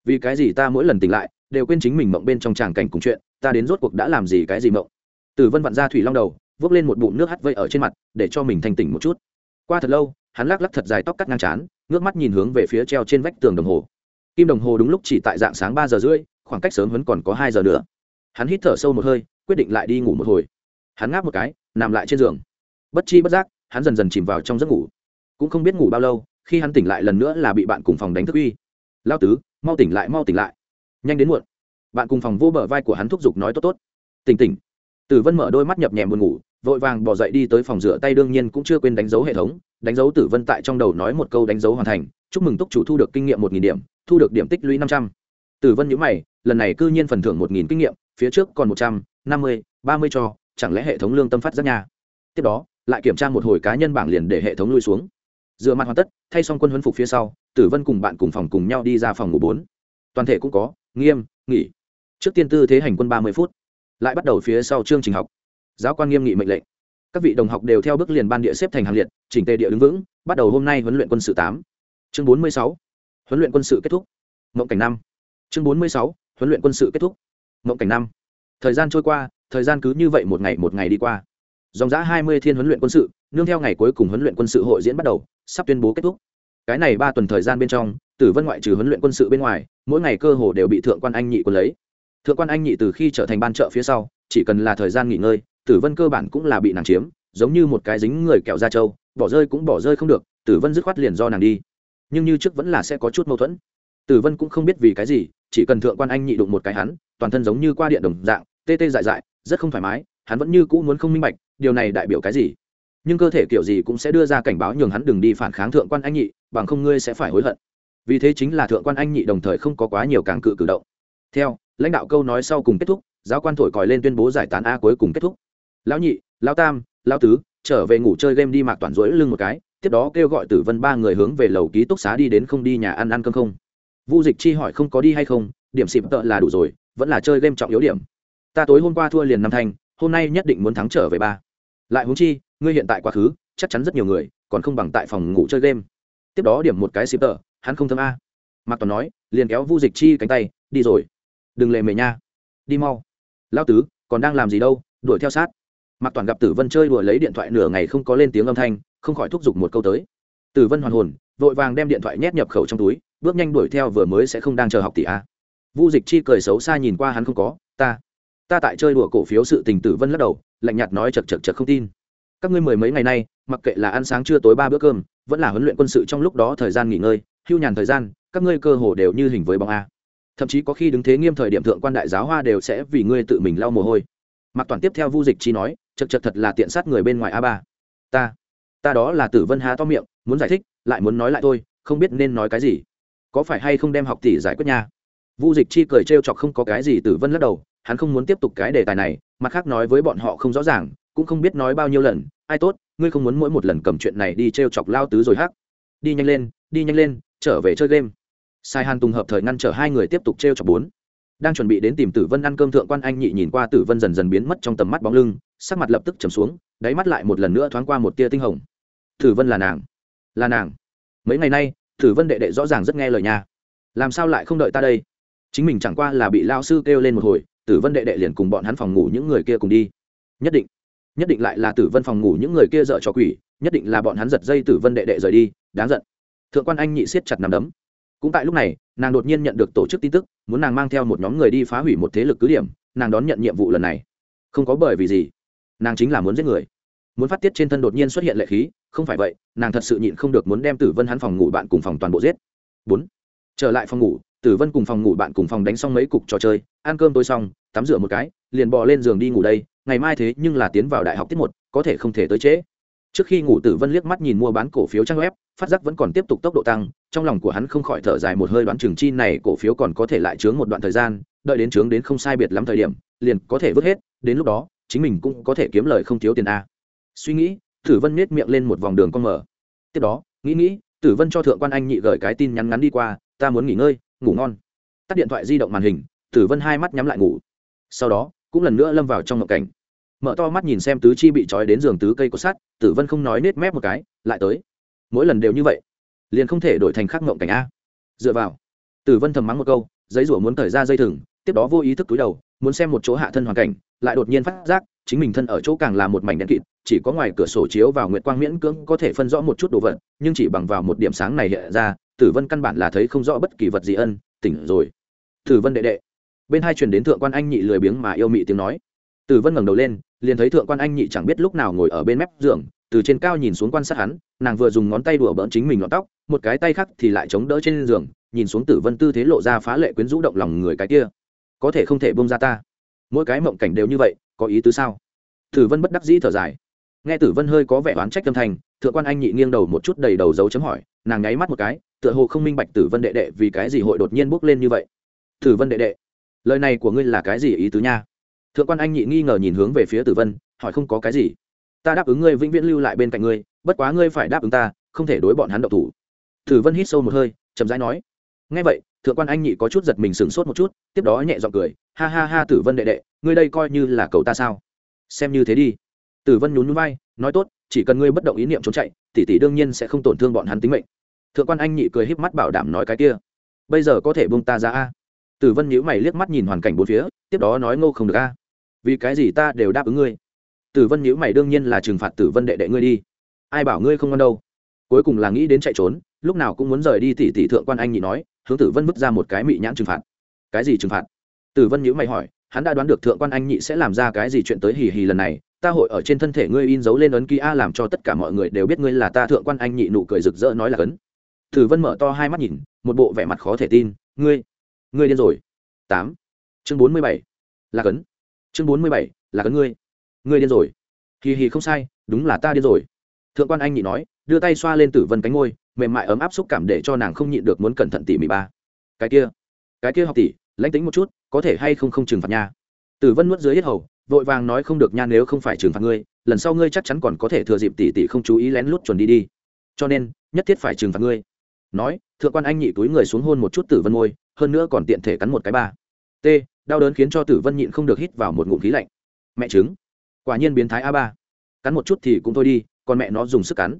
Vì cái gì ta mỗi lần tỉnh lại đều quên chính mình mộng bên trong tràng cảnh cùng chuyện, ta đến rốt cuộc đã làm gì cái gì mộng? Tử vân vặn ra thủy long đầu vốc lên một bụng nước hắt vây ở trên mặt, để cho mình thanh tỉnh một chút. Qua thật lâu, hắn lắc lắc thật dài tóc cắt ngang chán ngước mắt nhìn hướng về phía treo trên vách tường đồng hồ. Kim đồng hồ đúng lúc chỉ tại dạng sáng ba giờ rưỡi, khoảng cách sớm vẫn còn có hai giờ nữa. Hắn hít thở sâu một hơi, quyết định lại đi ngủ một hồi. Hắn ngáp một cái, nằm lại trên giường. Bất chi bất giác, hắn dần dần chìm vào trong giấc ngủ. Cũng không biết ngủ bao lâu, khi hắn tỉnh lại lần nữa là bị bạn cùng phòng đánh thức uy. Lao tứ, mau tỉnh lại, mau tỉnh lại nhanh đến muộn. Bạn cùng phòng vô bờ vai của hắn thúc giục nói tốt tốt. Tỉnh tỉnh. Tử vân mở đôi mắt nhập nhèm buồn ngủ, vội vàng bỏ dậy đi tới phòng rửa tay, đương nhiên cũng chưa quên đánh dấu hệ thống. Đánh dấu tử vân tại trong đầu nói một câu đánh dấu hoàn thành. Chúc mừng túc chủ thu được kinh nghiệm một nghìn điểm, thu được điểm tích lũy năm trăm. Tử vân nhữ mày, lần này cư nhiên phần thưởng một nghìn kinh nghiệm, phía trước còn một trăm, năm mươi, ba mươi cho, chẳng lẽ hệ thống lương tâm phát giác nha? Tiếp đó, lại kiểm tra một hồi cá nhân bảng liền để hệ thống lui xuống. Dựa mặt hoàn tất, thay xong quân huấn phục phía sau, tử vân cùng bạn cùng phòng cùng nhau đi ra phòng ngủ bốn. Toàn thể cũng có nghiêm, nghỉ. Trước tiên tư thế hành quân ba mươi phút. Lại bắt đầu phía sau chương trình học. Giáo quan nghiêm nghị mệnh lệnh. Các vị đồng học đều theo bước liền ban địa xếp thành hàng liệt, chỉnh tề địa đứng vững, bắt đầu hôm nay huấn luyện quân sự tám. Chương bốn mươi sáu. Huấn luyện quân sự kết thúc. Mộng cảnh năm. Chương bốn mươi sáu. Huấn luyện quân sự kết thúc. Mộng cảnh năm. Thời gian trôi qua, thời gian cứ như vậy một ngày một ngày đi qua. Dòng giã hai mươi thiên huấn luyện quân sự, nương theo ngày cuối cùng huấn luyện quân sự hội diễn bắt đầu, sắp tuyên bố kết thúc. Cái này ba tuần thời gian bên trong tử vân ngoại trừ huấn luyện quân sự bên ngoài, mỗi ngày cơ hồ đều bị thượng quan anh nhị quân lấy. Thượng quan anh nhị từ khi trở thành ban trợ phía sau, chỉ cần là thời gian nghỉ ngơi, tử vân cơ bản cũng là bị nàng chiếm, giống như một cái dính người kẹo da trâu, bỏ rơi cũng bỏ rơi không được, tử vân dứt khoát liền do nàng đi. Nhưng như trước vẫn là sẽ có chút mâu thuẫn. Tử vân cũng không biết vì cái gì, chỉ cần thượng quan anh nhị đụng một cái hắn, toàn thân giống như qua điện đồng dạng, tê tê dại dại, rất không thoải mái, hắn vẫn như cũ muốn không minh bạch, điều này đại biểu cái gì? Nhưng cơ thể kiểu gì cũng sẽ đưa ra cảnh báo nhường hắn đừng đi phản kháng thượng quan anh nhị, bằng không ngươi sẽ phải hối hận vì thế chính là thượng quan anh nhị đồng thời không có quá nhiều càng cự cử động. Theo, lãnh đạo câu nói sau cùng kết thúc, giáo quan thổi còi lên tuyên bố giải tán a cuối cùng kết thúc. Lão nhị, lão tam, lão tứ, trở về ngủ chơi game đi mạc toàn rỗi lưng một cái, tiếp đó kêu gọi tử vân ba người hướng về lầu ký túc xá đi đến không đi nhà ăn ăn cơm không. Vu dịch chi hỏi không có đi hay không, điểm xịp tợ là đủ rồi, vẫn là chơi game trọng yếu điểm. Ta tối hôm qua thua liền năm thanh hôm nay nhất định muốn thắng trở về ba. Lại huống chi, ngươi hiện tại quá khứ, chắc chắn rất nhiều người, còn không bằng tại phòng ngủ chơi game. Tiếp đó điểm một cái xịp tợ hắn không thâm a. Mạc toàn nói, liền kéo vu dịch chi cánh tay, đi rồi. Đừng lề mề nha. Đi mau. Lao tứ, còn đang làm gì đâu, đuổi theo sát. Mạc toàn gặp tử vân chơi đùa lấy điện thoại nửa ngày không có lên tiếng âm thanh, không khỏi thúc giục một câu tới. Tử vân hoàn hồn, vội vàng đem điện thoại nhét nhập khẩu trong túi, bước nhanh đuổi theo vừa mới sẽ không đang chờ học tỷ a. Vu dịch chi cười xấu xa nhìn qua hắn không có, ta ta tại chơi đùa cổ phiếu sự tình tử vân lắc đầu, lạnh nhạt nói chật chật chật không tin. Các ngươi mười mấy ngày nay, mặc kệ là ăn sáng trưa tối ba bữa cơm, vẫn là huấn luyện quân sự trong lúc đó thời gian nghỉ ngơi hưu nhàn thời gian, các ngươi cơ hồ đều như hình với bóng a. Thậm chí có khi đứng thế nghiêm thời điểm thượng quan đại giáo hoa đều sẽ vì ngươi tự mình lau mồ hôi. Mặc toàn tiếp theo vu dịch chi nói, chật chật thật là tiện sát người bên ngoài a ba. Ta ta đó là tử vân há to miệng, muốn giải thích, lại muốn nói lại thôi, không biết nên nói cái gì. Có phải hay không đem học tỷ giải quyết nha? Vu dịch chi cười trêu chọc không có cái gì tử vân lắc đầu, hắn không muốn tiếp tục cái đề tài này, mặt khác nói với bọn họ không rõ ràng, cũng không biết nói bao nhiêu lần, ai tốt, ngươi không muốn mỗi một lần cầm chuyện này đi trêu chọc lao tứ rồi hắc. Đi nhanh lên, đi nhanh lên trở về chơi game. Sai hàn tùng hợp thời ngăn trở hai người tiếp tục trêu chọc bốn. Đang chuẩn bị đến tìm tử vân ăn cơm thượng quan anh nhị nhìn qua tử vân dần dần biến mất trong tầm mắt bóng lưng sắc mặt lập tức trầm xuống đáy mắt lại một lần nữa thoáng qua một tia tinh hồng. Tử vân là nàng. Là nàng. Mấy ngày nay tử vân đệ đệ rõ ràng rất nghe lời nhà, làm sao lại không đợi ta đây? Chính mình chẳng qua là bị lao sư kêu lên một hồi tử vân đệ đệ liền cùng bọn hắn phòng ngủ những người kia cùng đi. Nhất định. Nhất định lại là tử vân phòng ngủ những người kia dợ cho quỷ nhất định là bọn hắn giật dây tử vân đệ đệ rời đi đáng giận thượng quan anh nhị siết chặt nằm đấm. Cũng tại lúc này, nàng đột nhiên nhận được tổ chức tin tức, muốn nàng mang theo một nhóm người đi phá hủy một thế lực cứ điểm, nàng đón nhận nhiệm vụ lần này. Không có bởi vì gì, nàng chính là muốn giết người. Muốn phát tiết trên thân đột nhiên xuất hiện lệ khí, không phải vậy, nàng thật sự nhịn không được muốn đem tử vân hắn phòng ngủ bạn cùng phòng toàn bộ giết. Bốn, trở lại phòng ngủ, tử vân cùng phòng ngủ bạn cùng phòng đánh xong mấy cục trò chơi, ăn cơm tôi xong, tắm rửa một cái, liền bò lên giường đi ngủ đây, ngày mai thế nhưng là tiến vào đại học tiết một, có thể không thể tới trễ trước khi ngủ tử vân liếc mắt nhìn mua bán cổ phiếu trang web, phát giác vẫn còn tiếp tục tốc độ tăng, trong lòng của hắn không khỏi thở dài một hơi đoán chừng chi này cổ phiếu còn có thể lại chướng một đoạn thời gian, đợi đến chướng đến không sai biệt lắm thời điểm, liền có thể vứt hết, đến lúc đó, chính mình cũng có thể kiếm lời không thiếu tiền a. Suy nghĩ, tử vân nhét miệng lên một vòng đường con mở. Tiếp đó, nghĩ nghĩ, tử vân cho thượng quan anh nhị gửi cái tin nhắn ngắn đi qua, ta muốn nghỉ ngơi, ngủ ngon. Tắt điện thoại di động màn hình, tử vân hai mắt nhắm lại ngủ. Sau đó, cũng lần nữa lâm vào trong ngộng cảnh mở to mắt nhìn xem tứ chi bị trói đến giường tứ cây cột sắt, tử vân không nói nết mép một cái, lại tới. Mỗi lần đều như vậy, liền không thể đổi thành khắc mộng cảnh a. Dựa vào, tử vân thầm mắng một câu, giấy rủa muốn thời ra dây thừng, tiếp đó vô ý thức túi đầu, muốn xem một chỗ hạ thân hoàn cảnh, lại đột nhiên phát giác, chính mình thân ở chỗ càng là một mảnh đen kịt, chỉ có ngoài cửa sổ chiếu vào nguyệt quang miễn cưỡng có thể phân rõ một chút đồ vật, nhưng chỉ bằng vào một điểm sáng này hiện ra, tử vân căn bản là thấy không rõ bất kỳ vật gì ân, tỉnh rồi. Tử vân đệ đệ. Bên hai truyền đến thượng quan anh nhị lười biếng mà yêu mị tiếng nói. Tử vân ngẩng đầu lên liền thấy thượng quan anh nhị chẳng biết lúc nào ngồi ở bên mép giường, từ trên cao nhìn xuống quan sát hắn, nàng vừa dùng ngón tay đùa bỡn chính mình ngọn tóc, một cái tay khác thì lại chống đỡ trên giường, nhìn xuống tử vân tư thế lộ ra phá lệ quyến rũ động lòng người cái kia. Có thể không thể bông ra ta. Mỗi cái mộng cảnh đều như vậy, có ý tứ sao? Tử vân bất đắc dĩ thở dài. Nghe tử vân hơi có vẻ oán trách tâm thành, thượng quan anh nhị nghiêng đầu một chút đầy đầu dấu chấm hỏi, nàng nháy mắt một cái, tựa hồ không minh bạch tử vân đệ đệ vì cái gì hội đột nhiên bước lên như vậy. Tử vân đệ đệ, lời này của ngươi là cái gì ý tứ nha? Thượng quan anh nhị nghi ngờ nhìn hướng về phía tử vân, hỏi không có cái gì. Ta đáp ứng ngươi vĩnh viễn lưu lại bên cạnh ngươi, bất quá ngươi phải đáp ứng ta, không thể đối bọn hắn độc thủ. Tử vân hít sâu một hơi, chậm rãi nói. Ngay vậy, thượng quan anh nhị có chút giật mình sửng sốt một chút, tiếp đó nhẹ giọng cười, ha ha ha tử vân đệ đệ, ngươi đây coi như là cầu ta sao? Xem như thế đi. Tử vân nhún nhún vai, nói tốt, chỉ cần ngươi bất động ý niệm trốn chạy, tỷ tỷ đương nhiên sẽ không tổn thương bọn hắn tính mệnh. Thượng quan anh nhị cười híp mắt bảo đảm nói cái kia. Bây giờ có thể buông ta ra a? Tử vân nhíu mày liếc mắt nhìn hoàn cảnh bốn phía, tiếp đó nói ngô không được a vì cái gì ta đều đáp ứng ngươi? Tử vân nhữ mày, đương nhiên là trừng phạt tử vân đệ đệ ngươi đi. Ai bảo ngươi không ngon đâu? Cuối cùng là nghĩ đến chạy trốn, lúc nào cũng muốn rời đi tỷ tỷ thượng quan anh nhị nói, hướng tử vân vứt ra một cái mị nhãn trừng phạt. Cái gì trừng phạt? Tử vân nhữ mày hỏi, hắn đã đoán được thượng quan anh nhị sẽ làm ra cái gì chuyện tới hì hì lần này, ta hội ở trên thân thể ngươi in dấu lên ấn ký a làm cho tất cả mọi người đều biết ngươi là ta thượng quan anh nhị, nụ cười rực rỡ nói là ấn. tử vân mở to hai mắt nhìn, một bộ vẻ mặt khó thể tin, ngươi ngươi điên rồi. Tám, chương bốn mươi bảy, là ấn chương bốn mươi bảy, là cấn ngươi. Ngươi điên rồi. Hì hì không sai, đúng là ta điên rồi. Thượng quan anh nhị nói, đưa tay xoa lên tử vân cánh ngôi mềm mại ấm áp xúc cảm để cho nàng không nhịn được muốn cẩn thận tỉ mỉ ba. Cái kia cái kia học tỷ, lãnh tính một chút, có thể hay không không trừng phạt nha. Tử vân nuốt dưới hết hầu, vội vàng nói không được nha nếu không phải trừng phạt ngươi, lần sau ngươi chắc chắn còn có thể thừa dịp tỷ tỷ không chú ý lén lút chuẩn đi đi. Cho nên, nhất thiết phải trừng phạt ngươi. Nói, thượng quan anh nhị túi người xuống hôn một chút tử vân môi, hơn nữa còn tiện thể cắn một cái ba. T đau đớn khiến cho tử vân nhịn không được hít vào một ngụm khí lạnh. Mẹ chứng quả nhiên biến thái a ba. Cắn một chút thì cũng thôi đi, còn mẹ nó dùng sức cắn.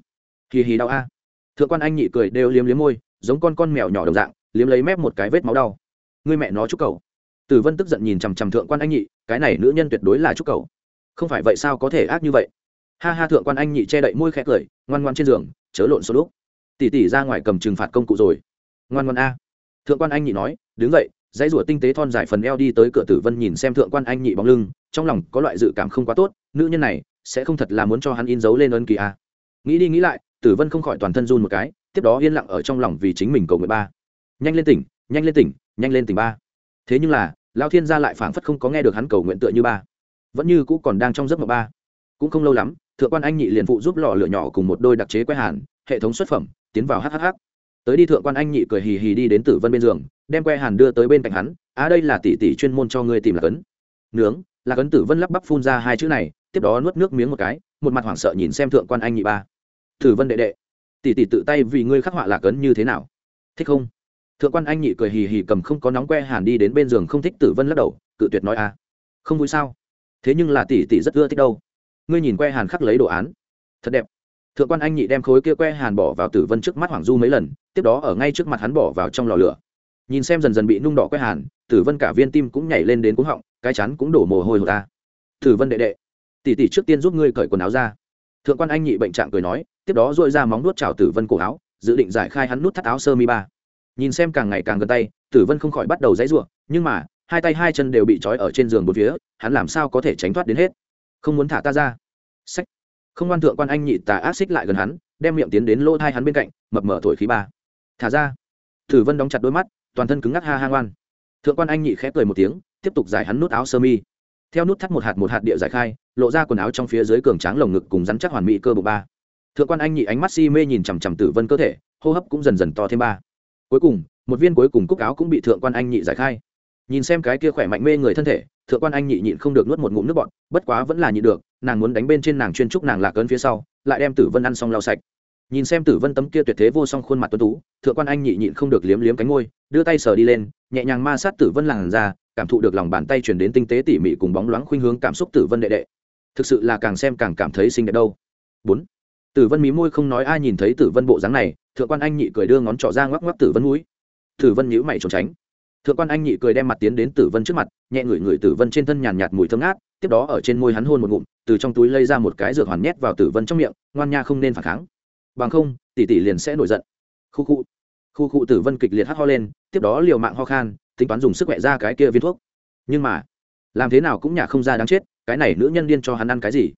Kỳ hì đau a. Thượng quan anh nhị cười đều liếm liếm môi, giống con con mèo nhỏ đồng dạng, liếm lấy mép một cái vết máu đau. Người mẹ nó chúc cầu. Tử vân tức giận nhìn chằm chằm thượng quan anh nhị, cái này nữ nhân tuyệt đối là chúc cầu. Không phải vậy sao có thể ác như vậy? Ha ha, thượng quan anh nhị che đậy môi khẽ cười, ngoan ngoan trên giường, chớ lộn số lúc tỉ tỉ ra ngoài cầm trừng phạt công cụ rồi. Ngoan ngoan a. Thượng quan anh nhị nói, đứng dậy dãy rủa tinh tế thon dài phần eo đi tới cửa tử vân nhìn xem thượng quan anh nhị bóng lưng, trong lòng có loại dự cảm không quá tốt, nữ nhân này sẽ không thật là muốn cho hắn in dấu lên ân kỳ a. Nghĩ đi nghĩ lại, tử vân không khỏi toàn thân run một cái, tiếp đó yên lặng ở trong lòng vì chính mình cầu nguyện ba. Nhanh lên tỉnh, nhanh lên tỉnh, nhanh lên tỉnh ba. Thế nhưng là lao thiên gia lại phảng phất không có nghe được hắn cầu nguyện tựa như ba. Vẫn như cũ còn đang trong giấc mộng ba. Cũng không lâu lắm, thượng quan anh nhị liền phụ giúp lò lửa nhỏ cùng một đôi đặc chế quay hàn, hệ thống xuất phẩm, tiến vào hhh tới đi thượng quan anh nhị cười hì hì đi đến tử vân bên giường đem que hàn đưa tới bên cạnh hắn, á, đây là tỷ tỷ chuyên môn cho ngươi tìm là cấn nướng. Là cấn tử vân lắp bắp phun ra hai chữ này, tiếp đó nuốt nước miếng một cái, một mặt hoảng sợ nhìn xem thượng quan anh nhị ba. Tử vân đệ đệ, tỷ tỷ tự tay vì ngươi khắc họa lạc ấn như thế nào? Thích không? Thượng quan anh nhị cười hì hì cầm không có nóng que hàn đi đến bên giường không thích tử vân lắc đầu, cự tuyệt nói a không vui sao? Thế nhưng là tỷ tỷ rất ưa thích đâu. Ngươi nhìn que hàn khắc lấy đồ án. Thật đẹp. Thượng quan anh nhị đem khối kia que hàn bỏ vào tử vân trước mắt hoàng du mấy lần, tiếp đó ở ngay trước mặt hắn bỏ vào trong lò lửa nhìn xem dần dần bị nung đỏ quét hàn, tử vân cả viên tim cũng nhảy lên đến cuống họng, cái chắn cũng đổ mồ hôi hột ta. Tử vân đệ đệ, tỷ tỷ trước tiên giúp ngươi cởi quần áo ra. Thượng quan anh nhị bệnh trạng cười nói, tiếp đó dội ra móng nuốt chào tử vân cổ áo, dự định giải khai hắn nút thắt áo sơ mi ba. Nhìn xem càng ngày càng gần tay, tử vân không khỏi bắt đầu dãy ruộng nhưng mà, hai tay hai chân đều bị trói ở trên giường một phía, hắn làm sao có thể tránh thoát đến hết? Không muốn thả ta ra. Sách không ngoan thượng quan anh nhị tà ác xích lại gần hắn, đem miệng tiến đến lỗ thai hắn bên cạnh, mập mở thổi khí ba. Thả ra. Tử vân đóng chặt đôi mắt toàn thân cứng ngắc ha ha ngoan. Thượng quan anh nhị khẽ cười một tiếng, tiếp tục giải hắn nút áo sơ mi. Theo nút thắt một hạt một hạt địa giải khai, lộ ra quần áo trong phía dưới cường tráng lồng ngực cùng rắn chắc hoàn mỹ cơ bụng ba. Thượng quan anh nhị ánh mắt si mê nhìn chằm chằm tử vân cơ thể, hô hấp cũng dần dần to thêm ba. Cuối cùng, một viên cuối cùng cúc áo cũng bị thượng quan anh nhị giải khai. Nhìn xem cái kia khỏe mạnh mê người thân thể, thượng quan anh nhị nhịn không được nuốt một ngụm nước bọt, bất quá vẫn là nhịn được, nàng muốn đánh bên trên nàng chuyên trúc nàng lạc ơn phía sau, lại đem tử vân ăn xong lau sạch nhìn xem tử vân tấm kia tuyệt thế vô song khuôn mặt tuấn tú thượng quan anh nhị nhịn không được liếm liếm cánh ngôi đưa tay sờ đi lên nhẹ nhàng ma sát tử vân làn ra cảm thụ được lòng bàn tay chuyển đến tinh tế tỉ mỉ cùng bóng loáng khuynh hướng cảm xúc tử vân đệ đệ thực sự là càng xem càng cảm thấy xinh đẹp đâu bốn tử vân mí môi không nói ai nhìn thấy tử vân bộ dáng này thượng quan anh nhị cười đưa ngón trỏ ra ngoắc ngoắc tử vân mũi tử vân nhíu mày trốn tránh thượng quan anh nhị cười đem mặt tiến đến tử vân trước mặt nhẹ ngửi ngửi tử vân trên thân nhàn nhạt mùi thơm ngát tiếp đó ở trên môi hắn hôn một ngụm từ trong túi lây ra một cái dược hoàn nhét vào tử vân trong miệng ngoan nha không nên phản kháng bằng không, tỷ tỷ liền sẽ nổi giận. Khu khu. Khu khu tử vân kịch liệt hắt ho lên, tiếp đó liều mạng ho khan, tính toán dùng sức khỏe ra cái kia viên thuốc. Nhưng mà, làm thế nào cũng nhả không ra đáng chết, cái này nữ nhân điên cho hắn ăn cái gì?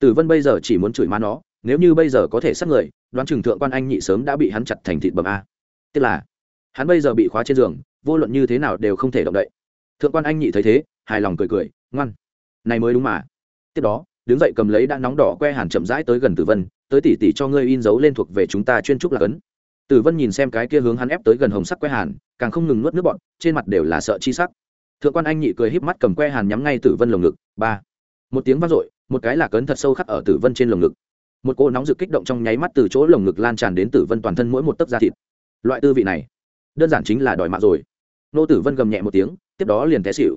Tử vân bây giờ chỉ muốn chửi má nó, nếu như bây giờ có thể sát người, đoán chừng thượng quan anh nhị sớm đã bị hắn chặt thành thịt bầm a. Tức là, hắn bây giờ bị khóa trên giường, vô luận như thế nào đều không thể động đậy. Thượng quan anh nhị thấy thế, hài lòng cười cười, ngoan, này mới đúng mà. Tiếp đó, đứng dậy cầm lấy đã nóng đỏ que hàn chậm rãi tới gần tử vân tới tỉ tỉ cho ngươi in dấu lên thuộc về chúng ta chuyên trúc là cấn. Tử vân nhìn xem cái kia hướng hắn ép tới gần hồng sắc que hàn, càng không ngừng nuốt nước bọn, trên mặt đều là sợ chi sắc. Thượng quan anh nhị cười híp mắt cầm que hàn nhắm ngay tử vân lồng ngực, ba. Một tiếng vang dội, một cái là cấn thật sâu khắc ở tử vân trên lồng ngực. Một cô nóng rực kích động trong nháy mắt từ chỗ lồng ngực lan tràn đến tử vân toàn thân mỗi một tấc da thịt. Loại tư vị này, đơn giản chính là đòi mạng rồi. Nô tử vân gầm nhẹ một tiếng, tiếp đó liền té xịu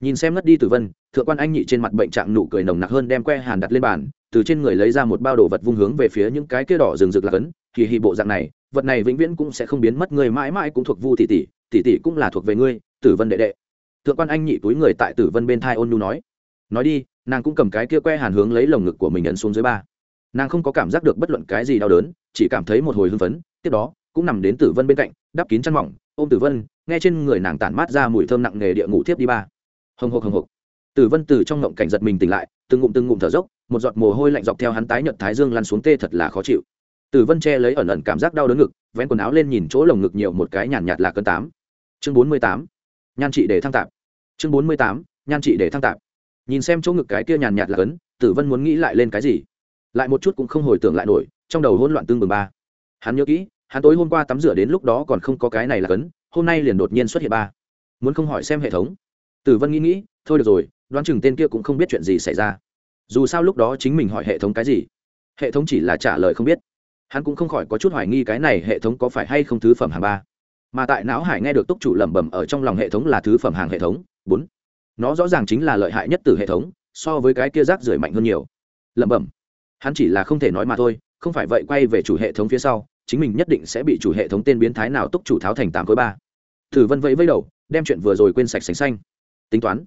nhìn xem ngất đi tử vân, thượng quan anh nhị trên mặt bệnh trạng nụ cười nồng nặc hơn đem que hàn đặt lên bàn từ trên người lấy ra một bao đồ vật vung hướng về phía những cái kia đỏ rừng rực là cấn, kỳ hì bộ dạng này, vật này vĩnh viễn cũng sẽ không biến mất, người mãi mãi cũng thuộc vu tỷ tỷ tỷ tỷ cũng là thuộc về ngươi, tử vân đệ đệ. Thượng quan anh nhị túi người tại tử vân bên thai ôn nhu nói. Nói đi, nàng cũng cầm cái kia que hàn hướng lấy lồng ngực của mình ấn xuống dưới ba. Nàng không có cảm giác được bất luận cái gì đau đớn, chỉ cảm thấy một hồi hưng phấn, tiếp đó, cũng nằm đến tử vân bên cạnh, đắp kín chăn mỏng, ôm tử vân, nghe trên người nàng tản mát ra mùi thơm nặng nề địa ngủ tiếp đi ba. Hồng hộc hồng hộc tử vân từ trong ngộng cảnh giật mình tỉnh lại, từng ngụm từng ngụm thở dốc, một giọt mồ hôi lạnh dọc theo hắn tái nhợt thái dương lăn xuống tê thật là khó chịu. Tử vân che lấy ẩn ẩn cảm giác đau đớn ngực, vén quần áo lên nhìn chỗ lồng ngực nhiều một cái nhàn nhạt là cân tám. Chương bốn mươi tám, nhan trị để thăng tạp. Chương bốn mươi tám, nhan trị để thăng tạp. Nhìn xem chỗ ngực cái kia nhàn nhạt là cấn tử vân muốn nghĩ lại lên cái gì? Lại một chút cũng không hồi tưởng lại nổi, trong đầu hỗn loạn tương bừng ba. Hắn nhớ kỹ, hắn tối hôm qua tắm rửa đến lúc đó còn không có cái này là cấn, hôm nay liền đột nhiên xuất hiện ba. Muốn không hỏi xem hệ thống. Tử vân nghĩ nghĩ, thôi được rồi đoán chừng tên kia cũng không biết chuyện gì xảy ra. Dù sao lúc đó chính mình hỏi hệ thống cái gì, hệ thống chỉ là trả lời không biết. Hắn cũng không khỏi có chút hoài nghi cái này hệ thống có phải hay không thứ phẩm hàng ba. Mà tại não hải nghe được túc chủ lẩm bẩm ở trong lòng hệ thống là thứ phẩm hàng hệ thống, bốn. Nó rõ ràng chính là lợi hại nhất từ hệ thống, so với cái kia rác rưởi mạnh hơn nhiều. Lẩm bẩm. Hắn chỉ là không thể nói mà thôi, không phải vậy quay về chủ hệ thống phía sau, chính mình nhất định sẽ bị chủ hệ thống tên biến thái nào túc chủ tháo thành tám khối ba. Thử vân vẫy vẫy đầu, đem chuyện vừa rồi quên sạch sành xanh. Tính toán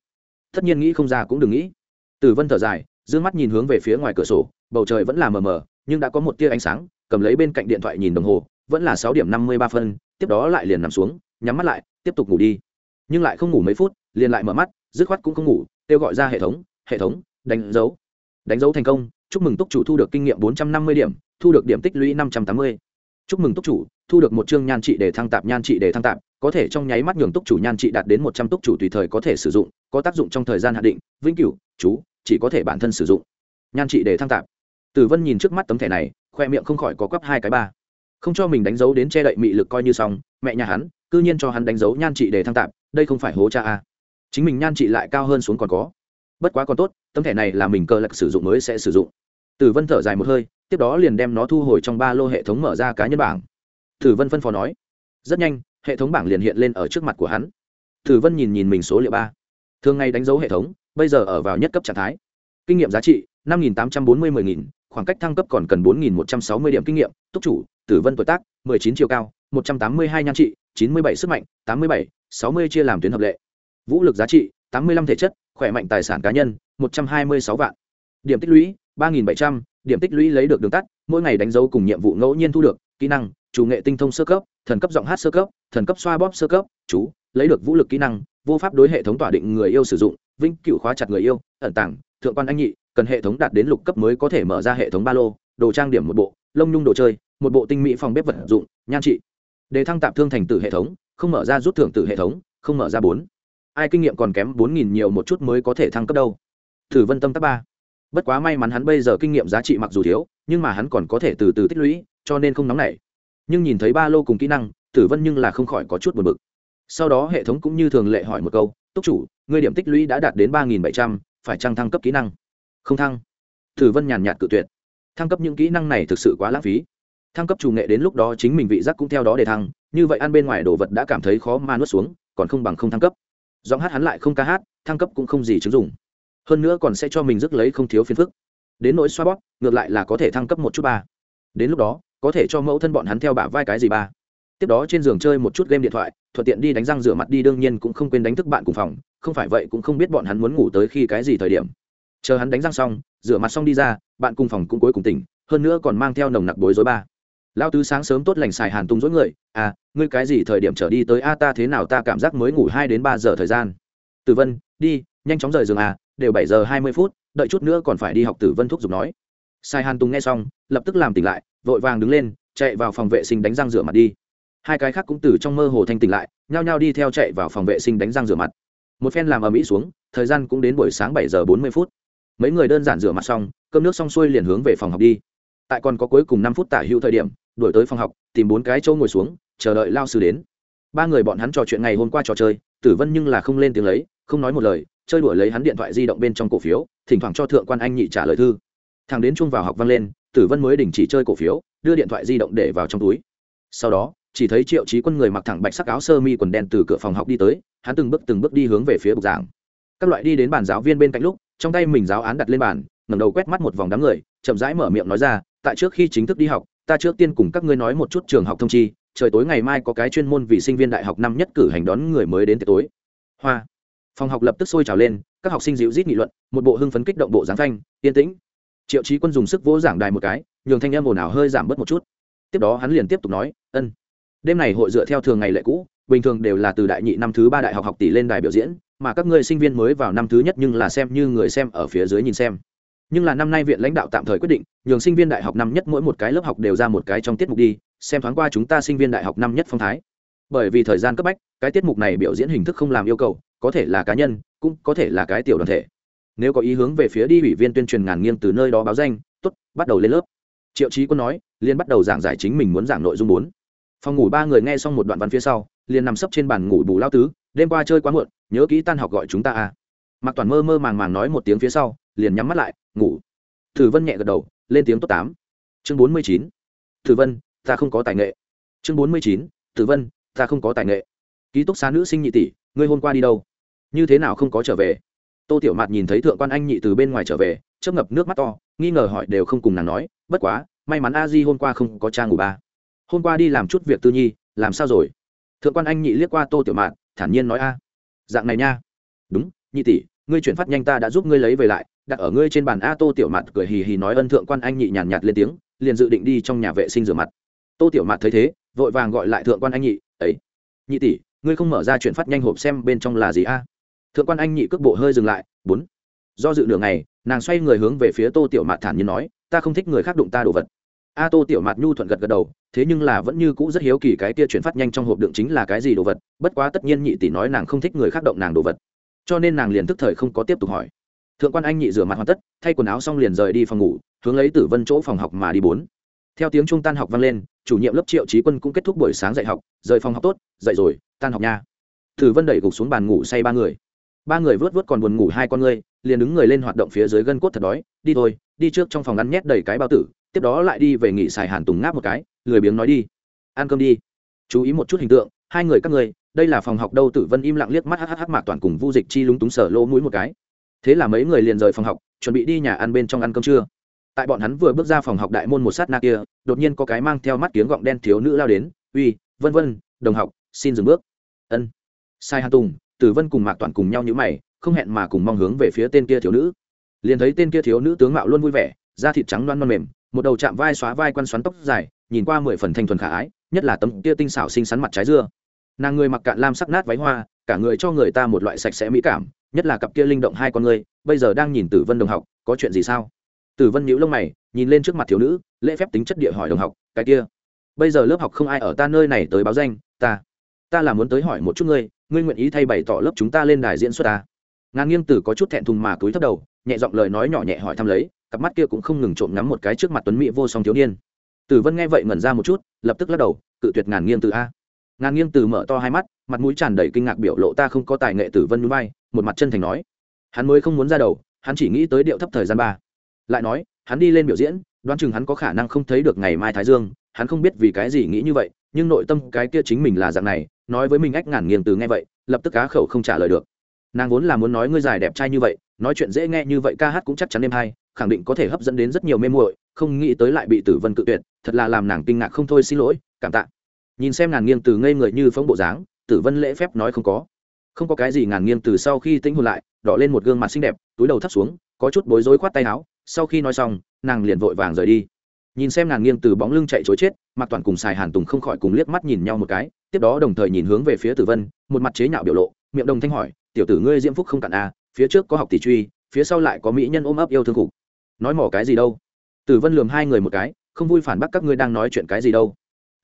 tất nhiên nghĩ không ra cũng đừng nghĩ. Tử vân thở dài d mắt nhìn hướng về phía ngoài cửa sổ, bầu trời vẫn là mờ mờ, nhưng đã có một tia ánh sáng, cầm lấy bên cạnh điện thoại nhìn đồng hồ, vẫn là sáu điểm năm mươi ba phân, tiếp đó lại liền nằm xuống, nhắm mắt lại, tiếp tục ngủ đi. Nhưng lại không ngủ mấy phút, liền lại mở mắt, dứt khoát cũng không ngủ, kêu gọi ra hệ thống hệ thống, đánh dấu. Đánh dấu thành công, chúc mừng túc chủ thu được kinh nghiệm bốn trăm năm mươi điểm, thu được điểm tích lũy năm trăm tám mươi. Chúc mừng túc chủ, thu được một chương nhan trị để thăng tạp, nhan trị để thăng tạp có thể trong nháy mắt nhường túc chủ nhan trị đạt đến một trăm túc chủ tùy thời có thể sử dụng, có tác dụng trong thời gian hạn định, vĩnh cửu, chú, chỉ có thể bản thân sử dụng. Nhan trị để thăng tạp. Tử vân nhìn trước mắt tấm thẻ này, khoe miệng không khỏi có quắp hai cái ba. Không cho mình đánh dấu đến che đậy mị lực coi như xong, mẹ nhà hắn, cư nhiên cho hắn đánh dấu nhan trị để thăng tạp, đây không phải hố cha a. Chính mình nhan trị lại cao hơn xuống còn có. Bất quá còn tốt, tấm thẻ này là mình cơ lạc sử dụng mới sẽ sử dụng. Tử vân thở dài một hơi, tiếp đó liền đem nó thu hồi trong ba lô hệ thống mở ra cá nhân bảng. Tử vân phân phó nói, rất nhanh hệ thống bảng liền hiện lên ở trước mặt của hắn. Tử vân nhìn nhìn mình số liệu ba. Thường ngày đánh dấu hệ thống, bây giờ ở vào nhất cấp trạng thái. Kinh nghiệm giá trị, năm nghìn tám trăm bốn mươi mười nghìn, khoảng cách thăng cấp còn cần bốn nghìn một trăm sáu mươi điểm kinh nghiệm. Túc chủ, tử vân tuổi tác, mười chín chiều cao, một trăm tám mươi hai nhan trị, chín mươi bảy sức mạnh, tám mươi bảy, sáu mươi chia làm tuyến hợp lệ. Vũ lực giá trị, tám mươi lăm thể chất, khỏe mạnh tài sản cá nhân, một trăm hai mươi sáu vạn. Điểm tích lũy, ba nghìn bảy trăm, điểm tích lũy lấy được đường tắt, mỗi ngày đánh dấu cùng nhiệm vụ ngẫu nhiên thu được, kỹ năng chủ nghệ tinh thông sơ cấp, thần cấp giọng hát sơ cấp, thần cấp xoa bóp sơ cấp, chú, lấy được vũ lực kỹ năng, vô pháp đối hệ thống tỏa định người yêu sử dụng, vĩnh cựu khóa chặt người yêu, ẩn tảng thượng quan anh nhị, cần hệ thống đạt đến lục cấp mới có thể mở ra hệ thống ba lô, đồ trang điểm một bộ, lông nhung đồ chơi, một bộ tinh mỹ phòng bếp vật dụng, nhan trị. Đề thăng tạm thương thành tử hệ thống, không mở ra rút thưởng tử hệ thống, không mở ra bốn. Ai kinh nghiệm còn kém bốn nghìn nhiều một chút mới có thể thăng cấp đâu. Thử vân tâm tác ba. Bất quá may mắn hắn bây giờ kinh nghiệm giá trị mặc dù thiếu, nhưng mà hắn còn có thể từ từ tích lũy, cho nên không nóng nảy nhưng nhìn thấy ba lô cùng kỹ năng, tử vân nhưng là không khỏi có chút buồn bực. Sau đó hệ thống cũng như thường lệ hỏi một câu, túc chủ, ngươi điểm tích lũy đã đạt đến ba nghìn bảy trăm, phải trăng thăng cấp kỹ năng? Không thăng. Tử vân nhàn nhạt cự tuyệt. Thăng cấp những kỹ năng này thực sự quá lãng phí. Thăng cấp chủ nghệ đến lúc đó chính mình vị giác cũng theo đó để thăng, như vậy ăn bên ngoài đồ vật đã cảm thấy khó mà nuốt xuống, còn không bằng không thăng cấp. Giọng hát hắn lại không ca hát, thăng cấp cũng không gì chứng dụng. Hơn nữa còn sẽ cho mình rước lấy không thiếu phiền phức. Đến nỗi xoa bóp, ngược lại là có thể thăng cấp một chút ba. Đến lúc đó có thể cho mẫu thân bọn hắn theo bả vai cái gì ba? Tiếp đó trên giường chơi một chút game điện thoại, thuận tiện đi đánh răng rửa mặt đi, đương nhiên cũng không quên đánh thức bạn cùng phòng, không phải vậy cũng không biết bọn hắn muốn ngủ tới khi cái gì thời điểm. Chờ hắn đánh răng xong, rửa mặt xong đi ra, bạn cùng phòng cũng cuối cùng tỉnh, hơn nữa còn mang theo nồng nặc bối rối ba. Lao tứ sáng sớm tốt lành xài hàn tung dối người à ngươi cái gì thời điểm trở đi tới? A, ta thế nào? Ta cảm giác mới ngủ hai đến ba giờ thời gian. Tử vân, đi, nhanh chóng rời giường à đều bảy giờ hai mươi phút, đợi chút nữa còn phải đi học. Tử vân thúc giục nói sai hàn tùng nghe xong, lập tức làm tỉnh lại, vội vàng đứng lên, chạy vào phòng vệ sinh đánh răng rửa mặt đi. Hai cái khác cũng từ trong mơ hồ thanh tỉnh lại, nhao nhao đi theo chạy vào phòng vệ sinh đánh răng rửa mặt. Một phen làm ở mỹ xuống, thời gian cũng đến buổi sáng bảy giờ bốn mươi phút. Mấy người đơn giản rửa mặt xong, cơm nước xong xuôi liền hướng về phòng học đi. Tại còn có cuối cùng năm phút tả hữu thời điểm, đuổi tới phòng học, tìm bốn cái chỗ ngồi xuống, chờ đợi lao sư đến. Ba người bọn hắn trò chuyện ngày hôm qua trò chơi, tử vân nhưng là không lên tiếng lấy, không nói một lời, chơi đuổi lấy hắn điện thoại di động bên trong cổ phiếu, thỉnh thoảng cho thượng quan anh nhị trả lời thư thằng đến chung vào học vang lên, tử vân mới đình chỉ chơi cổ phiếu, đưa điện thoại di động để vào trong túi. Sau đó, chỉ thấy triệu trí quân người mặc thẳng bạch sắc áo sơ mi quần đen từ cửa phòng học đi tới, hắn từng bước từng bước đi hướng về phía bục giảng. Các loại đi đến bàn giáo viên bên cạnh lúc, trong tay mình giáo án đặt lên bàn, ngẩng đầu quét mắt một vòng đám người, chậm rãi mở miệng nói ra, tại trước khi chính thức đi học, ta trước tiên cùng các ngươi nói một chút trường học thông chi, trời tối ngày mai có cái chuyên môn vì sinh viên đại học năm nhất cử hành đón người mới đến tiệc tối. Hoa. Phòng học lập tức sôi trào lên, các học sinh dịu rít nghị luận, một bộ hưng phấn kích động bộ giáng phanh, yên tĩnh triệu trí quân dùng sức vỗ giảng đài một cái, nhường thanh em ồn ào hơi giảm bớt một chút. Tiếp đó hắn liền tiếp tục nói, ân, đêm này hội dựa theo thường ngày lệ cũ, bình thường đều là từ đại nhị năm thứ ba đại học học tỷ lên đài biểu diễn, mà các ngươi sinh viên mới vào năm thứ nhất nhưng là xem như người xem ở phía dưới nhìn xem. Nhưng là năm nay viện lãnh đạo tạm thời quyết định, nhường sinh viên đại học năm nhất mỗi một cái lớp học đều ra một cái trong tiết mục đi, xem thoáng qua chúng ta sinh viên đại học năm nhất phong thái. Bởi vì thời gian cấp bách, cái tiết mục này biểu diễn hình thức không làm yêu cầu, có thể là cá nhân, cũng có thể là cái tiểu đoàn thể nếu có ý hướng về phía đi ủy viên tuyên truyền ngàn nghiêng từ nơi đó báo danh t ố t bắt đầu lên lớp. Triệu trí quân nói liên bắt đầu giảng giải chính mình muốn giảng nội dung bốn. Phòng ngủ ba người nghe xong một đoạn văn phía sau, liền nằm sấp trên bàn ngủ bù lao tứ, đêm qua chơi quá muộn, nhớ kỹ tan học gọi chúng ta à. Mặc toàn mơ mơ màng màng nói một tiếng phía sau, liền nhắm mắt lại, ngủ. Thử vân nhẹ gật đầu, lên tiếng tốt tám. Chương bốn mươi chín. Thử vân, ta không có tài nghệ. Chương bốn mươi chín. Thử vân, ta không có tài nghệ. Ký túc xá nữ sinh nhị tỷ, ngươi hôm qua đi đâu? Như thế nào không có trở về? Tô tiểu mạt nhìn thấy thượng quan anh nhị từ bên ngoài trở về chớp ngập nước mắt to nghi ngờ hỏi đều không cùng nàng nói bất quá may mắn a di hôm qua không có cha ngủ ba. Hôm qua đi làm chút việc tư nhi làm sao rồi? Thượng quan anh nhị liếc qua tô tiểu mạt thản nhiên nói a dạng này nha. Đúng nhị tỷ ngươi chuyển phát nhanh ta đã giúp ngươi lấy về lại đặt ở ngươi trên bàn a tô tiểu mạt cười hì hì nói ân thượng quan anh nhị nhàn nhạt, nhạt lên tiếng liền dự định đi trong nhà vệ sinh rửa mặt. Tô tiểu mạt thấy thế vội vàng gọi lại thượng quan anh nhị ấy nhị tỷ ngươi không mở ra chuyển phát nhanh hộp xem bên trong là gì a? Thượng quan anh nhị cước bộ hơi dừng lại, bốn. Do dự nửa ngày, nàng xoay người hướng về phía tô tiểu mạt thản nhiên nói, ta không thích người khác đụng ta đồ vật. A tô tiểu mạt nhu thuận gật gật đầu, thế nhưng là vẫn như cũ rất hiếu kỳ cái kia chuyển phát nhanh trong hộp đựng chính là cái gì đồ vật, bất quá tất nhiên nhị tỷ nói nàng không thích người khác động nàng đồ vật. Cho nên nàng liền tức thời không có tiếp tục hỏi. Thượng quan anh nhị rửa mặt hoàn tất, thay quần áo xong liền rời đi phòng ngủ, hướng lấy tử vân chỗ phòng học mà đi bốn. Theo tiếng trung tan học vang lên, chủ nhiệm lớp triệu trí quân cũng kết thúc buổi sáng dạy học, rời phòng học tốt, dậy rồi, tan học nha. Tử vân đẩy gục xuống bàn ngủ say ba người ba người vớt vớt còn buồn ngủ hai con ngươi, liền đứng người lên hoạt động phía dưới gân cốt thật đói, đi thôi, đi trước trong phòng ăn nhét đầy cái bao tử, tiếp đó lại đi về nghỉ xài hàn tùng ngáp một cái, lười biếng nói đi. Ăn cơm đi. Chú ý một chút hình tượng, hai người các người đây là phòng học đâu tử vân im lặng liếc mắt hh mạc toàn cùng vu dịch chi lúng túng sở lỗ mũi một cái. Thế là mấy người liền rời phòng học, chuẩn bị đi nhà ăn bên trong ăn cơm trưa. Tại bọn hắn vừa bước ra phòng học đại môn một sát na kia, đột nhiên có cái mang theo mắt kiếng gọng đen thiếu nữ lao đến, uy, vân vân, đồng học, xin dừng bước. Ân. Sai hàn tùng tử vân cùng mạc toàn cùng nhau như mày, không hẹn mà cùng mong hướng về phía tên kia thiếu nữ. Liền thấy tên kia thiếu nữ tướng mạo luôn vui vẻ, da thịt trắng loan non mềm, một đầu chạm vai xóa vai quăn xoắn tóc dài, nhìn qua mười phần thanh thuần khả ái, nhất là tấm kia tinh xảo xinh xắn mặt trái dưa. Nàng người mặc cạn lam sắc nát váy hoa, cả người cho người ta một loại sạch sẽ mỹ cảm, nhất là cặp kia linh động hai con người, bây giờ đang nhìn tử vân đồng học, có chuyện gì sao? Tử vân nhíu lông mày, nhìn lên trước mặt thiếu nữ, lễ phép tính chất địa hỏi đồng học, cái kia, bây giờ lớp học không ai ở ta nơi này tới báo danh, ta ta là muốn tới hỏi một chút ngươi ngươi nguyện ý thay bày tỏ lớp chúng ta lên đài diễn xuất ta? Ngàn nghiêng tử có chút thẹn thùng mà túi thấp đầu, nhẹ giọng lời nói nhỏ nhẹ hỏi thăm lấy, cặp mắt kia cũng không ngừng trộm ngắm một cái trước mặt tuấn mỹ vô song thiếu niên. Tử vân nghe vậy ngẩn ra một chút, lập tức lắc đầu, cự tuyệt ngàn nghiêng Tử a. Ngàn nghiêng Tử mở to hai mắt, mặt mũi tràn đầy kinh ngạc biểu lộ ta không có tài nghệ tử vân núi bay một mặt chân thành nói. Hắn mới không muốn ra đầu, hắn chỉ nghĩ tới điệu thấp thời gian ba. Lại nói, hắn đi lên biểu diễn, đoán chừng hắn có khả năng không thấy được ngày mai thái dương, hắn không biết vì cái gì nghĩ như vậy, nhưng nội tâm cái kia chính mình là dạng này nói với mình ách ngàn nghiêng từ nghe vậy, lập tức cá khẩu không trả lời được. Nàng vốn là muốn nói ngươi dài đẹp trai như vậy, nói chuyện dễ nghe như vậy ca hát cũng chắc chắn đêm hay, khẳng định có thể hấp dẫn đến rất nhiều mê muội, không nghĩ tới lại bị tử vân cự tuyệt, thật là làm nàng kinh ngạc không thôi, xin lỗi, cảm tạ. Nhìn xem ngàn nghiêng từ ngây người như phóng bộ dáng, tử vân lễ phép nói không có. Không có cái gì ngàn nghiêng từ sau khi tĩnh hồn lại, đỏ lên một gương mặt xinh đẹp, túi đầu thấp xuống, có chút bối rối khoát tay áo, sau khi nói xong, nàng liền vội vàng rời đi. Nhìn xem ngàn nghiêng từ bóng lưng chạy chối chết mặc toàn cùng xài hàn tùng không khỏi cùng liếc mắt nhìn nhau một cái tiếp đó đồng thời nhìn hướng về phía tử vân, một mặt chế nhạo biểu lộ, miệng đồng thanh hỏi, tiểu tử ngươi diễm phúc không cạn à phía trước có học tỷ truy, phía sau lại có mỹ nhân ôm ấp yêu thương cục nói mỏ cái gì đâu? Tử vân lườm hai người một cái, không vui phản bác các ngươi đang nói chuyện cái gì đâu.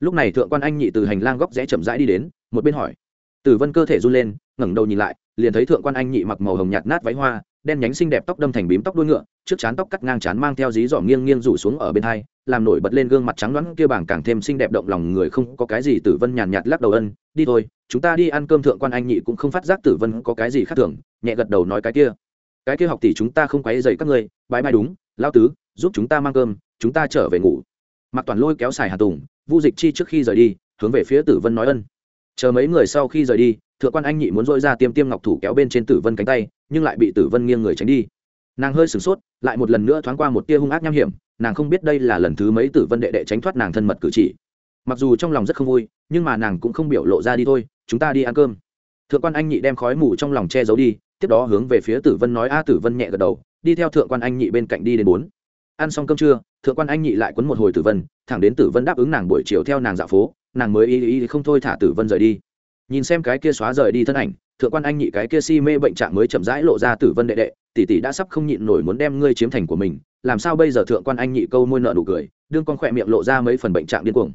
Lúc này thượng quan anh nhị từ hành lang góc rẽ chậm rãi đi đến, một bên hỏi. Tử vân cơ thể run lên, ngẩng đầu nhìn lại, liền thấy thượng quan anh nhị mặc màu hồng nhạt nát váy hoa, đen nhánh xinh đẹp tóc đâm thành bím tóc đuôi ngựa, trước chán tóc cắt ngang chán mang theo dí dỏm nghiêng nghiêng rủ xuống ở bên hai làm nổi bật lên gương mặt trắng đoán kia bảng càng thêm xinh đẹp động lòng người không có cái gì tử vân nhàn nhạt lắc đầu ân, đi thôi, chúng ta đi ăn cơm thượng quan anh nhị cũng không phát giác tử vân có cái gì khác thường, nhẹ gật đầu nói cái kia. Cái kia học tỷ chúng ta không quấy dậy các ngươi bãi bãi đúng lao tứ, giúp chúng ta mang cơm, chúng ta trở về ngủ. Mặc toàn lôi kéo xài hà tùng, vu dịch chi trước khi rời đi, hướng về phía tử vân nói ân. Chờ mấy người sau khi rời đi, thượng quan anh nhị muốn dội ra tiêm tiêm ngọc thủ kéo bên trên tử vân cánh tay, nhưng lại bị tử vân nghiêng người tránh đi. Nàng hơi sửng sốt, lại một lần nữa thoáng qua một tia hung ác nham hiểm nàng không biết đây là lần thứ mấy tử vân đệ đệ tránh thoát nàng thân mật cử chỉ. Mặc dù trong lòng rất không vui, nhưng mà nàng cũng không biểu lộ ra đi thôi, chúng ta đi ăn cơm. Thượng quan anh nhị đem khói mù trong lòng che giấu đi, tiếp đó hướng về phía tử vân nói, a tử vân nhẹ gật đầu, đi theo thượng quan anh nhị bên cạnh đi đến bốn. Ăn xong cơm trưa, thượng quan anh nhị lại quấn một hồi tử vân, thẳng đến tử vân đáp ứng nàng buổi chiều theo nàng dạo phố, nàng mới y y không thôi thả tử vân rời đi. Nhìn xem cái kia xóa rời đi thân ảnh thượng quan anh nhị cái kia si mê bệnh trạng mới chậm rãi lộ ra tử vân đệ đệ, tỷ tỷ đã sắp không nhịn nổi muốn đem ngươi chiếm thành của mình, làm sao bây giờ thượng quan anh nhị câu môi nợ nụ cười, đương con khỏe miệng lộ ra mấy phần bệnh trạng điên cuồng.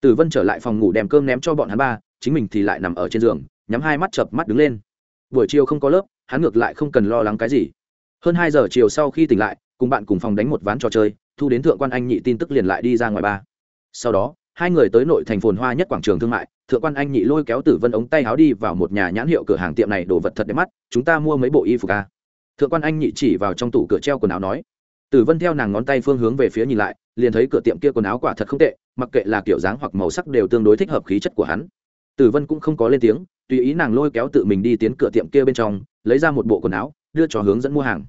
Tử vân trở lại phòng ngủ đem cơm ném cho bọn hắn ba, chính mình thì lại nằm ở trên giường, nhắm hai mắt chập mắt đứng lên. Buổi chiều không có lớp, hắn ngược lại không cần lo lắng cái gì. Hơn hai giờ chiều sau khi tỉnh lại, cùng bạn cùng phòng đánh một ván trò chơi, thu đến thượng quan anh nhị tin tức liền lại đi ra ngoài ba. Sau đó hai người tới nội thành phồn hoa nhất quảng trường thương mại, thượng quan anh nhị lôi kéo tử vân ống tay áo đi vào một nhà nhãn hiệu cửa hàng tiệm này đồ vật thật đẹp mắt, chúng ta mua mấy bộ y phục ca thượng quan anh nhị chỉ vào trong tủ cửa treo quần áo nói. Tử vân theo nàng ngón tay phương hướng về phía nhìn lại, liền thấy cửa tiệm kia quần áo quả thật không tệ, mặc kệ là kiểu dáng hoặc màu sắc đều tương đối thích hợp khí chất của hắn. Tử vân cũng không có lên tiếng, tùy ý nàng lôi kéo tự mình đi tiến cửa tiệm kia bên trong, lấy ra một bộ quần áo, đưa cho hướng dẫn mua hàng.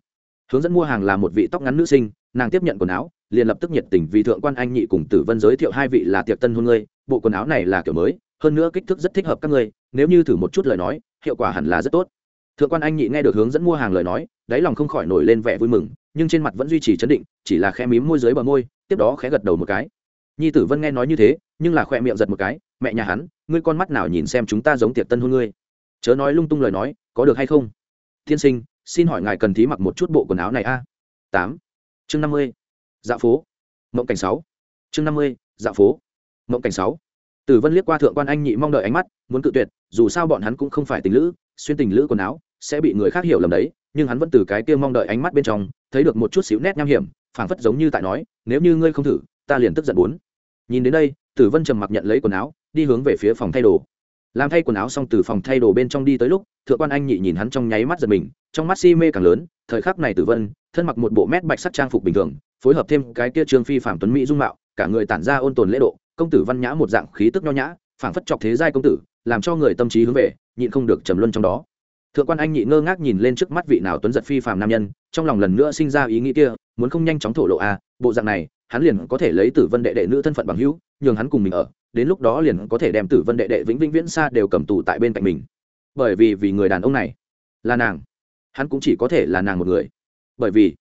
Hướng dẫn mua hàng là một vị tóc ngắn nữ sinh, nàng tiếp nhận quần áo liền lập tức nhiệt tình vì thượng quan anh nhị cùng tử vân giới thiệu hai vị là tiệc tân hôn ngươi, bộ quần áo này là kiểu mới, hơn nữa kích thước rất thích hợp các ngươi, nếu như thử một chút lời nói, hiệu quả hẳn là rất tốt. Thượng quan anh nhị nghe được hướng dẫn mua hàng lời nói, đáy lòng không khỏi nổi lên vẻ vui mừng, nhưng trên mặt vẫn duy trì chấn định, chỉ là khẽ mím môi dưới bờ môi, tiếp đó khẽ gật đầu một cái. Nhi tử vân nghe nói như thế, nhưng là khỏe miệng giật một cái, mẹ nhà hắn, ngươi con mắt nào nhìn xem chúng ta giống tiệc tân hôn ngươi? Chớ nói lung tung lời nói, có được hay không? Tiên sinh, xin hỏi ngài cần thí mặc một chút bộ quần áo này a? Tám. Chương năm mươi dạ phố. Mộng cảnh sáu. Chương năm mươi dạ phố. Mộng cảnh sáu. Tử vân liếc qua thượng quan anh nhị mong đợi ánh mắt, muốn cự tuyệt, dù sao bọn hắn cũng không phải tình lữ, xuyên tình lữ quần áo, sẽ bị người khác hiểu lầm đấy, nhưng hắn vẫn từ cái kia mong đợi ánh mắt bên trong, thấy được một chút xíu nét nham hiểm, phảng phất giống như tại nói, nếu như ngươi không thử, ta liền tức giận bốn. Nhìn đến đây, tử vân trầm mặc nhận lấy quần áo, đi hướng về phía phòng thay đồ. Làm thay quần áo xong từ phòng thay đồ bên trong đi tới lúc, thượng quan anh nhị nhìn hắn trong nháy mắt giật mình, trong mắt si mê càng lớn, thời khắc này tử vân, thân mặc một bộ mét bạch sắc trang phục bình thường phối hợp thêm cái kia trương phi phạm tuấn mỹ dung mạo, cả người tản ra ôn tồn lễ độ, công tử văn nhã một dạng khí tức nho nhã, phảng phất chọc thế giai công tử, làm cho người tâm trí hướng về, nhịn không được trầm luân trong đó. Thượng quan anh nhị ngơ ngác nhìn lên trước mắt vị nào tuấn giật phi phàm nam nhân, trong lòng lần nữa sinh ra ý nghĩ kia, muốn không nhanh chóng thổ lộ à bộ dạng này, hắn liền có thể lấy tử vân đệ đệ nữ thân phận bằng hữu, nhường hắn cùng mình ở, đến lúc đó liền có thể đem tử vân đệ đệ vĩnh vĩnh viễn xa đều cầm tù tại bên cạnh mình. Bởi vì vì người đàn ông này là nàng, hắn cũng chỉ có thể là nàng một người. Bởi vì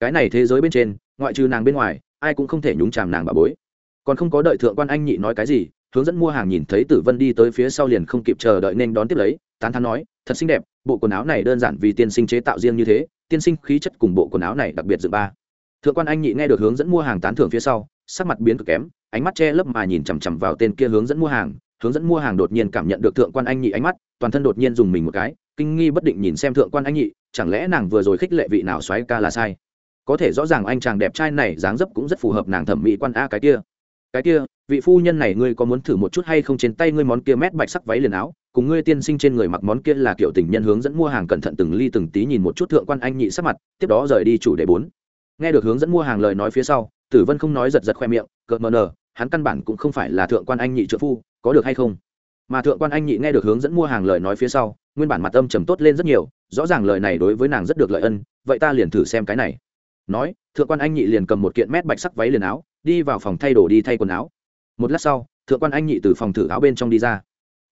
cái này thế giới bên trên ngoại trừ nàng bên ngoài, ai cũng không thể nhúng chàm nàng bà bối. Còn không có đợi thượng quan anh nhị nói cái gì, hướng dẫn mua hàng nhìn thấy tử vân đi tới phía sau liền không kịp chờ đợi nên đón tiếp lấy, tán thán nói, thật xinh đẹp, bộ quần áo này đơn giản vì tiên sinh chế tạo riêng như thế, tiên sinh khí chất cùng bộ quần áo này đặc biệt dự ba. Thượng quan anh nhị nghe được hướng dẫn mua hàng tán thưởng phía sau, sắc mặt biến cực kém, ánh mắt che lấp mà nhìn chằm chằm vào tên kia hướng dẫn mua hàng. Hướng dẫn mua hàng đột nhiên cảm nhận được thượng quan anh nhị ánh mắt, toàn thân đột nhiên dùng mình một cái, kinh nghi bất định nhìn xem thượng quan anh nhị, chẳng lẽ nàng vừa rồi khích lệ vị nào xoáy ca là sai? Có thể rõ ràng anh chàng đẹp trai này dáng dấp cũng rất phù hợp nàng thẩm mỹ quan a cái kia. Cái kia, vị phu nhân này ngươi có muốn thử một chút hay không? Trên tay ngươi món kia mét bạch sắc váy liền áo, cùng ngươi tiên sinh trên người mặc món kia là kiểu tình nhân hướng dẫn mua hàng cẩn thận từng ly từng tí nhìn một chút thượng quan anh nhị sắc mặt, tiếp đó rời đi chủ đề bốn. Nghe được hướng dẫn mua hàng lời nói phía sau, tử vân không nói giật giật khoe miệng, cợt mờ nờ hắn căn bản cũng không phải là thượng quan anh nhị trợ phu, có được hay không? Mà thượng quan anh nhị nghe được hướng dẫn mua hàng lời nói phía sau, nguyên bản mặt âm trầm tốt lên rất nhiều, rõ ràng lời này đối với nàng rất được lợi ân, vậy ta liền thử xem cái này nói, thượng quan anh nhị liền cầm một kiện mét bạch sắc váy liền áo, đi vào phòng thay đồ đi thay quần áo. Một lát sau, thượng quan anh nhị từ phòng thử áo bên trong đi ra.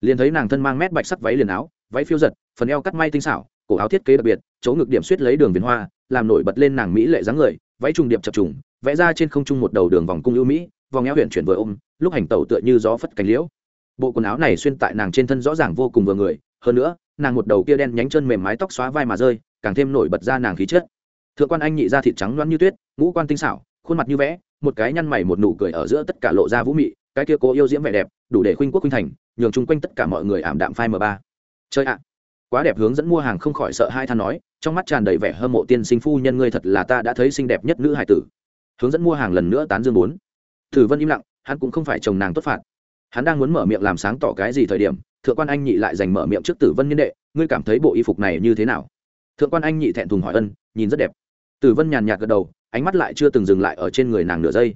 Liền thấy nàng thân mang mét bạch sắc váy liền áo, váy phiêu giật, phần eo cắt may tinh xảo, cổ áo thiết kế đặc biệt, chỗ ngực điểm suýt lấy đường viền hoa, làm nổi bật lên nàng mỹ lệ dáng người, váy trùng điệp chập trùng, vẽ ra trên không trung một đầu đường vòng cung ưu mỹ, vòng eo huyện chuyển vừa ôm, lúc hành tẩu tựa như gió phất cánh liễu. Bộ quần áo này xuyên tại nàng trên thân rõ ràng vô cùng vừa người, hơn nữa, nàng một đầu kia đen nhánh chân mềm mái tóc xóa vai mà rơi, càng thêm nổi bật ra nàng khí chất thượng quan anh nhị ra thịt trắng loáng như tuyết, ngũ quan tinh xảo, khuôn mặt như vẽ, một cái nhăn mày một nụ cười ở giữa tất cả lộ ra vũ mị, cái kia cố yêu diễm vẻ đẹp, đủ để khuynh quốc khuynh thành, nhường chung quanh tất cả mọi người ảm đạm phai m ba. Chơi ạ! Quá đẹp hướng dẫn mua hàng không khỏi sợ hai than nói, trong mắt tràn đầy vẻ hâm mộ tiên sinh phu nhân ngươi thật là ta đã thấy xinh đẹp nhất nữ hải tử. Hướng dẫn mua hàng lần nữa tán dương bốn. Thử vân im lặng, hắn cũng không phải chồng nàng tốt phạt. Hắn đang muốn mở miệng làm sáng tỏ cái gì thời điểm, thượng quan anh nhị lại dành mở miệng trước tử vân nhân đệ, ngươi cảm thấy bộ y phục này như thế nào? Thượng quan anh nhị thẹn thùng hỏi ân, nhìn rất đẹp tử vân nhàn nhạt gật đầu, ánh mắt lại chưa từng dừng lại ở trên người nàng nửa giây.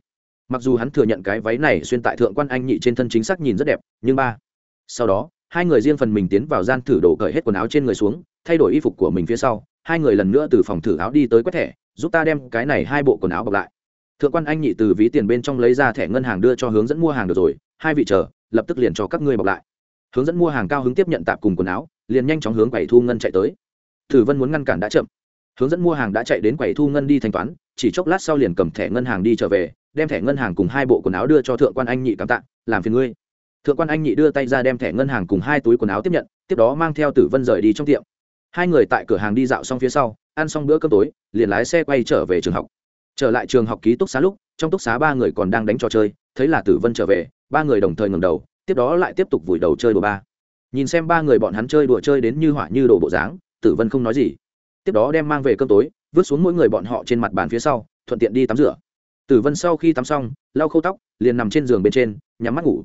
Mặc dù hắn thừa nhận cái váy này xuyên tại thượng quan anh nhị trên thân chính xác nhìn rất đẹp, nhưng ba, sau đó, hai người riêng phần mình tiến vào gian thử đổ cởi hết quần áo trên người xuống, thay đổi y phục của mình phía sau, hai người lần nữa từ phòng thử áo đi tới quét thẻ, giúp ta đem cái này hai bộ quần áo bọc lại. Thượng quan anh nhị từ ví tiền bên trong lấy ra thẻ ngân hàng đưa cho hướng dẫn mua hàng được rồi, hai vị chờ, lập tức liền cho các ngươi bọc lại. Hướng dẫn mua hàng cao hứng tiếp nhận tạp cùng quần áo, liền nhanh chóng hướng quầy thu ngân chạy tới. Thử vân muốn ngăn cản đã chậm hướng dẫn mua hàng đã chạy đến quầy thu ngân đi thanh toán, chỉ chốc lát sau liền cầm thẻ ngân hàng đi trở về, đem thẻ ngân hàng cùng hai bộ quần áo đưa cho thượng quan anh nhị cảm tạ, làm phiền ngươi. Thượng quan anh nhị đưa tay ra đem thẻ ngân hàng cùng hai túi quần áo tiếp nhận, tiếp đó mang theo tử vân rời đi trong tiệm. Hai người tại cửa hàng đi dạo xong phía sau, ăn xong bữa cơm tối, liền lái xe quay trở về trường học. Trở lại trường học ký túc xá lúc, trong túc xá ba người còn đang đánh trò chơi, thấy là tử vân trở về, ba người đồng thời ngầm đầu, tiếp đó lại tiếp tục vùi đầu chơi đùa ba. Nhìn xem ba người bọn hắn chơi đùa chơi đến như hỏa như đồ bộ dáng, tử vân không nói gì tiếp đó đem mang về cơm tối, vứt xuống mỗi người bọn họ trên mặt bàn phía sau, thuận tiện đi tắm rửa. Tử vân sau khi tắm xong, lau khâu tóc, liền nằm trên giường bên trên, nhắm mắt ngủ.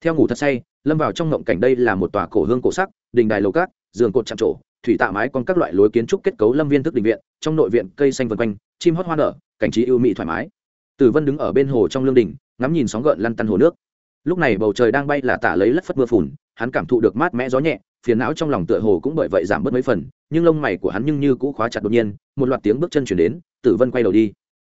Theo ngủ thật say, lâm vào trong ngộng cảnh đây là một tòa cổ hương cổ sắc, đình đài lầu cát, giường cột chạm trổ, thủy tạ mái còn các loại lối kiến trúc kết cấu lâm viên thức đình viện, trong nội viện cây xanh vân quanh, chim hót hoa nở, cảnh trí ưu mỹ thoải mái. Tử vân đứng ở bên hồ trong lương đình, ngắm nhìn sóng gợn lăn tăn hồ nước. Lúc này bầu trời đang bay là tả lấy lất phất mưa phùn, hắn cảm thụ được mát mẽ gió nhẹ, phiền não trong lòng tựa hồ cũng bởi vậy giảm bớt mấy phần nhưng lông mày của hắn nhưng như cũ khóa chặt đột nhiên, một loạt tiếng bước chân chuyển đến, tử vân quay đầu đi.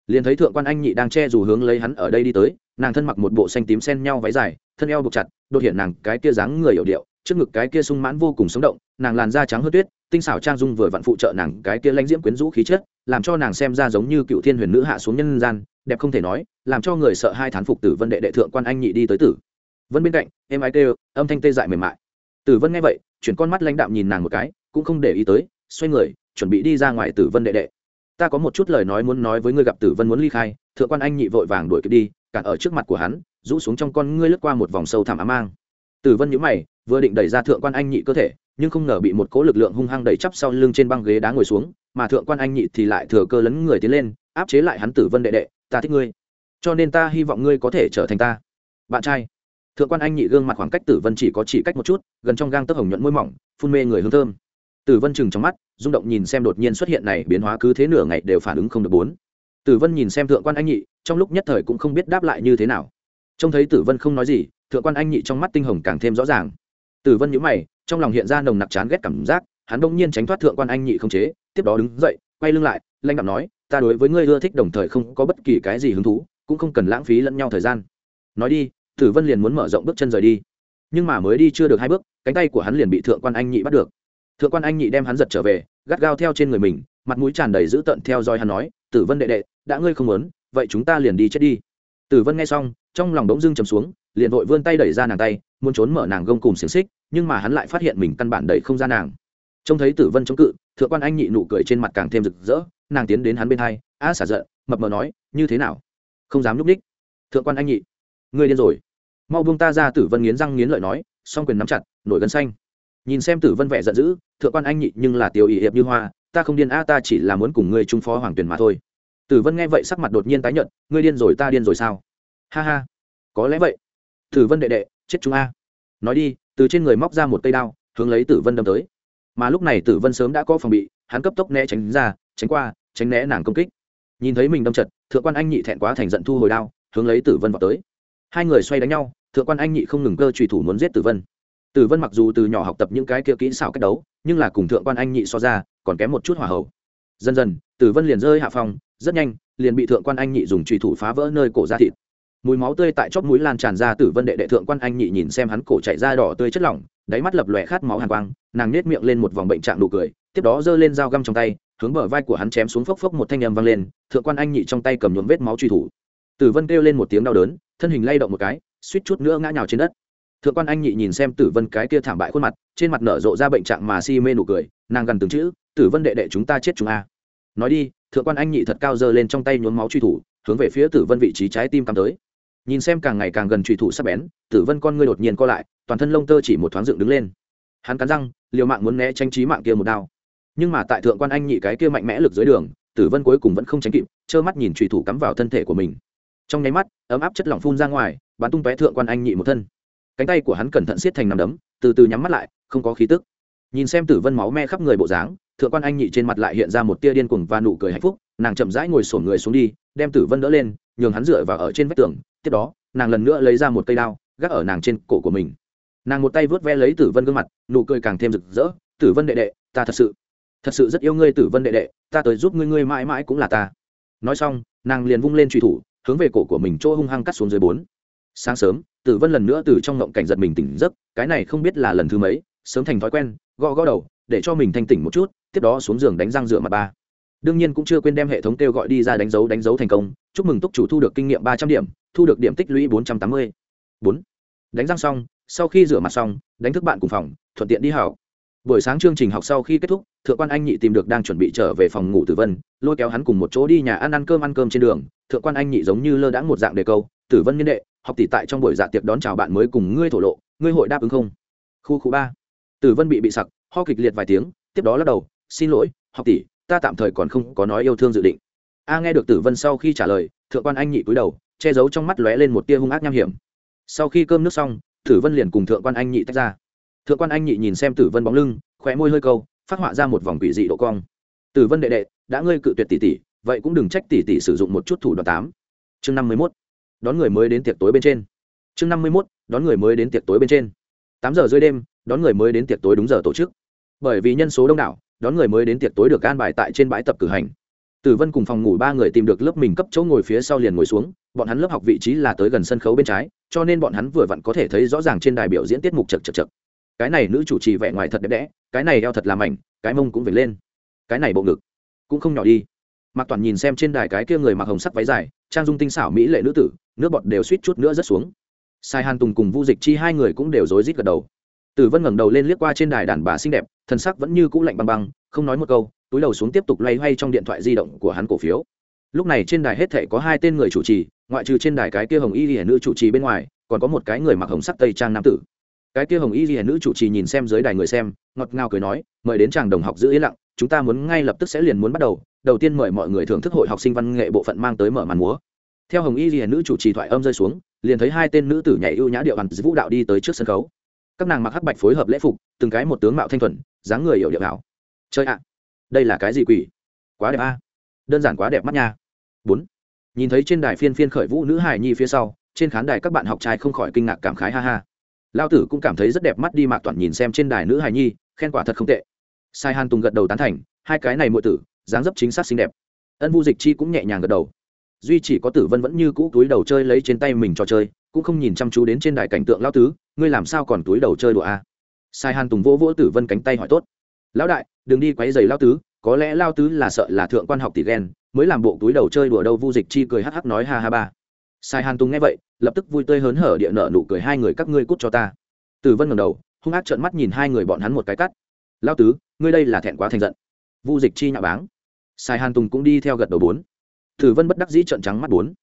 Liền thấy thượng quan anh nhị đang che dù hướng lấy hắn ở đây đi tới, nàng thân mặc một bộ xanh tím sen nhau váy dài, thân eo buộc chặt, đột hiện nàng cái kia dáng người hiểu điệu, trước ngực cái kia sung mãn vô cùng sống động, nàng làn da trắng hớt tuyết, tinh xảo trang dung vừa vặn phụ trợ nàng cái kia lãnh diễm quyến rũ khí chất, làm cho nàng xem ra giống như cựu thiên huyền nữ hạ xuống nhân gian, đẹp không thể nói, làm cho người sợ hai thán phục tử vân đệ đệ thượng quan anh nhị đi tới tử. Vân bên cạnh, em ái tê âm thanh tê dại mềm mại. Tử vân nghe vậy, chuyển con mắt lãnh đạm nhìn nàng một cái cũng không để ý tới, xoay người, chuẩn bị đi ra ngoài tử vân đệ đệ. Ta có một chút lời nói muốn nói với ngươi gặp tử vân muốn ly khai, thượng quan anh nhị vội vàng đuổi kịp đi, cản ở trước mặt của hắn, rũ xuống trong con ngươi lướt qua một vòng sâu thẳm ám mang. Tử vân nhíu mày, vừa định đẩy ra thượng quan anh nhị cơ thể, nhưng không ngờ bị một cỗ lực lượng hung hăng đẩy chắp sau lưng trên băng ghế đá ngồi xuống, mà thượng quan anh nhị thì lại thừa cơ lấn người tiến lên, áp chế lại hắn tử vân đệ đệ, ta thích ngươi, cho nên ta hy vọng ngươi có thể trở thành ta. Bạn trai. Thượng quan anh nhị gương mặt khoảng cách tử vân chỉ có chỉ cách một chút, gần trong gang tấc hồng nhuận môi mỏng, phun mê người hương thơm tử vân chừng trong mắt, rung động nhìn xem đột nhiên xuất hiện này biến hóa cứ thế nửa ngày đều phản ứng không được bốn. Tử vân nhìn xem thượng quan anh nhị, trong lúc nhất thời cũng không biết đáp lại như thế nào. Trông thấy tử vân không nói gì, thượng quan anh nhị trong mắt tinh hồng càng thêm rõ ràng. Tử vân nhíu mày, trong lòng hiện ra nồng nặc chán ghét cảm giác, hắn bỗng nhiên tránh thoát thượng quan anh nhị không chế, tiếp đó đứng dậy, quay lưng lại lanh đạm nói, ta đối với ngươi ưa thích đồng thời không có bất kỳ cái gì hứng thú, cũng không cần lãng phí lẫn nhau thời gian. Nói đi tử vân liền muốn mở rộng bước chân rời đi. Nhưng mà mới đi chưa được hai bước, cánh tay của hắn liền bị thượng quan anh nhị bắt được thượng quan anh nhị đem hắn giật trở về, gắt gao theo trên người mình, mặt mũi tràn đầy dữ tợn theo dõi hắn nói, tử vân đệ đệ, đã ngươi không muốn, vậy chúng ta liền đi chết đi. Tử vân nghe xong, trong lòng đống dưng chầm xuống, liền vội vươn tay đẩy ra nàng tay, muốn trốn mở nàng gông cùng xiềng xích, nhưng mà hắn lại phát hiện mình căn bản đẩy không ra nàng. Trông thấy tử vân chống cự, thượng quan anh nhị nụ cười trên mặt càng thêm rực rỡ, nàng tiến đến hắn bên hai, a xả giận, mập mờ nói, như thế nào? Không dám núp ních thượng quan anh nhị, ngươi điên rồi. Mau buông ta ra. Tử vân nghiến răng nghiến lợi nói, song quyền nắm chặt, nổi gân xanh. Nhìn xem tử vân vẻ giận dữ thượng quan anh nhị nhưng là tiểu ỷ hiệp như hoa, ta không điên a ta chỉ là muốn cùng ngươi trung phó hoàng tuyển mà thôi. Tử vân nghe vậy sắc mặt đột nhiên tái nhận ngươi điên rồi, ta điên rồi sao? Ha ha, có lẽ vậy. Tử vân đệ đệ, chết chúng a. Nói đi, từ trên người móc ra một cây đao, hướng lấy tử vân đâm tới. Mà lúc này tử vân sớm đã có phòng bị, hắn cấp tốc né tránh ra, tránh qua, tránh né nàng công kích. Nhìn thấy mình đâm chật, thượng quan anh nhị thẹn quá thành giận thu hồi đao, hướng lấy tử vân vào tới. Hai người xoay đánh nhau, thượng quan anh nhị không ngừng cơ trùy thủ muốn giết tử vân tử vân mặc dù từ nhỏ học tập những cái kia kỹ xảo cách đấu, nhưng là cùng thượng quan anh nhị so ra, còn kém một chút hỏa hậu dần dần tử vân liền rơi hạ phòng, rất nhanh, liền bị thượng quan anh nhị dùng trùy thủ phá vỡ nơi cổ da thịt. Mùi máu tươi tại chóp mũi lan tràn ra tử vân đệ đệ thượng quan anh nhị nhìn xem hắn cổ chạy ra đỏ tươi chất lỏng, đáy mắt lập lòe khát máu hàn quang, nàng nết miệng lên một vòng bệnh trạng nụ cười, tiếp đó giơ lên dao găm trong tay, hướng bờ vai của hắn chém xuống phốc phốc một thanh âm vang lên, thượng quan anh nhị trong tay cầm nhuộm vết máu truy thủ. Tử vân kêu lên một tiếng đau đớn, thân hình lay động một cái, suýt chút nữa ngã nhào trên đất thượng quan anh nhị nhìn xem tử vân cái kia thảm bại khuôn mặt, trên mặt nở rộ ra bệnh trạng mà si mê nụ cười, nàng gần từng chữ, tử vân đệ đệ chúng ta chết chúng a. Nói đi, thượng quan anh nhị thật cao giơ lên trong tay nhuốm máu truy thủ, hướng về phía tử vân vị trí trái tim cắm tới. Nhìn xem càng ngày càng gần truy thủ sắp bén, tử vân con ngươi đột nhiên co lại, toàn thân lông tơ chỉ một thoáng dựng đứng lên. Hắn cắn răng, liều mạng muốn né tranh trí mạng kia một đao. Nhưng mà tại thượng quan anh nhị cái kia mạnh mẽ lực dưới đường, tử vân cuối cùng vẫn không tránh kịp, trơ mắt nhìn trùy thủ cắm vào thân thể của mình. Trong nháy mắt, ấm áp chất lỏng phun ra ngoài, bắn tung tóe thượng quan anh nhị một thân cánh tay của hắn cẩn thận siết thành nằm đấm, từ từ nhắm mắt lại, không có khí tức. Nhìn xem tử vân máu me khắp người bộ dáng, thượng quan anh nhị trên mặt lại hiện ra một tia điên cuồng và nụ cười hạnh phúc, nàng chậm rãi ngồi sổn người xuống đi, đem tử vân đỡ lên, nhường hắn dựa vào ở trên vách tường, tiếp đó, nàng lần nữa lấy ra một cây đao, gác ở nàng trên cổ của mình. Nàng một tay vớt ve lấy tử vân gương mặt, nụ cười càng thêm rực rỡ, tử vân đệ đệ, ta thật sự thật sự rất yêu ngươi tử vân đệ đệ, ta tới giúp ngươi ngươi mãi mãi cũng là ta. Nói xong, nàng liền vung lên truy thủ, hướng về cổ của mình chỗ hung hăng cắt xuống dưới bốn sáng sớm, tử vân lần nữa từ trong ngộng cảnh giật mình tỉnh giấc, cái này không biết là lần thứ mấy, sớm thành thói quen, gõ gõ đầu, để cho mình thanh tỉnh một chút, tiếp đó xuống giường đánh răng rửa mặt ba. Đương nhiên cũng chưa quên đem hệ thống kêu gọi đi ra đánh dấu đánh dấu thành công, chúc mừng túc chủ thu được kinh nghiệm ba trăm điểm, thu được điểm tích lũy bốn trăm tám mươi. Bốn. Đánh răng xong, sau khi rửa mặt xong, đánh thức bạn cùng phòng, thuận tiện đi học. Buổi sáng chương trình học sau khi kết thúc, thượng quan anh nhị tìm được đang chuẩn bị trở về phòng ngủ tử vân, lôi kéo hắn cùng một chỗ đi nhà ăn ăn cơm ăn cơm trên đường. Thượng quan anh nhị giống như lơ đãng một dạng đề câu tử vân nhân đệ, học tỷ tại trong buổi dạ tiệc đón chào bạn mới cùng ngươi thổ lộ, ngươi hội đáp ứng không? Khu khu ba. Tử vân bị bị sặc, ho kịch liệt vài tiếng, tiếp đó lắc đầu, xin lỗi, học tỷ, ta tạm thời còn không có nói yêu thương dự định. A nghe được tử vân sau khi trả lời, thượng quan anh nhị cúi đầu, che giấu trong mắt lóe lên một tia hung ác nham hiểm. Sau khi cơm nước xong, tử vân liền cùng thượng quan anh nhị tách ra. Thượng quan anh nhị nhìn xem tử vân bóng lưng, khóe môi hơi câu, phát họa ra một vòng quỷ dị độ cong. Tử vân đệ đệ, đã ngươi cự tuyệt tỷ tỷ, vậy cũng đừng trách tỷ tỷ sử dụng một chút thủ đoạn tám. Chương năm mươi mốt đón người mới đến tiệc tối bên trên. Chương năm mươi mốt, đón người mới đến tiệc tối bên trên. Tám giờ rưỡi đêm, đón người mới đến tiệc tối đúng giờ tổ chức. Bởi vì nhân số đông đảo, đón người mới đến tiệc tối được an bài tại trên bãi tập cử hành. Tử vân cùng phòng ngủ ba người tìm được lớp mình cấp chỗ ngồi phía sau liền ngồi xuống, bọn hắn lớp học vị trí là tới gần sân khấu bên trái, cho nên bọn hắn vừa vặn có thể thấy rõ ràng trên đài biểu diễn tiết mục chật chật chật. Cái này nữ chủ trì vẻ ngoài thật đẹp đẽ, cái này eo thật làm ảnh cái mông cũng về lên. Cái này bộ ngực cũng không nhỏ đi. Mặc toàn nhìn xem trên đài cái kia người mặc hồng sắc váy dài, trang dung tinh xảo mỹ lệ nữ tử nước bọt đều suýt chút nữa rất xuống. Sai hàn tùng cùng vu dịch chi hai người cũng đều rối rít gật đầu. Tử vân ngẩng đầu lên liếc qua trên đài đàn bà xinh đẹp thân sắc vẫn như cũ lạnh băng băng, không nói một câu, túi đầu xuống tiếp tục loay hoay trong điện thoại di động của hắn cổ phiếu. Lúc này trên đài hết thể có hai tên người chủ trì, ngoại trừ trên đài cái kia hồng y hiển nữ chủ trì bên ngoài, còn có một cái người mặc hồng sắc tây trang nam tử. Cái kia hồng y hiển nữ chủ trì nhìn xem dưới đài người xem, ngọt ngào cười nói, mời đến chàng đồng học giữ yên lặng, chúng ta muốn ngay lập tức sẽ liền muốn bắt đầu đầu tiên mời mọi người thưởng thức hội học sinh văn nghệ bộ phận mang tới mở màn múa theo hồng y hiển nữ chủ trì thoại âm rơi xuống, liền thấy hai tên nữ tử nhảy ưu nhã điệu hàn vũ đạo đi tới trước sân khấu. Các nàng mặc hắc bạch phối hợp lễ phục, từng cái một tướng mạo thanh thuần, dáng người hiểu điệu hảo. Chơi ạ, đây là cái gì quỷ? Quá đẹp a. Đơn giản quá đẹp mắt nha. Bốn. Nhìn thấy trên đài phiên phiên khởi vũ nữ hài nhi phía sau, trên khán đài các bạn học trai không khỏi kinh ngạc cảm khái ha ha. Lao tử cũng cảm thấy rất đẹp mắt đi mạc toàn nhìn xem trên đài nữ hài nhi, khen quả thật không tệ. Sai hàn tùng gật đầu tán thành, hai cái này muội tử, dáng dấp chính xác xinh đẹp. Ân vu dịch chi cũng nhẹ nhàng gật đầu duy chỉ có tử vân vẫn như cũ túi đầu chơi lấy trên tay mình trò chơi, cũng không nhìn chăm chú đến trên đài cảnh tượng lao tứ, ngươi làm sao còn túi đầu chơi đùa a? À? sai hàn tùng vỗ vỗ tử vân cánh tay hỏi tốt. Lão đại, đừng đi quấy giày lao tứ, có lẽ lao tứ là sợ là thượng quan học tỷ ghen, mới làm bộ túi đầu chơi đùa đâu vu dịch chi cười hắc hắc nói ha ha ba. Sai hàn tùng nghe vậy, lập tức vui tươi hớn hở địa nợ nụ cười hai người các ngươi cút cho ta. Tử vân ngầm đầu, hung ác trợn mắt nhìn hai người bọn hắn một cái cắt. Lao tứ, ngươi đây là thẹn quá thành giận. Vu dịch chi nhạo báng. Sai hàn tùng cũng đi theo gật đầu bốn tử vân bất đắc dĩ trợn trắng mắt bốn.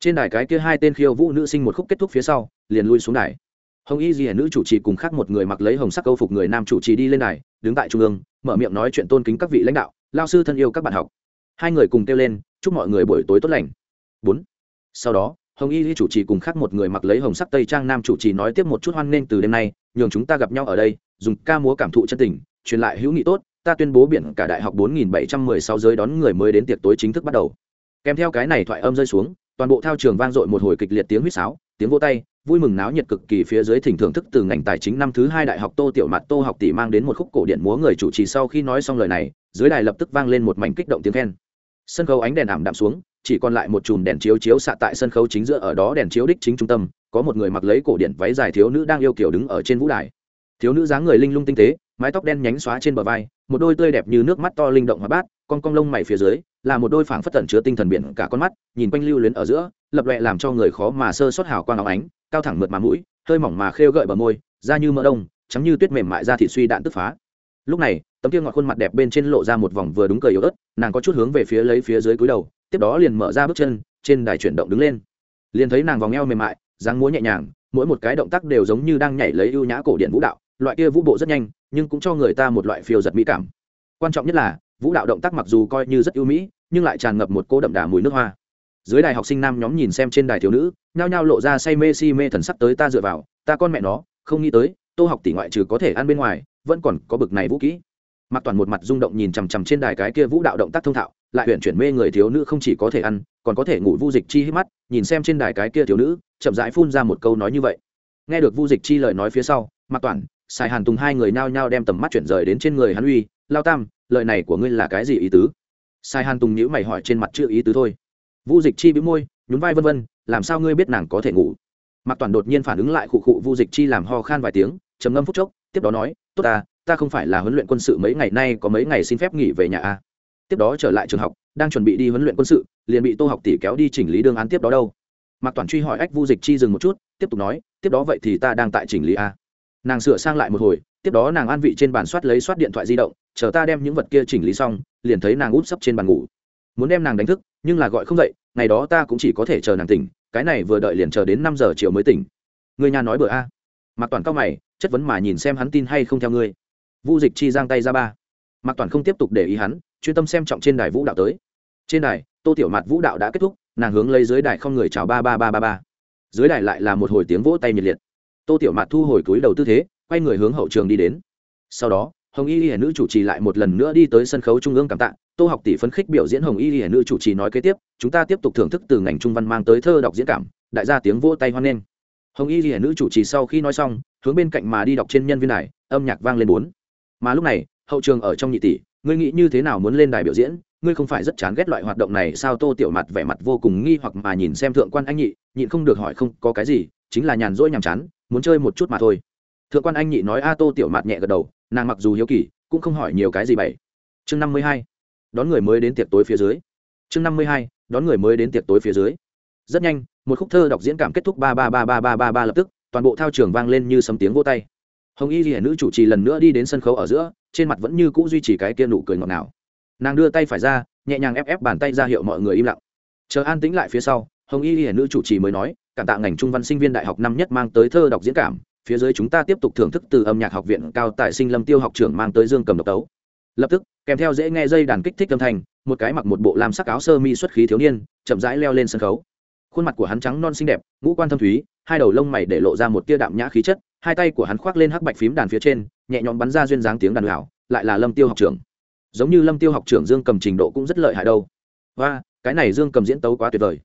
Trên đài cái kia hai tên khiêu vũ nữ sinh một khúc kết thúc phía sau, liền lui xuống đài. Hồng y di nữ chủ trì cùng khác một người mặc lấy hồng sắc câu phục người nam chủ trì đi lên đài, đứng tại trung ương, mở miệng nói chuyện tôn kính các vị lãnh đạo, lao sư thân yêu các bạn học. Hai người cùng kêu lên, chúc mọi người buổi tối tốt lành. Bốn. Sau đó, hồng y chủ trì cùng khác một người mặc lấy hồng sắc tây trang nam chủ trì nói tiếp một chút hoan nghênh từ đêm nay, nhường chúng ta gặp nhau ở đây, dùng ca múa cảm thụ chân tình, truyền lại hữu nghị tốt, ta tuyên bố biển cả đại học 4716 giới đón người mới đến tiệc tối chính thức bắt đầu kèm theo cái này thoại âm rơi xuống, toàn bộ thao trường vang dội một hồi kịch liệt tiếng huýt sáo, tiếng vô tay, vui mừng náo nhiệt cực kỳ phía dưới thỉnh thưởng thức từ ngành tài chính năm thứ hai đại học tô tiểu mặt tô học tỷ mang đến một khúc cổ điện múa người chủ trì sau khi nói xong lời này, dưới đài lập tức vang lên một mảnh kích động tiếng khen. Sân khấu ánh đèn ảm đạm xuống, chỉ còn lại một chùm đèn chiếu chiếu xạ tại sân khấu chính giữa ở đó đèn chiếu đích chính trung tâm, có một người mặc lấy cổ điện váy dài thiếu nữ đang yêu kiểu đứng ở trên vũ đài. Thiếu nữ dáng người linh lung tinh tế, mái tóc đen nhánh xóa trên bờ vai, một đôi tươi đẹp như nước mắt to linh động hoa bát, con cong lông mày phía dưới là một đôi phảng phất tẩn chứa tinh thần biển cả con mắt, nhìn quanh lưu luyến ở giữa, lập loè làm cho người khó mà sơ sót hào quang óng ánh, cao thẳng mượt mà mũi, hơi mỏng mà khêu gợi bờ môi, da như mỡ đông, trắng như tuyết mềm mại da thịt suy đạn tức phá. Lúc này, tấm kia ngọt khuôn mặt đẹp bên trên lộ ra một vòng vừa đúng cười yếu ớt, nàng có chút hướng về phía lấy phía dưới cúi đầu, tiếp đó liền mở ra bước chân, trên đài chuyển động đứng lên. Liền thấy nàng vòng eo mềm mại, dáng múa nhẹ nhàng, mỗi một cái động tác đều giống như đang nhảy lấy ưu nhã cổ điện vũ đạo, loại kia vũ bộ rất nhanh, nhưng cũng cho người ta một loại phiêu giật mỹ cảm. Quan trọng nhất là vũ đạo động tác mặc dù coi như rất ưu mỹ, nhưng lại tràn ngập một cô đậm đà mùi nước hoa. Dưới đài học sinh nam nhóm nhìn xem trên đài thiếu nữ, nhao nhao lộ ra say mê si mê thần sắc tới ta dựa vào, ta con mẹ nó, không nghĩ tới, tô học tỷ ngoại trừ có thể ăn bên ngoài, vẫn còn có bực này vũ kỹ. Mặc toàn một mặt rung động nhìn chằm chằm trên đài cái kia vũ đạo động tác thông thạo, lại huyện chuyển mê người thiếu nữ không chỉ có thể ăn, còn có thể ngủ vu dịch chi hít mắt, nhìn xem trên đài cái kia thiếu nữ, chậm rãi phun ra một câu nói như vậy. Nghe được vu dịch chi lời nói phía sau mặc toàn, sài hàn tùng hai người nao nhao đem tầm mắt chuyển rời đến trên người hắn uy lao tam, lời này của ngươi là cái gì ý tứ? Sai hàn tùng nhữ mày hỏi trên mặt chưa ý tứ thôi. Vu dịch chi bĩu môi, nhún vai vân vân, làm sao ngươi biết nàng có thể ngủ? Mặc toàn đột nhiên phản ứng lại khụ khụ vu dịch chi làm ho khan vài tiếng, trầm ngâm phút chốc, tiếp đó nói, tốt ta ta không phải là huấn luyện quân sự mấy ngày nay có mấy ngày xin phép nghỉ về nhà a tiếp đó trở lại trường học, đang chuẩn bị đi huấn luyện quân sự, liền bị tô học tỷ kéo đi chỉnh lý đương án tiếp đó đâu. Mặc toàn truy hỏi ách vu dịch chi dừng một chút, tiếp tục nói, tiếp đó vậy thì ta đang tại chỉnh lý a nàng sửa sang lại một hồi, tiếp đó nàng an vị trên bàn soát lấy soát điện thoại di động, chờ ta đem những vật kia chỉnh lý xong, liền thấy nàng úp sấp trên bàn ngủ. Muốn đem nàng đánh thức, nhưng là gọi không dậy, ngày đó ta cũng chỉ có thể chờ nàng tỉnh, cái này vừa đợi liền chờ đến năm giờ chiều mới tỉnh. Người nhà nói bữa a. Mặc toàn cao mày, chất vấn mà nhìn xem hắn tin hay không theo ngươi. Vu dịch chi giang tay ra ba. Mặc toàn không tiếp tục để ý hắn, chuyên tâm xem trọng trên đài vũ đạo tới. Trên đài, tô tiểu mặt vũ đạo đã kết thúc, nàng hướng lấy dưới đài không người chào ba ba ba ba ba. Dưới đài lại là một hồi tiếng vỗ tay nhiệt liệt tô tiểu mạt thu hồi túi đầu tư thế, quay người hướng hậu trường đi đến. Sau đó, hồng y hiển nữ chủ trì lại một lần nữa đi tới sân khấu trung ương cảm tạ. Tô học tỷ phấn khích biểu diễn hồng y hiển nữ chủ trì nói kế tiếp, chúng ta tiếp tục thưởng thức từ ngành trung văn mang tới thơ đọc diễn cảm. Đại gia tiếng vỗ tay hoan nghênh. Hồng y hiển nữ chủ trì sau khi nói xong, hướng bên cạnh mà đi đọc trên nhân viên này âm nhạc vang lên bốn. Mà lúc này, hậu trường ở trong nhị tỷ, ngươi nghĩ như thế nào muốn lên đài biểu diễn? Ngươi không phải rất chán ghét loại hoạt động này sao? Tô tiểu mặt vẻ mặt vô cùng nghi hoặc mà nhìn xem thượng quan anh nhị, nhịn không được hỏi không có cái gì, chính là nhàn rỗi nhàm chán muốn chơi một chút mà thôi. Thượng quan anh nhị nói a tô tiểu mạt nhẹ gật đầu, nàng mặc dù hiếu kỳ, cũng không hỏi nhiều cái gì bảy chương năm mươi hai, đón người mới đến tiệc tối phía dưới. Chương năm mươi hai, đón người mới đến tiệc tối phía dưới. Rất nhanh, một khúc thơ đọc diễn cảm kết thúc ba ba ba ba ba ba ba lập tức, toàn bộ thao trường vang lên như sấm tiếng vô tay. Hồng y ghi nữ chủ trì lần nữa đi đến sân khấu ở giữa, trên mặt vẫn như cũ duy trì cái kia nụ cười ngọt ngào. Nàng đưa tay phải ra, nhẹ nhàng ép ép bàn tay ra hiệu mọi người im lặng. Chờ an tĩnh lại phía sau hồng y hiển nữ chủ trì mới nói, cảm tạ ngành trung văn sinh viên đại học năm nhất mang tới thơ đọc diễn cảm, phía dưới chúng ta tiếp tục thưởng thức từ âm nhạc học viện cao tại sinh lâm tiêu học trưởng mang tới dương cầm độc tấu. Lập tức, kèm theo dễ nghe dây đàn kích thích âm thanh, một cái mặc một bộ làm sắc áo sơ mi xuất khí thiếu niên, chậm rãi leo lên sân khấu. Khuôn mặt của hắn trắng non xinh đẹp, ngũ quan thâm thúy, hai đầu lông mày để lộ ra một tia đạm nhã khí chất, hai tay của hắn khoác lên hắc bạch phím đàn phía trên, nhẹ nhõm bắn ra duyên dáng tiếng đàn gạo lại là lâm tiêu học trưởng. Giống như lâm tiêu học trưởng dương cầm trình độ cũng rất lợi hại đâu. Và cái này dương cầm diễn tấu quá tuyệt vời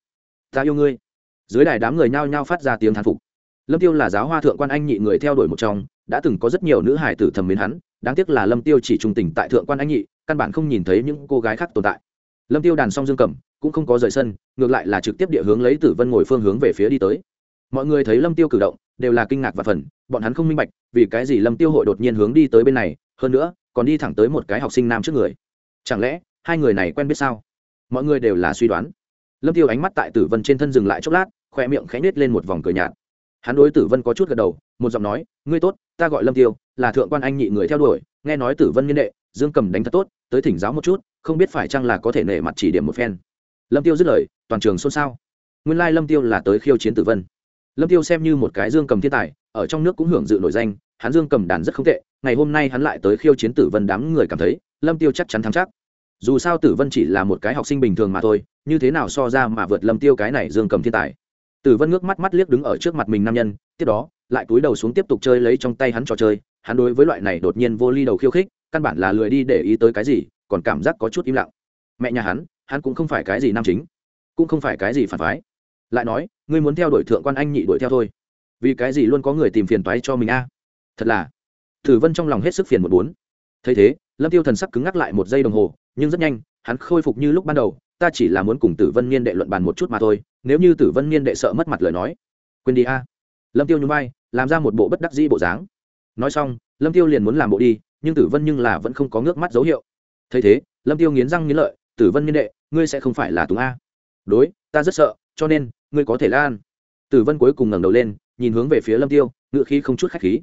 ta yêu ngươi. Dưới đài đám người nhao nhao phát ra tiếng thán phục. Lâm tiêu là giáo hoa thượng quan anh nhị người theo đuổi một trong, đã từng có rất nhiều nữ hải tử thầm mến hắn, đáng tiếc là lâm tiêu chỉ trung tình tại thượng quan anh nhị, căn bản không nhìn thấy những cô gái khác tồn tại. Lâm tiêu đàn xong dương cầm, cũng không có rời sân, ngược lại là trực tiếp địa hướng lấy tử vân ngồi phương hướng về phía đi tới. Mọi người thấy lâm tiêu cử động, đều là kinh ngạc và phần bọn hắn không minh bạch, vì cái gì lâm tiêu hội đột nhiên hướng đi tới bên này, hơn nữa, còn đi thẳng tới một cái học sinh nam trước người. Chẳng lẽ, hai người này quen biết sao? Mọi người đều là suy đoán lâm tiêu ánh mắt tại tử vân trên thân dừng lại chốc lát khoe miệng khẽ nết lên một vòng cười nhạt. Hắn đối tử vân có chút gật đầu, một giọng nói, ngươi tốt, ta gọi lâm tiêu, là thượng quan anh nhị người theo đuổi, nghe nói tử vân nghiên đệ, dương cầm đánh thật tốt, tới thỉnh giáo một chút, không biết phải chăng là có thể nể mặt chỉ điểm một phen. Lâm tiêu dứt lời, toàn trường xôn xao. Nguyên lai lâm tiêu là tới khiêu chiến tử vân. Lâm tiêu xem như một cái dương cầm thiên tài, ở trong nước cũng hưởng dự nổi danh, hắn dương cầm đàn rất không tệ, ngày hôm nay hắn lại tới khiêu chiến tử vân đám người cảm thấy, lâm tiêu chắc chắn thắng chắc. Dù sao tử vân chỉ là một cái học sinh bình thường mà thôi như thế nào so ra mà vượt lâm tiêu cái này dương cầm thiên tài? Tử vân ngước mắt mắt liếc đứng ở trước mặt mình nam nhân, tiếp đó, lại cúi đầu xuống tiếp tục chơi lấy trong tay hắn trò chơi. Hắn đối với loại này đột nhiên vô ly đầu khiêu khích, căn bản là lười đi để ý tới cái gì, còn cảm giác có chút im lặng. Mẹ nhà hắn hắn cũng không phải cái gì nam chính, cũng không phải cái gì phản phái. Lại nói, ngươi muốn theo đuổi thượng quan anh nhị đuổi theo thôi. Vì cái gì luôn có người tìm phiền toái cho mình a? À? Thật là. Tử vân trong lòng hết sức phiền một bốn. Thấy thế, lâm tiêu thần sắc cứng ngắc lại một giây đồng hồ, nhưng rất nhanh, hắn khôi phục như lúc ban đầu ta chỉ là muốn cùng tử vân niên đệ luận bàn một chút mà thôi, nếu như tử vân niên đệ sợ mất mặt lời nói, quên đi a. Lâm tiêu nhún vai, làm ra một bộ bất đắc dĩ bộ dáng. Nói xong, lâm tiêu liền muốn làm bộ đi, nhưng tử vân nhưng là vẫn không có ngước mắt dấu hiệu. Thấy thế, lâm tiêu nghiến răng nghiến lợi, tử vân niên đệ, ngươi sẽ không phải là túng a. Đối, ta rất sợ, cho nên, ngươi có thể lan. Tử vân cuối cùng ngẩng đầu lên, nhìn hướng về phía lâm tiêu, ngựa khí không chút khách khí.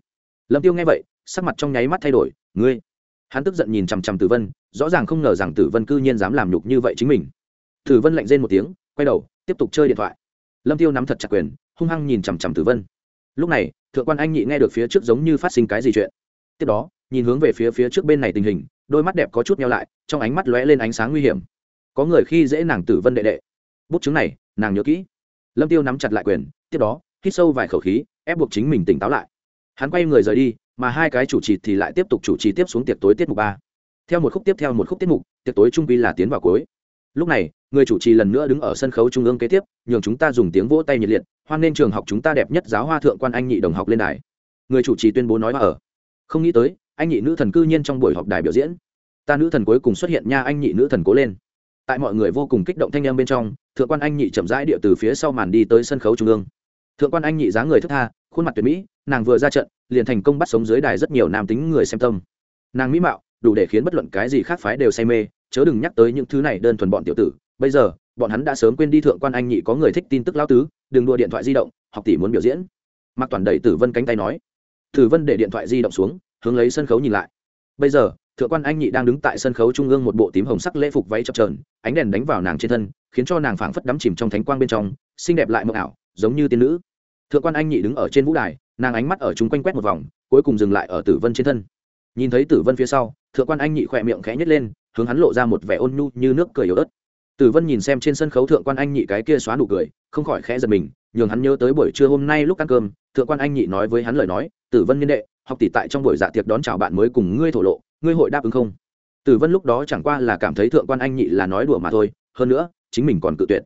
Lâm tiêu nghe vậy, sắc mặt trong nháy mắt thay đổi, ngươi? Hắn tức giận nhìn chằm chằm tử vân, rõ ràng không ngờ rằng tử vân cư nhiên dám làm nhục như vậy chính mình tử vân lạnh rên một tiếng, quay đầu, tiếp tục chơi điện thoại. Lâm tiêu nắm thật chặt quyền, hung hăng nhìn chằm chằm tử vân. Lúc này, thượng quan anh nhị nghe được phía trước giống như phát sinh cái gì chuyện. Tiếp đó, nhìn hướng về phía phía trước bên này tình hình, đôi mắt đẹp có chút nhau lại, trong ánh mắt lóe lên ánh sáng nguy hiểm. Có người khi dễ nàng tử vân đệ đệ. Bút chứng này, nàng nhớ kỹ. Lâm tiêu nắm chặt lại quyền, tiếp đó, hít sâu vài khẩu khí, ép buộc chính mình tỉnh táo lại. Hắn quay người rời đi, mà hai cái chủ trì thì lại tiếp tục chủ trì tiếp xuống tiệc tối tiết mục ba. Theo một khúc tiếp theo một khúc tiết mục, tiệc tối trung quy là tiến vào cuối lúc này, người chủ trì lần nữa đứng ở sân khấu trung ương kế tiếp, nhường chúng ta dùng tiếng vỗ tay nhiệt liệt, hoan nên trường học chúng ta đẹp nhất giáo hoa thượng quan anh nhị đồng học lên đài. Người chủ trì tuyên bố nói ở. Không nghĩ tới, anh nhị nữ thần cư nhiên trong buổi họp đài biểu diễn. Ta nữ thần cuối cùng xuất hiện nha anh nhị nữ thần cố lên. Tại mọi người vô cùng kích động thanh em bên trong, thượng quan anh nhị chậm rãi địa từ phía sau màn đi tới sân khấu trung ương. Thượng quan anh nhị dáng người thức tha, khuôn mặt tuyệt mỹ, nàng vừa ra trận, liền thành công bắt sống dưới đài rất nhiều nam tính người xem tâm. Nàng mỹ mạo, đủ để khiến bất luận cái gì khác phái đều say mê chớ đừng nhắc tới những thứ này đơn thuần bọn tiểu tử. Bây giờ, bọn hắn đã sớm quên đi thượng quan anh nhị có người thích tin tức lao tứ, đừng đua điện thoại di động, học tỷ muốn biểu diễn. Mặc toàn đẩy tử vân cánh tay nói. Tử vân để điện thoại di động xuống, hướng lấy sân khấu nhìn lại. Bây giờ, thượng quan anh nhị đang đứng tại sân khấu trung ương một bộ tím hồng sắc lễ phục váy chập trờn ánh đèn đánh vào nàng trên thân, khiến cho nàng phảng phất đắm chìm trong thánh quang bên trong, xinh đẹp lại mộng ảo, giống như tiên nữ. Thượng quan anh nhị đứng ở trên vũ đài, nàng ánh mắt ở chúng quanh quét một vòng, cuối cùng dừng lại ở tử vân trên thân. Nhìn thấy tử vân phía sau, thượng quan anh nhị khỏe miệng khẽ nhét lên hướng hắn lộ ra một vẻ ôn nhu như nước cười yếu ớt. Tử vân nhìn xem trên sân khấu thượng quan anh nhị cái kia xóa nụ cười, không khỏi khẽ giật mình, nhường hắn nhớ tới buổi trưa hôm nay lúc ăn cơm, thượng quan anh nhị nói với hắn lời nói, tử vân nhân đệ, học tỷ tại trong buổi dạ tiệc đón chào bạn mới cùng ngươi thổ lộ, ngươi hội đáp ứng không? Tử vân lúc đó chẳng qua là cảm thấy thượng quan anh nhị là nói đùa mà thôi, hơn nữa, chính mình còn cự tuyệt.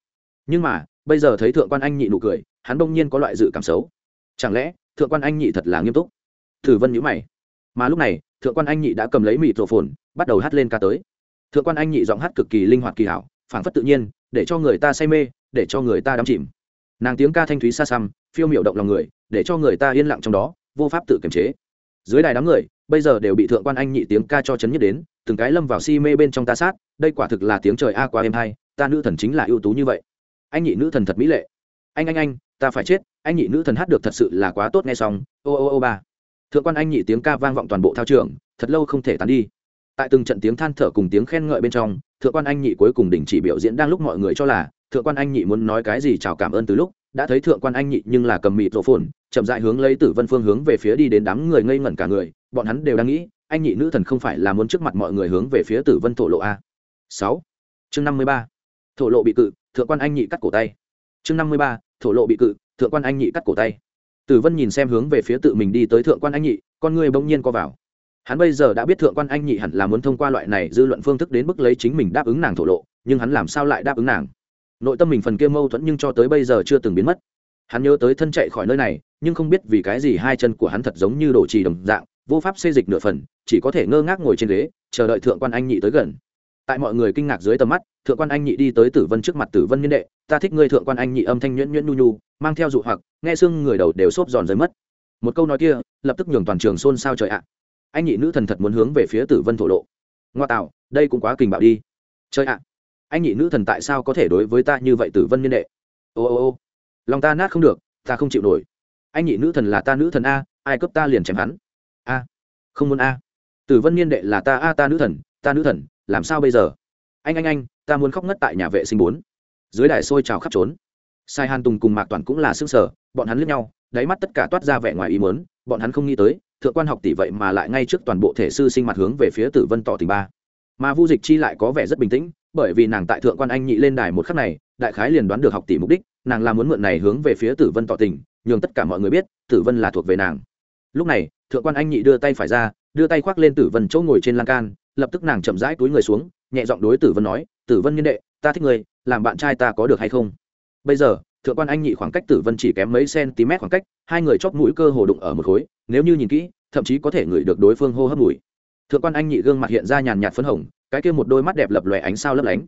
Nhưng mà, bây giờ thấy thượng quan anh nhị nụ cười, hắn đông nhiên có loại dự cảm xấu. Chẳng lẽ, thượng quan anh nhị thật là nghiêm túc? Tử vân nhữ mày. Mà lúc này, thượng quan anh nhị đã cầm lấy mịt rổ phồn, bắt đầu hát lên ca tới thượng quan anh nhị giọng hát cực kỳ linh hoạt kỳ hảo, phảng phất tự nhiên, để cho người ta say mê, để cho người ta đắm chìm. Nàng tiếng ca thanh thúy xa xăm, phiêu miệu động lòng người, để cho người ta yên lặng trong đó, vô pháp tự kiềm chế. Dưới đài đám người, bây giờ đều bị thượng quan anh nhị tiếng ca cho chấn nhất đến, từng cái lâm vào si mê bên trong ta sát, đây quả thực là tiếng trời a qua em hai, ta nữ thần chính là ưu tú như vậy. Anh nhị nữ thần thật mỹ lệ. Anh anh anh, ta phải chết, anh nhị nữ thần hát được thật sự là quá tốt nghe xong, ô ô ô, ba. Thượng quan anh nhị tiếng ca vang vọng toàn bộ thao trường, thật lâu không thể tán đi tại từng trận tiếng than thở cùng tiếng khen ngợi bên trong, thượng quan anh nhị cuối cùng đình chỉ biểu diễn đang lúc mọi người cho là, thượng quan anh nhị muốn nói cái gì chào cảm ơn từ lúc, đã thấy thượng quan anh nhị nhưng là cầm mịt rộ phồn, chậm dại hướng lấy tử vân phương hướng về phía đi đến đám người ngây ngẩn cả người, bọn hắn đều đang nghĩ, anh nhị nữ thần không phải là muốn trước mặt mọi người hướng về phía tử vân thổ lộ a. Sáu. Chương năm mươi ba. Thổ lộ bị cự, thượng quan anh nhị cắt cổ tay. Chương năm mươi ba. Thổ lộ bị cự, thượng quan anh nhị cắt cổ tay. Tử vân nhìn xem hướng về phía tự mình đi tới thượng quan anh nhị, con người bỗng nhiên co vào hắn bây giờ đã biết thượng quan anh nhị hẳn là muốn thông qua loại này dư luận phương thức đến bức lấy chính mình đáp ứng nàng thổ lộ, nhưng hắn làm sao lại đáp ứng nàng? Nội tâm mình phần kia mâu thuẫn nhưng cho tới bây giờ chưa từng biến mất. Hắn nhớ tới thân chạy khỏi nơi này, nhưng không biết vì cái gì hai chân của hắn thật giống như đổ trì đồng dạng, vô pháp xê dịch nửa phần, chỉ có thể ngơ ngác ngồi trên ghế, chờ đợi thượng quan anh nhị tới gần. Tại mọi người kinh ngạc dưới tầm mắt, thượng quan anh nhị đi tới tử vân trước mặt tử vân nhân đệ, ta thích ngươi thượng quan anh nhị âm thanh nhuyễn nhuyễn nhu nhu, mang theo dụ hoặc, nghe xương người đầu đều xốp giòn rơi mất. Một câu nói kia, lập tức nhường toàn trường xôn xao trời ạ anh nhị nữ thần thật muốn hướng về phía tử vân thổ lộ. Ngoa tạo, đây cũng quá kình bạo đi. Chơi ạ, anh nhị nữ thần tại sao có thể đối với ta như vậy tử vân Niên đệ? Ô ô ô, lòng ta nát không được, ta không chịu nổi. Anh nhị nữ thần là ta nữ thần a, ai cấp ta liền chém hắn. A, không muốn a. Tử vân niên đệ là ta a, ta nữ thần, ta nữ thần, làm sao bây giờ? Anh anh anh, ta muốn khóc ngất tại nhà vệ sinh bốn. Dưới đài sôi trào khắp trốn. Sai hàn tùng cùng mạc toàn cũng là xương sở, bọn hắn lướt nhau, đáy mắt tất cả toát ra vẻ ngoài ý mớn bọn hắn không nghĩ tới thượng quan học tỷ vậy mà lại ngay trước toàn bộ thể sư sinh mặt hướng về phía tử vân tỏ tình ba. Mà vu dịch chi lại có vẻ rất bình tĩnh, bởi vì nàng tại thượng quan anh nhị lên đài một khắc này, đại khái liền đoán được học tỷ mục đích, nàng là muốn mượn này hướng về phía tử vân tỏ tình, nhường tất cả mọi người biết, tử vân là thuộc về nàng. Lúc này, thượng quan anh nhị đưa tay phải ra, đưa tay khoác lên tử vân chỗ ngồi trên lan can, lập tức nàng chậm rãi túi người xuống, nhẹ giọng đối tử vân nói, tử vân nhân đệ, ta thích người làm bạn trai ta có được hay không? Bây giờ thượng quan anh nhị khoảng cách tử vân chỉ kém mấy cm khoảng cách, hai người chóp mũi cơ hồ đụng ở một khối, nếu như nhìn kỹ, thậm chí có thể ngửi được đối phương hô hấp mùi. Thượng quan anh nhị gương mặt hiện ra nhàn nhạt phấn hồng, cái kia một đôi mắt đẹp lập lòe ánh sao lấp lánh.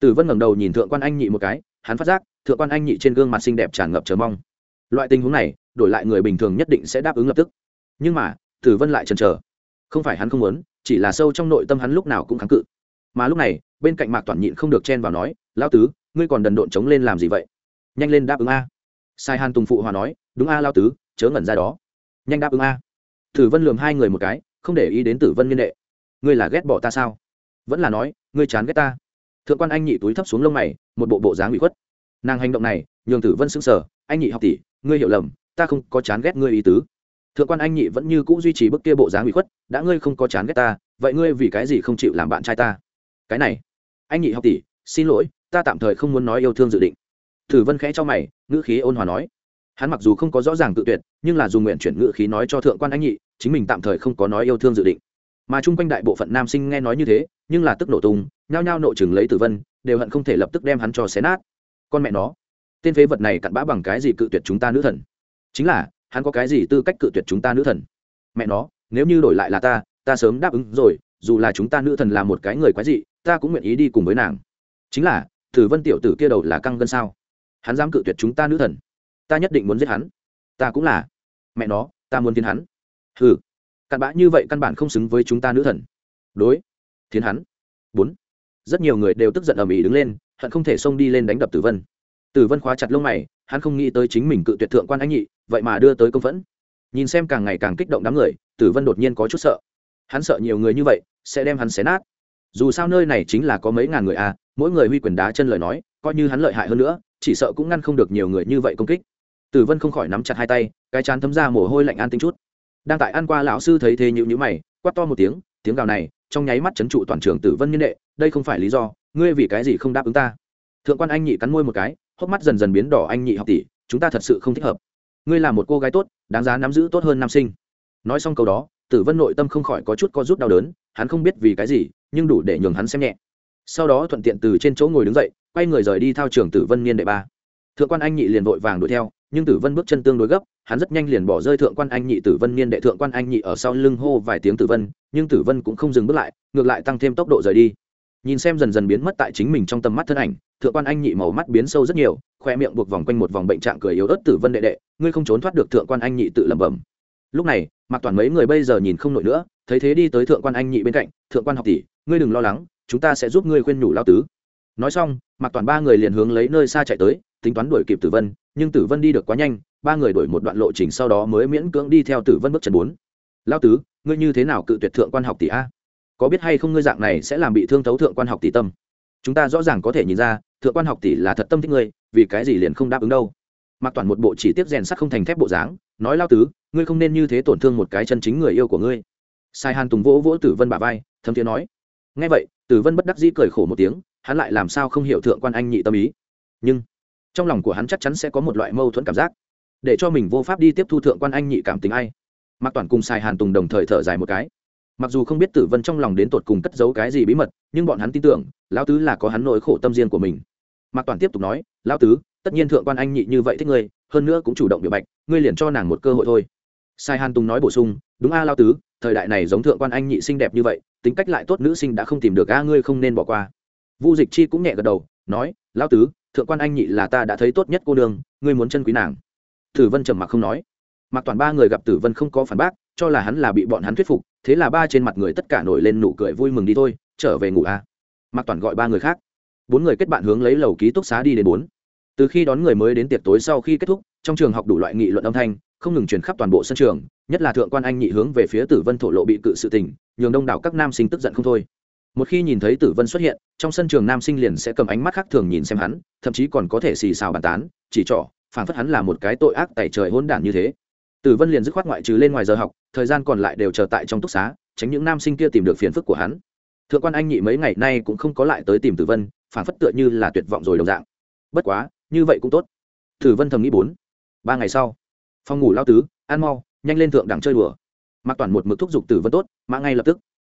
Tử vân ngẩng đầu nhìn thượng quan anh nhị một cái, hắn phát giác, thượng quan anh nhị trên gương mặt xinh đẹp tràn ngập chờ mong. Loại tình huống này, đổi lại người bình thường nhất định sẽ đáp ứng lập tức. Nhưng mà, tử vân lại chần chờ. Không phải hắn không muốn, chỉ là sâu trong nội tâm hắn lúc nào cũng kháng cự. Mà lúc này, bên cạnh mạc toàn nhịn không được chen vào nói lao tứ, ngươi còn đần độn chống lên làm gì vậy? Nhanh lên đáp ứng a. Sai hàn tùng phụ hòa nói, đúng a lao tứ, chớ ngẩn ra đó. Nhanh đáp ứng a. Tử vân lường hai người một cái, không để ý đến tử vân niên đệ. Ngươi là ghét bỏ ta sao? Vẫn là nói, ngươi chán ghét ta. Thượng quan anh nhị túi thấp xuống lông mày, một bộ bộ dáng bị khuất. Nàng hành động này, nhường tử vân sững sờ, anh nhị học tỷ, ngươi hiểu lầm, ta không có chán ghét ngươi ý tứ. Thượng quan anh nhị vẫn như cũ duy trì bức kia bộ dáng bị khuất, đã ngươi không có chán ghét ta, vậy ngươi vì cái gì không chịu làm bạn trai ta? Cái này, anh nhị học tỷ, xin lỗi, ta tạm thời không muốn nói yêu thương dự định tử vân khẽ cho mày, ngữ khí ôn hòa nói. Hắn mặc dù không có rõ ràng tự tuyệt, nhưng là dùng nguyện chuyển ngữ khí nói cho thượng quan anh nhị, chính mình tạm thời không có nói yêu thương dự định. Mà chung quanh đại bộ phận nam sinh nghe nói như thế, nhưng là tức nổ tung, nhao nhao nộ chừng lấy tử vân, đều hận không thể lập tức đem hắn cho xé nát. Con mẹ nó, tên phế vật này cặn bã bằng cái gì cự tuyệt chúng ta nữ thần? Chính là, hắn có cái gì tư cách cự tuyệt chúng ta nữ thần? Mẹ nó, nếu như đổi lại là ta ta sớm đáp ứng rồi, dù là chúng ta nữ thần là một cái người quái dị, ta cũng nguyện ý đi cùng với nàng. Chính là, Tử vân tiểu tử kia đầu là căng gân sao? Hắn dám cự tuyệt chúng ta nữ thần. Ta nhất định muốn giết hắn. Ta cũng là. Mẹ nó, ta muốn tiến hắn. Ừ cặn bã như vậy căn bản không xứng với chúng ta nữ thần. Đối. Thiến hắn. Bốn. Rất nhiều người đều tức giận ầm ĩ đứng lên, hận không thể xông đi lên đánh đập tử vân. Tử vân khóa chặt lông mày, hắn không nghĩ tới chính mình cự tuyệt thượng quan anh nhị, vậy mà đưa tới công phẫn. Nhìn xem càng ngày càng kích động đám người, tử vân đột nhiên có chút sợ. Hắn sợ nhiều người như vậy, sẽ đem hắn xé nát. Dù sao nơi này chính là có mấy ngàn người à mỗi người huy quyền đá chân lời nói, coi như hắn lợi hại hơn nữa chỉ sợ cũng ngăn không được nhiều người như vậy công kích. Tử vân không khỏi nắm chặt hai tay, cái chán thấm ra mồ hôi lạnh an tinh chút. Đang tại ăn qua lão sư thấy thế nhữ nhữ mày, quát to một tiếng tiếng gào này, trong nháy mắt chấn trụ toàn trường tử vân nhân đệ, đây không phải lý do, ngươi vì cái gì không đáp ứng ta? Thượng quan anh nhị cắn môi một cái, hốc mắt dần dần biến đỏ, anh nhị học tỷ, chúng ta thật sự không thích hợp. Ngươi là một cô gái tốt, đáng giá nắm giữ tốt hơn nam sinh. Nói xong câu đó, tử vân nội tâm không khỏi có chút co rút đau đớn, hắn không biết vì cái gì, nhưng đủ để nhường hắn xem nhẹ. Sau đó thuận tiện từ trên chỗ ngồi đứng dậy quay người rời đi thao trường tử vân niên đệ ba. Thượng quan anh nhị liền vội vàng đuổi theo, nhưng tử vân bước chân tương đối gấp, hắn rất nhanh liền bỏ rơi thượng quan anh nhị tử vân niên đệ thượng quan anh nhị ở sau lưng hô vài tiếng tử vân, nhưng tử vân cũng không dừng bước lại, ngược lại tăng thêm tốc độ rời đi. Nhìn xem dần dần biến mất tại chính mình trong tầm mắt thân ảnh, thượng quan anh nhị màu mắt biến sâu rất nhiều, khoe miệng buộc vòng quanh một vòng bệnh trạng cười yếu ớt tử vân đệ đệ, ngươi không trốn thoát được thượng quan anh nhị tự lẩm bẩm. Lúc này mặc toàn mấy người bây giờ nhìn không nổi nữa, thấy thế đi tới thượng quan anh nhị bên cạnh, thượng quan học tỷ, ngươi đừng lo lắng, chúng ta sẽ giúp ngươi khuyên nhủ lao tứ nói xong mặc toàn ba người liền hướng lấy nơi xa chạy tới, tính toán đuổi kịp tử vân, nhưng tử vân đi được quá nhanh, ba người đuổi một đoạn lộ trình sau đó mới miễn cưỡng đi theo tử vân bước chân bốn. Lao tứ, ngươi như thế nào cự tuyệt thượng quan học tỷ a? Có biết hay không ngươi dạng này sẽ làm bị thương thấu thượng quan học tỷ tâm? Chúng ta rõ ràng có thể nhìn ra, thượng quan học tỷ là thật tâm thích ngươi, vì cái gì liền không đáp ứng đâu. Mặc toàn một bộ chỉ tiếp rèn sắt không thành thép bộ dáng, nói lao tứ, ngươi không nên như thế tổn thương một cái chân chính người yêu của ngươi. Sai hàn tùng vỗ vỗ tử vân bà vai, thấm tiếng nói ngay vậy, tử vân bất đắc dĩ cười khổ một tiếng hắn lại làm sao không hiểu thượng quan anh nhị tâm ý? Nhưng trong lòng của hắn chắc chắn sẽ có một loại mâu thuẫn cảm giác. Để cho mình vô pháp đi tiếp thu thượng quan anh nhị cảm tình ai. Mặc toàn cùng sai hàn tùng đồng thời thở dài một cái. Mặc dù không biết tử vân trong lòng đến tột cùng cất giấu cái gì bí mật nhưng bọn hắn tin tưởng lão tứ là có hắn nỗi khổ tâm riêng của mình. Mặc toàn tiếp tục nói lão tứ tất nhiên thượng quan anh nhị như vậy thích ngươi hơn nữa cũng chủ động biểu bạch ngươi liền cho nàng một cơ hội thôi. Sai hàn tùng nói bổ sung đúng a à, lao tứ thời đại này giống thượng quan anh nhị xinh đẹp như vậy tính cách lại tốt nữ sinh đã không tìm được a ngươi không nên bỏ qua vu dịch chi cũng nhẹ gật đầu, nói lao tứ, thượng quan anh nhị là ta đã thấy tốt nhất cô đường ngươi muốn chân quý nàng. Tử vân trầm mặc không nói. Mặc toàn ba người gặp tử vân không có phản bác, cho là hắn là bị bọn hắn thuyết phục, thế là ba trên mặt người tất cả nổi lên nụ cười vui mừng đi thôi, trở về ngủ à. mặc toàn gọi ba người khác. Bốn người kết bạn hướng lấy lầu ký túc xá đi đến bốn. Từ khi đón người mới đến tiệc tối sau khi kết thúc, trong trường học đủ loại nghị luận âm thanh, không ngừng truyền khắp toàn bộ sân trường, nhất là thượng quan anh nhị hướng về phía tử vân thổ lộ bị cự sự tình, nhường đông đảo các nam sinh tức giận không thôi một khi nhìn thấy tử vân xuất hiện, trong sân trường nam sinh liền sẽ cầm ánh mắt khác thường nhìn xem hắn, thậm chí còn có thể xì xào bàn tán, chỉ trỏ, phảng phất hắn là một cái tội ác tẩy trời hôn đản như thế. Tử vân liền dứt khoát ngoại trừ lên ngoài giờ học, thời gian còn lại đều chờ tại trong túc xá, tránh những nam sinh kia tìm được phiền phức của hắn. Thượng quan anh nhị mấy ngày nay cũng không có lại tới tìm tử vân, phảng phất tựa như là tuyệt vọng rồi đồng dạng. Bất quá, như vậy cũng tốt. Tử vân thầm nghĩ bốn, ba ngày sau, phòng ngủ lao tứ, ăn mau, nhanh lên thượng đẳng chơi đùa. Mặc toàn một mực thúc giục tử vân tốt, mã ngay lập tức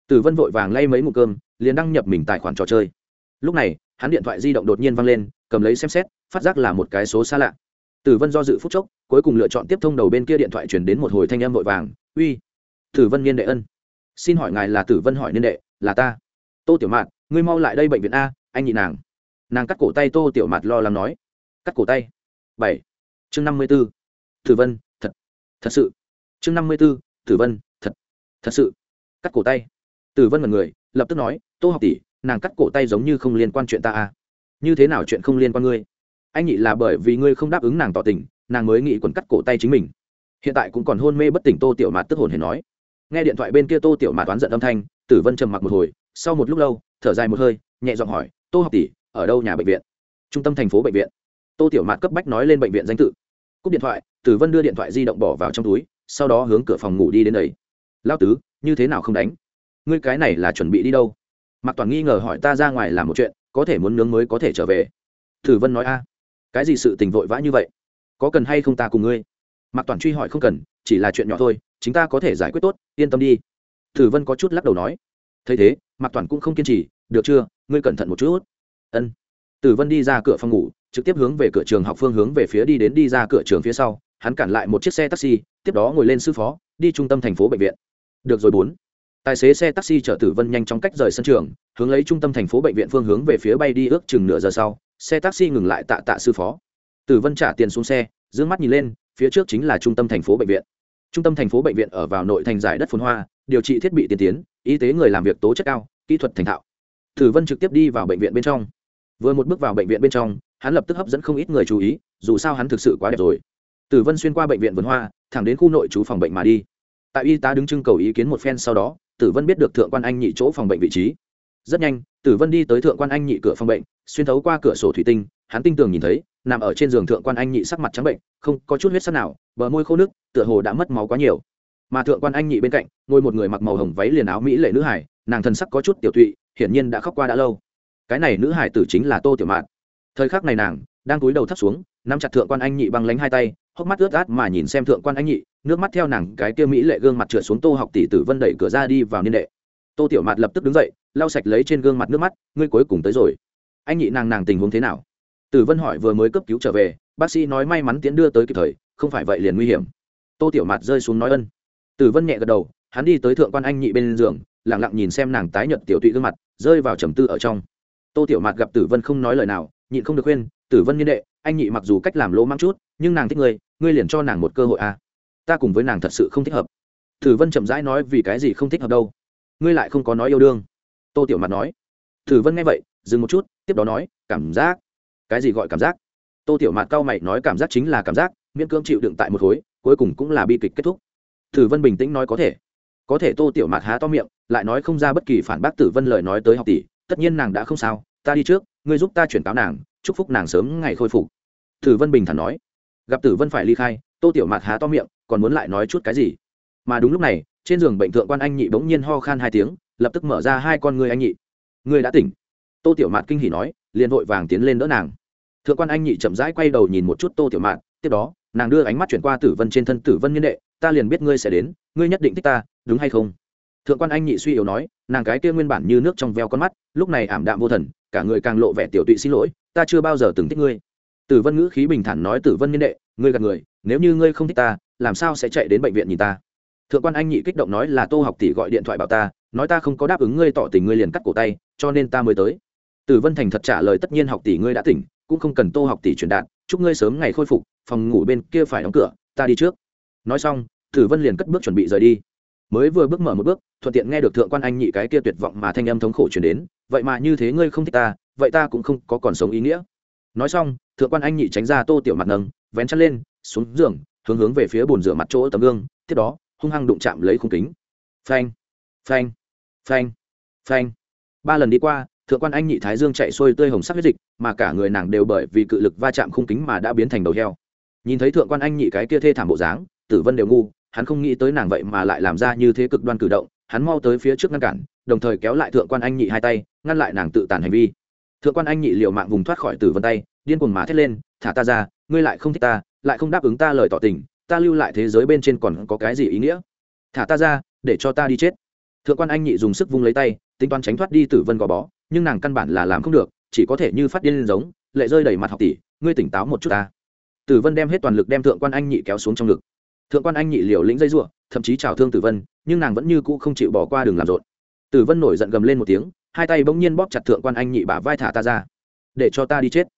tử vân vội vàng lay mấy mụ cơm, liền đăng nhập mình tài khoản trò chơi. Lúc này, hắn điện thoại di động đột nhiên văng lên, cầm lấy xem xét, phát giác là một cái số xa lạ. Tử vân do dự phút chốc, cuối cùng lựa chọn tiếp thông đầu bên kia điện thoại chuyển đến một hồi thanh âm vội vàng, uy, tử vân niên đệ ân. Xin hỏi ngài là tử vân hỏi niên đệ, là ta. Tô tiểu mạt, ngươi mau lại đây bệnh viện a, anh nhị nàng. Nàng cắt cổ tay tô tiểu mạt lo lắng nói. Cắt cổ tay. Bảy. Chương năm mươi b ố tử vân, thật thật sự. Chương năm mươi b ố tử vân, thật thật sự. Cắt cổ tay tử vân mật người, lập tức nói, tô học tỷ, nàng cắt cổ tay giống như không liên quan chuyện ta à? Như thế nào chuyện không liên quan ngươi? Anh nhị là bởi vì ngươi không đáp ứng nàng tỏ tình, nàng mới nghĩ quần cắt cổ tay chính mình. Hiện tại cũng còn hôn mê bất tỉnh tô tiểu mạt tức hồn hề nói. Nghe điện thoại bên kia tô tiểu mạt toán giận âm thanh tử vân trầm mặc một hồi, sau một lúc lâu, thở dài một hơi, nhẹ giọng hỏi, tô học tỷ, ở đâu nhà bệnh viện? Trung tâm thành phố bệnh viện. Tô tiểu mạt cấp bách nói lên bệnh viện danh tự. Cúp điện thoại tử vân đưa điện thoại di động bỏ vào trong túi, sau đó hướng cửa phòng ngủ đi đến đấy. Lao tứ, như thế nào không đánh? Ngươi cái này là chuẩn bị đi đâu? Mạc toàn nghi ngờ hỏi ta ra ngoài làm một chuyện, có thể muốn nướng mới có thể trở về. Thử vân nói a, cái gì sự tình vội vã như vậy? Có cần hay không ta cùng ngươi? Mạc toàn truy hỏi không cần, chỉ là chuyện nhỏ thôi, chính ta có thể giải quyết tốt, yên tâm đi. Thử vân có chút lắc đầu nói. Thấy thế, mạc toàn cũng không kiên trì, được chưa, ngươi cẩn thận một chút. Ân. Tử vân đi ra cửa phòng ngủ, trực tiếp hướng về cửa trường học phương hướng về phía đi đến đi ra cửa trường phía sau, hắn cản lại một chiếc xe taxi, tiếp đó ngồi lên sư phó, đi trung tâm thành phố bệnh viện. Được rồi bốn tài xế xe taxi chở tử vân nhanh chóng cách rời sân trường, hướng lấy trung tâm thành phố bệnh viện phương hướng về phía bay đi ước chừng nửa giờ sau, xe taxi ngừng lại tạ tạ sư phó. Tử vân trả tiền xuống xe d ư ơ n g mắt nhìn lên, phía trước chính là trung tâm thành phố bệnh viện. Trung tâm thành phố bệnh viện ở vào nội thành giải đất phồn hoa, điều trị thiết bị tiên tiến, y tế người làm việc tố chất cao, kỹ thuật thành thạo. Tử vân trực tiếp đi vào bệnh viện bên trong. Vừa một bước vào bệnh viện bên trong, hắn lập tức hấp dẫn không ít người chú ý, dù sao hắn thực sự quá đẹp rồi. Tử vân xuyên qua bệnh viện vườn hoa, thẳng đến khu nội trú phòng bệnh mà đi. Tại y tá đứng trưng cầu ý kiến một phen sau đó tử vân biết được thượng quan anh nhị chỗ phòng bệnh vị trí. Rất nhanh, tử vân đi tới thượng quan anh nhị cửa phòng bệnh, xuyên thấu qua cửa sổ thủy tinh, hắn tinh tường nhìn thấy, nằm ở trên giường thượng quan anh nhị sắc mặt trắng bệnh, không có chút huyết sắc nào, bờ môi khô nước, tựa hồ đã mất máu quá nhiều. Mà thượng quan anh nhị bên cạnh, ngồi một người mặc màu hồng váy liền áo mỹ lệ nữ hải, nàng thần sắc có chút tiểu tụy, hiển nhiên đã khóc qua đã lâu. Cái này nữ hải tử chính là tô tiểu mạn. Thời khắc này nàng đang cúi đầu thấp xuống, nắm chặt thượng quan anh nhị băng lánh hai tay hốc mắt ướt át mà nhìn xem thượng quan anh nhị, nước mắt theo nàng cái kia mỹ lệ gương mặt trượt xuống tô học tỷ tử vân đẩy cửa ra đi vào niên đệ. Tô tiểu mạt lập tức đứng dậy, lau sạch lấy trên gương mặt nước mắt, ngươi cuối cùng tới rồi. Anh nhị nàng nàng tình huống thế nào? Tử vân hỏi vừa mới cấp cứu trở về, bác sĩ nói may mắn tiến đưa tới kịp thời, không phải vậy liền nguy hiểm. Tô tiểu mạt rơi xuống nói ân. Tử vân nhẹ gật đầu, hắn đi tới thượng quan anh nhị bên giường lẳng lặng nhìn xem nàng tái nhợt tiểu tụy gương mặt, rơi vào trầm tư ở trong. Tô tiểu mạt gặp tử vân không nói lời nào, nhịn không được khuyên, tử vân niên đệ anh nhị mặc dù cách làm lỗ mang chút, nhưng nàng thích ngươi ngươi liền cho nàng một cơ hội à. ta cùng với nàng thật sự không thích hợp. Tử vân chậm rãi nói vì cái gì không thích hợp đâu. Ngươi lại không có nói yêu đương. Tô tiểu mặt nói. Tử vân nghe vậy, dừng một chút, tiếp đó nói, cảm giác. Cái gì gọi cảm giác? Tô tiểu mạt cao mày nói cảm giác chính là cảm giác, miễn cưỡng chịu đựng tại một khối, cuối cùng cũng là bi kịch kết thúc. Tử vân bình tĩnh nói có thể. Có thể tô tiểu mạt há to miệng, lại nói không ra bất kỳ phản bác tử vân lời nói tới học tỷ, tất nhiên nàng đã không sao ta đi trước, ngươi giúp ta chuyển cáo nàng, chúc phúc nàng sớm ngày khôi phục. Tử vân bình thản nói. Gặp tử vân phải ly khai, tô tiểu mạt há to miệng, còn muốn lại nói chút cái gì? Mà đúng lúc này, trên giường bệnh thượng quan anh nhị bỗng nhiên ho khan hai tiếng, lập tức mở ra hai con người anh nhị. Người đã tỉnh. Tô tiểu mạt kinh hỉ nói, liền vội vàng tiến lên đỡ nàng. Thượng quan anh nhị chậm rãi quay đầu nhìn một chút tô tiểu mạt, tiếp đó, nàng đưa ánh mắt chuyển qua tử vân trên thân, tử vân nhân đệ, ta liền biết ngươi sẽ đến, ngươi nhất định thích ta, đúng hay không? Thượng quan anh nhị suy yếu nói, nàng cái kia nguyên bản như nước trong veo con mắt, lúc này ảm đạm vô thần cả người càng lộ vẻ tiểu tụy xin lỗi, ta chưa bao giờ từng thích ngươi. Tử vân ngữ khí bình thản nói, tử vân niên đệ, ngươi gạt người, nếu như ngươi không thích ta, làm sao sẽ chạy đến bệnh viện nhìn ta? Thượng quan anh nhị kích động nói, là tô học tỷ gọi điện thoại bảo ta, nói ta không có đáp ứng ngươi tỏ tình ngươi liền cắt cổ tay, cho nên ta mới tới. Tử vân thành thật trả lời, tất nhiên học tỷ ngươi đã tỉnh, cũng không cần tô học tỷ truyền đạt, chúc ngươi sớm ngày khôi phục, phòng ngủ bên kia phải đóng cửa, ta đi trước. Nói xong, tử vân liền cất bước chuẩn bị rời đi mới vừa bước mở một bước, thuận tiện nghe được thượng quan anh nhị cái kia tuyệt vọng mà thanh âm thống khổ truyền đến, vậy mà như thế ngươi không thích ta, vậy ta cũng không có còn sống ý nghĩa. Nói xong, thượng quan anh nhị tránh ra tô tiểu mặt nâng, vén chăn lên, xuống giường, hướng hướng về phía bồn rửa mặt chỗ tấm gương, tiếp đó, hung hăng đụng chạm lấy khung kính. Phanh phanh phanh phanh. Ba lần đi qua, thượng quan anh nhị thái dương chạy xuôi tươi hồng sắc huyết dịch, mà cả người nàng đều bởi vì cự lực va chạm khung kính mà đã biến thành đầu heo. Nhìn thấy thượng quan anh nhị cái kia thê thảm bộ dáng, tử vân đều ngu hắn không nghĩ tới nàng vậy mà lại làm ra như thế cực đoan cử động, hắn mau tới phía trước ngăn cản, đồng thời kéo lại thượng quan anh nhị hai tay, ngăn lại nàng tự tàn hành vi. Thượng quan anh nhị liều mạng vùng thoát khỏi tử vân tay, điên cuồng mà thét lên, thả ta ra, ngươi lại không thích ta, lại không đáp ứng ta lời tỏ tình, ta lưu lại thế giới bên trên còn có cái gì ý nghĩa? Thả ta ra, để cho ta đi chết. Thượng quan anh nhị dùng sức vung lấy tay, tính toán tránh thoát đi tử vân gò bó, nhưng nàng căn bản là làm không được, chỉ có thể như phát điên giống, lệ rơi đầy mặt học tỷ, ngươi tỉnh táo một chút ta. Tử vân đem hết toàn lực đem thượng quan anh nhị kéo xuống trong ngực thượng quan anh nhị liều lĩnh dây r thậm chí trào thương tử vân, nhưng nàng vẫn như cũ không chịu bỏ qua đường làm rộn. Tử vân nổi giận gầm lên một tiếng, hai tay bỗng nhiên bóp chặt thượng quan anh nhị bả vai thả ta ra. Để cho ta đi chết.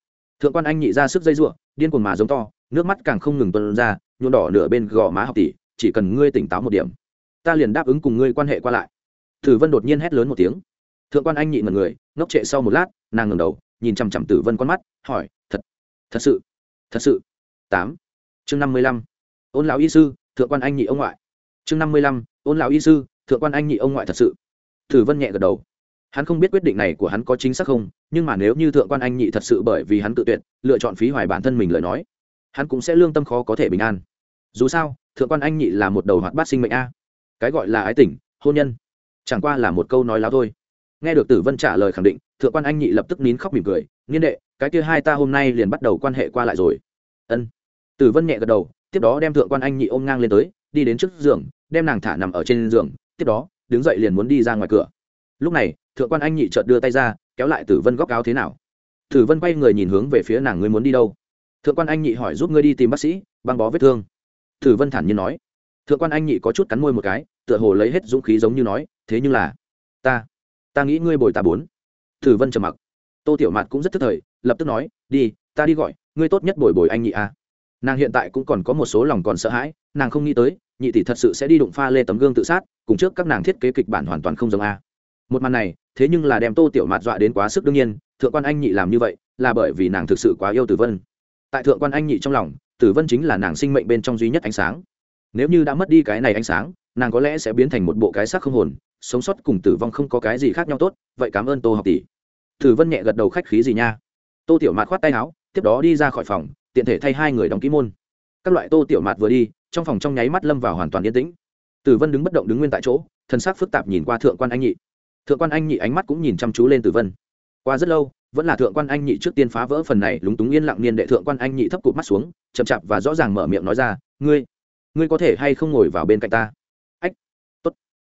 Thượng quan anh nhị ra sức dây r điên cuồng mà giống to, nước mắt càng không ngừng tuân ra, nhuộm đỏ nửa bên gò má học tỷ, chỉ cần ngươi tỉnh táo một điểm, ta liền đáp ứng cùng ngươi quan hệ qua lại. Tử vân đột nhiên hét lớn một tiếng. Thượng quan anh nhị mật người, ngốc trệ sau một lát, nàng ngầm đầu, nhìn chằm chằm tử vân con mắt, hỏi, thật thật sự thật sự. Tám, chương năm mươi lăm ôn lão y sư, thượng quan anh nhị ông ngoại. Chương năm mươi lăm, ôn lão y sư, thượng quan anh nhị ông ngoại thật sự. Tử vân nhẹ gật đầu. Hắn không biết quyết định này của hắn có chính xác không, nhưng mà nếu như thượng quan anh nhị thật sự bởi vì hắn tự tuyệt, lựa chọn phí hoài bản thân mình lời nói, hắn cũng sẽ lương tâm khó có thể bình an. Dù sao, thượng quan anh nhị là một đầu hoạt bát sinh mệnh a. Cái gọi là ái tình, hôn nhân, chẳng qua là một câu nói láo thôi. Nghe được tử vân trả lời khẳng định, thượng quan anh nhị lập tức nín khóc mỉm cười. Niên đệ, cái kia hai ta hôm nay liền bắt đầu quan hệ qua lại rồi. Ân. Tử vân nhẹ gật đầu tiếp đó đem thượng quan anh nhị ôm ngang lên tới, đi đến trước giường, đem nàng thả nằm ở trên giường, tiếp đó, đứng dậy liền muốn đi ra ngoài cửa. Lúc này, thượng quan anh nhị chợt đưa tay ra, kéo lại tử vân góc áo thế nào? Tử vân quay người nhìn hướng về phía nàng, ngươi muốn đi đâu? Thượng quan anh nhị hỏi, giúp ngươi đi tìm bác sĩ, băng bó vết thương. Tử vân thản nhiên nói. Thượng quan anh nhị có chút cắn môi một cái, tựa hồ lấy hết dũng khí giống như nói, thế nhưng là, ta ta nghĩ ngươi bồi ta bốn. Tử vân trầm mặc. Tô tiểu mạt cũng rất tức thời, lập tức nói, đi, ta đi gọi, ngươi tốt nhất bồi bồi anh nhị a nàng hiện tại cũng còn có một số lòng còn sợ hãi, nàng không nghĩ tới, nhị tỷ thật sự sẽ đi đụng pha lê tấm gương tự sát, cùng trước các nàng thiết kế kịch bản hoàn toàn không giống a. Một màn này, thế nhưng là đem tô tiểu mạt dọa đến quá sức đương nhiên, thượng quan anh nhị làm như vậy, là bởi vì nàng thực sự quá yêu tử vân. Tại thượng quan anh nhị trong lòng, tử vân chính là nàng sinh mệnh bên trong duy nhất ánh sáng. Nếu như đã mất đi cái này ánh sáng, nàng có lẽ sẽ biến thành một bộ cái xác không hồn, sống sót cùng tử vong không có cái gì khác nhau tốt, vậy cảm ơn tô học tỷ. Tử vân nhẹ gật đầu khách khí gì nha. Tô tiểu mạt khoát tay áo, tiếp đó đi ra khỏi phòng tiện thể thay hai người đóng ký môn. Các loại tô tiểu mạt vừa đi, trong phòng trong nháy mắt lâm vào hoàn toàn yên tĩnh. Tử vân đứng bất động đứng nguyên tại chỗ thân xác phức tạp nhìn qua thượng quan anh nhị. Thượng quan anh nhị ánh mắt cũng nhìn chăm chú lên tử vân. Qua rất lâu, vẫn là thượng quan anh nhị trước tiên phá vỡ phần này lúng túng yên lặng niên đệ thượng quan anh nhị thấp cụt mắt xuống, chậm chạp và rõ ràng mở miệng nói ra, ngươi ngươi có thể hay không ngồi vào bên cạnh ta? Ách, tốt.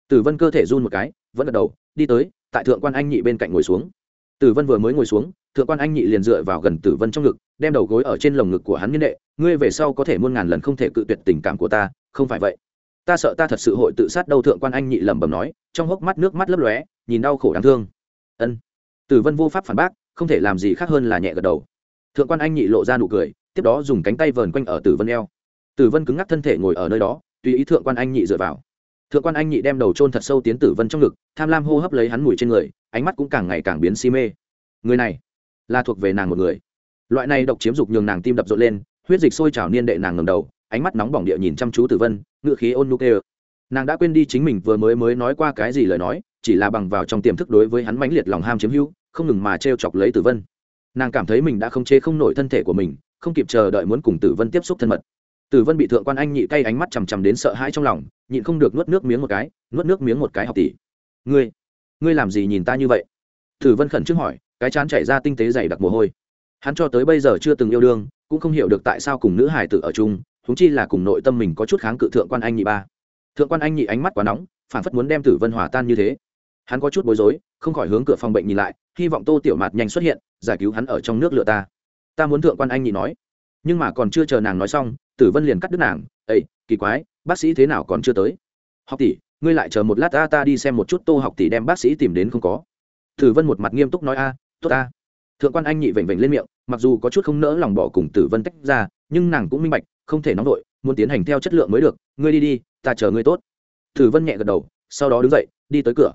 Tử vân cơ thể run một cái, vẫn gật đầu, đi tới, tại thượng quan anh nhị bên cạnh ngồi xuống tử vân vừa mới ngồi xuống, thượng quan anh nhị liền dựa vào gần tử vân trong ngực, đem đầu gối ở trên lồng ngực của hắn nhân đệ, ngươi về sau có thể muôn ngàn lần không thể cự tuyệt tình cảm của ta, không phải vậy? Ta sợ ta thật sự hội tự sát đâu, thượng quan anh nhị lẩm bẩm nói, trong hốc mắt nước mắt lấp lóe, nhìn đau khổ đáng thương. Ân. Tử vân vô pháp phản bác, không thể làm gì khác hơn là nhẹ gật đầu. Thượng quan anh nhị lộ ra nụ cười, tiếp đó dùng cánh tay vờn quanh ở tử vân eo. Tử vân cứng ngắc thân thể ngồi ở nơi đó, tùy ý thượng quan anh nhị dựa vào. Thượng quan anh nhị đem đầu trôn thật sâu tiến tử vân trong ngực, tham lam hô hấp lấy hắn mùi trên người ánh mắt cũng càng ngày càng biến si mê. Người này là thuộc về nàng một người. Loại này độc chiếm dục nhường nàng tim đập rộn lên, huyết dịch sôi trào niên đệ nàng ngầm đầu, ánh mắt nóng bỏng địa nhìn chăm chú tử vân, ngựa khí ôn nu kê nàng đã quên đi chính mình vừa mới mới nói qua cái gì lời nói, chỉ là bằng vào trong tiềm thức đối với hắn mãnh liệt lòng ham chiếm hữu, không ngừng mà t chọc lấy tử vân. Nàng cảm thấy mình đã không chế không nổi thân thể của mình, không kịp chờ đợi muốn cùng tử vân tiếp xúc thân mật. Tử vân bị thượng quan anh nhị cay ánh mắt chằm chằm đến sợ hãi trong lòng, nhịn không được nuốt nước miếng một cái, nuốt nước miếng một cái học tỷ. Ngươi ngươi làm gì nhìn ta như vậy? Tử vân khẩn trương hỏi, cái chán chảy ra tinh tế dày đặc mồ hôi. Hắn cho tới bây giờ chưa từng yêu đương, cũng không hiểu được tại sao cùng nữ hải tử ở chung thúng chi là cùng nội tâm mình có chút kháng cự thượng quan anh nhị ba. Thượng quan anh nhị ánh mắt quá nóng, phản phất muốn đem tử vân hòa tan như thế. Hắn có chút bối rối, không khỏi hướng cửa phòng bệnh nhìn lại, hy vọng tô tiểu mạt nhanh xuất hiện, giải cứu hắn ở trong nước lựa ta. Ta muốn thượng quan anh nhị nói. Nhưng mà còn chưa chờ nàng nói xong, tử vân liền cắt đứt nàng. Ây kỳ quái, bác sĩ thế nào còn chưa tới? Học tỷ ngươi lại chờ một lát ta ta đi xem một chút tô học tỷ đem bác sĩ tìm đến không có. Tử vân một mặt nghiêm túc nói, a, tốt ta. Thượng quan anh nhị vểnh vểnh lên miệng, mặc dù có chút không nỡ lòng bỏ cùng tử vân tách ra, nhưng nàng cũng minh bạch, không thể nóng vội, muốn tiến hành theo chất lượng mới được. Ngươi đi đi, ta chờ ngươi tốt. Tử vân nhẹ gật đầu, sau đó đứng dậy, đi tới cửa.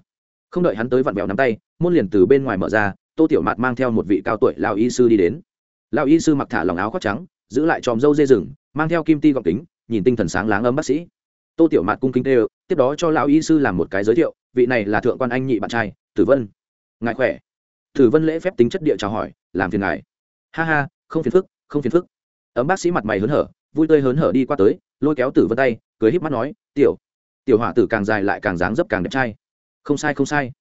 Không đợi hắn tới vặn vẹo nắm tay, môn liền từ bên ngoài mở ra, tô tiểu mạt mang theo một vị cao tuổi lao y sư đi đến. Lao y sư mặc thả lòng áo khoác trắng, giữ lại tròm dâu dê rừng, mang theo kim ti gọc kính, nhìn tinh thần sáng láng ấm bác sĩ. Tô tiểu mạt cung kính tê tiếp đó cho lão y sư làm một cái giới thiệu, vị này là thượng quan anh nhị bạn trai, tử vân. Ngài khỏe? Tử vân lễ phép tính chất địa chào hỏi, làm phiền ngài. Ha ha, không phiền phức, không phiền phức. Ấm bác sĩ mặt mày hớn hở, vui tươi hớn hở đi qua tới, lôi kéo tử vân tay, cười híp mắt nói, tiểu tiểu hỏa tử càng dài lại càng dáng dấp càng đẹp trai. Không sai không sai.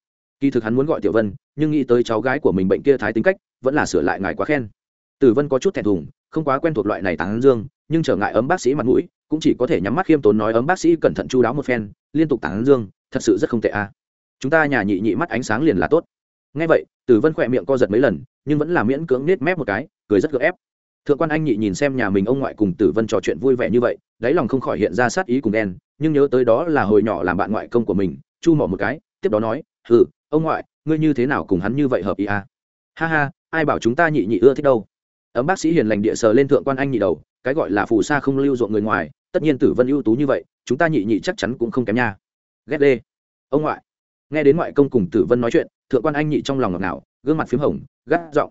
Kỳ thực hắn muốn gọi tiểu vân, nhưng nghĩ tới cháu gái của mình bệnh kia thái tính cách, vẫn là sửa lại ngài quá khen. Tử vân có chút thẹn thùng không quá quen thuộc loại này tán dương, nhưng trở ngại ấm bác sĩ mặt mũi, cũng chỉ có thể nhắm mắt khiêm tốn nói ấm bác sĩ cẩn thận chu đáo một phen, liên tục tán dương, thật sự rất không tệ a à. chúng ta nhà nhị nhị mắt ánh sáng liền là tốt ngay vậy, tử vân khỏe miệng co giật mấy lần, nhưng vẫn là miễn cưỡng nết mép một cái, cười rất gợ ép thượng quan anh nhị nhìn xem nhà mình ông ngoại cùng tử vân trò chuyện vui vẻ như vậy, đáy lòng không khỏi hiện ra sát ý cùng đen nhưng nhớ tới đó là hồi nhỏ làm bạn ngoại công của mình, chu mỏ một cái, tiếp đó nói ừ ông ngoại, ngươi như thế nào cùng hắn như vậy hợp ý à? ha ha, ai bảo chúng ta nhị nhị ưa thích đâu ấm bác sĩ hiền lành địa sờ lên thượng quan anh nhị đầu, cái gọi là phù sa không lưu ruộng người ngoài, tất nhiên tử vân ưu tú như vậy, chúng ta nhị nhị chắc chắn cũng không kém nha. Ghét đê. Ông ngoại. Nghe đến ngoại công cùng tử vân nói chuyện, thượng quan anh nhị trong lòng ngọt ngào, gương mặt p h í m hồng, gắt giọng.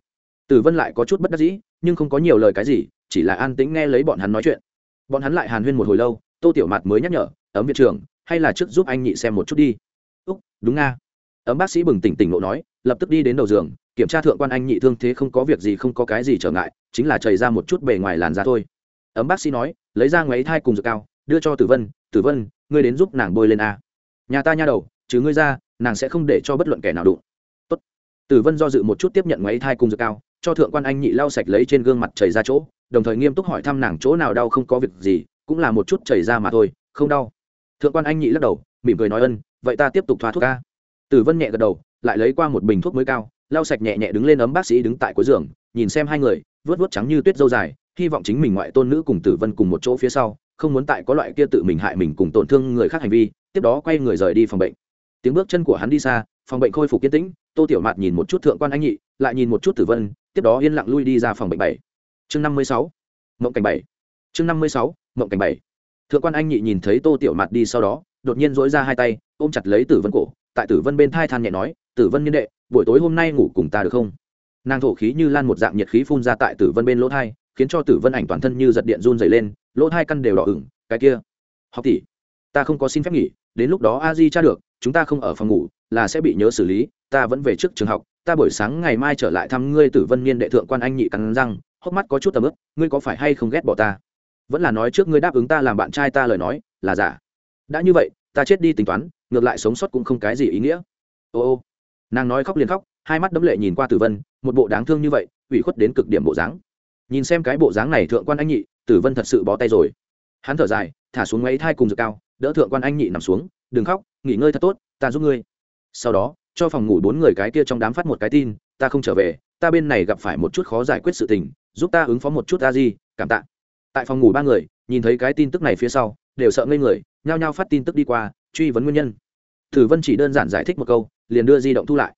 Tử vân lại có chút bất đắc dĩ, nhưng không có nhiều lời cái gì, chỉ là an tĩnh nghe lấy bọn hắn nói chuyện. Bọn hắn lại hàn huyên một hồi lâu, tô tiểu mặt mới nhắc nhở, ấm viện trưởng, hay là trước giúp anh nhị xem một chút đi. Úc, đúng nga ấm bác sĩ bừng tỉnh tỉnh lộ nói, lập tức đi đến đầu giường, kiểm tra thượng quan anh nhị thương thế không có việc gì, không có cái gì trở ngại, chính là chảy ra một chút bề ngoài làn da thôi. Ấm bác sĩ nói, lấy ra ngoáy thai cùng dược cao, đưa cho tử vân tử vân, ngươi đến giúp nàng bôi lên a. Nhà ta nha đầu chứ ngươi ra, nàng sẽ không để cho bất luận kẻ nào đụng. Tốt. tử vân do dự một chút tiếp nhận ngoáy thai cùng dược cao, cho thượng quan anh nhị lau sạch lấy trên gương mặt chảy ra chỗ, đồng thời nghiêm túc hỏi thăm nàng chỗ nào đau không có việc gì, cũng là một chút chảy ra mà thôi, không đau. Thượng quan anh nhị lắc đầu, mỉm cười nói, ân, vậy ta tiếp tục thoa thuốc ca tử vân nhẹ gật đầu, lại lấy qua một bình thuốc mới cao, lau sạch nhẹ nhẹ đứng lên ấm bác sĩ đứng tại cuối giường, nhìn xem hai người vớt vớt trắng như tuyết dâu dài, hy vọng chính mình ngoại tôn nữ cùng tử vân cùng một chỗ phía sau, không muốn tại có loại kia tự mình hại mình cùng tổn thương người khác hành vi, tiếp đó quay người rời đi phòng bệnh. Tiếng bước chân của hắn đi xa, phòng bệnh khôi phục kiên tĩnh, tô tiểu mạt nhìn một chút thượng quan anh nhị, lại nhìn một chút tử vân, tiếp đó yên lặng lui đi ra phòng bệnh bảy. Chương năm mươi sáu, mộng cảnh bảy. Chương năm mươi sáu, mộng cảnh bảy. Thượng quan anh nhị nhìn thấy tô tiểu mạt đi sau đó, đột nhiên dỗi ra hai tay, ôm chặt lấy tử vân cổ tại tử vân bên thai than nhẹ nói, tử vân niên đệ, buổi tối hôm nay ngủ cùng ta được không? Nàng thổ khí như lan một dạng nhiệt khí phun ra tại tử vân bên lỗ thai, khiến cho tử vân ảnh toàn thân như giật điện run dày lên, lỗ thai căn đều đỏ ửng, cái kia, học tỷ, ta không có xin phép nghỉ, đến lúc đó a di tra được, chúng ta không ở phòng ngủ, là sẽ bị nhớ xử lý, ta vẫn về trước trường học, ta buổi sáng ngày mai trở lại thăm ngươi tử vân niên đệ thượng quan anh nhị cắn răng, hốc mắt có chút tầm ướp ngươi có phải hay không ghét bỏ ta? Vẫn là nói trước ngươi đáp ứng ta làm bạn trai ta lời nói, là giả. Đã như vậy ta chết đi tính toán, ngược lại sống sót cũng không cái gì ý nghĩa. Ô ô. Nàng nói khóc liền khóc, hai mắt đấm lệ nhìn qua tử vân, một bộ đáng thương như vậy, ủy khuất đến cực điểm bộ dáng. Nhìn xem cái bộ dáng này thượng quan anh nhị, tử vân thật sự bó tay rồi. Hắn thở dài, thả xuống máy thai cùng dược cao, đỡ thượng quan anh nhị nằm xuống, đừng khóc, nghỉ ngơi thật tốt, ta giúp ngươi. Sau đó, cho phòng ngủ bốn người cái kia trong đám phát một cái tin, ta không trở về, ta bên này gặp phải một chút khó giải quyết sự tình, giúp ta ứng phó một chút ta gì cảm tạ. Tại phòng ngủ ba người, nhìn thấy cái tin tức này phía sau, đều sợ ngây người nhao nhao phát tin tức đi qua, truy vấn nguyên nhân. Tử vân chỉ đơn giản giải thích một câu, liền đưa di động thu lại.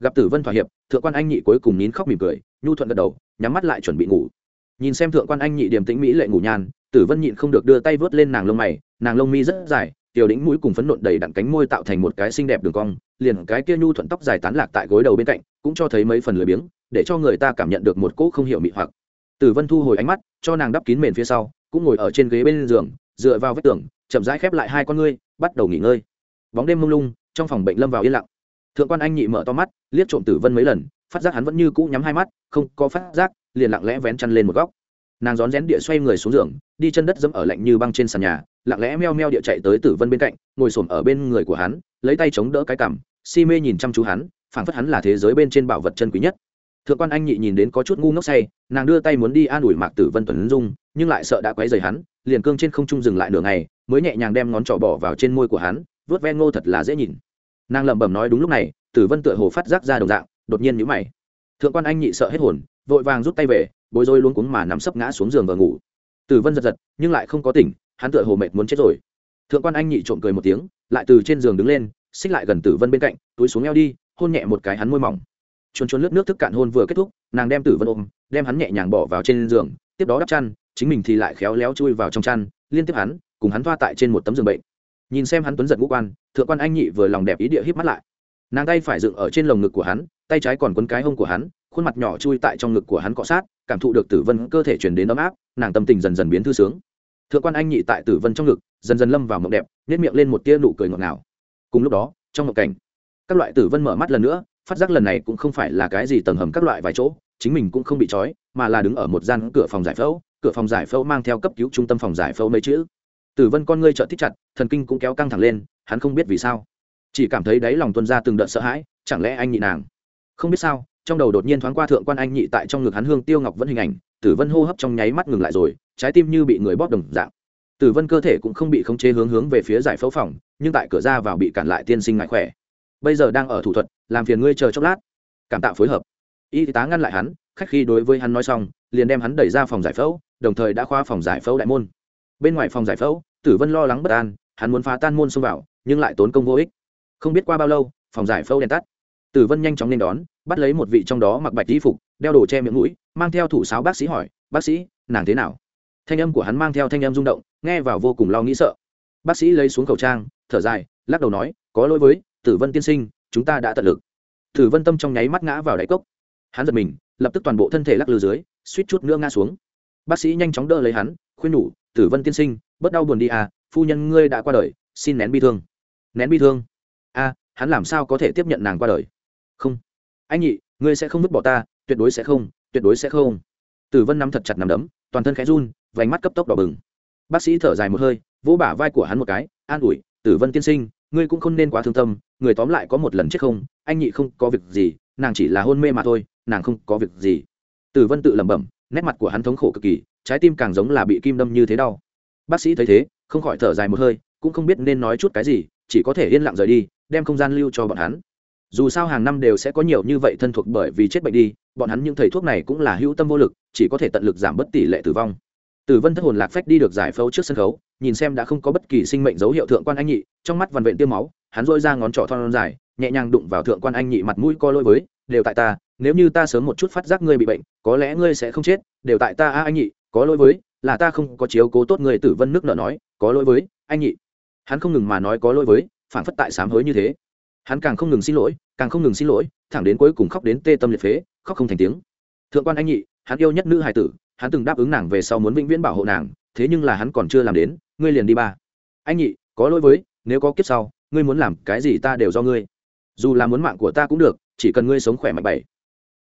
Gặp tử vân thỏa hiệp, thượng quan anh nhị cuối cùng nín khóc mỉm cười, nhu thuận gật đầu, nhắm mắt lại chuẩn bị ngủ. Nhìn xem thượng quan anh nhị điềm tĩnh mỹ lệ ngủ nhàn, tử vân nhịn không được đưa tay vớt lên nàng lông mày, nàng lông mi rất dài, tiểu đĩnh mũi cùng phấn nộn đầy đặn cánh môi tạo thành một cái xinh đẹp đường cong, liền cái kia nhu thuận tóc dài tán lạc tại gối đầu bên cạnh, cũng cho thấy mấy phần lười biếng, để cho người ta cảm nhận được một cỗ không hiểu mị hoặc. Tử vân thu hồi ánh mắt, cho nàng đắp kín mền phía sau, cũng ngồi ở trên ghế bên giường, dựa vào vách tường chậm rãi khép lại hai con ngươi, bắt đầu nghỉ ngơi. Bóng đêm mông lung, trong phòng bệnh lâm vào yên lặng. Thượng quan anh nhị mở to mắt, liếc trộm tử vân mấy lần, phát giác hắn vẫn như cũ nhắm hai mắt, không có phát giác, liền lặng lẽ vén chăn lên một góc. Nàng rón rén địa xoay người xuống giường, đi chân đất dẫm ở lạnh như băng trên sàn nhà, lặng lẽ meo meo địa chạy tới tử vân bên cạnh, ngồi xổm ở bên người của hắn, lấy tay chống đỡ cái cằm, si mê nhìn chăm chú hắn, phảng phất hắn là thế giới bên trên bảo vật chân quý nhất. Thượng quan anh nhị nhìn đến có chút ngu ngốc say, nàng đưa tay muốn đi an ủi mạc tử vân tuấn dung nhưng lại sợ đã quấy rầy hắn, liền cương trên không trung dừng lại nửa ngày, mới nhẹ nhàng đem ngón trỏ bỏ vào trên môi của hắn vớt ven ngô thật là dễ nhìn. Nàng lẩm bẩm nói đúng lúc này, tử vân tựa hồ phát giác ra đồng dạng, đột nhiên nhíu mày. Thượng quan anh nhị sợ hết hồn, vội vàng rút tay về, bối rối luống cuống mà nằm sấp ngã xuống giường và ngủ. Tử vân giật giật, nhưng lại không có tỉnh, hắn tựa hồ mệt muốn chết rồi. Thượng quan anh nhị trộm cười một tiếng, lại từ trên giường đứng lên, xích lại gần tử vân bên cạnh, túi xuống eo đi, hôn nhẹ một cái hắn môi mỏng. Chuồn chuồn lướt nước thức cạn hôn vừa kết thúc, nàng đem tử vân ôm, đem hắn nhẹ nhàng bỏ vào trên giường, tiếp đó đắp chăn chính mình thì lại khéo léo chui vào trong chăn, liên tiếp hắn, cùng hắn thoa tại trên một tấm giường bệnh. Nhìn xem hắn tuấn giật ngũ quan, thượng quan anh nhị vừa lòng đẹp ý địa híp mắt lại. Nàng tay phải dựng ở trên lồng ngực của hắn, tay trái còn quấn cái hông của hắn, khuôn mặt nhỏ chui tại trong ngực của hắn cọ sát, cảm thụ được tử vân cơ thể chuyển đến ấm áp, nàng tâm tình dần dần biến thư sướng. Thượng quan anh nhị tại tử vân trong ngực, dần dần lâm vào mộng đẹp nhét miệng lên một tia nụ cười ngọt ngào. Cùng lúc đó, trong mộng cảnh, các loại tử vân mở mắt lần nữa, phát giác lần này cũng không phải là cái gì tầng hầm các loại vài chỗ, chính mình cũng không bị trói, mà là đứng ở một gian cửa phòng giải phẫu cửa phòng giải phẫu mang theo cấp cứu trung tâm phòng giải phẫu mấy chữ. Tử vân con ngươi trợ thích chặt, thần kinh cũng kéo căng thẳng lên, hắn không biết vì sao. Chỉ cảm thấy đáy lòng tuân ra từng đợt sợ hãi, chẳng lẽ anh nhị nàng? Không biết sao, trong đầu đột nhiên thoáng qua thượng quan anh nhị tại trong ngực hắn hương tiêu ngọc vẫn hình ảnh, tử vân hô hấp trong nháy mắt ngừng lại rồi, trái tim như bị người bóp đồng dạng. Tử vân cơ thể cũng không bị khống chế hướng hướng về phía giải phẫu phòng, nhưng tại cửa ra vào bị cản lại tiên sinh ngại khỏe. Bây giờ đang ở thủ thuật, làm phiền ngươi chờ chốc lát. Cảm tạo phối hợp. Y tá ngăn lại hắn, khách khi đối với hắn nói xong, liền đem hắn đẩy ra phòng giải phẫu đồng thời đã khoa phòng giải phẫu đại môn. Bên ngoài phòng giải phẫu, tử vân lo lắng bất an, hắn muốn phá tan môn xông vào, nhưng lại tốn công vô ích. Không biết qua bao lâu, phòng giải phẫu đèn tắt. Tử vân nhanh chóng nên đón, bắt lấy một vị trong đó mặc bạch y phục, đeo đồ che miệng mũi, mang theo thủ sáo bác sĩ hỏi, bác sĩ, nàng thế nào? Thanh âm của hắn mang theo thanh âm rung động, nghe vào vô cùng lo nghĩ sợ. Bác sĩ lấy xuống khẩu trang, thở dài, lắc đầu nói, có lỗi với tử vân tiên sinh, chúng ta đã tận lực. Tử vân tâm trong nháy mắt ngã vào đáy cốc. Hắn giật mình, lập tức toàn bộ thân thể lắc lư dưới, suýt chút nữa ngã xuống bác sĩ nhanh chóng đỡ lấy hắn, khuyên nhủ, tử vân tiên sinh, bớt đau buồn đi à phu nhân ngươi đã qua đời, xin nén bi thương. Nén bi thương? A, hắn làm sao có thể tiếp nhận nàng qua đời? Không. Anh nhị, ngươi sẽ không vứt bỏ ta, tuyệt đối sẽ không, tuyệt đối sẽ không. Tử vân nắm thật chặt nằm đấm, toàn thân khẽ run, vành mắt cấp tốc đỏ bừng. Bác sĩ thở dài một hơi, vỗ bả vai của hắn một cái, an ủi, tử vân tiên sinh, ngươi cũng không nên quá thương tâm, người tóm lại có một lần chết không, anh nhị không có việc gì, nàng chỉ là hôn mê mà thôi, nàng không có việc gì. Tử vân tự lẩm bẩm nét mặt của hắn thống khổ cực kỳ, trái tim càng giống là bị kim đâm như thế đau. Bác sĩ thấy thế, không khỏi thở dài một hơi, cũng không biết nên nói chút cái gì, chỉ có thể yên lặng rời đi, đem không gian lưu cho bọn hắn. Dù sao hàng năm đều sẽ có nhiều như vậy thân thuộc bởi vì chết bệnh đi, bọn hắn những thầy thuốc này cũng là hữu tâm vô lực, chỉ có thể tận lực giảm bớt tỷ lệ tử vong. Tử vân thất hồn lạc phách đi được giải phẫu trước sân khấu, nhìn xem đã không có bất kỳ sinh mệnh dấu hiệu thượng quan anh nhị, trong mắt vằn vện tiêm máu, hắn dội ra ngón trỏ thon dài, nhẹ nhàng đụng vào thượng quan anh nhị mặt mũi co lôi với, đều tại ta nếu như ta sớm một chút phát giác ngươi bị bệnh, có lẽ ngươi sẽ không chết, đều tại ta, a, anh nhị, có lỗi với, là ta không có chiếu cố tốt người tử vân nước nợ nói, có lỗi với, anh nhị. Hắn không ngừng mà nói có lỗi với phản phất tại sám hối như thế. Hắn càng không ngừng xin lỗi, càng không ngừng xin lỗi, thẳng đến cuối cùng khóc đến tê tâm liệt phế, khóc không thành tiếng. Thượng quan anh nhị, hắn yêu nhất nữ hài tử, hắn từng đáp ứng nàng về sau muốn vĩnh viễn bảo hộ nàng, thế nhưng là hắn còn chưa làm đến, ngươi liền đi ba. Anh nhị, có lỗi với, nếu có kiếp sau, ngươi muốn làm cái gì ta đều do ngươi. Dù là muốn mạng của ta cũng được, chỉ cần ngươi sống khỏe mạnh bảy.